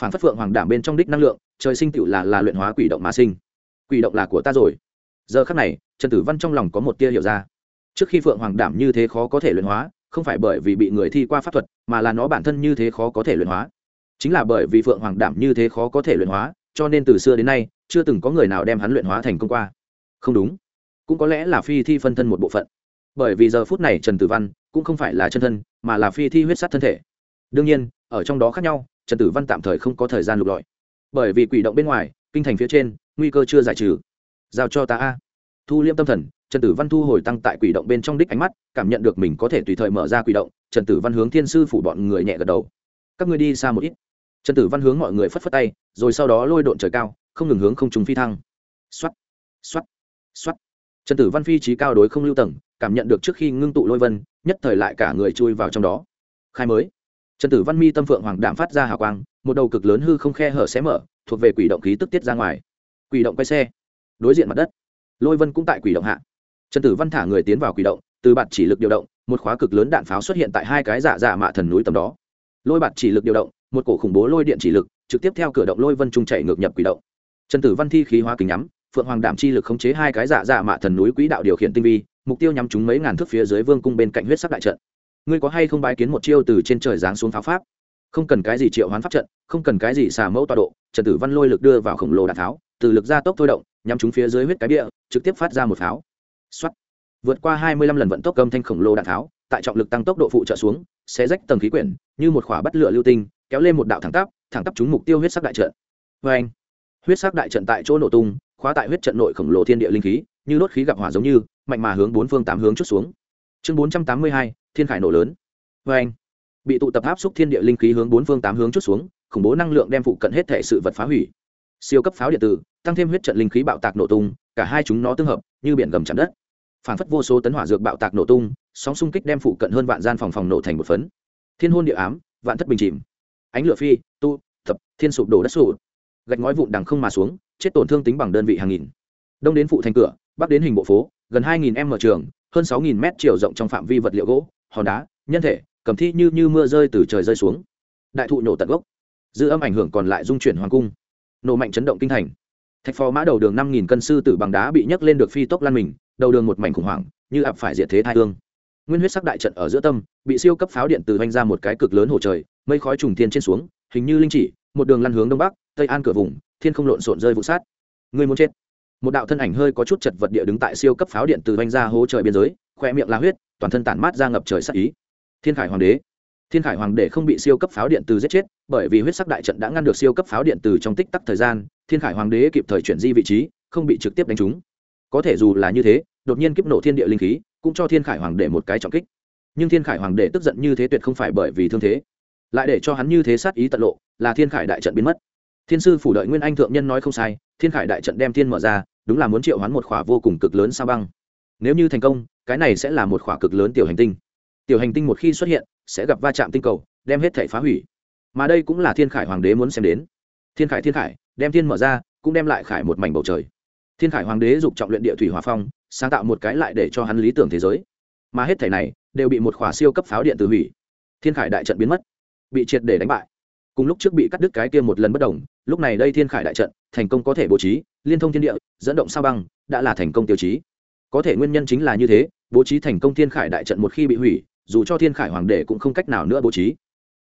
Speaker 1: phản phất phượng hoàng đảm bên trong đích năng lượng, trời sinh tựu là là luyện hóa quỷ động mà sinh. Quỷ động là của ta rồi. Giờ khắc này, trần tử văn trong lòng có một tia hiểu ra. Trước khi phượng hoàng đảm như thế khó có thể luyện hóa, không phải bởi vì bị người thi qua pháp thuật, mà là nó bản thân như thế khó có thể luyện hóa. Chính là bởi vì phượng hoàng đảm như thế khó có thể luyện hóa, cho nên từ xưa đến nay, chưa từng có người nào đem hắn luyện hóa thành công qua. Không đúng. Cũng có lẽ là phi thi phân thân một bộ phận. Bởi vì giờ phút này trần tử văn cũng không phải là chân thân, mà là phi thi huyết sát thân thể. Đương nhiên, ở trong đó khác nhau trần tử văn tạm thời không có thời gian lục lọi. Bởi vì quỷ động bên ngoài, kinh thành phía trên, nguy cơ chưa giải trừ. Giao cho ta a. Thu liêm tâm thần, trần tử văn thu hồi tăng tại quỷ động bên trong đích ánh mắt, cảm nhận được mình có thể tùy thời mở ra quỷ động, trần tử văn hướng thiên sư phủ bọn người nhẹ gật đầu. Các ngươi đi xa một ít. Trần tử văn hướng mọi người phất phất tay, rồi sau đó lôi độn trời cao, không ngừng hướng không trùng phi thăng. X o á t x o á t x o á t trần tử văn phi trí cao đối không lưu tầng, cảm nhận được trước khi ngưng tụ lôi vân, nhất thời lại cả người chui vào trong đó. Khai mới trần tử văn mi tâm phượng hoàng đạm phát ra hào quang, một đầu cực lớn hư không khe hở xé mở, thuộc về quỷ động khí tức tiết ra ngoài. Quỷ động quay xe, đối diện mặt đất. Lôi vân cũng tại quỷ động hạ. Trần tử văn thả người tiến vào quỷ động, từ bạt chỉ lực điều động, một khóa cực lớn đạn pháo xuất hiện tại hai cái giả giả mạ thần núi tầm đó. Lôi bạt chỉ lực điều động, một cổ khủng bố lôi điện chỉ lực, trực tiếp theo cửa động lôi vân trung chạy ngược nhập quỷ động. Trần tử văn thi khí hóa kính nhắm, phượng hoàng đảm chi lực khống chế hai cái giả giả mạ thần núi quỹ đạo điều khiển tinh vi, mục tiêu nhắm chúng mấy ngàn thước phía dưới vương cung bên cạnh huyết sắc đại trận ngươi có hay không bái kiến một chiêu từ trên trời giáng xuống pháo pháp? Không cần cái gì triệu hoán pháp trận, không cần cái gì xà mẫu tọa độ, trần tử văn lôi lực đưa vào khổng lồ đạn tháo, từ lực gia tốc thôi động, nhắm chúng phía dưới huyết cái bia, trực tiếp phát ra một pháo. Xuất vượt qua hai mươi lăm lần vận tốc cầm thanh khổng lồ đạn tháo, tại trọng lực tăng tốc độ phụ trợ xuống sẽ rách tầng khí quyển, như một khỏa bắt lửa lưu tinh, kéo lên một đạo thẳng tắp thẳng tắp trúng mục tiêu huyết sắc đại trận. Vê anh, huyết sắc đại trận tại chỗ nổ tung, khóa tại huyết trận nội khổng lồ thiên địa linh khí, như đốt khí gặp hỏa giống như, mạnh mà hướng bốn phương tám hướng chút xuống chương bốn trăm tám mươi hai, thiên khải nổ lớn. Vê anh, bị tụ tập áp xúc thiên địa linh khí hướng bốn phương tám hướng chút xuống, khủng bố năng lượng đem phụ cận hết thể sự vật phá hủy. Siêu cấp pháo điện tử, tăng thêm huyết trận linh khí bạo tạc nổ tung, cả hai chúng nó tương hợp, như biển gầm chạm đất. Phản phất vô số tấn hỏa dược bạo tạc nổ tung, sóng xung kích đem phụ cận hơn vạn gian phòng phòng nổ thành một phấn. Thiên hôn địa ám, vạn thất bình chìm. Ánh lửa phi, tu tập thiên sụp đổ đất sụp gạch ngói vụn đằng không mà xuống, chết tổn thương tính bằng đơn vị hàng nghìn. Đông đến phụ thành cửa, bắc đến hình bộ phố gần hai nghìn m trường, hơn sáu nghìn mét chiều rộng trong phạm vi vật liệu gỗ, hòn đá, nhân thể, cầm thi như như mưa rơi từ trời rơi xuống. Đại thụ nổ tận gốc. Dư âm ảnh hưởng còn lại dung chuyển hoàng cung. Nổ mạnh chấn động kinh thành. Thạch phò mã đầu đường năm nghìn cân sư tử bằng đá bị nhấc lên được phi tốc lan mình, đầu đường một mảnh khủng hoảng, như ập phải diệt thế thai hương. Nguyên huyết sắc đại trận ở giữa tâm, bị siêu cấp pháo điện từ vành ra một cái cực lớn hồ trời, mây khói trùng thiên trên xuống, hình như linh chỉ, một đường lăn hướng đông bắc, tây an cửa vùng, thiên không lộn xộn rơi vụ sát. Người muốn chết một đạo thân ảnh hơi có chút chật vật địa đứng tại siêu cấp pháo điện từ vanh ra hố trời biên giới khoe miệng la huyết, toàn thân tản mát ra ngập trời sắc ý. Thiên khải hoàng đế. Thiên khải hoàng đế không bị siêu cấp pháo điện từ giết chết, bởi vì huyết sắc đại trận đã ngăn được siêu cấp pháo điện từ trong tích tắc thời gian, thiên khải hoàng đế kịp thời chuyển di vị trí, không bị trực tiếp đánh trúng. Có thể dù là như thế, đột nhiên kiếp nổ thiên địa linh khí, cũng cho thiên khải hoàng đế một cái trọng kích. Nhưng thiên khải hoàng đế tức giận như thế tuyệt không phải bởi vì thương thế. Lại để cho hắn như thế sát ý tận lộ, là thiên khải đại trận biến mất thiên sư phủ đợi nguyên anh thượng nhân nói không sai, thiên khải đại trận đem thiên mở ra, đúng là muốn triệu hoán một khỏa vô cùng cực lớn sao băng. Nếu như thành công, cái này sẽ là một khỏa cực lớn tiểu hành tinh. Tiểu hành tinh một khi xuất hiện, sẽ gặp va chạm tinh cầu, đem hết thể phá hủy. Mà đây cũng là thiên khải hoàng đế muốn xem đến. Thiên khải thiên khải, đem thiên mở ra, cũng đem lại khải một mảnh bầu trời. Thiên khải hoàng đế dục trọng luyện địa thủy hòa phong, sáng tạo một cái lại để cho hắn lý tưởng thế giới. Mà hết thể này, đều bị một khỏa siêu cấp pháo điện từ hủy. Thiên khải đại trận biến mất, bị triệt để đánh bại cùng lúc trước bị cắt đứt cái kia một lần bất đồng, lúc này đây thiên khải đại trận, thành công có thể bố trí, liên thông thiên địa, dẫn động sao băng, đã là thành công tiêu chí. Có thể nguyên nhân chính là như thế, bố trí thành công thiên khải đại trận một khi bị hủy, dù cho thiên khải hoàng đệ cũng không cách nào nữa bố trí.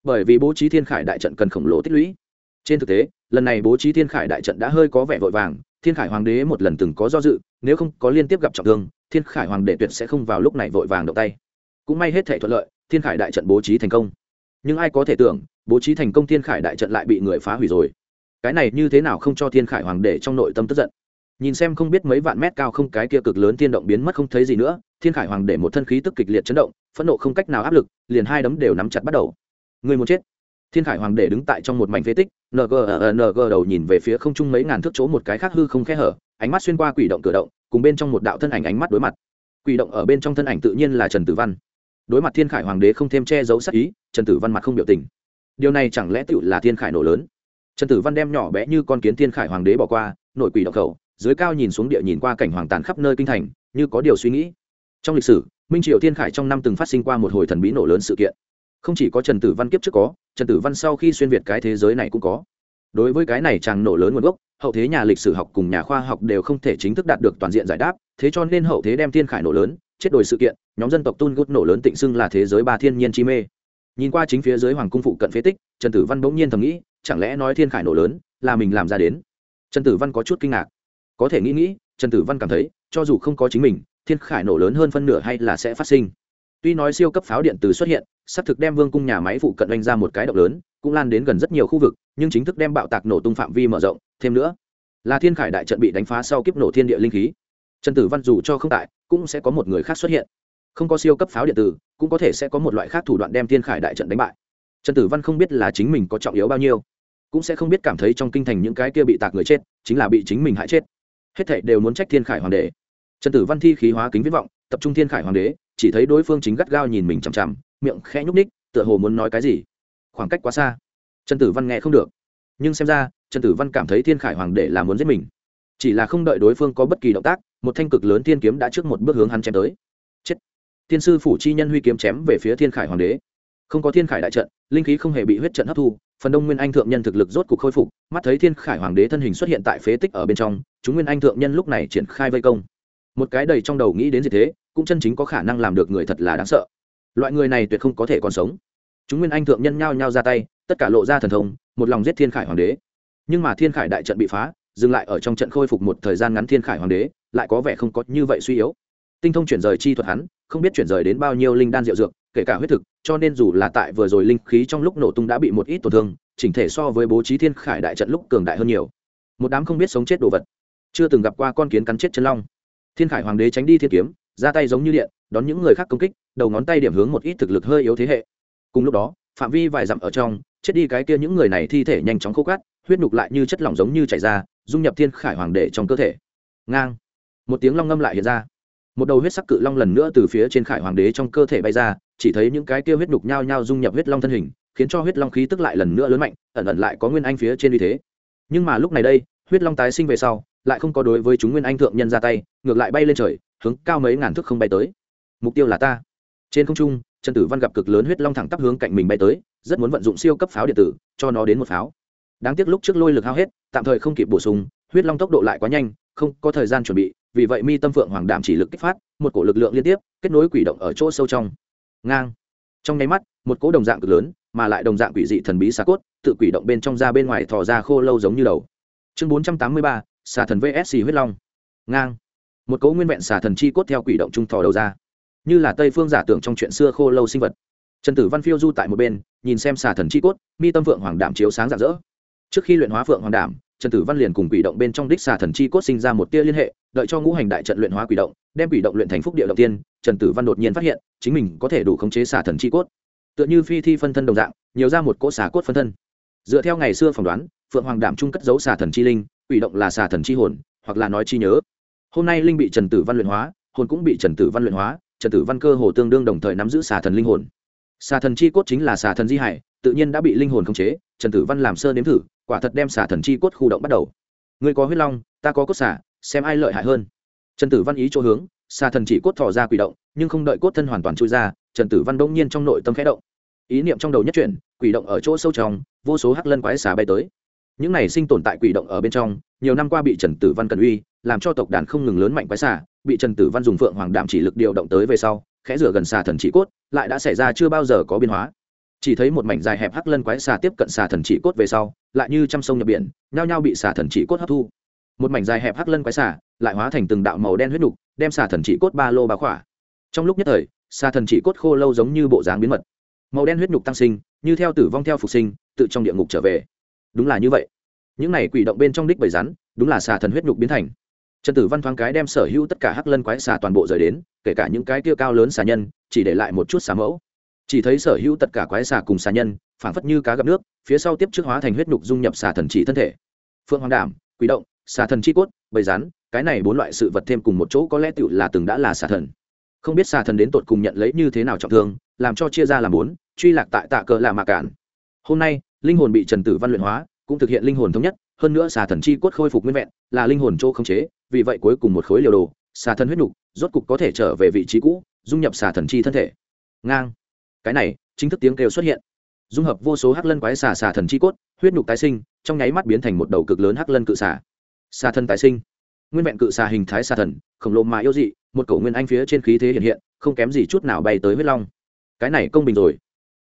Speaker 1: Bởi vì bố trí thiên khải đại trận cần khổng lồ tích lũy. Trên thực tế, lần này bố trí thiên khải đại trận đã hơi có vẻ vội vàng, thiên khải hoàng đế một lần từng có do dự, nếu không có liên tiếp gặp trọng thương, thiên khải hoàng đệ tuyệt sẽ không vào lúc này vội vàng động tay. Cũng may hết thể thuận lợi, thiên khải đại trận bố trí thành công. Nhưng ai có thể tưởng bố trí thành công thiên khải đại trận lại bị người phá hủy rồi. Cái này như thế nào không cho thiên khải hoàng để trong nội tâm tức giận? Nhìn xem không biết mấy vạn mét cao không cái kia cực lớn thiên động biến mất không thấy gì nữa, thiên khải hoàng để một thân khí tức kịch liệt chấn động, phẫn nộ không cách nào áp lực, liền hai đấm đều nắm chặt bắt đầu. Người muốn chết. Thiên khải hoàng để đứng tại trong một mảnh phế tích ng ng đầu nhìn về phía không trung mấy ngàn thước chỗ một cái khác hư không khe hở, ánh mắt xuyên qua quỷ động cửa động, cùng bên trong một đạo thân ảnh ánh mắt đối mặt. Quỷ động ở bên trong thân ảnh tự nhiên là trần tử văn. Đối mặt thiên khải hoàng đế không thêm che giấu sắc ý, trần tử văn mặt không biểu tình điều này chẳng lẽ tựu là thiên khải nổ lớn? Trần tử văn đem nhỏ bé như con kiến thiên khải hoàng đế bỏ qua, nội quỷ động khẩu, dưới cao nhìn xuống địa nhìn qua cảnh hoàng tàn khắp nơi kinh thành, như có điều suy nghĩ. Trong lịch sử, minh triều thiên khải trong năm từng phát sinh qua một hồi thần bí nổ lớn sự kiện. Không chỉ có trần tử văn kiếp trước có, trần tử văn sau khi xuyên việt cái thế giới này cũng có. Đối với cái này chàng nổ lớn nguồn gốc, hậu thế nhà lịch sử học cùng nhà khoa học đều không thể chính thức đạt được toàn diện giải đáp, thế cho nên hậu thế đem thiên khải nổ lớn, chết đổi sự kiện, nhóm dân tộc tun gút nổ lớn tịnh xưng là thế giới ba thiên nhiên chi mê nhìn qua chính phía dưới hoàng cung phụ cận phế tích, trần tử văn bỗng nhiên thầm nghĩ, chẳng lẽ nói thiên khải nổ lớn, là mình làm ra đến? Trần tử văn có chút kinh ngạc. Có thể nghĩ nghĩ, trần tử văn cảm thấy, cho dù không có chính mình, thiên khải nổ lớn hơn phân nửa hay là sẽ phát sinh. Tuy nói siêu cấp pháo điện từ xuất hiện, sắp thực đem vương cung nhà máy phụ cận đánh ra một cái động lớn, cũng lan đến gần rất nhiều khu vực, nhưng chính thức đem bạo tạc nổ tung phạm vi mở rộng, thêm nữa, là thiên khải đại trận bị đánh phá sau kiếp nổ thiên địa linh khí. Trần tử văn dù cho không tại, cũng sẽ có một người khác xuất hiện không có siêu cấp pháo điện tử, cũng có thể sẽ có một loại khác thủ đoạn đem thiên khải đại trận đánh bại. Trần tử văn không biết là chính mình có trọng yếu bao nhiêu, cũng sẽ không biết cảm thấy trong kinh thành những cái kia bị tạc người chết, chính là bị chính mình hại chết. Hết thảy đều muốn trách thiên khải hoàng đế. Trần tử văn thi khí hóa kính viết vọng, tập trung thiên khải hoàng đế, chỉ thấy đối phương chính gắt gao nhìn mình chằm chằm, miệng khẽ nhúc ních tựa hồ muốn nói cái gì. Khoảng cách quá xa. Trần tử văn nghe không được. Nhưng xem ra, trần tử văn cảm thấy thiên khải hoàng đế là muốn giết mình. Chỉ là không đợi đối phương có bất kỳ động tác, một thanh cực lớn thiên kiếm đã trước một bước hướng hắn chém tới thiên sư phủ chi nhân huy kiếm chém về phía thiên khải hoàng đế. Không có thiên khải đại trận, linh khí không hề bị huyết trận hấp thu, phần đông nguyên anh thượng nhân thực lực rốt cuộc khôi phục, mắt thấy thiên khải hoàng đế thân hình xuất hiện tại phế tích ở bên trong, chúng nguyên anh thượng nhân lúc này triển khai vây công. Một cái đầy trong đầu nghĩ đến gì thế, cũng chân chính có khả năng làm được người thật là đáng sợ. Loại người này tuyệt không có thể còn sống. Chúng nguyên anh thượng nhân nhao nhao ra tay, tất cả lộ ra thần thông, một lòng giết thiên khải hoàng đế. Nhưng mà thiên khải đại trận bị phá, dừng lại ở trong trận khôi phục một thời gian ngắn thiên khải hoàng đế, lại có vẻ không có như vậy suy yếu. Tinh thông chuyển rời chi thuật hắn không biết chuyển rời đến bao nhiêu linh đan diệu dược, kể cả huyết thực, cho nên dù là tại vừa rồi linh khí trong lúc nổ tung đã bị một ít tổn thương, chỉnh thể so với bố trí thiên khải đại trận lúc cường đại hơn nhiều. Một đám không biết sống chết đồ vật. Chưa từng gặp qua con kiến cắn chết chân long. Thiên khải hoàng đế tránh đi thiên kiếm, ra tay giống như điện, đón những người khác công kích, đầu ngón tay điểm hướng một ít thực lực hơi yếu thế hệ. Cùng lúc đó, phạm vi vài dặm ở trong, chết đi cái kia những người này thi thể nhanh chóng khô cát, huyết nục lại như chất lỏng giống như chảy ra, dung nhập thiên khải hoàng Đệ trong cơ thể. Ngang. Một tiếng long ngâm lại hiện ra một đầu huyết sắc cự long lần nữa từ phía trên khải hoàng đế trong cơ thể bay ra, chỉ thấy những cái kia huyết nhục nhao nhao dung nhập huyết long thân hình, khiến cho huyết long khí tức lại lần nữa lớn mạnh, ẩn ẩn lại có nguyên anh phía trên uy thế. Nhưng mà lúc này đây, huyết long tái sinh về sau, lại không có đối với chúng nguyên anh thượng nhân ra tay, ngược lại bay lên trời, hướng cao mấy ngàn thước không bay tới. Mục tiêu là ta. Trên không trung, trần tử văn gặp cực lớn huyết long thẳng tắp hướng cạnh mình bay tới, rất muốn vận dụng siêu cấp pháo điện tử, cho nó đến một pháo. Đáng tiếc lúc trước lôi lực hao hết, tạm thời không kịp bổ sung, huyết long tốc độ lại quá nhanh, không có thời gian chuẩn bị vì vậy mi tâm phượng hoàng đảm chỉ lực kích phát, một cổ lực lượng liên tiếp, kết nối quỷ động ở chỗ sâu trong. Ngang. Trong nháy mắt, một cỗ đồng dạng cực lớn, mà lại đồng dạng quỷ dị thần bí xà cốt, tự quỷ động bên trong ra bên ngoài thò ra khô lâu giống như đầu. Chương bốn trăm tám mươi ba, xà thần vsc huyết long. Ngang. Một cỗ nguyên vẹn xà thần chi cốt theo quỷ động trung thò đầu ra. Như là tây phương giả tưởng trong chuyện xưa khô lâu sinh vật. Trần tử văn phiêu du tại một bên, nhìn xem xà thần chi cốt, mi tâm phượng hoàng đảm chiếu sáng rạng rỡ. Trước khi luyện hóa phượng hoàng đảm trần tử văn liền cùng quỷ động bên trong đích xà thần chi cốt sinh ra một tia liên hệ, đợi cho ngũ hành đại trận luyện hóa quỷ động, đem quỷ động luyện thành phúc địa đầu tiên, trần tử văn đột nhiên phát hiện, chính mình có thể đủ khống chế xà thần chi cốt. Tựa như phi thi phân thân đồng dạng, nhiều ra một cỗ xà cốt phân thân. Dựa theo ngày xưa phỏng đoán, phượng hoàng đảm trung cất giấu xà thần chi linh, quỷ động là xà thần chi hồn, hoặc là nói chi nhớ. Hôm nay linh bị trần tử văn luyện hóa, hồn cũng bị trần tử văn luyện hóa, trần tử văn cơ hồ tương đương đồng thời nắm giữ xà thần linh hồn xà thần chi cốt chính là xà thần di hải, tự nhiên đã bị linh hồn khống chế, trần tử văn làm sơ nếm thử, quả thật đem xà thần chi cốt khu động bắt đầu. Ngươi có huyết long, ta có cốt xà, xem ai lợi hại hơn. Trần tử văn ý chỗ hướng, xà thần chỉ cốt thỏ ra quỷ động, nhưng không đợi cốt thân hoàn toàn trôi ra, trần tử văn đông nhiên trong nội tâm khẽ động. Ý niệm trong đầu nhất chuyển, quỷ động ở chỗ sâu trong, vô số hắc lân quái xà bay tới. Những này sinh tồn tại quỷ động ở bên trong, nhiều năm qua bị trần tử văn cần uy, làm cho tộc đàn không ngừng lớn mạnh quái xà, bị trần tử văn dùng phượng hoàng đạm chỉ lực điều động tới về sau khẽ rửa gần xà thần chỉ cốt, lại đã xảy ra chưa bao giờ có biến hóa. Chỉ thấy một mảnh dài hẹp hắc lân quái xà tiếp cận xà thần chỉ cốt về sau, lại như trăm sông nhập biển, nhao nhao bị xà thần chỉ cốt hấp thu. Một mảnh dài hẹp hắc lân quái xà lại hóa thành từng đạo màu đen huyết đục đem xà thần chỉ cốt ba lô bá khỏa. Trong lúc nhất thời, xà thần chỉ cốt khô lâu giống như bộ dáng biến mật. Màu đen huyết nhục tăng sinh, như theo tử vong theo phục sinh, tự trong địa ngục trở về. Đúng là như vậy. Những này quỷ động bên trong đích bầy rắn, đúng là xà thần huyết nhục biến thành trần tử văn thoáng cái đem sở hữu tất cả hắc lân quái xà toàn bộ rời đến, kể cả những cái kia cao lớn xà nhân, chỉ để lại một chút xà mẫu. Chỉ thấy sở hữu tất cả quái xà cùng xà nhân, phảng phất như cá gặp nước, phía sau tiếp trước hóa thành huyết nhục dung nhập xà thần chỉ thân thể. Phượng hoàng đảm, quỷ động, xà thần chi cốt, bầy rắn, cái này bốn loại sự vật thêm cùng một chỗ có lẽ tựu là từng đã là xà thần. Không biết xà thần đến tột cùng nhận lấy như thế nào trọng thương, làm cho chia ra làm bốn, truy lạc tại tạ cờ là mà cản. Hôm nay, linh hồn bị trần tử văn luyện hóa, cũng thực hiện linh hồn thống nhất, hơn nữa xà thần chi cốt khôi phục nguyên vẹn, là linh hồn chỗ khống chế vì vậy cuối cùng một khối liều đồ, xà thần huyết nhục rốt cục có thể trở về vị trí cũ, dung nhập xà thần chi thân thể. Ngang. Cái này, chính thức tiếng kêu xuất hiện. Dung hợp vô số hắc lân quái xà xà thần chi cốt, huyết nhục tái sinh, trong nháy mắt biến thành một đầu cực lớn hắc lân cự xà. Xà thần tái sinh. Nguyên vẹn cự xà hình thái xà thần, khổng lồ mà yêu dị, một cổ nguyên anh phía trên khí thế hiện hiện, không kém gì chút nào bay tới huyết long. Cái này công bình rồi.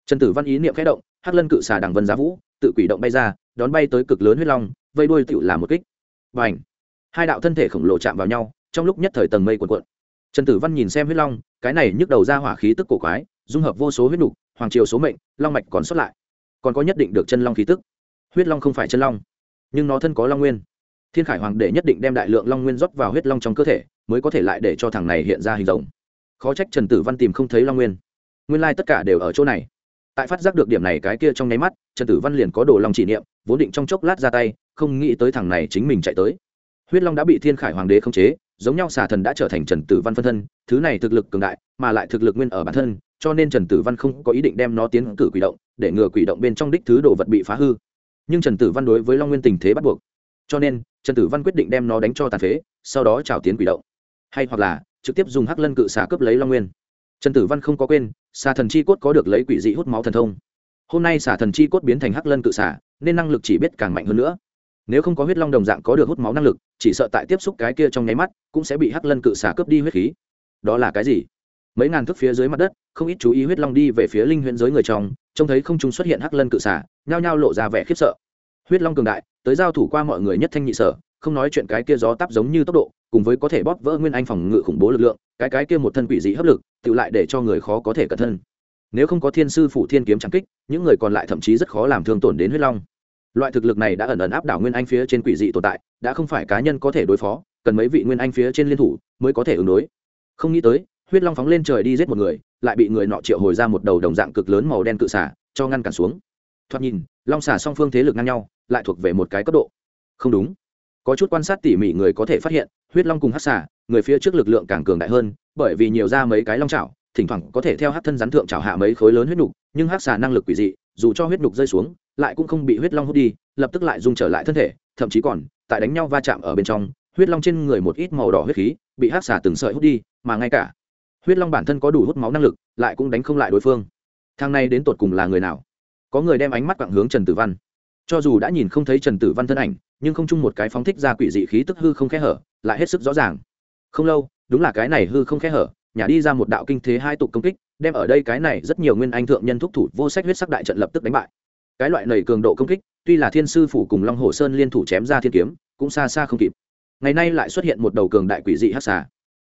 Speaker 1: Trần tử văn ý niệm khẽ động, hắc lân cự xà đằng vân giá vũ, tự quỷ động bay ra, đón bay tới cực lớn huyết long, vây đuôi tựu làm một kích. Và ảnh hai đạo thân thể khổng lồ chạm vào nhau, trong lúc nhất thời tầng mây cuộn cuộn. Trần tử văn nhìn xem huyết long, cái này nhức đầu ra hỏa khí tức cổ quái, dung hợp vô số huyết nục, hoàng triều số mệnh, long mạch còn xuất lại. Còn có nhất định được chân long khí tức. Huyết long không phải chân long, nhưng nó thân có long nguyên. Thiên khải hoàng đệ nhất định đem đại lượng long nguyên rót vào huyết long trong cơ thể, mới có thể lại để cho thằng này hiện ra hình rồng. Khó trách trần tử văn tìm không thấy long nguyên. Nguyên lai tất cả đều ở chỗ này. Tại phát giác được điểm này cái kia trong nháy mắt, trần tử văn liền có đồ lòng chỉ niệm, vốn định trong chốc lát ra tay, không nghĩ tới thằng này chính mình chạy tới huyết long đã bị thiên khải hoàng đế khống chế, giống nhau xà thần đã trở thành trần tử văn phân thân, thứ này thực lực cường đại, mà lại thực lực nguyên ở bản thân, cho nên trần tử văn không có ý định đem nó tiến cử quỷ động, để ngừa quỷ động bên trong đích thứ đồ vật bị phá hư. Nhưng trần tử văn đối với long nguyên tình thế bắt buộc. Cho nên, trần tử văn quyết định đem nó đánh cho tàn phế, sau đó trào tiến quỷ động. Hay hoặc là, trực tiếp dùng hắc lân cự xà cướp lấy long nguyên. Trần tử văn không có quên, xà thần chi cốt có được lấy quỷ dị hút máu thần thông. Hôm nay xà thần chi cốt biến thành hắc lân cự xà, nên năng lực chỉ biết càng mạnh hơn nữa nếu không có huyết long đồng dạng có được hút máu năng lực, chỉ sợ tại tiếp xúc cái kia trong nháy mắt, cũng sẽ bị hắc lân cự xả cướp đi huyết khí. Đó là cái gì? Mấy ngàn thước phía dưới mặt đất, không ít chú ý huyết long đi về phía linh huyễn giới người trong, trông thấy không chúng xuất hiện hắc lân cự xả nhao nhao lộ ra vẻ khiếp sợ. Huyết long cường đại, tới giao thủ qua mọi người nhất thanh nhị sở, không nói chuyện cái kia gió tắp giống như tốc độ, cùng với có thể bóp vỡ nguyên anh phòng ngự khủng bố lực lượng, cái cái kia một thân quỷ dị hấp lực tự lại để cho người khó có thể cẩn thân. Nếu không có thiên sư phủ thiên kiếm trắng kích, những người còn lại thậm chí rất khó làm thương tổn đến huyết long loại thực lực này đã ẩn ẩn áp đảo nguyên anh phía trên quỷ dị tồn tại, đã không phải cá nhân có thể đối phó, cần mấy vị nguyên anh phía trên liên thủ mới có thể ứng đối. Không nghĩ tới, huyết long phóng lên trời đi giết một người, lại bị người nọ triệu hồi ra một đầu đồng dạng cực lớn màu đen cự xả cho ngăn cản xuống. Thoạt nhìn, long xả song phương thế lực ngang nhau, lại thuộc về một cái cấp độ. Không đúng. Có chút quan sát tỉ mỉ người có thể phát hiện, huyết long cùng hát xả người phía trước lực lượng càng cường đại hơn, bởi vì nhiều ra mấy cái long chảo, thỉnh thoảng có thể theo hát thân rắn thượng chảo hạ mấy khối lớn huyết nhục nhưng hát xả năng lực quỷ dị, dù cho huyết nhục rơi xuống lại cũng không bị huyết long hút đi, lập tức lại dung trở lại thân thể, thậm chí còn, tại đánh nhau va chạm ở bên trong, huyết long trên người một ít màu đỏ huyết khí bị hát xả từng sợi hút đi, mà ngay cả huyết long bản thân có đủ hút máu năng lực, lại cũng đánh không lại đối phương. Thang này đến tột cùng là người nào? Có người đem ánh mắt quặng hướng trần tử văn. Cho dù đã nhìn không thấy trần tử văn thân ảnh, nhưng không chung một cái phóng thích ra quỷ dị khí tức hư không khẽ hở, lại hết sức rõ ràng. Không lâu, đúng là cái này hư không khẽ hở nhả đi ra một đạo kinh thế hai tục công kích, đem ở đây cái này rất nhiều nguyên anh thượng nhân thúc thủ vô sách huyết sắc đại trận lập tức đánh bại cái loại nầy cường độ công kích, tuy là thiên sư phủ cùng long hồ sơn liên thủ chém ra thiên kiếm, cũng xa xa không kịp. Ngày nay lại xuất hiện một đầu cường đại quỷ dị hát xà.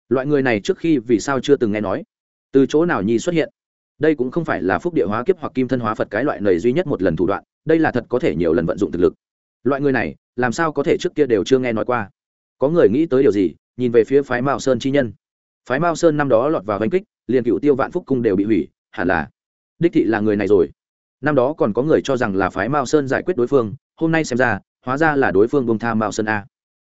Speaker 1: Loại người này trước khi vì sao chưa từng nghe nói? Từ chỗ nào nhi xuất hiện? Đây cũng không phải là phúc địa hóa kiếp hoặc kim thân hóa phật cái loại nầy duy nhất một lần thủ đoạn, đây là thật có thể nhiều lần vận dụng thực lực. Loại người này, làm sao có thể trước kia đều chưa nghe nói qua? Có người nghĩ tới điều gì, nhìn về phía phái mao sơn chi nhân. Phái mao sơn năm đó lọt vào vanh kích, liền cựu tiêu vạn phúc cung đều bị hủy, hẳn là đích thị là người này rồi năm đó còn có người cho rằng là phái mao sơn giải quyết đối phương, hôm nay xem ra, hóa ra là đối phương bông tha mao sơn a.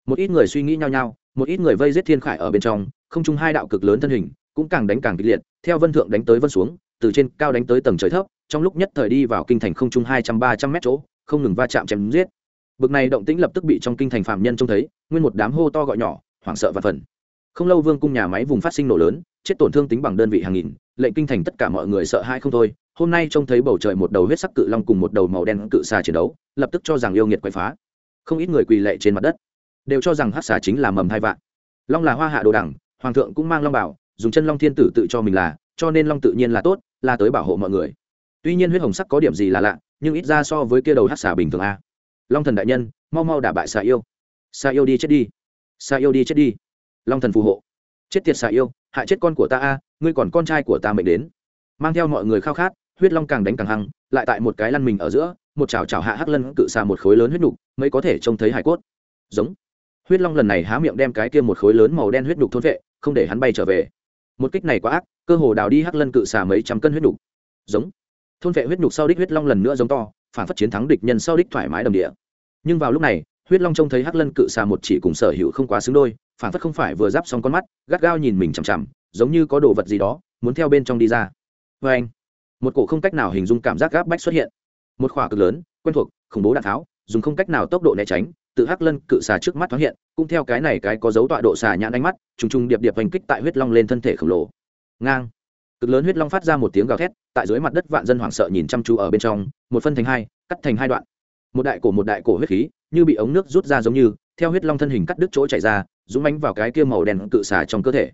Speaker 1: Một ít người suy nghĩ nhau nhau, một ít người vây giết thiên khải ở bên trong, không chung hai đạo cực lớn thân hình, cũng càng đánh càng kịch liệt, theo vân thượng đánh tới vân xuống, từ trên cao đánh tới tầng trời thấp, trong lúc nhất thời đi vào kinh thành không chung hai trăm ba trăm mét chỗ, không ngừng va chạm chém giết. Bực này động tĩnh lập tức bị trong kinh thành phạm nhân trông thấy, nguyên một đám hô to gọi nhỏ, hoảng sợ và phần. Không lâu vương cung nhà máy vùng phát sinh nổ lớn, chết tổn thương tính bằng đơn vị hàng nghìn, lệnh kinh thành tất cả mọi người sợ hãi không thôi hôm nay trông thấy bầu trời một đầu huyết sắc cự long cùng một đầu màu đen cự xà chiến đấu, lập tức cho rằng yêu nghiệt quậy phá. Không ít người quỳ lệ trên mặt đất, đều cho rằng hát xà chính là mầm hai vạn. Long là hoa hạ đồ đẳng, hoàng thượng cũng mang long bảo, dùng chân long thiên tử tự cho mình là, cho nên long tự nhiên là tốt, là tới bảo hộ mọi người. Tuy nhiên huyết hồng sắc có điểm gì là lạ, nhưng ít ra so với kia đầu hát xà bình thường a. Long thần đại nhân, mau mau đả bại xà yêu. Xà yêu đi chết đi. Xà yêu đi chết đi. Long thần phù hộ. Chết tiệt xà yêu, hại chết con của ta a, ngươi còn con trai của ta mệnh đến. Mang theo mọi người khao khát huyết long càng đánh càng hăng, lại tại một cái lăn mình ở giữa, một chảo chảo hạ hắc lân cự xà một khối lớn huyết đục mới có thể trông thấy hải cốt. Giống. Huyết long lần này há miệng đem cái kia một khối lớn màu đen huyết đục thôn vệ, không để hắn bay trở về. Một kích này quá ác, cơ hồ đào đi hắc lân cự xà mấy trăm cân huyết đục giống. Thôn vệ huyết đục sau đích huyết long lần nữa giống to, phản phát chiến thắng địch nhân sau đích thoải mái đầm địa. Nhưng vào lúc này, huyết long trông thấy hắc lân cự xà một chỉ cùng sở hữu không quá xứng đôi, phản phất không phải vừa giáp xong con mắt, gắt gao nhìn mình chằm chằm, giống như có đồ vật gì đó, muốn theo bên trong đi ra. Vê anh một cổ không cách nào hình dung cảm giác gáp bách xuất hiện. Một khỏa cực lớn, quen thuộc, khủng bố đạn tháo, dùng không cách nào tốc độ né tránh, tự hắc lân cự xà trước mắt thoáng hiện, cũng theo cái này cái có dấu tọa độ xà nhãn ánh mắt, trùng trùng điệp điệp hành kích tại huyết long lên thân thể khổng lồ. Ngang. Cực lớn huyết long phát ra một tiếng gào thét, tại dưới mặt đất vạn dân hoảng sợ nhìn chăm chú ở bên trong, một phân thành hai, cắt thành hai đoạn. Một đại cổ một đại cổ huyết khí, như bị ống nước rút ra giống như, theo huyết long thân hình cắt đứt chỗ chảy ra, dũng mánh vào cái kia màu đen cự xà trong cơ thể.